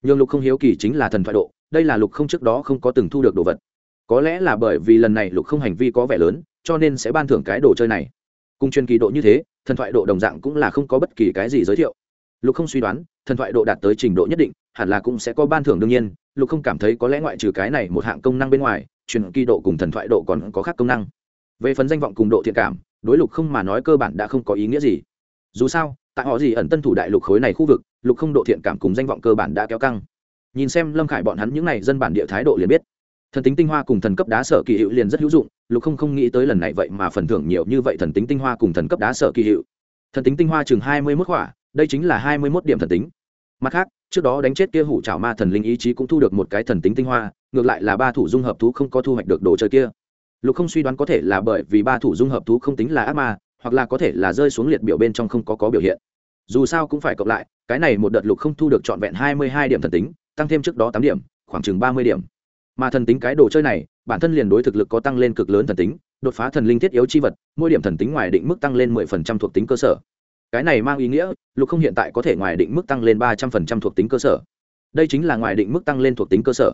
Nhưng lục không hiếu kỳ chính là thần thoại độ, đây là lục không trước đó không có từng thu được đồ vật. Có lẽ là bởi vì lần này lục không hành vi có vẻ lớn, cho nên sẽ ban thưởng cái đồ chơi này. Cùng truyền kỳ độ như thế, thần thoại độ đồng dạng cũng là không có bất kỳ cái gì giới thiệu. Lục không suy đoán, thần thoại độ đạt tới trình độ nhất định, hẳn là cũng sẽ có ban thưởng đương nhiên, lục không cảm thấy có lẽ ngoại trừ cái này một hạng công năng bên ngoài, truyền kỳ độ cùng thần thoại độ còn có khác công năng về phần danh vọng cùng độ thiện cảm, đối lục không mà nói cơ bản đã không có ý nghĩa gì. Dù sao, tại họ gì ẩn tân thủ đại lục khối này khu vực, lục không độ thiện cảm cùng danh vọng cơ bản đã kéo căng. Nhìn xem lâm khải bọn hắn những n à y dân bản địa thái độ liền biết. Thần tính tinh hoa cùng thần cấp đá sở kỳ hiệu liền rất hữu dụng, lục không không nghĩ tới lần này vậy mà phần thưởng nhiều như vậy thần tính tinh hoa cùng thần cấp đá sở kỳ hiệu thần tính tinh hoa chừng hai mươi mốt khỏa đây chính là hai mươi mốt điểm thần tính. Mặt khác, trước đó đánh chết kia hủ trào ma thần linh ý chí cũng thu được một cái thần tính tinh hoa, ngược lại là ba thủ dung hợp thú không có thu hoạch được đồ chơi kia lục không suy đoán có thể là bởi vì ba thủ dung hợp thú không tính là ác ma, hoặc là có thể là rơi xuống liệt biểu bên trong không có có biểu hiện. Dù sao cũng phải cộng lại, cái này một đợt lục không thu được trọn vẹn hai mươi hai điểm thần tính, tăng thêm trước đó tám điểm, khoảng chừng ba mươi điểm. Mà thần tính cái đồ chơi này, bản thân liền đối thực lực có tăng lên cực lớn thần tính, đột phá thần linh thiết yếu chi vật, mỗi điểm thần tính ngoài định mức tăng lên mười phần trăm thuộc tính cơ sở. Cái này mang ý nghĩa, lục không hiện tại có thể ngoài định mức tăng lên ba trăm phần trăm thuộc tính cơ sở. Đây chính là ngoài định mức tăng lên thuộc tính cơ sở.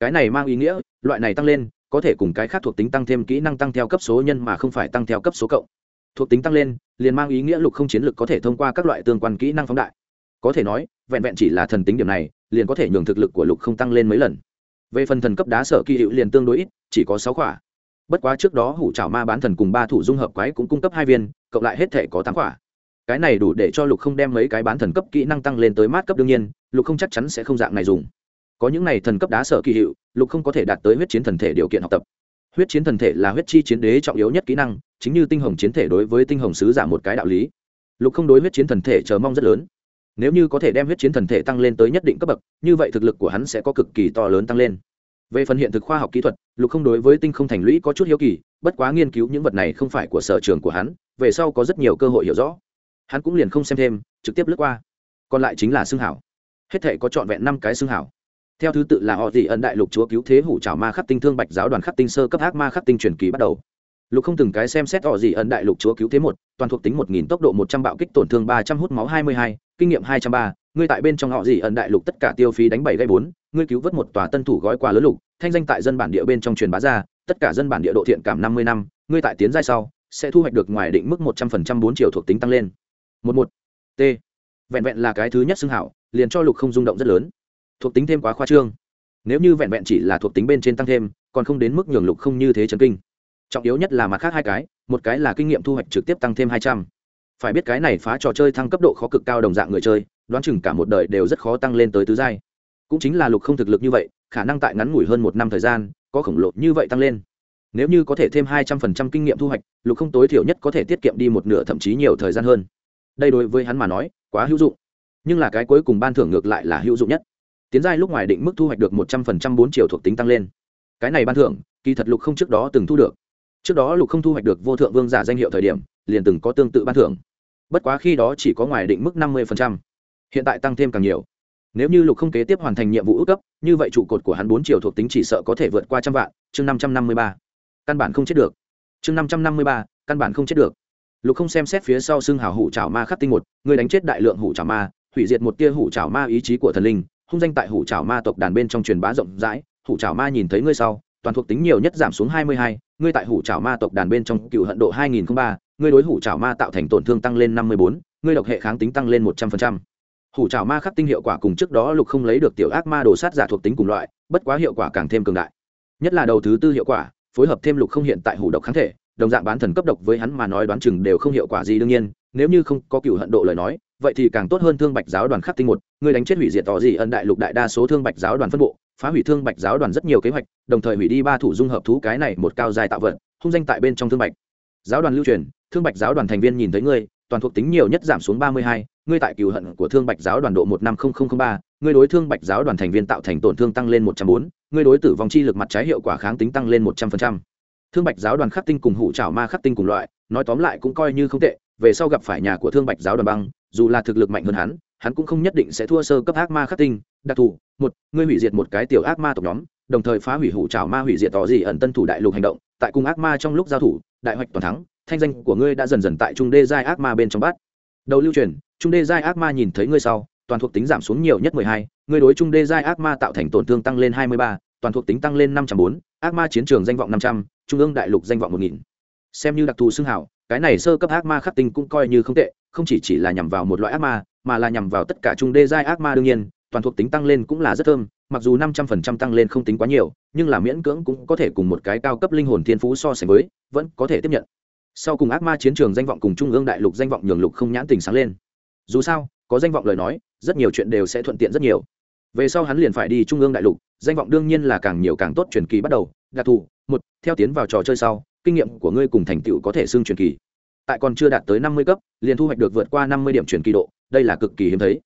Cái này mang ý nghĩa, loại này tăng lên có thể cùng cái khác thuộc tính tăng thêm kỹ năng tăng theo cấp số nhân mà không phải tăng theo cấp số cộng. Thuộc tính tăng lên, liền mang ý nghĩa lục không chiến lực có thể thông qua các loại tương quan kỹ năng phóng đại. Có thể nói, vẹn vẹn chỉ là thần tính điểm này, liền có thể nhường thực lực của lục không tăng lên mấy lần. Về phần thần cấp đá sở kỳ hiệu liền tương đối ít, chỉ có sáu quả bất quá trước đó hủ trảo ma bán thần cùng ba thủ dung hợp quái cũng cung cấp hai viên, cộng lại hết thể có tám quả cái này đủ để cho lục không đem mấy cái bán thần cấp kỹ năng tăng lên tới mát cấp đương nhiên, lục không chắc chắn sẽ không dạng này dùng có những này thần cấp đá sở kỳ hiệu, lục không có thể đạt tới huyết chiến thần thể điều kiện học tập. Huyết chiến thần thể là huyết chi chiến đế trọng yếu nhất kỹ năng, chính như tinh hồng chiến thể đối với tinh hồng sứ giả một cái đạo lý. Lục không đối huyết chiến thần thể chờ mong rất lớn. Nếu như có thể đem huyết chiến thần thể tăng lên tới nhất định cấp bậc, như vậy thực lực của hắn sẽ có cực kỳ to lớn tăng lên. Về phần hiện thực khoa học kỹ thuật, lục không đối với tinh không thành lũy có chút hiếu kỳ, bất quá nghiên cứu những vật này không phải của sở trường của hắn, về sau có rất nhiều cơ hội hiểu rõ. Hắn cũng liền không xem thêm, trực tiếp lướt qua. Còn lại chính là xương hảo. Hết thể có trọn vẹn năm cái xương hảo theo thứ tự là họ dị ẩn đại lục chúa cứu thế hủ trào ma khắc tinh thương bạch giáo đoàn khắc tinh sơ cấp ác ma khắc tinh truyền kỳ bắt đầu. Lục không từng cái xem xét họ dị ẩn đại lục chúa cứu thế một, toàn thuộc tính một nghìn tốc độ một trăm bạo kích tổn thương ba trăm hút máu hai mươi hai, kinh nghiệm hai trăm ba, ngươi tại bên trong họ dị ẩn đại lục tất cả tiêu phí đánh bảy gây bốn, ngươi cứu vớt một tòa tân thủ gói quà lớn lục, thanh danh tại dân bản địa bên trong truyền bá ra, tất cả dân bản địa độ thiện cảm năm mươi năm, ngươi tại tiến giai sau, sẽ thu hoạch được ngoài định mức một trăm phần trăm bốn triệu thuộc tính tăng lên. Một một. T. Vẹn vẹn là cái thứ nhất xưng hảo, liền cho lục không rung động rất lớn thuộc tính thêm quá khoa trương. Nếu như vẹn vẹn chỉ là thuộc tính bên trên tăng thêm, còn không đến mức nhường lục không như thế chấn kinh. Trọng yếu nhất là mặt khác hai cái, một cái là kinh nghiệm thu hoạch trực tiếp tăng thêm hai trăm. Phải biết cái này phá trò chơi thăng cấp độ khó cực cao đồng dạng người chơi, đoán chừng cả một đời đều rất khó tăng lên tới tứ giai. Cũng chính là lục không thực lực như vậy, khả năng tại ngắn ngủi hơn một năm thời gian, có khổng lồ như vậy tăng lên. Nếu như có thể thêm hai trăm phần trăm kinh nghiệm thu hoạch, lục không tối thiểu nhất có thể tiết kiệm đi một nửa thậm chí nhiều thời gian hơn. Đây đối với hắn mà nói, quá hữu dụng. Nhưng là cái cuối cùng ban thưởng ngược lại là hữu dụng nhất tiến giai lúc ngoài định mức thu hoạch được một trăm phần trăm bốn triệu thuộc tính tăng lên. Cái này ban thưởng, kỳ thật lục không trước đó từng thu được. Trước đó lục không thu hoạch được vô thượng vương giả danh hiệu thời điểm, liền từng có tương tự ban thưởng. Bất quá khi đó chỉ có ngoài định mức năm mươi phần trăm. Hiện tại tăng thêm càng nhiều. Nếu như lục không kế tiếp hoàn thành nhiệm vụ ước cấp, như vậy trụ cột của hắn bốn triệu thuộc tính chỉ sợ có thể vượt qua trăm vạn, chương năm trăm năm mươi ba. Căn bản không chết được. Chương năm trăm năm mươi ba, căn bản không chết được. Lục không xem xét phía sau xương hào hủ trào ma khắc tinh một, người đánh chết đại lượng hủ trào ma, hủy diệt một tia hủ trào ma ý chí của thần linh hung danh tại hủ trảo ma tộc đàn bên trong truyền bá rộng rãi, hủ trảo ma nhìn thấy ngươi sau, toàn thuộc tính nhiều nhất giảm xuống hai mươi hai, ngươi tại hủ trảo ma tộc đàn bên trong cựu hận độ hai nghìn ba, ngươi đối hủ trảo ma tạo thành tổn thương tăng lên năm mươi bốn, ngươi độc hệ kháng tính tăng lên một trăm linh hủ trảo ma khắc tinh hiệu quả cùng trước đó lục không lấy được tiểu ác ma đồ sát giả thuộc tính cùng loại, bất quá hiệu quả càng thêm cường đại. Nhất là đầu thứ tư hiệu quả, phối hợp thêm lục không hiện tại hủ độc kháng thể đồng dạng bán thần cấp độc với hắn mà nói đoán chừng đều không hiệu quả gì đương nhiên, nếu như không có cựu hận độ lời nói, vậy thì càng tốt hơn thương bạch giáo đoàn khắc tinh một, người đánh chết hủy diệt tỏ gì ân đại lục đại đa số thương bạch giáo đoàn phân bộ, phá hủy thương bạch giáo đoàn rất nhiều kế hoạch, đồng thời hủy đi ba thủ dung hợp thú cái này một cao dài tạo vật, hung danh tại bên trong thương bạch giáo đoàn lưu truyền, thương bạch giáo đoàn thành viên nhìn thấy ngươi, toàn thuộc tính nhiều nhất giảm xuống ba mươi hai, ngươi tại cựu hận của thương bạch giáo đoàn độ một năm ba, ngươi đối thương bạch giáo đoàn thành viên tạo thành tổn thương tăng lên một trăm bốn, ngươi đối tử vong chi lực mặt trái hiệu quả kháng tính tăng lên một trăm phần trăm thương bạch giáo đoàn khắc tinh cùng hủ trảo ma khắc tinh cùng loại, nói tóm lại cũng coi như không tệ, về sau gặp phải nhà của thương bạch giáo đoàn băng, dù là thực lực mạnh hơn hắn hắn cũng không nhất định sẽ thua sơ cấp ác ma khắc tinh. Đặc thù, một, ngươi hủy diệt một cái tiểu ác ma tộc nhóm, đồng thời phá hủy hủ trảo ma hủy diệt tỏ gì ẩn tân thủ đại lục hành động, tại cung ác ma trong lúc giao thủ, đại hoạch toàn thắng, thanh danh của ngươi đã dần dần tại trung đê giai ác ma bên trong bát đầu lưu truyền, trung đê giai ác ma nhìn thấy ngươi sau, toàn thuộc tính giảm xuống nhiều nhất mười hai, ngươi đối trung đê giai ác ma tạo thành tổn thương tăng lên hai mươi ba, toàn thuộc tính tăng lên năm trăm bốn, ác ma chiến trường danh vọng năm trăm trung ương đại lục danh vọng một nghìn. Xem như đặc thù xưng hảo cái này sơ cấp ác ma khắc tinh cũng coi như không tệ, không chỉ chỉ là nhằm vào một loại ác ma, mà là nhằm vào tất cả trung đê giai ác ma đương nhiên, toàn thuộc tính tăng lên cũng là rất thơm, mặc dù năm trăm phần trăm tăng lên không tính quá nhiều, nhưng là miễn cưỡng cũng có thể cùng một cái cao cấp linh hồn thiên phú so sánh với, vẫn có thể tiếp nhận. Sau cùng ác ma chiến trường danh vọng cùng trung ương đại lục danh vọng nhường lục không nhãn tình sáng lên. Dù sao, có danh vọng lời nói, rất nhiều chuyện đều sẽ thuận tiện rất nhiều. Về sau hắn liền phải đi trung ương đại lục, danh vọng đương nhiên là càng nhiều càng tốt truyền kỳ bắt đầu đặc thù, một, theo tiến vào trò chơi sau, kinh nghiệm của ngươi cùng thành tựu có thể xưng truyền kỳ. Tại còn chưa đạt tới năm mươi cấp, liền thu hoạch được vượt qua năm mươi điểm truyền kỳ độ, đây là cực kỳ hiếm thấy.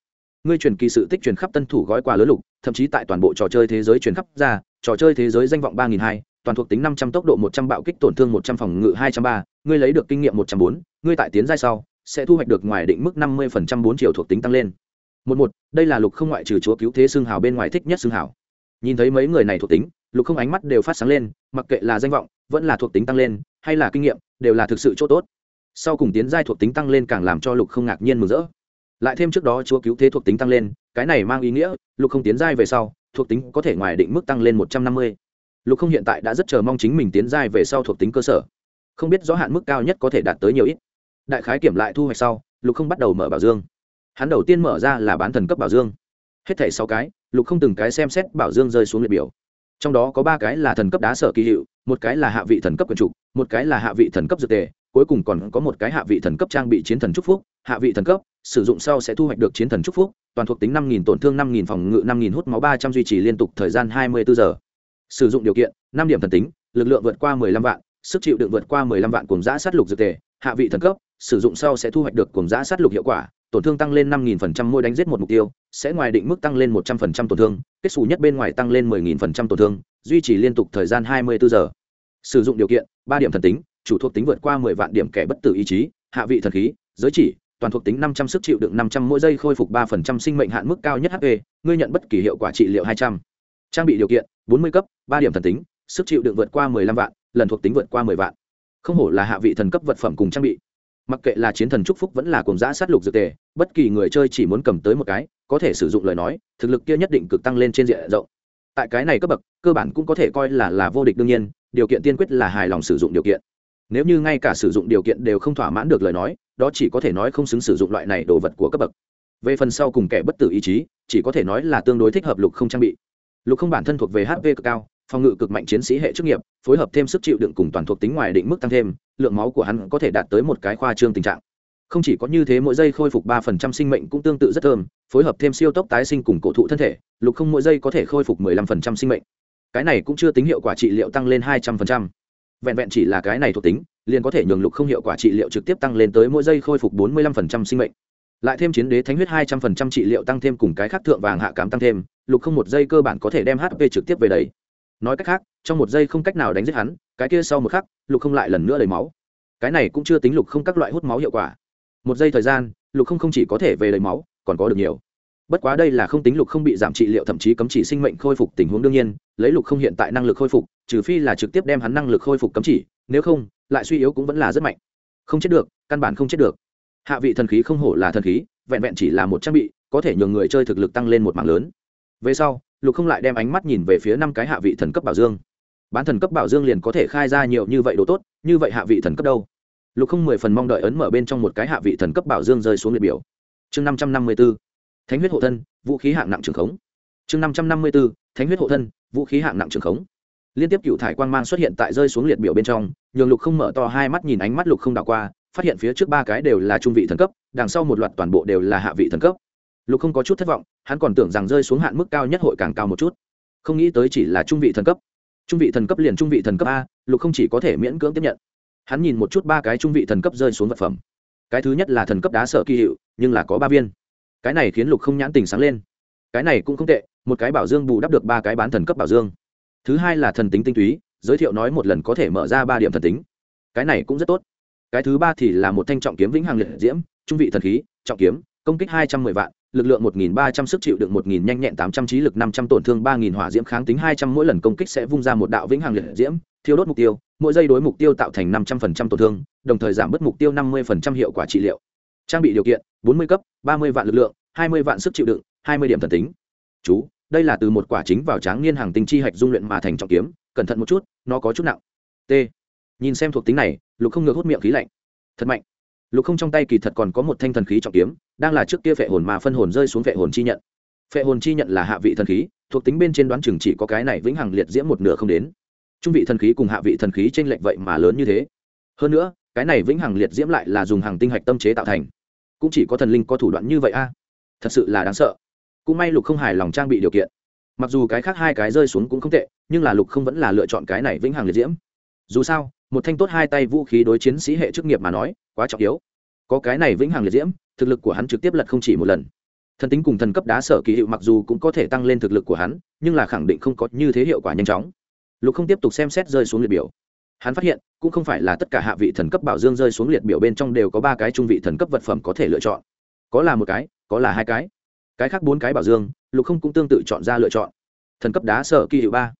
Ngươi truyền kỳ sự tích truyền khắp tân thủ gói quà lớn lục, thậm chí tại toàn bộ trò chơi thế giới truyền khắp ra, trò chơi thế giới danh vọng ba nghìn hai, toàn thuộc tính năm trăm tốc độ một trăm bạo kích, tổn thương một trăm phòng ngự hai trăm ba, ngươi lấy được kinh nghiệm một trăm bốn, ngươi tại tiến giai sau, sẽ thu hoạch được ngoài định mức năm mươi phần trăm bốn triệu thuộc tính tăng lên. Một một, đây là lục không ngoại trừ chúa cứu thế xương hào bên ngoài thích nhất xương hào. Nhìn thấy mấy người này thuộc tính lục không ánh mắt đều phát sáng lên, mặc kệ là danh vọng, vẫn là thuộc tính tăng lên, hay là kinh nghiệm, đều là thực sự chỗ tốt. Sau cùng tiến giai thuộc tính tăng lên càng làm cho lục không ngạc nhiên mừng rỡ. Lại thêm trước đó chúa cứu thế thuộc tính tăng lên, cái này mang ý nghĩa, lục không tiến giai về sau, thuộc tính có thể ngoài định mức tăng lên một trăm năm mươi. Lục không hiện tại đã rất chờ mong chính mình tiến giai về sau thuộc tính cơ sở. Không biết rõ hạn mức cao nhất có thể đạt tới nhiều ít. Đại khái kiểm lại thu hoạch sau, lục không bắt đầu mở bảo dương. Hắn đầu tiên mở ra là bán thần cấp bảo dương. Hết thảy sáu cái, lục không từng cái xem xét bảo dương rơi xuống liệt biểu trong đó có ba cái là thần cấp đá sở kỳ hiệu, một cái là hạ vị thần cấp quyền trục một cái là hạ vị thần cấp dược tề, cuối cùng còn có một cái hạ vị thần cấp trang bị chiến thần trúc phúc. Hạ vị thần cấp, sử dụng sau sẽ thu hoạch được chiến thần trúc phúc, toàn thuộc tính năm nghìn tổn thương, năm nghìn phòng ngự, năm nghìn hút máu, ba trăm duy trì liên tục thời gian hai mươi bốn giờ. Sử dụng điều kiện, năm điểm thần tính, lực lượng vượt qua mười lăm vạn, sức chịu đựng vượt qua mười lăm vạn cùng giã sát lục dược tề, hạ vị thần cấp sử dụng sau sẽ thu hoạch được cùng giã sát lục hiệu quả, tổn thương tăng lên năm nghìn phần trăm mỗi đánh giết một mục tiêu, sẽ ngoài định mức tăng lên một trăm phần trăm tổn thương, kết xù nhất bên ngoài tăng lên mười nghìn phần trăm tổn thương, duy trì liên tục thời gian hai mươi bốn giờ. Sử dụng điều kiện, ba điểm thần tính, chủ thuộc tính vượt qua mười vạn điểm kẻ bất tử ý chí, hạ vị thần khí, giới chỉ, toàn thuộc tính năm trăm sức chịu đựng năm trăm mỗi giây khôi phục ba phần trăm sinh mệnh hạn mức cao nhất hp ngươi nhận bất kỳ hiệu quả trị liệu hai trăm. Trang bị điều kiện, bốn mươi cấp, ba điểm thần tính, sức chịu đựng vượt qua mười lăm vạn, lần thuộc tính vượt qua mười vạn. Không hổ là hạ vị thần cấp vật phẩm cùng trang bị mặc kệ là chiến thần trúc phúc vẫn là cùng giã sát lục dược tề, bất kỳ người chơi chỉ muốn cầm tới một cái, có thể sử dụng lời nói, thực lực kia nhất định cực tăng lên trên diện rộng. Tại cái này cấp bậc, cơ bản cũng có thể coi là là vô địch đương nhiên, điều kiện tiên quyết là hài lòng sử dụng điều kiện. Nếu như ngay cả sử dụng điều kiện đều không thỏa mãn được lời nói, đó chỉ có thể nói không xứng sử dụng loại này đồ vật của cấp bậc. Về phần sau cùng kẻ bất tử ý chí, chỉ có thể nói là tương đối thích hợp lục không trang bị. Lục không bản thân thuộc về hp cực cao phòng ngự cực mạnh chiến sĩ hệ chức nghiệp, phối hợp thêm sức chịu đựng cùng toàn thuộc tính ngoài định mức tăng thêm, lượng máu của hắn có thể đạt tới một cái khoa trương tình trạng. Không chỉ có như thế mỗi giây khôi phục ba phần trăm sinh mệnh cũng tương tự rất thơm, phối hợp thêm siêu tốc tái sinh cùng cổ thụ thân thể, lục không mỗi giây có thể khôi phục mười lăm phần trăm sinh mệnh. Cái này cũng chưa tính hiệu quả trị liệu tăng lên hai trăm phần trăm. Vẹn vẹn chỉ là cái này thuộc tính, liền có thể nhường lục không hiệu quả trị liệu trực tiếp tăng lên tới mỗi giây khôi phục bốn mươi lăm phần trăm sinh mệnh. Lại thêm chiến đế thánh huyết hai trăm phần trăm trị liệu tăng thêm cùng cái khác thượng vàng hạ cám tăng thêm, lục không một giây cơ bản có thể đem hp trực tiếp về đấy nói cách khác, trong một giây không cách nào đánh giết hắn, cái kia sau một khắc, lục không lại lần nữa lấy máu. Cái này cũng chưa tính lục không các loại hút máu hiệu quả. Một giây thời gian, lục không không chỉ có thể về lấy máu, còn có được nhiều. Bất quá đây là không tính lục không bị giảm trị liệu thậm chí cấm chỉ sinh mệnh khôi phục tình huống đương nhiên, lấy lục không hiện tại năng lực khôi phục, trừ phi là trực tiếp đem hắn năng lực khôi phục cấm chỉ, nếu không, lại suy yếu cũng vẫn là rất mạnh. Không chết được, căn bản không chết được. Hạ vị thần khí không hổ là thần khí, vẹn vẹn chỉ là một trang bị, có thể nhường người chơi thực lực tăng lên một mạng lớn. Về sau lục không lại đem ánh mắt nhìn về phía năm cái hạ vị thần cấp bảo dương. Bán thần cấp bảo dương liền có thể khai ra nhiều như vậy đồ tốt, như vậy hạ vị thần cấp đâu? Lục không mười phần mong đợi ấn mở bên trong một cái hạ vị thần cấp bảo dương rơi xuống liệt biểu. Chương năm trăm năm mươi b ố thánh huyết hộ thân, vũ khí hạng nặng trường khống. Chương năm trăm năm mươi b ố thánh huyết hộ thân, vũ khí hạng nặng trường khống. Liên tiếp cựu thải quang mang xuất hiện tại rơi xuống liệt biểu bên trong, nhường lục không mở to hai mắt nhìn ánh mắt lục không đảo qua, phát hiện phía trước ba cái đều là trung vị thần cấp, đằng sau một loạt toàn bộ đều là hạ vị thần cấp lục không có chút thất vọng, hắn còn tưởng rằng rơi xuống hạn mức cao nhất hội càng cao một chút. Không nghĩ tới chỉ là trung vị thần cấp. Trung vị thần cấp liền trung vị thần cấp a, lục không chỉ có thể miễn cưỡng tiếp nhận. Hắn nhìn một chút ba cái trung vị thần cấp rơi xuống vật phẩm. Cái thứ nhất là thần cấp đá sở kỳ hiệu, nhưng là có ba viên. Cái này khiến lục không nhãn tình sáng lên. Cái này cũng không tệ, một cái bảo dương bù đắp được ba cái bán thần cấp bảo dương. Thứ hai là thần tính tinh túy, giới thiệu nói một lần có thể mở ra ba điểm thần tính. Cái này cũng rất tốt. Cái thứ ba thì là một thanh trọng kiếm vĩnh hằng liệt diễm, trung vị thần khí, trọng kiếm công kích hai trăm mười vạn, lực lượng một nghìn ba trăm, sức chịu đựng một nghìn, nhanh nhẹn tám trăm, trí lực năm trăm, tổn thương ba nghìn, hỏa diễm kháng tính hai trăm, mỗi lần công kích sẽ vung ra một đạo vĩnh hằng liệt diễm, thiêu đốt mục tiêu, mỗi giây đối mục tiêu tạo thành năm trăm phần trăm tổn thương, đồng thời giảm bớt mục tiêu năm mươi phần trăm hiệu quả trị liệu. Trang bị điều kiện, bốn mươi cấp, ba mươi vạn lực lượng, hai mươi vạn sức chịu đựng, hai mươi điểm thần tính. Chú, đây là từ một quả chính vào tráng niên hàng tinh chi hạch dung luyện mà thành trọng kiếm, cẩn thận một chút, nó có chút nặng. T. Nhìn xem thuộc tính này, lục không ngược hút miệng khí lạnh. Thật mạnh lục không trong tay kỳ thật còn có một thanh thần khí trọng kiếm, đang là trước kia phệ hồn mà phân hồn rơi xuống phệ hồn chi nhận. Phệ hồn chi nhận là hạ vị thần khí, thuộc tính bên trên đoán chừng chỉ có cái này vĩnh hằng liệt diễm một nửa không đến. Trung vị thần khí cùng hạ vị thần khí t r ê n lệch vậy mà lớn như thế. Hơn nữa, cái này vĩnh hằng liệt diễm lại là dùng hàng tinh hạch tâm chế tạo thành. Cũng chỉ có thần linh có thủ đoạn như vậy a. Thật sự là đáng sợ. Cũng may lục không hài lòng trang bị điều kiện. Mặc dù cái khác hai cái rơi xuống cũng không tệ, nhưng là lục không vẫn là lựa chọn cái này vĩnh hằng liệt diễm dù sao, một thanh tốt hai tay vũ khí đối chiến sĩ hệ chức nghiệp mà nói, quá trọng yếu. Có cái này vĩnh hằng liệt diễm, thực lực của hắn trực tiếp lật không chỉ một lần. Thần tính cùng thần cấp đá sở kỳ hiệu mặc dù cũng có thể tăng lên thực lực của hắn, nhưng là khẳng định không có như thế hiệu quả nhanh chóng. Lục không tiếp tục xem xét rơi xuống liệt biểu. Hắn phát hiện, cũng không phải là tất cả hạ vị thần cấp bảo dương rơi xuống liệt biểu bên trong đều có ba cái trung vị thần cấp vật phẩm có thể lựa chọn. Có là một cái, có là hai cái. Cái khác bốn cái bảo dương, lục không cũng tương tự chọn ra lựa chọn. Thần cấp đá sở kỳ hiệu ba.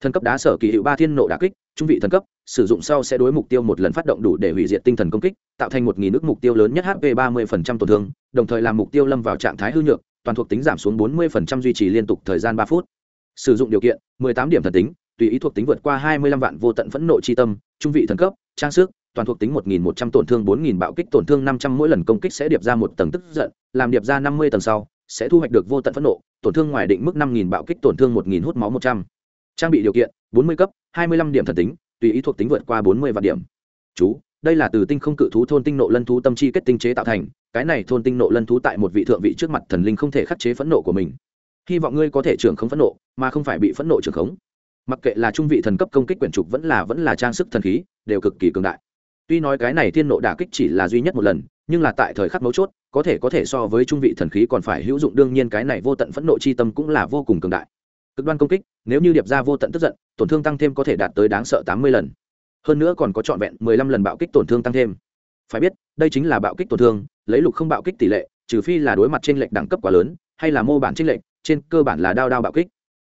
Thần cấp đá sở kỳ hiệu ba thiên nộ đà kích, trung vị thần cấp sử dụng sau sẽ đối mục tiêu một lần phát động đủ để hủy diệt tinh thần công kích, tạo thành một nghìn ước mục tiêu lớn nhất hp 30% tổn thương, đồng thời làm mục tiêu lâm vào trạng thái hư nhược, toàn thuộc tính giảm xuống 40% duy trì liên tục thời gian ba phút. Sử dụng điều kiện 18 điểm thần tính, tùy ý thuộc tính vượt qua 25 vạn vô tận phẫn nộ chi tâm, trung vị thần cấp, trang sức, toàn thuộc tính 1100 tổn thương 4000 bạo kích tổn thương 500 mỗi lần công kích sẽ điệp ra một tầng tức giận, làm điệp ra 50 tầng sau, sẽ thu hoạch được vô tận phẫn nộ, tổn thương ngoài định mức 5000 bạo kích tổn thương 1000 hút máu 100 trang bị điều kiện 40 cấp 25 điểm thần tính tùy ý thuộc tính vượt qua bốn mươi vạn điểm. Chú, đây là từ tinh không cự thú thôn tinh nộ lân thú tâm chi kết tinh chế tạo thành, cái này thôn tinh nộ lân thú tại một vị thượng vị trước mặt thần linh không thể khắc chế phẫn nộ của mình. Hy vọng ngươi có thể trưởng không phẫn nộ, mà không phải bị phẫn nộ trưởng khống. Mặc kệ là trung vị thần cấp công kích quyển trục vẫn là vẫn là trang sức thần khí, đều cực kỳ cường đại. Tuy nói cái này thiên nộ đả kích chỉ là duy nhất một lần, nhưng là tại thời khắc mấu chốt, có thể có thể so với trung vị thần khí còn phải hữu dụng, đương nhiên cái này vô tận phẫn nộ chi tâm cũng là vô cùng cường đại cực đoan công kích, nếu như điệp ra vô tận tức giận, tổn thương tăng thêm có thể đạt tới đáng sợ tám mươi lần. Hơn nữa còn có trọn vẹn mười lăm lần bạo kích tổn thương tăng thêm. Phải biết, đây chính là bạo kích tổn thương, lấy lục không bạo kích tỷ lệ, trừ phi là đối mặt t r ê n lệch đẳng cấp quá lớn, hay là mô bản t r ê n lệch, trên cơ bản là đao đao bạo kích.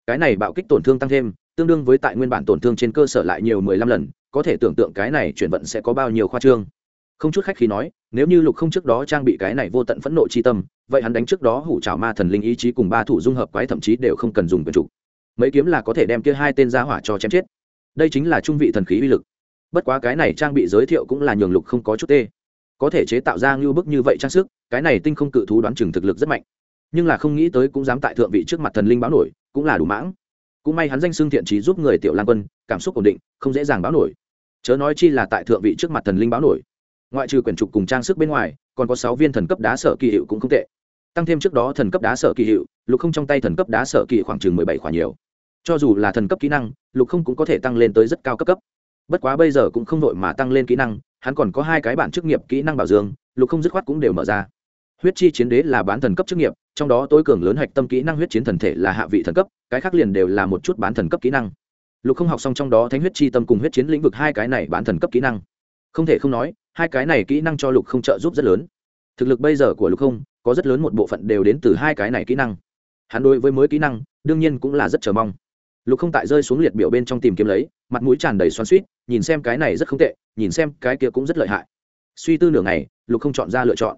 Cái này bạo kích tổn thương tăng thêm, tương đương với tại nguyên bản tổn thương trên cơ sở lại nhiều mười lăm lần, có thể tưởng tượng cái này chuyển vận sẽ có bao nhiêu khoa trương. Không chút khách khi nói, nếu như lục không trước đó trang bị cái này vô tận phẫn nộ c tâm vậy hắn đánh trước đó hủ trảo ma thần linh ý chí cùng ba thủ dung hợp quái thậm chí đều không cần dùng quyền trục mấy kiếm là có thể đem kia hai tên ra hỏa cho chém chết. Đây chính là trung vị thần khí uy lực. Bất quá cái này trang bị giới thiệu cũng là nhường lục không có chút tê. Có thể chế tạo ra ngưu bức như vậy trang sức, cái này tinh không cự thú đoán chừng thực lực rất mạnh. Nhưng là không nghĩ tới cũng dám tại thượng vị trước mặt thần linh báo nổi, cũng là đủ mãng. Cũng may hắn danh xưng thiện trí giúp người tiểu lan quân, cảm xúc ổn định, không dễ dàng báo nổi. Chớ nói chi là tại thượng vị trước mặt thần linh báo nổi. Ngoại trừ quyển trục cùng trang sức bên ngoài, còn có sáu viên thần cấp đá sở kỳ hiệu cũng không tệ tăng thêm trước đó thần cấp đá sở kỳ hiệu, lục không trong tay thần cấp đá sở kỳ khoảng chừng mười bảy khoản nhiều. Cho dù là thần cấp kỹ năng, lục không cũng có thể tăng lên tới rất cao cấp cấp. Bất quá bây giờ cũng không vội mà tăng lên kỹ năng, hắn còn có hai cái bản chức nghiệp kỹ năng bảo dương lục không dứt khoát cũng đều mở ra. Huyết chi chiến đế là bán thần cấp chức nghiệp, trong đó tối cường lớn hạch tâm kỹ năng huyết chiến thần thể là hạ vị thần cấp, cái khác liền đều là một chút bán thần cấp kỹ năng. Lục không học xong trong đó thánh huyết chi tâm cùng huyết chiến lĩnh vực hai cái này bán thần cấp kỹ năng. Không thể không nói, hai cái này kỹ năng cho lục không trợ giúp rất lớn thực lực bây giờ của lục không có rất lớn một bộ phận đều đến từ hai cái này kỹ năng. Hắn đối với mới kỹ năng, đương nhiên cũng là rất chờ mong. Lục không tại rơi xuống liệt biểu bên trong tìm kiếm lấy, mặt mũi tràn đầy xoắn suýt nhìn xem cái này rất không tệ, nhìn xem cái kia cũng rất lợi hại. Suy tư nửa ngày, lục không chọn ra lựa chọn.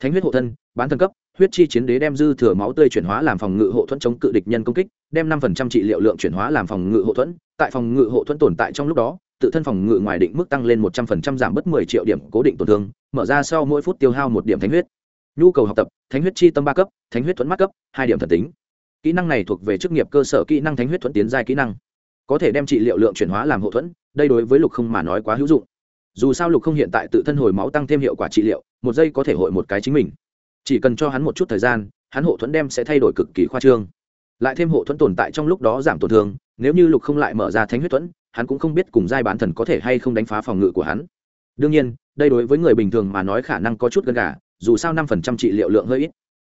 Thánh huyết hộ thân, bán thần cấp, huyết chi chiến đế đem dư thừa máu tươi chuyển hóa làm phòng ngự hộ thuẫn chống cự địch nhân công kích, đem năm phần trăm trị liệu lượng chuyển hóa làm phòng ngự hộ thuẫn. Tại phòng ngự hộ thuẫn tồn tại trong lúc đó tự thân phòng ngự ngoài định mức tăng lên một trăm phần trăm giảm bớt mười triệu điểm cố định tổn thương, mở ra sau mỗi phút tiêu hao một điểm thánh huyết. Nhu cầu học tập, thánh huyết chi tâm ba cấp, thánh huyết thuẫn mắt cấp, hai điểm thần tính. Kỹ năng này thuộc về chức nghiệp cơ sở kỹ năng thánh huyết thuẫn tiến giai kỹ năng. Có thể đem trị liệu lượng chuyển hóa làm hậu thuẫn, đây đối với lục không mà nói quá hữu dụng. Dù sao lục không hiện tại tự thân hồi máu tăng thêm hiệu quả trị liệu, một giây có thể hội một cái chính mình. Chỉ cần cho hắn một chút thời gian, hắn hộ thuẫn đem sẽ thay đổi cực kỳ khoa trương. Lại thêm hộ thuẫn tồn tại trong lúc đó giảm tổn thương, nếu như lục không lại mở ra thánh huyết thuẫn hắn cũng không biết cùng giai bán thần có thể hay không đánh phá phòng ngự của hắn. Đương nhiên, đây đối với người bình thường mà nói khả năng có chút gần cả dù sao năm phần trăm trị liệu lượng hơi ít.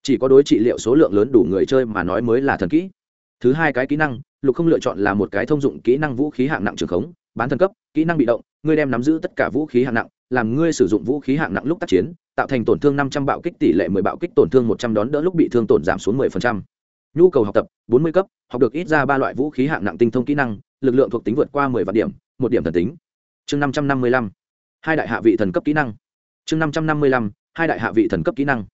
Chỉ có đối trị liệu số lượng lớn đủ người chơi mà nói mới là thần kỹ. Thứ hai cái kỹ năng, lục không lựa chọn là một cái thông dụng kỹ năng vũ khí hạng nặng trường khống, bán thần cấp, kỹ năng bị động ngươi đem nắm giữ tất cả vũ khí hạng nặng, làm ngươi sử dụng vũ khí hạng nặng lúc tác chiến, tạo thành tổn thương năm trăm bạo kích tỷ lệ mười bạo kích, tổn thương một trăm đón đỡ lúc bị thương tổn giảm xuống mười phần trăm. Nhu cầu học tập, bốn mươi cấp, học được ít ra ba loại vũ khí hạng nặng tinh thông kỹ năng lực lượng thuộc tính vượt qua mười vạn điểm, một điểm thần tính. Chương năm trăm năm mươi lăm, hai đại hạ vị thần cấp kỹ năng. Chương năm trăm năm mươi lăm, hai đại hạ vị thần cấp kỹ năng.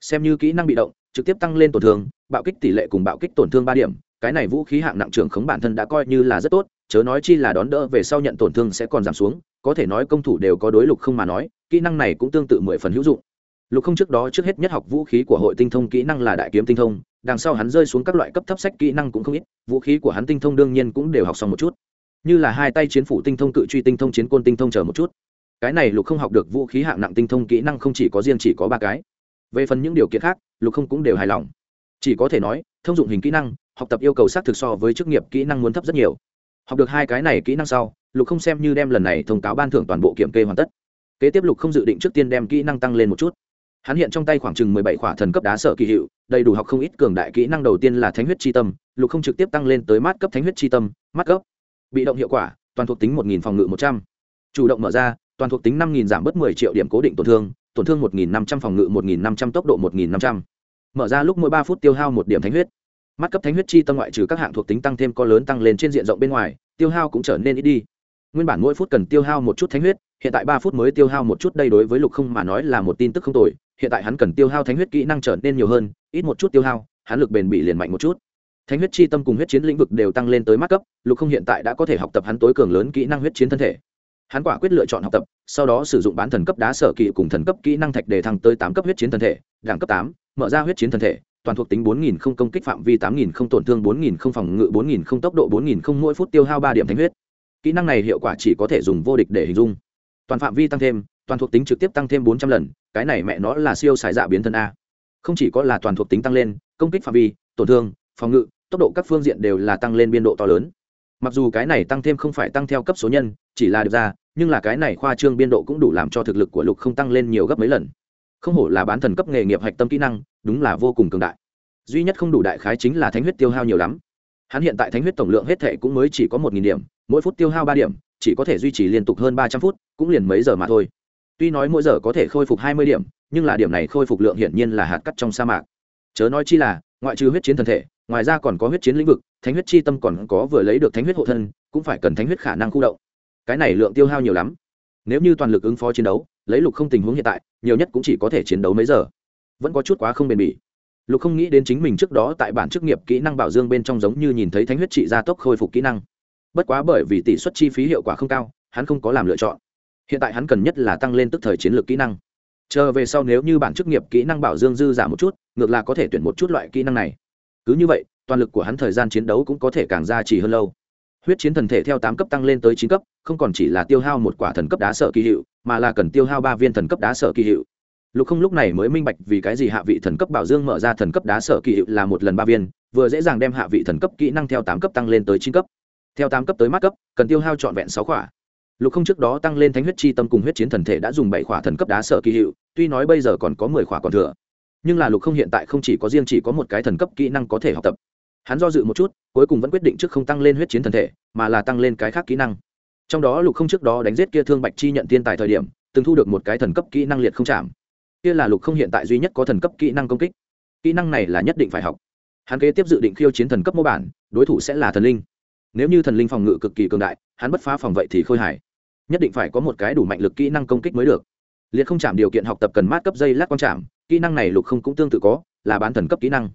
Xem như kỹ năng bị động, trực tiếp tăng lên tổn thương, bạo kích tỷ lệ cùng bạo kích tổn thương ba điểm, cái này vũ khí hạng nặng trưởng khống bản thân đã coi như là rất tốt, chớ nói chi là đón đỡ về sau nhận tổn thương sẽ còn giảm xuống, có thể nói công thủ đều có đối lục không mà nói, kỹ năng này cũng tương tự mười phần hữu dụng lục không trước đó trước hết nhất học vũ khí của hội tinh thông kỹ năng là đại kiếm tinh thông, đằng sau hắn rơi xuống các loại cấp thấp sách kỹ năng cũng không ít, vũ khí của hắn tinh thông đương nhiên cũng đều học xong một chút. Như là hai tay chiến phủ tinh thông, cự truy tinh thông, chiến côn tinh thông chờ một chút. Cái này lục không học được vũ khí hạng nặng tinh thông kỹ năng không chỉ có riêng chỉ có ba cái. Về phần những điều kiện khác, lục không cũng đều hài lòng. Chỉ có thể nói, thông dụng hình kỹ năng, học tập yêu cầu xác thực so với chức nghiệp kỹ năng muốn thấp rất nhiều. Học được hai cái này kỹ năng sau, lục không xem như đem lần này thông cáo ban thưởng toàn bộ kiểm kê hoàn tất. Kế tiếp lục không dự định trước tiên đem kỹ năng tăng lên một chút hắn hiện trong tay khoảng chừng mười bảy khỏa thần cấp đá sở kỳ hiệu, đầy đủ học không ít cường đại kỹ năng đầu tiên là thánh huyết tri tâm, lục không trực tiếp tăng lên tới mát cấp thánh huyết tri tâm, mát cấp. Bị động hiệu quả, toàn thuộc tính một nghìn phòng ngự một trăm. Chủ động mở ra, toàn thuộc tính năm nghìn giảm bớt mười triệu điểm cố định tổn thương tổn thương một nghìn năm trăm phòng ngự, một nghìn năm trăm tốc độ, một nghìn năm trăm. Mở ra lúc mỗi ba phút tiêu hao một điểm thánh huyết. Mắt cấp thánh huyết chi tâm ngoại trừ các hạng thuộc tính tăng thêm có lớn tăng lên trên diện rộng bên ngoài, tiêu hao cũng trở nên ít đi. Nguyên bản mỗi phút cần tiêu hao một chút thánh huyết, hiện tại ba phút mới tiêu hao một chút, đây đối với lục không mà nói là một tin tức không tồi hiện tại hắn cần tiêu hao thánh huyết kỹ năng trở nên nhiều hơn, ít một chút tiêu hao, hắn lực bền bị liền mạnh một chút. Thánh huyết chi tâm cùng huyết chiến lĩnh vực đều tăng lên tới mắt cấp, lục không hiện tại đã có thể học tập hắn tối cường lớn kỹ năng huyết chiến thân thể. Hắn quả quyết lựa chọn học tập, sau đó sử dụng bán thần cấp đá sở kỵ cùng thần cấp kỹ năng thạch để thăng tới tám cấp huyết chiến thân thể, đẳng cấp tám, mở ra huyết chiến thân thể, toàn thuộc tính bốn nghìn không công kích phạm vi, tám nghìn không tổn thương, bốn nghìn không phòng ngự, bốn nghìn không tốc độ, bốn nghìn không mỗi phút tiêu hao ba điểm thánh huyết. Kỹ năng này hiệu quả chỉ có thể dùng vô địch để hình dung. Toàn phạm vi tăng thêm, toàn thuộc tính trực tiếp tăng thêm bốn trăm lần cái này mẹ nó là siêu xài dạ biến thân a. Không chỉ có là toàn thuộc tính tăng lên, công kích phạm vi, tổn thương, phòng ngự, tốc độ các phương diện đều là tăng lên biên độ to lớn. Mặc dù cái này tăng thêm không phải tăng theo cấp số nhân, chỉ là được ra, nhưng là cái này khoa trương biên độ cũng đủ làm cho thực lực của lục không tăng lên nhiều gấp mấy lần. Không hổ là bán thần cấp nghề nghiệp hạch tâm kỹ năng, đúng là vô cùng cường đại. Duy nhất không đủ đại khái chính là thánh huyết tiêu hao nhiều lắm. Hắn hiện tại thánh huyết tổng lượng hết thệ cũng mới chỉ có một nghìn điểm, mỗi phút tiêu hao ba điểm, chỉ có thể duy trì liên tục hơn ba trăm phút, cũng liền mấy giờ mà thôi tuy nói mỗi giờ có thể khôi phục hai mươi điểm, nhưng là điểm này khôi phục lượng hiển nhiên là hạt cắt trong sa mạc. Chớ nói chi là, ngoại trừ huyết chiến thân thể, ngoài ra còn có huyết chiến lĩnh vực, thánh huyết chi tâm còn có vừa lấy được thánh huyết hộ thân, cũng phải cần thánh huyết khả năng khu động. Cái này lượng tiêu hao nhiều lắm. Nếu như toàn lực ứng phó chiến đấu, lấy lục không tình huống hiện tại, nhiều nhất cũng chỉ có thể chiến đấu mấy giờ. Vẫn có chút quá không bền bỉ. Lục không nghĩ đến chính mình trước đó tại bản chức nghiệp kỹ năng bảo dương bên trong giống như nhìn thấy thánh huyết trị gia tốc khôi phục kỹ năng. Bất quá bởi vì tỷ suất chi phí hiệu quả không cao, hắn không có làm lựa chọn hiện tại hắn cần nhất là tăng lên tức thời chiến lược kỹ năng. Chờ về sau nếu như bản chức nghiệp kỹ năng bảo dương dư giảm một chút, ngược là có thể tuyển một chút loại kỹ năng này. Cứ như vậy, toàn lực của hắn thời gian chiến đấu cũng có thể càng ra chỉ hơn lâu. Huyết chiến thần thể theo tám cấp tăng lên tới chín cấp, không còn chỉ là tiêu hao một quả thần cấp đá sợ kỳ hiệu, mà là cần tiêu hao ba viên thần cấp đá sợ kỳ hiệu. Lục không lúc này mới minh bạch vì cái gì hạ vị thần cấp bảo dương mở ra thần cấp đá sợ kỳ hiệu là một lần ba viên, vừa dễ dàng đem hạ vị thần cấp kỹ năng theo tám cấp tăng lên tới chín cấp. Theo tám cấp tới mát cấp, cần tiêu hao trọn vẹn sáu quả lục không trước đó tăng lên thánh huyết chi tâm cùng huyết chiến thần thể đã dùng bảy khỏa thần cấp đá sợ kỳ hiệu, tuy nói bây giờ còn có mười khỏa còn thừa. Nhưng là lục không hiện tại không chỉ có riêng chỉ có một cái thần cấp kỹ năng có thể học tập. Hắn do dự một chút, cuối cùng vẫn quyết định trước không tăng lên huyết chiến thần thể, mà là tăng lên cái khác kỹ năng. Trong đó lục không trước đó đánh giết kia thương bạch chi nhận tiên tài thời điểm, từng thu được một cái thần cấp kỹ năng liệt không chạm. Kia là lục không hiện tại duy nhất có thần cấp kỹ năng công kích. Kỹ năng này là nhất định phải học. Hắn kế tiếp dự định khiêu chiến thần cấp mô bản, đối thủ sẽ là thần linh. Nếu như thần linh phòng ngự cực kỳ cường đại, hắn bất phá phòng vậy thì khôi hài nhất định phải có một cái đủ mạnh lực kỹ năng công kích mới được. Liệt không chạm điều kiện học tập cần mát cấp dây lát quang chạm kỹ năng này lục không cũng tương tự có là bán thần cấp kỹ năng.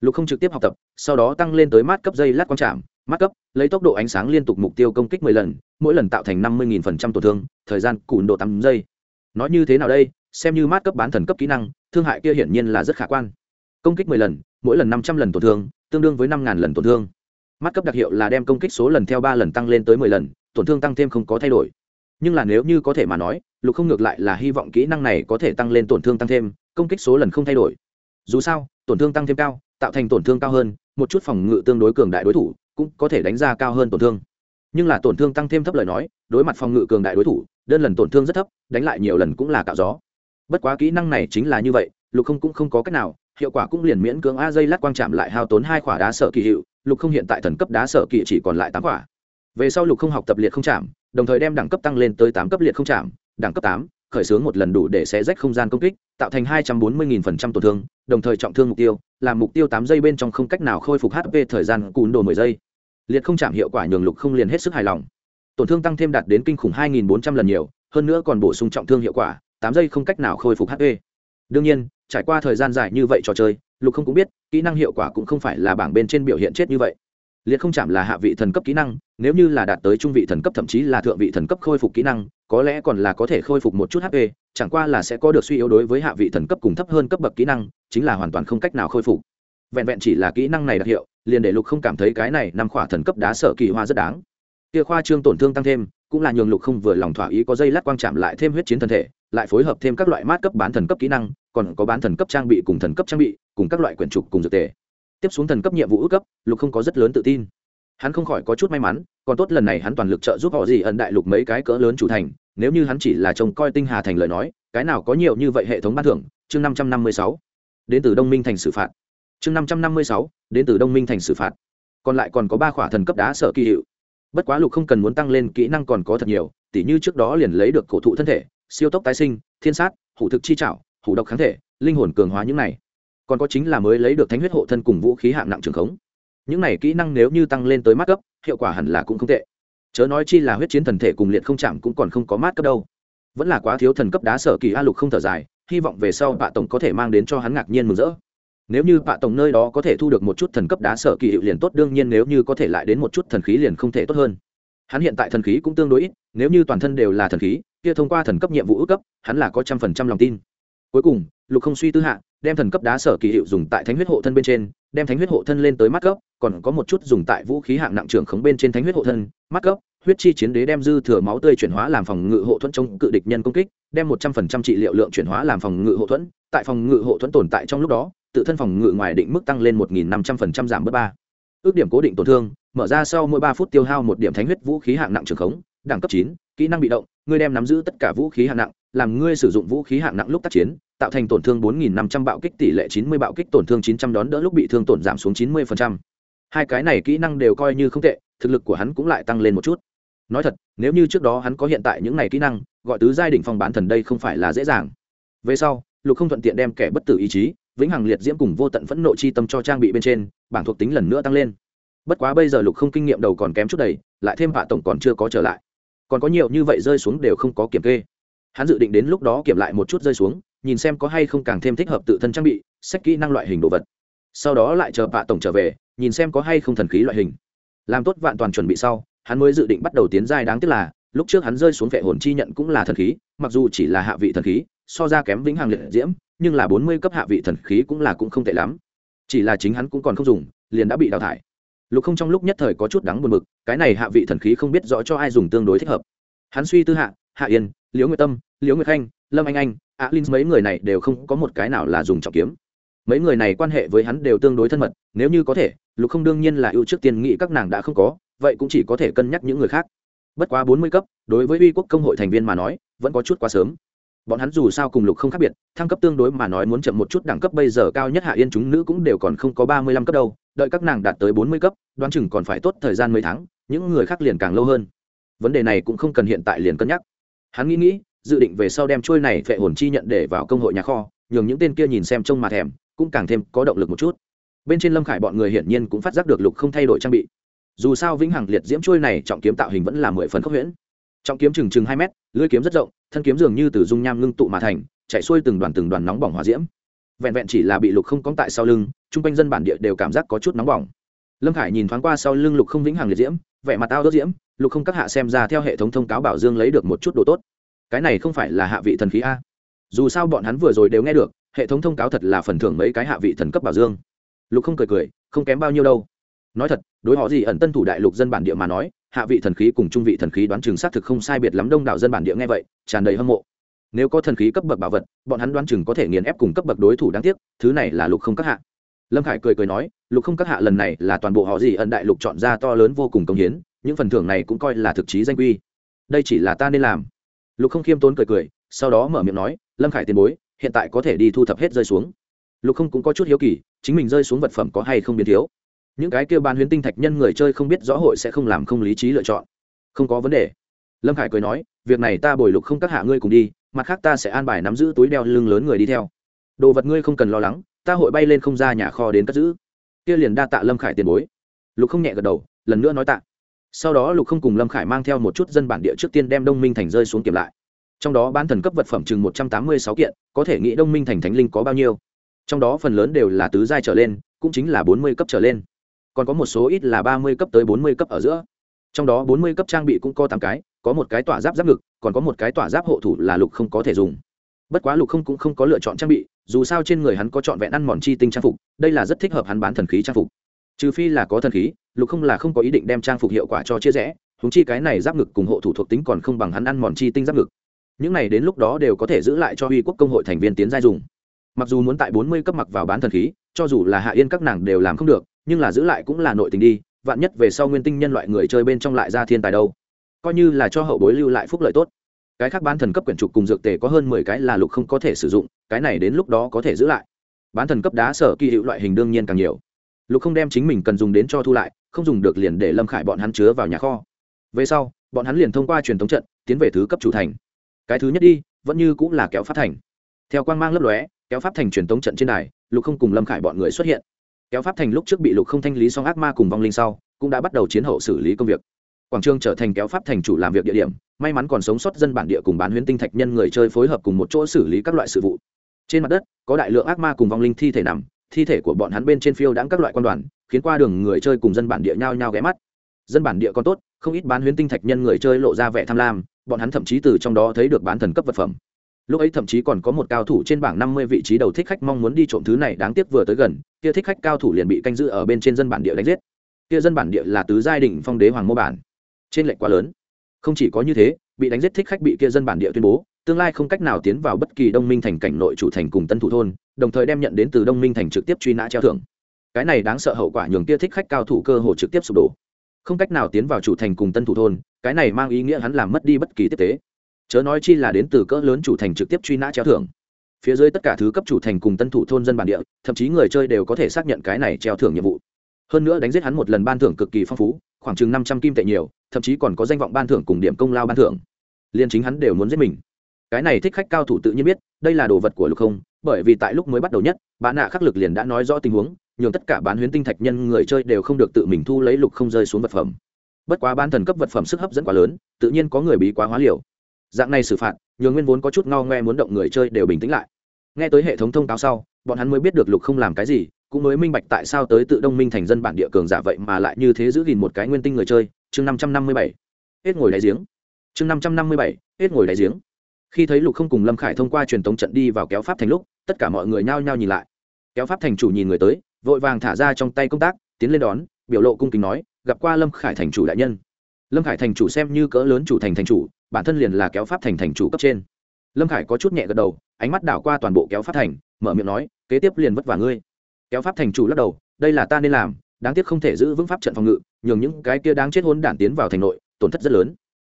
Lục không trực tiếp học tập sau đó tăng lên tới mát cấp dây lát quang chạm, mát cấp lấy tốc độ ánh sáng liên tục mục tiêu công kích 10 lần mỗi lần tạo thành năm mươi tổn thương thời gian cùn độ tám giây. Nói như thế nào đây? Xem như mát cấp bán thần cấp kỹ năng thương hại kia hiển nhiên là rất khả quan. Công kích 10 lần mỗi lần năm trăm lần tổn thương tương đương với năm ngàn lần tổn thương. Mát cấp đặc hiệu là đem công kích số lần theo ba lần tăng lên tới mười lần tổn thương tăng thêm không có thay đổi nhưng là nếu như có thể mà nói, lục không ngược lại là hy vọng kỹ năng này có thể tăng lên tổn thương tăng thêm, công kích số lần không thay đổi. Dù sao, tổn thương tăng thêm cao, tạo thành tổn thương cao hơn, một chút phòng ngự tương đối cường đại đối thủ cũng có thể đánh ra cao hơn tổn thương. Nhưng là tổn thương tăng thêm thấp lời nói, đối mặt phòng ngự cường đại đối thủ, đơn lần tổn thương rất thấp, đánh lại nhiều lần cũng là cạo gió. Bất quá kỹ năng này chính là như vậy, lục không cũng không có cách nào, hiệu quả cũng liền miễn cưỡng a dây lát quang chạm lại hao tốn hai quả đá sợ kỳ hiệu, lục không hiện tại thần cấp đá sợ kỳ chỉ còn lại tám quả. về sau lục không học tập liệt không chạm đồng thời đem đẳng cấp tăng lên tới tám cấp liệt không chạm, đẳng cấp tám, khởi xướng một lần đủ để xé rách không gian công kích, tạo thành hai trăm bốn mươi phần trăm tổn thương, đồng thời trọng thương mục tiêu, làm mục tiêu tám giây bên trong không cách nào khôi phục hp thời gian cùn đồ mười giây. Liệt không chạm hiệu quả nhường lục không liền hết sức hài lòng. Tổn thương tăng thêm đạt đến kinh khủng hai nghìn bốn trăm lần nhiều, hơn nữa còn bổ sung trọng thương hiệu quả, tám giây không cách nào khôi phục hp đương nhiên, trải qua thời gian dài như vậy trò chơi, lục không cũng biết, kỹ năng hiệu quả cũng không phải là bảng bên trên biểu hiện chết như vậy liệt không chạm là hạ vị thần cấp kỹ năng, nếu như là đạt tới trung vị thần cấp thậm chí là thượng vị thần cấp khôi phục kỹ năng, có lẽ còn là có thể khôi phục một chút hp chẳng qua là sẽ có được suy yếu đối với hạ vị thần cấp cùng thấp hơn cấp bậc kỹ năng, chính là hoàn toàn không cách nào khôi phục. Vẹn vẹn chỉ là kỹ năng này đặc hiệu, liền để lục không cảm thấy cái này nằm khỏa thần cấp đá sở kỳ hoa rất đáng. Kia khoa trương tổn thương tăng thêm, cũng là nhường lục không vừa lòng thỏa ý có dây lát quang chạm lại thêm huyết chiến thân thể, lại phối hợp thêm các loại mát cấp bán thần cấp kỹ năng, còn có bán thần cấp trang bị cùng thần cấp trang bị, cùng các loại quyển trục cùng dược tề tiếp xuống thần cấp nhiệm vụ ước cấp, lục không có rất lớn tự tin. Hắn không khỏi có chút may mắn, còn tốt lần này hắn toàn lực trợ giúp họ gì ẩn đại lục mấy cái cỡ lớn chủ thành, nếu như hắn chỉ là trông coi tinh hà thành lời nói, cái nào có nhiều như vậy hệ thống ban thưởng, chương năm trăm năm mươi sáu. Đến từ đông minh thành xử phạt. Chương năm trăm năm mươi sáu, đến từ đông minh thành xử phạt. Còn lại còn có ba khỏa thần cấp đá sở kỳ hiệu. Bất quá lục không cần muốn tăng lên kỹ năng còn có thật nhiều, tỉ như trước đó liền lấy được cổ thụ thân thể, siêu tốc tái sinh, thiên sát, hủ thực chi trảo, hủ độc kháng thể, linh hồn cường hóa những này còn có chính là mới lấy được thánh huyết hộ thân cùng vũ khí hạng nặng trường khống. Những này kỹ năng nếu như tăng lên tới mát cấp, hiệu quả hẳn là cũng không tệ. Chớ nói chi là huyết chiến thần thể cùng liệt không chạm cũng còn không có mát cấp đâu. Vẫn là quá thiếu thần cấp đá sở kỳ a lục không thở dài, hy vọng về sau bạ tổng có thể mang đến cho hắn ngạc nhiên mừng rỡ. Nếu như bạ tổng nơi đó có thể thu được một chút thần cấp đá sở kỳ hiệu liền tốt, đương nhiên nếu như có thể lại đến một chút thần khí liền không thể tốt hơn. Hắn hiện tại thần khí cũng tương đối ít, nếu như toàn thân đều là thần khí, kia thông qua thần cấp nhiệm vụ ước cấp, hắn là có trăm phần trăm lòng tin. Cuối cùng, lục không suy tư hạ đem thần cấp đá sở kỳ hiệu dùng tại thánh huyết hộ thân bên trên, đem thánh huyết hộ thân lên tới mắt cấp, còn có một chút dùng tại vũ khí hạng nặng trưởng khống bên trên thánh huyết hộ thân, mắt cấp, huyết chi chiến đế đem dư thừa máu tươi chuyển hóa làm phòng ngự hộ thuẫn chống cự địch nhân công kích, đem một trăm phần trăm trị liệu lượng chuyển hóa làm phòng ngự hộ thuẫn, tại phòng ngự hộ thuẫn tồn tại trong lúc đó, tự thân phòng ngự ngoài định mức tăng lên một nghìn năm trăm phần trăm giảm bớt ba. Ước điểm cố định tổn thương, mở ra sau mỗi ba phút tiêu hao một điểm thánh huyết vũ khí hạng nặng trường khống, đẳng cấp chín, kỹ năng bị động, ngươi đem nắm giữ tất cả vũ khí hạng nặng, làm ngươi sử dụng vũ khí hạng nặng lúc tác chiến tạo thành tổn thương 4.500 bạo kích tỷ lệ 90 bạo kích tổn thương 900 đón đỡ lúc bị thương tổn giảm xuống 90%. Hai cái này kỹ năng đều coi như không tệ, thực lực của hắn cũng lại tăng lên một chút. Nói thật, nếu như trước đó hắn có hiện tại những này kỹ năng, gọi tứ giai đỉnh phong bán thần đây không phải là dễ dàng. Về sau, Lục không thuận tiện đem kẻ bất tử ý chí, vĩnh hằng liệt diễm cùng vô tận phẫn nộ chi tâm cho trang bị bên trên, bảng thuộc tính lần nữa tăng lên. Bất quá bây giờ Lục không kinh nghiệm đầu còn kém chút đầy, lại thêm hạ tổng còn chưa có trở lại. Còn có nhiều như vậy rơi xuống đều không có kiểm kê. Hắn dự định đến lúc đó kiểm lại một chút rơi xuống, nhìn xem có hay không càng thêm thích hợp tự thân trang bị, sách kỹ năng loại hình đồ vật. Sau đó lại chờ bạ tổng trở về, nhìn xem có hay không thần khí loại hình. Làm tốt vạn toàn chuẩn bị sau, hắn mới dự định bắt đầu tiến giai đáng tiếc là, lúc trước hắn rơi xuống vệ hồn chi nhận cũng là thần khí, mặc dù chỉ là hạ vị thần khí, so ra kém vĩnh hằng liệt diễm, nhưng là bốn mươi cấp hạ vị thần khí cũng là cũng không tệ lắm. Chỉ là chính hắn cũng còn không dùng, liền đã bị đào thải. Lục không trong lúc nhất thời có chút đắng buồn bực, cái này hạ vị thần khí không biết rõ cho ai dùng tương đối thích hợp. Hắn suy tư hạ hạ yên, liễu nguyệt tâm, liễu nguyệt khanh lâm anh anh, á linh, mấy người này đều không có một cái nào là dùng trọng kiếm. Mấy người này quan hệ với hắn đều tương đối thân mật, nếu như có thể, lục không đương nhiên là ưu trước tiên nghĩ các nàng đã không có, vậy cũng chỉ có thể cân nhắc những người khác. Bất quá bốn mươi cấp, đối với uy quốc công hội thành viên mà nói, vẫn có chút quá sớm. Bọn hắn dù sao cùng lục không khác biệt, thăng cấp tương đối mà nói muốn chậm một chút đẳng cấp bây giờ cao nhất hạ yên chúng nữ cũng đều còn không có ba mươi lăm cấp đâu, đợi các nàng đạt tới bốn mươi cấp, đoán chừng còn phải tốt thời gian mấy tháng, những người khác liền càng lâu hơn. Vấn đề này cũng không cần hiện tại liền cân nhắc. Hắn nghĩ nghĩ dự định về sau đem trôi này phệ hồn chi nhận để vào công hội nhà kho, nhường những tên kia nhìn xem trông mà thèm, cũng càng thêm có động lực một chút. Bên trên lâm khải bọn người hiển nhiên cũng phát giác được lục không thay đổi trang bị. Dù sao vĩnh hằng liệt diễm trôi này trọng kiếm tạo hình vẫn là mười phần khốc huyễn. Trọng kiếm chừng chừng hai mét, lưỡi kiếm rất rộng, thân kiếm dường như từ dung nham ngưng tụ mà thành, chạy xuôi từng đoàn từng đoàn nóng bỏng hỏa diễm. Vẹn vẹn chỉ là bị lục không cóng tại sau lưng, chung quanh dân bản địa đều cảm giác có chút nóng bỏng. Lâm khải nhìn thoáng qua sau lưng lục không vĩnh hằng liệt diễm, vẻ mặt tao đốt diễm, lục không các hạ xem ra theo hệ thống thông cáo bảo dương lấy được một chút đồ tốt cái này không phải là hạ vị thần khí a. Dù sao bọn hắn vừa rồi đều nghe được, hệ thống thông cáo thật là phần thưởng mấy cái hạ vị thần cấp bảo dương. Lục không cười cười, không kém bao nhiêu đâu. Nói thật, đối họ gì ẩn tân thủ đại lục dân bản địa mà nói, hạ vị thần khí cùng trung vị thần khí đoán chừng xác thực không sai biệt lắm đông đảo dân bản địa nghe vậy, tràn đầy hâm mộ. Nếu có thần khí cấp bậc bảo vật, bọn hắn đoán chừng có thể nghiền ép cùng cấp bậc đối thủ đáng tiếc, thứ này là lục không các hạ. Lâm khải cười cười nói, lục không các hạ lần này là toàn bộ họ gì ẩn đại lục chọn ra to lớn vô cùng công hiến, những phần thưởng này cũng coi là thực chí danh quy. Đây chỉ là ta nên làm lục không khiêm tốn cười cười, sau đó mở miệng nói, lâm khải tiền bối, hiện tại có thể đi thu thập hết rơi xuống. Lục không cũng có chút hiếu kỳ, chính mình rơi xuống vật phẩm có hay không biến thiếu. Những cái kêu bán huyến tinh thạch nhân người chơi không biết rõ hội sẽ không làm không lý trí lựa chọn. Không có vấn đề. Lâm khải cười nói, việc này ta bồi lục không các hạ ngươi cùng đi, mặt khác ta sẽ an bài nắm giữ túi đeo lưng lớn người đi theo. Đồ vật ngươi không cần lo lắng, ta hội bay lên không ra nhà kho đến cất giữ. Kia liền đa tạ lâm khải tiền bối. Lục không nhẹ gật đầu, lần nữa nói tạ sau đó lục không cùng lâm khải mang theo một chút dân bản địa trước tiên đem đông minh thành rơi xuống kiểm lại. Trong đó bán thần cấp vật phẩm chừng một trăm tám mươi sáu kiện, có thể nghĩ đông minh thành thánh linh có bao nhiêu. Trong đó phần lớn đều là tứ giai trở lên, cũng chính là bốn mươi cấp trở lên. Còn có một số ít là ba mươi cấp tới bốn mươi cấp ở giữa. Trong đó bốn mươi cấp trang bị cũng có tám cái, có một cái tỏa giáp giáp ngực, còn có một cái tỏa giáp hộ thủ là lục không có thể dùng. Bất quá lục không cũng không có lựa chọn trang bị, dù sao trên người hắn có trọn vẹn ăn mòn chi tinh trang phục, đây là rất thích hợp hắn bán thần khí trang phục. Trừ phi là có thần khí lục không là không có ý định đem trang phục hiệu quả cho chia rẽ húng chi cái này giáp ngực cùng hộ thủ thuộc tính còn không bằng hắn ăn mòn chi tinh giáp ngực. Những này đến lúc đó đều có thể giữ lại cho huy quốc công hội thành viên tiến giai dùng. Mặc dù muốn tại bốn mươi cấp mặc vào bán thần khí, cho dù là hạ yên các nàng đều làm không được, nhưng là giữ lại cũng là nội tình đi, vạn nhất về sau nguyên tinh nhân loại người chơi bên trong lại ra thiên tài đâu. Coi như là cho hậu bối lưu lại phúc lợi tốt. Cái khác bán thần cấp quyển trục cùng dược tề có hơn mười cái là lục không có thể sử dụng, cái này đến lúc đó có thể giữ lại. Bán thần cấp đá sở kỳ hiệu loại hình đương nhiên càng nhiều. Lục không đem chính mình cần dùng đến cho thu lại không dùng được liền để lâm khải bọn hắn chứa vào nhà kho. Về sau, bọn hắn liền thông qua truyền thống trận, tiến về thứ cấp chủ thành. Cái thứ nhất đi, vẫn như cũng là kéo phát thành. Theo quang mang lấp lóe kéo pháp thành truyền thống trận trên đài, lục không cùng lâm khải bọn người xuất hiện. Kéo pháp thành lúc trước bị lục không thanh lý xong ác ma cùng vong linh sau, cũng đã bắt đầu chiến hậu xử lý công việc. Quảng trường trở thành kéo pháp thành chủ làm việc địa điểm, may mắn còn sống sót dân bản địa cùng bán huyễn tinh thạch nhân người chơi phối hợp cùng một chỗ xử lý các loại sự vụ. Trên mặt đất, có đại lượng ác ma cùng vong linh thi thể nằm thi thể của bọn hắn bên trên phiêu đãng các loại quan đoàn, khiến qua đường người chơi cùng dân bản địa nhao nhao ghé mắt. Dân bản địa còn tốt, không ít bán huyễn tinh thạch nhân người chơi lộ ra vẻ tham lam, bọn hắn thậm chí từ trong đó thấy được bán thần cấp vật phẩm. Lúc ấy thậm chí còn có một cao thủ trên bảng năm mươi vị trí đầu thích khách mong muốn đi trộm thứ này đáng tiếc vừa tới gần, kia thích khách cao thủ liền bị canh giữ ở bên trên dân bản địa đánh giết. Kia dân bản địa là tứ giai đình phong đế hoàng mô bản. Trên lệnh quá lớn. Không chỉ có như thế, bị đánh giết thích khách bị kia dân bản địa tuyên bố tương lai không cách nào tiến vào bất kỳ đông minh thành cảnh nội chủ thành cùng tân thủ thôn, đồng thời đem nhận đến từ đông minh thành trực tiếp truy nã treo thưởng. Cái này đáng sợ hậu quả nhường kia thích khách cao thủ cơ hồ trực tiếp sụp đổ. Không cách nào tiến vào chủ thành cùng tân thủ thôn, cái này mang ý nghĩa hắn làm mất đi bất kỳ tiếp tế. Chớ nói chi là đến từ cỡ lớn chủ thành trực tiếp truy nã treo thưởng. Phía dưới tất cả thứ cấp chủ thành cùng tân thủ thôn dân bản địa, thậm chí người chơi đều có thể xác nhận cái này treo thưởng nhiệm vụ. Hơn nữa đánh giết hắn một lần ban thưởng cực kỳ phong phú, khoảng chừng năm trăm kim tệ nhiều, thậm chí còn có danh vọng ban thưởng cùng điểm công lao ban thưởng. Liên chính hắn đều muốn giết mình cái này thích khách cao thủ tự nhiên biết, đây là đồ vật của lục không, bởi vì tại lúc mới bắt đầu nhất bán nạ khắc lực liền đã nói rõ tình huống, nhường tất cả bán huyến tinh thạch nhân người chơi đều không được tự mình thu lấy lục không rơi xuống vật phẩm. Bất quá ban thần cấp vật phẩm sức hấp dẫn quá lớn, tự nhiên có người bí quá hóa liều. Dạng này xử phạt, nhường nguyên vốn có chút ngao ngoe muốn động người chơi đều bình tĩnh lại. Nghe tới hệ thống thông cáo sau, bọn hắn mới biết được lục không làm cái gì, cũng mới minh bạch tại sao tới tự đông minh thành dân bản địa cường giả vậy mà lại như thế giữ gìn một cái nguyên tinh người chơi. Chương năm trăm năm mươi bảy. Hết ngồi đáy giếng. Chương năm trăm năm mươi bảy. Hết ngồi đáy giếng khi thấy lục không cùng lâm khải thông qua truyền thống trận đi vào kéo pháp thành lúc, tất cả mọi người nhao nhao nhìn lại. Kéo pháp thành chủ nhìn người tới, vội vàng thả ra trong tay công tác, tiến lên đón, biểu lộ cung kính nói, gặp qua lâm khải thành chủ đại nhân. Lâm khải thành chủ xem như cỡ lớn chủ thành thành chủ, bản thân liền là kéo pháp thành thành chủ cấp trên. Lâm khải có chút nhẹ gật đầu, ánh mắt đảo qua toàn bộ kéo pháp thành, mở miệng nói, kế tiếp liền vất vả ngươi. Kéo pháp thành chủ lắc đầu, đây là ta nên làm, đáng tiếc không thể giữ vững pháp trận phòng ngự, nhường những cái kia đáng chết hôn đản tiến vào thành nội, tổn thất rất lớn.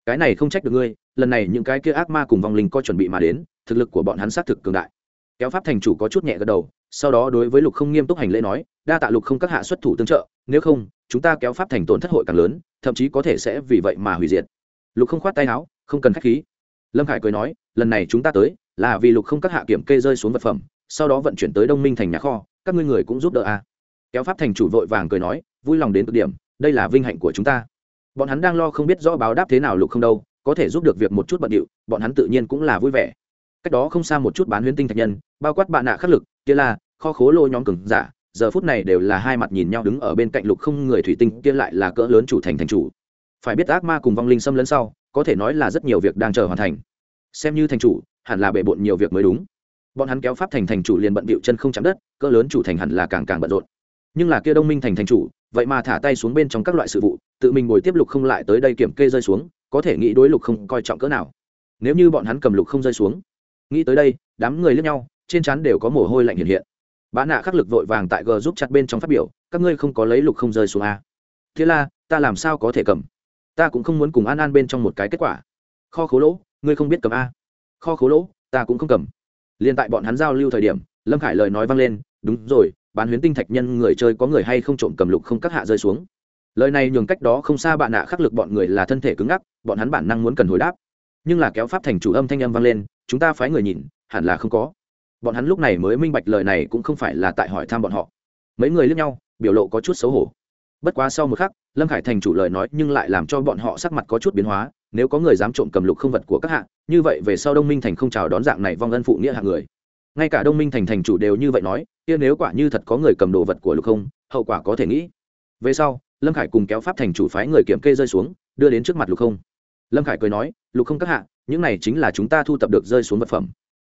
Cái này không trách được ngươi lần này những cái kia ác ma cùng vong linh có chuẩn bị mà đến, thực lực của bọn hắn xác thực cường đại. Kéo pháp thành chủ có chút nhẹ gật đầu, sau đó đối với lục không nghiêm túc hành lễ nói, đa tạ lục không các hạ xuất thủ tương trợ, nếu không, chúng ta kéo pháp thành tổn thất hội càng lớn, thậm chí có thể sẽ vì vậy mà hủy diệt. Lục không khoát tay áo, không cần k h á c h khí. Lâm khải cười nói, lần này chúng ta tới, là vì lục không các hạ kiểm kê rơi xuống vật phẩm, sau đó vận chuyển tới đông minh thành nhà kho, các ngươi người cũng giúp đỡ a. À. kéo pháp thành chủ vội vàng cười nói, vui lòng đến cực điểm, đây là vinh hạnh của chúng ta. Bọn hắn đang lo không biết rõ báo đáp thế nào lục không đâu có thể giúp được việc một chút bận điệu, bọn hắn tự nhiên cũng là vui vẻ. Cách đó không xa một chút bán huyễn tinh thạch nhân, bao quát bạn nạ khắc lực, kia là, kho khố lô nhóm cường giả, giờ phút này đều là hai mặt nhìn nhau đứng ở bên cạnh lục không người thủy tinh, kia lại là cỡ lớn chủ thành thành chủ. Phải biết ác ma cùng vong linh xâm lấn sau, có thể nói là rất nhiều việc đang chờ hoàn thành. Xem như thành chủ, hẳn là bề bộn nhiều việc mới đúng. Bọn hắn kéo pháp thành thành chủ liền bận bịu chân không chạm đất, cỡ lớn chủ thành hẳn là càng càng bận rộn. Nhưng là kia đông minh thành thành chủ, vậy mà thả tay xuống bên trong các loại sự vụ, tự mình ngồi tiếp lục không lại tới đây kiểm kê rơi xuống có thể nghĩ đối lục không coi trọng cỡ nào. Nếu như bọn hắn cầm lục không rơi xuống, nghĩ tới đây, đám người lướt nhau, trên trán đều có mồ hôi lạnh hiện hiện. Bá nạ khắc lực vội vàng tại g giúp chặt bên trong phát biểu, các ngươi không có lấy lục không rơi xuống a thế là, ta làm sao có thể cầm? Ta cũng không muốn cùng an an bên trong một cái kết quả. Kho khố lỗ, ngươi không biết cầm a kho khố lỗ, ta cũng không cầm. Liền tại bọn hắn giao lưu thời điểm, lâm khải lời nói vang lên, đúng rồi, bán huyến tinh thạch nhân người chơi có người hay không trộm cầm lục không các hạ rơi xuống? Lời này nhường cách đó không xa bạn nạ khắc lực bọn người là thân thể cứng ngắc, bọn hắn bản năng muốn cần hồi đáp. Nhưng là kéo pháp thành chủ âm thanh âm vang lên, chúng ta phái người nhìn, hẳn là không có. Bọn hắn lúc này mới minh bạch lời này cũng không phải là tại hỏi thăm bọn họ. Mấy người lướt nhau, biểu lộ có chút xấu hổ. Bất quá sau một khắc, lâm khải thành chủ lời nói nhưng lại làm cho bọn họ sắc mặt có chút biến hóa, nếu có người dám trộm cầm lục không vật của các hạ, như vậy về sau đông minh thành không chào đón dạng này vong ân phụ nghĩa hạng người. Ngay cả đông minh thành thành chủ đều như vậy nói, kia nếu quả như thật có người cầm đồ vật của lục không, hậu quả có thể nghĩ. Về sau lâm khải cùng kéo pháp thành chủ phái người kiểm kê rơi xuống, đưa đến trước mặt lục không. Lâm khải cười nói, lục không các hạ, những này chính là chúng ta thu tập được rơi xuống vật phẩm.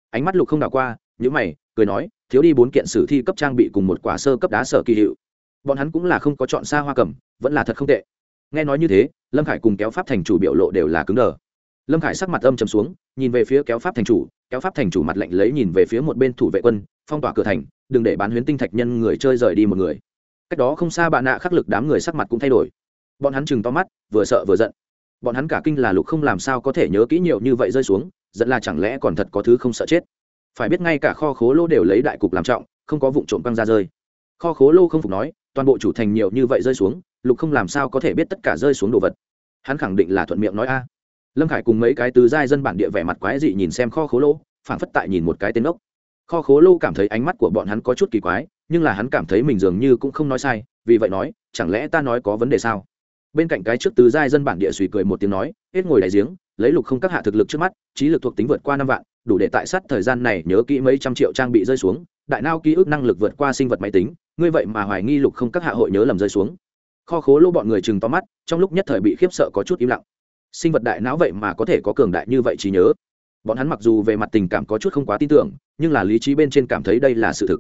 Ánh mắt lục không đảo qua những mày, cười nói, thiếu đi bốn kiện sử thi cấp trang bị cùng một quả sơ cấp đá sở kỳ hiệu. Bọn hắn cũng là không có chọn xa hoa cầm, vẫn là thật không tệ. Nghe nói như thế, lâm khải cùng kéo pháp thành chủ biểu lộ đều là cứng đờ. Lâm khải sắc mặt âm trầm xuống, nhìn về phía kéo pháp thành chủ, kéo pháp thành chủ mặt lạnh lấy nhìn về phía một bên thủ vệ quân, phong tỏa cửa thành, đừng để bán huyến tinh thạch nhân người chơi rời đi một người cách đó không xa bạn nạ khắc lực đám người sắc mặt cũng thay đổi. Bọn hắn chừng to mắt, vừa sợ vừa giận. Bọn hắn cả kinh là lục không làm sao có thể nhớ kỹ nhiều như vậy rơi xuống, giận là chẳng lẽ còn thật có thứ không sợ chết. Phải biết ngay cả kho khố lô đều lấy đại cục làm trọng, không có vụ trộm băng ra rơi. Kho khố lô không phục nói, toàn bộ chủ thành nhiều như vậy rơi xuống, lục không làm sao có thể biết tất cả rơi xuống đồ vật. Hắn khẳng định là thuận miệng nói a. Lâm khải cùng mấy cái tứ giai dân bản địa vẻ mặt quái dị nhìn xem kho khố lô phản phất tại nhìn một cái tên ốc kho khố lô cảm thấy ánh mắt của bọn hắn có chút kỳ quái nhưng là hắn cảm thấy mình dường như cũng không nói sai, vì vậy nói, chẳng lẽ ta nói có vấn đề sao? Bên cạnh cái trước tứ giai dân bản địa suy cười một tiếng nói, hết ngồi đại giếng, lấy lục không các hạ thực lực trước mắt, trí lực thuộc tính vượt qua năm vạn, đủ để tại sát thời gian này nhớ kỹ mấy trăm triệu trang bị rơi xuống, đại nao ký ức năng lực vượt qua sinh vật máy tính, ngươi vậy mà hoài nghi lục không các hạ hội nhớ lầm rơi xuống. Kho khố lô bọn người chừng to mắt, trong lúc nhất thời bị khiếp sợ có chút im lặng. Sinh vật đại não vậy mà có thể có cường đại như vậy trí nhớ? Bọn hắn mặc dù về mặt tình cảm có chút không quá tin tưởng, nhưng là lý trí bên trên cảm thấy đây là sự thực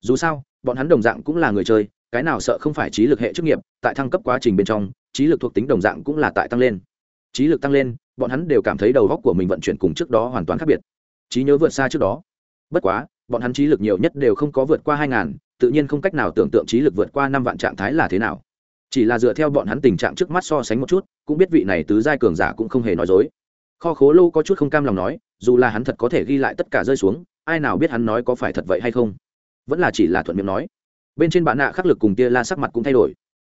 dù sao, bọn hắn đồng dạng cũng là người chơi, cái nào sợ không phải trí lực hệ chức nghiệp, tại thăng cấp quá trình bên trong, trí lực thuộc tính đồng dạng cũng là tại tăng lên. Trí lực tăng lên, bọn hắn đều cảm thấy đầu góc của mình vận chuyển cùng trước đó hoàn toàn khác biệt. Trí nhớ vượt xa trước đó. Bất quá, bọn hắn trí lực nhiều nhất đều không có vượt qua hai ngàn, tự nhiên không cách nào tưởng tượng trí lực vượt qua năm vạn trạng thái là thế nào. Chỉ là dựa theo bọn hắn tình trạng trước mắt so sánh một chút, cũng biết vị này tứ giai cường giả cũng không hề nói dối. Kho khố lâu có chút không cam lòng nói, dù là hắn thật có thể ghi lại tất cả rơi xuống, ai nào biết hắn nói có phải thật vậy hay không vẫn là chỉ là thuận miệng nói. Bên trên bạn nạ khắc lực cùng tia la sắc mặt cũng thay đổi.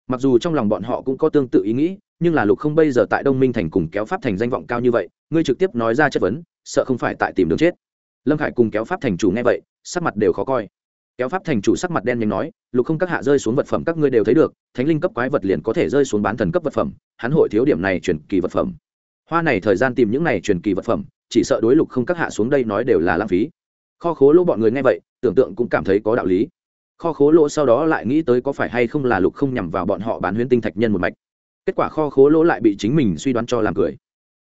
Mặc dù trong lòng bọn họ cũng có tương tự ý nghĩ, nhưng là lục không bây giờ tại đông minh thành cùng kéo pháp thành danh vọng cao như vậy, ngươi trực tiếp nói ra chất vấn, sợ không phải tại tìm đường chết. Lâm khải cùng kéo pháp thành chủ nghe vậy, sắc mặt đều khó coi. Kéo pháp thành chủ sắc mặt đen nhanh nói, lục không các hạ rơi xuống vật phẩm các ngươi đều thấy được, thánh linh cấp quái vật liền có thể rơi xuống bán thần cấp vật phẩm, hắn hội thiếu điểm này truyền kỳ vật phẩm. Hoa này thời gian tìm những này truyền kỳ vật phẩm, chỉ sợ đối lục không các hạ xuống đây nói đều là lãng phí kho khố lỗ bọn người nghe vậy, tưởng tượng cũng cảm thấy có đạo lý. Kho khố lỗ sau đó lại nghĩ tới có phải hay không là lục không nhằm vào bọn họ bán huyễn tinh thạch nhân một mạch. Kết quả kho khố lỗ lại bị chính mình suy đoán cho làm cười.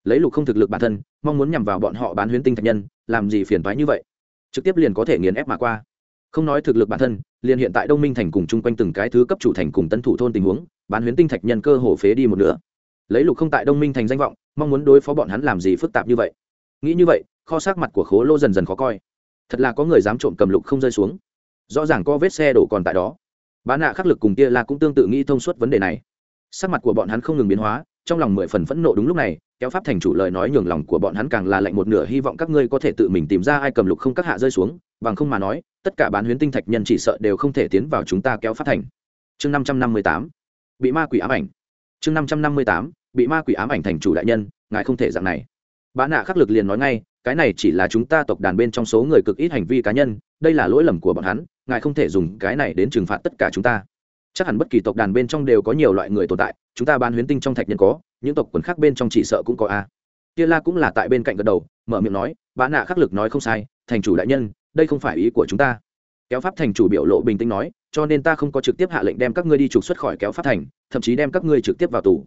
Lấy lục không thực lực bản thân, mong muốn nhằm vào bọn họ bán huyễn tinh thạch nhân, làm gì phiền thoái như vậy? Trực tiếp liền có thể nghiền ép mà qua. Không nói thực lực bản thân, liền hiện tại đông minh thành cùng chung quanh từng cái thứ cấp chủ thành cùng tân thủ thôn tình huống, bán huyễn tinh thạch nhân cơ hồ phế đi một nửa. Lấy lục không tại đông minh thành danh vọng, mong muốn đối phó bọn hắn làm gì phức tạp như vậy? Nghĩ như vậy, kho sát mặt của khố lô dần dần khó coi thật là có người dám trộm cầm lục không rơi xuống. Rõ ràng có vết xe đổ còn tại đó. Bán nạ khắc lực cùng tia la cũng tương tự nghĩ thông suốt vấn đề này. Sắc mặt của bọn hắn không ngừng biến hóa, trong lòng mười phần phẫn nộ đúng lúc này, kéo pháp thành chủ lời nói nhường lòng của bọn hắn càng là lạnh một nửa, hy vọng các ngươi có thể tự mình tìm ra ai cầm lục không các hạ rơi xuống, bằng không mà nói, tất cả bán huyến tinh thạch nhân chỉ sợ đều không thể tiến vào chúng ta kéo pháp thành. Chương năm trăm năm mươi tám, bị ma quỷ ám ảnh. Chương năm trăm năm mươi tám, bị ma quỷ ám ảnh thành chủ đại nhân, ngài không thể dạng này. Bán nạ khắc lực liền nói ngay cái này chỉ là chúng ta tộc đàn bên trong số người cực ít hành vi cá nhân, đây là lỗi lầm của bọn hắn, ngài không thể dùng cái này đến trừng phạt tất cả chúng ta. Chắc hẳn bất kỳ tộc đàn bên trong đều có nhiều loại người tồn tại, chúng ta ban huyến tinh trong thạch nhân có, những tộc quần khác bên trong chỉ sợ cũng có a. Tia la cũng là tại bên cạnh gật đầu, mở miệng nói, bá nạ khắc lực nói không sai, thành chủ đại nhân, đây không phải ý của chúng ta. Kéo pháp thành chủ biểu lộ bình tĩnh nói, cho nên ta không có trực tiếp hạ lệnh đem các ngươi đi trục xuất khỏi kéo pháp thành, thậm chí đem các ngươi trực tiếp vào tù.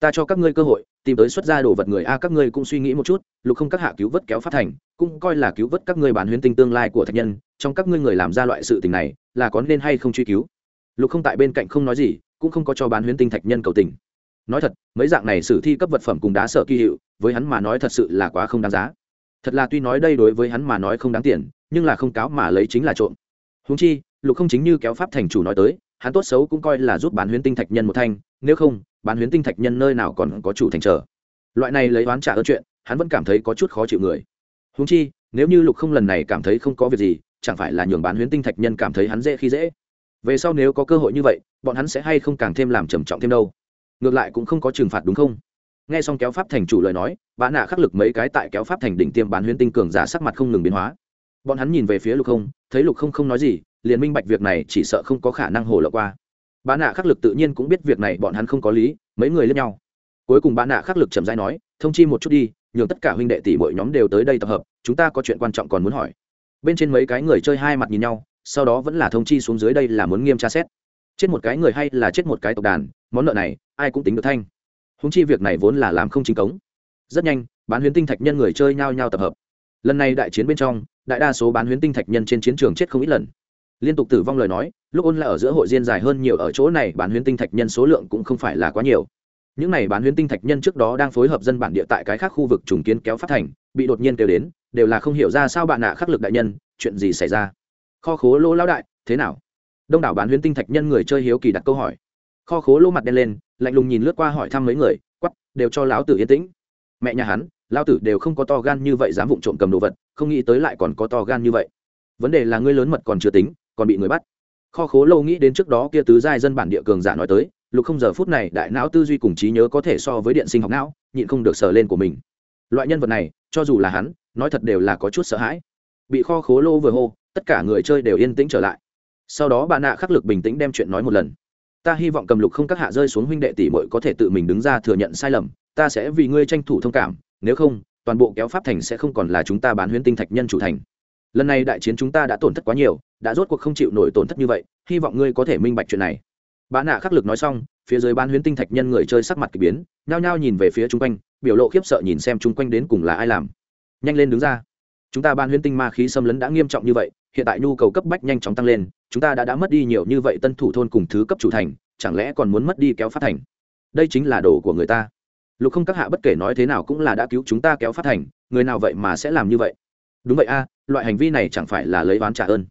Ta cho các ngươi cơ hội tìm tới xuất ra đồ vật người a, các ngươi cũng suy nghĩ một chút, lục không các hạ cứu vớt kéo phát thành, cũng coi là cứu vớt các ngươi bán huyến tinh tương lai của thạch nhân, trong các ngươi người làm ra loại sự tình này, là có nên hay không truy cứu? Lục không tại bên cạnh không nói gì, cũng không có cho bán huyến tinh thạch nhân cầu tình. Nói thật, mấy dạng này sử thi cấp vật phẩm cùng đá sợ kỳ hiệu, với hắn mà nói thật sự là quá không đáng giá. Thật là tuy nói đây đối với hắn mà nói không đáng tiền, nhưng là không cáo mà lấy chính là trộm. Húng chi, lục không chính như kéo pháp thành chủ nói tới, hắn tốt xấu cũng coi là giúp bán huyến tinh thạch nhân một thanh, nếu không bán huyễn tinh thạch nhân nơi nào còn có chủ thành trở loại này lấy oán trả ơn chuyện, hắn vẫn cảm thấy có chút khó chịu người. Húng chi, nếu như lục không lần này cảm thấy không có việc gì, chẳng phải là nhường bán huyễn tinh thạch nhân cảm thấy hắn dễ khi dễ. Về sau nếu có cơ hội như vậy, bọn hắn sẽ hay không càng thêm làm trầm trọng thêm đâu. Ngược lại cũng không có trừng phạt đúng không? Nghe xong kéo pháp thành chủ lời nói bạn nạ khắc lực mấy cái tại kéo pháp thành đỉnh tiêm bán huyễn tinh cường giả sắc mặt không ngừng biến hóa. Bọn hắn nhìn về phía lục không, thấy lục không không nói gì, liền minh bạch việc này chỉ sợ không có khả năng hồ lộ qua bạn nạ khắc lực tự nhiên cũng biết việc này, bọn hắn không có lý, mấy người lên nhau. Cuối cùng bạn nạ khắc lực chậm rãi nói, thông chi một chút đi, nhường tất cả huynh đệ tỷ mỗi nhóm đều tới đây tập hợp, chúng ta có chuyện quan trọng còn muốn hỏi. Bên trên mấy cái người chơi hai mặt nhìn nhau, sau đó vẫn là thông chi xuống dưới đây là muốn nghiêm tra xét. Chết một cái người hay là chết một cái tộc đàn, món nợ này, ai cũng tính được thanh. Húng chi việc này vốn là làm không chính cống. Rất nhanh, bán huyến tinh thạch nhân người chơi nhao nhao tập hợp. Lần này đại chiến bên trong, đại đa số bán huyến tinh thạch nhân trên chiến trường chết không ít lần liên tục tử vong lời nói, lúc ôn lại ở giữa hội diên dài hơn nhiều ở chỗ này, bán huyến tinh thạch nhân số lượng cũng không phải là quá nhiều. Những này bán huyến tinh thạch nhân trước đó đang phối hợp dân bản địa tại cái khác khu vực trùng kiến kéo phát thành, bị đột nhiên kêu đến, đều là không hiểu ra sao bạn nạ khắc lực đại nhân, chuyện gì xảy ra? Kho khố lô lao đại, thế nào? Đông đảo bán huyến tinh thạch nhân người chơi hiếu kỳ đặt câu hỏi. Kho khố lô mặt đen lên, lạnh lùng nhìn lướt qua hỏi thăm mấy người, quắp, đều cho lão tử yên tĩnh. Mẹ nhà hắn, lão tử đều không có to gan như vậy dám vụng trộm cầm đồ vật, không nghĩ tới lại còn có to gan như vậy. Vấn đề là ngươi lớn mật còn chưa tính còn bị người bắt. Kho khố lâu nghĩ đến trước đó kia tứ giai dân bản địa cường giả nói tới, lục không giờ phút này đại não tư duy cùng trí nhớ có thể so với điện sinh học não, nhịn không được sờ lên của mình. Loại nhân vật này, cho dù là hắn, nói thật đều là có chút sợ hãi. Bị kho khố lô vừa hô, tất cả người chơi đều yên tĩnh trở lại. Sau đó bà nạ khắc lực bình tĩnh đem chuyện nói một lần. Ta hy vọng cầm lục không các hạ rơi xuống huynh đệ tỷ bội có thể tự mình đứng ra thừa nhận sai lầm, ta sẽ vì ngươi tranh thủ thông cảm, nếu không, toàn bộ kéo pháp thành sẽ không còn là chúng ta bán huyễn tinh thạch nhân chủ thành lần này đại chiến chúng ta đã tổn thất quá nhiều, đã rốt cuộc không chịu nổi tổn thất như vậy, hy vọng ngươi có thể minh bạch chuyện này. Bá nạ khắc lực nói xong, phía dưới ban huyến tinh thạch nhân người chơi sắc mặt k ỳ biến, nhao nhao nhìn về phía chung quanh, biểu lộ khiếp sợ nhìn xem chung quanh đến cùng là ai làm. Nhanh lên đứng ra. Chúng ta ban huyến tinh ma khí xâm lấn đã nghiêm trọng như vậy, hiện tại nhu cầu cấp bách nhanh chóng tăng lên, chúng ta đã đã mất đi nhiều như vậy tân thủ thôn cùng thứ cấp chủ thành, chẳng lẽ còn muốn mất đi kéo phát thành? Đây chính là đồ của người ta. Lục không các hạ bất kể nói thế nào cũng là đã cứu chúng ta kéo phát thành, người nào vậy mà sẽ làm như vậy? Đúng vậy a loại hành vi này chẳng phải là lấy ván trả ơn.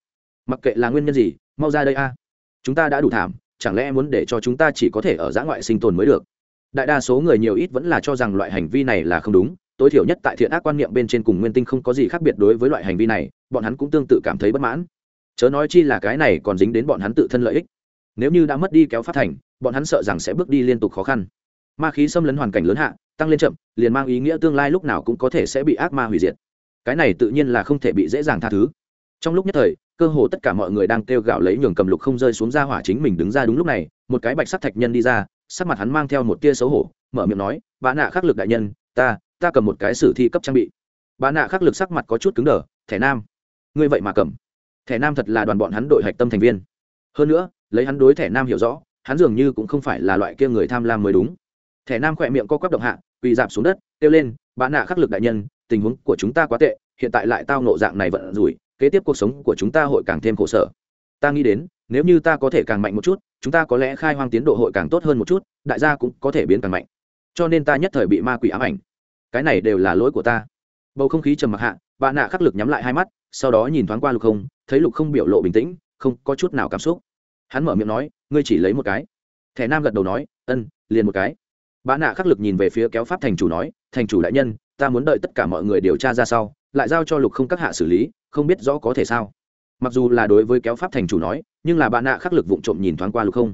Mặc kệ là nguyên nhân gì, mau ra đây a. Chúng ta đã đủ thảm, chẳng lẽ muốn để cho chúng ta chỉ có thể ở giã ngoại sinh tồn mới được? Đại đa số người nhiều ít vẫn là cho rằng loại hành vi này là không đúng, tối thiểu nhất tại thiện ác quan niệm bên trên cùng nguyên tinh không có gì khác biệt đối với loại hành vi này, bọn hắn cũng tương tự cảm thấy bất mãn. Chớ nói chi là cái này còn dính đến bọn hắn tự thân lợi ích. Nếu như đã mất đi kéo phát thành, bọn hắn sợ rằng sẽ bước đi liên tục khó khăn. Ma khí xâm lấn hoàn cảnh lớn hạ, tăng lên chậm, liền mang ý nghĩa tương lai lúc nào cũng có thể sẽ bị ác ma hủy diệt cái này tự nhiên là không thể bị dễ dàng tha thứ. Trong lúc nhất thời, cơ hồ tất cả mọi người đang kêu gạo lấy nhường cầm lục không rơi xuống ra hỏa chính mình đứng ra đúng lúc này, một cái bạch sắc thạch nhân đi ra, sắc mặt hắn mang theo một tia xấu hổ, mở miệng nói bà nạ khắc lực đại nhân, ta ta cầm một cái sử thi cấp trang bị. Bà nạ khắc lực sắc mặt có chút cứng đờ, thẻ nam, ngươi vậy mà cầm. Thẻ nam thật là đoàn bọn hắn đội hạch tâm thành viên. Hơn nữa, lấy hắn đối thẻ nam hiểu rõ, hắn dường như cũng không phải là loại kia người tham lam mới đúng. Thẻ nam khỏe miệng co quắp động hạ, quỳ dạp xuống đất, kêu lên bà nạ khắc lực đại nhân tình huống của chúng ta quá tệ, hiện tại lại tao nộ dạng này vận rủi, kế tiếp cuộc sống của chúng ta hội càng thêm khổ sở. Ta nghĩ đến, nếu như ta có thể càng mạnh một chút, chúng ta có lẽ khai hoang tiến độ hội càng tốt hơn một chút, đại gia cũng có thể biến càng mạnh. Cho nên ta nhất thời bị ma quỷ ám ảnh. Cái này đều là lỗi của ta. Bầu không khí trầm mặc hạ, bà nạ khắc lực nhắm lại hai mắt, sau đó nhìn thoáng qua lục không, thấy lục không biểu lộ bình tĩnh, không có chút nào cảm xúc. Hắn mở miệng nói, ngươi chỉ lấy một cái. Thẻ nam gật đầu nói, ân, liền một cái. Bà nạ khắc lực nhìn về phía kéo pháp thành chủ nói, thành chủ đại nhân ta muốn đợi tất cả mọi người điều tra ra sau, lại giao cho lục không các hạ xử lý, không biết rõ có thể sao. Mặc dù là đối với kéo pháp thành chủ nói, nhưng là bạn nạ khắc lực vụng trộm nhìn thoáng qua lục không.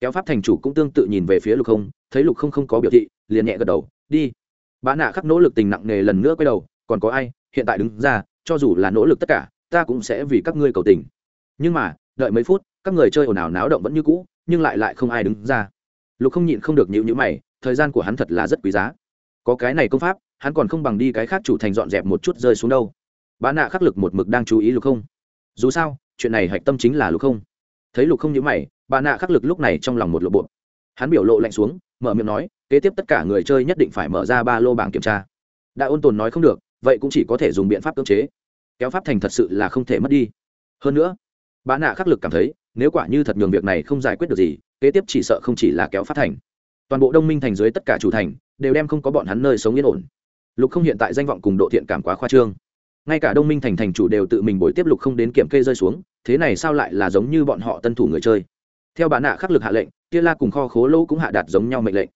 Kéo pháp thành chủ cũng tương tự nhìn về phía lục không, thấy lục không không có biểu thị, liền nhẹ gật đầu, đi. Bạn nạ khắc nỗ lực tình nặng nề lần nữa quay đầu, còn có ai, hiện tại đứng ra, cho dù là nỗ lực tất cả, ta cũng sẽ vì các ngươi cầu tình. Nhưng mà, đợi mấy phút, các người chơi ồn ào náo động vẫn như cũ, nhưng lại lại không ai đứng ra. Lục không nhịn không được nhịu nhữ mày, thời gian của hắn thật là rất quý giá. Có cái này công pháp hắn còn không bằng đi cái khác chủ thành dọn dẹp một chút rơi xuống đâu. Bà nạ khắc lực một mực đang chú ý lục không. Dù sao, chuyện này hạch tâm chính là lục không. Thấy lục không nhữ mày bà nạ khắc lực lúc này trong lòng một lộ bộ. Hắn biểu lộ lạnh xuống, mở miệng nói, kế tiếp tất cả người chơi nhất định phải mở ra ba lô bảng kiểm tra. Đã ôn tồn nói không được, vậy cũng chỉ có thể dùng biện pháp cưỡng chế. Kéo pháp thành thật sự là không thể mất đi. Hơn nữa bà nạ khắc lực cảm thấy, nếu quả như thật nhường việc này không giải quyết được gì, kế tiếp chỉ sợ không chỉ là kéo phát thành. Toàn bộ đông minh thành dưới tất cả chủ thành, đều đem không có bọn hắn nơi sống yên ổn lục không hiện tại danh vọng cùng độ thiện cảm quá khoa trương. Ngay cả đông minh thành thành chủ đều tự mình bồi tiếp lục không đến kiểm kê rơi xuống, thế này sao lại là giống như bọn họ tân thủ người chơi? Theo bản nạ khắc lực hạ lệnh, kia la cùng kho khố lô cũng hạ đạt giống nhau mệnh lệnh.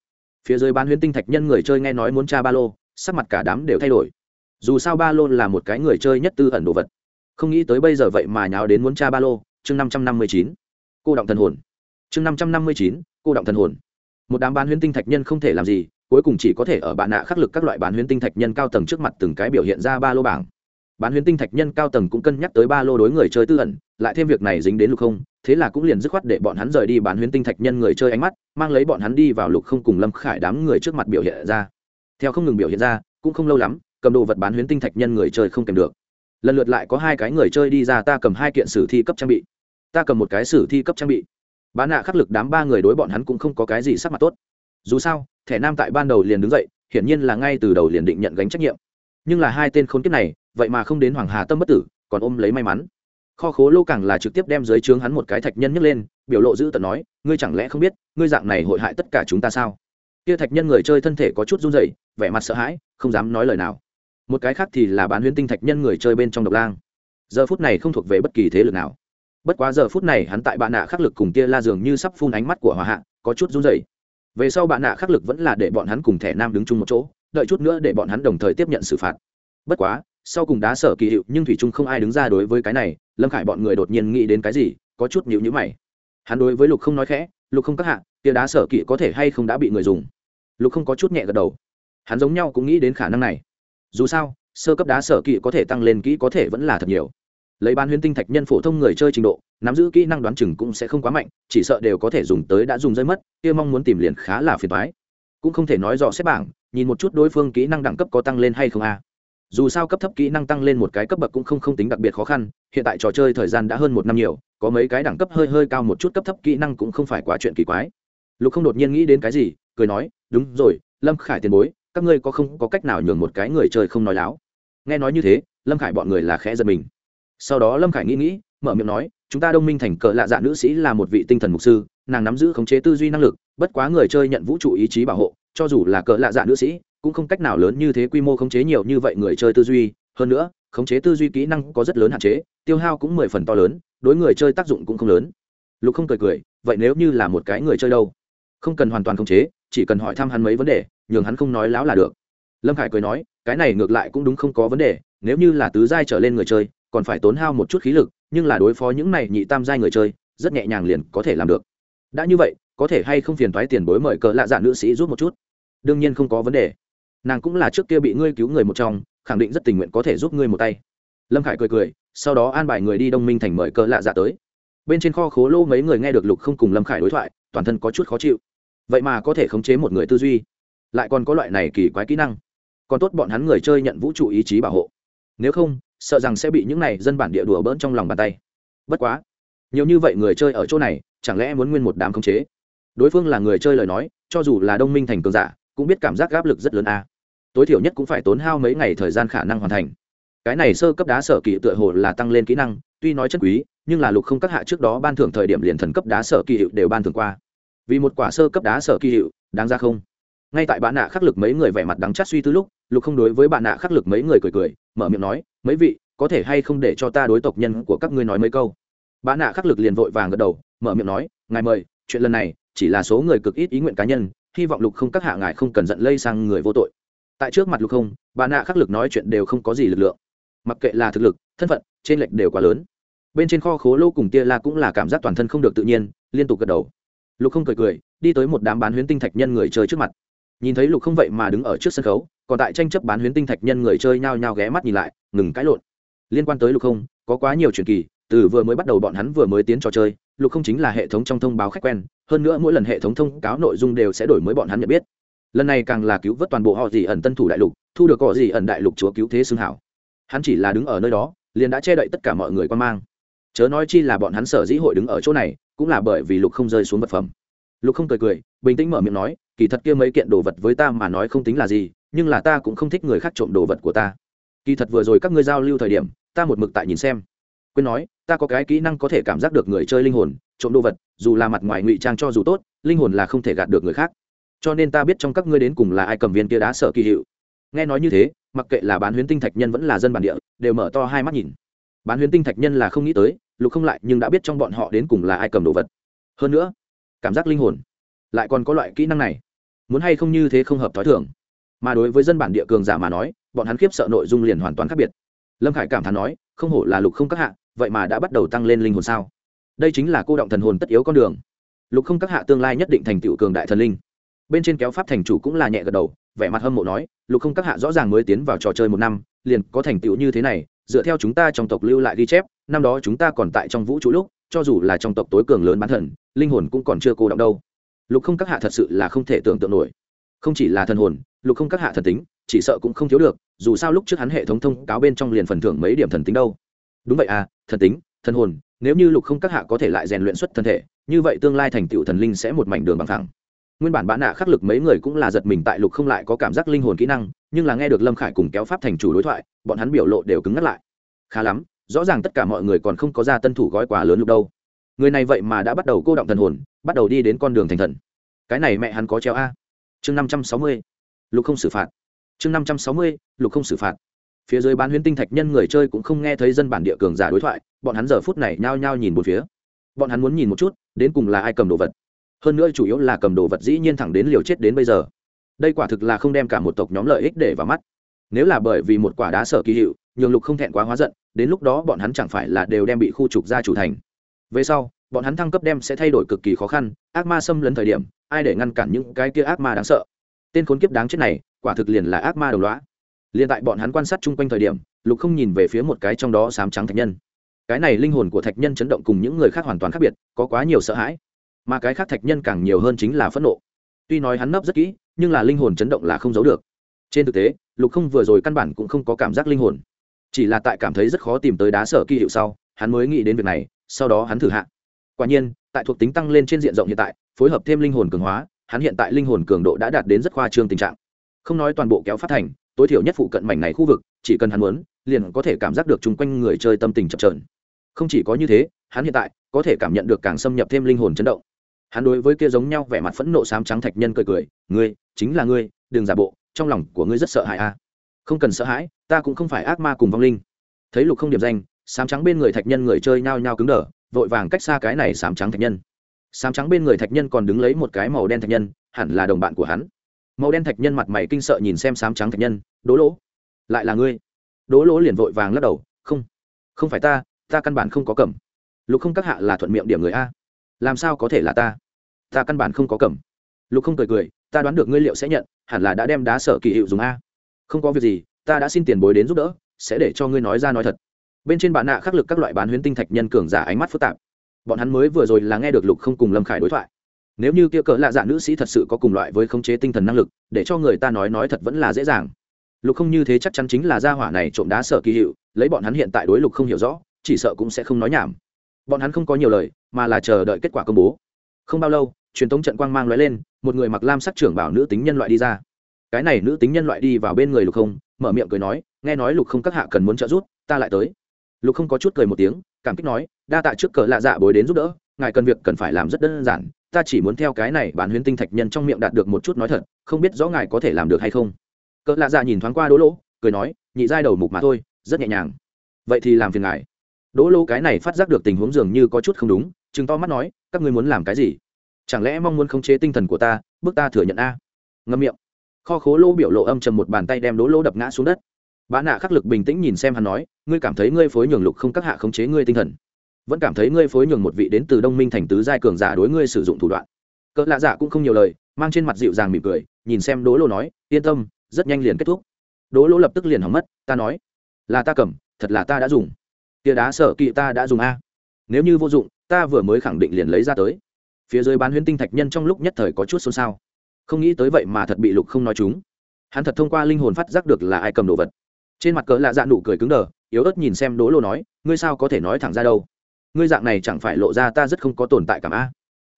Phía dưới bán huyễn tinh thạch nhân người chơi nghe nói muốn tra ba lô, sắc mặt cả đám đều thay đổi. Dù sao ba lô là một cái người chơi nhất tư ẩn đồ vật. Không nghĩ tới bây giờ vậy mà nháo đến muốn tra ba lô, chương năm trăm năm mươi chín. Cô động thần hồn. Chương năm trăm năm mươi chín, cô động thần hồn. Một đám bán huyễn tinh thạch nhân không thể làm gì cuối cùng chỉ có thể ở bạn nạ khắc lực các loại bán huyễn tinh thạch nhân cao tầng trước mặt từng cái biểu hiện ra ba lô bảng. Bán huyễn tinh thạch nhân cao tầng cũng cân nhắc tới ba lô đối người chơi tư ẩn, lại thêm việc này dính đến lục không, thế là cũng liền dứt khoát để bọn hắn rời đi bán huyễn tinh thạch nhân người chơi ánh mắt, mang lấy bọn hắn đi vào lục không cùng lâm khải đám người trước mặt biểu hiện ra. Theo không ngừng biểu hiện ra, cũng không lâu lắm, cầm đồ vật bán huyễn tinh thạch nhân người chơi không kèm được. Lần lượt lại có hai cái người chơi đi ra, ta cầm hai kiện sử thi cấp trang bị. Ta cầm một cái sử thi cấp trang bị. Bán nạ khắc lực đám ba người đối bọn hắn cũng không có cái gì sắc mặt tốt dù sao, thẻ nam tại ban đầu liền đứng dậy, hiển nhiên là ngay từ đầu liền định nhận gánh trách nhiệm. Nhưng là hai tên khốn kiếp này, vậy mà không đến hoàng hà tâm bất tử, còn ôm lấy may mắn. Kho khố lô càng là trực tiếp đem dưới trướng hắn một cái thạch nhân nhấc lên, biểu lộ giữ tận nói, ngươi chẳng lẽ không biết, ngươi dạng này hội hại tất cả chúng ta sao? Kia thạch nhân người chơi thân thể có chút run rẩy, vẻ mặt sợ hãi, không dám nói lời nào. Một cái khác thì là bán huyễn tinh thạch nhân người chơi bên trong độc lang. Giờ phút này không thuộc về bất kỳ thế lực nào. Bất quá giờ phút này hắn tại bạn nạ khắc lực cùng tia la dường như sắp phun ánh mắt của hòa hạ, có chút run rẩy về sau bạn nạ khắc lực vẫn là để bọn hắn cùng thẻ nam đứng chung một chỗ, đợi chút nữa để bọn hắn đồng thời tiếp nhận xử phạt. Bất quá, sau cùng đá sở kỳ hiệu nhưng thủy trung không ai đứng ra đối với cái này, lâm khải bọn người đột nhiên nghĩ đến cái gì, có chút nhịu nhữ mày. Hắn đối với lục không nói khẽ, lục không các hạ tia đá sở kỵ có thể hay không đã bị người dùng? Lục không có chút nhẹ gật đầu. Hắn giống nhau cũng nghĩ đến khả năng này. Dù sao, sơ cấp đá sở kỵ có thể tăng lên kỹ có thể vẫn là thật nhiều lấy ban huyễn tinh thạch nhân phổ thông người chơi trình độ, nắm giữ kỹ năng đoán chừng cũng sẽ không quá mạnh, chỉ sợ đều có thể dùng tới đã dùng rơi mất, kia mong muốn tìm liền khá là phiền thoái cũng không thể nói rõ xếp bảng, nhìn một chút đối phương kỹ năng đẳng cấp có tăng lên hay không a. À. dù sao cấp thấp kỹ năng tăng lên một cái cấp bậc cũng không không tính đặc biệt khó khăn, hiện tại trò chơi thời gian đã hơn một năm nhiều, có mấy cái đẳng cấp hơi hơi cao một chút cấp thấp kỹ năng cũng không phải quá chuyện kỳ quái. Lục không đột nhiên nghĩ đến cái gì, cười nói, đúng rồi, lâm khải tiền bối, các ngươi có không có cách nào nhường một cái người chơi không nói láo? Nghe nói như thế, lâm khải bọn người là khẽ giật mình sau đó lâm khải nghĩ nghĩ, mở miệng nói, chúng ta đông minh thành cờ lạ dạ nữ sĩ là một vị tinh thần mục sư, nàng nắm giữ khống chế tư duy năng lực, bất quá người chơi nhận vũ trụ ý chí bảo hộ, cho dù là cờ lạ dạ nữ sĩ, cũng không cách nào lớn như thế quy mô khống chế nhiều như vậy người chơi tư duy. Hơn nữa, khống chế tư duy kỹ năng có rất lớn hạn chế, tiêu hao cũng mười phần to lớn, đối người chơi tác dụng cũng không lớn. Lục không cười cười, vậy nếu như là một cái người chơi đâu? Không cần hoàn toàn khống chế, chỉ cần hỏi thăm hắn mấy vấn đề, nhường hắn không nói láo là được. Lâm khải cười nói, cái này ngược lại cũng đúng không có vấn đề, nếu như là tứ giai trở lên người chơi còn phải tốn hao một chút khí lực, nhưng là đối phó những này nhị tam giai người chơi, rất nhẹ nhàng liền có thể làm được. Đã như vậy, có thể hay không phiền thoái tiền bối mời cờ lạ dạ nữ sĩ giúp một chút? Đương nhiên không có vấn đề. Nàng cũng là trước kia bị ngươi cứu người một trong, khẳng định rất tình nguyện có thể giúp ngươi một tay. Lâm khải cười cười, sau đó an bài người đi đông minh thành mời cờ lạ dạ tới. Bên trên kho khố lô mấy người nghe được lục không cùng lâm khải đối thoại, toàn thân có chút khó chịu. Vậy mà có thể khống chế một người tư duy, lại còn có loại này kỳ quái kỹ năng. Còn tốt bọn hắn người chơi nhận vũ trụ ý chí bảo hộ. Nếu không sợ rằng sẽ bị những này dân bản địa đùa bỡn trong lòng bàn tay. Bất quá, nhiều như vậy người chơi ở chỗ này, chẳng lẽ muốn nguyên một đám khống chế? Đối phương là người chơi lời nói, cho dù là đông minh thành cường giả, cũng biết cảm giác áp lực rất lớn a. Tối thiểu nhất cũng phải tốn hao mấy ngày thời gian khả năng hoàn thành. Cái này sơ cấp đá sở kỳ tựa hồ là tăng lên kỹ năng, tuy nói chất quý, nhưng là lục không các hạ trước đó ban thưởng thời điểm liền thần cấp đá sở kỳ hiệu đều ban thưởng qua. Vì một quả sơ cấp đá sở kỳ hiệu, đáng ra không? Ngay tại bạn nạ khắc lực mấy người vẻ mặt đắng chát suy tư lúc, lục không đối với bạn nạ khắc lực mấy người cười cười mở miệng nói, mấy vị, có thể hay không để cho ta đối tộc nhân của các ngươi nói mấy câu? Bà nạ khắc lực liền vội vàng gật đầu, mở miệng nói, ngài mời, chuyện lần này chỉ là số người cực ít ý nguyện cá nhân, hy vọng lục không các hạ ngài không cần giận lây sang người vô tội. Tại trước mặt lục không bà nạ khắc lực nói chuyện đều không có gì lực lượng. Mặc kệ là thực lực, thân phận, trên lệch đều quá lớn. Bên trên kho khố lô cùng tia la cũng là cảm giác toàn thân không được tự nhiên, liên tục gật đầu. Lục không cười cười, đi tới một đám bán huyến tinh thạch nhân người chơi trước mặt nhìn thấy lục không vậy mà đứng ở trước sân khấu, còn tại tranh chấp bán huyến tinh thạch nhân người chơi nhao nhao ghé mắt nhìn lại, ngừng cãi lộn. Liên quan tới lục không, có quá nhiều truyền kỳ, từ vừa mới bắt đầu bọn hắn vừa mới tiến trò chơi, lục không chính là hệ thống trong thông báo khách quen, hơn nữa mỗi lần hệ thống thông cáo nội dung đều sẽ đổi mới bọn hắn nhận biết. Lần này càng là cứu vớt toàn bộ họ gì ẩn tân thủ đại lục, thu được họ gì ẩn đại lục chúa cứu thế xương hảo. Hắn chỉ là đứng ở nơi đó, liền đã che đậy tất cả mọi người quan mang. Chớ nói chi là bọn hắn sở dĩ hội đứng ở chỗ này, cũng là bởi vì lục không rơi xuống vật phẩm. Lục không cười cười, bình tĩnh mở miệng nói kỳ thật kia mấy kiện đồ vật với ta mà nói không tính là gì, nhưng là ta cũng không thích người khác trộm đồ vật của ta. Kỳ thật vừa rồi các ngươi giao lưu thời điểm, ta một mực tại nhìn xem. Quên nói, ta có cái kỹ năng có thể cảm giác được người chơi linh hồn, trộm đồ vật, dù là mặt ngoài ngụy trang cho dù tốt, linh hồn là không thể gạt được người khác. Cho nên ta biết trong các ngươi đến cùng là ai cầm viên kia đá sở kỳ hiệu. Nghe nói như thế, mặc kệ là bán huyến tinh thạch nhân vẫn là dân bản địa, đều mở to hai mắt nhìn. Bán huyến tinh thạch nhân là không nghĩ tới, lục không lại, nhưng đã biết trong bọn họ đến cùng là ai cầm đồ vật. Hơn nữa, cảm giác linh hồn, lại còn có loại kỹ năng này muốn hay không như thế không hợp t h ó i thưởng mà đối với dân bản địa cường giả mà nói, bọn hắn khiếp sợ nội dung liền hoàn toàn khác biệt. Lâm khải cảm thán nói, không hổ là lục không các hạ, vậy mà đã bắt đầu tăng lên linh hồn sao? Đây chính là cô động thần hồn tất yếu con đường. Lục không các hạ tương lai nhất định thành tựu cường đại thần linh. Bên trên kéo pháp thành chủ cũng là nhẹ gật đầu, vẻ mặt hâm mộ nói, lục không các hạ rõ ràng mới tiến vào trò chơi một năm, liền có thành tựu như thế này, dựa theo chúng ta trong tộc lưu lại ghi chép, năm đó chúng ta còn tại trong vũ trụ lúc, cho dù là trong tộc tối cường lớn bán thần, linh hồn cũng còn chưa cô động đâu lục không các hạ thật sự là không thể tưởng tượng nổi. Không chỉ là thần hồn, lục không các hạ thần tính, chỉ sợ cũng không thiếu được, dù sao lúc trước hắn hệ thống thông cáo bên trong liền phần thưởng mấy điểm thần tính đâu. Đúng vậy à thần tính, thần hồn, nếu như lục không các hạ có thể lại rèn luyện xuất thân thể, như vậy tương lai thành tựu thần linh sẽ một mảnh đường bằng thẳng nguyên bản bán nạ khắc lực mấy người cũng là giật mình tại lục không lại có cảm giác linh hồn kỹ năng, nhưng là nghe được lâm khải cùng kéo pháp thành chủ đối thoại, bọn hắn biểu lộ đều cứng ngắt lại. Khá lắm, rõ ràng tất cả mọi người còn không có ra tân thủ gói quà lớn lúc đâu. Người này vậy mà đã bắt đầu cô động thần hồn bắt đầu đi đến con đường thành thần. Cái này mẹ hắn có treo a. Chương năm trăm sáu mươi, lục không xử phạt. Chương năm trăm sáu mươi, lục không xử phạt. Phía dưới bán huyến tinh thạch nhân người chơi cũng không nghe thấy dân bản địa cường giả đối thoại, bọn hắn giờ phút này nhao nhao nhìn một phía. Bọn hắn muốn nhìn một chút, đến cùng là ai cầm đồ vật. Hơn nữa chủ yếu là cầm đồ vật dĩ nhiên thẳng đến liều chết đến bây giờ. Đây quả thực là không đem cả một tộc nhóm lợi ích để vào mắt. Nếu là bởi vì một quả đá sở kỳ hiệu, nhường lục không thẹn quá hóa giận, đến lúc đó bọn hắn chẳng phải là đều đem bị khu trục ra chủ thành. Về sau bọn hắn thăng cấp đem sẽ thay đổi cực kỳ khó khăn, ác ma xâm lấn thời điểm, ai để ngăn cản những cái kia ác ma đáng sợ? Tên khốn kiếp đáng chết này, quả thực liền là ác ma đồng loá liền tại bọn hắn quan sát chung quanh thời điểm, lục không nhìn về phía một cái trong đó sám trắng thạch nhân. Cái này linh hồn của thạch nhân chấn động cùng những người khác hoàn toàn khác biệt, có quá nhiều sợ hãi. Mà cái khác thạch nhân càng nhiều hơn chính là phẫn nộ. Tuy nói hắn nấp rất kỹ, nhưng là linh hồn chấn động là không giấu được. Trên thực tế, lục không vừa rồi căn bản cũng không có cảm giác linh hồn. Chỉ là tại cảm thấy rất khó tìm tới đá sở kỳ hiệu sau, hắn mới nghĩ đến việc này, sau đó hắn thử hạ quả nhiên, tại thuộc tính tăng lên trên diện rộng hiện tại, phối hợp thêm linh hồn cường hóa, hắn hiện tại linh hồn cường độ đã đạt đến rất khoa trương tình trạng. Không nói toàn bộ kéo phát thành, tối thiểu nhất phụ cận mảnh này khu vực, chỉ cần hắn muốn, liền có thể cảm giác được chung quanh người chơi tâm tình chập trờn không chỉ có như thế, hắn hiện tại có thể cảm nhận được càng xâm nhập thêm linh hồn chấn động. Hắn đối với kia giống nhau vẻ mặt phẫn nộ xám trắng thạch nhân cười cười, ngươi, chính là ngươi, đừng giả bộ, trong lòng của ngươi rất sợ hãi a. À. không cần sợ hãi, ta cũng không phải ác ma cùng vong linh. Thấy lục không điểm danh, xám trắng bên người thạch nhân người chơi nhao nhao cứng đờ vội vàng cách xa cái này sám trắng thạch nhân. Sám trắng bên người thạch nhân còn đứng lấy một cái màu đen thạch nhân, hẳn là đồng bạn của hắn. Màu đen thạch nhân mặt mày kinh sợ nhìn xem sám trắng thạch nhân đố lỗ, lại là ngươi? Đố lỗ liền vội vàng lắc đầu, không không phải ta ta căn bản không có cầm. Lục không các hạ là thuận miệng điểm người a. Làm sao có thể là ta? Ta căn bản không có cầm. Lục không cười cười, ta đoán được ngươi liệu sẽ nhận, hẳn là đã đem đá sở kỳ hiệu dùng a. Không có việc gì, ta đã xin tiền bối đến giúp đỡ, sẽ để cho ngươi nói ra nói thật bên trên bản nạ khắc lực các loại bán huyến tinh thạch nhân cường giả ánh mắt phức tạp. Bọn hắn mới vừa rồi là nghe được lục không cùng lâm khải đối thoại. Nếu như kia cỡ lạ dạ nữ sĩ thật sự có cùng loại với khống chế tinh thần năng lực, để cho người ta nói nói thật vẫn là dễ dàng. Lục không như thế chắc chắn chính là gia hỏa này trộm đá sở kỳ hiệu, lấy bọn hắn hiện tại đối lục không hiểu rõ, chỉ sợ cũng sẽ không nói nhảm. Bọn hắn không có nhiều lời, mà là chờ đợi kết quả công bố. Không bao lâu, truyền thống trận quang mang lóe lên, một người mặc lam sắc trưởng bảo nữ tính nhân loại đi ra. Cái này nữ tính nhân loại đi vào bên người lục không, mở miệng cười nói, nghe nói lục không các hạ cần muốn trợ giúp, ta lại tới lục không có chút cười một tiếng, cảm kích nói, đa tạ trước cờ lạ dạ bối đến giúp đỡ, ngài cần việc cần phải làm rất đơn giản, ta chỉ muốn theo cái này bán huyến tinh thạch nhân trong miệng đạt được một chút nói thật, không biết rõ ngài có thể làm được hay không. Cỡ lạ dạ nhìn thoáng qua đỗ lỗ, cười nói, nhị giai đầu mục mà thôi, rất nhẹ nhàng. Vậy thì làm phiền ngài. Đỗ lỗ cái này phát giác được tình huống dường như có chút không đúng chừng to mắt nói, các ngươi muốn làm cái gì? Chẳng lẽ mong muốn khống chế tinh thần của ta bước ta thừa nhận a? Ngâm miệng. Kho khố lỗ biểu lộ âm trầm một bàn tay đem đỗ lỗ đập ngã xuống đất bá nạ khắc lực bình tĩnh nhìn xem hắn nói, ngươi cảm thấy ngươi phối nhường lục không các hạ khống chế ngươi tinh thần. Vẫn cảm thấy ngươi phối nhường một vị đến từ đông minh thành tứ giai cường giả đối ngươi sử dụng thủ đoạn. Cỡ lạ giả cũng không nhiều lời, mang trên mặt dịu dàng mỉm cười, nhìn xem đỗ lỗ nói, yên tâm, rất nhanh liền kết thúc. Đỗ lỗ lập tức liền hỏng mất, ta nói, là ta cầm, thật là ta đã dùng. Tia đá sở kỵ ta đã dùng a. Nếu như vô dụng, ta vừa mới khẳng định liền lấy ra tới. Phía dưới bán huyễn tinh thạch nhân trong lúc nhất thời có chút xôn xao. Không nghĩ tới vậy mà thật bị lục không nói chúng. Hắn thật thông qua linh hồn phát giác được là ai cầm đồ vật trên mặt cỡ lạ dạ nụ cười cứng đờ, yếu ớt nhìn xem đố lô nói, ngươi sao có thể nói thẳng ra đâu? Ngươi dạng này chẳng phải lộ ra ta rất không có tồn tại cảm a?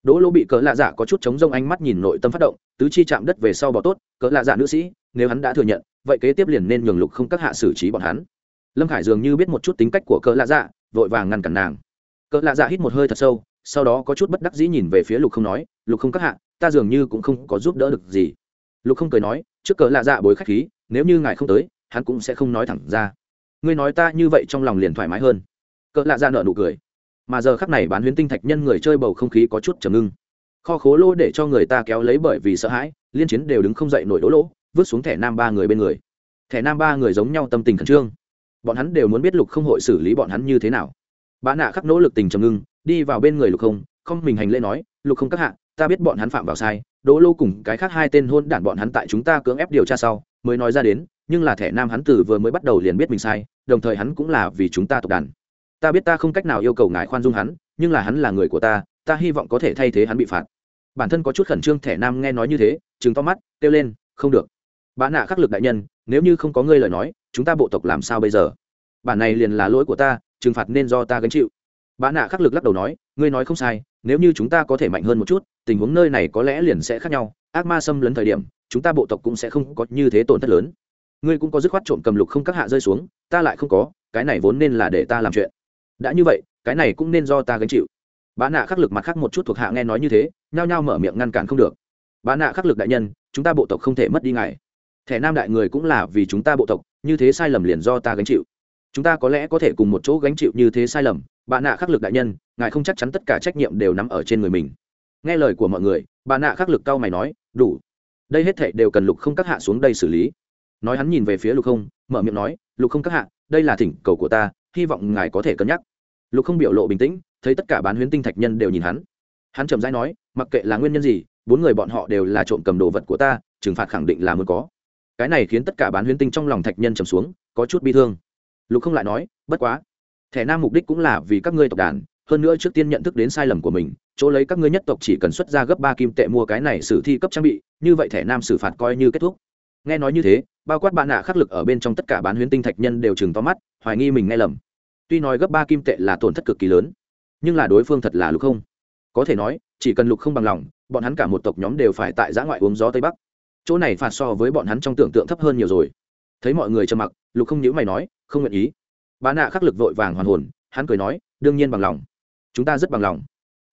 Đỗ lô bị cỡ lạ dạ có chút chống rông ánh mắt nhìn nội tâm phát động, tứ chi chạm đất về sau bỏ tốt, cỡ lạ dạ nữ sĩ, nếu hắn đã thừa nhận, vậy kế tiếp liền nên nhường lục không các hạ xử trí bọn hắn. Lâm khải dường như biết một chút tính cách của cỡ lạ dạ vội vàng ngăn cản nàng. Cỡ lạ dạ hít một hơi thật sâu, sau đó có chút bất đắc dĩ nhìn về phía lục không nói, lục không các hạ, ta dường như cũng không có giúp đỡ được gì. Lục không cười nói, trước cỡ lạ dạ bối khách khí, nếu như ngài không tới hắn cũng sẽ không nói thẳng ra. Ngươi nói ta như vậy trong lòng liền thoải mái hơn. Cỡ lạ ra nợ nụ cười. Mà giờ khắc này bán huyến tinh thạch nhân người chơi bầu không khí có chút trầm ngưng. Kho khố lô để cho người ta kéo lấy bởi vì sợ hãi, liên chiến đều đứng không dậy nổi đỗ lỗ, vứt xuống thẻ nam ba người bên người. Thẻ nam ba người giống nhau tâm tình khẩn trương. Bọn hắn đều muốn biết lục không hội xử lý bọn hắn như thế nào. Bá nạ khắc nỗ lực tình trầm ngưng, đi vào bên người lục không không mình hành lễ nói, lục không các hạ, ta biết bọn hắn phạm vào sai, đỗ lô cùng cái khác hai tên hôn đản bọn hắn tại chúng ta cưỡng ép điều tra sau, mới nói ra đến nhưng là thẻ nam hắn từ vừa mới bắt đầu liền biết mình sai, đồng thời hắn cũng là vì chúng ta tộc đàn. Ta biết ta không cách nào yêu cầu ngài khoan dung hắn, nhưng là hắn là người của ta ta hy vọng có thể thay thế hắn bị phạt. Bản thân có chút khẩn trương, thẻ nam nghe nói như thế chứng to mắt, kêu lên, không được. Bà nạ khắc lực đại nhân, nếu như không có ngươi lời nói, chúng ta bộ tộc làm sao bây giờ? Bản này liền là lỗi của ta, trừng phạt nên do ta gánh chịu. Bà nạ khắc lực lắc đầu nói, ngươi nói không sai, nếu như chúng ta có thể mạnh hơn một chút, tình huống nơi này có lẽ liền sẽ khác nhau. Ác ma xâm lấn thời điểm, chúng ta bộ tộc cũng sẽ không có như thế tổn thất lớn ngươi cũng có dứt khoát trộm cầm lục không các hạ rơi xuống, ta lại không có, cái này vốn nên là để ta làm chuyện. Đã như vậy, cái này cũng nên do ta gánh chịu. Bá nạ khắc lực mặt khác một chút thuộc hạ nghe nói như thế, nhao nhao mở miệng ngăn cản không được. Bá nạ khắc lực đại nhân, chúng ta bộ tộc không thể mất đi ngài. Thẻ nam đại người cũng là vì chúng ta bộ tộc, như thế sai lầm liền do ta gánh chịu. Chúng ta có lẽ có thể cùng một chỗ gánh chịu như thế sai lầm. Bà nạ khắc lực đại nhân, ngài không chắc chắn tất cả trách nhiệm đều nằm ở trên người mình. Nghe lời của mọi người bà nạ khắc lực cao mày nói, đủ. Đây hết thệ đều cần lục không các hạ xuống đây xử lý nói hắn nhìn về phía lục không, mở miệng nói, lục không các hạ, đây là thỉnh cầu của ta, hy vọng ngài có thể cân nhắc. Lục không biểu lộ bình tĩnh, thấy tất cả bán huyến tinh thạch nhân đều nhìn hắn. Hắn chậm rãi nói, mặc kệ là nguyên nhân gì, bốn người bọn họ đều là trộm cầm đồ vật của ta, trừng phạt khẳng định là muốn có. Cái này khiến tất cả bán huyến tinh trong lòng thạch nhân trầm xuống, có chút bi thương. Lục không lại nói, bất quá, thẻ nam mục đích cũng là vì các ngươi tộc đàn, hơn nữa trước tiên nhận thức đến sai lầm của mình, chỗ lấy các ngươi nhất tộc chỉ cần xuất ra gấp ba kim tệ mua cái này xử thi cấp trang bị, như vậy thẻ nam xử phạt coi như kết thúc nghe nói như thế, bao quát bạn nạ khắc lực ở bên trong tất cả bán huyến tinh thạch nhân đều chừng to mắt, hoài nghi mình nghe lầm. Tuy nói gấp ba kim tệ là tổn thất cực kỳ lớn, nhưng là đối phương thật là lục không. Có thể nói, chỉ cần lục không bằng lòng, bọn hắn cả một tộc nhóm đều phải tại giã ngoại uống gió tây bắc. Chỗ này phạt so với bọn hắn trong tưởng tượng thấp hơn nhiều rồi. Thấy mọi người trầm mặc, lục không nhữ mày nói, không nguyện ý. Bà nạ khắc lực vội vàng hoàn hồn, hắn cười nói, đương nhiên bằng lòng. Chúng ta rất bằng lòng.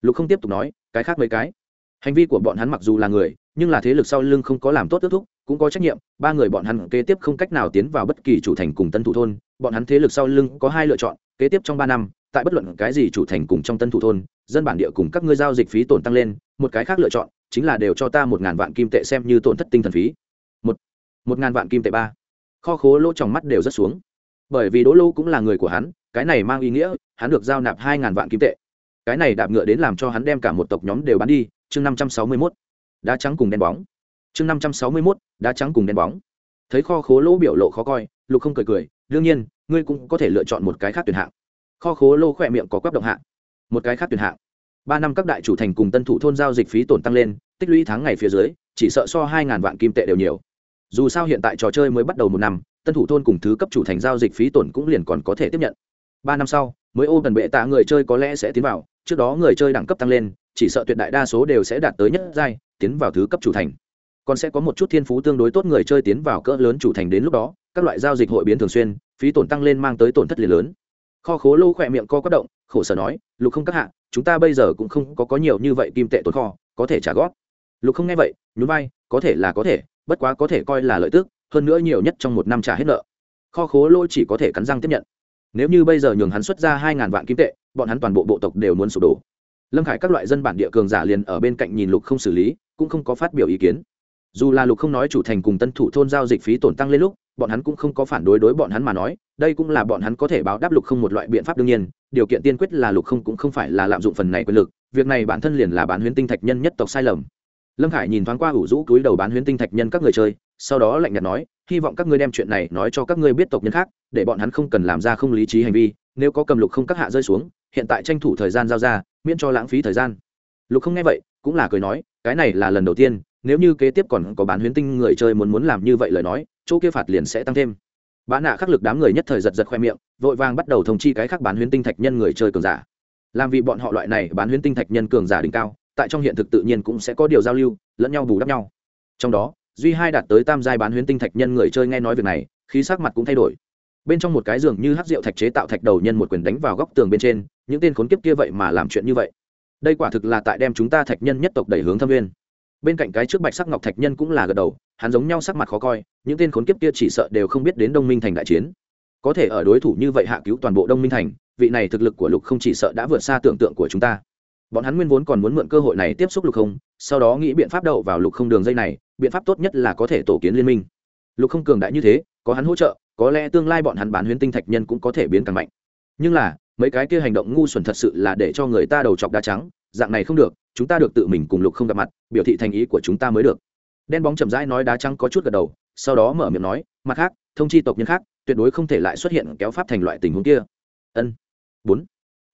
Lục không tiếp tục nói, cái khác mấy cái. Hành vi của bọn hắn mặc dù là người, nhưng là thế lực sau lưng không có làm tốt kết thúc cũng có trách nhiệm, ba người bọn hắn kế tiếp không cách nào tiến vào bất kỳ chủ thành cùng tân thủ thôn, bọn hắn thế lực sau lưng có hai lựa chọn, kế tiếp trong ba năm, tại bất luận cái gì chủ thành cùng trong tân thủ thôn, dân bản địa cùng các ngươi giao dịch phí tổn tăng lên, một cái khác lựa chọn chính là đều cho ta một ngàn vạn kim tệ xem như tổn thất tinh thần phí. Một một ngàn vạn kim tệ ba. Kho khố lỗ trong mắt đều rất xuống. Bởi vì đỗ lô cũng là người của hắn, cái này mang ý nghĩa, hắn được giao nạp hai ngàn vạn kim tệ. Cái này đạp ngựa đến làm cho hắn đem cả một tộc nhóm đều bán đi, chương năm trăm sáu mươi mốt. Đá trắng cùng đen bóng chương năm trăm sáu mươi mốt, đá trắng cùng đen bóng. Thấy kho khố lỗ biểu lộ khó coi, lục không cười cười, đương nhiên, ngươi cũng có thể lựa chọn một cái khác tuyển hạng. Kho khố lô khỏe miệng có quắp động hạng. Một cái khác tuyển hạng. Ba năm các đại chủ thành cùng tân thủ thôn giao dịch phí tổn tăng lên, tích lũy tháng ngày phía dưới, chỉ sợ so hai ngàn vạn kim tệ đều nhiều. Dù sao hiện tại trò chơi mới bắt đầu một năm, tân thủ thôn cùng thứ cấp chủ thành giao dịch phí tổn cũng liền còn có thể tiếp nhận. Ba năm sau, mới ô cần bệ tạ người chơi có lẽ sẽ tiến vào, trước đó người chơi đẳng cấp tăng lên, chỉ sợ tuyệt đại đa số đều sẽ đạt tới nhất giai, tiến vào thứ cấp chủ thành còn sẽ có một chút thiên phú tương đối tốt người chơi tiến vào cỡ lớn chủ thành đến lúc đó, các loại giao dịch hội biến thường xuyên, phí tổn tăng lên mang tới tổn thất liền lớn. Kho khố lô khỏe miệng co quất động, khổ sở nói, lục không các hạ, chúng ta bây giờ cũng không có có nhiều như vậy kim tệ tồn kho, có thể trả góp. Lục không nghe vậy, nhún vai, có thể là có thể, bất quá có thể coi là lợi tức, hơn nữa nhiều nhất trong một năm trả hết nợ. Kho khố lô chỉ có thể cắn răng tiếp nhận. Nếu như bây giờ nhường hắn xuất ra hai ngàn vạn kim tệ, bọn hắn toàn bộ bộ tộc đều muốn sụp đổ. Lâm khải các loại dân bản địa cường giả liền ở bên cạnh nhìn lục không xử lý, cũng không có phát biểu ý kiến dù là lục không nói chủ thành cùng tân thủ thôn giao dịch phí tổn tăng lên lúc, bọn hắn cũng không có phản đối đối bọn hắn mà nói, đây cũng là bọn hắn có thể báo đáp lục không một loại biện pháp đương nhiên, điều kiện tiên quyết là lục không cũng không phải là lạm dụng phần này quyền lực, việc này bản thân liền là bán huyến tinh thạch nhân nhất tộc sai lầm. Lâm khải nhìn thoáng qua ủ rũ túi đầu bán huyến tinh thạch nhân các người chơi, sau đó lạnh nhạt nói, hy vọng các ngươi đem chuyện này nói cho các ngươi biết tộc nhân khác, để bọn hắn không cần làm ra không lý trí hành vi, nếu có cầm lục không các hạ rơi xuống, hiện tại tranh thủ thời gian giao ra, miễn cho lãng phí thời gian. Lục không nghe vậy, cũng là cười nói, cái này là lần đầu tiên nếu như kế tiếp còn có bán huyến tinh người chơi muốn muốn làm như vậy lời nói, chỗ kia phạt liền sẽ tăng thêm. Bán nạ khắc lực đám người nhất thời giật giật khoe miệng, vội vàng bắt đầu thông chi cái khác bán huyến tinh thạch nhân người chơi cường giả. Làm vì bọn họ loại này bán huyễn tinh thạch nhân cường giả đỉnh cao, tại trong hiện thực tự nhiên cũng sẽ có điều giao lưu, lẫn nhau bù đắp nhau. Trong đó, duy hai đạt tới tam giai bán huyễn tinh thạch nhân người chơi nghe nói việc này, khí sắc mặt cũng thay đổi. Bên trong một cái giường như hát rượu thạch chế tạo thạch đầu nhân một quyền đánh vào góc tường bên trên, những tên khốn kiếp kia vậy mà làm chuyện như vậy. Đây quả thực là tại đem chúng ta thạch nhân nhất tộc đẩy hướng thâm viên bên cạnh cái trước bạch sắc ngọc thạch nhân cũng là gật đầu, hắn giống nhau sắc mặt khó coi, những tên khốn kiếp kia chỉ sợ đều không biết đến đông minh thành đại chiến. Có thể ở đối thủ như vậy hạ cứu toàn bộ đông minh thành, vị này thực lực của lục không chỉ sợ đã vượt xa tưởng tượng của chúng ta. Bọn hắn nguyên vốn còn muốn mượn cơ hội này tiếp xúc lục không, sau đó nghĩ biện pháp đậu vào lục không đường dây này, biện pháp tốt nhất là có thể tổ kiến liên minh. Lục không cường đại như thế, có hắn hỗ trợ, có lẽ tương lai bọn hắn bán huyến tinh thạch nhân cũng có thể biến càng mạnh. Nhưng là, mấy cái kia hành động ngu xuẩn thật sự là để cho người ta đầu chọc đa trắng, dạng này không được chúng ta được tự mình cùng lục không gặp mặt, biểu thị thành ý của chúng ta mới được. Đen bóng chậm rãi nói đá trắng có chút gật đầu, sau đó mở miệng nói, mặt khác, thông chi tộc nhân khác, tuyệt đối không thể lại xuất hiện kéo pháp thành loại tình huống kia. Ân. Bốn.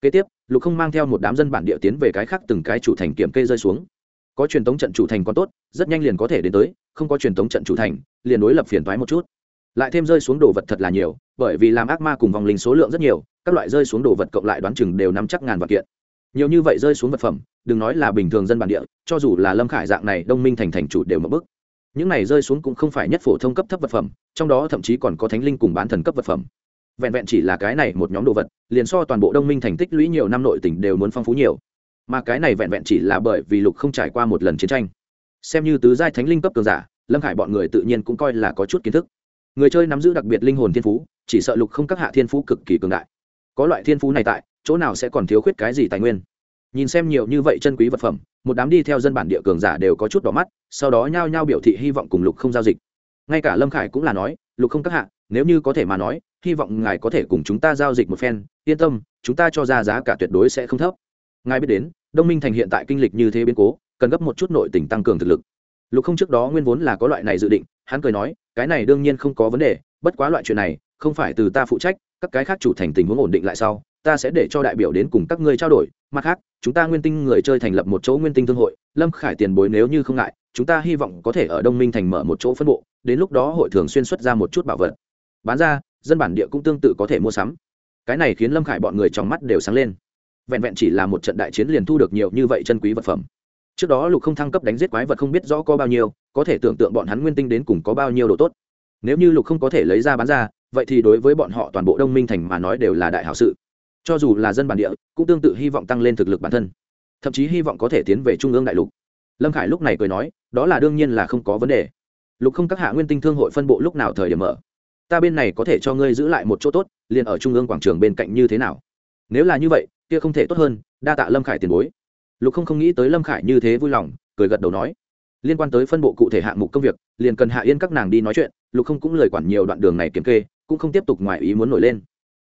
Kế tiếp, lục không mang theo một đám dân bản địa tiến về cái khác từng cái chủ thành kiểm kê rơi xuống. Có truyền thống trận chủ thành còn tốt, rất nhanh liền có thể đến tới, không có truyền thống trận chủ thành, liền đối lập phiền thoái một chút. Lại thêm rơi xuống đồ vật thật là nhiều, bởi vì làm ác ma cùng vòng linh số lượng rất nhiều, các loại rơi xuống đồ vật cộng lại đoán chừng đều nắm chắc ngàn vật kiện nhiều như vậy rơi xuống vật phẩm, đừng nói là bình thường dân bản địa, cho dù là lâm khải dạng này, đông minh thành thành chủ đều mất bức. Những này rơi xuống cũng không phải nhất phổ thông cấp thấp vật phẩm, trong đó thậm chí còn có thánh linh cùng bán thần cấp vật phẩm. Vẹn vẹn chỉ là cái này một nhóm đồ vật, liền so toàn bộ đông minh thành tích lũy nhiều năm nội tỉnh đều muốn phong phú nhiều. Mà cái này vẹn vẹn chỉ là bởi vì lục không trải qua một lần chiến tranh. Xem như tứ giai thánh linh cấp cường giả, lâm khải bọn người tự nhiên cũng coi là có chút kiến thức. Người chơi nắm giữ đặc biệt linh hồn thiên phú, chỉ sợ lục không các hạ thiên phú cực kỳ cường đại. Có loại thiên phú này tại chỗ nào sẽ còn thiếu khuyết cái gì tài nguyên? Nhìn xem nhiều như vậy chân quý vật phẩm, một đám đi theo dân bản địa cường giả đều có chút đỏ mắt, sau đó nhao nhao biểu thị hy vọng cùng lục không giao dịch. Ngay cả lâm khải cũng là nói, lục không các hạ, nếu như có thể mà nói, hy vọng ngài có thể cùng chúng ta giao dịch một phen, yên tâm, chúng ta cho ra giá cả tuyệt đối sẽ không thấp. Ngài biết đến, đông minh thành hiện tại kinh lịch như thế biến cố, cần gấp một chút nội tỉnh tăng cường thực lực. Lục không trước đó nguyên vốn là có loại này dự định, hắn cười nói, cái này đương nhiên không có vấn đề, bất quá loại chuyện này, không phải từ ta phụ trách, các cái khác chủ thành tình huống ổn định lại sau ta sẽ để cho đại biểu đến cùng các ngươi trao đổi. Mặt khác, chúng ta nguyên tinh người chơi thành lập một chỗ nguyên tinh thương hội. Lâm khải tiền bối nếu như không ngại, chúng ta hy vọng có thể ở đông minh thành mở một chỗ phân bộ. Đến lúc đó hội thường xuyên xuất ra một chút bảo vật. Bán ra, dân bản địa cũng tương tự có thể mua sắm. Cái này khiến lâm khải bọn người trong mắt đều sáng lên. Vẹn vẹn chỉ là một trận đại chiến liền thu được nhiều như vậy chân quý vật phẩm. Trước đó lục không thăng cấp đánh giết quái vật không biết rõ có bao nhiêu, có thể tưởng tượng bọn hắn nguyên tinh đến cùng có bao nhiêu đồ tốt. Nếu như lục không có thể lấy ra bán ra, vậy thì đối với bọn họ toàn bộ đông minh thành mà nói đều là đại hảo sự cho dù là dân bản địa, cũng tương tự hy vọng tăng lên thực lực bản thân. Thậm chí hy vọng có thể tiến về trung ương đại lục. Lâm khải lúc này cười nói, đó là đương nhiên là không có vấn đề. Lục không các hạ nguyên tinh thương hội phân bộ lúc nào thời điểm mở? Ta bên này có thể cho ngươi giữ lại một chỗ tốt, liền ở trung ương quảng trường bên cạnh như thế nào? Nếu là như vậy, kia không thể tốt hơn, đa tạ lâm khải tiền bối. Lục không không nghĩ tới lâm khải như thế vui lòng, cười gật đầu nói. Liên quan tới phân bộ cụ thể hạng mục công việc, liền cần hạ yên các nàng đi nói chuyện, lục không cũng lời quản nhiều đoạn đường này kiểm kê, cũng không tiếp tục ngoài ý muốn nổi lên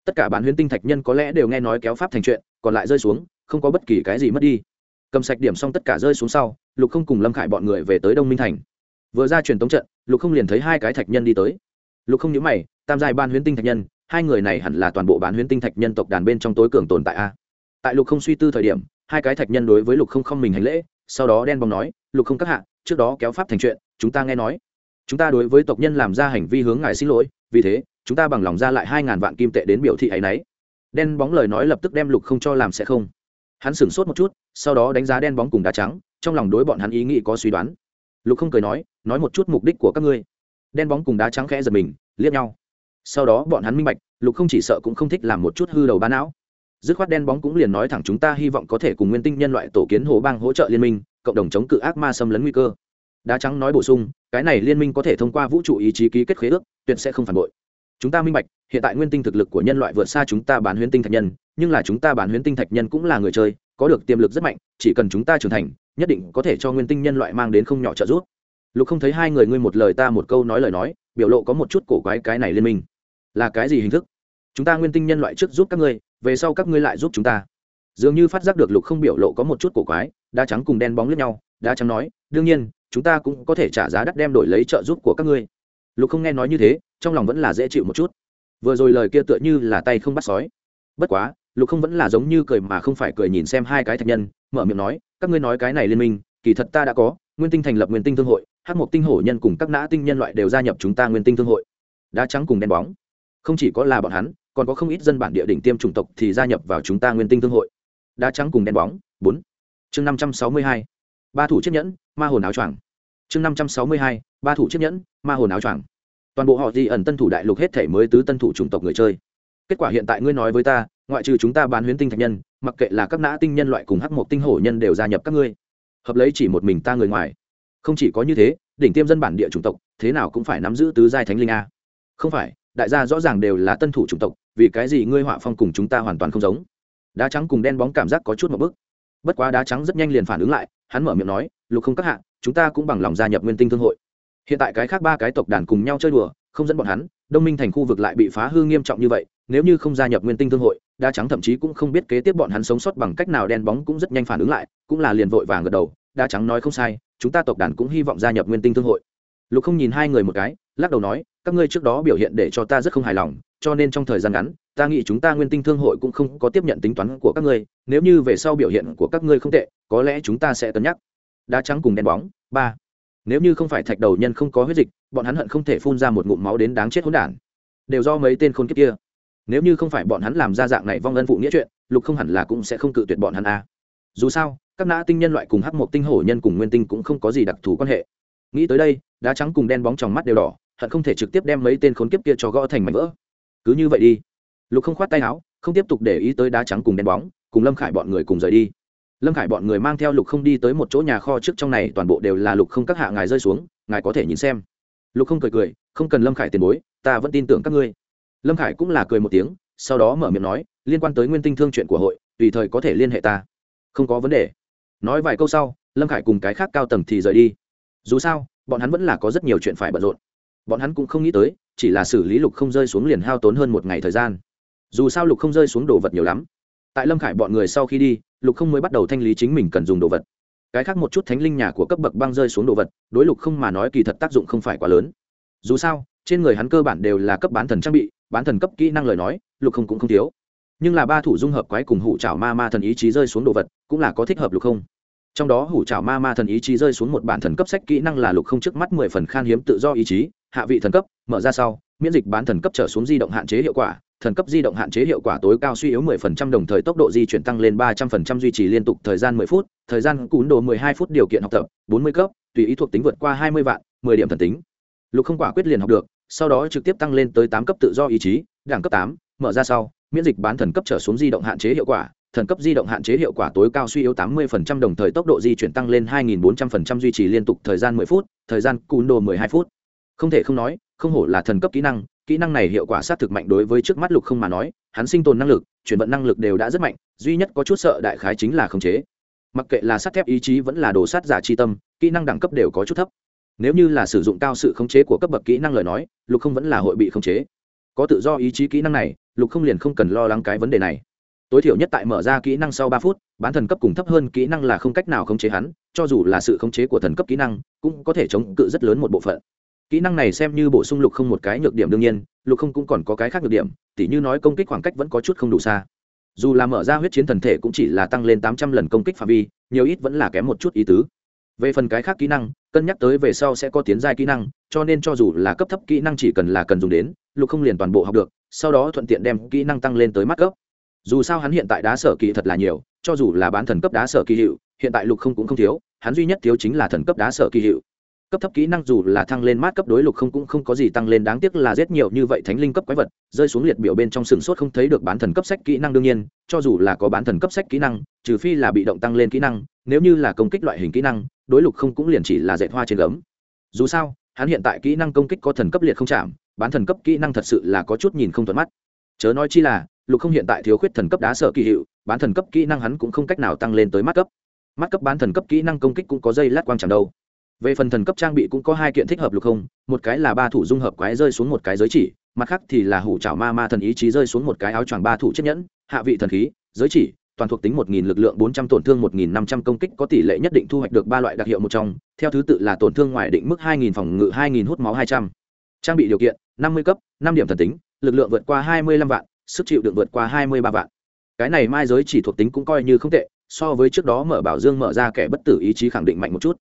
tất cả bản huyễn tinh thạch nhân có lẽ đều nghe nói kéo pháp thành chuyện, còn lại rơi xuống, không có bất kỳ cái gì mất đi. Cầm sạch điểm xong tất cả rơi xuống sau, lục không cùng lâm khải bọn người về tới đông minh thành. Vừa ra truyền tống trận, lục không liền thấy hai cái thạch nhân đi tới. Lục không nhớ mày, tam giai ban huyễn tinh thạch nhân, hai người này hẳn là toàn bộ bán huyễn tinh thạch nhân tộc đàn bên trong tối cường tồn tại a. Tại lục không suy tư thời điểm, hai cái thạch nhân đối với lục không không mình hành lễ, sau đó đen bóng nói, lục không các hạ, trước đó kéo pháp thành chuyện, chúng ta nghe nói. Chúng ta đối với tộc nhân làm ra hành vi hướng ngài xin lỗi, vì thế chúng ta bằng lòng ra lại hai ngàn vạn kim tệ đến biểu thị ấy nấy đen bóng lời nói lập tức đem lục không cho làm sẽ không. Hắn sửng sốt một chút, sau đó đánh giá đen bóng cùng đá trắng, trong lòng đối bọn hắn ý nghĩ có suy đoán. Lục không cười nói nói một chút mục đích của các ngươi. Đen bóng cùng đá trắng khẽ giật mình, liếc nhau. Sau đó bọn hắn minh bạch, lục không chỉ sợ cũng không thích làm một chút hư đầu bán não. Dứt khoát đen bóng cũng liền nói thẳng chúng ta hy vọng có thể cùng nguyên tinh nhân loại tổ kiến hồ bang hỗ trợ liên minh, cộng đồng chống cự ác ma xâm lấn nguy cơ. Đá trắng nói bổ sung, cái này liên minh có thể thông qua vũ trụ ý chí ký kết khế ước, tuyệt sẽ không phản bội chúng ta minh bạch, hiện tại nguyên tinh thực lực của nhân loại vượt xa chúng ta bán huyễn tinh thạch nhân, nhưng là chúng ta bán huyễn tinh thạch nhân cũng là người chơi, có được tiềm lực rất mạnh, chỉ cần chúng ta trưởng thành, nhất định có thể cho nguyên tinh nhân loại mang đến không nhỏ trợ giúp. Lục không thấy hai người ngươi một lời ta một câu nói lời nói, biểu lộ có một chút cổ quái cái này liên minh. Là cái gì hình thức? Chúng ta nguyên tinh nhân loại trước giúp các ngươi, về sau các ngươi lại giúp chúng ta. Dường như phát giác được lục không biểu lộ có một chút cổ quái, đá trắng cùng đen bóng lướt nhau, đá trắng nói, đương nhiên, chúng ta cũng có thể trả giá đắt đem đổi lấy trợ giúp của các ngươi. Lục không nghe nói như thế trong lòng vẫn là dễ chịu một chút. Vừa rồi lời kia tựa như là tay không bắt sói. Bất quá, lục không vẫn là giống như cười mà không phải cười nhìn xem hai cái thạch nhân, mở miệng nói, các ngươi nói cái này liên minh, kỳ thật ta đã có, nguyên tinh thành lập nguyên tinh thương hội hát mộc tinh hổ nhân cùng các nã tinh nhân loại đều gia nhập chúng ta nguyên tinh thương hội. Đá trắng cùng đen bóng. Không chỉ có là bọn hắn, còn có không ít dân bản địa đỉnh tiêm chủng tộc thì gia nhập vào chúng ta nguyên tinh thương hội. Đá trắng cùng đen bóng. Bốn. Chương năm trăm sáu mươi hai. Ba thủ chiếc nhẫn, ma hồn áo choàng. Chương năm trăm sáu mươi hai. Ba thủ chiếc nhẫn, ma hồn áo choàng toàn bộ họ di ẩn tân thủ đại lục hết thể mới tứ tân thủ chủng tộc người chơi. Kết quả hiện tại ngươi nói với ta, ngoại trừ chúng ta bán huyến tinh thạch nhân, mặc kệ là các nã tinh nhân loại cùng hắc mộc tinh hổ nhân đều gia nhập các ngươi. Hợp lấy chỉ một mình ta người ngoài. Không chỉ có như thế, đỉnh tiêm dân bản địa chủng tộc, thế nào cũng phải nắm giữ tứ giai thánh linh a. Không phải, đại gia rõ ràng đều là tân thủ chủng tộc, vì cái gì ngươi họa phong cùng chúng ta hoàn toàn không giống? Đá trắng cùng đen bóng cảm giác có chút một bức. Bất quá đá trắng rất nhanh liền phản ứng lại, hắn mở miệng nói, lục không các hạ, chúng ta cũng bằng lòng gia nhập nguyên tinh thương hội hiện tại cái khác ba cái tộc đàn cùng nhau chơi đùa, không dẫn bọn hắn, đông minh thành khu vực lại bị phá hư nghiêm trọng như vậy, nếu như không gia nhập nguyên tinh thương hội, đa trắng thậm chí cũng không biết kế tiếp bọn hắn sống sót bằng cách nào đen bóng cũng rất nhanh phản ứng lại, cũng là liền vội vàng gật đầu, đa trắng nói không sai, chúng ta tộc đàn cũng hy vọng gia nhập nguyên tinh thương hội. Lục không nhìn hai người một cái, lắc đầu nói, các ngươi trước đó biểu hiện để cho ta rất không hài lòng, cho nên trong thời gian ngắn, ta nghĩ chúng ta nguyên tinh thương hội cũng không có tiếp nhận tính toán của các ngươi, nếu như về sau biểu hiện của các ngươi không tệ, có lẽ chúng ta sẽ cân nhắc. Đá trắng cùng đen bóng, ba nếu như không phải thạch đầu nhân không có huyết dịch, bọn hắn hận không thể phun ra một ngụm máu đến đáng chết hỗn đản. Đều do mấy tên khôn kiếp kia. Nếu như không phải bọn hắn làm ra dạng này vong ân phụ nghĩa chuyện, lục không hẳn là cũng sẽ không cự tuyệt bọn hắn a. Dù sao, các nã tinh nhân loại cùng hắc một tinh hổ nhân cùng nguyên tinh cũng không có gì đặc thù quan hệ. Nghĩ tới đây, đá trắng cùng đen bóng trong mắt đều đỏ, hận không thể trực tiếp đem mấy tên khốn kiếp kia cho gõ thành mảnh vỡ. Cứ như vậy đi. Lục không khoát tay áo, không tiếp tục để ý tới đá trắng cùng đen bóng, cùng lâm khải bọn người cùng rời đi lâm khải bọn người mang theo lục không đi tới một chỗ nhà kho trước trong này toàn bộ đều là lục không các hạ ngài rơi xuống ngài có thể nhìn xem lục không cười cười không cần lâm khải tiền bối ta vẫn tin tưởng các ngươi lâm khải cũng là cười một tiếng sau đó mở miệng nói liên quan tới nguyên tinh thương chuyện của hội tùy thời có thể liên hệ ta không có vấn đề nói vài câu sau lâm khải cùng cái khác cao tầng thì rời đi dù sao bọn hắn vẫn là có rất nhiều chuyện phải bận rộn bọn hắn cũng không nghĩ tới chỉ là xử lý lục không rơi xuống liền hao tốn hơn một ngày thời gian dù sao lục không rơi xuống đồ vật nhiều lắm tại lâm khải bọn người sau khi đi lục không mới bắt đầu thanh lý chính mình cần dùng đồ vật. Cái khác một chút thánh linh nhà của cấp bậc băng rơi xuống đồ vật, đối lục không mà nói kỳ thật tác dụng không phải quá lớn. Dù sao, trên người hắn cơ bản đều là cấp bán thần trang bị, bán thần cấp kỹ năng lời nói, lục không cũng không thiếu. Nhưng là ba thủ dung hợp quái cùng hủ trào ma ma thần ý chí rơi xuống đồ vật, cũng là có thích hợp lục không. Trong đó hủ trào ma ma thần ý chí rơi xuống một bản thần cấp sách kỹ năng là lục không trước mắt mười phần khan hiếm tự do ý chí, hạ vị thần cấp, mở ra sau, miễn dịch bán thần cấp trở xuống di động hạn chế hiệu quả thần cấp di động hạn chế hiệu quả tối cao suy yếu 10% đồng thời tốc độ di chuyển tăng lên 300% duy trì liên tục thời gian 10 phút, thời gian cún đồ 12 phút điều kiện học tập, 40 cấp, tùy ý thuộc tính vượt qua 20 vạn, 10 điểm thần tính. Lục không quả quyết liền học được, sau đó trực tiếp tăng lên tới 8 cấp tự do ý chí, đẳng cấp 8, mở ra sau, miễn dịch bán thần cấp trở xuống di động hạn chế hiệu quả, thần cấp di động hạn chế hiệu quả tối cao suy yếu 80% đồng thời tốc độ di chuyển tăng lên 2400% duy trì liên tục thời gian 10 phút, thời gian cún đồ 12 phút. Không thể không nói, không hổ là thần cấp kỹ năng, kỹ năng này hiệu quả sát thực mạnh đối với trước mắt lục không mà nói, hắn sinh tồn năng lực, chuyển vận năng lực đều đã rất mạnh, duy nhất có chút sợ đại khái chính là khống chế. Mặc kệ là sắt thép ý chí vẫn là đồ sát giả chi tâm, kỹ năng đẳng cấp đều có chút thấp. Nếu như là sử dụng cao sự khống chế của cấp bậc kỹ năng lời nói, lục không vẫn là hội bị khống chế. Có tự do ý chí kỹ năng này, lục không liền không cần lo lắng cái vấn đề này. Tối thiểu nhất tại mở ra kỹ năng sau ba phút, bán thần cấp cùng thấp hơn kỹ năng là không cách nào khống chế hắn, cho dù là sự khống chế của thần cấp kỹ năng, cũng có thể chống cự rất lớn một bộ phận kỹ năng này xem như bổ sung lục không một cái nhược điểm đương nhiên, lục không cũng còn có cái khác nhược điểm, tỉ như nói công kích khoảng cách vẫn có chút không đủ xa. Dù là mở ra huyết chiến thần thể cũng chỉ là tăng lên tám trăm lần công kích phạm vi, nhiều ít vẫn là kém một chút ý tứ. Về phần cái khác kỹ năng, cân nhắc tới về sau sẽ có tiến giai kỹ năng, cho nên cho dù là cấp thấp kỹ năng chỉ cần là cần dùng đến, lục không liền toàn bộ học được, sau đó thuận tiện đem kỹ năng tăng lên tới mắt cấp. Dù sao hắn hiện tại đá sở kỳ thật là nhiều, cho dù là bán thần cấp đá sở kỳ hiệu, hiện tại lục không cũng không thiếu, hắn duy nhất thiếu chính là thần cấp đá sở kỳ hiệu cấp thấp kỹ năng dù là thăng lên mát cấp đối lục không cũng không có gì tăng lên, đáng tiếc là rất nhiều như vậy thánh linh cấp quái vật, rơi xuống liệt biểu bên trong sừng sốt không thấy được bán thần cấp sách kỹ năng đương nhiên, cho dù là có bán thần cấp sách kỹ năng, trừ phi là bị động tăng lên kỹ năng, nếu như là công kích loại hình kỹ năng, đối lục không cũng liền chỉ là dạy hoa trên gấm. Dù sao, hắn hiện tại kỹ năng công kích có thần cấp liệt không chạm, bán thần cấp kỹ năng thật sự là có chút nhìn không thuận mắt. Chớ nói chi là, lục không hiện tại thiếu khuyết thần cấp đá sở kỳ hiệu, bán thần cấp kỹ năng hắn cũng không cách nào tăng lên tới mắt cấp. Mắt cấp bán thần cấp kỹ năng công kích cũng có dây lát quang chẳng đâu về phần thần cấp trang bị cũng có hai kiện thích hợp lục không, một cái là ba thủ dung hợp quái rơi xuống một cái giới chỉ, mặt khác thì là hủ trảo ma ma thần ý chí rơi xuống một cái áo choàng ba thủ chiếc nhẫn, hạ vị thần khí, giới chỉ, toàn thuộc tính một nghìn lực lượng bốn trăm tổn thương một nghìn năm trăm công kích có tỷ lệ nhất định thu hoạch được ba loại đặc hiệu một trong, theo thứ tự là tổn thương ngoài định mức hai nghìn phòng ngự hai nghìn hút máu hai trăm. Trang bị điều kiện, năm mươi cấp, năm điểm thần tính, lực lượng vượt qua hai mươi lăm vạn, sức chịu đựng vượt qua hai mươi ba vạn. Cái này mai giới chỉ thuộc tính cũng coi như không tệ, so với trước đó mở bảo dương mở ra kẻ bất tử ý chí khẳng định mạnh một chút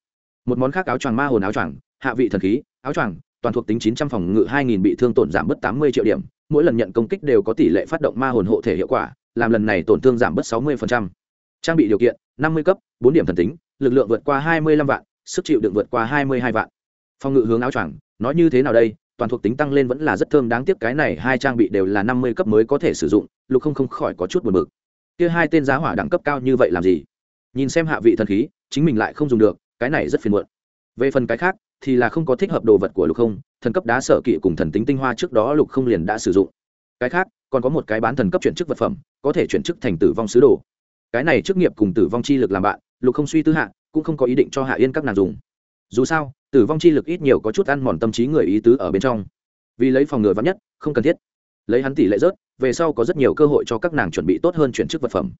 một món khác áo choàng ma hồn áo choàng, hạ vị thần khí, áo choàng, toàn thuộc tính chín trăm phòng ngự hai nghìn bị thương tổn giảm bớt tám mươi triệu điểm, mỗi lần nhận công kích đều có tỷ lệ phát động ma hồn hộ thể hiệu quả, làm lần này tổn thương giảm bớt sáu mươi trang bị điều kiện, năm mươi cấp, bốn điểm thần tính, lực lượng vượt qua hai mươi lăm vạn, sức chịu đựng vượt qua hai mươi hai vạn. Phòng ngự hướng áo choàng, nói như thế nào đây? Toàn thuộc tính tăng lên vẫn là rất thơm đáng tiếc, cái này hai trang bị đều là năm mươi cấp mới có thể sử dụng, lục không không khỏi có chút buồn bực. Kia hai tên giá hỏa đẳng cấp cao như vậy làm gì? Nhìn xem hạ vị thần khí, chính mình lại không dùng được cái này rất phiền muộn. Về phần cái khác, thì là không có thích hợp đồ vật của lục không, thần cấp đá sở kỵ cùng thần tính tinh hoa trước đó lục không liền đã sử dụng. Cái khác, còn có một cái bán thần cấp chuyển chức vật phẩm, có thể chuyển chức thành tử vong sứ đồ. Cái này chức nghiệp cùng tử vong chi lực làm bạn, lục không suy tư hạ, cũng không có ý định cho hạ yên các nàng dùng. Dù sao, tử vong chi lực ít nhiều có chút ăn mòn tâm trí người ý tứ ở bên trong. Vì lấy phòng ngừa vắn nhất, không cần thiết. Lấy hắn tỷ lệ rớt, về sau có rất nhiều cơ hội cho các nàng chuẩn bị tốt hơn chuyển chức vật phẩm.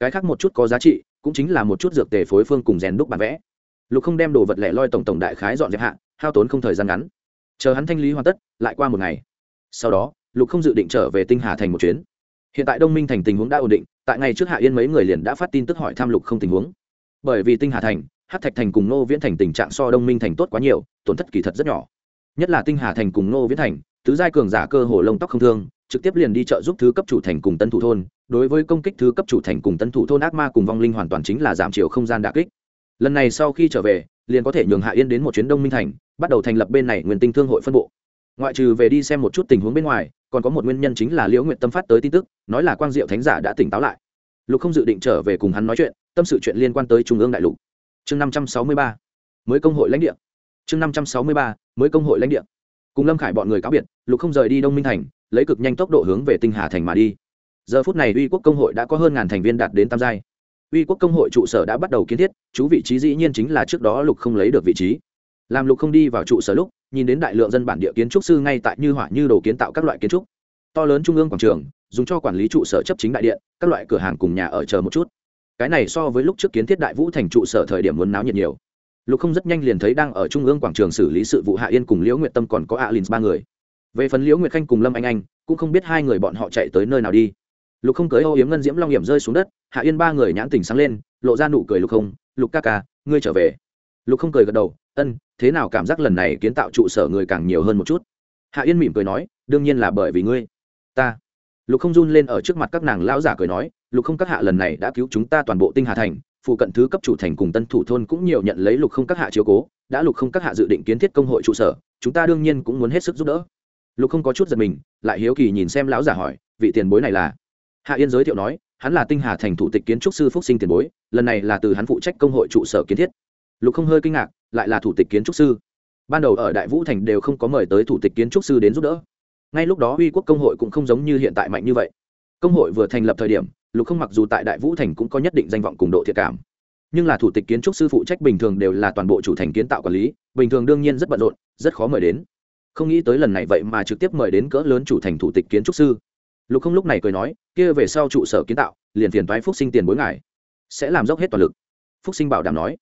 Cái khác một chút có giá trị, cũng chính là một chút dược tề phối phương cùng rèn đúc bản vẽ lục không đem đồ vật lẻ loi tổng tổng đại khái dọn dẹp hạ, hao tốn không thời gian ngắn. Chờ hắn thanh lý hoàn tất, lại qua một ngày. Sau đó, lục không dự định trở về tinh hà thành một chuyến. Hiện tại đông minh thành tình huống đã ổn định, tại ngày trước hạ yên mấy người liền đã phát tin tức hỏi thăm lục không tình huống. Bởi vì tinh hà thành hát thạch thành cùng nô viễn thành tình trạng so đông minh thành tốt quá nhiều, tổn thất kỳ thật rất nhỏ. Nhất là tinh hà thành cùng nô viễn thành, tứ giai cường giả cơ hồ lông tóc không thương, trực tiếp liền đi chợ giúp thứ cấp chủ thành cùng tân thủ thôn. Đối với công kích thứ cấp chủ thành cùng tân thủ thôn ác ma cùng vong linh hoàn toàn chính là giảm chiều không gian đà kích lần này sau khi trở về, liền có thể nhường hạ yên đến một chuyến đông minh thành, bắt đầu thành lập bên này nguyên tinh thương hội phân bộ. Ngoại trừ về đi xem một chút tình huống bên ngoài, còn có một nguyên nhân chính là liễu nguyện tâm phát tới tin tức, nói là quang diệu thánh giả đã tỉnh táo lại. Lục không dự định trở về cùng hắn nói chuyện, tâm sự chuyện liên quan tới trung ương đại lục. Chương năm trăm sáu mươi ba, mới công hội lãnh địa. Chương năm trăm sáu mươi ba, mới công hội lãnh địa. Cùng lâm khải bọn người cáo biệt, lục không rời đi đông minh thành, lấy cực nhanh tốc độ hướng về tinh hà thành mà đi. Giờ phút này uy quốc công hội đã có hơn ngàn thành viên đạt đến tam giai uy quốc công hội trụ sở đã bắt đầu kiến thiết, chú vị trí dĩ nhiên chính là trước đó lục không lấy được vị trí. Làm lục không đi vào trụ sở lúc, nhìn đến đại lượng dân bản địa kiến trúc sư ngay tại như hỏa như đồ kiến tạo các loại kiến trúc. To lớn trung ương quảng trường, dùng cho quản lý trụ sở chấp chính đại điện, các loại cửa hàng cùng nhà ở chờ một chút. Cái này so với lúc trước kiến thiết đại vũ thành trụ sở thời điểm muốn náo nhiệt nhiều. Lục không rất nhanh liền thấy đang ở trung ương quảng trường xử lý sự vụ hạ yên cùng liễu nguyệt tâm còn có alin ba người. Về phần liễu nguyệt khanh cùng lâm anh anh, cũng không biết hai người bọn họ chạy tới nơi nào đi lục không cưới âu yếm ngân diễm long hiểm rơi xuống đất, hạ yên ba người nhãn tình sáng lên, lộ ra nụ cười lục không, lục ca ca, ngươi trở về. Lục không cười gật đầu, ân, thế nào cảm giác lần này kiến tạo trụ sở người càng nhiều hơn một chút? Hạ yên mỉm cười nói, đương nhiên là bởi vì ngươi. Ta. Lục không run lên ở trước mặt các nàng lão giả cười nói, lục không các hạ lần này đã cứu chúng ta toàn bộ tinh hà thành, phụ cận thứ cấp chủ thành cùng tân thủ thôn cũng nhiều nhận lấy lục không các hạ chiếu cố, đã lục không các hạ dự định kiến thiết công hội trụ sở, chúng ta đương nhiên cũng muốn hết sức giúp đỡ. Lục không có chút giật mình, lại hiếu kỳ nhìn xem lão giả hỏi, vị tiền bối này là? Hạ yên giới thiệu nói, hắn là tinh hà thành thủ tịch kiến trúc sư phúc sinh tiền bối, lần này là từ hắn phụ trách công hội trụ sở kiến thiết. Lục không hơi kinh ngạc, lại là thủ tịch kiến trúc sư. Ban đầu ở đại vũ thành đều không có mời tới thủ tịch kiến trúc sư đến giúp đỡ. Ngay lúc đó uy quốc công hội cũng không giống như hiện tại mạnh như vậy. Công hội vừa thành lập thời điểm, lục không mặc dù tại đại vũ thành cũng có nhất định danh vọng cùng độ thiệt cảm. Nhưng là thủ tịch kiến trúc sư phụ trách bình thường đều là toàn bộ chủ thành kiến tạo quản lý, bình thường đương nhiên rất bận rộn, rất khó mời đến. Không nghĩ tới lần này vậy mà trực tiếp mời đến cỡ lớn chủ thành thủ tịch kiến trúc sư lục không lúc này cười nói, kia về sau trụ sở kiến tạo, liền tiền thoái phúc sinh tiền bối ngài, sẽ làm dốc hết toàn lực. Phúc sinh bảo đảm nói.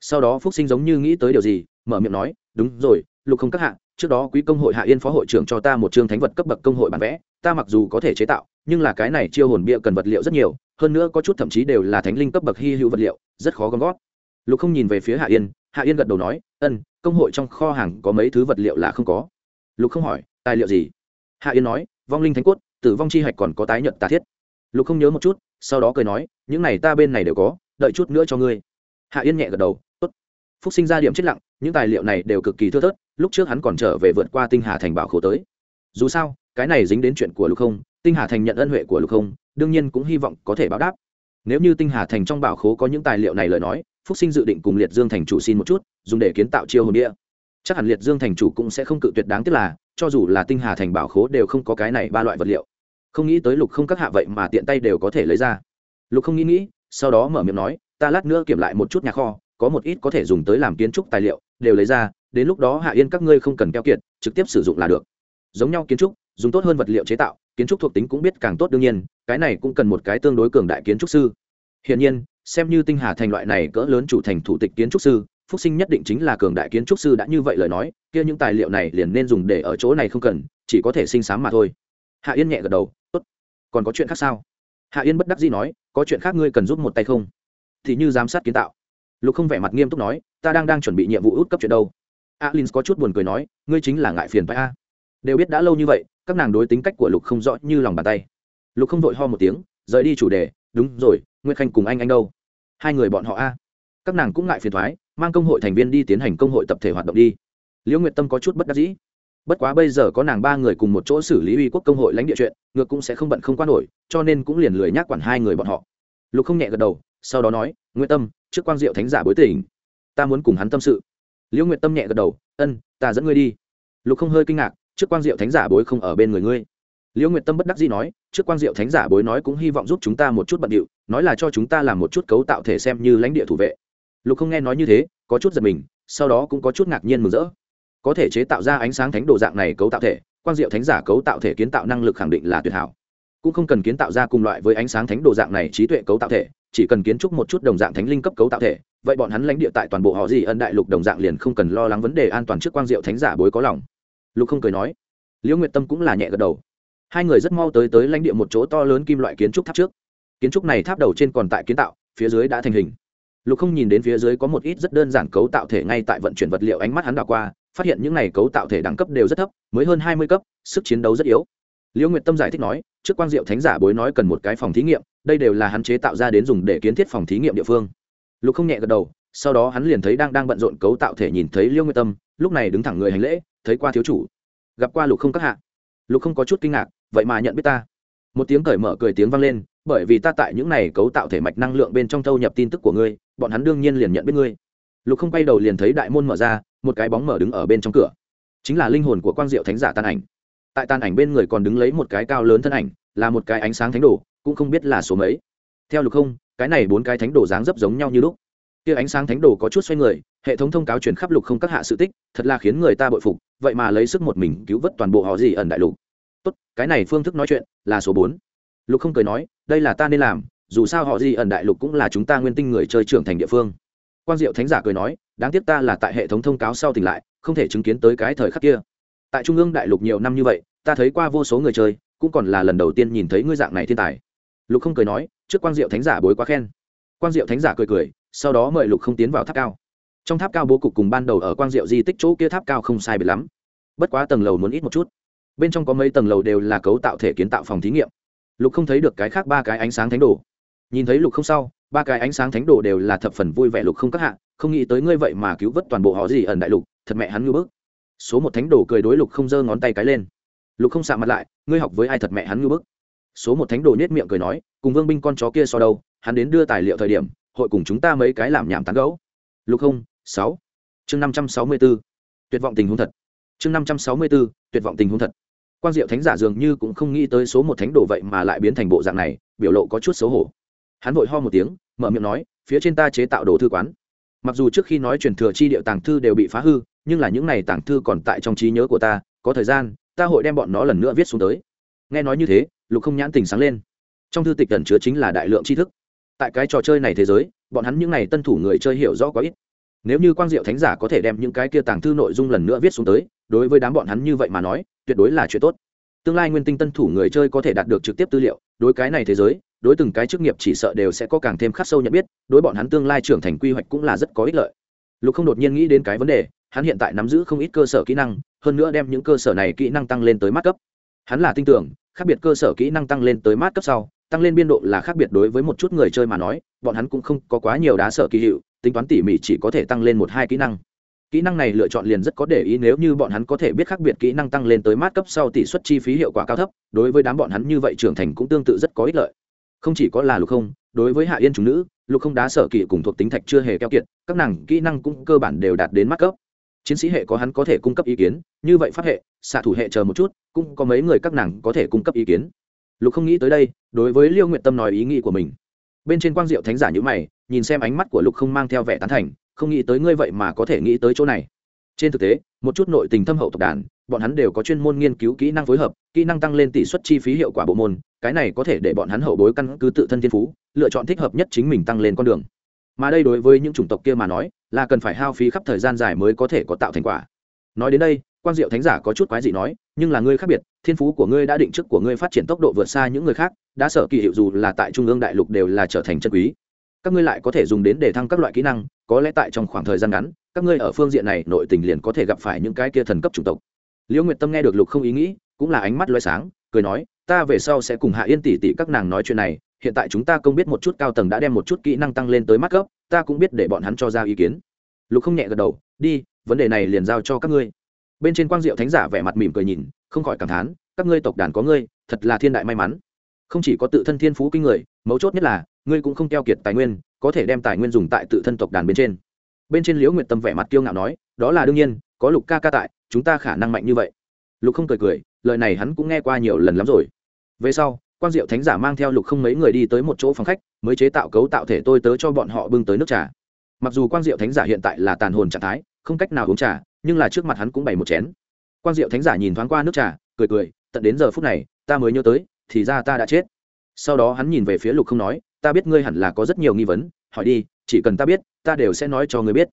Sau đó phúc sinh giống như nghĩ tới điều gì, mở miệng nói, đúng rồi, lục không các hạ, trước đó quý công hội hạ yên phó hội trưởng cho ta một chương thánh vật cấp bậc công hội bản vẽ, ta mặc dù có thể chế tạo, nhưng là cái này chiêu hồn bia cần vật liệu rất nhiều, hơn nữa có chút thậm chí đều là thánh linh cấp bậc hy hữu vật liệu, rất khó gom gót lục không nhìn về phía hạ yên hạ yên gật đầu nói, ân, công hội trong kho hàng có mấy thứ vật liệu là không có. Lục không hỏi, tài liệu gì? Hạ yên nói, vong linh thánh cốt tử vong chi hạch còn có tái nhận tà thiết. Lục không nhớ một chút, sau đó cười nói, những này ta bên này đều có, đợi chút nữa cho ngươi. Hạ yên nhẹ gật đầu, tốt. Phúc sinh ra điểm chết lặng, những tài liệu này đều cực kỳ thưa thớt, lúc trước hắn còn trở về vượt qua tinh hà thành bảo khổ tới. Dù sao, cái này dính đến chuyện của lục không, tinh hà thành nhận ân huệ của lục không, đương nhiên cũng hy vọng có thể báo đáp. Nếu như tinh hà thành trong bảo khố có những tài liệu này lời nói, phúc sinh dự định cùng liệt dương thành chủ xin một chút, dùng để kiến tạo chiêu hồn địa chắc hẳn liệt dương thành chủ cũng sẽ không cự tuyệt đáng tiếc là, cho dù là tinh hà thành bảo khố đều không có cái này ba loại vật liệu. Không nghĩ tới lục không các hạ vậy mà tiện tay đều có thể lấy ra. Lục không nghĩ nghĩ, sau đó mở miệng nói, ta lát nữa kiểm lại một chút nhà kho, có một ít có thể dùng tới làm kiến trúc tài liệu, đều lấy ra, đến lúc đó hạ yên các ngươi không cần keo kiệt, trực tiếp sử dụng là được. Giống nhau kiến trúc, dùng tốt hơn vật liệu chế tạo, kiến trúc thuộc tính cũng biết càng tốt đương nhiên, cái này cũng cần một cái tương đối cường đại kiến trúc sư. Hiện nhiên, xem như tinh hà thành loại này cỡ lớn chủ thành thủ tịch kiến trúc sư phúc sinh nhất định chính là cường đại kiến trúc sư đã như vậy lời nói, kia những tài liệu này liền nên dùng để ở chỗ này không cần, chỉ có thể sinh sáng mà thôi. Hạ yên nhẹ gật đầu, tốt, còn có chuyện khác sao? Hạ yên bất đắc dĩ nói, có chuyện khác ngươi cần giúp một tay không? Thì như giám sát kiến tạo. Lục không vẻ mặt nghiêm túc nói, ta đang đang chuẩn bị nhiệm vụ út cấp chuyện đâu. Alin có chút buồn cười nói, ngươi chính là ngại phiền phải a. Đều biết đã lâu như vậy, các nàng đối tính cách của lục không rõ như lòng bàn tay. Lục không vội ho một tiếng, rời đi chủ đề, đúng rồi nguyễn khanh cùng anh anh đâu? Hai người bọn họ a các nàng cũng ngại phiền thoái, mang công hội thành viên đi tiến hành công hội tập thể hoạt động đi. Liễu nguyệt tâm có chút bất đắc dĩ. Bất quá bây giờ có nàng ba người cùng một chỗ xử lý uy quốc công hội lãnh địa chuyện, ngược cũng sẽ không bận không quan nổi, cho nên cũng liền lười nhác quản hai người bọn họ. Lục không nhẹ gật đầu, sau đó nói Nguyện tâm, trước quang diệu thánh giả bối tình, ta muốn cùng hắn tâm sự. Liễu nguyệt tâm nhẹ gật đầu, ân, ta dẫn ngươi đi. Lục không hơi kinh ngạc, trước quang diệu thánh giả bối không ở bên người ngươi. Liễu nguyệt tâm bất đắc dĩ nói, trước quang diệu thánh giả bối nói cũng hy vọng giúp chúng ta một chút bận điệu, nói là cho chúng ta làm một chút cấu tạo thể xem như lãnh địa thủ vệ lục không nghe nói như thế, có chút giật mình, sau đó cũng có chút ngạc nhiên mừng rỡ. Có thể chế tạo ra ánh sáng thánh đồ dạng này cấu tạo thể, quang diệu thánh giả cấu tạo thể kiến tạo năng lực khẳng định là tuyệt hảo. Cũng không cần kiến tạo ra cùng loại với ánh sáng thánh đồ dạng này trí tuệ cấu tạo thể, chỉ cần kiến trúc một chút đồng dạng thánh linh cấp cấu tạo thể, vậy bọn hắn lãnh địa tại toàn bộ họ gì ân đại lục đồng dạng liền không cần lo lắng vấn đề an toàn trước quang diệu thánh giả bối có lòng. Lục không cười nói. Liễu nguyệt tâm cũng là nhẹ gật đầu. Hai người rất mau tới tới lãnh địa một chỗ to lớn kim loại kiến trúc tháp trước. Kiến trúc này tháp đầu trên còn tại kiến tạo, phía dưới đã thành hình lục không nhìn đến phía dưới có một ít rất đơn giản cấu tạo thể ngay tại vận chuyển vật liệu ánh mắt hắn đảo qua, phát hiện những này cấu tạo thể đẳng cấp đều rất thấp, mới hơn hai mươi cấp, sức chiến đấu rất yếu. Liễu nguyệt tâm giải thích nói, trước quang diệu thánh giả bối nói cần một cái phòng thí nghiệm, đây đều là hắn chế tạo ra đến dùng để kiến thiết phòng thí nghiệm địa phương. Lục không nhẹ gật đầu, sau đó hắn liền thấy đang đang bận rộn cấu tạo thể nhìn thấy liễu nguyệt tâm, lúc này đứng thẳng người hành lễ, thấy qua thiếu chủ. Gặp qua lục không các hạ. Lục không có chút kinh ngạc, vậy mà nhận biết ta. Một tiếng cởi mở cười tiếng vang lên, bởi vì ta tại những này cấu tạo thể mạch năng lượng bên trong thâu nhập tin tức của ngươi bọn hắn đương nhiên liền nhận biết ngươi. Lục không quay đầu liền thấy đại môn mở ra, một cái bóng mở đứng ở bên trong cửa. Chính là linh hồn của quang diệu thánh giả tan ảnh. Tại tan ảnh bên người còn đứng lấy một cái cao lớn thân ảnh, là một cái ánh sáng thánh đồ, cũng không biết là số mấy. Theo lục không, cái này bốn cái thánh đồ dáng dấp giống nhau như lúc. Kia ánh sáng thánh đồ có chút xoay người, hệ thống thông cáo truyền khắp lục không các hạ sự tích, thật là khiến người ta bội phục, vậy mà lấy sức một mình cứu vớt toàn bộ họ gì ẩn đại lục. Tốt, cái này phương thức nói chuyện là số bốn. Lục không cười nói, đây là ta nên làm dù sao họ di ẩn đại lục cũng là chúng ta nguyên tinh người chơi trưởng thành địa phương. Quang diệu thánh giả cười nói, đáng tiếc ta là tại hệ thống thông cáo sau tỉnh lại, không thể chứng kiến tới cái thời khắc kia. Tại trung ương đại lục nhiều năm như vậy, ta thấy qua vô số người chơi, cũng còn là lần đầu tiên nhìn thấy ngươi dạng này thiên tài. Lục không cười nói, trước quang diệu thánh giả bối quá khen. Quang diệu thánh giả cười cười, sau đó mời lục không tiến vào tháp cao. Trong tháp cao bố cục cùng ban đầu ở quang diệu di tích chỗ kia tháp cao không sai biệt lắm. Bất quá tầng lầu muốn ít một chút. Bên trong có mấy tầng lầu đều là cấu tạo thể kiến tạo phòng thí nghiệm. Lục không thấy được cái khác ba cái ánh sáng thánh đồ nhìn thấy lục không sau, ba cái ánh sáng thánh đồ đều là thập phần vui vẻ lục không các hạ, không nghĩ tới ngươi vậy mà cứu vớt toàn bộ họ gì ẩn đại lục, thật mẹ hắn ngưỡng bức. Số một thánh đồ cười đối lục không giơ ngón tay cái lên. Lục không sạ mặt lại, ngươi học với ai thật mẹ hắn ngưỡng bức? Số một thánh đồ nhét miệng cười nói, cùng vương binh con chó kia so đâu, hắn đến đưa tài liệu thời điểm, hội cùng chúng ta mấy cái làm nhảm tán gẫu. Lục không, sáu. Chương năm trăm sáu mươi b tuyệt vọng tình huống thật. Chương năm trăm sáu mươi b tuyệt vọng tình huống thật. Quan diệu thánh giả dường như cũng không nghĩ tới số một thánh đồ vậy mà lại biến thành bộ dạng này, biểu lộ có chút xấu hổ hắn vội ho một tiếng, mở miệng nói, phía trên ta chế tạo đồ thư quán. Mặc dù trước khi nói truyền thừa chi điệu tàng thư đều bị phá hư, nhưng là những này tàng thư còn tại trong trí nhớ của ta, có thời gian, ta hội đem bọn nó lần nữa viết xuống tới. Nghe nói như thế, lục không nhãn tình sáng lên. Trong thư tịch cần chứa chính là đại lượng tri thức. Tại cái trò chơi này thế giới, bọn hắn những n à y tân thủ người chơi hiểu rõ quá ít. Nếu như quang diệu thánh giả có thể đem những cái kia tàng thư nội dung lần nữa viết xuống tới, đối với đám bọn hắn như vậy mà nói, tuyệt đối là chuyện tốt. Tương lai nguyên tinh tân thủ người chơi có thể đạt được trực tiếp tư liệu, đối cái này thế giới đối từng cái chức nghiệp chỉ sợ đều sẽ có càng thêm khắc sâu nhận biết, đối bọn hắn tương lai trưởng thành quy hoạch cũng là rất có ích lợi. Lục không đột nhiên nghĩ đến cái vấn đề, hắn hiện tại nắm giữ không ít cơ sở kỹ năng, hơn nữa đem những cơ sở này kỹ năng tăng lên tới mát cấp. Hắn là tin tưởng, khác biệt cơ sở kỹ năng tăng lên tới mát cấp sau, tăng lên biên độ là khác biệt đối với một chút người chơi mà nói, bọn hắn cũng không có quá nhiều đá sở kỳ hiệu, tính toán tỉ mỉ chỉ có thể tăng lên một hai kỹ năng. Kỹ năng này lựa chọn liền rất có để ý nếu như bọn hắn có thể biết khác biệt kỹ năng tăng lên tới mát cấp sau tỷ suất chi phí hiệu quả cao thấp, đối với đám bọn hắn như vậy trưởng thành cũng tương tự rất có ích lợi không chỉ có là lục không, đối với hạ yên chúng nữ, lục không đá sở kỳ cùng thuộc tính thạch chưa hề keo kiệt, các nàng kỹ năng cũng cơ bản đều đạt đến mắt cấp. Chiến sĩ hệ có hắn có thể cung cấp ý kiến, như vậy pháp hệ, xạ thủ hệ chờ một chút, cũng có mấy người các nàng có thể cung cấp ý kiến. Lục không nghĩ tới đây, đối với liêu nguyện tâm nói ý nghĩ của mình. Bên trên quang diệu thánh giả nhữ mày, nhìn xem ánh mắt của lục không mang theo vẻ tán thành, không nghĩ tới ngươi vậy mà có thể nghĩ tới chỗ này. Trên thực tế, một chút nội tình thâm hậu tộc đàn, bọn hắn đều có chuyên môn nghiên cứu kỹ năng phối hợp, kỹ năng tăng lên tỷ suất chi phí hiệu quả bộ môn cái này có thể để bọn hắn hậu bối căn cứ tự thân thiên phú, lựa chọn thích hợp nhất chính mình tăng lên con đường. Mà đây đối với những chủng tộc kia mà nói, là cần phải hao phí khắp thời gian dài mới có thể có tạo thành quả. Nói đến đây quan diệu thánh giả có chút quái dị nói, nhưng là ngươi khác biệt, thiên phú của ngươi đã định trước của ngươi phát triển tốc độ vượt xa những người khác, đã sở kỳ hiệu dù là tại trung ương đại lục đều là trở thành chân quý. Các ngươi lại có thể dùng đến để thăng các loại kỹ năng, có lẽ tại trong khoảng thời gian ngắn, các ngươi ở phương diện này nội tình liền có thể gặp phải những cái kia thần cấp chủng tộc. Liễu nguyệt tâm nghe được lục không ý nghĩ, cũng là ánh mắt loay sáng, cười nói ta về sau sẽ cùng hạ yên tỷ tỷ các nàng nói chuyện này, hiện tại chúng ta không biết một chút cao tầng đã đem một chút kỹ năng tăng lên tới mắt cấp, ta cũng biết để bọn hắn cho ra ý kiến. Lục không nhẹ gật đầu, đi, vấn đề này liền giao cho các ngươi. Bên trên quang diệu thánh giả vẻ mặt mỉm cười nhìn, không khỏi cảm thán, các ngươi tộc đàn có ngươi, thật là thiên đại may mắn. Không chỉ có tự thân thiên phú kinh người, mấu chốt nhất là, ngươi cũng không keo kiệt tài nguyên, có thể đem tài nguyên dùng tại tự thân tộc đàn bên trên. Bên trên liễu nguyệt tâm vẻ mặt kiêu ngạo nói, đó là đương nhiên, có lục ca ca tại, chúng ta khả năng mạnh như vậy. Lục không cười cười, lời này hắn cũng nghe qua nhiều lần lắm rồi về sau, quang diệu thánh giả mang theo lục không mấy người đi tới một chỗ phòng khách, mới chế tạo cấu tạo thể tôi tớ cho bọn họ bưng tới nước trà. Mặc dù quang diệu thánh giả hiện tại là tàn hồn trạng thái, không cách nào uống trà, nhưng là trước mặt hắn cũng bày một chén. Quang diệu thánh giả nhìn thoáng qua nước trà, cười cười, tận đến giờ phút này, ta mới nhớ tới, thì ra ta đã chết. Sau đó hắn nhìn về phía lục không nói, ta biết ngươi hẳn là có rất nhiều nghi vấn, hỏi đi, chỉ cần ta biết, ta đều sẽ nói cho ngươi biết.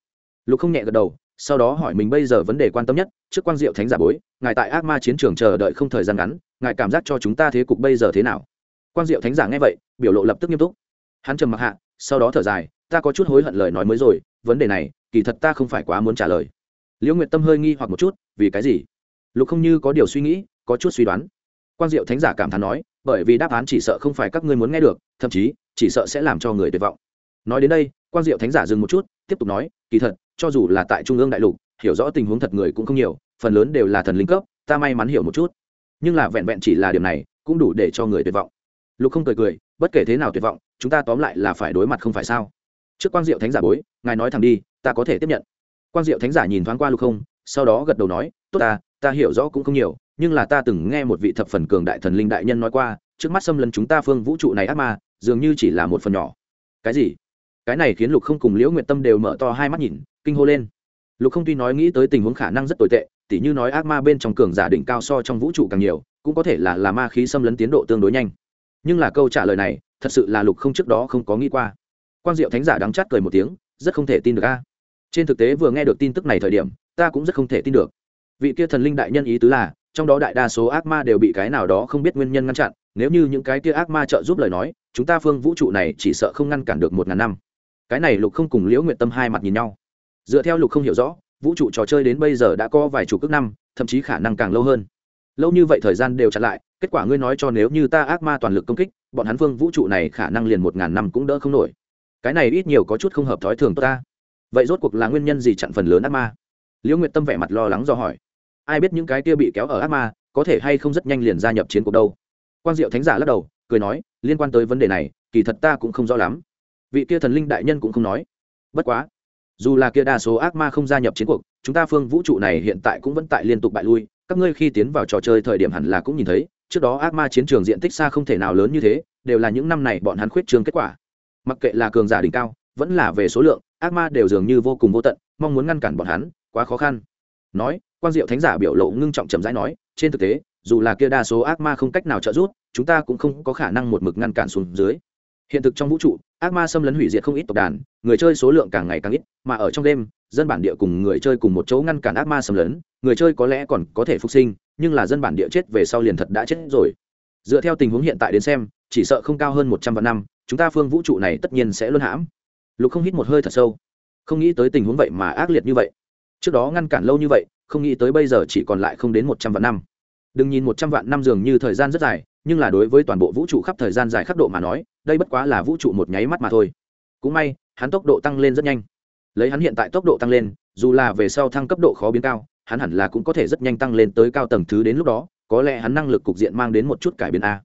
Lục không nhẹ gật đầu sau đó hỏi mình bây giờ vấn đề quan tâm nhất, trước quang diệu thánh giả bối, ngài tại ác ma chiến trường chờ đợi không thời gian ngắn, ngài cảm giác cho chúng ta thế cục bây giờ thế nào? Quang diệu thánh giả nghe vậy, biểu lộ lập tức nghiêm túc. Hắn trầm mặc hạ, sau đó thở dài, ta có chút hối hận lời nói mới rồi, vấn đề này, kỳ thật ta không phải quá muốn trả lời. Liễu nguyệt tâm hơi nghi hoặc một chút, vì cái gì? Lục không như có điều suy nghĩ, có chút suy đoán. Quang diệu thánh giả cảm thán nói, bởi vì đáp án chỉ sợ không phải các ngươi muốn nghe được, thậm chí, chỉ sợ sẽ làm cho người tuyệt vọng. Nói đến đây, quang diệu thánh giả dừng một chút tiếp tục nói, kỳ thật, cho dù là tại trung ương đại lục, hiểu rõ tình huống thật người cũng không nhiều, phần lớn đều là thần linh cấp, ta may mắn hiểu một chút. Nhưng là vẹn vẹn chỉ là điểm này, cũng đủ để cho người tuyệt vọng. Lục không cười cười, bất kể thế nào tuyệt vọng, chúng ta tóm lại là phải đối mặt không phải sao? Trước quang diệu thánh giả bối, ngài nói thẳng đi, ta có thể tiếp nhận. Quang diệu thánh giả nhìn thoáng qua lục không, sau đó gật đầu nói, tốt ta ta hiểu rõ cũng không nhiều, nhưng là ta từng nghe một vị thập phần cường đại thần linh đại nhân nói qua, trước mắt xâm lấn chúng ta phương vũ trụ này ác ma, dường như chỉ là một phần nhỏ. Cái gì? Cái này khiến lục không cùng liễu nguyệt tâm đều mở to hai mắt nhìn, kinh hô lên. Lục không tuy nói nghĩ tới tình huống khả năng rất tồi tệ, tỉ như nói ác ma bên trong cường giả đỉnh cao so trong vũ trụ càng nhiều, cũng có thể là là ma khí xâm lấn tiến độ tương đối nhanh. Nhưng là câu trả lời này, thật sự là lục không trước đó không có nghĩ qua. Quang diệu thánh giả đắng chát cười một tiếng, rất không thể tin được a. Trên thực tế vừa nghe được tin tức này thời điểm, ta cũng rất không thể tin được. Vị kia thần linh đại nhân ý tứ là, trong đó đại đa số ác ma đều bị cái nào đó không biết nguyên nhân ngăn chặn, nếu như những cái kia ác ma trợ giúp lời nói, chúng ta phương vũ trụ này chỉ sợ không ngăn cản được một ngàn năm cái này lục không cùng liễu nguyện tâm hai mặt nhìn nhau. Dựa theo lục không hiểu rõ, vũ trụ trò chơi đến bây giờ đã có vài chục ước năm, thậm chí khả năng càng lâu hơn. Lâu như vậy thời gian đều chặn lại, kết quả ngươi nói cho nếu như ta ác ma toàn lực công kích, bọn hắn phương vũ trụ này khả năng liền một ngàn năm cũng đỡ không nổi. Cái này ít nhiều có chút không hợp thói thường ta. Vậy rốt cuộc là nguyên nhân gì chặn phần lớn ác ma? Liễu nguyệt tâm vẻ mặt lo lắng do hỏi. Ai biết những cái kia bị kéo ở ác ma, có thể hay không rất nhanh liền gia nhập chiến cuộc đâu? Quang diệu thánh giả lắc đầu, cười nói, liên quan tới vấn đề này, kỳ thật ta cũng không rõ lắm vị kia thần linh đại nhân cũng không nói. Bất quá, dù là kia đa số ác ma không gia nhập chiến cuộc, chúng ta phương vũ trụ này hiện tại cũng vẫn tại liên tục bại lui. Các ngươi khi tiến vào trò chơi thời điểm hẳn là cũng nhìn thấy, trước đó ác ma chiến trường diện tích xa không thể nào lớn như thế, đều là những năm này bọn hắn khuyết trường kết quả. Mặc kệ là cường giả đỉnh cao, vẫn là về số lượng, ác ma đều dường như vô cùng vô tận, mong muốn ngăn cản bọn hắn, quá khó khăn. Nói quan diệu thánh giả biểu lộ ngưng trọng trầm rãi nói, trên thực tế, dù là kia đa số ác ma không cách nào trợ giúp, chúng ta cũng không có khả năng một mực ngăn cản xuống dưới hiện thực trong vũ trụ, ác ma xâm lấn hủy diệt không ít tộc đàn, người chơi số lượng càng ngày càng ít, mà ở trong đêm, dân bản địa cùng người chơi cùng một chỗ ngăn cản ác ma xâm lấn, người chơi có lẽ còn có thể phục sinh, nhưng là dân bản địa chết về sau liền thật đã chết rồi. Dựa theo tình huống hiện tại đến xem, chỉ sợ không cao hơn một trăm vạn năm, chúng ta phương vũ trụ này tất nhiên sẽ luôn hãm. Lục không hít một hơi thật sâu. Không nghĩ tới tình huống vậy mà ác liệt như vậy. Trước đó ngăn cản lâu như vậy, không nghĩ tới bây giờ chỉ còn lại không đến một trăm vạn năm. Đừng nhìn một trăm vạn năm dường như thời gian rất dài nhưng là đối với toàn bộ vũ trụ khắp thời gian dài khắc độ mà nói, đây bất quá là vũ trụ một nháy mắt mà thôi. Cũng may, hắn tốc độ tăng lên rất nhanh. Lấy hắn hiện tại tốc độ tăng lên, dù là về sau thăng cấp độ khó biến cao, hắn hẳn là cũng có thể rất nhanh tăng lên tới cao tầng thứ đến lúc đó, có lẽ hắn năng lực cục diện mang đến một chút cải biến a.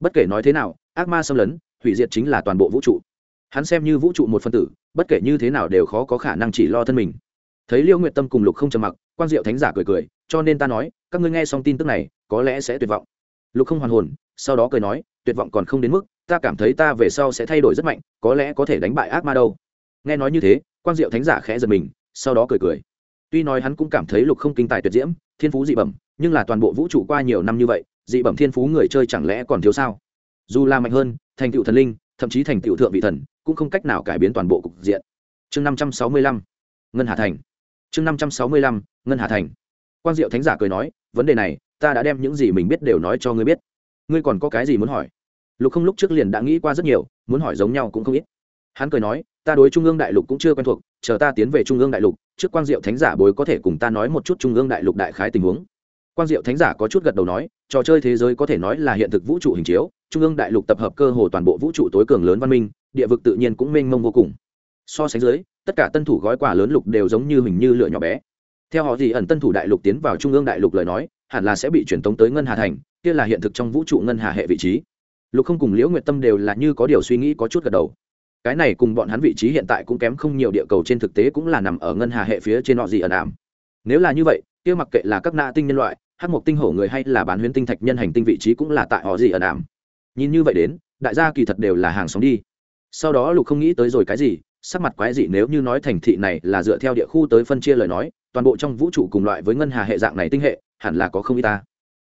Bất kể nói thế nào, ác ma xâm lấn, hủy diệt chính là toàn bộ vũ trụ. Hắn xem như vũ trụ một phân tử, bất kể như thế nào đều khó có khả năng chỉ lo thân mình. Thấy liêu nguyệt tâm cùng lục không trầm mặc quan diệu thánh giả cười cười, cho nên ta nói, các ngươi nghe xong tin tức này, có lẽ sẽ tuyệt vọng lục không hoàn hồn, sau đó cười nói, tuyệt vọng còn không đến mức, ta cảm thấy ta về sau sẽ thay đổi rất mạnh, có lẽ có thể đánh bại ác ma đâu. Nghe nói như thế quan diệu thánh giả khẽ giật mình, sau đó cười cười. Tuy nói hắn cũng cảm thấy lục không kinh tài tuyệt diễm, thiên phú dị bẩm, nhưng là toàn bộ vũ trụ qua nhiều năm như vậy, dị bẩm thiên phú người chơi chẳng lẽ còn thiếu sao? Dù là mạnh hơn, thành tựu thần linh, thậm chí thành tựu thượng vị thần, cũng không cách nào cải biến toàn bộ cục diện. Chương năm trăm sáu mươi lăm, ngân hà thành. Chương năm trăm sáu mươi lăm, ngân hà thành. Quang diệu thánh giả cười nói, vấn đề này ta đã đem những gì mình biết đều nói cho ngươi biết. Ngươi còn có cái gì muốn hỏi? Lục không lúc trước liền đã nghĩ qua rất nhiều, muốn hỏi giống nhau cũng không ít. Hắn cười nói, ta đối trung ương đại lục cũng chưa quen thuộc, chờ ta tiến về trung ương đại lục, trước quang diệu thánh giả bối có thể cùng ta nói một chút trung ương đại lục đại khái tình huống. Quang diệu thánh giả có chút gật đầu nói, trò chơi thế giới có thể nói là hiện thực vũ trụ hình chiếu, trung ương đại lục tập hợp cơ hồ toàn bộ vũ trụ tối cường lớn văn minh, địa vực tự nhiên cũng mênh mông vô cùng. So sánh dưới, tất cả tân thủ gói quà lớn lục đều giống như hình như lửa nhỏ bé. Theo họ gì ẩn tân thủ đại lục tiến vào trung ương đại lục lời nói hẳn là sẽ bị truyền tống tới ngân hà thành, kia là hiện thực trong vũ trụ ngân hà hệ vị trí. Lục không cùng liễu nguyệt tâm đều là như có điều suy nghĩ, có chút gật đầu. Cái này cùng bọn hắn vị trí hiện tại cũng kém không nhiều, địa cầu trên thực tế cũng là nằm ở ngân hà hệ phía trên họ gì ẩn ảm. Nếu là như vậy, kia mặc kệ là các na tinh nhân loại hát mộc tinh hổ người hay là bán huyễn tinh thạch nhân hành tinh vị trí cũng là tại họ gì ẩn ảm. Nhìn như vậy đến, đại gia kỳ thật đều là hàng sống đi. Sau đó lục không nghĩ tới rồi cái gì sắc mặt quái dị nếu như nói thành thị này là dựa theo địa khu tới phân chia lời nói, toàn bộ trong vũ trụ cùng loại với ngân hà hệ dạng này tinh hệ, hẳn là có không ít ta.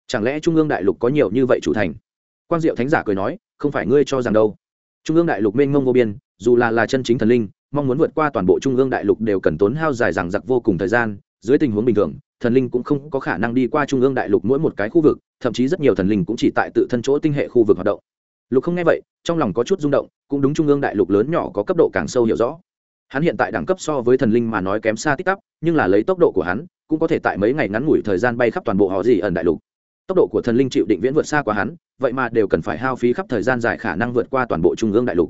Chẳng lẽ trung ương đại lục có nhiều như vậy chủ thành? Quang diệu thánh giả cười nói, không phải ngươi cho rằng đâu. Trung ương đại lục mênh mông vô biên, dù là là chân chính thần linh, mong muốn vượt qua toàn bộ trung ương đại lục đều cần tốn hao dài rằng giặc vô cùng thời gian, dưới tình huống bình thường, thần linh cũng không có khả năng đi qua trung ương đại lục mỗi một cái khu vực, thậm chí rất nhiều thần linh cũng chỉ tại tự thân chỗ tinh hệ khu vực hoạt động lục không nghe vậy, trong lòng có chút rung động, cũng đúng trung ương đại lục lớn nhỏ có cấp độ càng sâu hiểu rõ. Hắn hiện tại đẳng cấp so với thần linh mà nói kém xa tích tắp nhưng là lấy tốc độ của hắn, cũng có thể tại mấy ngày ngắn ngủi thời gian bay khắp toàn bộ họ gì ẩn đại lục. Tốc độ của thần linh chịu định viễn vượt xa quá hắn, vậy mà đều cần phải hao phí khắp thời gian dài khả năng vượt qua toàn bộ trung ương đại lục.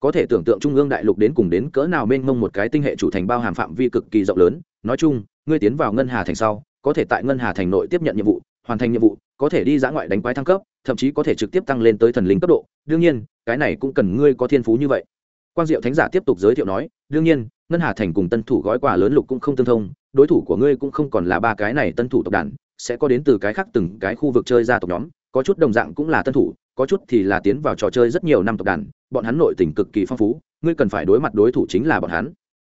Có thể tưởng tượng trung ương đại lục đến cùng đến cỡ nào mênh mông một cái tinh hệ chủ thành bao hàm phạm vi cực kỳ rộng lớn. Nói chung, ngươi tiến vào ngân hà thành sau, có thể tại ngân hà thành nội tiếp nhận nhiệm vụ hoàn thành nhiệm vụ, có thể đi dã ngoại đánh quái thăng cấp, thậm chí có thể trực tiếp tăng lên tới thần linh cấp độ. Đương nhiên, cái này cũng cần ngươi có thiên phú như vậy. Quan diệu thánh giả tiếp tục giới thiệu nói, đương nhiên, ngân hà thành cùng tân thủ gói quà lớn lục cũng không tương thông, đối thủ của ngươi cũng không còn là ba cái này tân thủ tộc đàn, sẽ có đến từ cái khác từng cái khu vực chơi ra tộc nhóm, có chút đồng dạng cũng là tân thủ, có chút thì là tiến vào trò chơi rất nhiều năm tộc đàn, bọn hắn nội tình cực kỳ phong phú, ngươi cần phải đối mặt đối thủ chính là bọn hắn.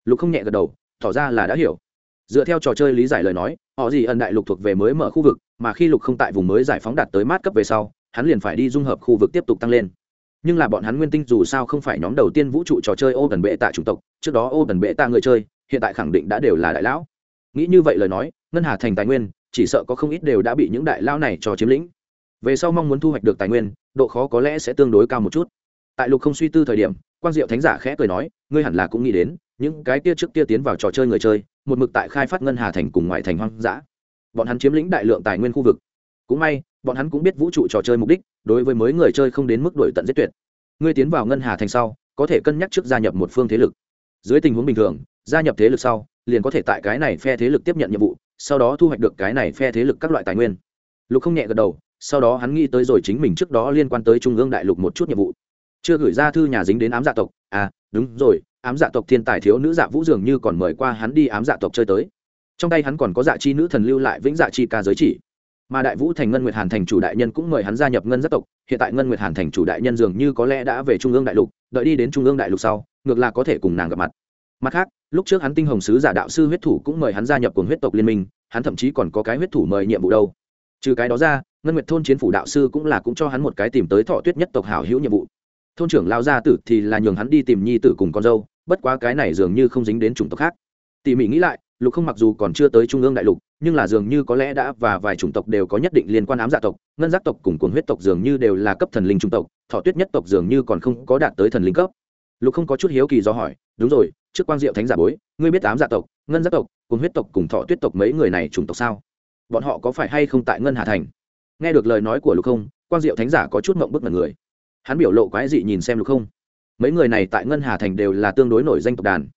Lục không nhẹ gật đầu, tỏ ra là đã hiểu. Dựa theo trò chơi lý giải lời nói, họ gì ẩn đại lục thuộc về mới mở khu vực mà khi lục không tại vùng mới giải phóng đạt tới mát cấp về sau, hắn liền phải đi dung hợp khu vực tiếp tục tăng lên. Nhưng là bọn hắn nguyên tinh dù sao không phải nhóm đầu tiên vũ trụ trò chơi ô tần bệ tạ chủng tộc, trước đó ô tần bệ tạ người chơi, hiện tại khẳng định đã đều là đại lão. Nghĩ như vậy lời nói, ngân hà thành tài nguyên, chỉ sợ có không ít đều đã bị những đại lão này cho chiếm lĩnh. Về sau mong muốn thu hoạch được tài nguyên, độ khó có lẽ sẽ tương đối cao một chút. Tại lục không suy tư thời điểm, quang diệu thánh giả khẽ cười nói, ngươi hẳn là cũng nghĩ đến, những cái kia trước kia tiến vào trò chơi người chơi, một mực tại khai phát ngân hà thành cùng ngoại thành hoang dã bọn hắn chiếm lĩnh đại lượng tài nguyên khu vực. Cũng may, bọn hắn cũng biết vũ trụ trò chơi mục đích, đối với mới người chơi không đến mức đổi tận giết tuyệt. Ngươi tiến vào ngân hà thành sau, có thể cân nhắc trước gia nhập một phương thế lực. Dưới tình huống bình thường, gia nhập thế lực sau, liền có thể tại cái này phe thế lực tiếp nhận nhiệm vụ, sau đó thu hoạch được cái này phe thế lực các loại tài nguyên. Lục không nhẹ gật đầu, sau đó hắn nghĩ tới rồi chính mình trước đó liên quan tới trung ương đại lục một chút nhiệm vụ. Chưa gửi ra thư nhà dính đến ám dạ tộc. À đúng rồi, ám dạ tộc thiên tài thiếu nữ dạ vũ dường như còn mời qua hắn đi ám dạ tộc chơi tới trong tay hắn còn có dạ chi nữ thần lưu lại vĩnh dạ chi ca giới chỉ. Mà đại vũ thành ngân nguyệt hàn thành chủ đại nhân cũng mời hắn gia nhập ngân giác tộc. Hiện tại ngân nguyệt hàn thành chủ đại nhân dường như có lẽ đã về trung ương đại lục, đợi đi đến trung ương đại lục sau, ngược là có thể cùng nàng gặp mặt. Mặt khác, lúc trước hắn tinh hồng sứ giả đạo sư huyết thủ cũng mời hắn gia nhập cùng huyết tộc liên minh, hắn thậm chí còn có cái huyết thủ mời nhiệm vụ đâu. Trừ cái đó ra, ngân nguyệt thôn chiến phủ đạo sư cũng là cũng cho hắn một cái tìm tới thọ tuyết nhất tộc hảo hữu nhiệm vụ. Thôn trưởng lao gia tử thì là nhường hắn đi tìm nhi tử cùng con dâu, bất quá cái này dường như không dính đến chủng tộc khác. Tỉ mỉ nghĩ lại lục không mặc dù còn chưa tới trung ương đại lục, nhưng là dường như có lẽ đã và vài chủng tộc đều có nhất định liên quan ám dạ tộc, ngân giác tộc cùng cuồng huyết tộc dường như đều là cấp thần linh trung tộc, thọ tuyết nhất tộc dường như còn không có đạt tới thần linh cấp. Lục không có chút hiếu kỳ do hỏi, đúng rồi, trước quang diệu thánh giả bối, ngươi biết ám dạ tộc, ngân giác tộc, cuồng huyết tộc cùng thọ tuyết tộc mấy người này chủng tộc sao? Bọn họ có phải hay không tại ngân hà thành? Nghe được lời nói của lục không, quang diệu thánh giả có chút mộng bức mật người. Hắn biểu lộ quái dị nhìn xem lục không. Mấy người này tại ngân hà thành đều là tương đối nổi danh tộc đàn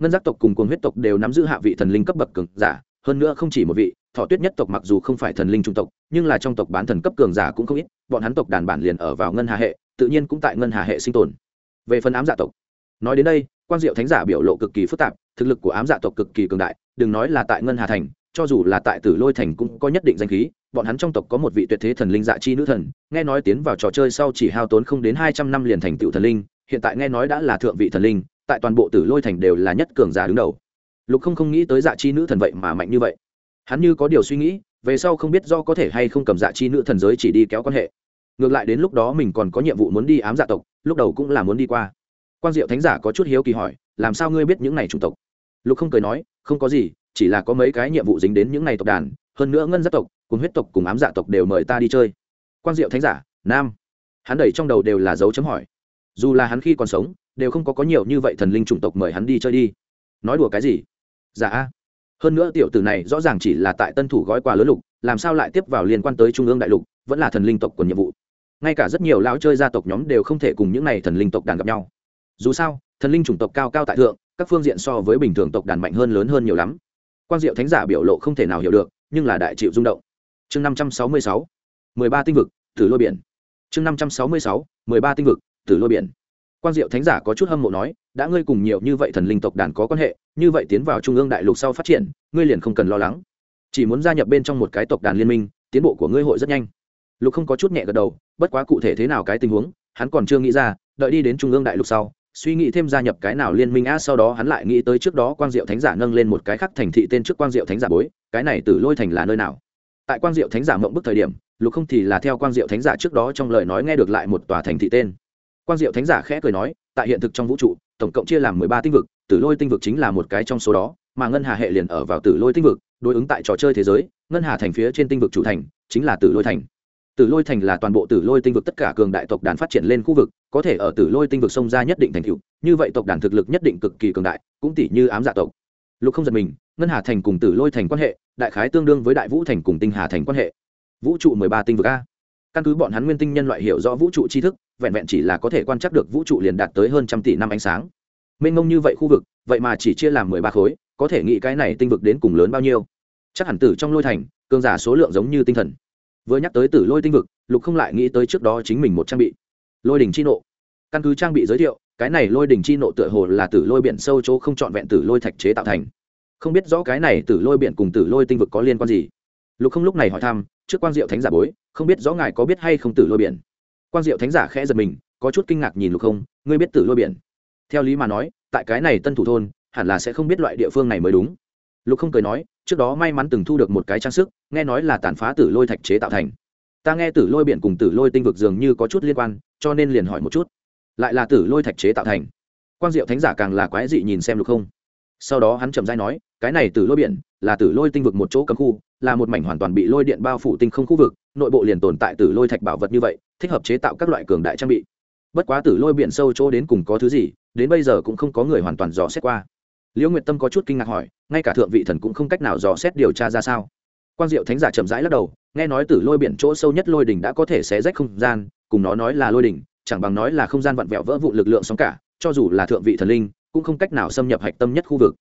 ngân giác tộc cùng cuồng huyết tộc đều nắm giữ hạ vị thần linh cấp bậc cường giả, hơn nữa không chỉ một vị, thọ tuyết nhất tộc mặc dù không phải thần linh trung tộc, nhưng là trong tộc bán thần cấp cường giả cũng không ít, bọn hắn tộc đàn bản liền ở vào ngân hà hệ, tự nhiên cũng tại ngân hà hệ sinh tồn. Về phần ám dạ tộc, nói đến đây quan diệu thánh giả biểu lộ cực kỳ phức tạp, thực lực của ám dạ tộc cực kỳ cường đại, đừng nói là tại ngân hà thành, cho dù là tại tử lôi thành cũng có nhất định danh khí, bọn hắn trong tộc có một vị tuyệt thế thần linh dạ chi nữ thần, nghe nói tiến vào trò chơi sau chỉ hao tốn không đến hai trăm năm liền thành tựu thần linh, hiện tại nghe nói đã là thượng vị thần linh tại toàn bộ tử lôi thành đều là nhất cường giả đứng đầu. Lục không không nghĩ tới dạ chi nữ thần vậy mà mạnh như vậy. Hắn như có điều suy nghĩ, về sau không biết do có thể hay không cầm dạ chi nữ thần giới chỉ đi kéo quan hệ. Ngược lại đến lúc đó mình còn có nhiệm vụ muốn đi ám dạ tộc, lúc đầu cũng là muốn đi qua. Quan diệu thánh giả có chút hiếu kỳ hỏi, làm sao ngươi biết những này chủng tộc? Lục không cười nói, không có gì, chỉ là có mấy cái nhiệm vụ dính đến những này tộc đàn, hơn nữa ngân giáp tộc cùng huyết tộc cùng ám dạ tộc đều mời ta đi chơi. Quan diệu thánh giả, nam. Hắn đẩy trong đầu đều là dấu chấm hỏi. Dù là hắn khi còn sống đều không có có nhiều như vậy thần linh chủng tộc mời hắn đi chơi đi. Nói đùa cái gì? Dạ. Hơn nữa tiểu tử này rõ ràng chỉ là tại tân thủ gói quà lớn lục, làm sao lại tiếp vào liên quan tới trung ương đại lục, vẫn là thần linh tộc của nhiệm vụ. Ngay cả rất nhiều lão chơi gia tộc nhóm đều không thể cùng những n à y thần linh tộc đàn gặp nhau. Dù sao, thần linh chủng tộc cao cao tại thượng, các phương diện so với bình thường tộc đàn mạnh hơn lớn hơn nhiều lắm. Quan diệu thánh giả biểu lộ không thể nào hiểu được, nhưng là đại chịu rung động. Chương năm trăm sáu mươi sáu, mười ba tinh vực, tử lôi biển. Chương năm trăm sáu mươi sáu, mười ba tinh vực, tử lôi biển quan diệu thánh giả có chút hâm mộ nói, đã ngươi cùng nhiều như vậy thần linh tộc đàn có quan hệ, như vậy tiến vào trung ương đại lục sau phát triển, ngươi liền không cần lo lắng. Chỉ muốn gia nhập bên trong một cái tộc đàn liên minh, tiến bộ của ngươi hội rất nhanh. Lục không có chút nhẹ gật đầu, bất quá cụ thể thế nào cái tình huống, hắn còn chưa nghĩ ra, đợi đi đến trung ương đại lục sau, suy nghĩ thêm gia nhập cái nào liên minh a sau đó hắn lại nghĩ tới trước đó quang diệu thánh giả nâng lên một cái khác thành thị tên trước quang diệu thánh giả bối, cái này từ lôi thành là nơi nào? Tại quang diệu thánh giả mộng bức thời điểm, lục không thì là theo quang diệu thánh giả trước đó trong lời nói nghe được lại một tòa thành thị tên quang diệu thánh giả khẽ cười nói, tại hiện thực trong vũ trụ, tổng cộng chia làm mười ba tinh vực, tử lôi tinh vực chính là một cái trong số đó, mà ngân hà hệ liền ở vào tử lôi tinh vực, đối ứng tại trò chơi thế giới, ngân hà thành phía trên tinh vực chủ thành, chính là tử lôi thành. Tử lôi thành là toàn bộ tử lôi tinh vực tất cả cường đại tộc đàn phát triển lên khu vực, có thể ở tử lôi tinh vực sông ra nhất định thành cựu như vậy tộc đàn thực lực nhất định cực kỳ cường đại, cũng tỷ như ám dạ tộc. Lục không giật mình, ngân hà thành cùng tử lôi thành quan hệ, đại khái tương đương với đại vũ thành cùng tinh hà thành quan hệ. Vũ trụ mười ba tinh vực a căn cứ bọn hắn nguyên tinh nhân loại hiểu rõ vũ trụ tri thức, vẹn vẹn chỉ là có thể quan trắc được vũ trụ liền đạt tới hơn trăm tỷ năm ánh sáng. Mênh mông như vậy khu vực, vậy mà chỉ chia làm mười ba khối, có thể nghĩ cái này tinh vực đến cùng lớn bao nhiêu? Chắc hẳn tử trong lôi thành, cường giả số lượng giống như tinh thần. Vừa nhắc tới tử lôi tinh vực, lục không lại nghĩ tới trước đó chính mình một trang bị. Lôi đình chi nộ. Căn cứ trang bị giới thiệu, cái này lôi đình chi nộ tựa hồ là tử lôi biển sâu chỗ không trọn vẹn tử lôi thạch chế tạo thành. Không biết rõ cái này tử lôi biển cùng tử lôi tinh vực có liên quan gì. Lục không lúc này hỏi thăm trước quan diệu thánh giả bối, không biết rõ ngài có biết hay không tử lôi biển. Quan diệu thánh giả khẽ giật mình, có chút kinh ngạc nhìn lục không, ngươi biết tử lôi biển. Theo lý mà nói, tại cái này tân thủ thôn, hẳn là sẽ không biết loại địa phương này mới đúng. Lục không cười nói, trước đó may mắn từng thu được một cái trang sức, nghe nói là tàn phá tử lôi thạch chế tạo thành. Ta nghe tử lôi biển cùng tử lôi tinh vực dường như có chút liên quan, cho nên liền hỏi một chút. Lại là tử lôi thạch chế tạo thành. Quang diệu thánh giả càng là quái dị nhìn xem lục không. Sau đó hắn chậm dai nói, cái này tử lôi biển là tử lôi tinh vực một chỗ cấm khu là một mảnh hoàn toàn bị lôi điện bao phủ tinh không khu vực, nội bộ liền tồn tại tử lôi thạch bảo vật như vậy, thích hợp chế tạo các loại cường đại trang bị. Bất quá tử lôi biển sâu chỗ đến cùng có thứ gì, đến bây giờ cũng không có người hoàn toàn dò xét qua. Liễu nguyệt tâm có chút kinh ngạc hỏi, ngay cả thượng vị thần cũng không cách nào dò xét điều tra ra sao? Quan diệu thánh giả chậm rãi lắc đầu, nghe nói tử lôi biển chỗ sâu nhất lôi đỉnh đã có thể xé rách không gian, cùng nó nói là lôi đỉnh, chẳng bằng nói là không gian vặn vẹo vỡ vụ lực lượng sóng cả, cho dù là thượng vị thần linh, cũng không cách nào xâm nhập hạch tâm nhất khu vực.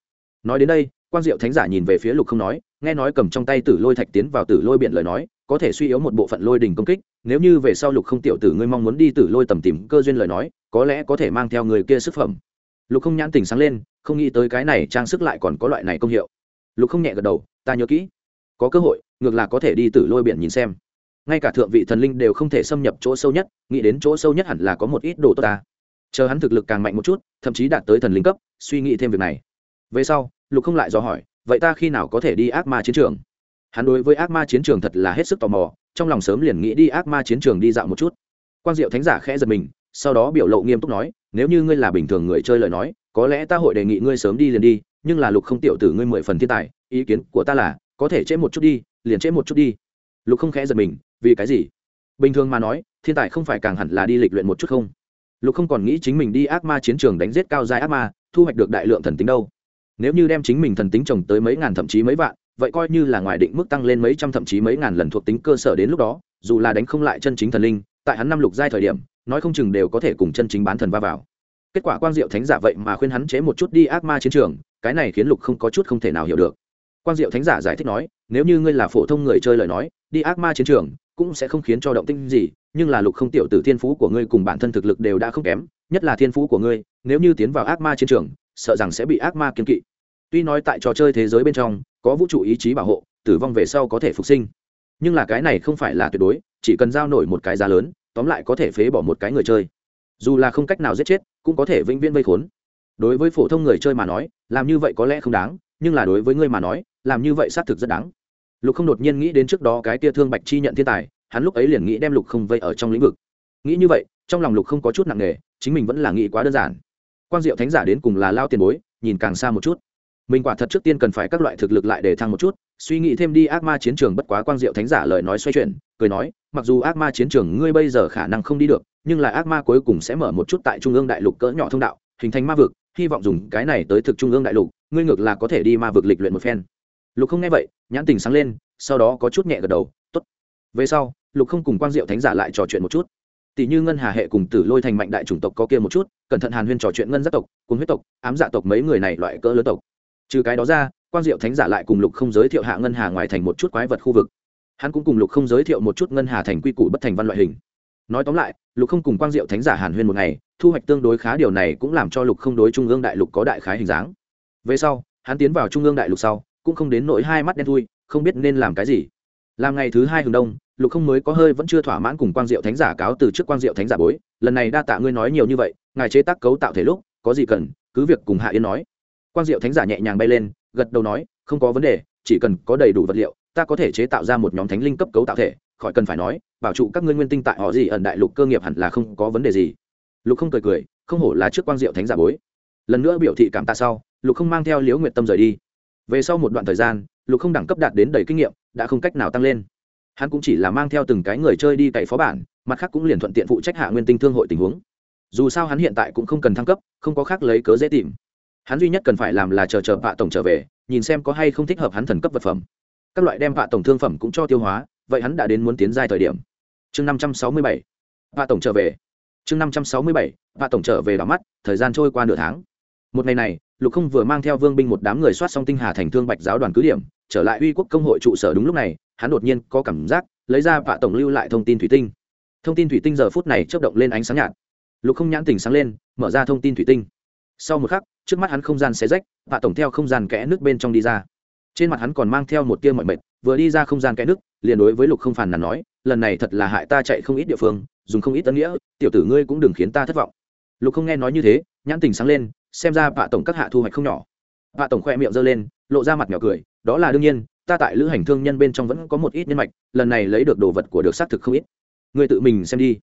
Nói đến đây quan diệu thánh giả nhìn về phía lục không nói nghe nói cầm trong tay tử lôi thạch tiến vào tử lôi biển lời nói, có thể suy yếu một bộ phận lôi đỉnh công kích, nếu như về sau lục không tiểu tử ngươi mong muốn đi tử lôi tầm tìm cơ duyên lời nói, có lẽ có thể mang theo người kia sức phẩm. Lục không nhãn tình sáng lên, không nghĩ tới cái này trang sức lại còn có loại này công hiệu. Lục không nhẹ gật đầu, ta nhớ kỹ. Có cơ hội, ngược là có thể đi tử lôi biển nhìn xem. Ngay cả thượng vị thần linh đều không thể xâm nhập chỗ sâu nhất, nghĩ đến chỗ sâu nhất hẳn là có một ít đồ tốt ta. Chờ hắn thực lực càng mạnh một chút, thậm chí đạt tới thần linh cấp, suy nghĩ thêm việc này. Về sau, lục không lại dò hỏi vậy ta khi nào có thể đi ác ma chiến trường? Hắn đối với ác ma chiến trường thật là hết sức tò mò, trong lòng sớm liền nghĩ đi ác ma chiến trường đi dạo một chút. Quang diệu thánh giả khẽ giật mình, sau đó biểu lộ nghiêm túc nói, nếu như ngươi là bình thường người chơi lời nói, có lẽ ta hội đề nghị ngươi sớm đi liền đi, nhưng là lục không tiểu tử ngươi mười phần thiên tài, ý kiến của ta là, có thể trễ một chút đi, liền trễ một chút đi. Lục không khẽ giật mình, vì cái gì? Bình thường mà nói, thiên tài không phải càng hẳn là đi lịch luyện một chút không? Lục không còn nghĩ chính mình đi ác ma chiến trường đánh giết cao dài ác ma, thu hoạch được đại lượng thần tính đâu nếu như đem chính mình thần tính trồng tới mấy ngàn thậm chí mấy vạn, vậy coi như là ngoài định mức tăng lên mấy trăm thậm chí mấy ngàn lần thuộc tính cơ sở đến lúc đó, dù là đánh không lại chân chính thần linh, tại hắn năm lục giai thời điểm, nói không chừng đều có thể cùng chân chính bán thần va vào. Kết quả quang diệu thánh giả vậy mà khuyên hắn chế một chút đi ác ma chiến trường, cái này khiến lục không có chút không thể nào hiểu được. Quang diệu thánh giả giải thích nói, nếu như ngươi là phổ thông người chơi lời nói, đi ác ma chiến trường cũng sẽ không khiến cho động tinh gì, nhưng là lục không tiểu tử thiên phú của ngươi cùng bản thân thực lực đều đã không kém, nhất là thiên phú của ngươi, nếu như tiến vào ác ma chiến trường sợ rằng sẽ bị ác ma kiên kỵ. Tuy nói tại trò chơi thế giới bên trong, có vũ trụ ý chí bảo hộ, tử vong về sau có thể phục sinh. Nhưng là cái này không phải là tuyệt đối, chỉ cần giao nổi một cái giá lớn, tóm lại có thể phế bỏ một cái người chơi. Dù là không cách nào giết chết, cũng có thể vĩnh viễn vây khốn. Đối với phổ thông người chơi mà nói, làm như vậy có lẽ không đáng, nhưng là đối với ngươi mà nói, làm như vậy xác thực rất đáng. Lục không đột nhiên nghĩ đến trước đó cái tia thương bạch chi nhận thiên tài, hắn lúc ấy liền nghĩ đem lục không vây ở trong lĩnh vực. Nghĩ như vậy, trong lòng lục không có chút nặng nề, chính mình vẫn là nghĩ quá đơn giản quang diệu thánh giả đến cùng là lao tiền bối, nhìn càng xa một chút. Mình quả thật trước tiên cần phải các loại thực lực lại để thăng một chút, suy nghĩ thêm đi ác ma chiến trường bất quá quang diệu thánh giả lời nói xoay chuyển, cười nói, mặc dù ác ma chiến trường ngươi bây giờ khả năng không đi được, nhưng là ác ma cuối cùng sẽ mở một chút tại trung ương đại lục cỡ nhỏ thông đạo, hình thành ma vực, hy vọng dùng cái này tới thực trung ương đại lục, ngươi ngược là có thể đi ma vực lịch luyện một phen. Lục không nghe vậy, nhãn tình sáng lên, sau đó có chút nhẹ gật đầu t ố t về sau, lục không cùng quang diệu thánh giả lại trò chuyện một chút tỷ như ngân hà hệ cùng tử lôi thành mạnh đại chủng tộc có kia một chút, cẩn thận hàn huyên trò chuyện ngân giác tộc, cùng huyết tộc, ám dạ tộc mấy người này loại cỡ lớn tộc. Trừ cái đó ra, quang diệu thánh giả lại cùng lục không giới thiệu hạ ngân hà ngoài thành một chút quái vật khu vực. Hắn cũng cùng lục không giới thiệu một chút ngân hà thành quy củ bất thành văn loại hình. Nói tóm lại, lục không cùng quang diệu thánh giả hàn huyên một ngày, thu hoạch tương đối khá điều này cũng làm cho lục không đối trung ương đại lục có đại khái hình dáng. Về sau, hắn tiến vào trung ương đại lục sau, cũng không đến nỗi hai mắt đen thui, không biết nên làm cái gì. Làm ngày thứ hai hừng đông lục không mới có hơi vẫn chưa thỏa mãn cùng quang diệu thánh giả cáo từ trước quang diệu thánh giả bối, lần này đa tạ ngươi nói nhiều như vậy, ngài chế tác cấu tạo thể lúc, có gì cần, cứ việc cùng hạ yên nói. Quang diệu thánh giả nhẹ nhàng bay lên, gật đầu nói, không có vấn đề, chỉ cần có đầy đủ vật liệu, ta có thể chế tạo ra một nhóm thánh linh cấp cấu tạo thể, khỏi cần phải nói, bảo trụ các ngươi nguyên tinh tại họ gì ẩn đại lục cơ nghiệp hẳn là không có vấn đề gì. Lục không cười cười, không hổ là trước quang diệu thánh giả bối. Lần nữa biểu thị cảm tạ sau, lục không mang theo liễu nguyệt tâm rời đi. Về sau một đoạn thời gian, lục không đẳng cấp đạt đến đầy kinh nghiệm, đã không cách nào tăng lên hắn cũng chỉ là mang theo từng cái người chơi đi cậy phó bản, mặt khác cũng liền thuận tiện phụ trách hạ nguyên tinh thương hội tình huống. Dù sao hắn hiện tại cũng không cần thăng cấp, không có khác lấy cớ dễ tìm. Hắn duy nhất cần phải làm là chờ chờ vạ tổng trở về, nhìn xem có hay không thích hợp hắn thần cấp vật phẩm. Các loại đem vạ tổng thương phẩm cũng cho tiêu hóa, vậy hắn đã đến muốn tiến giai thời điểm. Chương năm trăm sáu mươi bảy, vạ tổng trở về. Chương năm trăm sáu mươi bảy, vạ tổng trở về đỏ mắt, thời gian trôi qua nửa tháng. Một ngày này, lục không vừa mang theo vương binh một đám người soát xong tinh hà thành thương bạch giáo đoàn cứ điểm, trở lại uy quốc công hội trụ sở đúng lúc này hắn đột nhiên có cảm giác, lấy ra vạ tổng lưu lại thông tin thủy tinh. Thông tin thủy tinh giờ phút này chớp động lên ánh sáng nhạt. Lục không nhãn tình sáng lên, mở ra thông tin thủy tinh. Sau một khắc, trước mắt hắn không gian xé rách, vạ tổng theo không gian kẽ nước bên trong đi ra. Trên mặt hắn còn mang theo một tia mọi mệt, vừa đi ra không gian kẽ nước, liền đối với lục không phàn nàn nói, lần này thật là hại ta chạy không ít địa phương, dùng không ít tân nghĩa, tiểu tử ngươi cũng đừng khiến ta thất vọng. Lục không nghe nói như thế, nhãn tình sáng lên, xem ra vạ tổng các hạ thu hoạch không nhỏ. Vạ tổng khoe miệng giơ lên, lộ ra mặt nhỏ cười, đó là đương nhiên ta tại lữ hành thương nhân bên trong vẫn có một ít nhân mạch, lần này lấy được đồ vật của được xác thực không ít. Người tự mình xem đi.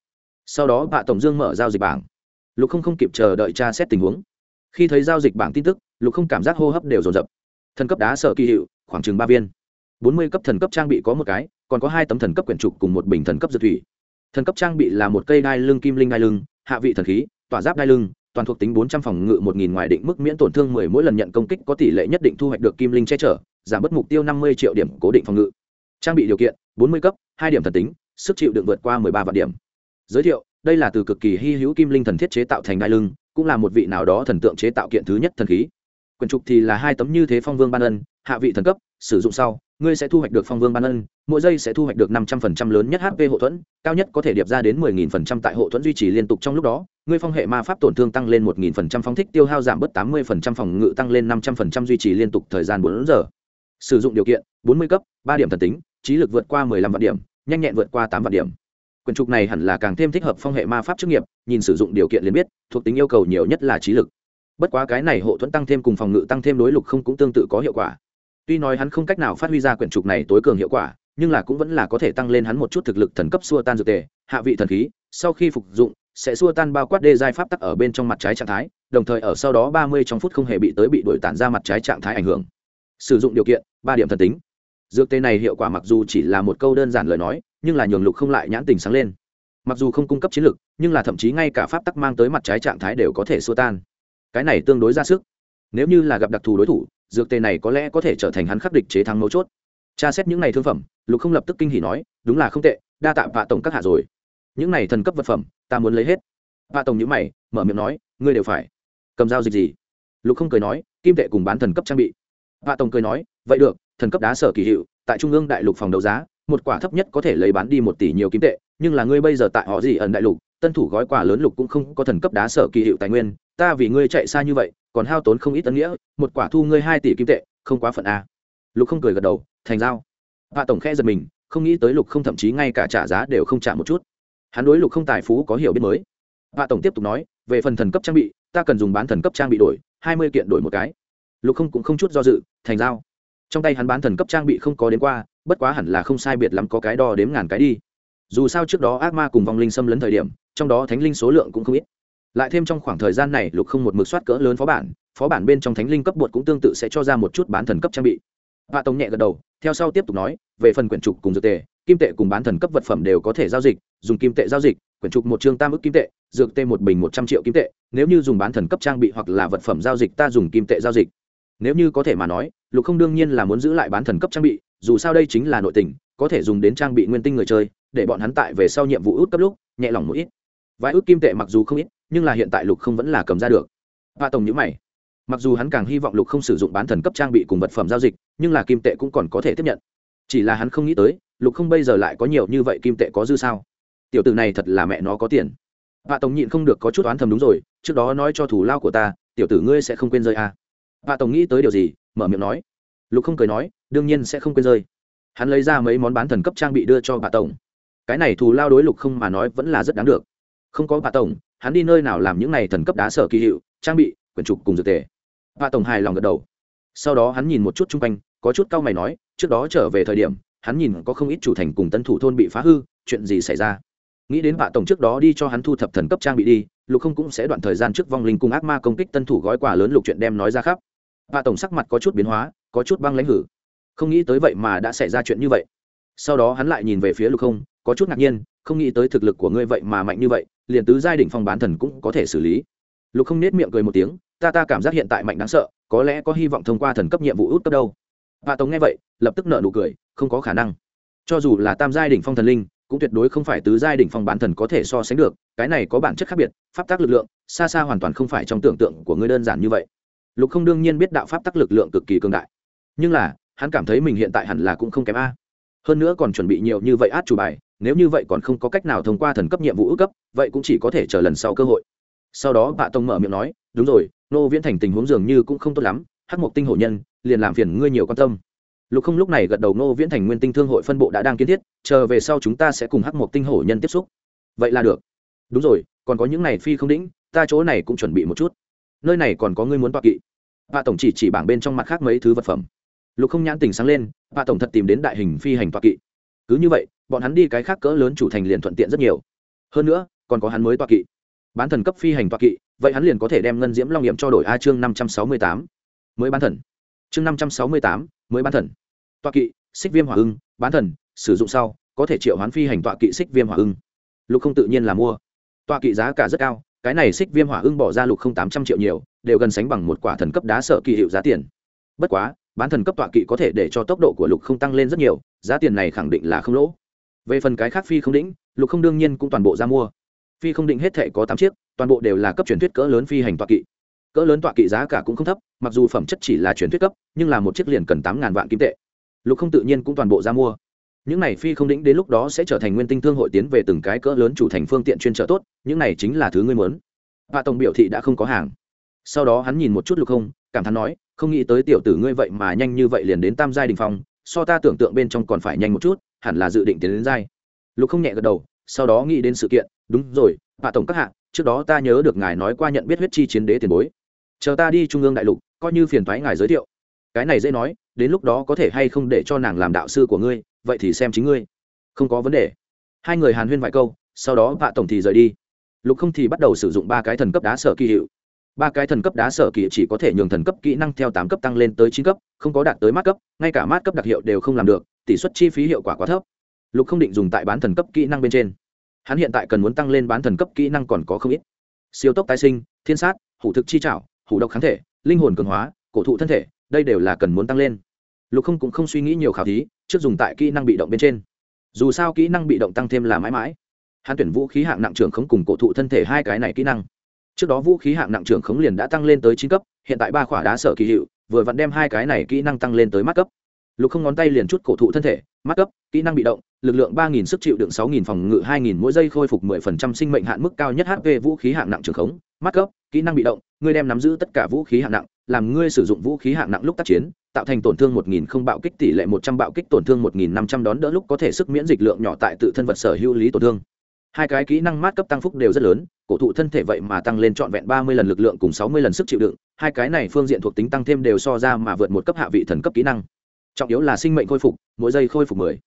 Sau đó, bạ tổng dương mở giao dịch bảng. Lục không không kịp chờ đợi tra xét tình huống. Khi thấy giao dịch bảng tin tức, lục không cảm giác hô hấp đều dồn dập. Thần cấp đá sợ kỳ hiệu, khoảng chừng ba viên. Bốn mươi cấp thần cấp trang bị có một cái, còn có hai tấm thần cấp quyển trục cùng một bình thần cấp dược thủy. Thần cấp trang bị là một cây đai lưng kim linh đai lưng, hạ vị thần khí, tỏa giáp đai lưng toàn thuộc tính bốn trăm phòng ngự một nghìn ngoài định mức miễn tổn thương mười mỗi lần nhận công kích có tỷ lệ nhất định thu hoạch được kim linh che chở, giảm bớt mục tiêu năm mươi triệu điểm cố định phòng ngự. Trang bị điều kiện, bốn mươi cấp, hai điểm thần tính, sức chịu đựng vượt qua mười ba vạn điểm. Giới thiệu, đây là từ cực kỳ hy hữu kim linh thần thiết chế tạo thành đai lưng, cũng là một vị nào đó thần tượng chế tạo kiện thứ nhất thần khí. Quyển trục thì là hai tấm như thế phong vương ban ân, hạ vị thần cấp, sử dụng sau ngươi sẽ thu hoạch được phong vương ban ân, mỗi giây sẽ thu hoạch được năm trăm phần trăm lớn nhất hp hộ thuẫn, cao nhất có thể điệp ra đến mười nghìn phần trăm tại hộ thuẫn duy trì liên tục trong lúc đó, ngươi phong hệ ma pháp tổn thương tăng lên một nghìn phần trăm, phong thích tiêu hao giảm bớt tám mươi phần trăm, phòng ngự tăng lên năm trăm phần trăm duy trì liên tục thời gian bốn giờ. Sử dụng điều kiện, bốn mươi cấp, ba điểm thần tính, trí lực vượt qua mười lăm vạn điểm, nhanh nhẹn vượt qua tám vạn điểm. Quyển trục này hẳn là càng thêm thích hợp phong hệ ma pháp chức nghiệp, nhìn sử dụng điều kiện liền biết, thuộc tính yêu cầu nhiều nhất là trí lực. Bất quá cái này hộ thuẫn tăng thêm cùng phòng ngự tăng thêm đối lục không cũng tương tự có hiệu quả tuy nói hắn không cách nào phát huy ra quyển trục này tối cường hiệu quả, nhưng là cũng vẫn là có thể tăng lên hắn một chút thực lực thần cấp xua tan dược tề, hạ vị thần khí, sau khi phục dụng, sẽ xua tan bao quát đê giai pháp tắc ở bên trong mặt trái trạng thái, đồng thời ở sau đó ba mươi trong phút không hề bị tới bị đổi tản ra mặt trái trạng thái ảnh hưởng. Sử dụng điều kiện, ba điểm thần tính. Dược tê này hiệu quả mặc dù chỉ là một câu đơn giản lời nói, nhưng là nhường lục không lại nhãn tình sáng lên. Mặc dù không cung cấp chiến lược nhưng là thậm chí ngay cả pháp tắc mang tới mặt trái trạng thái đều có thể xua tan. Cái này tương đối ra sức. Nếu như là gặp đặc thù đối thủ dược tê này có lẽ có thể trở thành hắn khắc địch chế thắng mấu chốt. Tra xét những n à y thương phẩm, lục không lập tức kinh hỉ nói, đúng là không tệ, đa tạ vạ tổng các hạ rồi. Những này thần cấp vật phẩm, ta muốn lấy hết. Vạ tổng nhữ mày, mở miệng nói, ngươi đều phải. Cầm dao dịch gì? Lục không cười nói, kim tệ cùng bán thần cấp trang bị. Vạ tổng cười nói, vậy được, thần cấp đá sở kỳ hiệu, tại trung ương đại lục phòng đấu giá, một quả thấp nhất có thể lấy bán đi một tỷ nhiều kim tệ, nhưng là ngươi bây giờ tại họ gì ẩn đại lục, tân thủ gói quà lớn lục cũng không có thần cấp đá sở kỳ hiệu tài nguyên, ta vì ngươi chạy xa như vậy còn hao tốn không ít tân nghĩa, một quả thu ngươi hai tỷ kim tệ, không quá phận a. Lục không cười gật đầu, thành giao. Hạ tổng khe giật mình, không nghĩ tới lục không thậm chí ngay cả trả giá đều không trả một chút. Hắn đối lục không tài phú có hiểu biết mới. Hạ tổng tiếp tục nói, về phần thần cấp trang bị, ta cần dùng bán thần cấp trang bị đổi, hai mươi kiện đổi một cái. Lục không cũng không chút do dự, thành giao. Trong tay hắn bán thần cấp trang bị không có đến qua, bất quá hẳn là không sai biệt lắm có cái đo đếm ngàn cái đi. Dù sao trước đó ác ma cùng vong linh xâm lấn thời điểm, trong đó thánh linh số lượng cũng không ít lại thêm trong khoảng thời gian này, lục không một mực soát cỡ lớn phó bản phó bản bên trong thánh linh cấp bột cũng tương tự sẽ cho ra một chút bán thần cấp trang bị. Vạ tông nhẹ gật đầu, theo sau tiếp tục nói, về phần quyển trục cùng dược tề, kim tệ cùng bán thần cấp vật phẩm đều có thể giao dịch, dùng kim tệ giao dịch, quyển trục một chương tam ức kim tệ, dược tê một bình một trăm triệu kim tệ, nếu như dùng bán thần cấp trang bị hoặc là vật phẩm giao dịch ta dùng kim tệ giao dịch. Nếu như có thể mà nói, lục không đương nhiên là muốn giữ lại bán thần cấp trang bị, dù sao đây chính là nội tình, có thể dùng đến trang bị nguyên tinh người chơi, để bọn hắn tại về sau nhiệm vụ út cấp lúc, nhẹ lòng một ít. Vài ước kim tệ mặc dù không ít nhưng là hiện tại lục không vẫn là cầm ra được. Và tổng nhữ mày. Mặc dù hắn càng hy vọng lục không sử dụng bán thần cấp trang bị cùng vật phẩm giao dịch, nhưng là kim tệ cũng còn có thể tiếp nhận. Chỉ là hắn không nghĩ tới, lục không bây giờ lại có nhiều như vậy kim tệ có dư sao. Tiểu t ử này thật là mẹ nó có tiền. Và tổng nhịn không được có chút oán thầm đúng rồi, trước đó nói cho thủ lao của ta, tiểu tử ngươi sẽ không quên rơi à. và tổng nghĩ tới điều gì, mở miệng nói. Lục không cười nói, đương nhiên sẽ không quên rơi. Hắn lấy ra mấy món bán thần cấp trang bị đưa cho bà tổng. Cái này thù lao đối lục không mà nói vẫn là rất đáng được không có bà tổng, hắn đi nơi nào làm những này thần cấp đá sở kỳ hiệu, trang bị, quyển trục cùng dược tề. Bà tổng hài lòng gật đầu. Sau đó hắn nhìn một chút chung quanh, có chút cau mày nói, trước đó trở về thời điểm, hắn nhìn có không ít chủ thành cùng tân thủ thôn bị phá hư, chuyện gì xảy ra? Nghĩ đến bà tổng trước đó đi cho hắn thu thập thần cấp trang bị đi, lục không cũng sẽ đoạn thời gian trước vong linh cùng ác ma công kích tân thủ gói quà lớn lục chuyện đem nói ra khắp. Bà tổng sắc mặt có chút biến hóa, có chút băng lãnh hử. Không nghĩ tới vậy mà đã xảy ra chuyện như vậy sau đó hắn lại nhìn về phía lục không, có chút ngạc nhiên, không nghĩ tới thực lực của ngươi vậy mà mạnh như vậy, liền tứ giai đỉnh phong bán thần cũng có thể xử lý. Lục không nết miệng cười một tiếng, ta ta cảm giác hiện tại mạnh đáng sợ, có lẽ có hy vọng thông qua thần cấp nhiệm vụ út cấp đâu. Hạ tống nghe vậy, lập tức nợ nụ cười, không có khả năng. Cho dù là tam giai đỉnh phong thần linh, cũng tuyệt đối không phải tứ giai đỉnh phong bán thần có thể so sánh được, cái này có bản chất khác biệt, pháp tác lực lượng, xa xa hoàn toàn không phải trong tưởng tượng của ngươi đơn giản như vậy. Lục không đương nhiên biết đạo pháp tác lực lượng cực kỳ cường đại, nhưng là, hắn cảm thấy mình hiện tại hẳn là cũng không kém a hơn nữa còn chuẩn bị nhiều như vậy át chủ bài, nếu như vậy còn không có cách nào thông qua thần cấp nhiệm vụ ước cấp, vậy cũng chỉ có thể chờ lần sau cơ hội. Sau đó bạ tông mở miệng nói, đúng rồi, nô viễn thành tình huống dường như cũng không tốt lắm, hắc mộc tinh hổ nhân, liền làm phiền ngươi nhiều quan tâm. Lục không lúc này gật đầu, nô viễn thành nguyên tinh thương hội phân bộ đã đang kiến thiết, chờ về sau chúng ta sẽ cùng hắc mộc tinh hổ nhân tiếp xúc. Vậy là được. Đúng rồi, còn có những này phi không đĩnh, ta chỗ này cũng chuẩn bị một chút. Nơi này còn có ngươi muốn toa kỵ. Bạ tổng chỉ chỉ bảng bên trong mặt khác mấy thứ vật phẩm lục không nhãn tình sáng lên bà tổng thật tìm đến đại hình phi hành toa kỵ. Cứ như vậy, bọn hắn đi cái khác cỡ lớn chủ thành liền thuận tiện rất nhiều. Hơn nữa, còn có hắn mới toa kỵ. Bán thần cấp phi hành toa kỵ, vậy hắn liền có thể đem ngân diễm long nghiệm cho đổi a chương năm trăm sáu mươi tám. Mới bán thần. Chương năm trăm sáu mươi tám, mới bán thần. Toa kỵ, xích viêm hỏa ưng, bán thần, sử dụng sau, có thể triệu hoán phi hành toa kỵ xích viêm hỏa ưng. Lục không tự nhiên là mua. Toa kỵ giá cả rất cao, cái này xích viêm hỏa ưng bỏ ra lục không tám trăm triệu nhiều, đều gần sánh bằng một quả thần cấp đá sợ kỳ hiệu giá tiền. Bất quá bán thần cấp tọa kỵ có thể để cho tốc độ của lục không tăng lên rất nhiều, giá tiền này khẳng định là không lỗ. Về phần cái khác phi không đĩnh lục không đương nhiên cũng toàn bộ ra mua. Phi không định hết thể có tám chiếc, toàn bộ đều là cấp truyền thuyết cỡ lớn phi hành tọa kỵ. Cỡ lớn tọa kỵ giá cả cũng không thấp, mặc dù phẩm chất chỉ là truyền thuyết cấp, nhưng là một chiếc liền cần tám ngàn vạn kim tệ. Lục không tự nhiên cũng toàn bộ ra mua. Những này phi không đĩnh đến lúc đó sẽ trở thành nguyên tinh thương hội tiến về từng cái cỡ lớn chủ thành phương tiện chuyên trợ tốt, những này chính là thứ ngươi muốn. Hạ tổng biểu thị đã không có hàng. Sau đó hắn nhìn một chút lục không, cảm thán nói không nghĩ tới tiểu tử ngươi vậy mà nhanh như vậy liền đến tam giai đình phong, so ta tưởng tượng bên trong còn phải nhanh một chút, hẳn là dự định tiến đến giai. Lục không nhẹ gật đầu, sau đó nghĩ đến sự kiện, đúng rồi hạ tổng các hạ, trước đó ta nhớ được ngài nói qua nhận biết huyết chi chiến đế tiền bối. Chờ ta đi trung ương đại lục, coi như phiền thoái ngài giới thiệu. Cái này dễ nói, đến lúc đó có thể hay không để cho nàng làm đạo sư của ngươi, vậy thì xem chính ngươi. Không có vấn đề. Hai người hàn huyên vài câu, sau đó hạ tổng thì rời đi. Lục không thì bắt đầu sử dụng ba cái thần cấp đá sở kỳ hiệu ba cái thần cấp đá sở kỳ chỉ có thể nhường thần cấp kỹ năng theo tám cấp tăng lên tới chín cấp, không có đạt tới mát cấp, ngay cả mát cấp đặc hiệu đều không làm được, tỷ suất chi phí hiệu quả quá thấp. Lục không định dùng tại bán thần cấp kỹ năng bên trên. Hắn hiện tại cần muốn tăng lên bán thần cấp kỹ năng còn có không ít. Siêu tốc tái sinh, thiên sát, hủ thực chi trảo, hủ độc kháng thể, linh hồn cường hóa, cổ thụ thân thể, đây đều là cần muốn tăng lên. Lục không cũng không suy nghĩ nhiều khảo thí, trước dùng tại kỹ năng bị động bên trên. Dù sao kỹ năng bị động tăng thêm là mãi mãi. Hắn tuyển vũ khí hạng nặng trưởng không cùng cổ thụ thân thể hai cái này kỹ năng trước đó vũ khí hạng nặng trưởng khống liền đã tăng lên tới chín cấp, hiện tại ba khỏa đá sở kỳ hiệu, vừa vặn đem hai cái này kỹ năng tăng lên tới mắt cấp. Lục không ngón tay liền chút cổ thụ thân thể, mắt cấp, kỹ năng bị động, lực lượng ba nghìn sức chịu đựng sáu nghìn phòng ngự hai nghìn mỗi giây khôi phục mười phần trăm sinh mệnh hạn mức cao nhất hp vũ khí hạng nặng trường khống, mắt cấp, kỹ năng bị động, ngươi đem nắm giữ tất cả vũ khí hạng nặng, làm ngươi sử dụng vũ khí hạng nặng lúc tác chiến, tạo thành tổn thương một nghìn không bạo kích tỷ lệ một trăm bạo kích, tổn thương một nghìn năm trăm đón đỡ lúc có thể sức miễn dịch lượng nhỏ tại tự thân vật sở hữu lý tổn thương hai cái kỹ năng mát cấp tăng phúc đều rất lớn, cổ thụ thân thể vậy mà tăng lên trọn vẹn ba mươi lần lực lượng cùng sáu mươi lần sức chịu đựng, hai cái này phương diện thuộc tính tăng thêm đều so ra mà vượt một cấp hạ vị thần cấp kỹ năng. Trọng yếu là sinh mệnh khôi phục, mỗi giây khôi phục mười.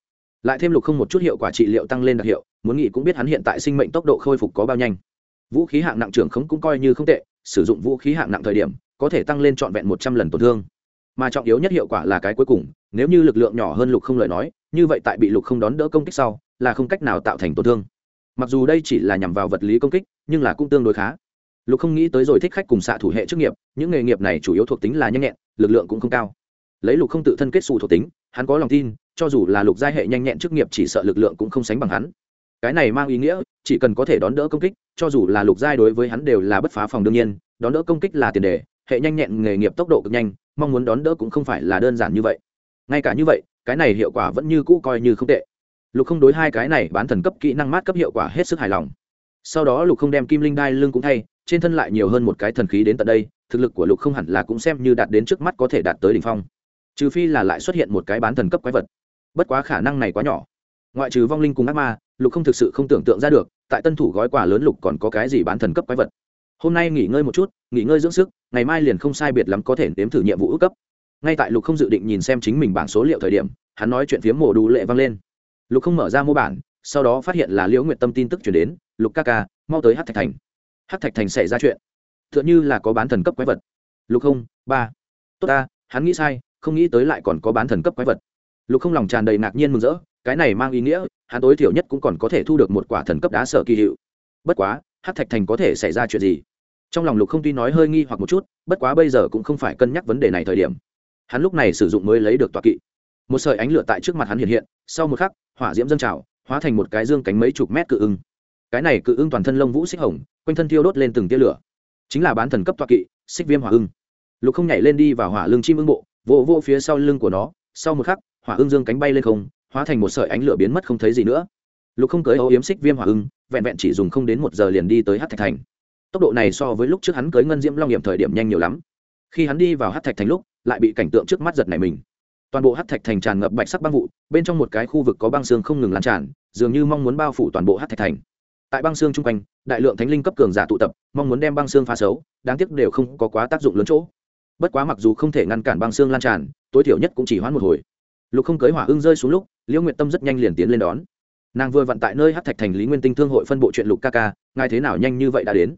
Lại thêm lục không một chút hiệu quả trị liệu tăng lên đặc hiệu, muốn nghĩ cũng biết hắn hiện tại sinh mệnh tốc độ khôi phục có bao nhanh. Vũ khí hạng nặng trưởng khống cũng coi như không tệ, sử dụng vũ khí hạng nặng thời điểm, có thể tăng lên trọn vẹn một trăm lần tổn thương. Mà trọng yếu nhất hiệu quả là cái cuối cùng, nếu như lực lượng nhỏ hơn lục không lời nói, như vậy tại bị lục không đón đỡ công kích sau, là không cách nào tạo thành tổn thương mặc dù đây chỉ là nhằm vào vật lý công kích, nhưng là cũng tương đối khá. Lục không nghĩ tới rồi thích khách cùng xạ thủ hệ chức nghiệp, những nghề nghiệp này chủ yếu thuộc tính là nhanh nhẹn, lực lượng cũng không cao. Lấy lục không tự thân kết xù thuộc tính, hắn có lòng tin, cho dù là lục giai hệ nhanh nhẹn chức nghiệp chỉ sợ lực lượng cũng không sánh bằng hắn. Cái này mang ý nghĩa, chỉ cần có thể đón đỡ công kích, cho dù là lục giai đối với hắn đều là bất phá phòng đương nhiên, đón đỡ công kích là tiền đề, hệ nhanh nhẹn nghề nghiệp tốc độ cực nhanh, mong muốn đón đỡ cũng không phải là đơn giản như vậy. Ngay cả như vậy, cái này hiệu quả vẫn như cũ coi như không tệ lục không đối hai cái này bán thần cấp kỹ năng mát cấp hiệu quả hết sức hài lòng. Sau đó lục không đem kim linh đai lưng cũng thay, trên thân lại nhiều hơn một cái thần khí đến tận đây, thực lực của lục không hẳn là cũng xem như đạt đến trước mắt có thể đạt tới đ ỉ n h phong. Trừ phi là lại xuất hiện một cái bán thần cấp quái vật. Bất quá khả năng này quá nhỏ. Ngoại trừ vong linh cùng ác ma, lục không thực sự không tưởng tượng ra được, tại tân thủ gói quà lớn lục còn có cái gì bán thần cấp quái vật. Hôm nay nghỉ ngơi một chút, nghỉ ngơi dưỡng sức, ngày mai liền không sai biệt lắm có thể nếm thử nhiệm vụ ước cấp. Ngay tại lục không dự định nhìn xem chính mình bảng số liệu thời điểm, hắn nói chuyện phiếm mổ đủ lệ vang lên lục không mở ra mô bản, sau đó phát hiện là liễu nguyệt tâm tin tức chuyển đến, lục ca ca, mau tới hát thạch thành. Hát thạch thành xảy ra chuyện. T h ư ợ n h ư là có bán thần cấp quái vật. Lục không, ba. Tốt ta, hắn nghĩ sai, không nghĩ tới lại còn có bán thần cấp quái vật. Lục không lòng tràn đầy ngạc nhiên mừng rỡ, cái này mang ý nghĩa, hắn tối thiểu nhất cũng còn có thể thu được một quả thần cấp đá sở kỳ hiệu. Bất quá, hát thạch thành có thể xảy ra chuyện gì? Trong lòng lục không tuy nói hơi nghi hoặc một chút, bất quá bây giờ cũng không phải cân nhắc vấn đề này thời điểm. Hắn lúc này sử dụng mới lấy được tọa kỵ một sợi ánh lửa tại trước mặt hắn hiện hiện, sau một khắc, hỏa diễm dâng trào, hóa thành một cái dương cánh mấy chục mét cự ưng. Cái này cự ưng toàn thân lông vũ xích hồng, quanh thân thiêu đốt lên từng tia lửa. Chính là bán thần cấp toa kỵ, xích viêm hỏa ưng. Lục không nhảy lên đi vào hỏa lưng chim ưng bộ vỗ vỗ phía sau lưng của nó, sau một khắc, hỏa ưng dương cánh bay lên không, hóa thành một sợi ánh lửa biến mất không thấy gì nữa. Lục không cưới ấu yếm xích viêm hỏa ưng, vẹn vẹn chỉ dùng không đến một giờ liền đi tới hát thạch thành. Tốc độ này so với lúc trước hắn cưới ngân diễm long nghiệm thời điểm nhanh nhiều lắm. Khi hắn đi vào hát thạch thành lúc, lại bị cảnh tượng trước mắt giật này mình toàn bộ hát thạch thành tràn ngập bạch sắc băng vụ, bên trong một cái khu vực có băng xương không ngừng lan tràn, dường như mong muốn bao phủ toàn bộ hát thạch thành. Tại băng xương chung quanh, đại lượng thánh linh cấp cường giả tụ tập, mong muốn đem băng xương phá xấu, đáng tiếc đều không có quá tác dụng lớn chỗ. Bất quá mặc dù không thể ngăn cản băng xương lan tràn, tối thiểu nhất cũng chỉ hoãn một hồi. Lục không cưới hỏa ưng rơi xuống lúc, liễu nguyện tâm rất nhanh liền tiến lên đón. Nàng vừa vặn tại nơi hát thạch thành lý nguyên tinh thương hội phân bộ chuyện lục ca ca, ngài thế nào nhanh như vậy đã đến?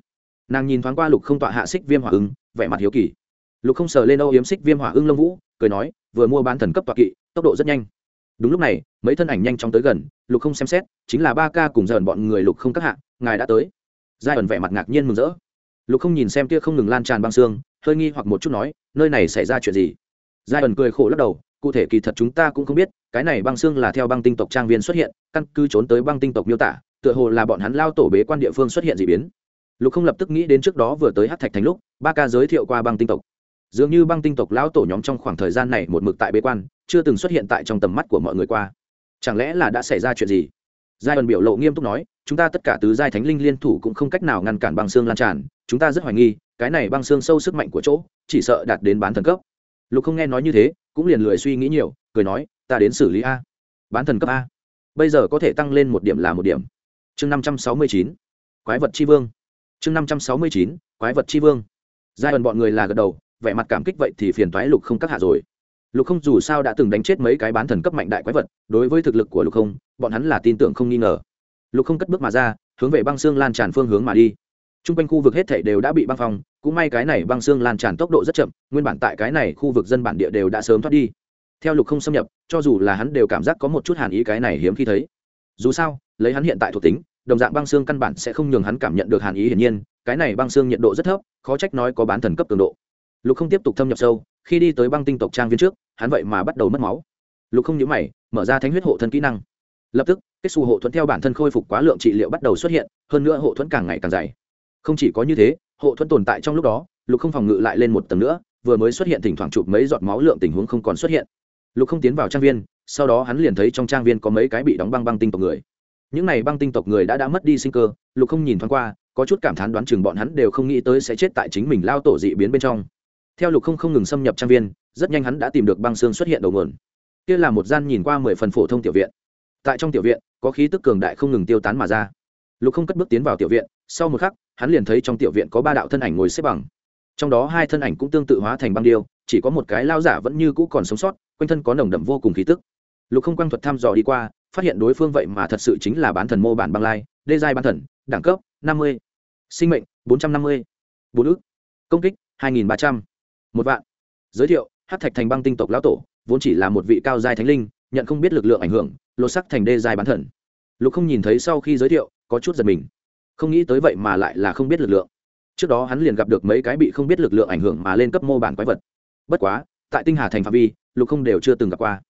Nàng nhìn thoáng qua lục không tọa hạ xích viêm hỏa ưng, vẻ mặt hiếu kỳ lục không sờ lên âu yếm xích viêm hỏa ưng lông vũ, cười nói, vừa mua bán thần cấp tọa kỵ, tốc độ rất nhanh. Đúng lúc này, mấy thân ảnh nhanh chóng tới gần, lục không xem xét, chính là ba ca cùng dần bọn người lục không các hạ, ngài đã tới. Giai ẩn vẻ mặt ngạc nhiên mừng rỡ. Lục không nhìn xem kia không ngừng lan tràn băng xương, hơi nghi hoặc một chút nói, nơi này xảy ra chuyện gì? Giai ẩn cười khổ lắc đầu, cụ thể kỳ thật chúng ta cũng không biết, cái này băng xương là theo băng tinh tộc trang viên xuất hiện, căn cứ trốn tới băng tinh tộc miêu tả, tựa hồ là bọn hắn lao tổ bế quan địa phương xuất hiện d ị biến. Lục không lập tức nghĩ đến trước đó vừa tới hát thạch thành lúc, ba ca giới thiệu qua băng tinh tộc dường như băng tinh tộc lão tổ nhóm trong khoảng thời gian này một mực tại bế quan, chưa từng xuất hiện tại trong tầm mắt của mọi người qua. Chẳng lẽ là đã xảy ra chuyện gì? Giai ẩn biểu lộ nghiêm túc nói, chúng ta tất cả tứ giai thánh linh liên thủ cũng không cách nào ngăn cản băng xương lan tràn, chúng ta rất hoài nghi, cái này băng xương sâu sức mạnh của chỗ, chỉ sợ đạt đến bán thần cấp. Lục không nghe nói như thế, cũng liền lười suy nghĩ nhiều, cười nói, ta đến xử lý a. Bán thần cấp a? Bây giờ có thể tăng lên một điểm là một điểm. Chương năm trăm sáu mươi chín, quái vật tri vương. Chương năm trăm sáu mươi chín, quái vật tri vương. Giai ẩn bọn người là gật đầu vẻ mặt cảm kích vậy thì phiền toái lục không các hạ rồi. Lục không dù sao đã từng đánh chết mấy cái bán thần cấp mạnh đại quái vật, đối với thực lực của lục không, bọn hắn là tin tưởng không nghi ngờ. Lục không cất bước mà ra, hướng về băng xương lan tràn phương hướng mà đi. T r u n g quanh khu vực hết thảy đều đã bị băng phong, cũng may cái này băng xương lan tràn tốc độ rất chậm, nguyên bản tại cái này khu vực dân bản địa đều đã sớm thoát đi. Theo lục không xâm nhập, cho dù là hắn đều cảm giác có một chút hàn ý cái này hiếm khi thấy. Dù sao, lấy hắn hiện tại thuộc tính, đồng dạng băng xương căn bản sẽ không nhường hắn cảm nhận được hàn ý hiển nhiên, cái này băng xương nhiệt độ rất thấp, khó trách nói có bán thần cấp cường độ lục không tiếp tục thâm nhập sâu, khi đi tới băng tinh tộc trang viên trước, hắn vậy mà bắt đầu mất máu. Lục không nhớ mày, mở ra thánh huyết hộ thân kỹ năng. Lập tức, kết xù hộ thuẫn theo bản thân khôi phục quá lượng trị liệu bắt đầu xuất hiện, hơn nữa hộ thuẫn càng ngày càng dày. Không chỉ có như thế, hộ thuẫn tồn tại trong lúc đó, lục không phòng ngự lại lên một tầng nữa, vừa mới xuất hiện thỉnh thoảng chụp mấy giọt máu lượng tình huống không còn xuất hiện. Lục không tiến vào trang viên, sau đó hắn liền thấy trong trang viên có mấy cái bị đóng băng băng tinh tộc người. Những này băng tinh tộc người đã đã mất đi sinh cơ, lục không nhìn thoáng qua, có chút cảm thán đoán chừng bọn hắn đều không nghĩ tới sẽ chết tại chính mình lao tổ dị biến bên trong theo lục không không ngừng xâm nhập trang viên, rất nhanh hắn đã tìm được băng xương xuất hiện đầu nguồn. Kia là một gian nhìn qua mười phần phổ thông tiểu viện. Tại trong tiểu viện, có khí tức cường đại không ngừng tiêu tán mà ra. Lục không cất bước tiến vào tiểu viện, sau một khắc, hắn liền thấy trong tiểu viện có ba đạo thân ảnh ngồi xếp bằng. Trong đó hai thân ảnh cũng tương tự hóa thành băng điêu, chỉ có một cái lao giả vẫn như cũ còn sống sót, quanh thân có nồng đậm vô cùng khí tức. Lục không quang thuật thăm dò đi qua, phát hiện đối phương vậy mà thật sự chính là bán thần mô bản băng lai, đê giai bán thần, đẳng cấp năm mươi, sinh mệnh bốn trăm năm mươi bốn ước công kích hai nghìn ba trăm một vạn. Giới thiệu hát thạch thành băng tinh tộc lão tổ, vốn chỉ là một vị cao giai thánh linh, nhận không biết lực lượng ảnh hưởng, lột sắc thành đê giai bán thần. Lục không nhìn thấy sau khi giới thiệu, có chút giật mình. Không nghĩ tới vậy mà lại là không biết lực lượng. Trước đó hắn liền gặp được mấy cái bị không biết lực lượng ảnh hưởng mà lên cấp mô bản quái vật. Bất quá, tại tinh hà thành phạm vi, lục không đều chưa từng gặp qua.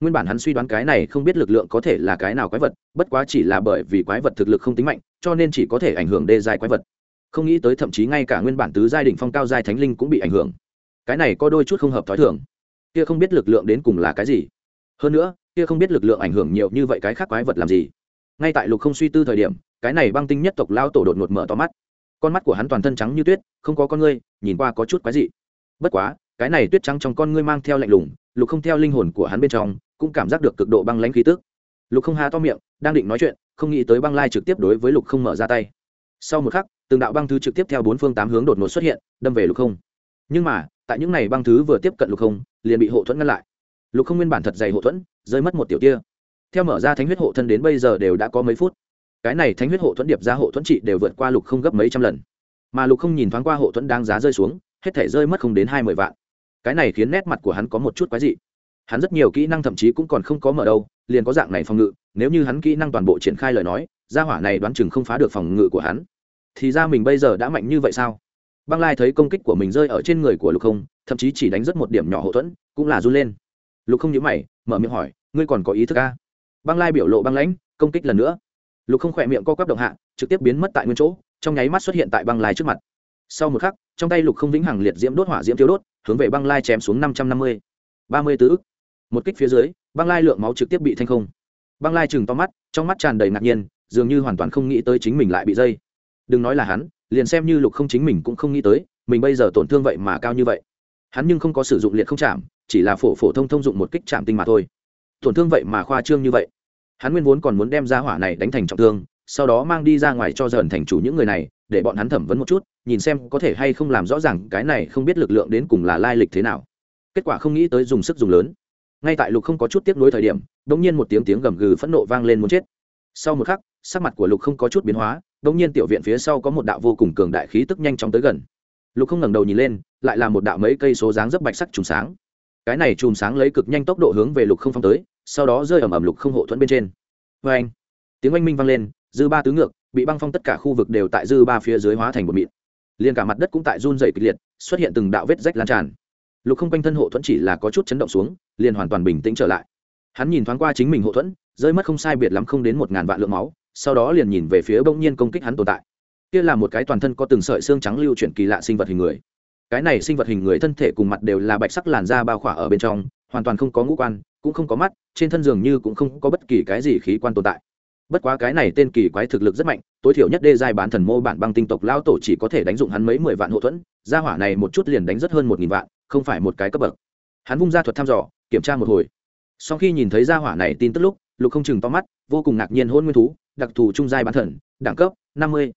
Nguyên bản hắn suy đoán cái này không biết lực lượng có thể là cái nào quái vật, bất quá chỉ là bởi vì quái vật thực lực không tính mạnh, cho nên chỉ có thể ảnh hưởng đê dài quái vật. Không nghĩ tới thậm chí ngay cả nguyên bản tứ giai đỉnh phong cao giai thánh linh cũng bị ảnh hưởng cái này có đôi chút không hợp thói thường. Kia không biết lực lượng đến cùng là cái gì. Hơn nữa, kia không biết lực lượng ảnh hưởng nhiều như vậy cái khác quái vật làm gì. Ngay tại lục không suy tư thời điểm, cái này băng tinh nhất tộc lao tổ đột ngột mở to mắt. Con mắt của hắn toàn thân trắng như tuyết, không có con ngươi, nhìn qua có chút quái dị. Bất quá, cái này tuyết trắng trong con ngươi mang theo lạnh lùng, lục không theo linh hồn của hắn bên trong, cũng cảm giác được cực độ băng lãnh khí tức. Lục không há to miệng, đang định nói chuyện, không nghĩ tới băng lai trực tiếp đối với lục không mở ra tay. Sau một khắc, từng đạo băng thứ trực tiếp theo bốn phương tám hướng đột ngột xuất hiện, đâm về lục không nhưng mà, tại những này băng thứ vừa tiếp cận lục không, liền bị hộ thuẫn ngăn lại. Lục không nguyên bản thật dày hộ thuẫn, rơi mất một tiểu tia. Theo mở ra thánh huyết hộ thân đến bây giờ đều đã có mấy phút. Cái này thánh huyết hộ thuẫn điệp ra hộ thuẫn trị đều vượt qua lục không gấp mấy trăm lần. Mà lục không nhìn thoáng qua hộ thuẫn đang giá rơi xuống, hết thể rơi mất không đến hai mươi vạn. Cái này khiến nét mặt của hắn có một chút quái dị. Hắn rất nhiều kỹ năng thậm chí cũng còn không có mở đâu, liền có dạng này phòng ngự, nếu như hắn kỹ năng toàn bộ triển khai lời nói, gia hỏa này đoán chừng không phá được phòng ngự của hắn. Thì ra mình bây giờ đã mạnh như vậy sao? Băng lai thấy công kích của mình rơi ở trên người của lục không, thậm chí chỉ đánh rất một điểm nhỏ hậu thuẫn, cũng là run lên. Lục không nhớ mày, mở miệng hỏi, ngươi còn có ý thức à? băng lai biểu lộ băng lãnh, công kích lần nữa. Lục không khỏe miệng co quắp động hạ, trực tiếp biến mất tại nguyên chỗ, trong nháy mắt xuất hiện tại băng lai trước mặt. Sau một khắc, trong tay lục không vĩnh hằng liệt diễm đốt hỏa diễm thiếu đốt, hướng về băng lai chém xuống năm trăm năm mươi. ba mươi tứ ức. Một kích phía dưới, băng lai lượng máu trực tiếp bị thanh không. Băng lai chừng to mắt, trong mắt tràn đầy ngạc nhiên, dường như hoàn toàn không nghĩ tới chính mình lại bị dây. Đừng nói là hắn liền xem như lục không chính mình cũng không nghĩ tới, mình bây giờ tổn thương vậy mà cao như vậy. Hắn nhưng không có sử dụng liệt không chạm, chỉ là phổ phổ thông thông dụng một kích chạm tinh mà thôi. Tổn thương vậy mà khoa trương như vậy. Hắn nguyên vốn còn muốn đem ra hỏa này đánh thành trọng thương, sau đó mang đi ra ngoài cho dần thành chủ những người này, để bọn hắn thẩm vấn một chút, nhìn xem có thể hay không làm rõ ràng cái này không biết lực lượng đến cùng là lai lịch thế nào. Kết quả không nghĩ tới dùng sức dùng lớn. Ngay tại lục không có chút tiếp nối thời điểm đ ỗ n g nhiên một tiếng tiếng gầm gừ phẫn nộ vang lên muốn chết. Sau một khắc, sắc mặt của lục không có chút biến hóa đông nhiên tiểu viện phía sau có một đạo vô cùng cường đại khí tức nhanh chóng tới gần. Lục không ngẩng đầu nhìn lên, lại là một đạo mấy cây số dáng dấp bạch sắc trùng sáng. Cái này chùm sáng lấy cực nhanh tốc độ hướng về lục không phong tới, sau đó rơi ầm ầm lục không hộ thuẫn bên trên. Vê anh, tiếng oanh minh vang lên, dư ba tứ ngược, bị băng phong tất cả khu vực đều tại dư ba phía dưới hóa thành một mịn. Liền cả mặt đất cũng tại run dày kịch liệt, xuất hiện từng đạo vết rách lan tràn. Lục không quanh thân hộ thuẫn chỉ là có chút chấn động xuống, liền hoàn toàn bình tĩnh trở lại. Hắn nhìn thoáng qua chính mình hộ thuẫn, rơi mất không sai biệt lắm không đến một ngàn vạn lượng máu sau đó liền nhìn về phía bỗng nhiên công kích hắn tồn tại. Kia là một cái toàn thân có từng sợi xương trắng lưu chuyển kỳ lạ sinh vật hình người. Cái này sinh vật hình người thân thể cùng mặt đều là bạch sắc làn da bao khỏa ở bên trong, hoàn toàn không có ngũ quan, cũng không có mắt, trên thân dường như cũng không có bất kỳ cái gì khí quan tồn tại. Bất quá cái này tên kỳ quái thực lực rất mạnh, tối thiểu nhất đê giai bán thần mô bản băng tinh tộc lao tổ chỉ có thể đánh dụng hắn mấy mười vạn hộ thuẫn, gia hỏa này một chút liền đánh rất hơn một nghìn vạn, không phải một cái cấp bậc. Hắn vung ra thuật thăm dò, kiểm tra một hồi. Sau khi nhìn thấy gia hỏa này tin tức lúc lục không chừng to mắt, vô cùng ngạc nhiên hôn nguyên thú, đặc thù trung giai bán thần, đẳng cấp năm mươi,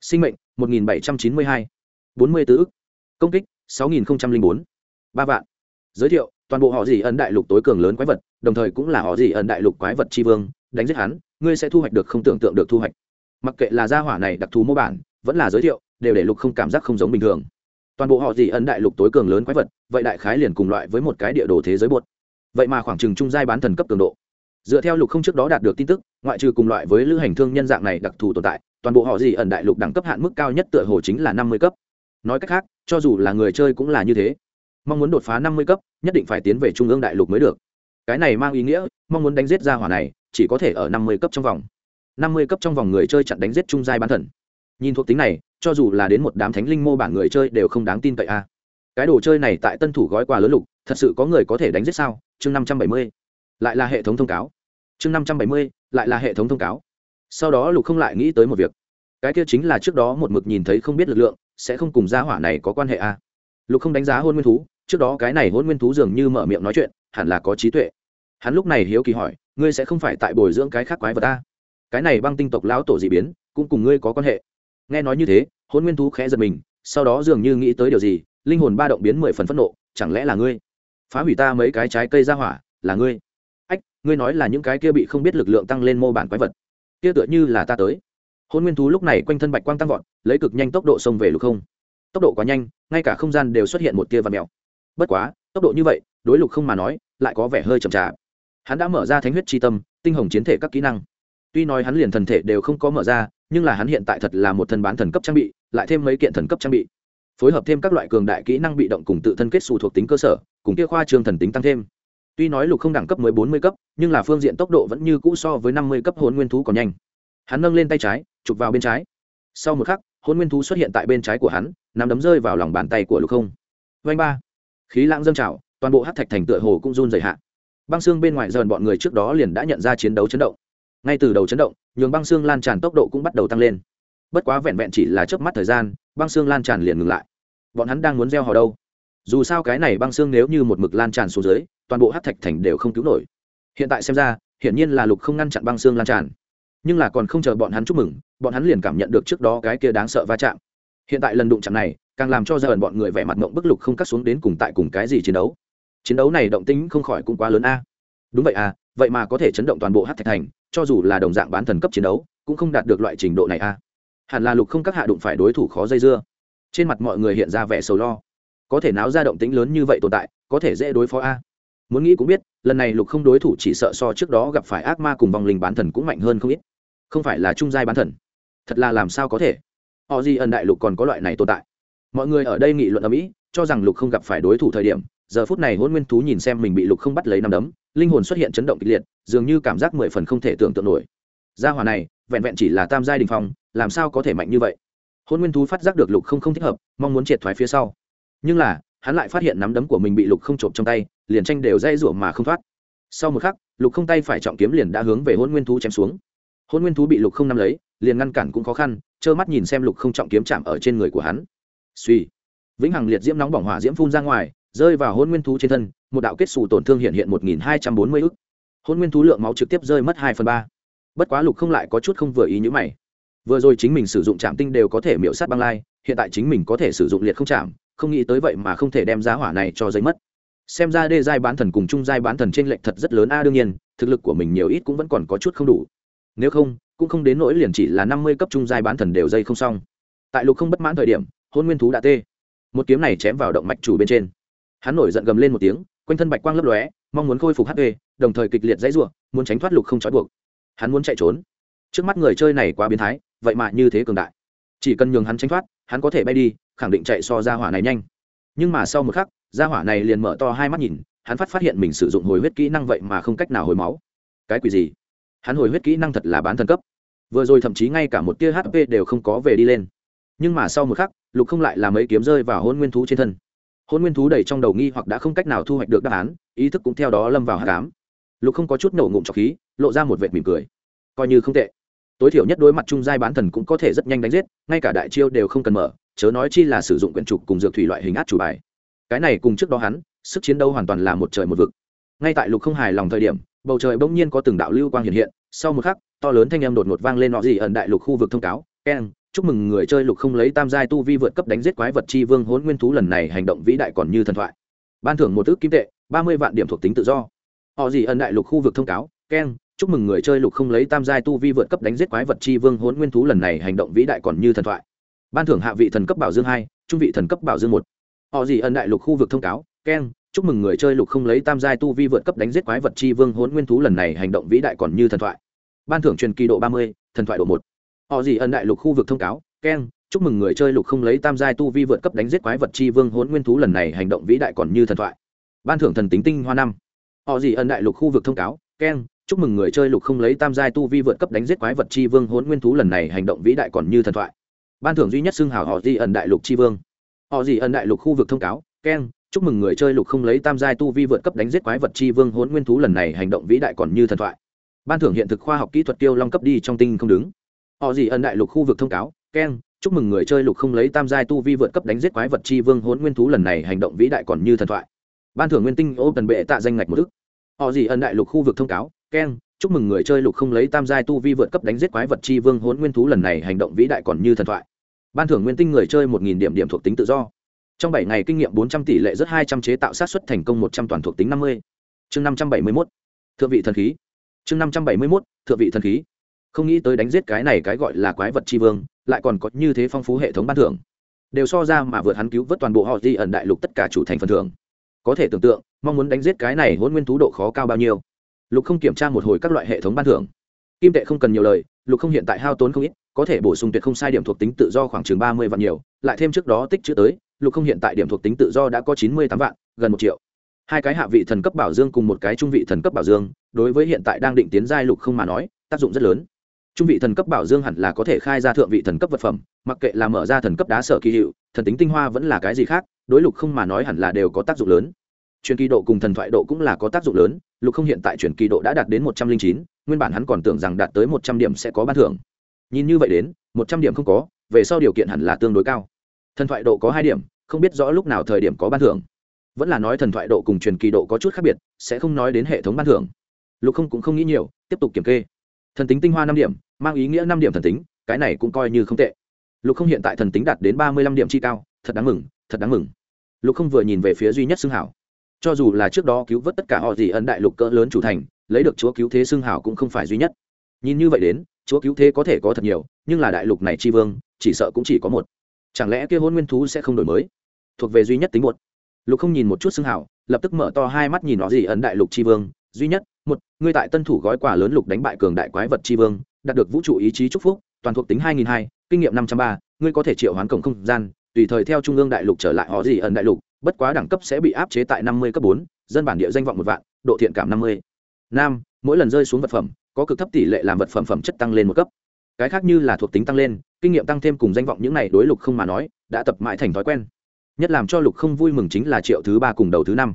sinh mệnh một nghìn bảy trăm chín mươi hai, bốn mươi tứ ức, công kích sáu nghìn bốn, ba vạn. Giới thiệu, toàn bộ họ gì ẩn đại lục tối cường lớn quái vật, đồng thời cũng là họ gì ẩn đại lục quái vật tri vương, đánh giết hắn, ngươi sẽ thu hoạch được không tưởng tượng được thu hoạch. Mặc kệ là gia hỏa này đặc thù mô bản, vẫn là giới thiệu, đều để lục không cảm giác không giống bình thường. Toàn bộ họ gì ẩn đại lục tối cường lớn quái vật, vậy đại khái liền cùng loại với một cái địa đồ thế giới buột. Vậy mà khoảng chừng trung giai bán thần cấp cường độ dựa theo lục không trước đó đạt được tin tức, ngoại trừ cùng loại với lữ hành thương nhân dạng này đặc thù tồn tại, toàn bộ họ gì ẩn đại lục đẳng cấp hạn mức cao nhất tựa hồ chính là năm mươi cấp. Nói cách khác, cho dù là người chơi cũng là như thế. Mong muốn đột phá năm mươi cấp, nhất định phải tiến về trung ương đại lục mới được. Cái này mang ý nghĩa, mong muốn đánh giết ra hỏa này, chỉ có thể ở năm mươi cấp trong vòng. Năm mươi cấp trong vòng người chơi chặn đánh giết trung giai bán thần. Nhìn thuộc tính này, cho dù là đến một đám thánh linh mô bản người chơi đều không đáng tin cậy a. Cái đồ chơi này tại tân thủ gói quà lớn lục, thật sự có người có thể đánh giết sao? Chương năm trăm bảy mươi lại là hệ thống thông cáo. Chương năm trăm bảy mươi, lại là hệ thống thông cáo. Sau đó lục không lại nghĩ tới một việc. Cái kia chính là trước đó một mực nhìn thấy không biết lực lượng, sẽ không cùng gia hỏa này có quan hệ a lục không đánh giá hôn nguyên thú, trước đó cái này hôn nguyên thú dường như mở miệng nói chuyện, hẳn là có trí tuệ. Hắn lúc này hiếu kỳ hỏi, ngươi sẽ không phải tại bồi dưỡng cái khác quái vật ta? Cái này băng tinh tộc lão tổ d ị biến, cũng cùng ngươi có quan hệ. Nghe nói như thế, hôn nguyên thú khẽ giật mình, sau đó dường như nghĩ tới điều gì, linh hồn ba động biến mười phần phẫn nộ, chẳng lẽ là ngươi? Phá hủy ta mấy cái trái cây ra hỏa, là ngươi? Ngươi nói là những cái kia bị không biết lực lượng tăng lên mô bản quái vật. Kia tựa như là ta tới. Hôn nguyên thú lúc này quanh thân bạch quang tăng vọt, lấy cực nhanh tốc độ xông về lục không. Tốc độ quá nhanh, ngay cả không gian đều xuất hiện một tia và mèo. Bất quá, tốc độ như vậy, đối lục không mà nói, lại có vẻ hơi chậm chạp. Hắn đã mở ra thánh huyết tri tâm, tinh hồng chiến thể các kỹ năng. Tuy nói hắn liền thần thể đều không có mở ra, nhưng là hắn hiện tại thật là một thần bán thần cấp trang bị, lại thêm mấy kiện thần cấp trang bị. Phối hợp thêm các loại cường đại kỹ năng bị động cùng tự thân kết xù thuộc tính cơ sở, cùng kia khoa trường thần tính tăng thêm tuy nói lục không đẳng cấp mới bốn mươi cấp, nhưng là phương diện tốc độ vẫn như cũ so với năm mươi cấp hôn nguyên thú còn nhanh. Hắn nâng lên tay trái, chụp vào bên trái. Sau một khắc hôn nguyên thú xuất hiện tại bên trái của hắn nằm đấm rơi vào lòng bàn tay của lục không. Vanh ba. Khí lãng dâng trào, toàn bộ hát thạch thành tựa hồ cũng run dày hạ. Băng xương bên ngoài dần bọn người trước đó liền đã nhận ra chiến đấu chấn động. Ngay từ đầu chấn động, nhường băng xương lan tràn tốc độ cũng bắt đầu tăng lên. Bất quá vẹn vẹn chỉ là chớp mắt thời gian, băng xương lan tràn liền ngừng lại. Bọn hắn đang muốn gieo hò đâu? Dù sao cái này băng xương nếu như một mực lan tràn xuống dưới, toàn bộ hát thạch thành đều không cứu nổi. Hiện tại xem ra, hiển nhiên là lục không ngăn chặn băng xương lan tràn. Nhưng là còn không chờ bọn hắn chúc mừng, bọn hắn liền cảm nhận được trước đó cái kia đáng sợ va chạm. Hiện tại lần đụng chạm này, càng làm cho ra ẩn bọn người vẻ mặt mộng bức lục không cắt xuống đến cùng tại cùng cái gì chiến đấu. Chiến đấu này động tính không khỏi cũng quá lớn a. Đúng vậy à vậy mà có thể chấn động toàn bộ hát thạch thành, cho dù là đồng dạng bán thần cấp chiến đấu, cũng không đạt được loại trình độ này a. Hẳn là lục không các hạ đụng phải đối thủ khó dây dưa. Trên mặt mọi người hiện ra vẻ sầu lo có thể náo ra động tính lớn như vậy tồn tại, có thể dễ đối phó a. Muốn nghĩ cũng biết, lần này lục không đối thủ chỉ sợ so trước đó gặp phải ác ma cùng vòng linh bán thần cũng mạnh hơn không ít. Không phải là trung giai bán thần. Thật là làm sao có thể? Họ gì ẩn đại lục còn có loại này tồn tại? Mọi người ở đây nghị luận ở mỹ cho rằng lục không gặp phải đối thủ thời điểm, giờ phút này hôn nguyên thú nhìn xem mình bị lục không bắt lấy nằm đấm, linh hồn xuất hiện chấn động kịch liệt, dường như cảm giác mười phần không thể tưởng tượng nổi. Gia hòa này, vẹn vẹn chỉ là tam giai đình phong, làm sao có thể mạnh như vậy? Hôn nguyên thú phát giác được lục không không thích hợp, mong muốn triệt thoái phía sau nhưng là, hắn lại phát hiện nắm đấm của mình bị lục không trộm trong tay, liền tranh đều dây rủa mà không thoát. Sau một khắc, lục không tay phải trọng kiếm liền đã hướng về hôn nguyên thú chém xuống. Hôn nguyên thú bị lục không nắm lấy, liền ngăn cản cũng khó khăn, trơ mắt nhìn xem lục không trọng kiếm chạm ở trên người của hắn. Suy vĩnh hằng liệt diễm nóng bỏng hỏa diễm phun ra ngoài, rơi vào hôn nguyên thú trên thân, một đạo kết xù tổn thương hiện hiện một nghìn hai trăm bốn mươi ức. Hôn nguyên thú lượng máu trực tiếp rơi mất hai phần ba. Bất quá lục không lại có chút không vừa ý như mày. Vừa rồi chính mình sử dụng trạm tinh đều có thể miễu sát băng lai, hiện tại chính mình có thể sử dụng liệt không chạm không nghĩ tới vậy mà không thể đem giá hỏa này cho giấy mất. Xem ra đê giai bán thần cùng trung giai bán thần trên lệnh thật rất lớn. A, đương nhiên, thực lực của mình nhiều ít cũng vẫn còn có chút không đủ. Nếu không, cũng không đến nỗi liền chỉ là năm mươi cấp trung giai bán thần đều dây không xong. Tại lục không bất mãn thời điểm, hôn nguyên thú đã tê. Một kiếm này chém vào động mạch chủ bên trên. Hắn nổi giận gầm lên một tiếng, quanh thân bạch quang lấp lóe, mong muốn khôi phục hp đồng thời kịch liệt dãy ruộng muốn tránh thoát lục không trói buộc. Hắn muốn chạy trốn. Trước mắt người chơi này quá biến thái, vậy mà như thế cường đại. Chỉ cần nhường hắn tránh thoát, hắn có thể bay đi khẳng định chạy so ra hỏa này nhanh. Nhưng mà sau một khắc, ra hỏa này liền mở to hai mắt nhìn, hắn phát phát hiện mình sử dụng hồi huyết kỹ năng vậy mà không cách nào hồi máu. Cái quỷ gì? Hắn hồi huyết kỹ năng thật là bán thần cấp. Vừa rồi thậm chí ngay cả một tia hp đều không có về đi lên. Nhưng mà sau một khắc, lục không lại làm ấy kiếm rơi vào hôn nguyên thú trên thân. Hôn nguyên thú đầy trong đầu nghi hoặc đã không cách nào thu hoạch được đáp án, ý thức cũng theo đó lâm vào hạ cám lục không có chút nổ ngụm trọc khí, lộ ra một vệt mỉm cười. Coi như không tệ. Tối thiểu nhất đối mặt trung giai bán thần cũng có thể rất nhanh đánh giết, ngay cả đại chiêu đều không cần mở chớ nói chi là sử dụng quyển trục cùng dược thủy loại hình át chủ bài. Cái này cùng trước đó hắn, sức chiến đấu hoàn toàn là một trời một vực. Ngay tại lục không hài lòng thời điểm, bầu trời bỗng nhiên có từng đạo lưu quang hiện hiện, sau một khắc, to lớn thanh âm đột ngột vang lên nọ gì ẩn đại lục khu vực thông cáo keng chúc mừng người chơi lục không lấy tam giai tu vi vượt cấp đánh giết quái vật chi vương hốn nguyên thú lần này hành động vĩ đại còn như thần thoại. Ban thưởng một ước kim tệ, ba mươi vạn điểm thuộc tính tự do. Họ gì ẩn đại lục khu vực thông cáo keng chúc mừng người chơi lục không lấy tam giai tu vi vượt cấp đánh giết quái vật chi vương hốn nguyên thú lần này hành động vĩ đại còn như thần thoại ban thưởng hạ vị thần cấp bảo dương hai, trung vị thần cấp bảo dương một. Họ gì ẩn đại lục khu vực thông cáo, keng, chúc mừng người chơi lục không lấy tam giai tu vi vượt cấp đánh giết quái vật chi vương hốn nguyên thú lần này hành động vĩ đại còn như thần thoại. Ban thưởng truyền kỳ độ ba mươi, thần thoại độ một. Họ gì ẩn đại lục khu vực thông cáo, keng, chúc mừng người chơi lục không lấy tam giai tu vi vượt cấp đánh giết quái vật chi vương hốn nguyên thú lần này hành động vĩ đại còn như thần thoại. Ban thưởng thần tính tinh hoa năm. Họ gì ẩn đại lục khu vực thông cáo, keng, chúc mừng người chơi lục không lấy tam giai tu vi vượt cấp đánh giết quái vật chi vương hốn nguyên thú lần này hành động vĩ đại còn như thần thoại ban thưởng duy nhất xưng hào họ di ẩn đại lục chi vương. Họ di ẩn đại lục khu vực thông cáo keng chúc mừng người chơi lục không lấy tam giai tu vi vượt cấp đánh giết quái vật chi vương hốn nguyên thú lần này hành động vĩ đại còn như thần thoại. Ban thưởng hiện thực khoa học kỹ thuật tiêu long cấp đi trong tinh không đứng. Họ gì ẩn đại lục khu vực thông cáo keng chúc mừng người chơi lục không lấy tam giai tu vi vượt cấp đánh giết quái vật chi vương hốn nguyên thú lần này hành động vĩ đại còn như thần thoại. Ban thưởng nguyên tinh ô cần bệ tạ danh ngạch một thức họ gì ẩn đại lục khu vực thông cáo keng, chúc mừng người chơi lục không lấy tam giai tu vi vượt cấp đánh giết quái vật chi vương hốn nguyên thú lần này hành động vĩ đại còn như thần thoại. Ban thưởng nguyên tinh người chơi một nghìn điểm điểm thuộc tính tự do. Trong bảy ngày kinh nghiệm bốn trăm tỷ lệ rất hai trăm chế tạo sát xuất thành công một trăm toàn thuộc tính năm mươi. Chương năm trăm bảy mươi mốt. Thượng vị thần khí. Chương năm trăm bảy mươi mốt, thượng vị thần khí. Không nghĩ tới đánh giết cái này cái gọi là quái vật tri vương, lại còn có như thế phong phú hệ thống ban thưởng. Đều so ra mà vượt hắn cứu vớt toàn bộ họ di ẩn đại lục tất cả chủ thành phần thưởng. Có thể tưởng tượng, mong muốn đánh giết cái này hôn nguyên thú độ khó cao bao nhiêu lục không kiểm tra một hồi các loại hệ thống ban thưởng. Kim tệ không cần nhiều lời, lục không hiện tại hao tốn không ít, có thể bổ sung tuyệt không sai điểm thuộc tính tự do khoảng chừng ba mươi vạn nhiều, lại thêm trước đó tích chữ tới, lục không hiện tại điểm thuộc tính tự do đã có chín mươi tám vạn, gần một triệu. Hai cái hạ vị thần cấp bảo dương cùng một cái trung vị thần cấp bảo dương, đối với hiện tại đang định tiến giai lục không mà nói, tác dụng rất lớn. Trung vị thần cấp bảo dương hẳn là có thể khai ra thượng vị thần cấp vật phẩm, mặc kệ là mở ra thần cấp đá sở kỳ hiệu, thần tính tinh hoa vẫn là cái gì khác, đối lục không mà nói hẳn là đều có tác dụng lớn truyền kỳ độ cùng thần thoại độ cũng là có tác dụng lớn, lục không hiện tại truyền kỳ độ đã đạt đến một trăm linh chín, nguyên bản hắn còn tưởng rằng đạt tới một trăm điểm sẽ có ban thưởng. Nhìn như vậy đến, một trăm điểm không có, về sau điều kiện hẳn là tương đối cao. Thần thoại độ có hai điểm, không biết rõ lúc nào thời điểm có ban thưởng. Vẫn là nói thần thoại độ cùng truyền kỳ độ có chút khác biệt, sẽ không nói đến hệ thống ban thưởng. Lục không cũng không nghĩ nhiều, tiếp tục kiểm kê. Thần tính tinh hoa năm điểm, mang ý nghĩa năm điểm thần tính, cái này cũng coi như không tệ. Lục không hiện tại thần tính đạt đến ba mươi lăm điểm chi cao, thật đáng mừng, thật đáng mừng. Lục không vừa nhìn về phía duy nhất xưng hảo cho dù là trước đó cứu vớt tất cả họ gì ân đại lục cỡ lớn chủ thành, lấy được chúa cứu thế xưng hảo cũng không phải duy nhất. Nhìn như vậy đến, chúa cứu thế có thể có thật nhiều, nhưng là đại lục này tri vương, chỉ sợ cũng chỉ có một. Chẳng lẽ kia hôn nguyên thú sẽ không đổi mới? Thuộc về duy nhất tính một. Lục không nhìn một chút xưng hảo lập tức mở to hai mắt nhìn nó gì ấn đại lục tri vương. Duy nhất, một người tại tân thủ gói quà lớn lục đánh bại cường đại quái vật tri vương, đạt được vũ trụ ý chí chúc phúc, toàn thuộc tính hai nghìn hai, kinh nghiệm năm trăm ba, ngươi có thể triệu hoán cổng không gian, tùy thời theo trung ương đại lục trở lại họ gì ẩn đại lục bất quá đẳng cấp sẽ bị áp chế tại năm mươi cấp bốn, dân bản địa danh vọng một vạn, độ thiện cảm năm mươi. Nam, mỗi lần rơi xuống vật phẩm, có cực thấp tỷ lệ làm vật phẩm phẩm chất tăng lên một cấp. Cái khác như là thuộc tính tăng lên, kinh nghiệm tăng thêm cùng danh vọng những này đối lục không mà nói, đã tập mãi thành thói quen. Nhất làm cho lục không vui mừng chính là triệu thứ ba cùng đầu thứ năm.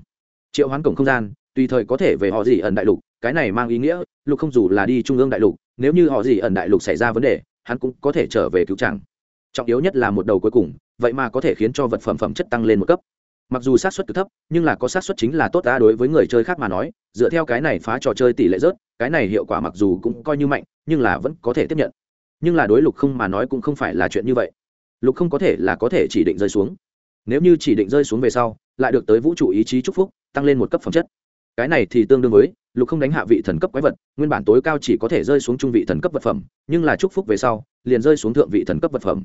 Triệu hoán cổng không gian, tùy thời có thể về họ gì ẩn đại lục, cái này mang ý nghĩa, lục không dù là đi trung ương đại lục, nếu như họ gì ẩn đại lục xảy ra vấn đề, hắn cũng có thể trở về cứu chẳng trọng yếu nhất là một đầu cuối cùng, vậy mà có thể khiến cho vật phẩm phẩm chất tăng lên một cấp mặc dù sát suất cực thấp, nhưng là có sát suất chính là tốt ta đối với người chơi khác mà nói, dựa theo cái này phá trò chơi tỷ lệ rớt, cái này hiệu quả mặc dù cũng coi như mạnh, nhưng là vẫn có thể tiếp nhận. Nhưng là đối lục không mà nói cũng không phải là chuyện như vậy. Lục không có thể là có thể chỉ định rơi xuống. Nếu như chỉ định rơi xuống về sau, lại được tới vũ trụ ý chí chúc phúc, tăng lên một cấp phẩm chất. Cái này thì tương đương với, lục không đánh hạ vị thần cấp quái vật, nguyên bản tối cao chỉ có thể rơi xuống trung vị thần cấp vật phẩm, nhưng là chúc phúc về sau, liền rơi xuống thượng vị thần cấp vật phẩm.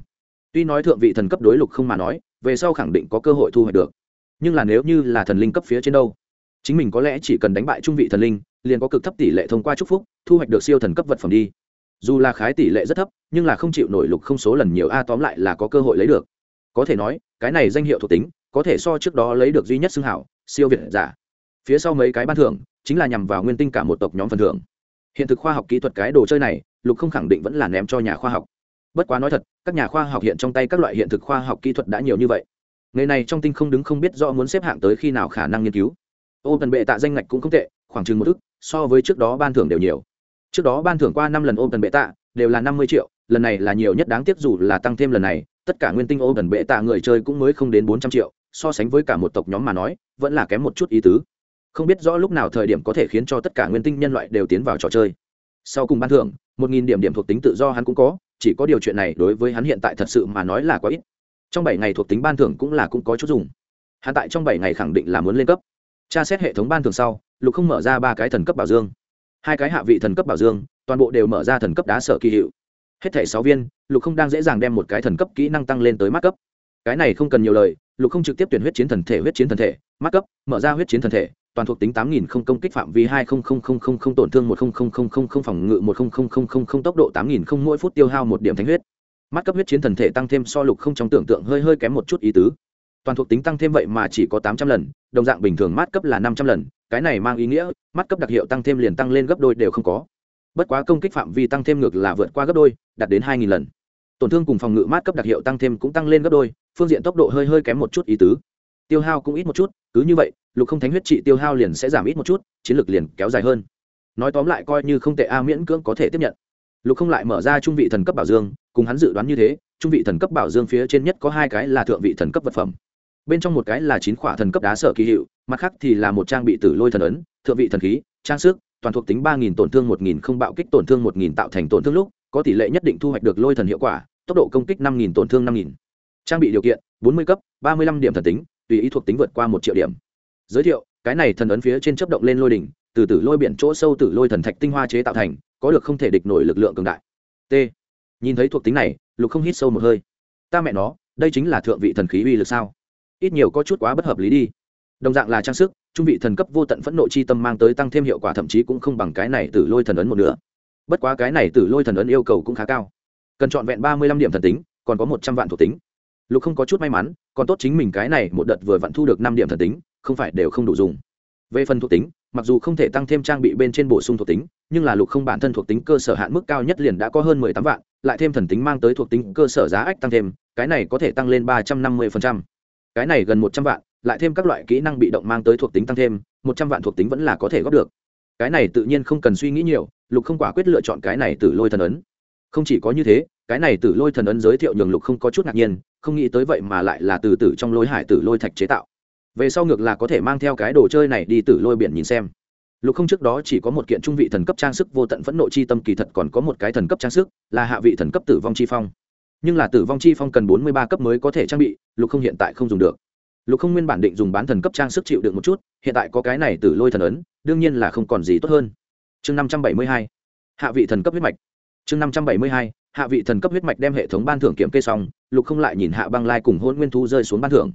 Tuy nói thượng vị thần cấp đối lục không mà nói, về sau khẳng định có cơ hội thu hoạch được nhưng là nếu như là thần linh cấp phía trên đâu, chính mình có lẽ chỉ cần đánh bại trung vị thần linh, liền có cực thấp tỷ lệ thông qua chúc phúc, thu hoạch được siêu thần cấp vật phẩm đi. Dù là khái tỷ lệ rất thấp, nhưng là không chịu nổi lục không số lần nhiều a, tóm lại là có cơ hội lấy được. Có thể nói, cái này danh hiệu thuộc tính, có thể so trước đó lấy được duy nhất xưng hảo, siêu việt giả. Phía sau mấy cái ban thưởng, chính là nhằm vào nguyên tinh cả một tộc nhóm phần thưởng. Hiện thực khoa học kỹ thuật cái đồ chơi này, lục không khẳng định vẫn là ném cho nhà khoa học. Bất quá nói thật, các nhà khoa học hiện trong tay các loại hiện thực khoa học kỹ thuật đã nhiều như vậy ngày này trong tinh không đứng không biết rõ muốn xếp hạng tới khi nào khả năng nghiên cứu. Ô tần bệ tạ danh ngạch cũng không tệ, khoảng chừng một ức, so với trước đó ban thưởng đều nhiều. Trước đó ban thưởng qua năm lần ô tần bệ tạ đều là năm mươi triệu, lần này là nhiều nhất đáng tiếc dù là tăng thêm lần này, tất cả nguyên tinh ô tần bệ tạ người chơi cũng mới không đến bốn trăm triệu, so sánh với cả một tộc nhóm mà nói, vẫn là kém một chút ý tứ. Không biết rõ lúc nào thời điểm có thể khiến cho tất cả nguyên tinh nhân loại đều tiến vào trò chơi. Sau cùng ban thưởng, một nghìn điểm điểm thuộc tính tự do hắn cũng có, chỉ có điều chuyện này đối với hắn hiện tại thật sự mà nói là quá ít trong bảy ngày thuộc tính ban thưởng cũng là cũng có chút dùng hạ tại trong bảy ngày khẳng định là muốn lên cấp tra xét hệ thống ban thưởng sau lục không mở ra ba cái thần cấp bảo dương hai cái hạ vị thần cấp bảo dương toàn bộ đều mở ra thần cấp đá sở kỳ hiệu hết thẻ sáu viên lục không đang dễ dàng đem một cái thần cấp kỹ năng tăng lên tới mắt cấp cái này không cần nhiều lời lục không trực tiếp tuyển huyết chiến thần thể huyết chiến thần thể mắt cấp mở ra huyết chiến thần thể toàn thuộc tính tám nghìn không công kích phạm vi hai không không không không không tổn thương một không không không không không phòng ngự một không không không không không tốc độ tám nghìn không mỗi phút tiêu hao một điểm thánh huyết mắt cấp huyết chiến thần thể tăng thêm so lục không trong tưởng tượng hơi hơi kém một chút ý tứ. Toàn thuộc tính tăng thêm vậy mà chỉ có tám trăm lần, đồng dạng bình thường mát cấp là năm trăm lần, cái này mang ý nghĩa mát cấp đặc hiệu tăng thêm liền tăng lên gấp đôi đều không có. Bất quá công kích phạm vi tăng thêm ngược là vượt qua gấp đôi, đạt đến hai nghìn lần. Tổn thương cùng phòng ngự mát cấp đặc hiệu tăng thêm cũng tăng lên gấp đôi, phương diện tốc độ hơi hơi kém một chút ý tứ. Tiêu hao cũng ít một chút, cứ như vậy, lục không thánh huyết trị tiêu hao liền sẽ giảm ít một chút, chiến lược liền kéo dài hơn. Nói tóm lại coi như không tệ a, miễn cưỡng có thể tiếp nhận. Lục không lại mở ra trung vị thần cấp bảo dương cùng hắn dự đoán như thế, trung vị thần cấp bảo dương phía trên nhất có hai cái là thượng vị thần cấp vật phẩm. Bên trong một cái là chín khỏa thần cấp đá sở kỳ hiệu, mặt khác thì là một trang bị tử lôi thần ấn, thượng vị thần khí, trang sức, toàn thuộc tính ba nghìn tổn thương một nghìn không bạo kích tổn thương một nghìn tạo thành tổn thương lúc, có tỷ lệ nhất định thu hoạch được lôi thần hiệu quả, tốc độ công kích năm nghìn tổn thương năm nghìn. Trang bị điều kiện, bốn mươi cấp, ba mươi lăm điểm thần tính, tùy ý thuộc tính vượt qua một triệu điểm. Giới thiệu, cái này thần ấn phía trên chấp động lên lôi đỉnh, từ từ lôi biển chỗ sâu từ lôi thần thạch tinh hoa chế tạo thành, có được không thể địch nổi lực lượng cường đại. T nhìn thấy thuộc tính này, lục không hít sâu một hơi. Ta mẹ nó, đây chính là thượng vị thần khí uy lực sao? Ít nhiều có chút quá bất hợp lý đi. Đồng dạng là trang sức, trung vị thần cấp vô tận phẫn nộ chi tâm mang tới tăng thêm hiệu quả thậm chí cũng không bằng cái này từ lôi thần ấn một nửa. bất quá cái này từ lôi thần ấn yêu cầu cũng khá cao. Cần trọn vẹn ba mươi lăm điểm thần tính, còn có một trăm vạn thuộc tính. Lục không có chút may mắn, còn tốt chính mình cái này một đợt vừa vặn thu được năm điểm thần tính, không phải đều không đủ dùng. Về phần thuộc tính mặc dù không thể tăng thêm trang bị bên trên bổ sung thuộc tính, nhưng là lục không bản thân thuộc tính cơ sở hạn mức cao nhất liền đã có hơn mười tám vạn, lại thêm thần tính mang tới thuộc tính cơ sở giá ách tăng thêm, cái này có thể tăng lên ba trăm năm mươi phần trăm. Cái này gần một trăm vạn, lại thêm các loại kỹ năng bị động mang tới thuộc tính tăng thêm, một trăm vạn thuộc tính vẫn là có thể góp được. Cái này tự nhiên không cần suy nghĩ nhiều, lục không quả quyết lựa chọn cái này từ lôi thần ấn. Không chỉ có như thế, cái này từ lôi thần ấn giới thiệu nhường lục không có chút ngạc nhiên, không nghĩ tới vậy mà lại là từ từ trong lôi hải từ lôi thạch chế tạo về sau ngược là có thể mang theo cái đồ chơi này đi tử lôi biển nhìn xem. Lục không trước đó chỉ có một kiện trung vị thần cấp trang sức vô tận phẫn nộ chi tâm, kỳ thật còn có một cái thần cấp trang sức, là hạ vị thần cấp tử vong chi phong. Nhưng là tử vong chi phong cần bốn mươi ba cấp mới có thể trang bị, lục không hiện tại không dùng được. Lục không nguyên bản định dùng bán thần cấp trang sức chịu được một chút, hiện tại có cái này tử lôi thần ấn, đương nhiên là không còn gì tốt hơn. Chương năm trăm bảy mươi hai, hạ vị thần cấp huyết mạch. Chương năm trăm bảy mươi hai, hạ vị thần cấp huyết mạch đem hệ thống ban thưởng kiểm kê xong, lục không lại nhìn hạ băng lai cùng hôn nguyên thu rơi xuống ban thưởng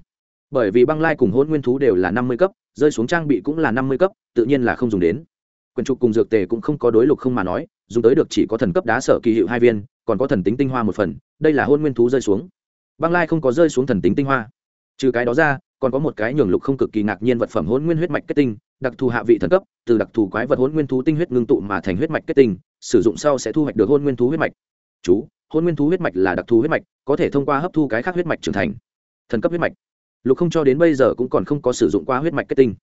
bởi vì băng lai cùng hôn nguyên thú đều là năm mươi cấp, rơi xuống trang bị cũng là năm mươi cấp, tự nhiên là không dùng đến. Quyền trục cùng dược tề cũng không có đối lục không mà nói, dùng tới được chỉ có thần cấp đá sở kỳ hiệu hai viên, còn có thần tính tinh hoa một phần, đây là hôn nguyên thú rơi xuống. Băng lai không có rơi xuống thần tính tinh hoa. Trừ cái đó ra, còn có một cái nhường lục không cực kỳ ngạc nhiên vật phẩm hôn nguyên huyết mạch kết tinh, đặc thù hạ vị thần cấp, từ đặc thù quái vật hôn nguyên thú tinh huyết ngưng tụ mà thành huyết mạch kết tinh, sử dụng sau sẽ thu hoạch được hôn nguyên thú huyết mạch. Chú, hôn nguyên thú huyết mạch là đặc thù huyết mạch, có thể thông qua hấp thu cái khác huyết mạch trưởng thành. Thần cấp huyết mạch lục không cho đến bây giờ cũng còn không có sử dụng qua huyết mạch kết tinh.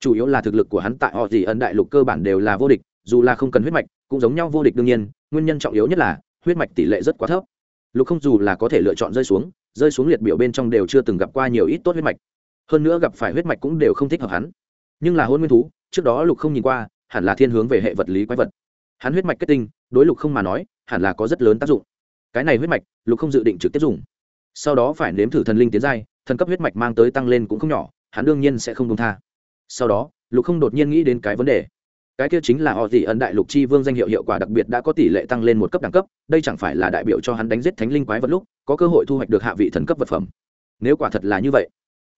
Chủ yếu là thực lực của hắn tại họ gì ấn đại lục cơ bản đều là vô địch, dù là không cần huyết mạch, cũng giống nhau vô địch đương nhiên, nguyên nhân trọng yếu nhất là, huyết mạch tỷ lệ rất quá thấp. Lục không dù là có thể lựa chọn rơi xuống rơi xuống liệt biểu bên trong đều chưa từng gặp qua nhiều ít tốt huyết mạch. Hơn nữa gặp phải huyết mạch cũng đều không thích hợp hắn. Nhưng là hôn nguyên thú, trước đó lục không nhìn qua, hẳn là thiên hướng về hệ vật lý quái vật. Hắn huyết mạch kết tinh, đối lục không mà nói, hẳn là có rất lớn tác dụng. Cái này huyết mạch, lục không dự định trực tiếp dùng. Sau đó phải nếm thử thần linh tiến giai thần cấp huyết mạch mang tới tăng lên cũng không nhỏ, hắn đương nhiên sẽ không công tha. Sau đó, lục không đột nhiên nghĩ đến cái vấn đề. Cái kia chính là họ tỷ ấn đại lục chi vương danh hiệu hiệu quả đặc biệt đã có tỷ lệ tăng lên một cấp đẳng cấp, đây chẳng phải là đại biểu cho hắn đánh giết thánh linh quái vật lúc, có cơ hội thu hoạch được hạ vị thần cấp vật phẩm. Nếu quả thật là như vậy,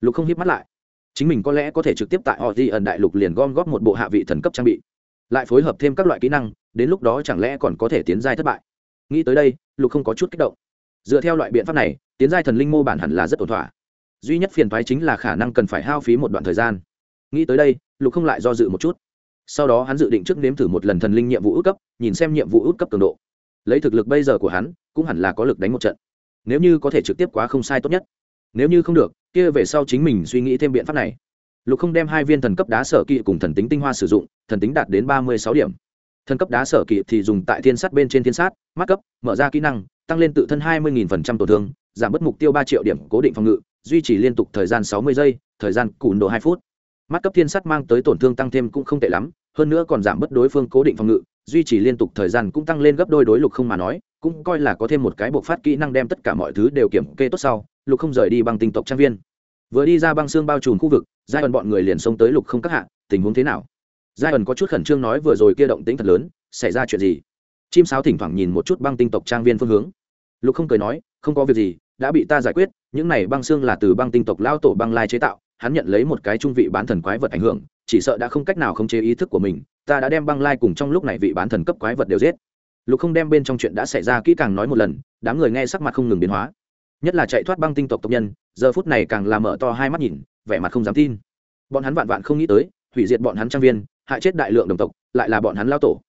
lục không hiếp mắt lại. Chính mình có lẽ có thể trực tiếp tại họ tỷ ẩn đại lục liền gom góp một bộ hạ vị thần cấp trang bị, lại phối hợp thêm các loại kỹ năng, đến lúc đó chẳng lẽ còn có thể tiến giai thất bại. Nghĩ tới đây, lục không có chút kích động. Dựa theo loại biện pháp này, tiến giai thần linh mô bản hẳn là rất ổn thỏa duy nhất phiền thoái chính là khả năng cần phải hao phí một đoạn thời gian. Nghĩ tới đây, lục không lại do dự một chút. Sau đó hắn dự định trước nếm thử một lần thần linh nhiệm vụ út cấp, nhìn xem nhiệm vụ út cấp cường độ. Lấy thực lực bây giờ của hắn, cũng hẳn là có lực đánh một trận. Nếu như có thể trực tiếp quá không sai tốt nhất. Nếu như không được, kia về sau chính mình suy nghĩ thêm biện pháp này. Lục không đem hai viên thần cấp đá sở kỵ cùng thần tính tinh hoa sử dụng, thần tính đạt đến ba mươi sáu điểm. Thần cấp đá sở kỵ thì dùng tại thiên sát bên trên thiên sát, mắt cấp, mở ra kỹ năng, tăng lên tự thân hai mươi tổn thương, giảm bớt mục tiêu ba triệu điểm cố định phòng ngự duy trì liên tục thời gian sáu mươi giây, thời gian cùn độ hai phút. Mắt cấp thiên sắt mang tới tổn thương tăng thêm cũng không tệ lắm, hơn nữa còn giảm bớt đối phương cố định phòng ngự, duy trì liên tục thời gian cũng tăng lên gấp đôi đối lục không mà nói, cũng coi là có thêm một cái bộc phát kỹ năng đem tất cả mọi thứ đều kiểm kê tốt sau, lục không rời đi bằng tinh tộc trang viên. Vừa đi ra băng xương bao trùm khu vực giai ẩn bọn người liền xông tới lục không các hạ, tình huống thế nào? Giai ẩn có chút khẩn trương nói vừa rồi kia động tính thật lớn, xảy ra chuyện gì? Chim sáo thỉnh thoảng nhìn một chút băng tinh tộc trang viên phương hướng. Lục không cười nói, không có việc gì, đã bị ta giải quyết những này băng xương là từ băng tinh tộc lao tổ băng lai chế tạo, hắn nhận lấy một cái trung vị bán thần quái vật ảnh hưởng, chỉ sợ đã không cách nào khống chế ý thức của mình, ta đã đem băng lai cùng trong lúc này vị bán thần cấp quái vật đều giết. Lục không đem bên trong chuyện đã xảy ra kỹ càng nói một lần, đám người nghe sắc mặt không ngừng biến hóa. Nhất là chạy thoát băng tinh tộc tộc nhân, giờ phút này càng làm mở to hai mắt nhìn, vẻ mặt không dám tin. Bọn hắn vạn vạn không nghĩ tới, hủy diệt bọn hắn trang viên, hại chết đại lượng đồng tộc, lại là bọn hắn lao tổ.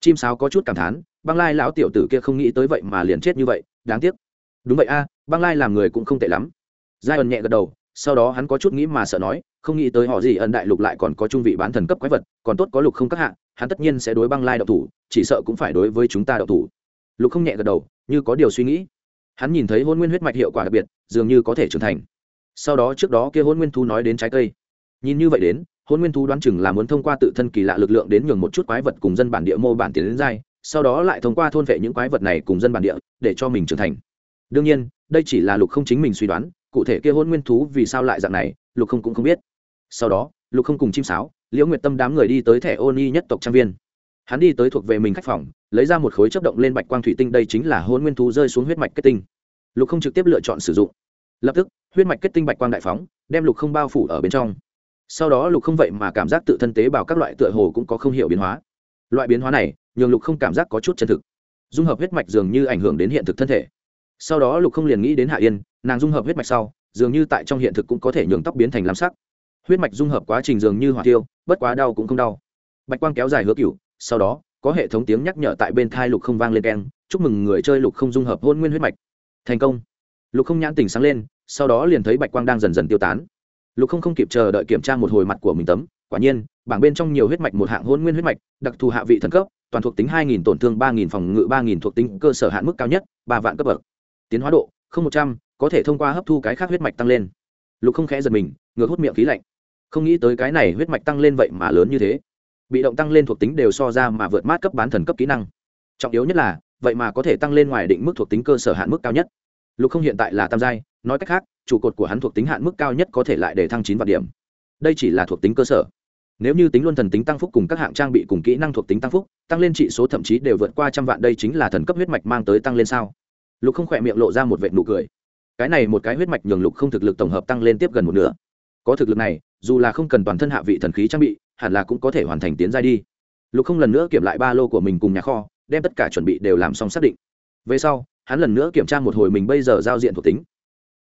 Chim sáo có chút cảm thán, băng lai lão tiểu tử kia không nghĩ tới vậy mà liền chết như vậy, đáng tiếc. Đúng vậy a băng lai làm người cũng không tệ lắm. Giai ẩn nhẹ gật đầu, sau đó hắn có chút nghĩ mà sợ nói, không nghĩ tới họ gì ẩn đại lục lại còn có trung vị bán thần cấp quái vật, còn tốt có lục không các hạ, hắn tất nhiên sẽ đối băng lai đậu thủ, chỉ sợ cũng phải đối với chúng ta đậu thủ. Lục không nhẹ gật đầu, như có điều suy nghĩ. Hắn nhìn thấy hôn nguyên huyết mạch hiệu quả đặc biệt, dường như có thể trưởng thành. Sau đó trước đó kia hôn nguyên thu nói đến trái cây. Nhìn như vậy đến hôn nguyên thu đoán chừng là muốn thông qua tự thân kỳ lạ lực lượng đến nhường một chút quái vật cùng dân bản địa mô bản tiến đến dai, sau đó lại thông qua thôn vệ những quái vật này cùng dân bản địa, để cho mình trưởng thành. Đương nhiên đây chỉ là lục không chính mình suy đoán, cụ thể kia hôn nguyên thú vì sao lại dạng này, lục không cũng không biết. Sau đó, lục không cùng chim sáo, liễu nguyệt tâm đám người đi tới thẻ ô ni nhất tộc trang viên. Hắn đi tới thuộc về mình khách phòng, lấy ra một khối chấp động lên bạch quang thủy tinh, đây chính là hôn nguyên thú rơi xuống huyết mạch kết tinh. Lục không trực tiếp lựa chọn sử dụng. Lập tức, huyết mạch kết tinh bạch quang đại phóng, đem lục không bao phủ ở bên trong. Sau đó lục không vậy mà cảm giác tự thân tế bào các loại tựa hồ cũng có không hiểu biến hóa. Loại biến hóa này, nhường lục không cảm giác có chút chân thực. Dung hợp huyết mạch dường như ảnh hưởng đến hiện thực thân thể sau đó lục không liền nghĩ đến hạ yên, nàng dung hợp huyết mạch sau, dường như tại trong hiện thực cũng có thể nhường tóc biến thành lam sắc. Huyết mạch dung hợp quá trình dường như hỏa tiêu bất quá đau cũng không đau. Bạch quang kéo dài hứa cựu sau đó, có hệ thống tiếng nhắc nhở tại bên thai lục không vang lên keng, chúc mừng người chơi lục không dung hợp hôn nguyên huyết mạch. Thành công. Lục không nhãn tỉnh sáng lên, sau đó liền thấy bạch quang đang dần dần tiêu tán. Lục không không kịp chờ đợi kiểm tra một hồi mặt của mình tấm, quả nhiên, bảng bên trong nhiều huyết mạch một hạng hôn nguyên huyết mạch, đặc thù hạ vị thần cấp, toàn thuộc tính hai nghìn tổn thương ba nghìn phòng ngự ba nghìn thuộc tính cơ sở hạn mức cao nhất, ba vạn cấp bậc tiến hóa độ không một trăm, có thể thông qua hấp thu cái khác huyết mạch tăng lên. Lục không khẽ giật mình, ngược hút miệng khí lạnh. Không nghĩ tới cái này huyết mạch tăng lên vậy mà lớn như thế. Bị động tăng lên thuộc tính đều so ra mà vượt mát cấp bán thần cấp kỹ năng. Trọng yếu nhất là, vậy mà có thể tăng lên ngoài định mức thuộc tính cơ sở hạn mức cao nhất. Lục không hiện tại là tam giai, nói cách khác, trụ cột của hắn thuộc tính hạn mức cao nhất có thể lại để thăng chín vạn điểm. Đây chỉ là thuộc tính cơ sở. Nếu như tính luân thần tính tăng phúc cùng các hạng trang bị cùng kỹ năng thuộc tính tăng phúc, tăng lên trị số thậm chí đều vượt qua trăm vạn, đây chính là thần cấp huyết mạch mang tới tăng lên sao? Lục không khỏe miệng lộ ra một vệt nụ cười. Cái này một cái huyết mạch nhường lục không thực lực tổng hợp tăng lên tiếp gần một nửa. Có thực lực này, dù là không cần toàn thân hạ vị thần khí trang bị, hẳn là cũng có thể hoàn thành tiến giai đi. Lục không lần nữa kiểm lại ba lô của mình cùng nhà kho, đem tất cả chuẩn bị đều làm xong xác định. Về sau, hắn lần nữa kiểm tra một hồi mình bây giờ giao diện thuộc tính.